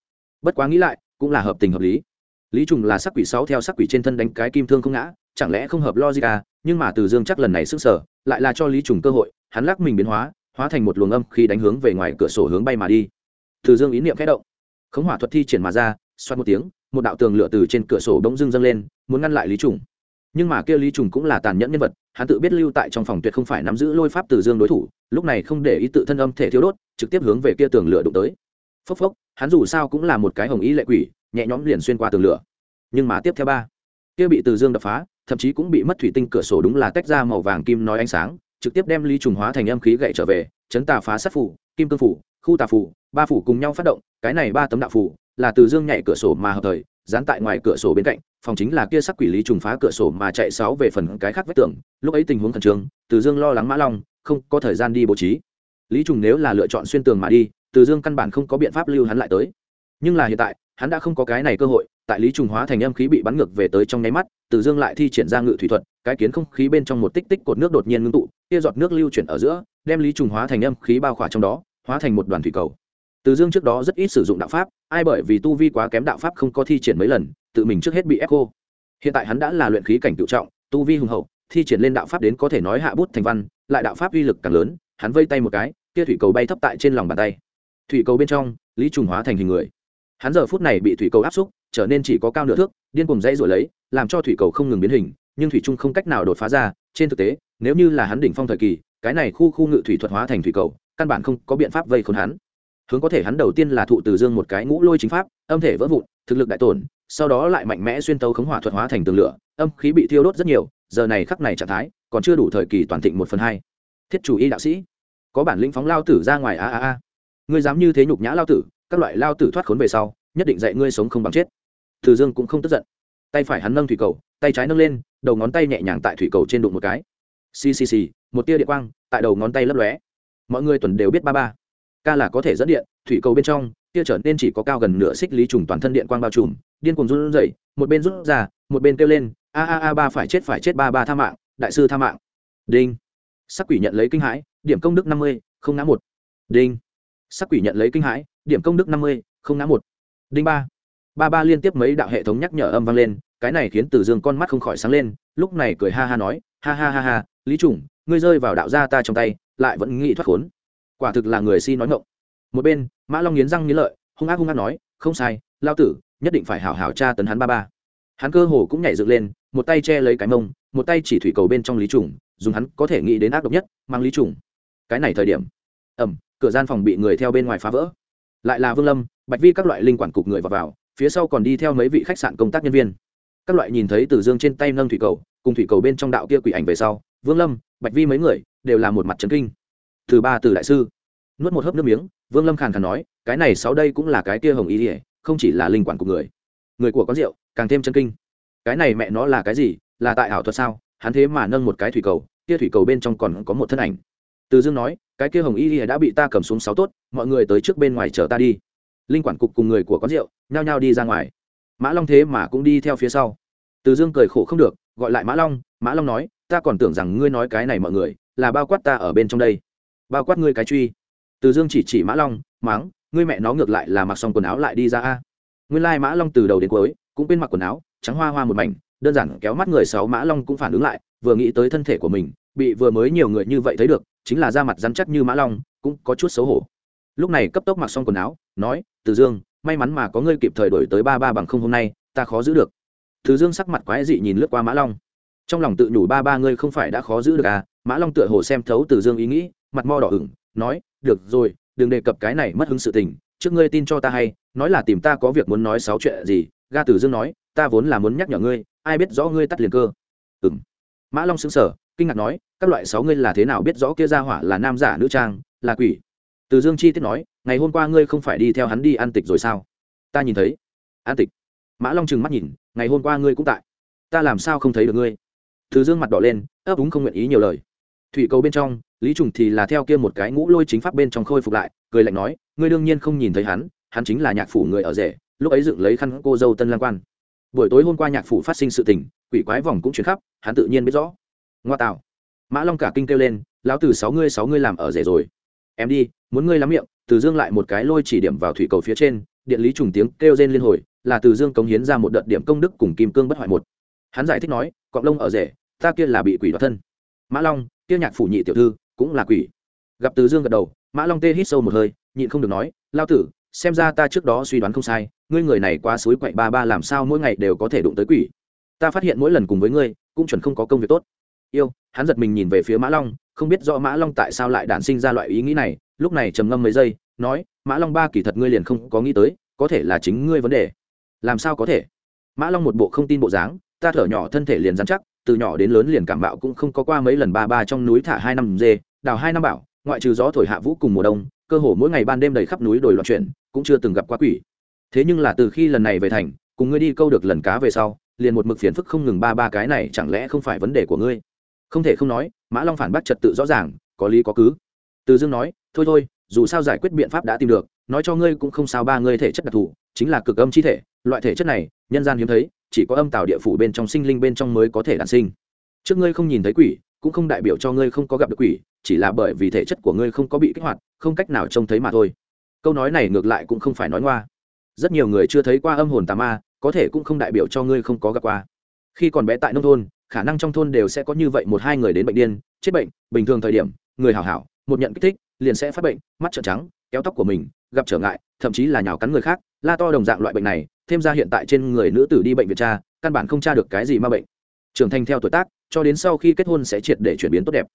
Bất quá nghĩ lại, cũng là hợp tình hợp lý lý trùng là sắc quỷ sáu theo sắc quỷ trên thân đánh cái kim thương không ngã, chẳng lẽ không hợp logic à? Nhưng mà từ dương chắc lần này sức sở lại là cho lý trùng cơ hội, hắn lắc mình biến hóa hóa thành một luồng âm khi đánh hướng về ngoài cửa sổ hướng bay mà đi. Từ dương ý niệm khẽ động. Khống hỏa thuật thi triển mà ra, xoát một tiếng, một đạo tường lửa từ trên cửa sổ bỗng dưng dâng lên, muốn ngăn lại lý trùng. Nhưng mà kia lý trùng cũng là tàn nhẫn nhân vật, hắn tự biết lưu tại trong phòng tuyệt không phải nắm giữ lôi pháp từ dương đối thủ, lúc này không để ý tự thân âm thể thiếu đốt, trực tiếp hướng về kia tường lửa đụng tới. Phốc phốc, hắn dù sao cũng là một cái hồng ý lệ quỷ nhẹ nhõm liền xuyên qua tường lửa. Nhưng mà tiếp theo ba, kia bị từ dương đập phá, thậm chí cũng bị mất thủy tinh cửa sổ đúng là tách ra màu vàng kim nói ánh sáng, trực tiếp đem lý trùng hóa thành âm khí gậy trở về, chấn tà phá sát phủ, kim cương phủ, khu tà phủ, ba phủ cùng nhau phát động, cái này ba tấm đạo phủ là từ dương nhảy cửa sổ mà hợp thời, dán tại ngoài cửa sổ bên cạnh, phòng chính là kia sắc quỷ lý trùng phá cửa sổ mà chạy sáu về phần cái khác vách tường, lúc ấy tình huống khẩn trương, từ dương lo lắng mã long, không có thời gian đi bố trí. Lý trùng nếu là lựa chọn xuyên tường mà đi, từ dương căn bản không có biện pháp lưu hắn lại tới. Nhưng là hiện tại hắn đã không có cái này cơ hội, tại lý trùng hóa thành âm khí bị bắn ngược về tới trong nháy mắt, từ dương lại thi triển ra ngự thủy thuật, cái kiến không khí bên trong một tích tích cột nước đột nhiên ngưng tụ, kia giọt nước lưu chuyển ở giữa, đem lý trùng hóa thành âm khí bao khỏa trong đó, hóa thành một đoàn thủy cầu. Từ dương trước đó rất ít sử dụng đạo pháp, ai bởi vì tu vi quá kém đạo pháp không có thi triển mấy lần, tự mình trước hết bị ép cô hiện tại hắn đã là luyện khí cảnh tự trọng, tu vi hùng hậu, thi triển lên đạo pháp đến có thể nói hạ bút thành văn, lại đạo pháp uy lực càng lớn, hắn vây tay một cái, kia thủy cầu bay thấp tại trên lòng bàn tay. Thủy cầu bên trong, lý trùng hóa thành hình người hắn giờ phút này bị thủy cầu áp xúc, trở nên chỉ có cao nửa thước, điên cùng dãy rồi lấy, làm cho thủy cầu không ngừng biến hình, nhưng thủy trung không cách nào đột phá ra, trên thực tế, nếu như là hắn đỉnh phong thời kỳ, cái này khu khu ngự thủy thuật hóa thành thủy cầu, căn bản không có biện pháp vây khốn hắn. Hướng có thể hắn đầu tiên là thụ từ dương một cái ngũ lôi chính pháp, âm thể vỡ vụn, thực lực đại tổn, sau đó lại mạnh mẽ xuyên tấu khống hỏa thuật hóa thành tường lửa, âm khí bị thiêu đốt rất nhiều, giờ này khắc này trạng thái, còn chưa đủ thời kỳ toàn thịnh một phần hai. Thiết chủ y đạo sĩ, có bản lĩnh phóng lao tử ra ngoài a a a. Ngươi dám như thế nhục nhã lao tử các loại lao tử thoát khốn về sau, nhất định dạy ngươi sống không bằng chết. Từ dương cũng không tức giận. Tay phải hắn nâng thủy cầu, tay trái nâng lên, đầu ngón tay nhẹ nhàng tại thủy cầu trên đụng một cái. Xì xì xì, một tia điện quang tại đầu ngón tay lấp lóe. Mọi người tuần đều biết ba ba. Ca là có thể dẫn điện, thủy cầu bên trong, tia trở nên chỉ có cao gần nửa xích lý trùng toàn thân điện quang bao trùm, điên cuồng run rẩy, một bên rút ra, một bên kêu lên, a a a, ba phải chết phải chết, ba ba tha mạng, đại sư tha mạng. Đinh. Sắc quỷ nhận lấy kinh hãi, điểm công đức năm mươi, không ngã một. Đinh. Sắc quỷ nhận lấy kinh hãi điểm công đức năm mươi, không ngã một. Đinh ba. Ba ba liên tiếp mấy đạo hệ thống nhắc nhở âm vang lên, cái này khiến từ dương con mắt không khỏi sáng lên, lúc này cười ha ha nói, ha ha ha ha, lý trùng, ngươi rơi vào đạo gia ta trong tay, lại vẫn nghĩ thoát khốn. Quả thực là người si nói ngộng một bên, mã long nghiến răng nghiến lợi, hung ác hung ác nói, không sai, lao tử, nhất định phải hảo hảo tra tấn hắn ba ba. Hắn cơ hồ cũng nhảy dựng lên, một tay che lấy cái mông, một tay chỉ thủy cầu bên trong lý trùng, dùng hắn có thể nghĩ đến ác độc nhất, mang lý trùng. Cái này thời điểm ẩm cửa gian phòng bị người theo bên ngoài phá vỡ lại là vương lâm bạch vi các loại linh quản cục người vào, vào phía sau còn đi theo mấy vị khách sạn công tác nhân viên. Các loại nhìn thấy từ dương trên tay nâng thủy cầu cùng thủy cầu bên trong đạo kia quỷ ảnh về sau vương lâm bạch vi mấy người đều là một mặt trấn kinh. Thứ ba từ đại sư nuốt một hớp nước miếng vương lâm khàn khàn nói cái này sáu đây cũng là cái kia hồng ý ỉa không chỉ là linh quản của người. Người của có rượu càng thêm chân kinh. Cái này mẹ nó là cái gì là tại ảo thuật sao? Hắn thế mà nâng một cái thủy cầu kia thủy cầu bên trong còn có một thân ảnh. Từ dương nói cái kia hồng y ỉa đã bị ta cầm xuống sáu tốt, mọi người tới trước bên ngoài chờ ta đi. Linh quản cục cùng người của có rượu, nhao nhao đi ra ngoài. Mã long thế mà cũng đi theo phía sau. Từ dương cười khổ không được, gọi lại mã long mã long nói, ta còn tưởng rằng ngươi nói cái này mọi người, là bao quát ta ở bên trong đây. Bao quát ngươi cái truy. Từ dương chỉ chỉ mã long mắng ngươi mẹ nó ngược lại là mặc xong quần áo lại đi ra a. Nguyên lai mã long từ đầu đến cuối, cũng bên mặc quần áo, trắng hoa hoa một mảnh, đơn giản kéo mắt người sáu mã long cũng phản ứng lại, vừa nghĩ tới thân thể của mình bị vừa mới nhiều người như vậy thấy được, chính là da mặt rắn chắc như mã long, cũng có chút xấu hổ. Lúc này cấp tốc mặc xong quần áo, nói, từ dương, may mắn mà có ngươi kịp thời đổi tới ba ba bằng không hôm nay, ta khó giữ được. Từ dương sắc mặt quái dị nhìn lướt qua mã long. Trong lòng tự nhủ ba ba ngươi không phải đã khó giữ được à? Mã long tựa hồ xem thấu từ dương ý nghĩ, mặt mo đỏ ửng, nói, được rồi, đừng đề cập cái này mất hứng sự tình, trước ngươi tin cho ta hay, nói là tìm ta có việc muốn nói sáu chuyện gì. Ga từ dương nói, ta vốn là muốn nhắc nhở ngươi, ai biết rõ ngươi tắt liền cơ. Ừ m mã long xứng sở kinh ngạc nói, các loại sáu ngươi là thế nào biết rõ kia ra hỏa là nam giả nữ trang, là quỷ? Từ dương chi tiết nói, ngày hôm qua ngươi không phải đi theo hắn đi ăn tịch rồi sao? Ta nhìn thấy. An tịch. Mã long trừng mắt nhìn, ngày hôm qua ngươi cũng tại. Ta làm sao không thấy được ngươi? Từ dương mặt đỏ lên, ấp úng không nguyện ý nhiều lời. Thủy cầu bên trong, lý trùng thì là theo kia một cái ngũ lôi chính pháp bên trong khôi phục lại, cười lạnh nói, ngươi đương nhiên không nhìn thấy hắn hắn chính là nhạc phủ người ở rể, lúc ấy dựng lấy khăn cô dâu tân lang quan buổi tối hôm qua nhạc phủ phát sinh sự tình, quỷ quái vòng cũng chuyển khắp, hắn tự nhiên biết rõ. Ngoa tạo mã long cả kinh kêu lên, lão từ sáu ngươi sáu ngươi làm ở rể rồi. Em đi, muốn ngươi lắm miệng, từ dương lại một cái lôi chỉ điểm vào thủy cầu phía trên, điện lý trùng tiếng kêu rên liên hồi, là từ dương cống hiến ra một đợt điểm công đức cùng kim cương bất hoại một. Hắn giải thích nói, cọng lông ở rể, ta kia là bị quỷ đoạt thân. Mã long, kia nhạc phủ nhị tiểu thư cũng là quỷ. Gặp từ dương gật đầu, mã long tê hít sâu một hơi, nhịn không được nói lao tử xem ra ta trước đó suy đoán không sai, ngươi người này quá suối quậy ba ba làm sao mỗi ngày đều có thể đụng tới quỷ. Ta phát hiện mỗi lần cùng với ngươi, cũng chuẩn không có công việc tốt. Yêu, hắn giật mình nhìn về phía mã long, không biết rõ mã long tại sao lại đản sinh ra loại ý nghĩ này, lúc này trầm ngâm mấy giây, nói, mã long ba kỳ thật ngươi liền không có nghĩ tới, có thể là chính ngươi vấn đề. Làm sao có thể? Mã long một bộ không tin bộ dáng, ta thở nhỏ thân thể liền dán chắc, từ nhỏ đến lớn liền cảm bạo cũng không có qua mấy lần ba ba trong núi thả hai năm dê, đào hai năm bảo, ngoại trừ gió thổi hạ vũ cùng mùa đông cơ hồ mỗi ngày ban đêm đầy khắp núi đồi loạn chuyển, cũng chưa từng gặp quá quỷ. Thế nhưng là từ khi lần này về thành, cùng ngươi đi câu được lần cá về sau, liền một mực phiền phức không ngừng ba ba cái này chẳng lẽ không phải vấn đề của ngươi? Không thể không nói, mã long phản bác trật tự rõ ràng, có lý có cứ. Từ dương nói, thôi thôi, dù sao giải quyết biện pháp đã tìm được, nói cho ngươi cũng không sao ba ngươi thể chất đặc thù, chính là cực âm chi thể, loại thể chất này, nhân gian hiếm thấy, chỉ có âm tạo địa phủ bên trong sinh linh bên trong mới có thể đản sinh. Trước ngươi không nhìn thấy quỷ, cũng không đại biểu cho ngươi không có gặp được quỷ chỉ là bởi vì thể chất của ngươi không có bị kích hoạt, không cách nào trông thấy mà thôi. Câu nói này ngược lại cũng không phải nói ngoa. Rất nhiều người chưa thấy qua âm hồn tà ma, có thể cũng không đại biểu cho ngươi không có gặp qua. Khi còn bé tại nông thôn, khả năng trong thôn đều sẽ có như vậy một hai người đến bệnh điên, chết bệnh, bình thường thời điểm, người hảo hảo, một nhận kích thích, liền sẽ phát bệnh, mắt trợn trắng, kéo tóc của mình, gặp trở ngại, thậm chí là nhào cắn người khác, la to đồng dạng loại bệnh này, thêm ra hiện tại trên người nữ tử đi bệnh viện cha căn bản không tra được cái gì ma bệnh. Trưởng thành theo tuổi tác, cho đến sau khi kết hôn sẽ triệt để chuyển biến tốt đẹp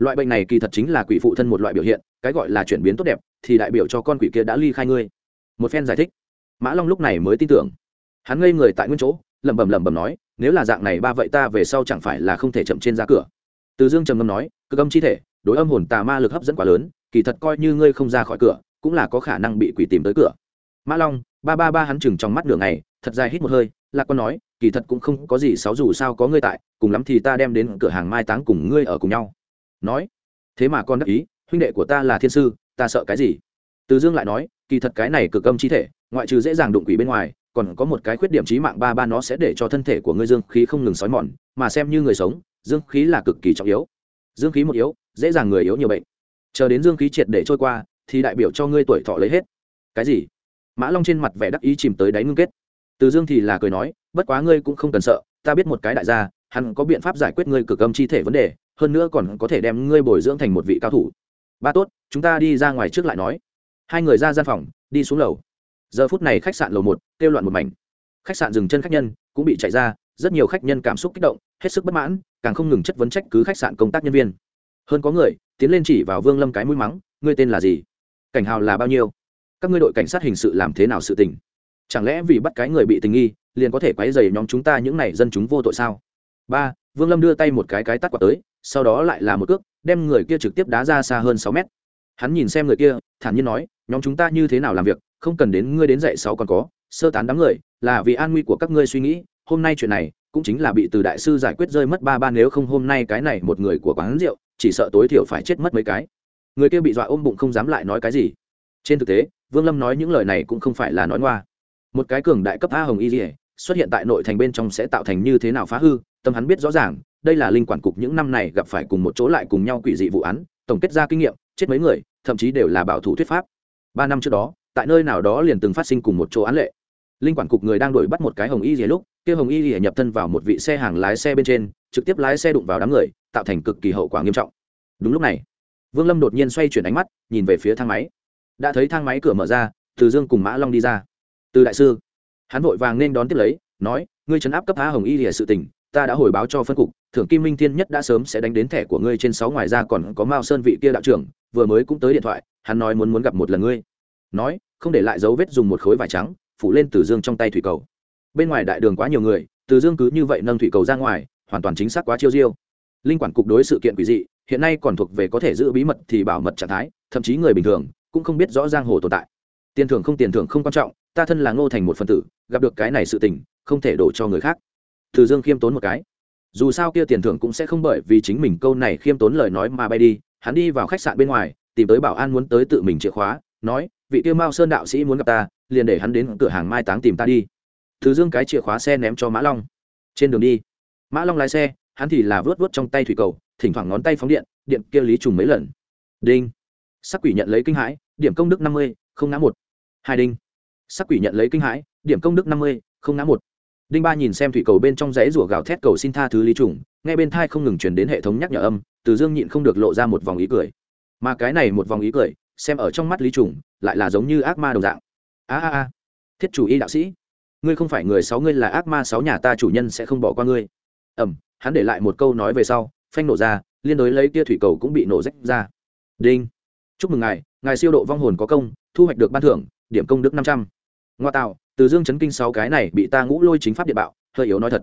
loại bệnh này kỳ thật chính là quỷ phụ thân một loại biểu hiện, cái gọi là chuyển biến tốt đẹp, thì đại biểu cho con quỷ kia đã ly khai ngươi. Một phen giải thích, mã long lúc này mới tin tưởng. Hắn ngây người tại nguyên chỗ, lẩm bẩm lẩm bẩm nói, nếu là dạng này ba vậy ta về sau chẳng phải là không thể chậm trên ra cửa? Từ dương trầm ngâm nói, cực âm chi thể, đối âm hồn tà ma lực hấp dẫn quá lớn, kỳ thật coi như ngươi không ra khỏi cửa, cũng là có khả năng bị quỷ tìm tới cửa. Mã long, ba ba ba hắn chừng trong mắt đường này thật dài hít một hơi, lạc con nói, kỳ thật cũng không có gì xấu dù sao có ngươi tại, cùng lắm thì ta đem đến cửa hàng mai táng cùng ngươi ở cùng nhau nói, thế mà con đắc ý, huynh đệ của ta là thiên sư, ta sợ cái gì? Từ dương lại nói, kỳ thật cái này cực âm chi thể, ngoại trừ dễ dàng đụng quỷ bên ngoài, còn có một cái khuyết điểm trí mạng ba ba nó sẽ để cho thân thể của ngươi dương khí không ngừng xói mòn, mà xem như người sống, dương khí là cực kỳ trọng yếu. Dương khí một yếu, dễ dàng người yếu nhiều bệnh. Chờ đến dương khí triệt để trôi qua, thì đại biểu cho ngươi tuổi thọ lấy hết. Cái gì? Mã long trên mặt vẻ đắc ý chìm tới đáy ngưng kết. Từ dương thì là cười nói, bất quá ngươi cũng không cần sợ, ta biết một cái đại gia, hắn có biện pháp giải quyết ngươi cực âm chi thể vấn đề hơn nữa còn có thể đem ngươi bồi dưỡng thành một vị cao thủ. Ba tốt, chúng ta đi ra ngoài trước lại nói. Hai người ra gian phòng, đi xuống lầu. Giờ phút này khách sạn lầu một, kêu loạn một mảnh. Khách sạn dừng chân khách nhân, cũng bị chạy ra, rất nhiều khách nhân cảm xúc kích động, hết sức bất mãn, càng không ngừng chất vấn trách cứ khách sạn công tác nhân viên. Hơn có người, tiến lên chỉ vào vương lâm cái mũi mắng, ngươi tên là gì? Cảnh hào là bao nhiêu? Các ngươi đội cảnh sát hình sự làm thế nào sự tình? Chẳng lẽ vì bắt cái người bị tình nghi, liền có thể quấy dày nhóm chúng ta những này dân chúng vô tội sao? Ba, vương lâm đưa tay một cái cái tắt quạt tới sau đó lại là một cước, đem người kia trực tiếp đá ra xa hơn sáu mét. Hắn nhìn xem người kia, thản nhiên nói, nhóm chúng ta như thế nào làm việc, không cần đến ngươi đến dạy sáu còn có, sơ tán đám người, là vì an nguy của các ngươi suy nghĩ, hôm nay chuyện này cũng chính là bị từ đại sư giải quyết rơi mất ba ba nếu không hôm nay cái này một người của quán rượu, chỉ sợ tối thiểu phải chết mất mấy cái. Người kia bị dọa ôm bụng không dám lại nói cái gì. Trên thực tế, vương lâm nói những lời này cũng không phải là nói ngoa. Một cái cường đại cấp a hồng y dỉa xuất hiện tại nội thành bên trong sẽ tạo thành như thế nào phá hư, tâm hắn biết rõ ràng đây là linh quản cục những năm này gặp phải cùng một chỗ lại cùng nhau quỷ dị vụ án, tổng kết ra kinh nghiệm, chết mấy người, thậm chí đều là bảo thủ thuyết pháp. Ba năm trước đó, tại nơi nào đó liền từng phát sinh cùng một chỗ án lệ. Linh quản cục người đang đuổi bắt một cái hồng y rìa lúc, kia hồng y rìa nhập thân vào một vị xe hàng lái xe bên trên, trực tiếp lái xe đụng vào đám người, tạo thành cực kỳ hậu quả nghiêm trọng. Đúng lúc này, vương lâm đột nhiên xoay chuyển ánh mắt, nhìn về phía thang máy. Đã thấy thang máy cửa mở ra, từ dương cùng mã long đi ra. Từ đại sư. Hắn vội vàng nên đón tiếp lấy, nói, ngươi trấn áp cấp phá hồng y rìa sự tình ta đã hồi báo cho phân cục, thưởng kim minh thiên nhất đã sớm sẽ đánh đến thẻ của ngươi trên sáu ngoài ra còn có mao sơn vị kia đạo trưởng, vừa mới cũng tới điện thoại, hắn nói muốn muốn gặp một lần ngươi. Nói, không để lại dấu vết dùng một khối vải trắng, phủ lên từ dương trong tay thủy cầu. Bên ngoài đại đường quá nhiều người, từ dương cứ như vậy nâng thủy cầu ra ngoài, hoàn toàn chính xác quá chiêu diêu. Linh quản cục đối sự kiện quỷ dị, hiện nay còn thuộc về có thể giữ bí mật thì bảo mật trạng thái, thậm chí người bình thường cũng không biết rõ giang hồ tồn tại. Tiền thưởng không tiền thưởng không quan trọng, ta thân là ngô thành một phần tử, gặp được cái này sự tình, không thể đổ cho người khác từ dương khiêm tốn một cái. Dù sao kia tiền thưởng cũng sẽ không bởi vì chính mình câu này khiêm tốn lời nói mà bay đi, hắn đi vào khách sạn bên ngoài, tìm tới bảo an muốn tới tự mình chìa khóa, nói, vị tiêu mao sơn đạo sĩ muốn gặp ta, liền để hắn đến cửa hàng mai táng tìm ta đi. Từ dương cái chìa khóa xe ném cho mã long. Trên đường đi, mã long lái xe, hắn thì là vớt vớt trong tay thủy cầu, thỉnh thoảng ngón tay phóng điện điện kia lý trùng mấy lần. Đinh. Sắc quỷ nhận lấy kinh hãi, điểm công đức năm mươi, không ngã một. Hai đinh. Sắc quỷ nhận lấy kinh hãi, điểm công đức năm mươi, không ngã một đinh ba nhìn xem thủy cầu bên trong dãy rủa gào thét cầu xin tha thứ lý trùng ngay bên thai không ngừng chuyển đến hệ thống nhắc nhở âm, từ dương nhịn không được lộ ra một vòng ý cười. Mà cái này một vòng ý cười, xem ở trong mắt lý trùng, lại là giống như ác ma đồng dạng. A a a. Thiết chủ y đạo sĩ, ngươi không phải người sáu ngươi là ác ma sáu nhà ta chủ nhân sẽ không bỏ qua ngươi. Ẩm, hắn để lại một câu nói về sau, phanh nổ ra, liên đối lấy tia thủy cầu cũng bị nổ rách ra. Đinh. Chúc mừng ngài ngài siêu độ vong hồn có công, thu hoạch được ban thưởng, điểm công đức năm trăm. Ngoa tạo từ dương chấn kinh sáu cái này bị ta ngũ lôi chính pháp địa bạo, hơi yếu nói thật.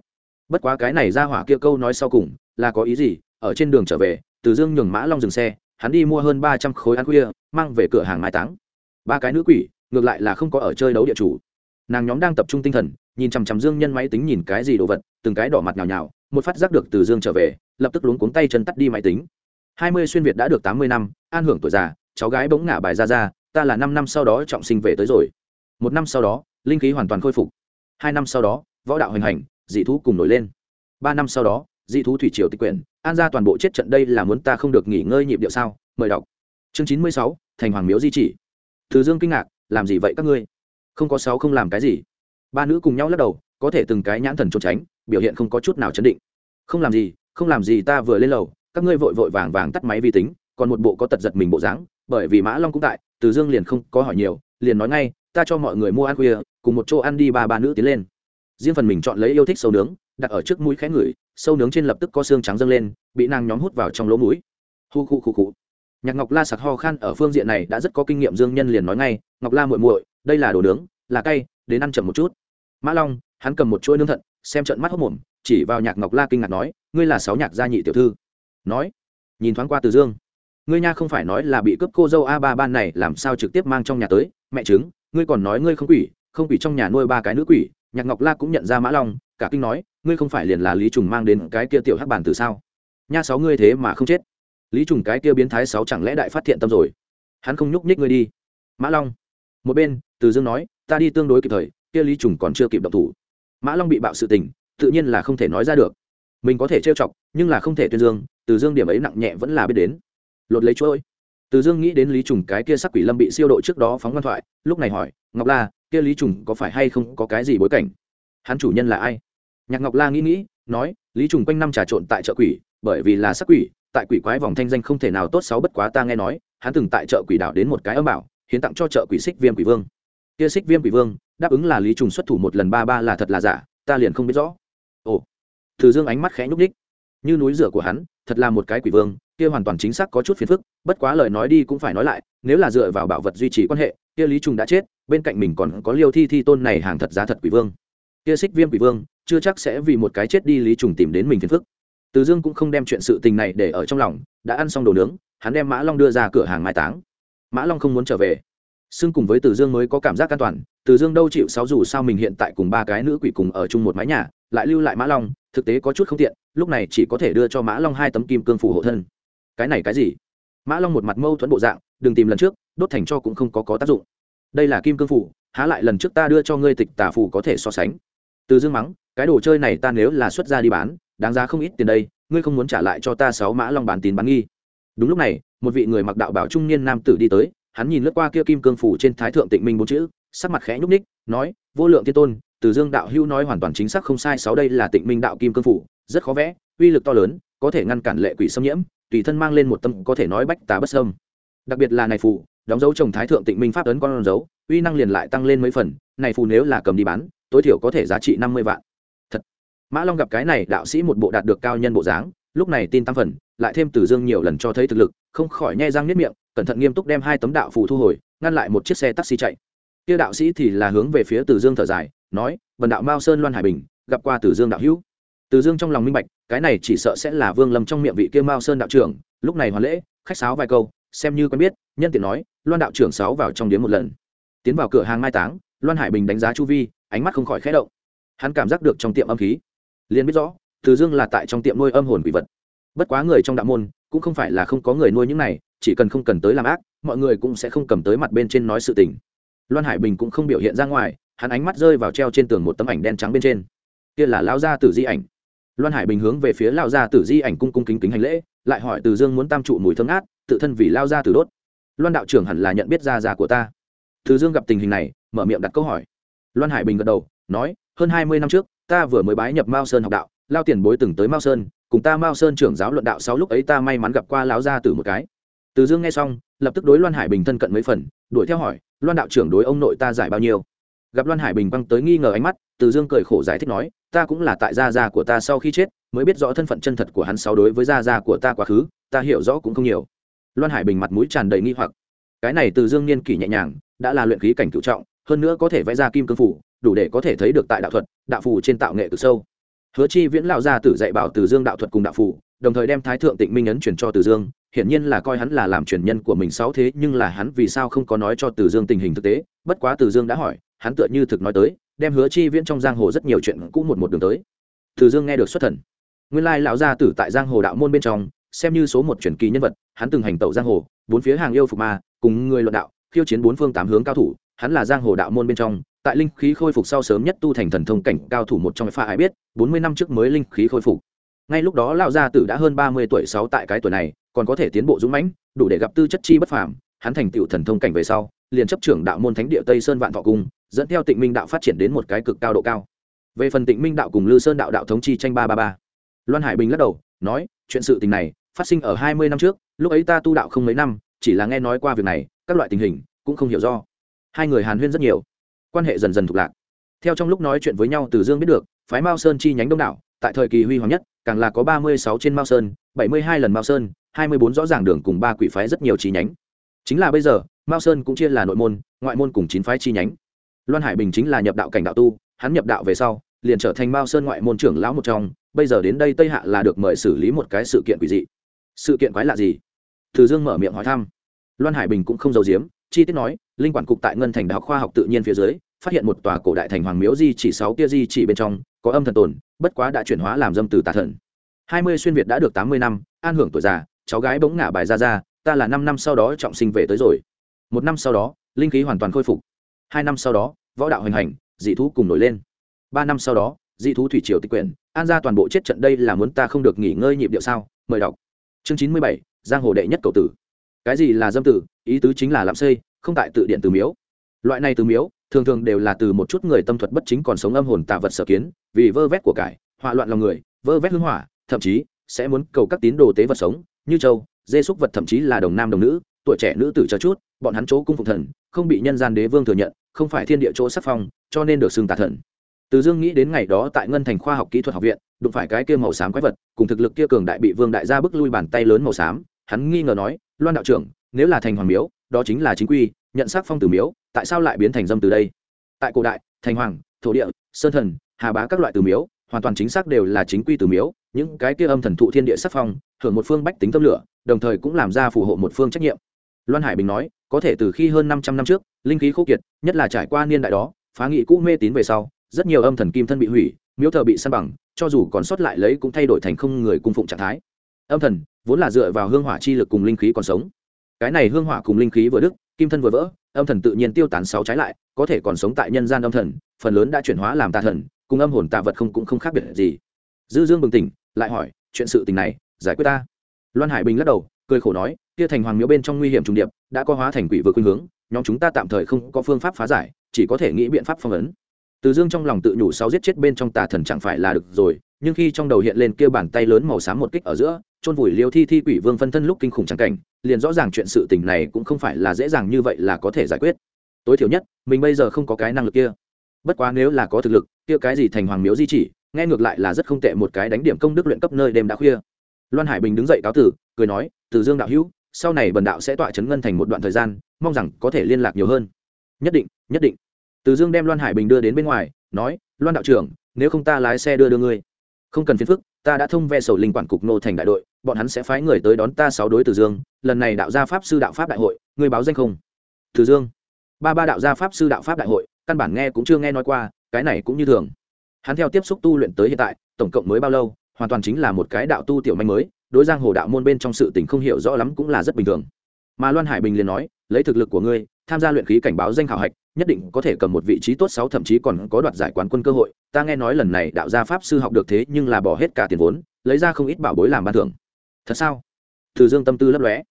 Bất quá cái này ra hỏa kia câu nói sau cùng, là có ý gì? Ở trên đường trở về, từ dương nhường mã long dừng xe, hắn đi mua hơn ba trăm khối ăn khuya, mang về cửa hàng mai táng. Ba cái nữ quỷ, ngược lại là không có ở chơi đấu địa chủ. Nàng nhóm đang tập trung tinh thần, nhìn chằm chằm dương nhân máy tính nhìn cái gì đồ vật, từng cái đỏ mặt nhào nhào, một phát giác được từ dương trở về, lập tức luống cuống tay chân tắt đi máy tính. Hai mươi xuyên việt đã được tám mươi năm, an hưởng tuổi già, cháu gái bỗng ngả bài ra ra, ta là năm năm sau đó trọng sinh về tới rồi. Một năm sau đó linh khí hoàn toàn khôi phục. Hai năm sau đó, võ đạo hoành hành, dị thú cùng nổi lên. Ba năm sau đó, dị thú thủy triều tịch quyển, an ra toàn bộ chết trận đây là muốn ta không được nghỉ ngơi nhịp điệu sao? Mời đọc. Chương chín mươi sáu, thành hoàng miếu di chỉ. Thứ dương kinh ngạc, làm gì vậy các ngươi? Không có sáu không làm cái gì. Ba nữ cùng nhau lắc đầu, có thể từng cái nhãn thần trốn tránh, biểu hiện không có chút nào chấn định. Không làm gì, không làm gì ta vừa lên lầu, các ngươi vội vội vàng vàng tắt máy vi tính, còn một bộ có tật giật mình bộ dáng, bởi vì mã long cũng tại, từ dương liền không có hỏi nhiều, liền nói ngay ta cho mọi người mua ăn khuya, cùng một chỗ ăn đi, ba ba nữ tiến lên. Riêng phần mình chọn lấy yêu thích sâu nướng, đặt ở trước mũi khẽ ngửi, sâu nướng trên lập tức có xương trắng dâng lên, bị nàng nhóm hút vào trong lỗ mũi. Hu khu khu khu. Nhạc ngọc la sặc ho khan ở phương diện này đã rất có kinh nghiệm, dương nhân liền nói ngay, ngọc la muội muội, đây là đồ nướng, là cay, đến ăn chậm một chút. Mã long, hắn cầm một chuỗi nướng thận, xem trận mắt hốc mồm, chỉ vào nhạc ngọc la kinh ngạc nói, ngươi là sáu nhạc gia nhị tiểu thư. Nói, nhìn thoáng qua từ dương, ngươi nha không phải nói là bị cướp cô dâu a ba ban này làm sao trực tiếp mang trong nhà tới, mẹ chứng ngươi còn nói ngươi không quỷ không quỷ trong nhà nuôi ba cái nữ quỷ, nhạc ngọc la cũng nhận ra mã long, cả kinh nói, ngươi không phải liền là lý trùng mang đến cái kia tiểu hắc bản từ sao? Nha sáu ngươi thế mà không chết. Lý trùng cái kia biến thái sáu chẳng lẽ đại phát thiện tâm rồi? Hắn không nhúc nhích ngươi đi. Mã long, một bên, từ dương nói, ta đi tương đối kịp thời, kia lý trùng còn chưa kịp động thủ. Mã long bị bạo sự tình, tự nhiên là không thể nói ra được. Mình có thể trêu chọc, nhưng là không thể tuyên dương, từ dương điểm ấy nặng nhẹ vẫn là biết đến. Lột lấy chuỗi từ dương nghĩ đến lý trùng cái kia sắc quỷ lâm bị siêu độ trước đó phóng văn thoại, lúc này hỏi, ngọc la, kia lý trùng có phải hay không có cái gì bối cảnh? Hắn chủ nhân là ai? Nhạc ngọc la nghĩ nghĩ, nói, lý trùng quanh năm trà trộn tại chợ quỷ, bởi vì là sắc quỷ, tại quỷ quái vòng thanh danh không thể nào tốt xấu bất quá ta nghe nói, hắn từng tại chợ quỷ đảo đến một cái âm bảo, hiến tặng cho chợ quỷ xích viêm quỷ vương. Kia xích viêm quỷ vương, đáp ứng là lý trùng xuất thủ một lần ba ba là thật là giả, ta liền không biết rõ. Ồ. Từ dương ánh mắt khẽ nhúc ních như núi rửa của hắn, thật là một cái quỷ vương kia hoàn toàn chính xác có chút phiền phức, bất quá lời nói đi cũng phải nói lại, nếu là dựa vào bảo vật duy trì quan hệ, kia lý trùng đã chết, bên cạnh mình còn có liêu thi thi tôn này hàng thật giá thật quỷ vương. Kia xích viêm quỷ vương, chưa chắc sẽ vì một cái chết đi lý trùng tìm đến mình phiền phức. Từ dương cũng không đem chuyện sự tình này để ở trong lòng, đã ăn xong đồ nướng, hắn đem mã long đưa ra cửa hàng mai táng. Mã long không muốn trở về. Xưng cùng với từ dương mới có cảm giác an toàn, từ dương đâu chịu sáu dù sao mình hiện tại cùng ba cái nữ quỷ cùng ở chung một mái nhà, lại lưu lại mã long, thực tế có chút không tiện, lúc này chỉ có thể đưa cho mã long hai tấm kim cương phủ hộ thân cái này cái gì? Mã long một mặt mâu thuẫn bộ dạng, đừng tìm lần trước, đốt thành cho cũng không có có tác dụng. Đây là kim cương phủ, há lại lần trước ta đưa cho ngươi tịch tà phủ có thể so sánh. Từ dương mắng, cái đồ chơi này ta nếu là xuất ra đi bán, đáng giá không ít tiền đây, ngươi không muốn trả lại cho ta sáu mã long bán tín bán nghi. Đúng lúc này, một vị người mặc đạo bảo trung niên nam tử đi tới, hắn nhìn lướt qua kia kim cương phủ trên thái thượng tịnh minh bốn chữ, sắc mặt khẽ nhúc ních nói, vô lượng thiên tôn, từ dương đạo hữu nói hoàn toàn chính xác không sai, sáu đây là tịnh minh đạo kim cương phủ, rất khó vẽ, uy lực to lớn, có thể ngăn cản lệ quỷ xâm nhiễm tùy thân mang lên một tâm có thể nói bách tà bất sâm đặc biệt là này phù, đóng dấu trồng thái thượng tịnh minh pháp ấn con dấu, uy năng liền lại tăng lên mấy phần, này phù nếu là cầm đi bán, tối thiểu có thể giá trị năm mươi vạn. Thật. Mã long gặp cái này, đạo sĩ một bộ đạt được cao nhân bộ dáng, lúc này tin tăng phần, lại thêm từ dương nhiều lần cho thấy thực lực, không khỏi nhai răng nếp miệng, cẩn thận nghiêm túc đem hai tấm đạo phù thu hồi, ngăn lại một chiếc xe taxi chạy. Kia đạo sĩ thì là hướng về phía từ dương thở dài, nói, vần đạo mao sơn loan hải bình, gặp qua từ dương đạo hữu từ dương trong lòng minh bạch, cái này chỉ sợ sẽ là vương lâm trong miệng vị kia mao sơn đạo trưởng, lúc này hoàn lễ, khách sáo vài câu, xem như quen biết, nhân tiện nói, loan đạo trưởng sáu vào trong điếm một lần. Tiến vào cửa hàng mai táng, loan hải bình đánh giá chu vi, ánh mắt không khỏi khẽ động. Hắn cảm giác được trong tiệm âm khí, liền biết rõ, từ dương là tại trong tiệm nuôi âm hồn quỷ vật. Bất quá người trong đạo môn, cũng không phải là không có người nuôi những này, chỉ cần không cần tới làm ác, mọi người cũng sẽ không cầm tới mặt bên trên nói sự tình. Loan hải bình cũng không biểu hiện ra ngoài, hắn ánh mắt rơi vào treo trên tường một tấm ảnh đen trắng bên trên. Kia là lao ra từ di ảnh loan hải bình hướng về phía lao gia tử di ảnh cung cung kính kính hành lễ, lại hỏi từ dương muốn tam trụ mùi thơm ngát, tự thân vì lao gia tử đốt. Loan đạo trưởng hẳn là nhận biết gia già của ta. Từ dương gặp tình hình này, mở miệng đặt câu hỏi. Loan hải bình gật đầu, nói, hơn hai mươi năm trước, ta vừa mới bái nhập mao sơn học đạo, lao tiền bối từng tới mao sơn, cùng ta mao sơn trưởng giáo luận đạo sáu lúc ấy ta may mắn gặp qua lão gia tử một cái. Từ dương nghe xong, lập tức đối loan hải bình thân cận mấy phần, đuổi theo hỏi, loan đạo trưởng đối ông nội ta giải bao nhiêu? Gặp loan hải bình băng tới nghi ngờ ánh mắt, từ dương cười khổ giải thích nói ta cũng là tại gia gia của ta sau khi chết, mới biết rõ thân phận chân thật của hắn sáu đối với gia gia của ta quá khứ, ta hiểu rõ cũng không nhiều. Loan hải bình mặt mũi tràn đầy nghi hoặc. Cái này từ dương niên kỷ nhẹ nhàng, đã là luyện khí cảnh cựu trọng, hơn nữa có thể vẽ ra kim cương phủ, đủ để có thể thấy được tại đạo thuật, đạo phù trên tạo nghệ từ sâu. Hứa chi viễn lão gia tử dạy bảo từ dương đạo thuật cùng đạo phù, đồng thời đem thái thượng tịnh minh ấn truyền cho từ dương, hiển nhiên là coi hắn là làm truyền nhân của mình sáu thế, nhưng là hắn vì sao không có nói cho từ dương tình hình thực tế? Bất quá từ dương đã hỏi, hắn tựa như thực nói tới đem hứa chi viễn trong giang hồ rất nhiều chuyện cũ một một đường tới. Từ dương nghe được xuất thần. Nguyên lai lão gia tử tại giang hồ đạo môn bên trong, xem như số một truyền kỳ nhân vật, hắn từng hành tẩu giang hồ, bốn phía hàng yêu phục ma, cùng người luận đạo, khiêu chiến bốn phương tám hướng cao thủ, hắn là giang hồ đạo môn bên trong, tại linh khí khôi phục sau sớm nhất tu thành thần thông cảnh cao thủ một trong pha ai biết, bốn mươi năm trước mới linh khí khôi phục. Ngay lúc đó lão gia tử đã hơn ba mươi tuổi sáu tại cái tuổi này, còn có thể tiến bộ dũng mãnh, đủ để gặp tư chất chi bất phàm, hắn thành tựu thần thông cảnh về sau, liền chấp trưởng đạo môn thánh địa tây sơn vạn thọ cung dẫn theo tịnh minh đạo phát triển đến một cái cực cao độ cao. Về phần tịnh minh đạo cùng lư sơn đạo đạo thống chi tranh ba ba ba. Loan hải bình lắc đầu, nói, chuyện sự tình này phát sinh ở hai mươi năm trước, lúc ấy ta tu đạo không mấy năm, chỉ là nghe nói qua việc này, các loại tình hình cũng không hiểu do. Hai người hàn huyên rất nhiều. Quan hệ dần dần thuộc lạc. Theo trong lúc nói chuyện với nhau từ dương biết được, phái mao sơn chi nhánh đông đảo, tại thời kỳ huy hoàng nhất, càng là có ba mươi sáu trên mao sơn, bảy mươi hai lần mao sơn, hai mươi bốn rõ ràng đường cùng ba quỷ phái rất nhiều chi nhánh. Chính là bây giờ, mao sơn cũng chia là nội môn, ngoại môn cùng chín phái chi nhánh loan hải bình chính là nhập đạo cảnh đạo tu, hắn nhập đạo về sau, liền trở thành mao sơn ngoại môn trưởng lão một trong, bây giờ đến đây tây hạ là được mời xử lý một cái sự kiện quỷ dị. Sự kiện quái lạ gì? Từ dương mở miệng hỏi thăm. Loan hải bình cũng không giấu giếm, chi tiết nói, linh quản cục tại ngân thành đại học khoa học tự nhiên phía dưới, phát hiện một tòa cổ đại thành hoàng miếu di chỉ sáu tia di chỉ bên trong, có âm thần tồn, bất quá đã chuyển hóa làm dâm từ tà thần. Hai mươi xuyên việt đã được tám mươi năm, an hưởng tuổi già, cháu gái bỗng ngả bài ra ra, ta là năm năm sau đó trọng sinh về tới rồi. Một năm sau đó, linh khí hoàn toàn khôi phục hai năm sau đó, võ đạo hoành hành, dị thú cùng nổi lên. Ba năm sau đó, dị thú thủy triều tịch quyển, an ra toàn bộ chết trận đây là muốn ta không được nghỉ ngơi nhịp điệu sao? Mời đọc. Chương chín mươi bảy, giang hồ đệ nhất cầu tử. Cái gì là dâm tử? Ý tứ chính là làm xây không tại tự điện từ miếu. Loại này từ miếu, thường thường đều là từ một chút người tâm thuật bất chính còn sống âm hồn tạ vật sở kiến, vì vơ vét của cải hỏa loạn lòng người, vơ vét hưng hỏa, thậm chí sẽ muốn cầu các tín đồ tế vật sống, như châu, dê xúc vật thậm chí là đồng nam đồng nữ tuổi trẻ nữ tử cho chút, bọn hắn chỗ cung phục thần, không bị nhân gian đế vương thừa nhận, không phải thiên địa chỗ sắc phong, cho nên được xưng tà thần. Từ dương nghĩ đến ngày đó tại ngân thành khoa học kỹ thuật học viện, đụng phải cái kia màu xám quái vật, cùng thực lực kia cường đại bị vương đại gia bức lui bàn tay lớn màu xám, hắn nghi ngờ nói, loan đạo trưởng, nếu là thành hoàng miếu, đó chính là chính quy, nhận sắc phong từ miếu, tại sao lại biến thành dâm từ đây? Tại cổ đại, thành hoàng, thổ địa, sơn thần, hà bá các loại từ miếu, hoàn toàn chính xác đều là chính quy từ miếu, những cái kia âm thần thụ thiên địa sắc phong, hưởng một phương bách tính tâm lửa, đồng thời cũng làm ra phù hộ một phương trách nhiệm loan hải bình nói, có thể từ khi hơn năm trăm năm trước, linh khí khô kiệt, nhất là trải qua niên đại đó, phá nghị cũ mê tín về sau, rất nhiều âm thần kim thân bị hủy, miếu thờ bị săn bằng, cho dù còn sót lại lấy cũng thay đổi thành không người cung phụng trạng thái. Âm thần, vốn là dựa vào hương hỏa chi lực cùng linh khí còn sống. Cái này hương hỏa cùng linh khí vừa đức kim thân vừa vỡ, âm thần tự nhiên tiêu tán sáu trái lại, có thể còn sống tại nhân gian âm thần, phần lớn đã chuyển hóa làm tà thần, cùng âm hồn tà vật không cũng không khác biệt gì. Dư dương bừng tỉnh, lại hỏi, chuyện sự tình này, giải quyết ta? Loan hải bình lắc đầu cười khổ nói, kia thành hoàng miếu bên trong nguy hiểm trùng điệp, đã có hóa thành quỷ vừa khuynh hướng, nhóm chúng ta tạm thời không có phương pháp phá giải, chỉ có thể nghĩ biện pháp phong ấn. Từ dương trong lòng tự nhủ sau giết chết bên trong tà thần chẳng phải là được rồi, nhưng khi trong đầu hiện lên kia bàn tay lớn màu xám một kích ở giữa, chôn vùi liêu thi thi quỷ vương phân thân lúc kinh khủng trắng cảnh, liền rõ ràng chuyện sự tình này cũng không phải là dễ dàng như vậy là có thể giải quyết. Tối thiểu nhất, mình bây giờ không có cái năng lực kia. Bất quá nếu là có thực lực, kia cái gì thành hoàng miếu di chỉ, nghe ngược lại là rất không tệ một cái đánh điểm công đức luyện cấp nơi đêm đã khuya loan hải bình đứng dậy cáo tử, cười nói, từ dương đạo hữu, sau này bần đạo sẽ tọa chấn ngân thành một đoạn thời gian, mong rằng có thể liên lạc nhiều hơn. Nhất định nhất định. Từ dương đem loan hải bình đưa đến bên ngoài, nói, loan đạo trưởng, nếu không ta lái xe đưa đưa ngươi. Không cần phiền phức, ta đã thông ve sầu linh quản cục nô thành đại đội, bọn hắn sẽ phái người tới đón ta sáu đối từ dương, lần này đạo gia pháp sư đạo pháp đại hội, ngươi báo danh không? Từ dương. Ba ba đạo gia pháp sư đạo pháp đại hội, căn bản nghe cũng chưa nghe nói qua, cái này cũng như thường. Hắn theo tiếp xúc tu luyện tới hiện tại, tổng cộng mới bao lâu? Hoàn toàn chính là một cái đạo tu tiểu manh mới, đối giang hồ đạo môn bên trong sự tình không hiểu rõ lắm cũng là rất bình thường. Mà loan hải bình liền nói, lấy thực lực của ngươi, tham gia luyện khí cảnh báo danh khảo hạch, nhất định có thể cầm một vị trí tốt sáu, thậm chí còn có đoạt giải quán quân cơ hội. Ta nghe nói lần này đạo gia pháp sư học được thế nhưng là bỏ hết cả tiền vốn, lấy ra không ít bảo bối làm ban thưởng. Thật sao? Từ dương tâm tư lấp lóe.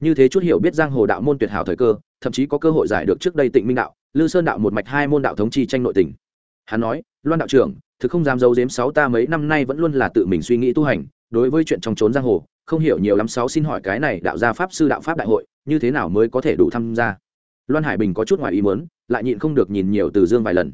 Như thế chút hiểu biết giang hồ đạo môn tuyệt hảo thời cơ, thậm chí có cơ hội giải được trước đây tịnh minh đạo, lư sơn đạo một mạch hai môn đạo thống chi tranh nội tình. Hắn nói, loan đạo trưởng thực không dám giấu giếm sáu ta mấy năm nay vẫn luôn là tự mình suy nghĩ tu hành, đối với chuyện trong trốn giang hồ, không hiểu nhiều lắm sáu xin hỏi cái này đạo gia pháp sư đạo pháp đại hội, như thế nào mới có thể đủ tham gia? Loan hải bình có chút ngoài ý muốn, lại nhịn không được nhìn nhiều từ dương vài lần.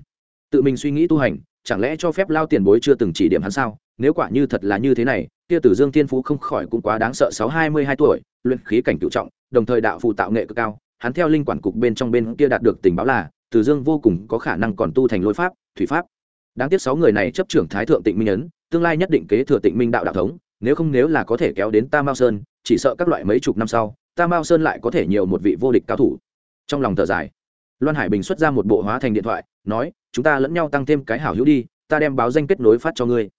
Tự mình suy nghĩ tu hành, chẳng lẽ cho phép lao tiền bối chưa từng chỉ điểm hắn sao? Nếu quả như thật là như thế này, kia tử dương thiên phú không khỏi cũng quá đáng sợ sáu hai mươi hai tuổi, luyện khí cảnh cựu trọng, đồng thời đạo phụ tạo nghệ cực cao, hắn theo linh quản cục bên trong bên kia đạt được tình báo là tử dương vô cùng có khả năng còn tu thành lôi pháp, thủy pháp đáng tiếc sáu người này chấp trưởng thái thượng tịnh minh ấn, tương lai nhất định kế thừa tịnh minh đạo đạo thống, nếu không nếu là có thể kéo đến ta mao sơn, chỉ sợ các loại mấy chục năm sau ta mao sơn lại có thể nhiều một vị vô địch cao thủ. Trong lòng thở dài, loan hải bình xuất ra một bộ hóa thành điện thoại, nói, chúng ta lẫn nhau tăng thêm cái hảo hữu đi, ta đem báo danh kết nối phát cho ngươi.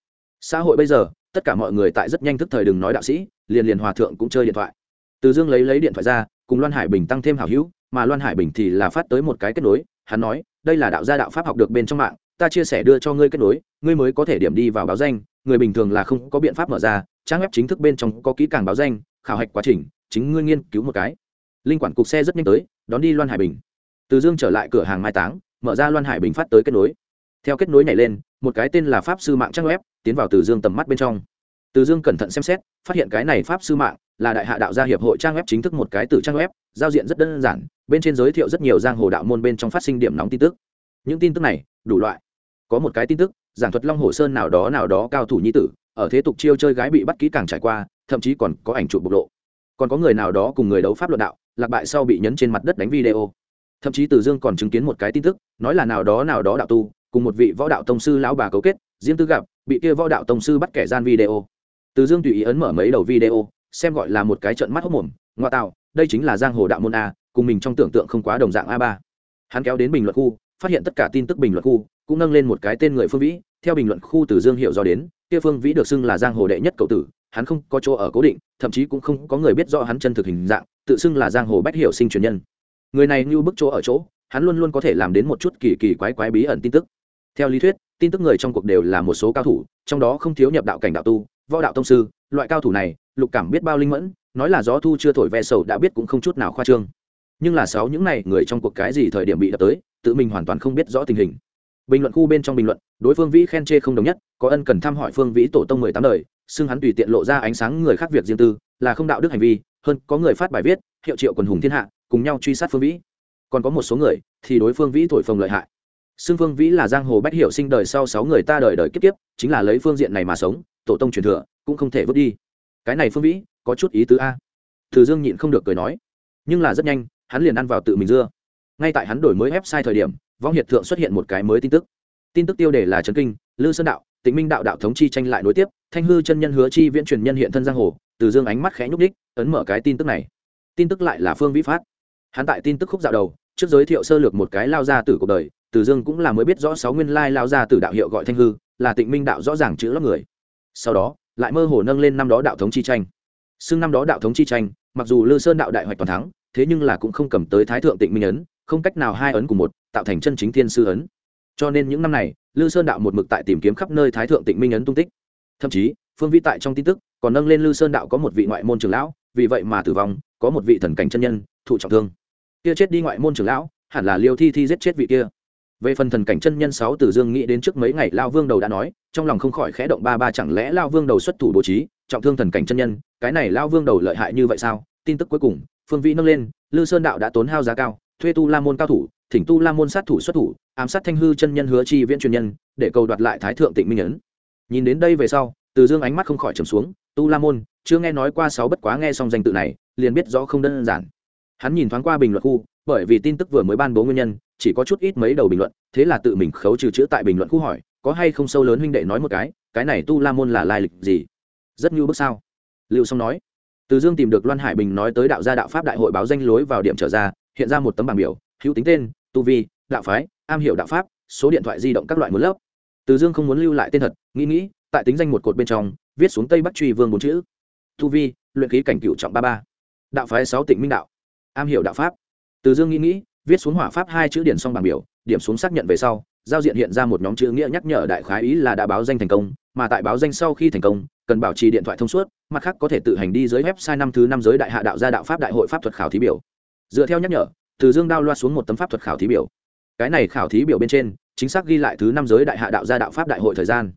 Xã hội bây giờ, tất cả mọi người tại rất nhanh thức thời đừng nói đạo sĩ, liền liền hòa thượng cũng chơi điện thoại. Từ dương lấy lấy điện thoại ra, cùng loan hải bình tăng thêm hảo hữu, mà loan hải bình thì là phát tới một cái kết nối, hắn nói, đây là đạo gia đạo pháp học được bên trong mạng ta chia sẻ đưa cho ngươi kết nối, ngươi mới có thể điểm đi vào báo danh, người bình thường là không có biện pháp mở ra, trang web chính thức bên trong có kỹ càng báo danh, khảo hạch quá trình, chính ngươi nghiên cứu một cái. Linh quản cục xe rất nhanh tới, đón đi loan hải bình. Từ dương trở lại cửa hàng mai táng, mở ra loan hải bình phát tới kết nối. Theo kết nối này lên, một cái tên là pháp sư mạng trang web, tiến vào từ dương tầm mắt bên trong. Từ dương cẩn thận xem xét, phát hiện cái này pháp sư mạng là đại hạ đạo gia hiệp hội trang web chính thức một cái từ trang web, giao diện rất đơn giản, bên trên giới thiệu rất nhiều giang hồ đạo môn bên trong phát sinh điểm nóng tin tức. Những tin tức này, đủ loại có một cái tin tức, giảng thuật long hồ sơn nào đó nào đó cao thủ nhi tử, ở thế tục chiêu chơi gái bị bắt kỹ càng trải qua, thậm chí còn có ảnh chụp bộc lộ. Còn có người nào đó cùng người đấu pháp luận đạo, lạc bại sau bị nhấn trên mặt đất đánh video. Thậm chí từ dương còn chứng kiến một cái tin tức, nói là nào đó nào đó đạo tu, cùng một vị võ đạo tông sư lão bà cấu kết riêng tư gặp, bị kia võ đạo tông sư bắt kẻ gian video. Từ dương tùy ý ấn mở mấy đầu video, xem gọi là một cái trận mắt hốc mồm, ngoa tạo, đây chính là giang hồ đạo môn a, cùng mình trong tưởng tượng không quá đồng dạng a ba. Hắn kéo đến bình luận khu, phát hiện tất cả tin tức bình luận khu cũng nâng lên một cái tên người phương vĩ, theo bình luận khu từ dương hiệu do đến, kia phương vĩ được xưng là giang hồ đệ nhất cậu tử, hắn không có chỗ ở cố định, thậm chí cũng không có người biết rõ hắn chân thực hình dạng, tự xưng là giang hồ bách hiệu sinh truyền nhân. Người này như bức chỗ ở chỗ, hắn luôn luôn có thể làm đến một chút kỳ kỳ quái quái bí ẩn tin tức. Theo lý thuyết, tin tức người trong cuộc đều là một số cao thủ, trong đó không thiếu nhập đạo cảnh đạo tu, võ đạo tông sư, loại cao thủ này, lục cảm biết bao linh mẫn, nói là gió thu chưa thổi ve sầu đã biết cũng không chút nào khoa trương. Nhưng là sáu những này người trong cuộc cái gì thời điểm bị đập tới, tự mình hoàn toàn không biết rõ tình hình bình luận khu bên trong bình luận, đối phương vĩ khen chê không đồng nhất, có ân cần thăm hỏi phương vĩ tổ tông mười tám đời, xưng hắn tùy tiện lộ ra ánh sáng người khác việc riêng tư, là không đạo đức hành vi, hơn có người phát bài viết, hiệu triệu quần hùng thiên hạ, cùng nhau truy sát phương vĩ. Còn có một số người, thì đối phương vĩ thổi phồng lợi hại. Xưng phương vĩ là giang hồ bách hiệu sinh đời sau sáu người ta đời đời kiếp kiếp, chính là lấy phương diện này mà sống, tổ tông truyền thừa, cũng không thể vứt đi. Cái này phương vĩ, có chút ý tứ a. Từ dương nhịn không được cười nói. Nhưng là rất nhanh, hắn liền ăn vào tự mình dưa. Ngay tại hắn đổi mới website thời điểm vong hiệt thượng xuất hiện một cái mới tin tức. Tin tức tiêu đề là trấn kinh, lư sơn đạo, tịnh minh đạo đạo thống chi tranh lại nối tiếp, thanh hư chân nhân hứa chi viễn truyền nhân hiện thân giang hồ, từ dương ánh mắt khẽ nhúc đích ấn mở cái tin tức này. Tin tức lại là phương vĩ phát. Hắn tại tin tức khúc dạo đầu, trước giới thiệu sơ lược một cái lao ra từ cuộc đời, từ dương cũng là mới biết rõ sáu nguyên lai lao ra từ đạo hiệu gọi thanh hư, là tịnh minh đạo rõ ràng chữ lấp người. Sau đó, lại mơ hồ nâng lên năm đó đạo thống chi tranh. Xưng năm đó đạo thống chi tranh, mặc dù lư sơn đạo đại hoạch toàn thắng, thế nhưng là cũng không cầm tới thái thượng tịnh minh ấn, không cách nào hai ấn cùng một tạo thành chân chính thiên sư ấn. Cho nên những năm này, lư sơn đạo một mực tại tìm kiếm khắp nơi thái thượng tịnh minh ấn tung tích. Thậm chí, phương vi tại trong tin tức còn nâng lên lư sơn đạo có một vị ngoại môn trưởng lão, vì vậy mà tử vong, có một vị thần cảnh chân nhân, thụ trọng thương. Kia chết đi ngoại môn trưởng lão, hẳn là liêu thi thi giết chết vị kia. Về phần thần cảnh chân nhân sáu từ dương nghĩ đến trước mấy ngày lao vương đầu đã nói, trong lòng không khỏi khẽ động ba ba chẳng lẽ lao vương đầu xuất thủ bố trí, trọng thương thần cảnh chân nhân, cái này lao vương đầu lợi hại như vậy sao? Tin tức cuối cùng, phương vĩ nâng lên, lư sơn đạo đã tốn hao giá cao thuê tu la môn cao thủ, thỉnh tu la môn sát thủ xuất thủ, ám sát thanh hư chân nhân hứa chi viễn truyền nhân, để cầu đoạt lại thái thượng tịnh minh ấn. Nhìn đến đây về sau, từ dương ánh mắt không khỏi trầm xuống, tu la môn, chưa nghe nói qua sáu bất quá nghe xong danh tự này, liền biết rõ không đơn giản. Hắn nhìn thoáng qua bình luận khu, bởi vì tin tức vừa mới ban bố nguyên nhân, chỉ có chút ít mấy đầu bình luận, thế là tự mình khấu trừ chữ tại bình luận khu hỏi, có hay không sâu lớn huynh đệ nói một cái cái này tu la môn là lai lịch gì? Rất như bước sao? Lưu song nói. Từ dương tìm được loan hải bình nói tới đạo gia đạo pháp đại hội báo danh lối vào điểm trở ra hiện ra một tấm bảng biểu, hữu tính tên, tu vi, đạo phái, am hiểu đạo pháp, số điện thoại di động các loại một lớp. Từ dương không muốn lưu lại tên thật, nghĩ nghĩ, tại tính danh một cột bên trong, viết xuống tây bắc truy vương bốn chữ. Tu vi, luyện khí cảnh cựu trọng ba ba. Đạo phái sáu tịnh minh đạo. Am hiểu đạo pháp. Từ dương nghĩ nghĩ, viết xuống hỏa pháp hai chữ điển xong bảng biểu, điểm xuống xác nhận về sau, giao diện hiện ra một nhóm chữ nghĩa nhắc nhở đại khái ý là đã báo danh thành công, mà tại báo danh sau khi thành công, cần bảo trì điện thoại thông suốt, mặt khác có thể tự hành đi dưới website năm thứ năm giới đại hạ đạo gia đạo pháp đại hội pháp thuật khảo thí biểu dựa theo nhắc nhở từ dương đao loa xuống một tấm pháp thuật khảo thí biểu cái này khảo thí biểu bên trên chính xác ghi lại thứ năm giới đại hạ đạo gia đạo pháp đại hội thời gian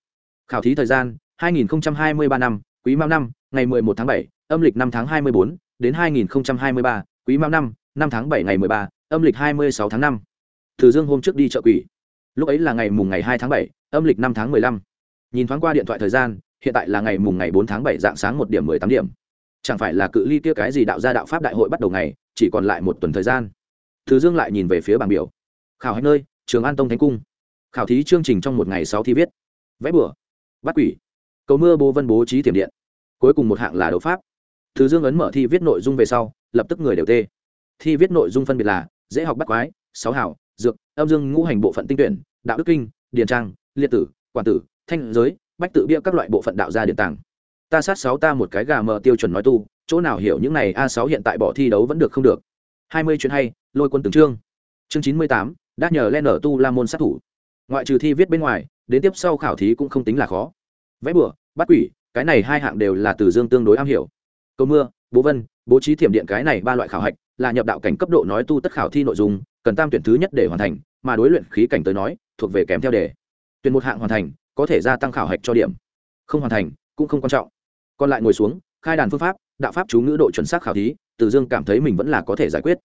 khảo thí thời gian 2023 năm quý mão năm ngày 11 tháng 7, âm lịch năm tháng 24, đến 2023, quý mão năm năm tháng 7 ngày 13, âm lịch 26 tháng 5. Từ Dương hôm trước đi chợ quỷ. Lúc ấy là ngày mùng ngày 2 tháng 7, âm lịch 5 tháng 15. Nhìn thoáng qua điện thoại thời gian, hiện tại là ngày mùng ngày 4 tháng 7 dạng sáng 1 điểm 18 điểm. Chẳng phải là cự ly kia cái gì đạo gia đạo pháp đại hội bắt đầu ngày, chỉ còn lại một tuần thời gian. thứ Dương lại nhìn về phía bảng biểu. Khảo hạch nơi, Trường An Tông Thánh cung. Khảo thí chương trình trong một ngày sáu thi viết. Vẽ bừa. Bắt quỷ. Cầu mưa bố vân bố trí tiềm điện. Cuối cùng một hạng là đấu pháp. thứ Dương ấn mở thi viết nội dung về sau, lập tức người đều tê. Thi viết nội dung phân biệt là dễ học bắt quái sáu hảo dược âm dương ngũ hành bộ phận tinh tuyển đạo đức kinh điền trang liệt tử quản tử thanh giới bách tự bia các loại bộ phận đạo gia điện tàng ta sát sáu ta một cái gà mờ tiêu chuẩn nói tu chỗ nào hiểu những này a sáu hiện tại bỏ thi đấu vẫn được không được. Hai mươi chuyện hay, lôi quân từng chương. Chương chín mươi tám, đã nhờ len ở tu la môn sát thủ. Ngoại trừ thi viết bên ngoài, đến tiếp sau khảo thí cũng không tính là khó. Vẽ bửa bắt quỷ, cái này hai hạng đều là từ dương tương đối am hiểu. Cầu mưa, bố vân, bố trí thiểm điện cái này ba loại khảo hạch, là nhập đạo cảnh cấp độ nói tu tất khảo thi nội dung, cần tam tuyển thứ nhất để hoàn thành, mà đối luyện khí cảnh tới nói, thuộc về kèm theo đề. Tuyển một hạng hoàn thành, có thể gia tăng khảo hạch cho điểm. Không hoàn thành, cũng không quan trọng. Còn lại ngồi xuống, khai đàn phương pháp đạo pháp chú ngữ độ chuẩn xác khảo thí, từ dương cảm thấy mình vẫn là có thể giải quyết.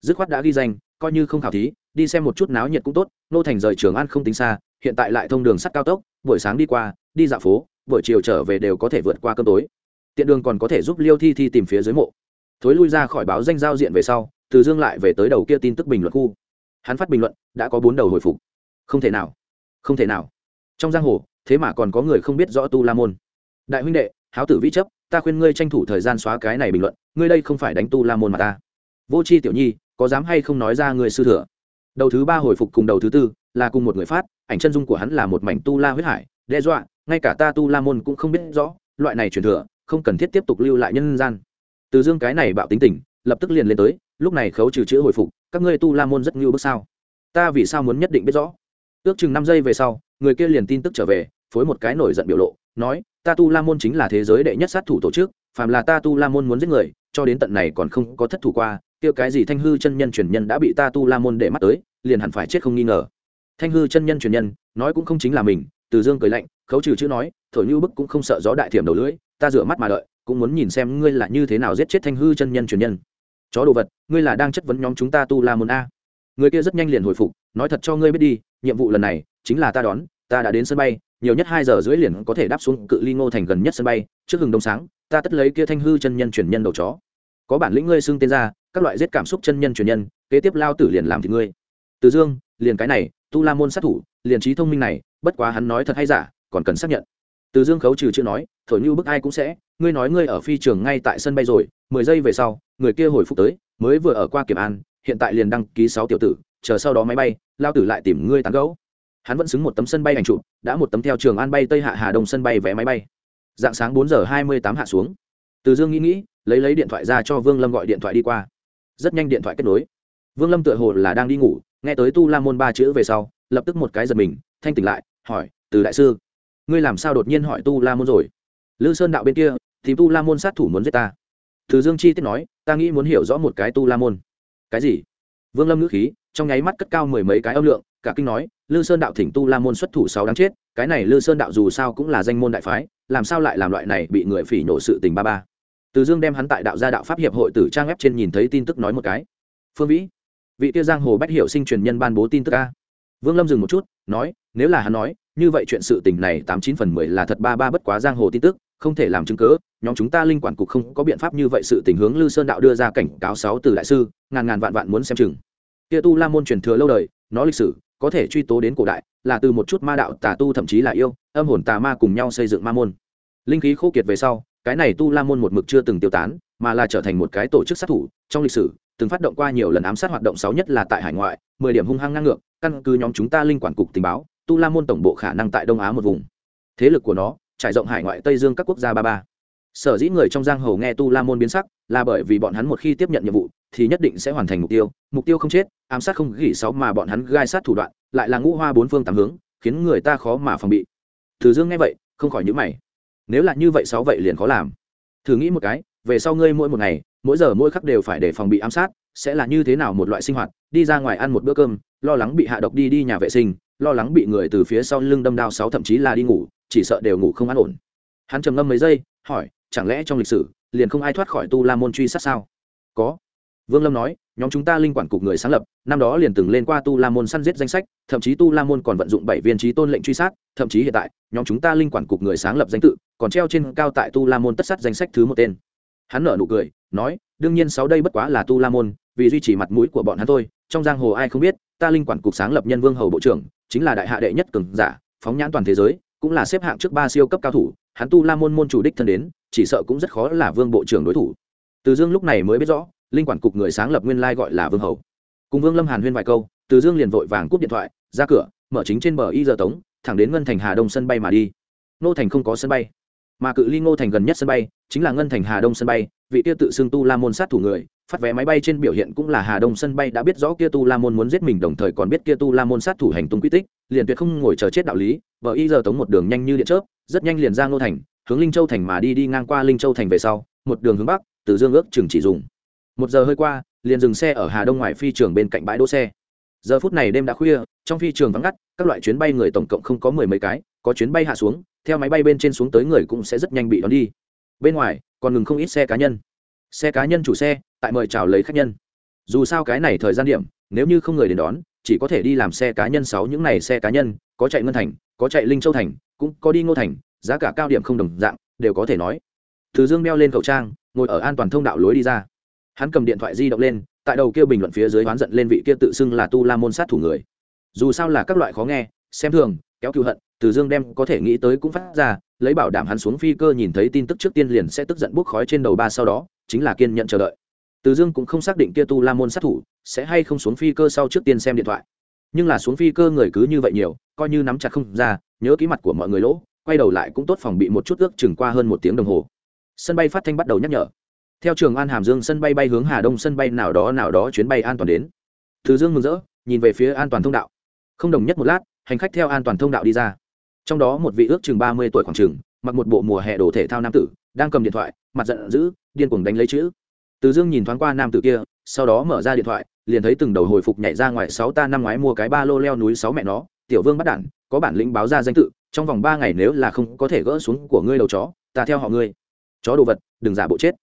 Dứt khoát đã ghi danh, coi như không khảo thí, đi xem một chút náo nhiệt cũng tốt, nô thành rời trường an không tính xa, hiện tại lại thông đường sắt cao tốc, buổi sáng đi qua, đi dạo phố, buổi chiều trở về đều có thể vượt qua cơm tối. Tiện đường còn có thể giúp liêu thi thi tìm phía dưới mộ. Thối lui ra khỏi báo danh giao diện về sau, từ dương lại về tới đầu kia tin tức bình luận khu. Hắn phát bình luận, đã có bốn đầu hồi phục. Không thể nào, không thể nào. Trong giang hồ, thế mà còn có người không biết rõ tu la môn. Đại huynh đệ, háo tử vĩ chấp ta khuyên ngươi tranh thủ thời gian xóa cái này bình luận, ngươi đây không phải đánh tu la môn mà ta. Vô c h i tiểu nhi, có dám hay không nói ra người sư thừa? Đầu thứ ba hồi phục cùng đầu thứ tư, là cùng một người phát, ảnh chân dung của hắn là một mảnh tu la huyết hải, đe dọa, ngay cả ta tu la môn cũng không biết rõ, loại này truyền thừa, không cần thiết tiếp tục lưu lại nhân gian. Từ dương cái này bạo tính tình, lập tức liền lên tới, lúc này khấu trừ chữ hồi phục, các ngươi tu la môn rất ngưu bước sao? Ta vì sao muốn nhất định biết rõ? Ước chừng năm giây về sau, người kia liền tin tức trở về, phối một cái nổi giận biểu lộ, nói ta tu la môn chính là thế giới đệ nhất sát thủ tổ chức, phàm là ta tu la môn muốn giết người, cho đến tận này còn không có thất thủ qua, kia cái gì thanh hư chân nhân truyền nhân đã bị ta tu la môn để mắt tới, liền hẳn phải chết không nghi ngờ. Thanh hư chân nhân truyền nhân, nói cũng không chính là mình, từ dương cười lạnh, khấu trừ chữ nói, thổi như bức cũng không sợ gió đại thiểm đầu lưỡi, ta rửa mắt mà đợi, cũng muốn nhìn xem ngươi là như thế nào giết chết thanh hư chân nhân truyền nhân. Chó đồ vật, ngươi là đang chất vấn nhóm chúng ta tu la môn a. Người kia rất nhanh liền hồi phục, nói thật cho ngươi biết đi, nhiệm vụ lần này chính là ta đón, ta đã đến sân bay nhiều nhất hai giờ rưỡi liền có thể đáp xuống cự ly ngô thành gần nhất sân bay, trước hừng đông sáng, ta tất lấy kia thanh hư chân nhân truyền nhân đầu chó. Có bản lĩnh ngươi xưng tên ra, các loại giết cảm xúc chân nhân truyền nhân, kế tiếp lao tử liền làm thì ngươi. Từ dương, liền cái này, tu la môn sát thủ, liền trí thông minh này, bất quá hắn nói thật hay giả, còn cần xác nhận. Từ dương khấu trừ chưa nói, thổi như bức ai cũng sẽ, ngươi nói ngươi ở phi trường ngay tại sân bay rồi, mười giây về sau, người kia hồi phục tới, mới vừa ở qua kiểm an, hiện tại liền đăng ký sáu tiểu tử, chờ sau đó máy bay, lao tử lại tìm ngươi tán gấu hắn vẫn xứng một tấm sân bay ảnh chụp, đã một tấm theo trường an bay tây hạ hà đông sân bay vé máy bay. Dạng sáng bốn giờ hai mươi tám hạ xuống. Từ dương nghĩ nghĩ, lấy lấy điện thoại ra cho vương lâm gọi điện thoại đi qua. Rất nhanh điện thoại kết nối. Vương lâm tựa hồ là đang đi ngủ, nghe tới tu la môn ba chữ về sau, lập tức một cái giật mình, thanh tỉnh lại, hỏi, từ đại sư, ngươi làm sao đột nhiên hỏi tu la môn rồi? Lư sơn đạo bên kia, thì tu la môn sát thủ muốn giết ta. Từ dương chi tiết nói, ta nghĩ muốn hiểu rõ một cái tu la môn. Cái gì? Vương lâm ngữ khí, trong nháy mắt cất cao mười mấy cái âm lượng, cả kinh nói lư sơn đạo thỉnh tu la môn xuất thủ sáu đáng chết, cái này lư sơn đạo dù sao cũng là danh môn đại phái, làm sao lại làm loại này bị người phỉ nổ sự tình ba ba? Từ dương đem hắn tại đạo gia đạo pháp hiệp hội tử trang web trên nhìn thấy tin tức nói một cái. Phương vĩ, vị tiêu giang hồ bách hiệu sinh truyền nhân ban bố tin tức a. Vương lâm dừng một chút, nói, nếu là hắn nói, như vậy chuyện sự tình này tám chín phần mười là thật ba ba bất quá giang hồ tin tức, không thể làm chứng cớ nhóm chúng ta linh quản cục không có biện pháp như vậy sự tình hướng lư sơn đạo đưa ra cảnh cáo sáu từ đại sư, ngàn ngàn vạn vạn muốn xem chừng. Kia tu la môn truyền thừa lâu đời, nó lịch sử có thể truy tố đến cổ đại, là từ một chút ma đạo tà tu thậm chí là yêu, âm hồn tà ma cùng nhau xây dựng ma môn. Linh khí khô kiệt về sau, cái này tu la môn một mực chưa từng tiêu tán, mà là trở thành một cái tổ chức sát thủ. Trong lịch sử, từng phát động qua nhiều lần ám sát hoạt động xấu nhất là tại hải ngoại, mười điểm hung hăng ngang ngược, căn cứ nhóm chúng ta linh quản cục tình báo, tu la môn tổng bộ khả năng tại đông á một vùng. Thế lực của nó, trải rộng hải ngoại tây dương các quốc gia ba ba sở dĩ người trong giang hồ nghe tu la môn biến sắc là bởi vì bọn hắn một khi tiếp nhận nhiệm vụ thì nhất định sẽ hoàn thành mục tiêu mục tiêu không chết, ám sát không gỉ sáu mà bọn hắn gai sát thủ đoạn, lại là ngũ hoa bốn phương tám hướng, khiến người ta khó mà phòng bị. Thử dương nghe vậy, không khỏi nhữ mày. Nếu là như vậy sáu vậy liền khó làm. Thử nghĩ một cái, về sau ngươi mỗi một ngày, mỗi giờ mỗi khắc đều phải để phòng bị ám sát, sẽ là như thế nào một loại sinh hoạt, đi ra ngoài ăn một bữa cơm, lo lắng bị hạ độc đi đi nhà vệ sinh, lo lắng bị người từ phía sau lưng đâm đao sáu thậm chí là đi ngủ, chỉ sợ đều ngủ không an ổn. Hắn trầm ngâm mấy giây, hỏi chẳng lẽ trong lịch sử, liền không ai thoát khỏi tu la môn truy sát sao? Có. Vương lâm nói, nhóm chúng ta linh quản cục người sáng lập, năm đó liền từng lên qua tu la môn săn giết danh sách, thậm chí tu la môn còn vận dụng bảy viên trí tôn lệnh truy sát, thậm chí hiện tại, nhóm chúng ta linh quản cục người sáng lập danh tự, còn treo trên cao tại tu la môn tất sát danh sách thứ một tên. Hắn nở nụ cười, nói, đương nhiên sáu đây bất quá là tu la môn, vì duy trì mặt mũi của bọn hắn thôi, trong giang hồ ai không biết, ta linh quản cục sáng lập nhân vương hầu bộ trưởng, chính là đại hạ đệ nhất cường giả, phóng nhãn toàn thế giới cũng là xếp hạng trước ba siêu cấp cao thủ, hắn tu la môn môn chủ đích thân đến, chỉ sợ cũng rất khó là vương bộ trưởng đối thủ. Từ dương lúc này mới biết rõ, linh quản cục người sáng lập nguyên lai gọi là vương hầu. Cùng vương lâm hàn huyên vài câu, từ dương liền vội vàng cúp điện thoại, ra cửa, mở chính trên bờ y giờ tống, thẳng đến ngân thành hà đông sân bay mà đi. Nô thành không có sân bay, mà cự ly ngô thành gần nhất sân bay, chính là ngân thành hà đông sân bay, vị tiêu tự xưng tu la môn sát thủ người, phát vé máy bay trên biểu hiện cũng là hà đông sân bay đã biết rõ kia tu la môn muốn giết mình, đồng thời còn biết kia tu la môn sát thủ hành tung quy tích liền tuyệt không ngồi chờ chết đạo lý, vợ y giờ tống một đường nhanh như điện chớp, rất nhanh liền ra ngô thành, hướng linh châu thành mà đi đi ngang qua linh châu thành về sau, một đường hướng bắc, từ dương ước chừng chỉ dùng. Một giờ hơi qua, liền dừng xe ở hà đông ngoài phi trường bên cạnh bãi đỗ xe. Giờ phút này đêm đã khuya, trong phi trường vắng ngắt, các loại chuyến bay người tổng cộng không có mười mấy cái, có chuyến bay hạ xuống, theo máy bay bên trên xuống tới người cũng sẽ rất nhanh bị đón đi. Bên ngoài, còn ngừng không ít xe cá nhân. Xe cá nhân chủ xe, tại mời chào lấy khách nhân. Dù sao cái này thời gian điểm nếu như không người đến đón, chỉ có thể đi làm xe cá nhân sáu những này xe cá nhân, có chạy ngân thành, có chạy linh châu thành, cũng có đi ngô thành, giá cả cao điểm không đồng dạng, đều có thể nói. Từ dương đeo lên khẩu trang, ngồi ở an toàn thông đạo lối đi ra. Hắn cầm điện thoại di động lên, tại đầu kia bình luận phía dưới oán giận lên vị kia tự xưng là tu la môn sát thủ người. Dù sao là các loại khó nghe, xem thường, kéo cựu hận, từ dương đem có thể nghĩ tới cũng phát ra, lấy bảo đảm hắn xuống phi cơ nhìn thấy tin tức trước tiên liền sẽ tức giận bốc khói trên đầu ba sau đó, chính là kiên nhận chờ đợi. Từ dương cũng không xác định kia tu la môn sát thủ sẽ hay không xuống phi cơ sau trước tiên xem điện thoại. Nhưng là xuống phi cơ người cứ như vậy nhiều, coi như nắm chặt không ra, nhớ ký mặt của mọi người lỗ, quay đầu lại cũng tốt phòng bị một chút ước chừng qua hơn một tiếng đồng hồ. Sân bay phát thanh bắt đầu nhắc nhở. Theo trường an hàm dương sân bay bay hướng hà đông sân bay nào đó nào đó chuyến bay an toàn đến. Thứ dương mừng rỡ, nhìn về phía an toàn thông đạo. Không đồng nhất một lát, hành khách theo an toàn thông đạo đi ra. Trong đó một vị ước chừng ba mươi tuổi khoảng chừng, mặc một bộ mùa hè đồ thể thao nam tử, đang cầm điện thoại, mặt giận dữ, điên cuồng đánh lấy chữ. Từ dương nhìn thoáng qua nam tử kia, sau đó mở ra điện thoại liền thấy từng đầu hồi phục nhảy ra ngoài sáu ta năm ngoái mua cái ba lô leo núi sáu mẹ nó, tiểu vương bắt đản, có bản lĩnh báo ra danh tự, trong vòng ba ngày nếu là không có thể gỡ xuống của ngươi đầu chó, ta theo họ ngươi. Chó đồ vật, đừng giả bộ chết.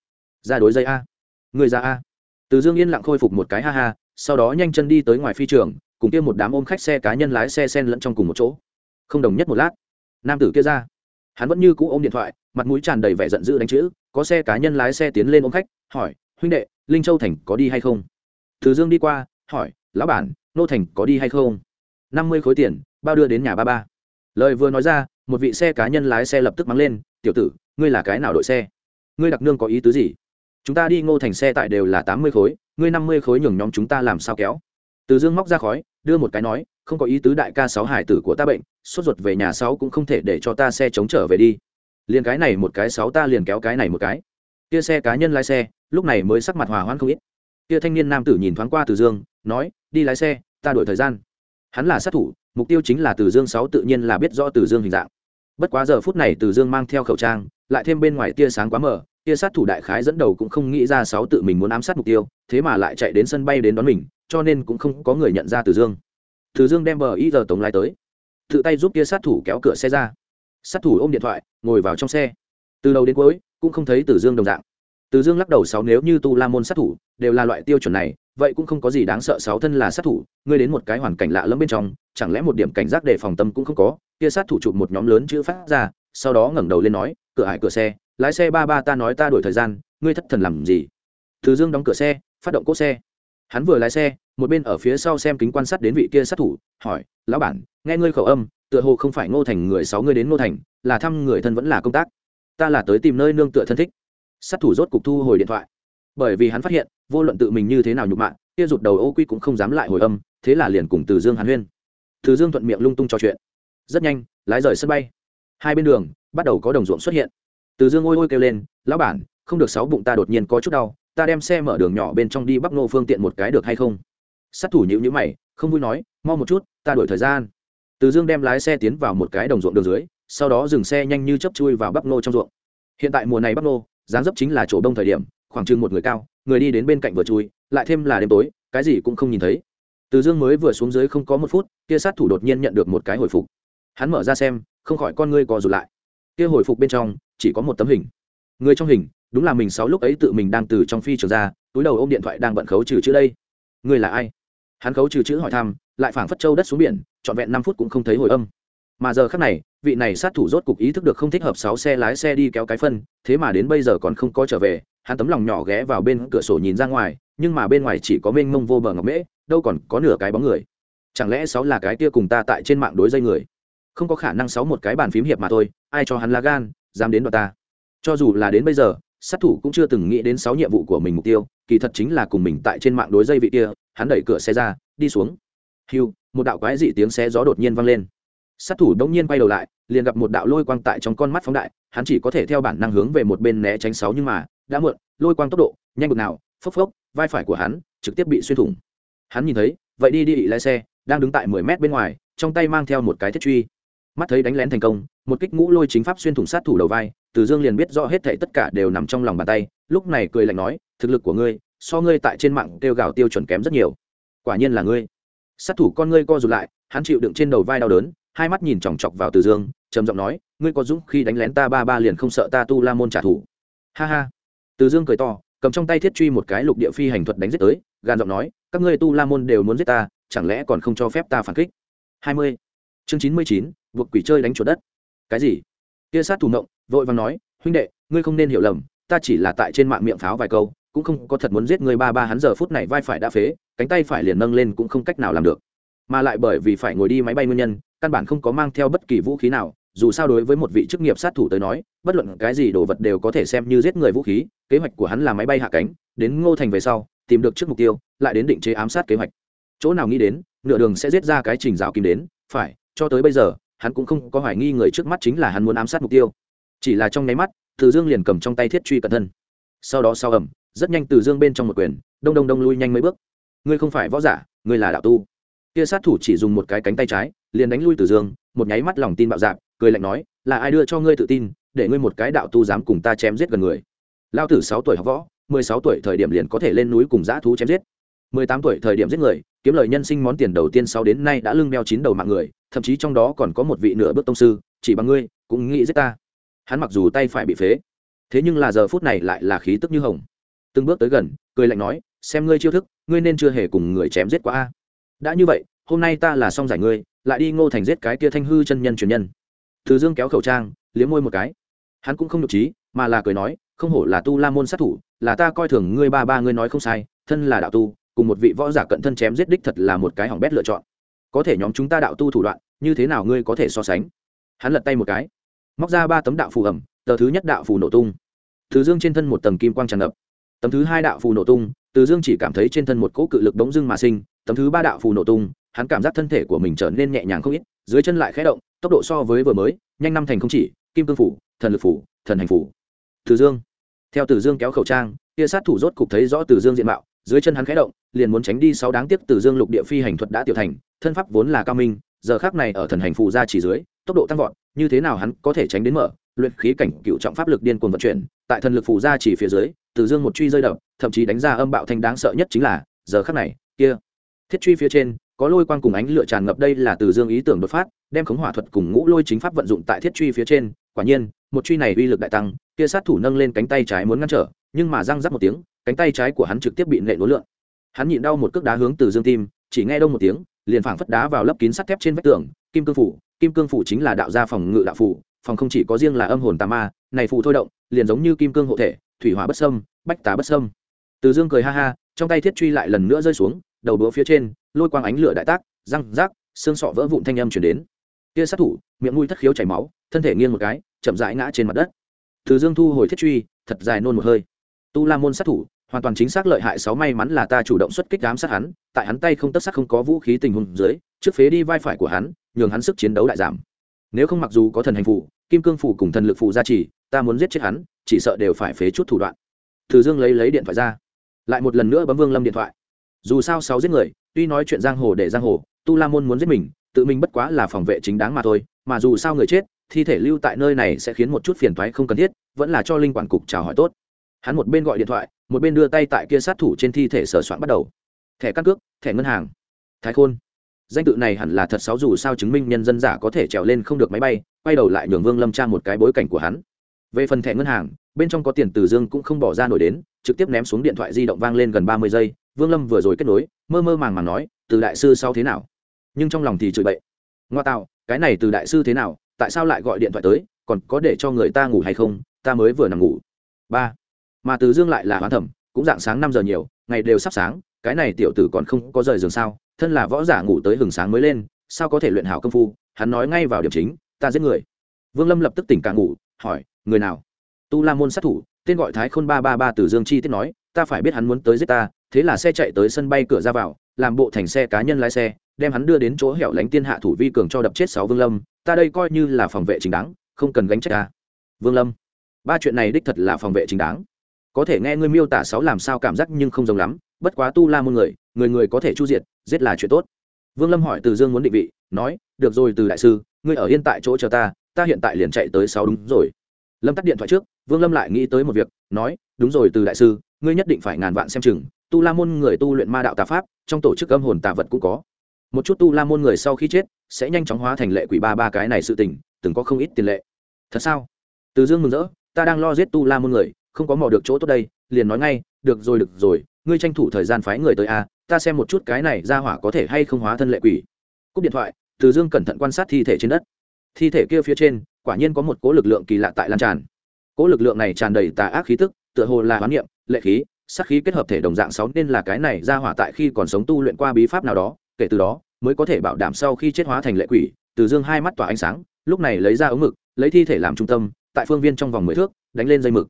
Ra đối dây a. Người ra a. Từ dương yên lặng khôi phục một cái ha ha, sau đó nhanh chân đi tới ngoài phi trường, cùng kia một đám ôm khách xe cá nhân lái xe sen lẫn trong cùng một chỗ. Không đồng nhất một lát, nam tử kia ra. Hắn vẫn như cũ ôm điện thoại, mặt mũi tràn đầy vẻ giận dữ đánh chữ, có xe cá nhân lái xe tiến lên ôm khách, hỏi, huynh đệ, linh châu thành có đi hay không? Từ dương đi qua, hỏi, lão bản, nô thành có đi hay không? Năm mươi khối tiền, bao đưa đến nhà ba ba. Lời vừa nói ra, một vị xe cá nhân lái xe lập tức mắng lên, tiểu tử, ngươi là cái nào đội xe? Ngươi đặc nương có ý tứ gì? Chúng ta đi ngô thành xe tại đều là tám mươi khối, ngươi năm mươi khối nhường nhóm chúng ta làm sao kéo? Từ dương móc ra khói, đưa một cái nói, không có ý tứ đại ca sáu hải tử của ta bệnh, sốt ruột về nhà sáu cũng không thể để cho ta xe chống trở về đi. Liền cái này một cái sáu ta liền kéo cái này một cái. Kia xe cá nhân lái xe, lúc này mới sắc mặt hòa hoãn không ít kia thanh niên nam tử nhìn thoáng qua từ dương, nói, đi lái xe, ta đổi thời gian. Hắn là sát thủ, mục tiêu chính là từ dương sáu tự nhiên là biết rõ từ dương hình dạng. Bất quá giờ phút này từ dương mang theo khẩu trang, lại thêm bên ngoài tia sáng quá mờ kia sát thủ đại khái dẫn đầu cũng không nghĩ ra sáu tự mình muốn ám sát mục tiêu, thế mà lại chạy đến sân bay đến đón mình, cho nên cũng không có người nhận ra từ dương. Từ dương đem bờ ý giờ tống lái tới, tự tay giúp kia sát thủ kéo cửa xe ra. Sát thủ ôm điện thoại, ngồi vào trong xe. Từ đầu đến cuối, cũng không thấy từ dương đồng dạng từ dương lắc đầu, sáu nếu như tu la môn sát thủ đều là loại tiêu chuẩn này, vậy cũng không có gì đáng sợ, sáu thân là sát thủ, ngươi đến một cái hoàn cảnh lạ lẫm bên trong, chẳng lẽ một điểm cảnh giác để phòng tâm cũng không có? Kia sát thủ chụp một nhóm lớn chữ phát ra, sau đó ngẩng đầu lên nói, cửa hải cửa xe, lái xe ba ba ta nói ta đổi thời gian, ngươi thất thần làm gì? Từ dương đóng cửa xe, phát động cố xe. Hắn vừa lái xe, một bên ở phía sau xem kính quan sát đến vị kia sát thủ, hỏi, lão bản, nghe ngươi khẩu âm, tựa hồ không phải ngô thành người, sáu ngươi đến ngô thành, là thăm người thân vẫn là công tác? Ta là tới tìm nơi nương tựa thân thích sát thủ rốt cục thu hồi điện thoại. Bởi vì hắn phát hiện, vô luận tự mình như thế nào nhục mạ, kia rụt đầu ô quy cũng không dám lại hồi âm, thế là liền cùng từ dương hàn huyên. Từ dương thuận miệng lung tung trò chuyện. Rất nhanh, lái rời sân bay. Hai bên đường, bắt đầu có đồng ruộng xuất hiện. Từ dương ôi ôi kêu lên, lão bản, không được sáu bụng ta đột nhiên có chút đau, ta đem xe mở đường nhỏ bên trong đi bắc nô phương tiện một cái được hay không? Sát thủ nhữ nhữ mày, không vui nói, mau một chút, ta đổi thời gian. Từ dương đem lái xe tiến vào một cái đồng ruộng đường dưới, sau đó dừng xe nhanh như chấp chui vào bắc nô trong ruộng. Hiện tại mùa này bắc nô dáng dấp chính là chỗ đông thời điểm, khoảng chừng một người cao, người đi đến bên cạnh vừa chui, lại thêm là đêm tối, cái gì cũng không nhìn thấy. Từ dương mới vừa xuống dưới không có một phút, kia sát thủ đột nhiên nhận được một cái hồi phục. Hắn mở ra xem, không khỏi con ngươi co rụt lại. Kia hồi phục bên trong, chỉ có một tấm hình. Người trong hình, đúng là mình sáu lúc ấy tự mình đang từ trong phi trường ra, túi đầu ôm điện thoại đang bận khấu trừ chữ đây. Người là ai? Hắn khấu trừ chữ hỏi thăm, lại phảng phất châu đất xuống biển, trọn vẹn năm phút cũng không thấy hồi âm. Mà giờ khác này vị này sát thủ rốt cục ý thức được không thích hợp sáu xe lái xe đi kéo cái phân, thế mà đến bây giờ còn không có trở về, hắn tấm lòng nhỏ ghé vào bên cửa sổ nhìn ra ngoài, nhưng mà bên ngoài chỉ có mênh mông vô bờ ngọc mễ, đâu còn có nửa cái bóng người. Chẳng lẽ sáu là cái kia cùng ta tại trên mạng đối dây người? Không có khả năng sáu một cái bàn phím hiệp mà thôi, ai cho hắn lá gan, dám đến đoạn ta? Cho dù là đến bây giờ, sát thủ cũng chưa từng nghĩ đến sáu nhiệm vụ của mình mục tiêu, kỳ thật chính là cùng mình tại trên mạng đối dây vị kia, hắn đẩy cửa xe ra, đi xuống. Hiu một đạo quái dị tiếng xe gió đột nhiên vang lên sát thủ đông nhiên quay đầu lại, liền gặp một đạo lôi quang tại trong con mắt phóng đại, hắn chỉ có thể theo bản năng hướng về một bên né tránh sáu nhưng mà, đã muộn, lôi quang tốc độ, nhanh bực nào, phốc phốc, vai phải của hắn trực tiếp bị xuyên thủng. Hắn nhìn thấy, vậy đi đi, lái xe, đang đứng tại mười mét bên ngoài, trong tay mang theo một cái thiết truy. Mắt thấy đánh lén thành công, một kích ngũ lôi chính pháp xuyên thủng sát thủ đầu vai, từ dương liền biết rõ hết thảy tất cả đều nằm trong lòng bàn tay, lúc này cười lạnh nói, thực lực của ngươi, so ngươi tại trên mạng kêu gào tiêu chuẩn kém rất nhiều. Quả nhiên là ngươi. Sát thủ con ngươi co rụt lại, hắn chịu đựng trên đầu vai đau đớn hai mắt nhìn chòng chọc vào từ dương, trầm giọng nói, ngươi có dũng khi đánh lén ta ba ba liền không sợ ta tu la môn trả thù. Ha ha. Từ dương cười to, cầm trong tay thiết truy một cái lục địa phi hành thuật đánh giết tới gan giọng nói, các ngươi tu la môn đều muốn giết ta, chẳng lẽ còn không cho phép ta phản kích? Hai mươi. Chương chín mươi chín, buộc quỷ chơi đánh chuột đất. Cái gì? Kia sát thủ ngộng, vội vàng nói, huynh đệ, ngươi không nên hiểu lầm, ta chỉ là tại trên mạng miệng pháo vài câu, cũng không có thật muốn giết người ba ba, hắn giờ phút này vai phải đã phế, cánh tay phải liền nâng lên cũng không cách nào làm được. Mà lại bởi vì phải ngồi đi máy bay nguyên nhân căn bản không có mang theo bất kỳ vũ khí nào, dù sao đối với một vị chức nghiệp sát thủ tới nói, bất luận cái gì đồ vật đều có thể xem như giết người vũ khí, kế hoạch của hắn là máy bay hạ cánh, đến ngô thành về sau, tìm được trước mục tiêu, lại đến định chế ám sát kế hoạch. Chỗ nào nghĩ đến, nửa đường sẽ giết ra cái trình rào kim đến, phải, cho tới bây giờ, hắn cũng không có hoài nghi người trước mắt chính là hắn muốn ám sát mục tiêu. Chỉ là trong nháy mắt, từ dương liền cầm trong tay thiết truy cẩn thân. Sau đó sau ẩm, rất nhanh từ dương bên trong một quyền, đông đông đông lui nhanh mấy bước. Ngươi không phải võ giả, ngươi là đạo tu. Kia sát thủ chỉ dùng một cái cánh tay trái liền đánh lui từ dương một nháy mắt lòng tin bạo dạn, cười lạnh nói là ai đưa cho ngươi tự tin để ngươi một cái đạo tu dám cùng ta chém giết gần người? Lao tử sáu tuổi học võ mười sáu tuổi thời điểm liền có thể lên núi cùng dã thú chém giết. mười tám tuổi thời điểm giết người kiếm lời nhân sinh món tiền đầu tiên sau đến nay đã lưng đeo chín đầu mạng người thậm chí trong đó còn có một vị nửa bước tông sư chỉ bằng ngươi cũng nghĩ giết ta. Hắn mặc dù tay phải bị phế thế nhưng là giờ phút này lại là khí tức như hồng. Từng bước tới gần cười lạnh nói xem ngươi chiêu thức ngươi nên chưa hề cùng người chém giết quá a. Đã như vậy hôm nay ta là xong giải ngươi lại đi ngô thành giết cái kia thanh hư chân nhân truyền nhân. Thứ dương kéo khẩu trang, liếm môi một cái. Hắn cũng không nhục trí, mà là cười nói, không hổ là tu la môn sát thủ, là ta coi thường ngươi ba ba ngươi nói không sai, thân là đạo tu, cùng một vị võ giả cận thân chém giết đích thật là một cái hỏng bét lựa chọn. Có thể nhóm chúng ta đạo tu thủ đoạn, như thế nào ngươi có thể so sánh? Hắn lật tay một cái. Móc ra ba tấm đạo phù ẩm, tờ thứ nhất đạo phù nổ tung. Từ dương trên thân một tầng kim quang tràn ngập. Tấm thứ hai đạo phù nổ tung, từ dương chỉ cảm thấy trên thân một cỗ cự lực bỗng dưng mà sinh, tấm thứ ba đạo phù nổ tung hắn cảm giác thân thể của mình trở nên nhẹ nhàng không ít, dưới chân lại khẽ động, tốc độ so với vừa mới, nhanh năm thành không chỉ, kim cương phủ, thần lực phủ, thần hành phủ. Từ dương. Theo từ dương kéo khẩu trang, tia sát thủ rốt cục thấy rõ từ dương diện mạo, dưới chân hắn khẽ động, liền muốn tránh đi sáu đáng tiếc từ dương lục địa phi hành thuật đã tiểu thành, thân pháp vốn là cao minh, giờ khác này ở thần hành phù ra chỉ dưới, tốc độ tăng vọt, như thế nào hắn có thể tránh đến mở, luyện khí cảnh cựu trọng pháp lực điên cuồng vận chuyển, tại thần lực phủ ra chỉ phía dưới, từ dương một truy rơi đập, thậm chí đánh ra âm bạo thanh đáng sợ nhất chính là, giờ khắc này, kia, thiết truy phía trên có lôi quang cùng ánh lửa tràn ngập đây là từ dương ý tưởng đột phát, đem khống hỏa thuật cùng ngũ lôi chính pháp vận dụng tại thiết truy phía trên. Quả nhiên, một truy này uy lực đại tăng, kia sát thủ nâng lên cánh tay trái muốn ngăn trở, nhưng mà răng rắc một tiếng, cánh tay trái của hắn trực tiếp bị nệ nối lượn. Hắn nhịn đau một cước đá hướng từ dương tim, chỉ nghe đông một tiếng, liền phảng phất đá vào lớp kín sắt thép trên vách tường. Kim cương phủ, kim cương phủ chính là đạo gia phòng ngự đạo phủ, phòng không chỉ có riêng là âm hồn tà ma, này phủ thôi động, liền giống như kim cương hộ thể, thủy hỏa bất sâm bách tá bất sâm từ dương cười ha ha, trong tay thiết truy lại lần nữa rơi xuống, đầu đũa phía trên lôi quang ánh lửa đại tác, răng rác, xương sọ vỡ vụn thanh âm chuyển đến. Kia sát thủ, miệng mũi thất khiếu chảy máu, thân thể nghiêng một cái, chậm rãi ngã trên mặt đất. Từ dương thu hồi thiết truy, thật dài nôn một hơi. Tu la môn sát thủ, hoàn toàn chính xác lợi hại sáu may mắn là ta chủ động xuất kích ám sát hắn, tại hắn tay không tất sắc không có vũ khí tình huống dưới, trước phế đi vai phải của hắn, nhường hắn sức chiến đấu đại giảm. Nếu không mặc dù có thần hành phụ kim cương phụ cùng thần lực phụ gia trì, ta muốn giết chết hắn, chỉ sợ đều phải phế chút thủ đoạn. Từ dương lấy lấy điện thoại ra. Lại một lần nữa bấm vương lâm điện thoại. Dù sao sáu giết người tuy nói chuyện giang hồ để giang hồ, tu la môn muốn giết mình, tự mình bất quá là phòng vệ chính đáng mà thôi, mà dù sao người chết, thi thể lưu tại nơi này sẽ khiến một chút phiền toái không cần thiết, vẫn là cho linh quản cục chào hỏi tốt. Hắn một bên gọi điện thoại, một bên đưa tay tại kia sát thủ trên thi thể sờ soạn bắt đầu. Thẻ căn cước, thẻ ngân hàng. Thái khôn. Danh tự này hẳn là thật sáu dù sao chứng minh nhân dân giả có thể trèo lên không được máy bay, quay đầu lại nhường vương lâm trang một cái bối cảnh của hắn. Về phần thẻ ngân hàng, bên trong có tiền từ dương cũng không bỏ ra nổi đến, trực tiếp ném xuống điện thoại di động vang lên gần ba mươi giây vương lâm vừa rồi kết nối, mơ mơ màng màng nói, từ đại sư sau thế nào? Nhưng trong lòng thì chửi bậy. Ngoa tạo, cái này từ đại sư thế nào, tại sao lại gọi điện thoại tới, còn có để cho người ta ngủ hay không, ta mới vừa nằm ngủ. Ba, mà từ dương lại là hoán thẩm, cũng dạng sáng năm giờ nhiều, ngày đều sắp sáng, cái này tiểu tử còn không có rời giường sao, thân là võ giả ngủ tới hừng sáng mới lên, sao có thể luyện hảo công phu, hắn nói ngay vào điểm chính, ta giết người. Vương lâm lập tức tỉnh cả ngủ, hỏi, người nào? Tu la môn sát thủ, tên gọi thái khôn ba ba ba từ dương chi tiết nói, ta phải biết hắn muốn tới giết ta thế là xe chạy tới sân bay cửa ra vào, làm bộ thành xe cá nhân lái xe, đem hắn đưa đến chỗ hẻo lánh tiên hạ thủ vi cường cho đập chết sáu vương lâm. Ta đây coi như là phòng vệ chính đáng, không cần gánh trách ta. Vương lâm, ba chuyện này đích thật là phòng vệ chính đáng. Có thể nghe ngươi miêu tả sáu làm sao cảm giác nhưng không giống lắm, bất quá tu la môn người người người có thể chu diệt, giết là chuyện tốt. Vương lâm hỏi từ dương muốn định vị, nói, được rồi từ đại sư, ngươi ở yên tại chỗ chờ ta ta hiện tại liền chạy tới sáu đúng rồi. Lâm tắt điện thoại trước, vương lâm lại nghĩ tới một việc, nói, đúng rồi từ đại sư ngươi nhất định phải ngàn vạn xem chừng, tu la môn người tu luyện ma đạo tà pháp, trong tổ chức âm hồn tà vật cũng có. Một chút tu la môn người sau khi chết, sẽ nhanh chóng hóa thành lệ quỷ ba ba cái này sự tình, từng có không ít tiền lệ. Thật sao? Từ dương mừng rỡ, ta đang lo giết tu la môn người, không có mò được chỗ tốt đây, liền nói ngay, được rồi được rồi, ngươi tranh thủ thời gian phái người tới a, ta xem một chút cái này ra hỏa có thể hay không hóa thân lệ quỷ. Cúp điện thoại, từ dương cẩn thận quan sát thi thể trên đất. Thi thể kia phía trên, quả nhiên có một cố lực lượng kỳ lạ tại lan tràn. Cố lực lượng này tràn đầy tà ác khí tức, tựa hồ là hoán niệm lệ khí sắc khí kết hợp thể đồng dạng sáu nên là cái này ra hỏa tại khi còn sống tu luyện qua bí pháp nào đó, kể từ đó, mới có thể bảo đảm sau khi chết hóa thành lệ quỷ, từ dương hai mắt tỏa ánh sáng, lúc này lấy ra ống mực lấy thi thể làm trung tâm, tại phương viên trong vòng mười thước, đánh lên dây mực.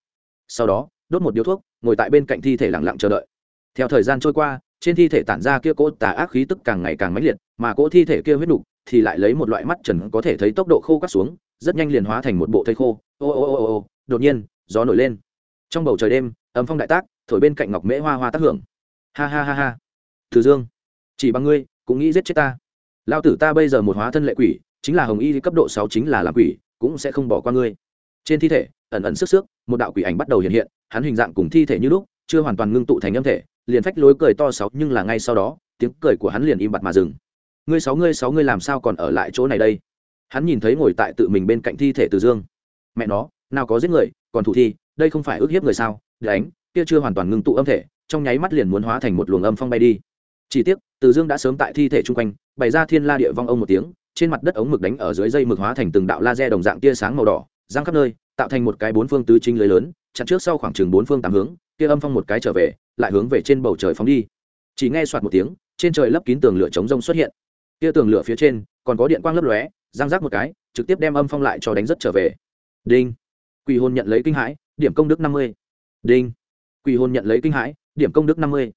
Sau đó, đốt một điếu thuốc, ngồi tại bên cạnh thi thể lặng lặng chờ đợi. Theo thời gian trôi qua, trên thi thể tản ra kia cỗ tà ác khí tức càng ngày càng mãnh liệt, mà cỗ thi thể kia huyết đục thì lại lấy một loại mắt trần có thể thấy tốc độ khô cắt xuống, rất nhanh liền hóa thành một bộ thây khô. Ô ô ô ô ô, đột nhiên, gió nổi lên trong bầu trời đêm ấm phong đại tác, thổi bên cạnh ngọc mễ hoa hoa tác hưởng. Ha ha ha ha. Từ dương, chỉ bằng ngươi, cũng nghĩ giết chết ta. Lao tử ta bây giờ một hóa thân lệ quỷ, chính là hồng y cấp độ sáu chính là làm quỷ, cũng sẽ không bỏ qua ngươi. Trên thi thể, ẩn ẩn sức sức một đạo quỷ ảnh bắt đầu hiện hiện, hắn hình dạng cùng thi thể như lúc, chưa hoàn toàn ngưng tụ thành âm thể, liền phách lối cười to sáu, nhưng là ngay sau đó, tiếng cười của hắn liền im bặt mà dừng. Ngươi sáu ngươi sáu, ngươi làm sao còn ở lại chỗ này đây? Hắn nhìn thấy ngồi tại tự mình bên cạnh thi thể từ dương. Mẹ nó, nào có giết người, còn thủ thi đây không phải ức hiếp người sao? Đánh kia chưa hoàn toàn ngưng tụ âm thể, trong nháy mắt liền muốn hóa thành một luồng âm phong bay đi. Chỉ tiếc, từ dương đã sớm tại thi thể chung quanh, bày ra thiên la địa vong ông một tiếng, trên mặt đất ống mực đánh ở dưới dây mực hóa thành từng đạo laser đồng dạng tia sáng màu đỏ giang khắp nơi, tạo thành một cái bốn phương tứ chính lưới lớn, chặn trước sau khoảng chừng bốn phương tám hướng, kia âm phong một cái trở về, lại hướng về trên bầu trời phóng đi. Chỉ nghe soạt một tiếng, trên trời lấp kín tường lửa chống rông xuất hiện. Kia tường lửa phía trên, còn có điện quang lấp lóe giang rác một cái, trực tiếp đem âm phong lại cho đánh rất trở về. Đinh. Quỷ hồn nhận lấy kinh hãi điểm công đức năm mươi. Đinh. Quỷ hồn nhận lấy kinh hãi, điểm công đức năm mươi.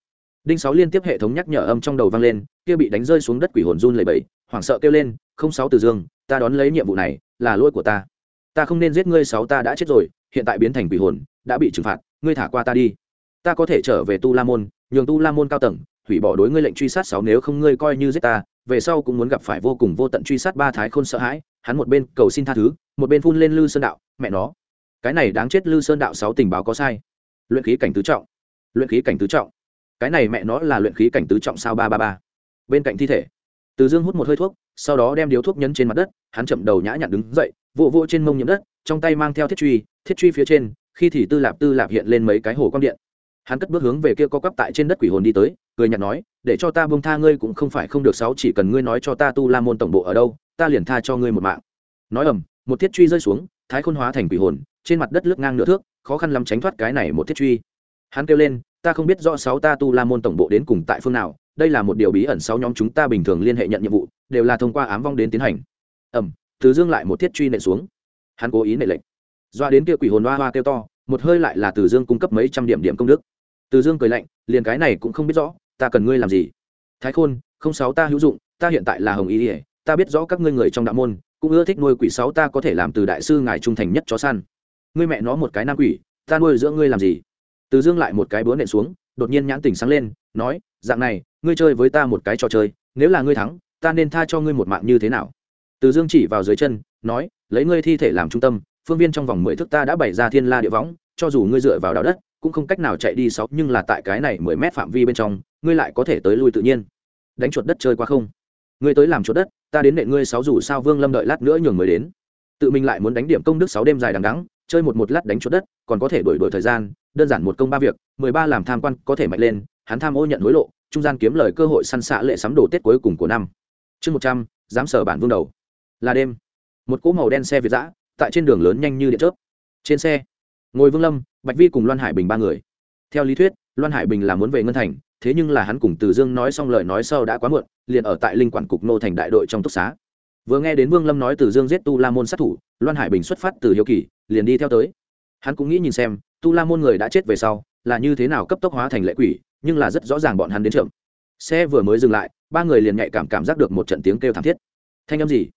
Đinh sáu liên tiếp hệ thống nhắc nhở âm trong đầu vang lên, kia bị đánh rơi xuống đất quỷ hồn run lẩy bẩy, hoảng sợ kêu lên, không sáu từ dương, ta đón lấy nhiệm vụ này, là lỗi của ta. Ta không nên giết ngươi, sáu ta đã chết rồi, hiện tại biến thành quỷ hồn, đã bị trừng phạt, ngươi thả qua ta đi. Ta có thể trở về tu la môn, nhường tu la môn cao tầng, hủy bỏ đối ngươi lệnh truy sát sáu nếu không ngươi coi như giết ta, về sau cũng muốn gặp phải vô cùng vô tận truy sát ba thái khôn sợ hãi, hắn một bên cầu xin tha thứ, một bên phun lên lư sơn đạo, mẹ nó cái này đáng chết lư sơn đạo sáu tình báo có sai. Luyện khí cảnh tứ trọng. Luyện khí cảnh tứ trọng. Cái này mẹ nó là luyện khí cảnh tứ trọng sao ba ba ba. Bên cạnh thi thể. Từ dương hút một hơi thuốc, sau đó đem điếu thuốc nhấn trên mặt đất, hắn chậm đầu nhã nhặn đứng dậy, vỗ vỗ trên mông nhiễm đất, trong tay mang theo thiết truy thiết truy phía trên, khi thì tư lạp tư lạp hiện lên mấy cái hồ quang điện. Hắn cất bước hướng về kia có quắp tại trên đất quỷ hồn đi tới, cười nhạt nói, để cho ta bông tha ngươi cũng không phải không được sáu, chỉ cần ngươi nói cho ta tu la môn tổng bộ ở đâu, ta liền tha cho ngươi một mạng. Nói ầm, một thiết truy rơi xuống, thái khôn hóa thành quỷ hồn trên mặt đất lướt ngang nửa thước, khó khăn lắm tránh thoát cái này một thiết truy. Hắn kêu lên, ta không biết rõ sáu ta tu la môn tổng bộ đến cùng tại phương nào, đây là một điều bí ẩn sáu nhóm chúng ta bình thường liên hệ nhận nhiệm vụ, đều là thông qua ám vong đến tiến hành. Ẩm thứ dương lại một thiết truy nện xuống. Hắn cố ý nệ lệnh doa đến kia quỷ hồn hoa hoa kêu to, một hơi lại là từ dương cung cấp mấy trăm điểm điểm công đức. Từ dương cười lạnh, liền cái này cũng không biết rõ, ta cần ngươi làm gì? Thái khôn, không sáu ta hữu dụng, ta hiện tại là hồng ý ỉa ta biết rõ các ngươi người trong đạo môn, cũng ưa thích nuôi quỷ sáu ta có thể làm từ đại sư ngài trung thành nhất chó săn ngươi mẹ nó một cái nam quỷ, ta nuôi giữa ngươi làm gì? Từ dương lại một cái búa nện xuống, đột nhiên nhãn tình sáng lên, nói, dạng này, ngươi chơi với ta một cái trò chơi, nếu là ngươi thắng, ta nên tha cho ngươi một mạng như thế nào? Từ dương chỉ vào dưới chân, nói, lấy ngươi thi thể làm trung tâm, phương viên trong vòng mười thước ta đã bày ra thiên la địa võng, cho dù ngươi dựa vào đào đất, cũng không cách nào chạy đi sáu, nhưng là tại cái này mười mét phạm vi bên trong, ngươi lại có thể tới lui tự nhiên. Đánh chuột đất chơi qua không? Ngươi tới làm chuột đất, ta đến nện ngươi sáu dù sao vương lâm đợi lát nữa nhường mới đến. Tự mình lại muốn đánh điểm công đức sáu đêm dài đằng đắng chơi một một lát đánh chốt đất, còn có thể đổi đổi thời gian, đơn giản một công ba việc, mười ba làm tham quan có thể mạnh lên, hắn tham ô nhận hối lộ, trung gian kiếm lời cơ hội săn xạ lệ sắm đồ tết cuối cùng của năm. Chương một trăm, dám sở bản vương đầu. Là đêm. Một cỗ màu đen xe việt giã tại trên đường lớn nhanh như điện chớp. Trên xe, ngồi vương lâm, bạch vi cùng loan hải bình ba người. Theo lý thuyết, loan hải bình là muốn về ngân thành, thế nhưng là hắn cùng từ dương nói xong lời nói sau đã quá muộn, liền ở tại linh quản cục nô thành đại đội trong túc xá. Vừa nghe đến vương lâm nói từ dương giết tu la môn sát thủ, loan hải bình xuất phát từ hiếu kỳ liền đi theo tới. Hắn cũng nghĩ nhìn xem, tu la môn người đã chết về sau, là như thế nào cấp tốc hóa thành lệ quỷ, nhưng là rất rõ ràng bọn hắn đến chậm. Xe vừa mới dừng lại, ba người liền nhạy cảm cảm giác được một trận tiếng kêu thảm thiết. Thanh âm gì?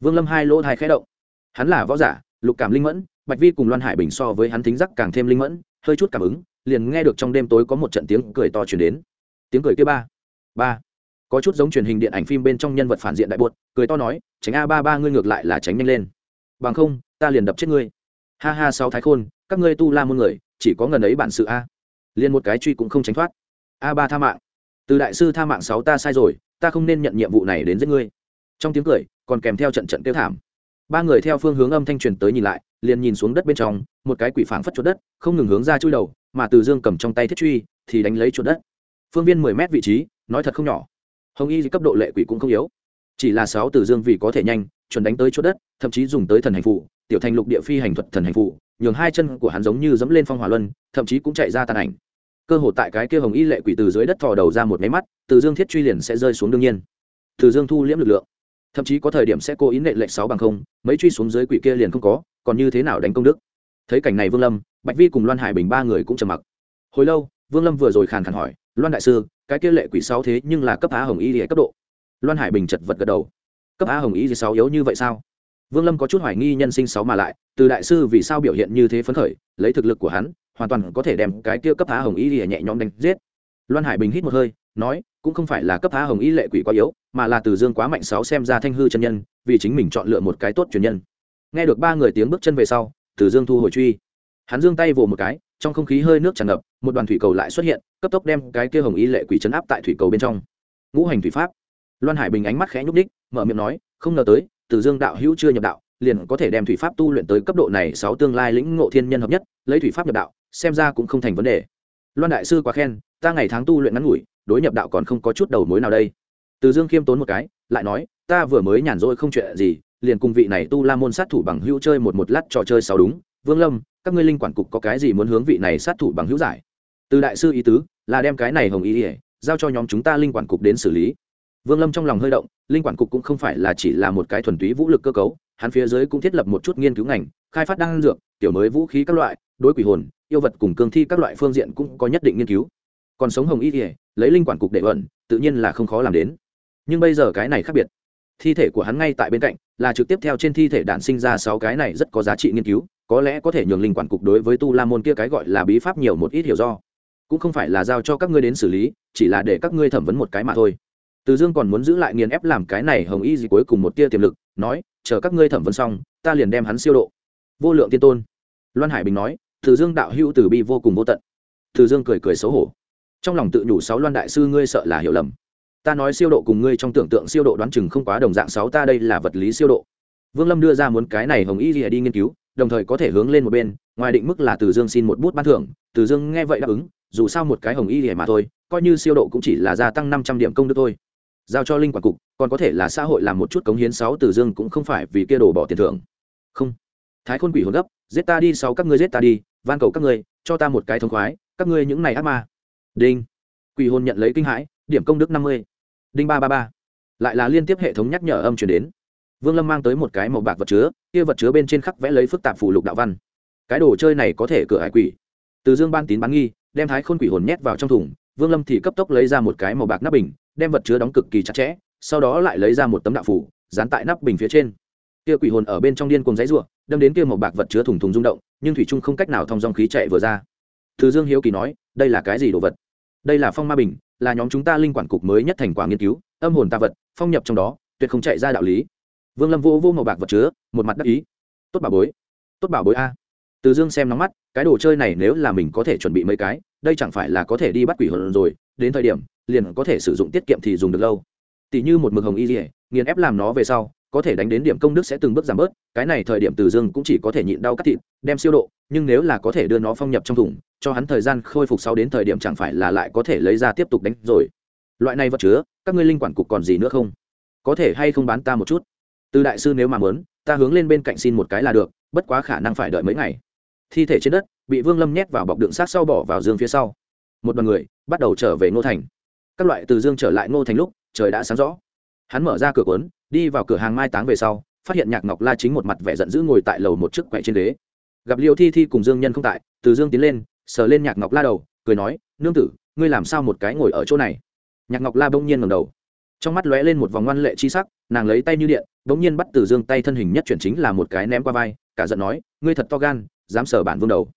Vương lâm hai lỗ thai khẽ động. Hắn là võ giả, lục cảm linh mẫn, bạch vi cùng loan hải bình so với hắn thính giác càng thêm linh mẫn, hơi chút cảm ứng, liền nghe được trong đêm tối có một trận tiếng cười to chuyển đến. Tiếng cười kia ba ba. Có chút giống truyền hình điện ảnh phim bên trong nhân vật phản diện đại bột, cười to nói, tránh a ba ba ngươi ngược lại là tránh nhanh lên. Bằng không, ta liền đập chết ngươi ha ha, sáu thái khôn, các ngươi tu la môn người, chỉ có ngần ấy bản sự a. Liền một cái truy cũng không tránh thoát. A ba tha mạng. Từ đại sư tha mạng sáu ta sai rồi, ta không nên nhận nhiệm vụ này đến giết ngươi. Trong tiếng cười, còn kèm theo trận trận tiêu thảm. Ba người theo phương hướng âm thanh truyền tới nhìn lại, liền nhìn xuống đất bên trong, một cái quỷ phảng phất chuột đất, không ngừng hướng ra chui đầu, mà từ dương cầm trong tay thiết truy, thì đánh lấy chuột đất. Phương viên mười mét vị trí, nói thật không nhỏ. Hồng y cấp độ lệ quỷ cũng không yếu. Chỉ là sáu từ dương vì có thể nhanh, chuẩn đánh tới chuột đất, thậm chí dùng tới thần hành phụ tiểu thành lục địa phi hành thuật thần hành phụ, nhường hai chân của hắn giống như dẫm lên phong hỏa luân, thậm chí cũng chạy ra tàn ảnh. Cơ hồ tại cái kia hồng y lệ quỷ từ dưới đất thò đầu ra một máy mắt, từ dương thiết truy liền sẽ rơi xuống đương nhiên. Từ dương thu liễm lực lượng. Thậm chí có thời điểm sẽ cố ý nệ lệnh sáu bằng không, mấy truy xuống dưới quỷ kia liền không có, còn như thế nào đánh công đức? Thấy cảnh này vương lâm, bạch vi cùng loan hải bình ba người cũng trầm mặc. Hồi lâu, vương lâm vừa rồi khàn khàn hỏi, loan đại sư, cái kia lệ quỷ sáu thế nhưng là cấp á hồng y thì cấp độ? Loan hải bình chật vật gật đầu. Cấp á hồng y sáu yếu như vậy sao? Vương lâm có chút hoài nghi nhân sinh sáu mà lại, từ đại sư vì sao biểu hiện như thế phấn khởi, lấy thực lực của hắn, hoàn toàn có thể đem cái kia cấp phá hồng y hệ nhẹ nhõm đánh giết. Loan hải bình hít một hơi, nói, cũng không phải là cấp phá hồng y lệ quỷ quá yếu, mà là từ dương quá mạnh sáu xem ra thanh hư chân nhân, vì chính mình chọn lựa một cái tốt truyền nhân. Nghe được ba người tiếng bước chân về sau, từ dương thu hồi truy. Hắn dương tay vồ một cái, trong không khí hơi nước tràn ngập, một đoàn thủy cầu lại xuất hiện, cấp tốc đem cái kia hồng y lệ quỷ chấn áp tại thủy cầu bên trong. Ngũ hành thủy pháp. Loan hải bình ánh mắt khẽ nhúc đích mở miệng nói, không ngờ tới từ dương đạo hữu chưa nhập đạo, liền có thể đem thủy pháp tu luyện tới cấp độ này sáu tương lai lĩnh ngộ thiên nhân hợp nhất, lấy thủy pháp nhập đạo, xem ra cũng không thành vấn đề. Loan đại sư quá khen, ta ngày tháng tu luyện ngắn ngủi, đối nhập đạo còn không có chút đầu mối nào đây. Từ dương khiêm tốn một cái, lại nói, ta vừa mới nhàn rỗi không chuyện gì, liền cùng vị này tu la môn sát thủ bằng hữu chơi một một lát trò chơi sau đúng. Vương lâm, các ngươi linh quản cục có cái gì muốn hướng vị này sát thủ bằng hữu giải? Từ đại sư ý tứ, là đem cái này hồng ý ỉa giao cho nhóm chúng ta linh quản cục đến xử lý vương lâm trong lòng hơi động, linh quản cục cũng không phải là chỉ là một cái thuần túy vũ lực cơ cấu, hắn phía dưới cũng thiết lập một chút nghiên cứu ngành, khai phát đan dược tiểu mới vũ khí các loại, đối quỷ hồn, yêu vật cùng cương thi các loại phương diện cũng có nhất định nghiên cứu. Còn sống hồng y ỉa lấy linh quản cục để ẩn, tự nhiên là không khó làm đến. Nhưng bây giờ cái này khác biệt. Thi thể của hắn ngay tại bên cạnh, là trực tiếp theo trên thi thể đản sinh ra sáu cái này rất có giá trị nghiên cứu, có lẽ có thể nhường linh quản cục đối với tu la môn kia cái gọi là bí pháp nhiều một ít hiểu do. Cũng không phải là giao cho các ngươi đến xử lý, chỉ là để các ngươi thẩm vấn một cái mà thôi từ dương còn muốn giữ lại nghiền ép làm cái này hồng y gì cuối cùng một tia tiềm lực, nói, chờ các ngươi thẩm vấn xong, ta liền đem hắn siêu độ. Vô lượng tiên tôn. Loan hải bình nói, từ dương đạo hữu từ bi vô cùng vô tận. Từ dương cười cười xấu hổ. Trong lòng tự nhủ sáu loan đại sư ngươi sợ là hiểu lầm. Ta nói siêu độ cùng ngươi trong tưởng tượng siêu độ đoán chừng không quá đồng dạng, sáu ta đây là vật lý siêu độ. Vương lâm đưa ra muốn cái này hồng y lìa đi nghiên cứu, đồng thời có thể hướng lên một bên, ngoài định mức là từ dương xin một bút ban thưởng, từ dương nghe vậy đáp ứng, dù sao một cái hồng y lìa mà thôi, coi như siêu độ cũng chỉ là gia tăng năm trăm điểm công đức thôi giao cho linh quản cục, còn có thể là xã hội làm một chút cống hiến sáu từ dương cũng không phải vì kia đổ bỏ tiền thưởng. Không. Thái khôn quỷ hồn gấp, giết ta đi sáu, các ngươi giết ta đi, van cầu các ngươi, cho ta một cái thông khoái, các ngươi những này ác ma. Đinh. Quỷ hồn nhận lấy kinh hãi, điểm công đức năm mươi. Đinh ba ba ba. Lại là liên tiếp hệ thống nhắc nhở âm chuyển đến. Vương lâm mang tới một cái màu bạc vật chứa, kia vật chứa bên trên khắc vẽ lấy phức tạp phủ lục đạo văn. Cái đồ chơi này có thể cửa hải quỷ. Từ dương ban tín bán nghi, đem thái khôn quỷ hồn nhét vào trong thùng, vương lâm thì cấp tốc lấy ra một cái màu bạc nắp bình đem vật chứa đóng cực kỳ chặt chẽ, sau đó lại lấy ra một tấm đạo phủ, dán tại nắp bình phía trên. Kia quỷ hồn ở bên trong điên cùng giấy ruộng đâm đến kia một bạc vật chứa thùng thùng rung động, nhưng thủy trung không cách nào thông dòng khí chạy vừa ra. Thứ dương hiếu kỳ nói, đây là cái gì đồ vật? Đây là phong ma bình, là nhóm chúng ta linh quản cục mới nhất thành quả nghiên cứu, âm hồn ta vật, phong nhập trong đó, tuyệt không chạy ra đạo lý. Vương lâm vô vô màu bạc vật chứa, một mặt đắc ý. Tốt bảo bối, tốt bảo bối a từ dương xem nóng mắt, cái đồ chơi này nếu là mình có thể chuẩn bị mấy cái, đây chẳng phải là có thể đi bắt quỷ hồn rồi, đến thời điểm, liền có thể sử dụng tiết kiệm thì dùng được lâu. Tỷ như một mực hồng y dỉa nghiền ép làm nó về sau, có thể đánh đến điểm công đức sẽ từng bước giảm bớt, cái này thời điểm từ dương cũng chỉ có thể nhịn đau cắt thịt, đem siêu độ, nhưng nếu là có thể đưa nó phong nhập trong thùng, cho hắn thời gian khôi phục sau đến thời điểm chẳng phải là lại có thể lấy ra tiếp tục đánh rồi. Loại này vật chứa, các ngươi linh quản cục còn gì nữa không? Có thể hay không bán ta một chút? Từ đại sư nếu mà muốn, ta hướng lên bên cạnh xin một cái là được, bất quá khả năng phải đợi mấy ngày thi thể trên đất, bị vương lâm nhét vào bọc đựng sát sau bỏ vào dương phía sau. Một đoàn người bắt đầu trở về ngô thành. Các loại từ dương trở lại ngô thành lúc, trời đã sáng rõ. Hắn mở ra cửa cuốn, đi vào cửa hàng mai táng về sau, phát hiện nhạc ngọc la chính một mặt vẻ giận dữ ngồi tại lầu một chiếc quậy trên đế. gặp liêu thi thi cùng dương nhân không tại, từ dương tiến lên, sờ lên nhạc ngọc la đầu, cười nói, nương tử, ngươi làm sao một cái ngồi ở chỗ này? Nhạc ngọc la bỗng nhiên ngầm đầu. Trong mắt lóe lên một vòng ngoan lệ chi sắc, nàng lấy tay như điện, bỗng nhiên bắt từ dương tay thân hình nhất chuyển chính là một cái ném qua vai, cả giận nói, ngươi thật to gan dám sờ bản vương đầu.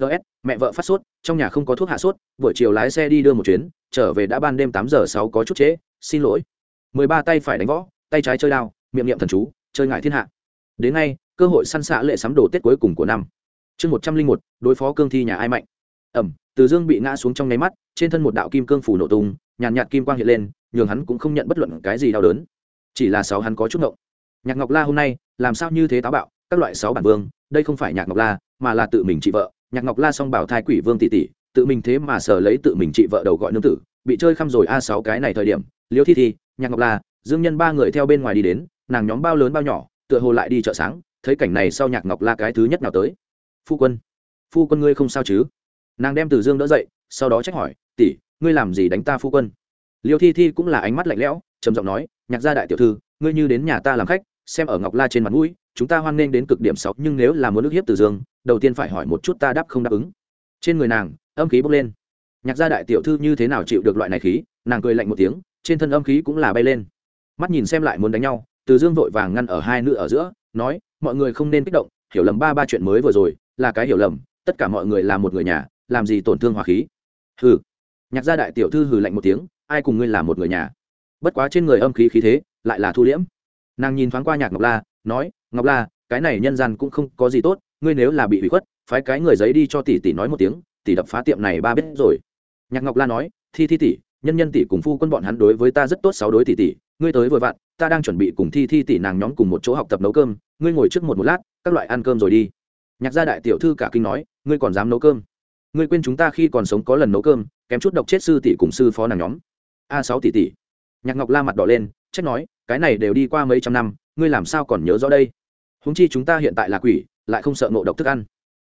Ts mẹ vợ phát sốt, trong nhà không có thuốc hạ sốt, buổi chiều lái xe đi đưa một chuyến, trở về đã ban đêm tám giờ sáu có chút trễ, xin lỗi. Mười ba tay phải đánh võ, tay trái chơi đao, miệng niệm thần chú, chơi ngại thiên hạ. Đến nay, cơ hội săn xạ lệ sắm đồ tết cuối cùng của năm. Chương một trăm linh một, đối phó cương thi nhà ai mạnh. Ẩm, từ dương bị ngã xuống trong nháy mắt, trên thân một đạo kim cương phủ nổ tung, nhàn nhạt kim quang hiện lên, nhường hắn cũng không nhận bất luận cái gì đau đớn. Chỉ là sáu hắn có chút ngộng. Nhạc ngọc la hôm nay, làm sao như thế táo bạo, các loại sáu bản vương đây không phải nhạc ngọc la, mà là tự mình chị vợ. Nhạc ngọc la xong bảo thai quỷ vương tỷ tỷ, tự mình thế mà sở lấy tự mình chị vợ đầu gọi nương tử, bị chơi khăm rồi a sáu cái này thời điểm, liêu thi thi, nhạc ngọc la, dương nhân ba người theo bên ngoài đi đến, nàng nhóm bao lớn bao nhỏ, tựa hồ lại đi chợ sáng, thấy cảnh này sau nhạc ngọc la cái thứ nhất nào tới. Phu quân phu quân ngươi không sao chứ? Nàng đem từ dương đỡ dậy, sau đó trách hỏi, tỷ, ngươi làm gì đánh ta phu quân? Liêu thi thi cũng là ánh mắt lạnh lẽo, trầm giọng nói, nhạc gia đại tiểu thư, ngươi như đến nhà ta làm khách, xem ở ngọc la trên mặt mũi chúng ta hoan nghênh đến cực điểm sáu, nhưng nếu là muốn ức hiếp từ dương, đầu tiên phải hỏi một chút ta đáp không đáp ứng. Trên người nàng, âm khí bốc lên. Nhạc gia đại tiểu thư như thế nào chịu được loại này khí? Nàng cười lạnh một tiếng, trên thân âm khí cũng là bay lên. Mắt nhìn xem lại muốn đánh nhau, từ dương vội vàng ngăn ở hai nữ ở giữa, nói, mọi người không nên kích động, hiểu lầm ba ba chuyện mới vừa rồi, là cái hiểu lầm, tất cả mọi người là một người nhà, làm gì tổn thương hòa khí? Hừ. Nhạc gia đại tiểu thư hừ lạnh một tiếng, ai cùng ngươi là một người nhà? Bất quá trên người âm khí khí thế, lại là thu liễm. Nàng nhìn thoáng qua nhạc ngọc la, nói ngọc la, cái này nhân gian cũng không có gì tốt, ngươi nếu là bị hủy khuất, phái cái người giấy đi cho tỷ tỷ nói một tiếng, tỷ đập phá tiệm này ba biết rồi. Nhạc ngọc la nói, thi thi tỷ, nhân nhân tỷ cùng phu quân bọn hắn đối với ta rất tốt sáu đối tỷ tỷ, ngươi tới vội vặn, ta đang chuẩn bị cùng thi thi tỷ nàng nhóm cùng một chỗ học tập nấu cơm, ngươi ngồi trước một một lát, các loại ăn cơm rồi đi. Nhạc gia đại tiểu thư cả kinh nói, ngươi còn dám nấu cơm? Ngươi quên chúng ta khi còn sống có lần nấu cơm, kém chút độc chết sư tỷ cùng sư phó nàng nhóm. A sáu tỷ tỷ. Nhạc ngọc la mặt đỏ lên, trách nói, cái này đều đi qua mấy trăm năm, ngươi làm sao còn nhớ rõ đây? Húng chi chúng ta hiện tại là quỷ, lại không sợ ngộ độc thức ăn.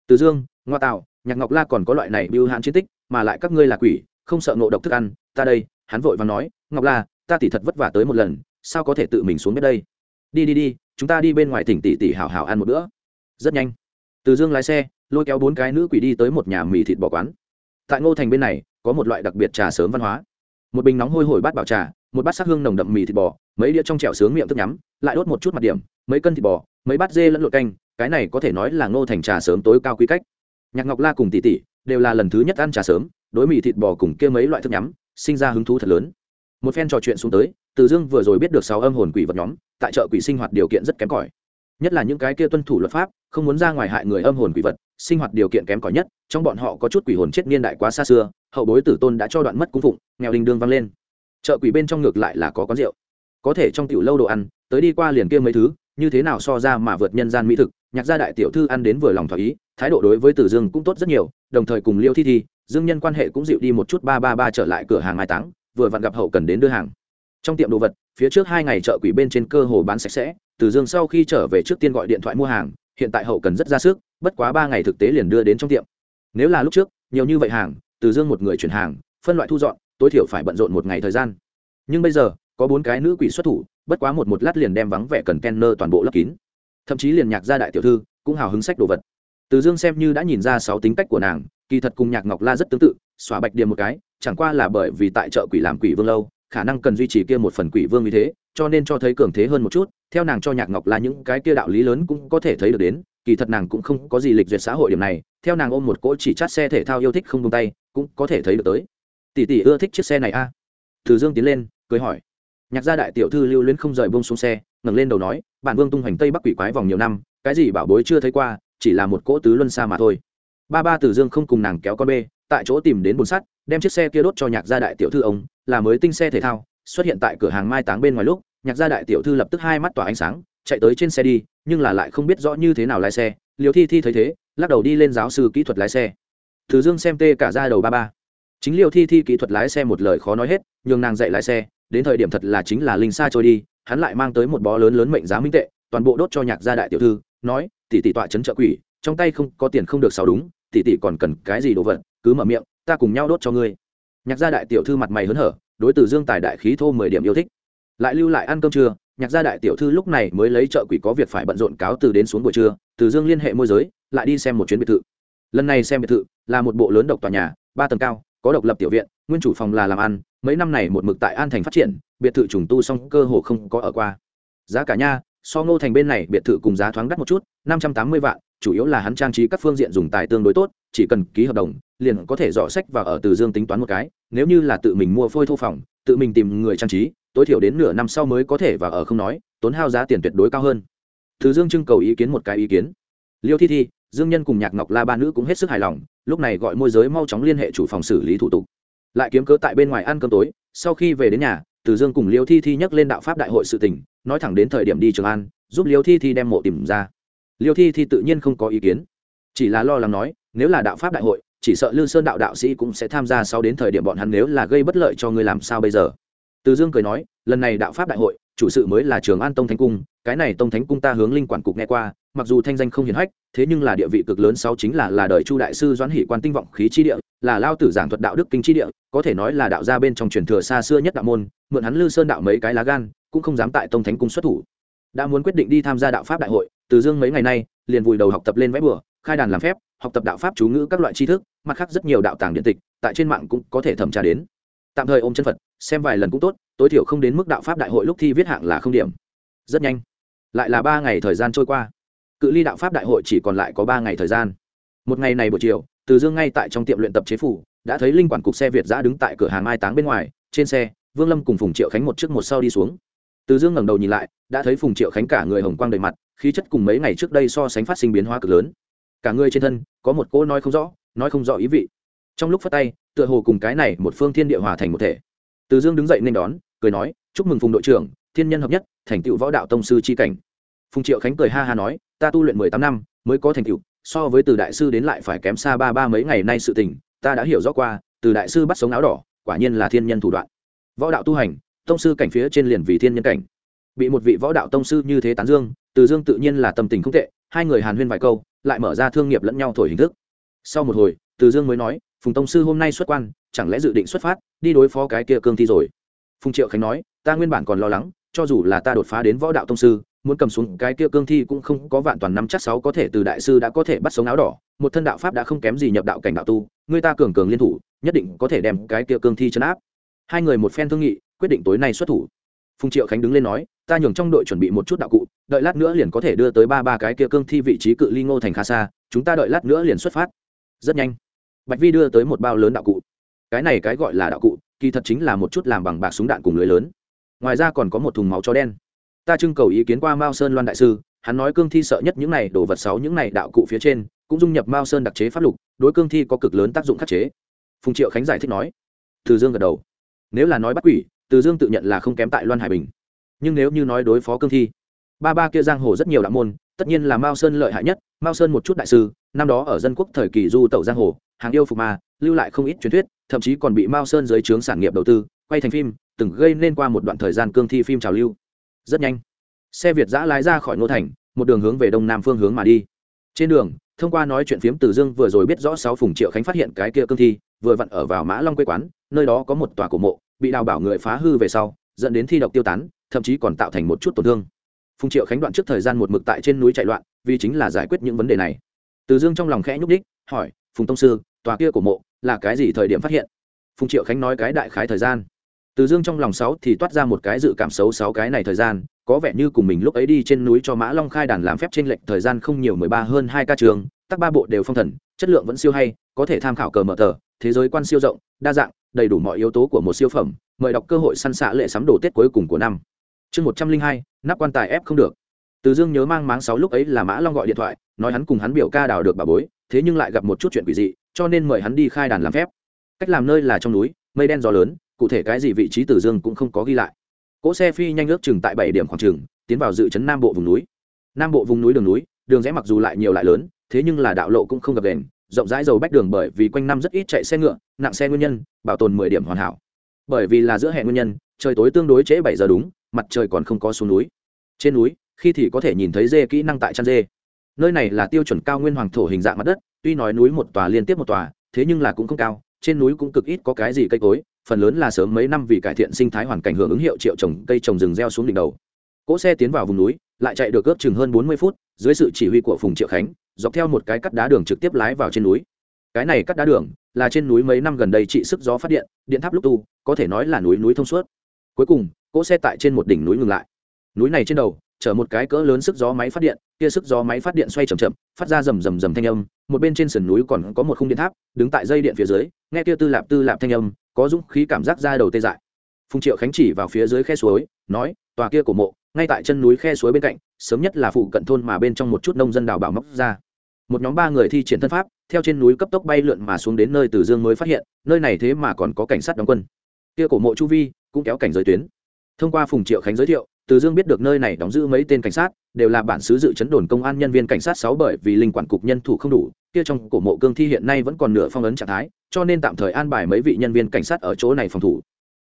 Từ dương, ngoa tạo nhạc ngọc la còn có loại này biêu hãn chiến tích, mà lại các ngươi là quỷ, không sợ ngộ độc thức ăn, ta đây, hắn vội và nói, ngọc la, ta tỉ thật vất vả tới một lần, sao có thể tự mình xuống biết đây? Đi đi đi, chúng ta đi bên ngoài tỉnh tỉ tỉ hảo hảo ăn một bữa. Rất nhanh, từ dương lái xe, lôi kéo bốn cái nữ quỷ đi tới một nhà mì thịt bò quán. Tại ngô thành bên này, có một loại đặc biệt trà sớm văn hóa. Một bình nóng hôi hổi bát bảo trà, một bát sắc hương nồng đậm mì thịt bò, mấy đĩa trong trẻo sướng miệng thức nhắm, lại đốt một chút mặt điểm, mấy cân thịt bò mấy bát dê lẫn lộn canh, cái này có thể nói là ngô thành trà sớm tối cao quy cách. Nhạc ngọc la cùng tỷ tỷ đều là lần thứ nhất ăn trà sớm, đối mì thịt bò cùng kia mấy loại thức nhắm, sinh ra hứng thú thật lớn. Một phen trò chuyện xuống tới, từ dương vừa rồi biết được sáu âm hồn quỷ vật nhóm, tại chợ quỷ sinh hoạt điều kiện rất kém cỏi. Nhất là những cái kia tuân thủ luật pháp, không muốn ra ngoài hại người âm hồn quỷ vật, sinh hoạt điều kiện kém cỏi nhất, trong bọn họ có chút quỷ hồn chết niên đại quá xa xưa, hậu bối tử tôn đã cho đoạn mất cung phụng, nghèo đình đương vang lên. Chợ quỷ bên trong ngược lại là có quán rượu. Có thể trong tiểu lâu đồ ăn, tới đi qua liền kia mấy thứ như thế nào so ra mà vượt nhân gian mỹ thực, nhạc gia đại tiểu thư ăn đến vừa lòng thỏa ý, thái độ đối với tử dương cũng tốt rất nhiều, đồng thời cùng liêu thi thi, dương nhân quan hệ cũng dịu đi một chút ba ba ba trở lại cửa hàng mai táng, vừa vặn gặp hậu cần đến đưa hàng. Trong tiệm đồ vật, phía trước hai ngày chợ quỷ bên trên cơ hồ bán sạch sẽ tử dương sau khi trở về trước tiên gọi điện thoại mua hàng, hiện tại hậu cần rất ra sức, bất quá ba ngày thực tế liền đưa đến trong tiệm. Nếu là lúc trước, nhiều như vậy hàng tử dương một người chuyển hàng, phân loại thu dọn, tối thiểu phải bận rộn một ngày thời gian. Nhưng bây giờ, có bốn cái nữ quỷ xuất thủ bất quá một một lát liền đem vắng vẻ cần kenner toàn bộ lấp kín. Thậm chí liền nhạc gia đại tiểu thư cũng hào hứng sách đồ vật. Từ dương xem như đã nhìn ra sáu tính cách của nàng, kỳ thật cùng nhạc ngọc la rất tương tự, xóa bạch điểm một cái, chẳng qua là bởi vì tại chợ quỷ làm quỷ vương lâu, khả năng cần duy trì kia một phần quỷ vương như thế, cho nên cho thấy cường thế hơn một chút, theo nàng cho nhạc ngọc la những cái kia đạo lý lớn cũng có thể thấy được đến, kỳ thật nàng cũng không có gì lịch duyệt xã hội điểm này, theo nàng ôm một cỗ chỉ chát xe thể thao yêu thích không tung tay, cũng có thể thấy được tới. Tỷ tỷ ưa thích chiếc xe này a. À? từ dương tiến lên, cười hỏi nhạc gia đại tiểu thư lưu luyến không rời bông xuống xe, ngẩng lên đầu nói, bản vương tung hoành tây bắc quỷ quái vòng nhiều năm, cái gì bảo bối chưa thấy qua, chỉ là một cỗ tứ luân xa mà thôi. Ba ba tử dương không cùng nàng kéo con bê, tại chỗ tìm đến bồn sắt, đem chiếc xe kia đốt cho nhạc gia đại tiểu thư ông, là mới tinh xe thể thao, xuất hiện tại cửa hàng mai táng bên ngoài lúc, nhạc gia đại tiểu thư lập tức hai mắt tỏa ánh sáng, chạy tới trên xe đi, nhưng là lại không biết rõ như thế nào lái xe liều thi thi thấy thế, lắc đầu đi lên giáo sư kỹ thuật lái xe. Tử dương xem tê cả ra đầu ba ba. Chính liều thi thi kỹ thuật lái xe một lời khó nói hết, nhường nàng dạy lái xe đến thời điểm thật là chính là linh xa trôi đi, hắn lại mang tới một bó lớn lớn mệnh giá minh tệ, toàn bộ đốt cho nhạc gia đại tiểu thư, nói, tỷ tỷ tọa chấn trợ quỷ, trong tay không có tiền không được sao đúng, tỷ tỷ còn cần cái gì đồ vật, cứ mở miệng, ta cùng nhau đốt cho ngươi. Nhạc gia đại tiểu thư mặt mày hớn hở, đối từ dương tài đại khí thô mười điểm yêu thích. Lại lưu lại ăn cơm trưa, nhạc gia đại tiểu thư lúc này mới lấy trợ quỷ có việc phải bận rộn cáo từ đến xuống buổi trưa, từ dương liên hệ môi giới, lại đi xem một chuyến biệt thự. Lần này xem biệt thự là một bộ lớn độc tòa nhà, ba tầng cao, có độc lập tiểu viện, nguyên chủ phòng là làm ăn mấy năm này một mực tại an thành phát triển, biệt thự trùng tu xong cơ hồ không có ở qua. Giá cả nha, so ngô thành bên này biệt thự cùng giá thoáng đắt một chút, năm trăm tám mươi vạn, chủ yếu là hắn trang trí các phương diện dùng tài tương đối tốt, chỉ cần ký hợp đồng, liền có thể dọ sách và ở từ dương tính toán một cái, nếu như là tự mình mua phôi thô phòng, tự mình tìm người trang trí, tối thiểu đến nửa năm sau mới có thể và ở không nói, tốn hao giá tiền tuyệt đối cao hơn. Từ dương trưng cầu ý kiến một cái ý kiến. Liêu thi thi, dương nhân cùng nhạc ngọc la ba nữ cũng hết sức hài lòng, lúc này gọi môi giới mau chóng liên hệ chủ phòng xử lý thủ tục lại kiếm cớ tại bên ngoài ăn cơm tối, sau khi về đến nhà, từ dương cùng liêu thi thi nhắc lên đạo pháp đại hội sự tình, nói thẳng đến thời điểm đi trường an, giúp liêu thi thi đem mộ tìm ra. Liêu thi thi tự nhiên không có ý kiến, chỉ là lo lắng nói, nếu là đạo pháp đại hội, chỉ sợ lư sơn đạo đạo sĩ cũng sẽ tham gia sau đến thời điểm bọn hắn nếu là gây bất lợi cho ngươi làm sao bây giờ. Từ dương cười nói, lần này đạo pháp đại hội chủ sự mới là trường an tông thánh cung, cái này tông thánh cung ta hướng linh quản cục nghe qua, mặc dù thanh danh không hiển hách, thế nhưng là địa vị cực lớn sau chính là là đời chu đại sư doãn hỷ quan tinh vọng khí chi địa, là lao tử giảng thuật đạo đức kinh chi địa, có thể nói là đạo gia bên trong truyền thừa xa xưa nhất đạo môn, mượn hắn lư sơn đạo mấy cái lá gan, cũng không dám tại tông thánh cung xuất thủ. Đã muốn quyết định đi tham gia đạo pháp đại hội, từ dương mấy ngày nay, liền vùi đầu học tập lên vẽ bừa, khai đàn làm phép, học tập đạo pháp chú ngữ các loại tri thức, mặt khác rất nhiều đạo tàng điện tịch, tại trên mạng cũng có thể thẩm tra đến. Tạm thời ôm chân phật, xem vài lần cũng tốt tối thiểu không đến mức đạo pháp đại hội lúc thi viết hạng là không điểm. Rất nhanh. Lại là ba ngày thời gian trôi qua. Cự ly đạo pháp đại hội chỉ còn lại có ba ngày thời gian. Một ngày này buổi chiều, từ dương ngay tại trong tiệm luyện tập chế phủ, đã thấy linh quản cục xe việt giã đứng tại cửa hàng mai táng bên ngoài, trên xe, vương lâm cùng phùng triệu khánh một trước một sau đi xuống. Từ dương ngẩng đầu nhìn lại, đã thấy phùng triệu khánh cả người hồng quang đầy mặt, khí chất cùng mấy ngày trước đây so sánh phát sinh biến hóa cực lớn. Cả người trên thân, có một cỗ nói không rõ, nói không rõ ý vị. Trong lúc phát tay, tựa hồ cùng cái này một phương thiên địa hòa thành một thể từ dương đứng dậy nên đón, cười nói, chúc mừng phùng đội trưởng, thiên nhân hợp nhất, thành tựu võ đạo tông sư c h i cảnh. Phùng triệu khánh cười ha ha nói, ta tu luyện mười tám năm, mới có thành tựu, so với từ đại sư đến lại phải kém xa ba ba mấy ngày nay sự tình, ta đã hiểu rõ qua, từ đại sư bắt sống áo đỏ, quả nhiên là thiên nhân thủ đoạn. Võ đạo tu hành, tông sư cảnh phía trên liền vì thiên nhân cảnh. Bị một vị võ đạo tông sư như thế tán dương, từ dương tự nhiên là tâm tình không tệ, hai người hàn huyên vài câu, lại mở ra thương nghiệp lẫn nhau thổi hình thức. Sau một hồi, từ dương mới nói, phùng tông sư hôm nay xuất quan chẳng lẽ dự định xuất phát, đi đối phó cái kia cương thi rồi? Phùng triệu khánh nói, ta nguyên bản còn lo lắng, cho dù là ta đột phá đến võ đạo tông sư, muốn cầm xuống cái kia cương thi cũng không có vạn toàn năm chắc sáu có thể từ đại sư đã có thể bắt sống áo đỏ, một thân đạo pháp đã không kém gì nhập đạo cảnh đạo tu, người ta cường cường liên thủ, nhất định có thể đem cái kia cương thi chấn áp. Hai người một phen thương nghị, quyết định tối nay xuất thủ. Phùng triệu khánh đứng lên nói, ta nhường trong đội chuẩn bị một chút đạo cụ, đợi lát nữa liền có thể đưa tới ba ba cái kia cương thi vị trí cự ly ngô thành khá xa, chúng ta đợi lát nữa liền xuất phát. Rất nhanh. Bạch vi đưa tới một bao lớn đạo cụ cái này cái gọi là đạo cụ, kỳ thật chính là một chút làm bằng bạc súng đạn cùng lưới lớn. Ngoài ra còn có một thùng máu chó đen. Ta trưng cầu ý kiến qua mao sơn loan đại sư, hắn nói cương thi sợ nhất những này đồ vật sáu những này đạo cụ phía trên, cũng dung nhập mao sơn đặc chế pháp lục, đối cương thi có cực lớn tác dụng khắc chế. Phùng triệu khánh giải thích nói. Từ dương gật đầu. Nếu là nói bắt quỷ, từ dương tự nhận là không kém tại loan hải bình. Nhưng nếu như nói đối phó cương thi, ba ba kia giang hồ rất nhiều đạo môn, tất nhiên là mao sơn lợi hại nhất, mao sơn một chút đại sư, năm đó ở dân quốc thời kỳ du tẩu giang hồ, hàng yêu phục ma, lưu lại không ít truyền thuyết thậm chí còn bị mao sơn dưới trướng sản nghiệp đầu tư, quay thành phim, từng gây nên qua một đoạn thời gian cương thi phim trào lưu. Rất nhanh, xe việt giã lái ra khỏi ngô thành, một đường hướng về đông nam phương hướng mà đi. Trên đường, thông qua nói chuyện phiếm từ dương vừa rồi biết rõ sáu phùng triệu khánh phát hiện cái kia cương thi, vừa vặn ở vào mã long quê quán, nơi đó có một tòa cổ mộ, bị đào bảo người phá hư về sau, dẫn đến thi độc tiêu tán, thậm chí còn tạo thành một chút tổn thương. Phùng triệu khánh đoạn trước thời gian một mực tại trên núi chạy loạn, vì chính là giải quyết những vấn đề này. Từ dương trong lòng khẽ nhúc đích hỏi, phùng tông sư, tòa kia cổ mộ là cái gì thời điểm phát hiện? Phùng triệu khánh nói cái đại khái thời gian. Từ dương trong lòng sáu thì toát ra một cái dự cảm xấu sáu cái này thời gian, có vẻ như cùng mình lúc ấy đi trên núi cho mã long khai đàn làm phép trên lệnh thời gian không nhiều mười ba hơn hai ca trường, tắc ba bộ đều phong thần, chất lượng vẫn siêu hay, có thể tham khảo cờ mở tờ, thế giới quan siêu rộng, đa dạng, đầy đủ mọi yếu tố của một siêu phẩm, mời đọc cơ hội săn xạ lệ sắm đồ tết cuối cùng của năm. Chương một trăm linh hai, nắp quan tài ép không được. Từ dương nhớ mang máng sáu lúc ấy là mã long gọi điện thoại, nói hắn cùng hắn biểu ca đào được bà bối, thế nhưng lại gặp một chút chuyện quỷ dị cho nên mời hắn đi khai đàn làm phép. Cách làm nơi là trong núi mây đen gió lớn cụ thể cái gì vị trí tử dương cũng không có ghi lại. Cỗ xe phi nhanh ước chừng tại bảy điểm khoảng trường, tiến vào dự trấn nam bộ vùng núi. Nam bộ vùng núi đường núi đường rẽ mặc dù lại nhiều lại lớn thế nhưng là đạo lộ cũng không gặp đèn rộng rãi dầu bách đường bởi vì quanh năm rất ít chạy xe ngựa nặng xe nguyên nhân bảo tồn mười điểm hoàn hảo. Bởi vì là giữa hệ nguyên nhân trời tối tương đối trễ bảy giờ đúng mặt trời còn không có xuống núi. Trên núi khi thì có thể nhìn thấy dê kỹ năng tại chăn dê. Nơi này là tiêu chuẩn cao nguyên hoàng thổ hình dạng mặt đất tuy nói núi một tòa liên tiếp một tòa, thế nhưng là cũng không cao, trên núi cũng cực ít có cái gì cây cối, phần lớn là sớm mấy năm vì cải thiện sinh thái hoàn cảnh hưởng ứng hiệu triệu trồng cây trồng rừng gieo xuống đỉnh đầu. Cỗ xe tiến vào vùng núi, lại chạy được ước chừng hơn bốn mươi phút, dưới sự chỉ huy của phùng triệu khánh, dọc theo một cái cắt đá đường trực tiếp lái vào trên núi. Cái này cắt đá đường là trên núi mấy năm gần đây trị sức gió phát điện điện tháp lúc tu, có thể nói là núi núi thông suốt. Cuối cùng, cỗ xe tại trên một đỉnh núi ngừng lại. Núi này trên đầu, chở một cái cỡ lớn sức gió máy phát điện kia sức gió máy phát điện xoay chậm chậm, phát ra rầm rầm rầm thanh âm, một bên trên sườn núi còn có một khung điện tháp, đứng tại dây điện phía dưới, nghe kia tư lạp tư lạp thanh âm, có dũng khí cảm giác ra đầu tê dại. Phùng triệu khánh chỉ vào phía dưới khe suối, nói, tòa kia cổ mộ, ngay tại chân núi khe suối bên cạnh, sớm nhất là phụ cận thôn mà bên trong một chút nông dân đào bảo móc ra. Một nhóm ba người thi triển thân pháp, theo trên núi cấp tốc bay lượn mà xuống đến nơi từ dương mới phát hiện, nơi này thế mà còn có cảnh sát đóng quân. Kia cổ mộ chu vi, cũng kéo cảnh giới tuyến. Thông qua phùng triệu khánh giới thiệu từ dương biết được nơi này đóng giữ mấy tên cảnh sát, đều là bản xứ dự chấn đồn công an nhân viên cảnh sát sáu bởi vì linh quản cục nhân thủ không đủ, kia trong cổ mộ cương thi hiện nay vẫn còn nửa phong ấn trạng thái, cho nên tạm thời an bài mấy vị nhân viên cảnh sát ở chỗ này phòng thủ.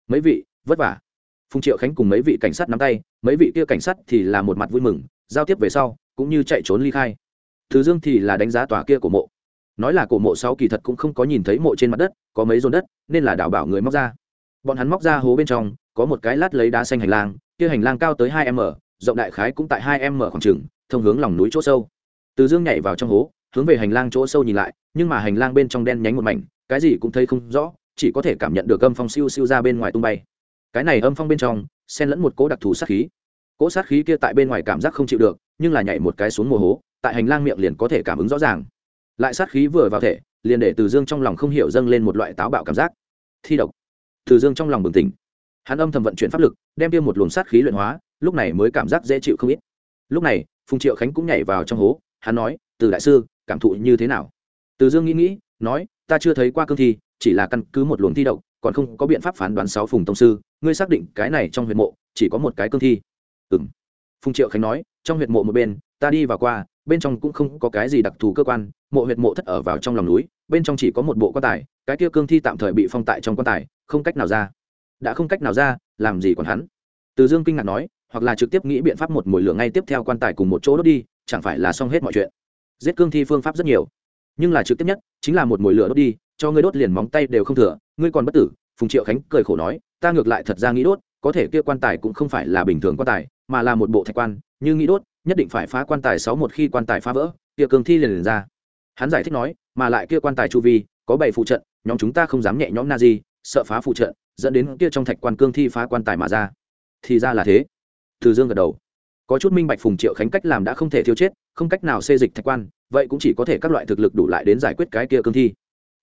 Mấy vị, vất vả. Phùng triệu khánh cùng mấy vị cảnh sát nắm tay, mấy vị kia cảnh sát thì là một mặt vui mừng, giao tiếp về sau, cũng như chạy trốn ly khai. Từ dương thì là đánh giá tòa kia của mộ. Nói là cổ mộ sau kỳ thật cũng không có nhìn thấy mộ trên mặt đất, có mấy rôn đất, nên là đảo bảo người móc ra. Bọn hắn móc ra hố bên trong, có một cái lát lấy đá xanh hành lang kia hành lang cao tới hai m rộng đại khái cũng tại hai m khoảng trừng thông hướng lòng núi chỗ sâu. Từ dương nhảy vào trong hố, hướng về hành lang chỗ sâu nhìn lại, nhưng mà hành lang bên trong đen nhánh một mảnh, cái gì cũng thấy không rõ, chỉ có thể cảm nhận được âm phong siêu siêu ra bên ngoài tung bay. Cái này âm phong bên trong, xen lẫn một cỗ đặc thù sát khí. Cỗ sát khí kia tại bên ngoài cảm giác không chịu được, nhưng là nhảy một cái xuống mùa hố, tại hành lang miệng liền có thể cảm ứng rõ ràng. Lại sát khí vừa vào thể, liền để từ dương trong lòng không hiểu dâng lên một loại táo bạo cảm giác. Thi độc. Từ dương trong lòng bừng tỉnh hắn âm thầm vận chuyển pháp lực, đem tiêm một luồng sát khí luyện hóa, lúc này mới cảm giác dễ chịu không ít. Lúc này, phùng triệu khánh cũng nhảy vào trong hố, hắn nói, từ đại sư, cảm thụ như thế nào? Từ dương nghĩ nghĩ, nói, ta chưa thấy qua cương thi, chỉ là căn cứ một luồng thi độc, còn không có biện pháp phán đoán sáu phùng tông sư, ngươi xác định cái này trong huyệt mộ, chỉ có một cái cương thi. Ừ m phùng triệu khánh nói, trong huyệt mộ một bên, ta đi vào qua, bên trong cũng không có cái gì đặc thù cơ quan, mộ huyệt mộ thất ở vào trong lòng núi, bên trong chỉ có một bộ quan tài, cái kia cương thi tạm thời bị phong tại trong quan tài, không cách nào ra đã không cách nào ra làm gì còn hắn? Từ dương kinh ngạc nói hoặc là trực tiếp nghĩ biện pháp một mồi lửa ngay tiếp theo quan tài cùng một chỗ đốt đi chẳng phải là xong hết mọi chuyện. Giết cương thi phương pháp rất nhiều. Nhưng là trực tiếp nhất chính là một mồi lửa đốt đi cho ngươi đốt liền móng tay đều không thừa ngươi còn bất tử phùng triệu khánh cười khổ nói ta ngược lại thật ra nghĩ đốt có thể kia quan tài cũng không phải là bình thường quan tài mà là một bộ thạch quan như nghĩ đốt nhất định phải phá quan tài sáu một khi quan tài phá vỡ kia cương thi liền, liền ra. Hắn giải thích nói mà lại kia quan tài chu vi có bảy phụ trận nhóm chúng ta không dám nhẹ nhõm na di sợ phá phụ trận dẫn đến kia trong thạch quan cương thi phá quan tài mà ra. Thì ra là thế. Từ dương gật đầu. Có chút minh bạch phùng triệu khánh cách làm đã không thể thiêu chết, không cách nào xê dịch thạch quan, vậy cũng chỉ có thể các loại thực lực đủ lại đến giải quyết cái kia cương thi.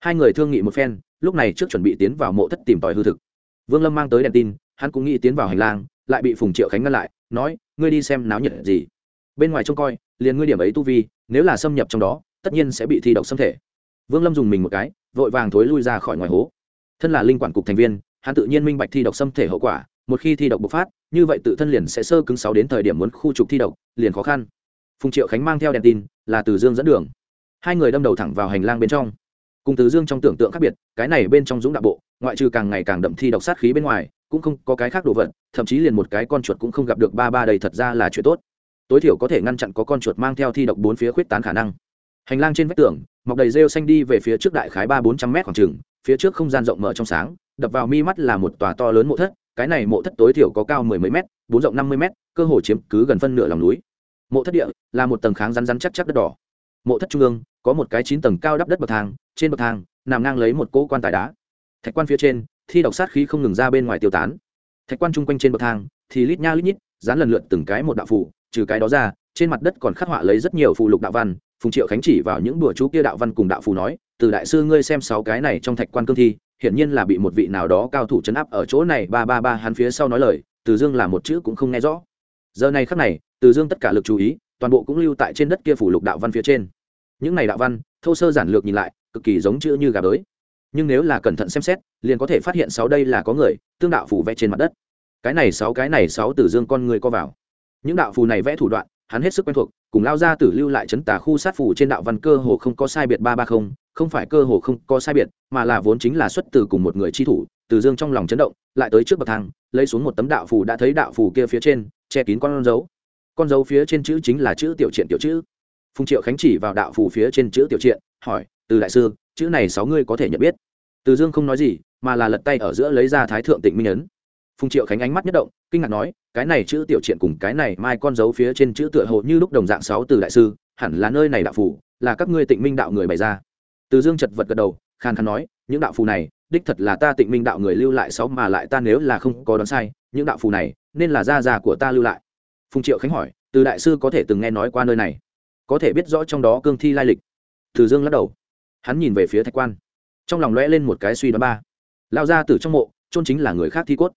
Hai người thương nghị một phen, lúc này trước chuẩn bị tiến vào mộ thất tìm tòi hư thực. Vương lâm mang tới đèn tin, hắn cũng nghĩ tiến vào hành lang, lại bị phùng triệu khánh ngăn lại, nói, ngươi đi xem náo nhiệt gì. Bên ngoài trông coi, liền ngươi điểm ấy tu vi, nếu là xâm nhập trong đó, tất nhiên sẽ bị thi độc xâm thể. Vương lâm dùng mình một cái, vội vàng thối lui ra khỏi ngoài hố. Thân là linh quản cục thành viên hắn tự nhiên minh bạch thi độc xâm thể hậu quả, một khi thi độc bộc phát, như vậy tự thân liền sẽ sơ cứng sáu đến thời điểm muốn khu trục thi độc, liền khó khăn. Phùng triệu khánh mang theo đèn tin, là từ dương dẫn đường. Hai người đâm đầu thẳng vào hành lang bên trong. Cùng từ dương trong tưởng tượng khác biệt, cái này bên trong dũng đạo bộ, ngoại trừ càng ngày càng đậm thi độc sát khí bên ngoài, cũng không có cái khác đồ vật, thậm chí liền một cái con chuột cũng không gặp được ba ba đầy thật ra là chuyện tốt. Tối thiểu có thể ngăn chặn có con chuột mang theo thi độc bốn phía khuyết tán khả năng. Hành lang trên vách tường, mọc đầy rêu xanh đi về phía trước đại khái ba bốn trăm mét khoảng trừng phía trước không gian rộng mở trong sáng đập vào mi mắt là một tòa to lớn mộ thất, cái này mộ thất tối thiểu có cao mười mấy mét, bốn rộng năm mươi mét, cơ hồ chiếm cứ gần phân nửa lòng núi. Mộ thất địa là một tầng kháng rắn rắn chắc chắc đất đỏ. Mộ thất trung ương có một cái chín tầng cao đắp đất bậc thang, trên bậc thang nằm ngang lấy một cỗ quan tài đá. Thạch quan phía trên, thi độc sát khí không ngừng ra bên ngoài tiêu tán. Thạch quan chung quanh trên bậc thang thì lít nha lít nhít, dán lần lượt từng cái một đạo phủ trừ cái đó ra, trên mặt đất còn khắc họa lấy rất nhiều phù lục đạo văn. Phùng triệu khánh chỉ vào những đùa chú kia đạo văn cùng đạo phù nói, từ đại sư ngươi xem sáu cái này trong thạch quan cương thi hiển nhiên là bị một vị nào đó cao thủ chấn áp ở chỗ này, ba ba ba, hắn phía sau nói lời, từ dương là một chữ cũng không nghe rõ. Giờ này khắc này, từ dương tất cả lực chú ý, toàn bộ cũng lưu tại trên đất kia phủ lục đạo văn phía trên. Những này đạo văn, thô sơ giản lược nhìn lại, cực kỳ giống chữ như gà bới. Nhưng nếu là cẩn thận xem xét, liền có thể phát hiện sáu đây là có người, tương đạo phủ vẽ trên mặt đất. Cái này sáu, cái này sáu từ dương con người co vào. Những đạo phù này vẽ thủ đoạn, hắn hết sức quen thuộc, cùng lao ra tử lưu lại chấn tả khu sát phủ trên đạo văn cơ hồ không có sai biệt ba ba không không phải cơ hồ không có sai biệt, mà là vốn chính là xuất từ cùng một người chi thủ, từ dương trong lòng chấn động, lại tới trước bậc thang, lấy xuống một tấm đạo phù đã thấy đạo phù kia phía trên, che kín con dấu. Con dấu phía trên chữ chính là chữ tiểu triện tiểu chữ. Phùng triệu khánh chỉ vào đạo phù phía trên chữ tiểu triện hỏi, từ đại sư, chữ này sáu ngươi có thể nhận biết? Từ dương không nói gì, mà là lật tay ở giữa lấy ra thái thượng tịnh minh ấn. Phùng triệu khánh ánh mắt nhất động, kinh ngạc nói, cái này chữ tiểu triện cùng cái này mai con dấu phía trên chữ tựa hồ như lúc đồng dạng sáu từ đại sư, hẳn là nơi này đạo phù, là các ngươi tịnh minh đạo người bày ra từ dương chật vật gật đầu, khàn khàn nói, những đạo phù này, đích thật là ta tịnh minh đạo người lưu lại sáu mà lại ta nếu là không có đoán sai, những đạo phù này, nên là gia già của ta lưu lại. Phùng triệu khánh hỏi, từ đại sư có thể từng nghe nói qua nơi này? Có thể biết rõ trong đó cương thi lai lịch? Từ dương lắc đầu. Hắn nhìn về phía thạch quan. Trong lòng lóe lên một cái suy đoán ba. Lao ra từ trong mộ trôn chính là người khác thi cốt.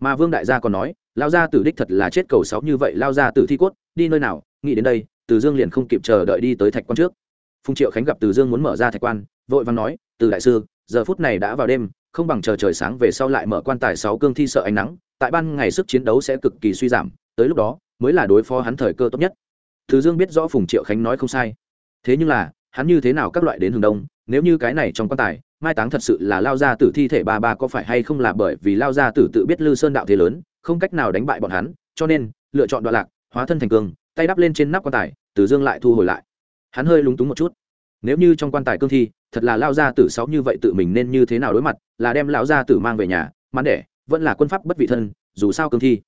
Mà vương đại gia còn nói lao ra từ đích thật là chết cầu sáu như vậy lao ra từ thi cốt, đi nơi nào, nghĩ đến đây. Từ dương liền không kịp chờ đợi đi tới thạch quan trước phùng triệu khánh gặp từ dương muốn mở ra thạch quan, vội vàng nói, từ đại sư, giờ phút này đã vào đêm, không bằng chờ trời sáng về sau lại mở quan tài sáu cương thi sợ ánh nắng, tại ban ngày sức chiến đấu sẽ cực kỳ suy giảm, tới lúc đó mới là đối phó hắn thời cơ tốt nhất. Từ dương biết rõ phùng triệu khánh nói không sai. Thế nhưng là, hắn như thế nào các loại đến hướng đông, nếu như cái này trong quan tài, mai táng thật sự là lao ra tử thi thể ba ba có phải hay không là bởi vì lao ra tử tự biết lư sơn đạo thế lớn, không cách nào đánh bại bọn hắn, cho nên lựa chọn đoạn lạc, hóa thân thành cương, tay đắp lên trên nắp quan tài, từ dương lại thu hồi lại hắn hơi lúng túng một chút. Nếu như trong quan tài cương thi, thật là lao ra tử sáu như vậy tự mình nên như thế nào đối mặt, là đem lão gia tử mang về nhà mắn đẻ, vẫn là quân pháp bất vị thân, dù sao cương thi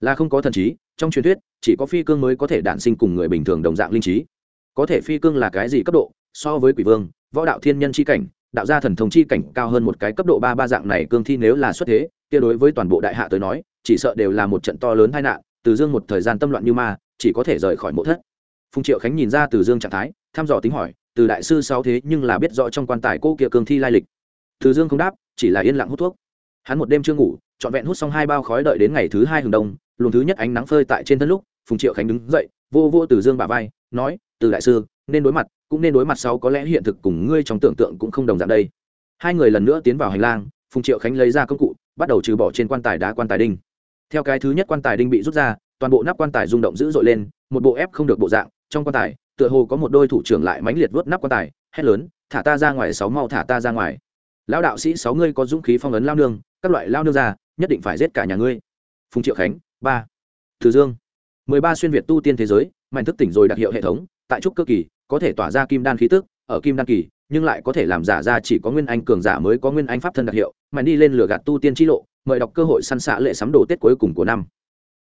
là không có thần trí, trong truyền thuyết, chỉ có phi cương mới có thể đản sinh cùng người bình thường đồng dạng linh trí. Có thể phi cương là cái gì cấp độ, so với quỷ vương, võ đạo thiên nhân c h i cảnh, đạo gia thần thông chi cảnh cao hơn một cái cấp độ ba ba dạng này cương thi nếu là xuất thế, kia đối với toàn bộ đại hạ tới nói, chỉ sợ đều là một trận to lớn tai nạn, từ dương một thời gian tâm loạn như ma, chỉ có thể rời khỏi mộ thất phùng triệu khánh nhìn ra từ dương trạng thái, thăm dò tính hỏi, từ đại sư sáu thế nhưng là biết rõ trong quan tài cô kia cường thi lai lịch. Từ dương không đáp, chỉ là yên lặng hút thuốc. Hắn một đêm chưa ngủ, trọn vẹn hút xong hai bao khói đợi đến ngày thứ hai hừng đông, luồng thứ nhất ánh nắng phơi tại trên thân lúc, phùng triệu khánh đứng dậy, vô vô từ dương bà vai, nói, từ đại sư, nên đối mặt, cũng nên đối mặt sau có lẽ hiện thực cùng ngươi trong tưởng tượng cũng không đồng dạng đây. Hai người lần nữa tiến vào hành lang, phùng triệu khánh lấy ra công cụ, bắt đầu trừ bỏ trên quan tài đá quan tài đinh. Theo cái thứ nhất quan tài đinh bị rút ra, toàn bộ nắp quan tài rung động dữ dội lên, một bộ ép không được bộ dạng trong quan tài, tựa hồ có một đôi thủ trưởng lại mãnh liệt vớt nắp quan tài, hét lớn, thả ta ra ngoài, sáu mau thả ta ra ngoài. Lão đạo sĩ, sáu ngươi có dũng khí phong ấn lao nương, các loại lao nương ra, nhất định phải giết cả nhà ngươi. Phùng triệu khánh, ba. Từ dương. mười ba xuyên việt tu tiên thế giới mạnh thức tỉnh rồi đặc hiệu hệ thống, tại trúc cơ kỳ, có thể tỏa ra kim đan khí tức, ở kim đan kỳ, nhưng lại có thể làm giả ra chỉ có nguyên anh cường giả mới có nguyên anh pháp thân đặc hiệu mạnh đi lên lửa gạt tu tiên chi lộ, mời đọc cơ hội săn xạ lệ sắm đồ tết cuối cùng của năm.